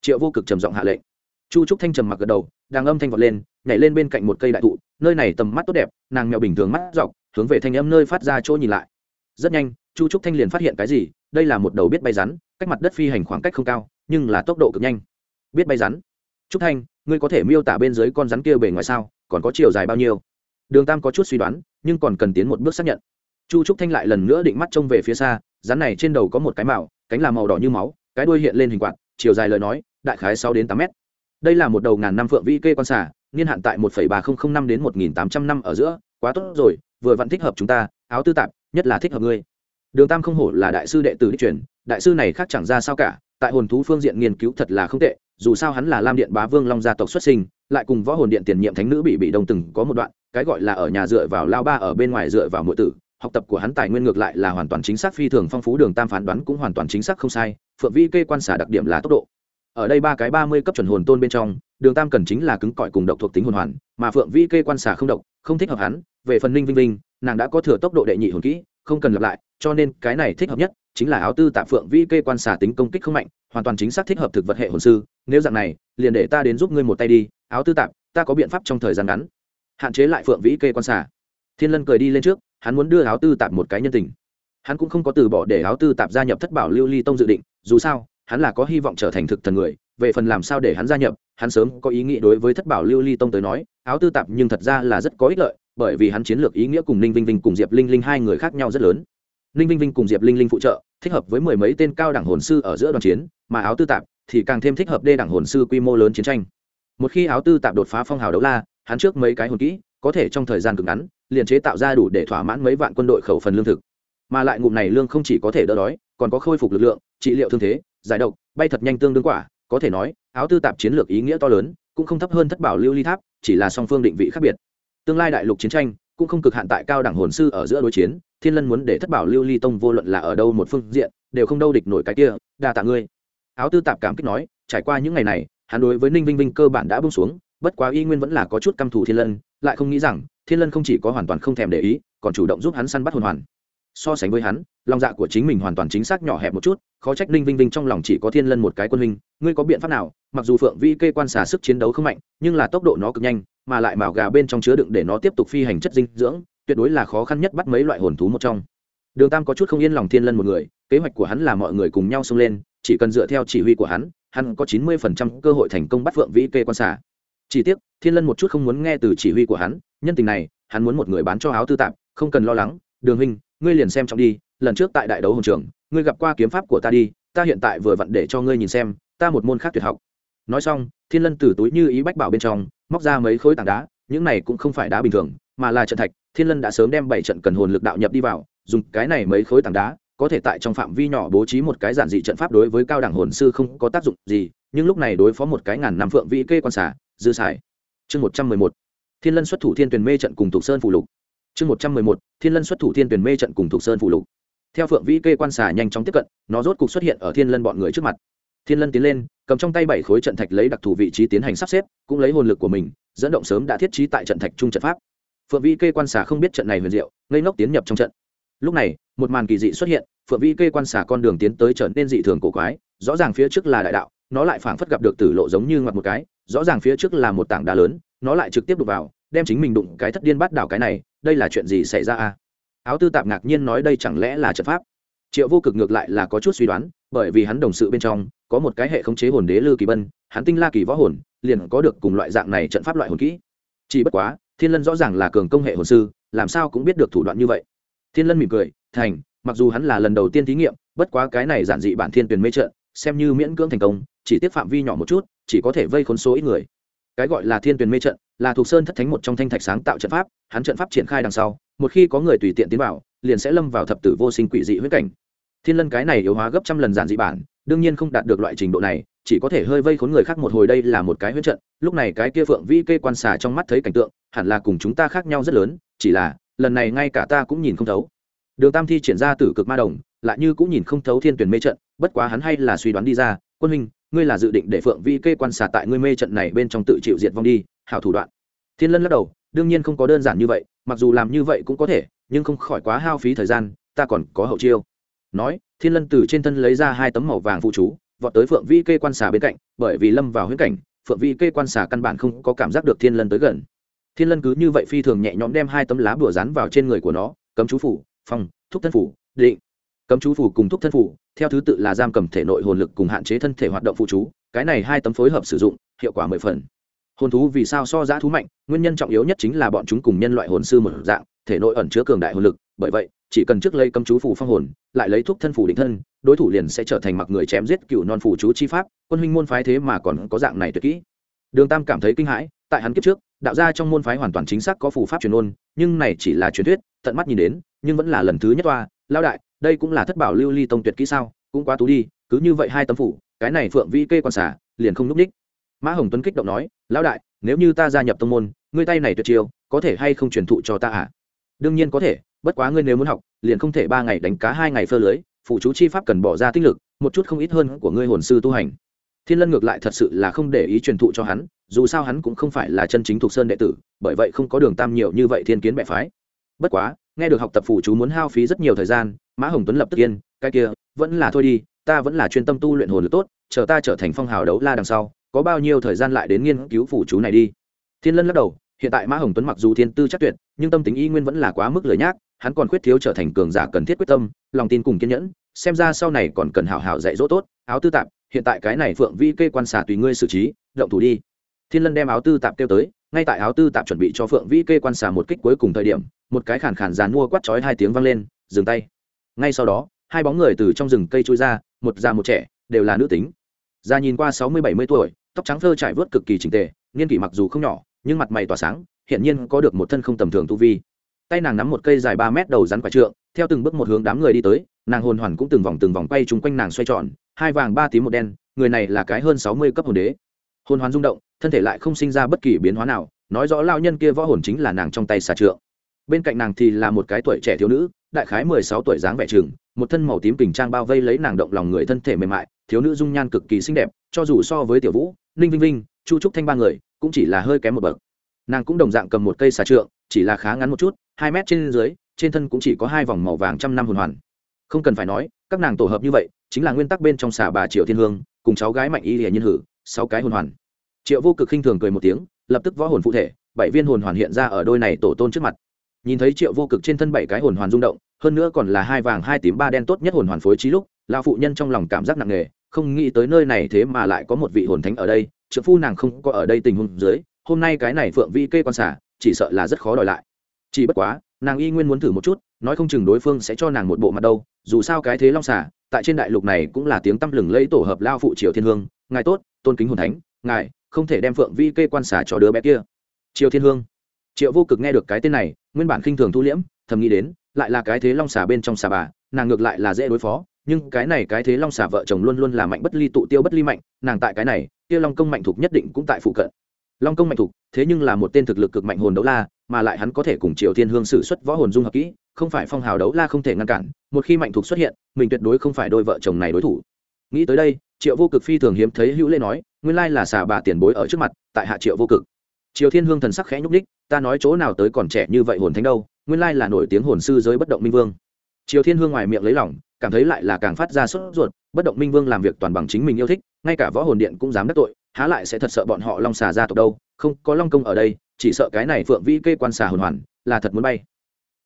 Triệu vô cực trầm giọng hạ lệnh. Chu trúc thanh trầm mặc gật đầu đang âm thanh vọt lên, nhảy lên bên cạnh một cây đại thụ, nơi này tầm mắt tốt đẹp, nàng mèo bình thường mắt dọc, hướng về thanh âm nơi phát ra chỗ nhìn lại. Rất nhanh, chu trúc thanh liền phát hiện cái gì, đây là một đầu biết bay rắn, cách mặt đất phi hành khoảng cách không cao, nhưng là tốc độ cực nhanh. Biết bay rắn. Trúc thanh, ngươi có thể miêu tả bên dưới con rắn kia bề ngoài sao, còn có chiều dài bao nhiêu? Đường tam có chút suy đoán nhưng còn cần tiến một bước xác nhận. Chu trúc thanh lại lần nữa định mắt trông về phía xa, rắn này trên đầu có một cái màu cánh là màu đỏ như máu, cái đuôi hiện lên hình quạt, chiều dài lời nói, đại khái sáu đến tám mét. Đây là một đầu ngàn năm phượng vĩ kê con xà, niên hạn tại một ba nghìn năm đến một nghìn tám trăm năm ở giữa, quá tốt rồi, vừa vẫn thích hợp chúng ta, áo tư tạp, nhất là thích hợp ngươi. Đường tam không hổ là đại sư đệ tử đích truyền, đại sư này khác chẳng ra sao cả, tại hồn thú phương diện nghiên cứu thật là không tệ, dù sao hắn là lam điện bá vương long gia tộc xuất sinh lại cùng võ hồn điện tiền nhiệm thánh nữ bị bị đông từng có một đoạn, cái gọi là ở nhà dựa vào lao ba ở bên ngoài dựa vào mỗi tử, học tập của hắn tài nguyên ngược lại là hoàn toàn chính xác phi thường phong phú, đường tam phán đoán cũng hoàn toàn chính xác không sai, phượng vi kê quan xả đặc điểm là tốc độ. Ở đây ba cái ba mươi cấp chuẩn hồn tôn bên trong, đường tam cần chính là cứng cỏi cùng độc thuộc tính hồn hoàn, mà phượng vi kê quan xả không độc, không thích hợp hắn, về phần ninh vinh vinh, nàng đã có thừa tốc độ đệ nhị hồn kỹ, không cần lặp lại, cho nên cái này thích hợp nhất chính là áo tư tạ phượng vi kê quan xả tính công kích không mạnh, hoàn toàn chính xác thích hợp thực vật hệ hồn sư, nếu dạng này, liền để ta đến giúp ngươi một tay đi, áo tư tạp ta có biện pháp trong thời gian ngắn. Hạn chế lại phượng vĩ kê quan xả thiên lân cười đi lên trước, hắn muốn đưa áo tư tạp một cái nhân tình. Hắn cũng không có từ bỏ để áo tư tạp gia nhập thất bảo lưu ly tông dự định, dù sao, hắn là có hy vọng trở thành thực thần người, về phần làm sao để hắn gia nhập, hắn sớm có ý nghĩ đối với thất bảo lưu ly tông tới nói, áo tư tạp nhưng thật ra là rất có ích lợi, bởi vì hắn chiến lược ý nghĩa cùng ninh vinh vinh cùng diệp linh linh hai người khác nhau rất lớn ninh vinh vinh cùng diệp linh linh phụ trợ, thích hợp với mười mấy tên cao đẳng hồn sư ở giữa đoàn chiến, mà áo tư tạp thì càng thêm thích hợp đê đẳng hồn sư quy mô lớn chiến tranh. Một khi áo tư tạp đột phá phong hào đấu la, hắn trước mấy cái hồn kỹ, có thể trong thời gian cực ngắn, liền chế tạo ra đủ để thỏa mãn mấy vạn quân đội khẩu phần lương thực. Mà lại ngụm này lương không chỉ có thể đỡ đói, còn có khôi phục lực lượng, trị liệu thương thế, giải độc, bay thật nhanh tương đương quả, có thể nói, áo tư tạp chiến lược ý nghĩa to lớn, cũng không thấp hơn thất bảo lưu ly tháp, chỉ là song phương định vị khác biệt. Tương lai đại lục chiến tranh cũng không cực hạn tại cao đẳng hồn sư ở giữa đối chiến, thiên lân muốn để thất bảo lưu ly tông vô luận là ở đâu một phương diện, đều không đâu địch nổi cái kia, đa tạ ngươi. Áo tư tạp cảm kích nói, trải qua những ngày này, hắn đối với ninh vinh vinh cơ bản đã bông xuống, bất quá y nguyên vẫn là có chút căm thù thiên lân, lại không nghĩ rằng, thiên lân không chỉ có hoàn toàn không thèm để ý, còn chủ động giúp hắn săn bắt hồn hoàn so sánh với hắn, lòng dạ của chính mình hoàn toàn chính xác nhỏ hẹp một chút, khó trách ninh vinh vinh trong lòng chỉ có thiên lân một cái quân hình ngươi có biện pháp nào? Mặc dù phượng vi kê quan xả sức chiến đấu không mạnh, nhưng là tốc độ nó cực nhanh, mà lại mào gà bên trong chứa đựng để nó tiếp tục phi hành chất dinh dưỡng, tuyệt đối là khó khăn nhất bắt mấy loại hồn thú một trong. Đường tam có chút không yên lòng thiên lân một người, kế hoạch của hắn là mọi người cùng nhau xông lên, chỉ cần dựa theo chỉ huy của hắn hắn có chín mươi phần trăm cơ hội thành công bắt phượng vĩ kê quan xả. Chỉ tiếc, thiên lân một chút không muốn nghe từ chỉ huy của hắn, nhân tình này, hắn muốn một người bán cho áo tư tạp, không cần lo lắng, đường huynh ngươi liền xem trọng đi, lần trước tại đại đấu hồn trường, ngươi gặp qua kiếm pháp của ta đi, ta hiện tại vừa vặn để cho ngươi nhìn xem, ta một môn khác tuyệt học. Nói xong, thiên lân từ túi như ý bách bảo bên trong, móc ra mấy khối tảng đá, những này cũng không phải đá bình thường, mà là trận thạch, thiên lân đã sớm đem bảy trận cần hồn lực đạo nhập đi vào, dùng cái này mấy khối tảng đá, có thể tại trong phạm vi nhỏ bố trí một cái giản dị trận pháp đối với cao đẳng hồn sư không có tác dụng gì, nhưng lúc này đối phó một cái ngàn năm phượng vĩ kê quan xả dư xài. Chương một trăm mười một. Thiên lân xuất thủ thiên tuyển mê trận cùng thục sơn phủ lục chương một trăm mười một, thiên lân xuất thủ thiên tuyển mê trận cùng thục sơn phụ lục. Theo phượng vĩ kê quan xả nhanh chóng tiếp cận, nó rốt cục xuất hiện ở thiên lân bọn người trước mặt. Thiên lân tiến lên, cầm trong tay bảy khối trận thạch lấy đặc thù vị trí tiến hành sắp xếp, cũng lấy hồn lực của mình, dẫn động sớm đã thiết trí tại trận thạch trung trận pháp. Phượng vĩ kê quan xả không biết trận này huyền diệu, ngây ngốc tiến nhập trong trận. Lúc này, một màn kỳ dị xuất hiện, phượng vĩ kê quan xả con đường tiến tới trở nên dị thường cổ quái, rõ ràng phía trước là đại đạo, nó lại phảng phất gặp được tử lộ giống như ngoặt một cái, rõ ràng phía trước là một tảng đá lớn nó lại trực tiếp đụng vào, đem chính mình đụng cái thất điên bắt đảo cái này, đây là chuyện gì xảy ra à? áo tư tạp ngạc nhiên nói đây chẳng lẽ là trận pháp? Triệu vô cực ngược lại là có chút suy đoán, bởi vì hắn đồng sự bên trong, có một cái hệ khống chế hồn đế lư kỳ bân, hắn tinh la kỳ võ hồn, liền có được cùng loại dạng này trận pháp loại hồn kỹ. Chỉ bất quá, thiên lân rõ ràng là cường công hệ hồn sư, làm sao cũng biết được thủ đoạn như vậy. Thiên lân mỉm cười, thành, mặc dù hắn là lần đầu tiên thí nghiệm, bất quá cái này giản dị bản thiên tuyển mê trận, xem như miễn cưỡng thành công, chỉ tiếp phạm vi nhỏ một chút, chỉ có thể vây khốn số ít người cái gọi là thiên tuyển mê trận, là thuộc sơn thất thánh một trong thanh thạch sáng tạo trận pháp, hắn trận pháp triển khai đằng sau, một khi có người tùy tiện tiến vào, liền sẽ lâm vào thập tử vô sinh quỷ dị huyết cảnh. Thiên lân cái này yếu hóa gấp trăm lần giản dị bản, đương nhiên không đạt được loại trình độ này, chỉ có thể hơi vây khốn người khác một hồi đây là một cái huyết trận, lúc này cái kia phượng vĩ kê quan xả trong mắt thấy cảnh tượng, hẳn là cùng chúng ta khác nhau rất lớn, chỉ là, lần này ngay cả ta cũng nhìn không thấu. Đường tam thi triển ra tử cực ma đồng, lại như cũng nhìn không thấu thiên tuyển mê trận, bất quá hắn hay là suy đoán đi ra, quân huynh ngươi là dự định để phượng Vi kê quan Xà tại ngươi mê trận này bên trong tự chịu diệt vong đi, hảo thủ đoạn. Thiên lân lắc đầu, đương nhiên không có đơn giản như vậy, mặc dù làm như vậy cũng có thể, nhưng không khỏi quá hao phí thời gian, ta còn có hậu chiêu. Nói, thiên lân từ trên thân lấy ra hai tấm màu vàng phụ chú, vọt tới phượng vi kê quan xà bên cạnh, bởi vì lâm vào huyết cảnh, phượng vi kê quan xà căn bản không có cảm giác được thiên lân tới gần. Thiên lân cứ như vậy phi thường nhẹ nhõm đem hai tấm lá bùa rán vào trên người của nó, cấm chú phủ, phong, thúc thân phủ, định cấm chú phủ cùng thúc thân phủ, theo thứ tự là giam cầm thể nội hồn lực cùng hạn chế thân thể hoạt động phụ chú, cái này hai tấm phối hợp sử dụng, hiệu quả mười phần. Hồn thú vì sao so giã thú mạnh, nguyên nhân trọng yếu nhất chính là bọn chúng cùng nhân loại hồn sư một dạng, thể nội ẩn chứa cường đại hồn lực, bởi vậy, chỉ cần trước lấy cấm chú phù phong hồn, lại lấy thuốc thân phù định thân, đối thủ liền sẽ trở thành mặc người chém giết cựu non phủ chú chi pháp, quân huynh môn phái thế mà còn có dạng này tuyệt kỹ. Đường tam cảm thấy kinh hãi, tại hắn kiếp trước, đạo gia trong môn phái hoàn toàn chính xác có phù pháp truyền ôn, nhưng này chỉ là truyền thuyết, tận mắt nhìn đến, nhưng vẫn là lần thứ nhất toa lao đại, đây cũng là thất bảo lưu ly tông tuyệt kỹ sao? Cũng quá tú đi, cứ như vậy hai tấm phủ, cái này phượng vi kê quan xả, liền không núp ních. Mã hồng tuấn kích động nói, lão đại, nếu như ta gia nhập tông môn, ngươi tay này tuyệt chiêu, có thể hay không truyền thụ cho ta à đương nhiên có thể, bất quá ngươi nếu muốn học, liền không thể ba ngày đánh cá hai ngày phơ lưới phụ chú chi pháp cần bỏ ra tích lực, một chút không ít hơn của ngươi hồn sư tu hành. Thiên lân ngược lại thật sự là không để ý truyền thụ cho hắn, dù sao hắn cũng không phải là chân chính thuộc sơn đệ tử, bởi vậy không có đường tam nhiều như vậy thiên kiến mẹ phái. Bất quá nghe được học tập phụ chú muốn hao phí rất nhiều thời gian, mã hồng tuấn lập tức yên, cái kia, vẫn là thôi đi, ta vẫn là chuyên tâm tu luyện hồn lực tốt, chờ ta trở thành phong hào đấu la đằng sau, có bao nhiêu thời gian lại đến nghiên cứu phụ chú này đi. Thiên lân lắc đầu, hiện tại mã hồng tuấn mặc dù thiên tư chắc tuyệt, nhưng tâm tính y nguyên vẫn là quá mức lười nhác, hắn còn khuyết thiếu trở thành cường giả cần thiết quyết tâm, lòng tin cùng kiên nhẫn, xem ra sau này còn cần hào hào dạy dỗ tốt, áo tư tạp, hiện tại cái này phượng vi kê quan xả tùy ngươi xử trí, động thủ đi. Thiên lân đem áo tư tạp kêu tới, ngay tại áo tư tạp chuẩn bị cho phượng vi kê quan xả một kích cuối cùng thời điểm một cái khản khản dàn mua quát chói hai tiếng vang lên, dừng tay. Ngay sau đó, hai bóng người từ trong rừng cây trôi ra, một già một trẻ, đều là nữ tính. Già nhìn qua sáu mươi bảy mươi tuổi, tóc trắng thơ trải vớt cực kỳ trình tề, niên kỷ mặc dù không nhỏ, nhưng mặt mày tỏa sáng hiện nhiên có được một thân không tầm thường tu vi. Tay nàng nắm một cây dài ba mét đầu rắn quả trượng, theo từng bước một hướng đám người đi tới, nàng hồn hoàn cũng từng vòng từng vòng quay chung quanh nàng xoay tròn, hai vàng ba tím một đen, người này là cái hơn sáu mươi cấp hồn đế. Hồn hoàn rung động, thân thể lại không sinh ra bất kỳ biến hóa nào, nói rõ lao nhân kia võ hồn chính là nàng trong tay xà trượng bên cạnh nàng thì là một cái tuổi trẻ thiếu nữ, đại khái mười sáu tuổi dáng vẻ chừng, một thân màu tím kình trang bao vây lấy nàng động lòng người thân thể mềm mại, thiếu nữ dung nhan cực kỳ xinh đẹp, cho dù so với tiểu vũ, ninh vinh vinh, chu trúc thanh ba người, cũng chỉ là hơi kém một bậc. Nàng cũng đồng dạng cầm một cây xà trượng, chỉ là khá ngắn một chút, hai mét trên dưới, trên thân cũng chỉ có hai vòng màu vàng trăm năm hồn hoàn. Không cần phải nói, các nàng tổ hợp như vậy, chính là nguyên tắc bên trong xà bà triệu thiên hương, cùng cháu gái mạnh y hiển nhân hử, sáu cái hồn hoàn. Triệu vô cực khinh thường cười một tiếng, lập tức võ hồn phụ thể, bảy viên hồn hoàn hiện ra ở đôi này tổ tôn trước mặt nhìn thấy triệu vô cực trên thân bảy cái hồn hoàn rung động, hơn nữa còn là hai vàng, hai tím, ba đen tốt nhất hồn hoàn phối trí lúc lao phụ nhân trong lòng cảm giác nặng nề, không nghĩ tới nơi này thế mà lại có một vị hồn thánh ở đây trợ phu nàng không có ở đây tình huống dưới, hôm nay cái này phượng vi kê quan xả, chỉ sợ là rất khó đòi lại. Chỉ bất quá, nàng y nguyên muốn thử một chút, nói không chừng đối phương sẽ cho nàng một bộ mặt đâu, dù sao cái thế long xả, tại trên đại lục này cũng là tiếng tăm lừng lẫy tổ hợp lao phụ triều thiên hương, ngài tốt, tôn kính hồn thánh, ngài, không thể đem phượng vi kê quan xả cho đứa bé kia. Triều thiên hương. Triệu vô cực nghe được cái tên này nguyên bản khinh thường thu liễm, thầm nghĩ đến, lại là cái thế long xà bên trong xà bà, nàng ngược lại là dễ đối phó, nhưng cái này cái thế long xà vợ chồng luôn luôn là mạnh bất ly tụ tiêu bất ly mạnh, nàng tại cái này, kia long công mạnh thục nhất định cũng tại phụ cận. Long công mạnh thục, thế nhưng là một tên thực lực cực mạnh hồn đấu la, mà lại hắn có thể cùng triều thiên hương sử xuất võ hồn dung hợp kỹ, không phải phong hào đấu la không thể ngăn cản, một khi mạnh thục xuất hiện, mình tuyệt đối không phải đôi vợ chồng này đối thủ. Nghĩ tới đây, triệu vô cực phi thường hiếm thấy hữu lê nói, nguyên lai là xà bà tiền bối ở trước mặt, tại hạ triệu vô cực. Triều thiên hương thần sắc khẽ nhúc ních ta nói chỗ nào tới còn trẻ như vậy hồn thánh đâu, nguyên lai là nổi tiếng hồn sư giới bất động minh vương. Triều thiên hương ngoài miệng lấy lỏng cảm thấy lại là càng phát ra sốt ruột, bất động minh vương làm việc toàn bằng chính mình yêu thích, ngay cả võ hồn điện cũng dám đắc tội, há lại sẽ thật sợ bọn họ long xà ra tộc đâu, không có long công ở đây, chỉ sợ cái này phượng vĩ kê quan xà hồn hoàn, là thật muốn bay.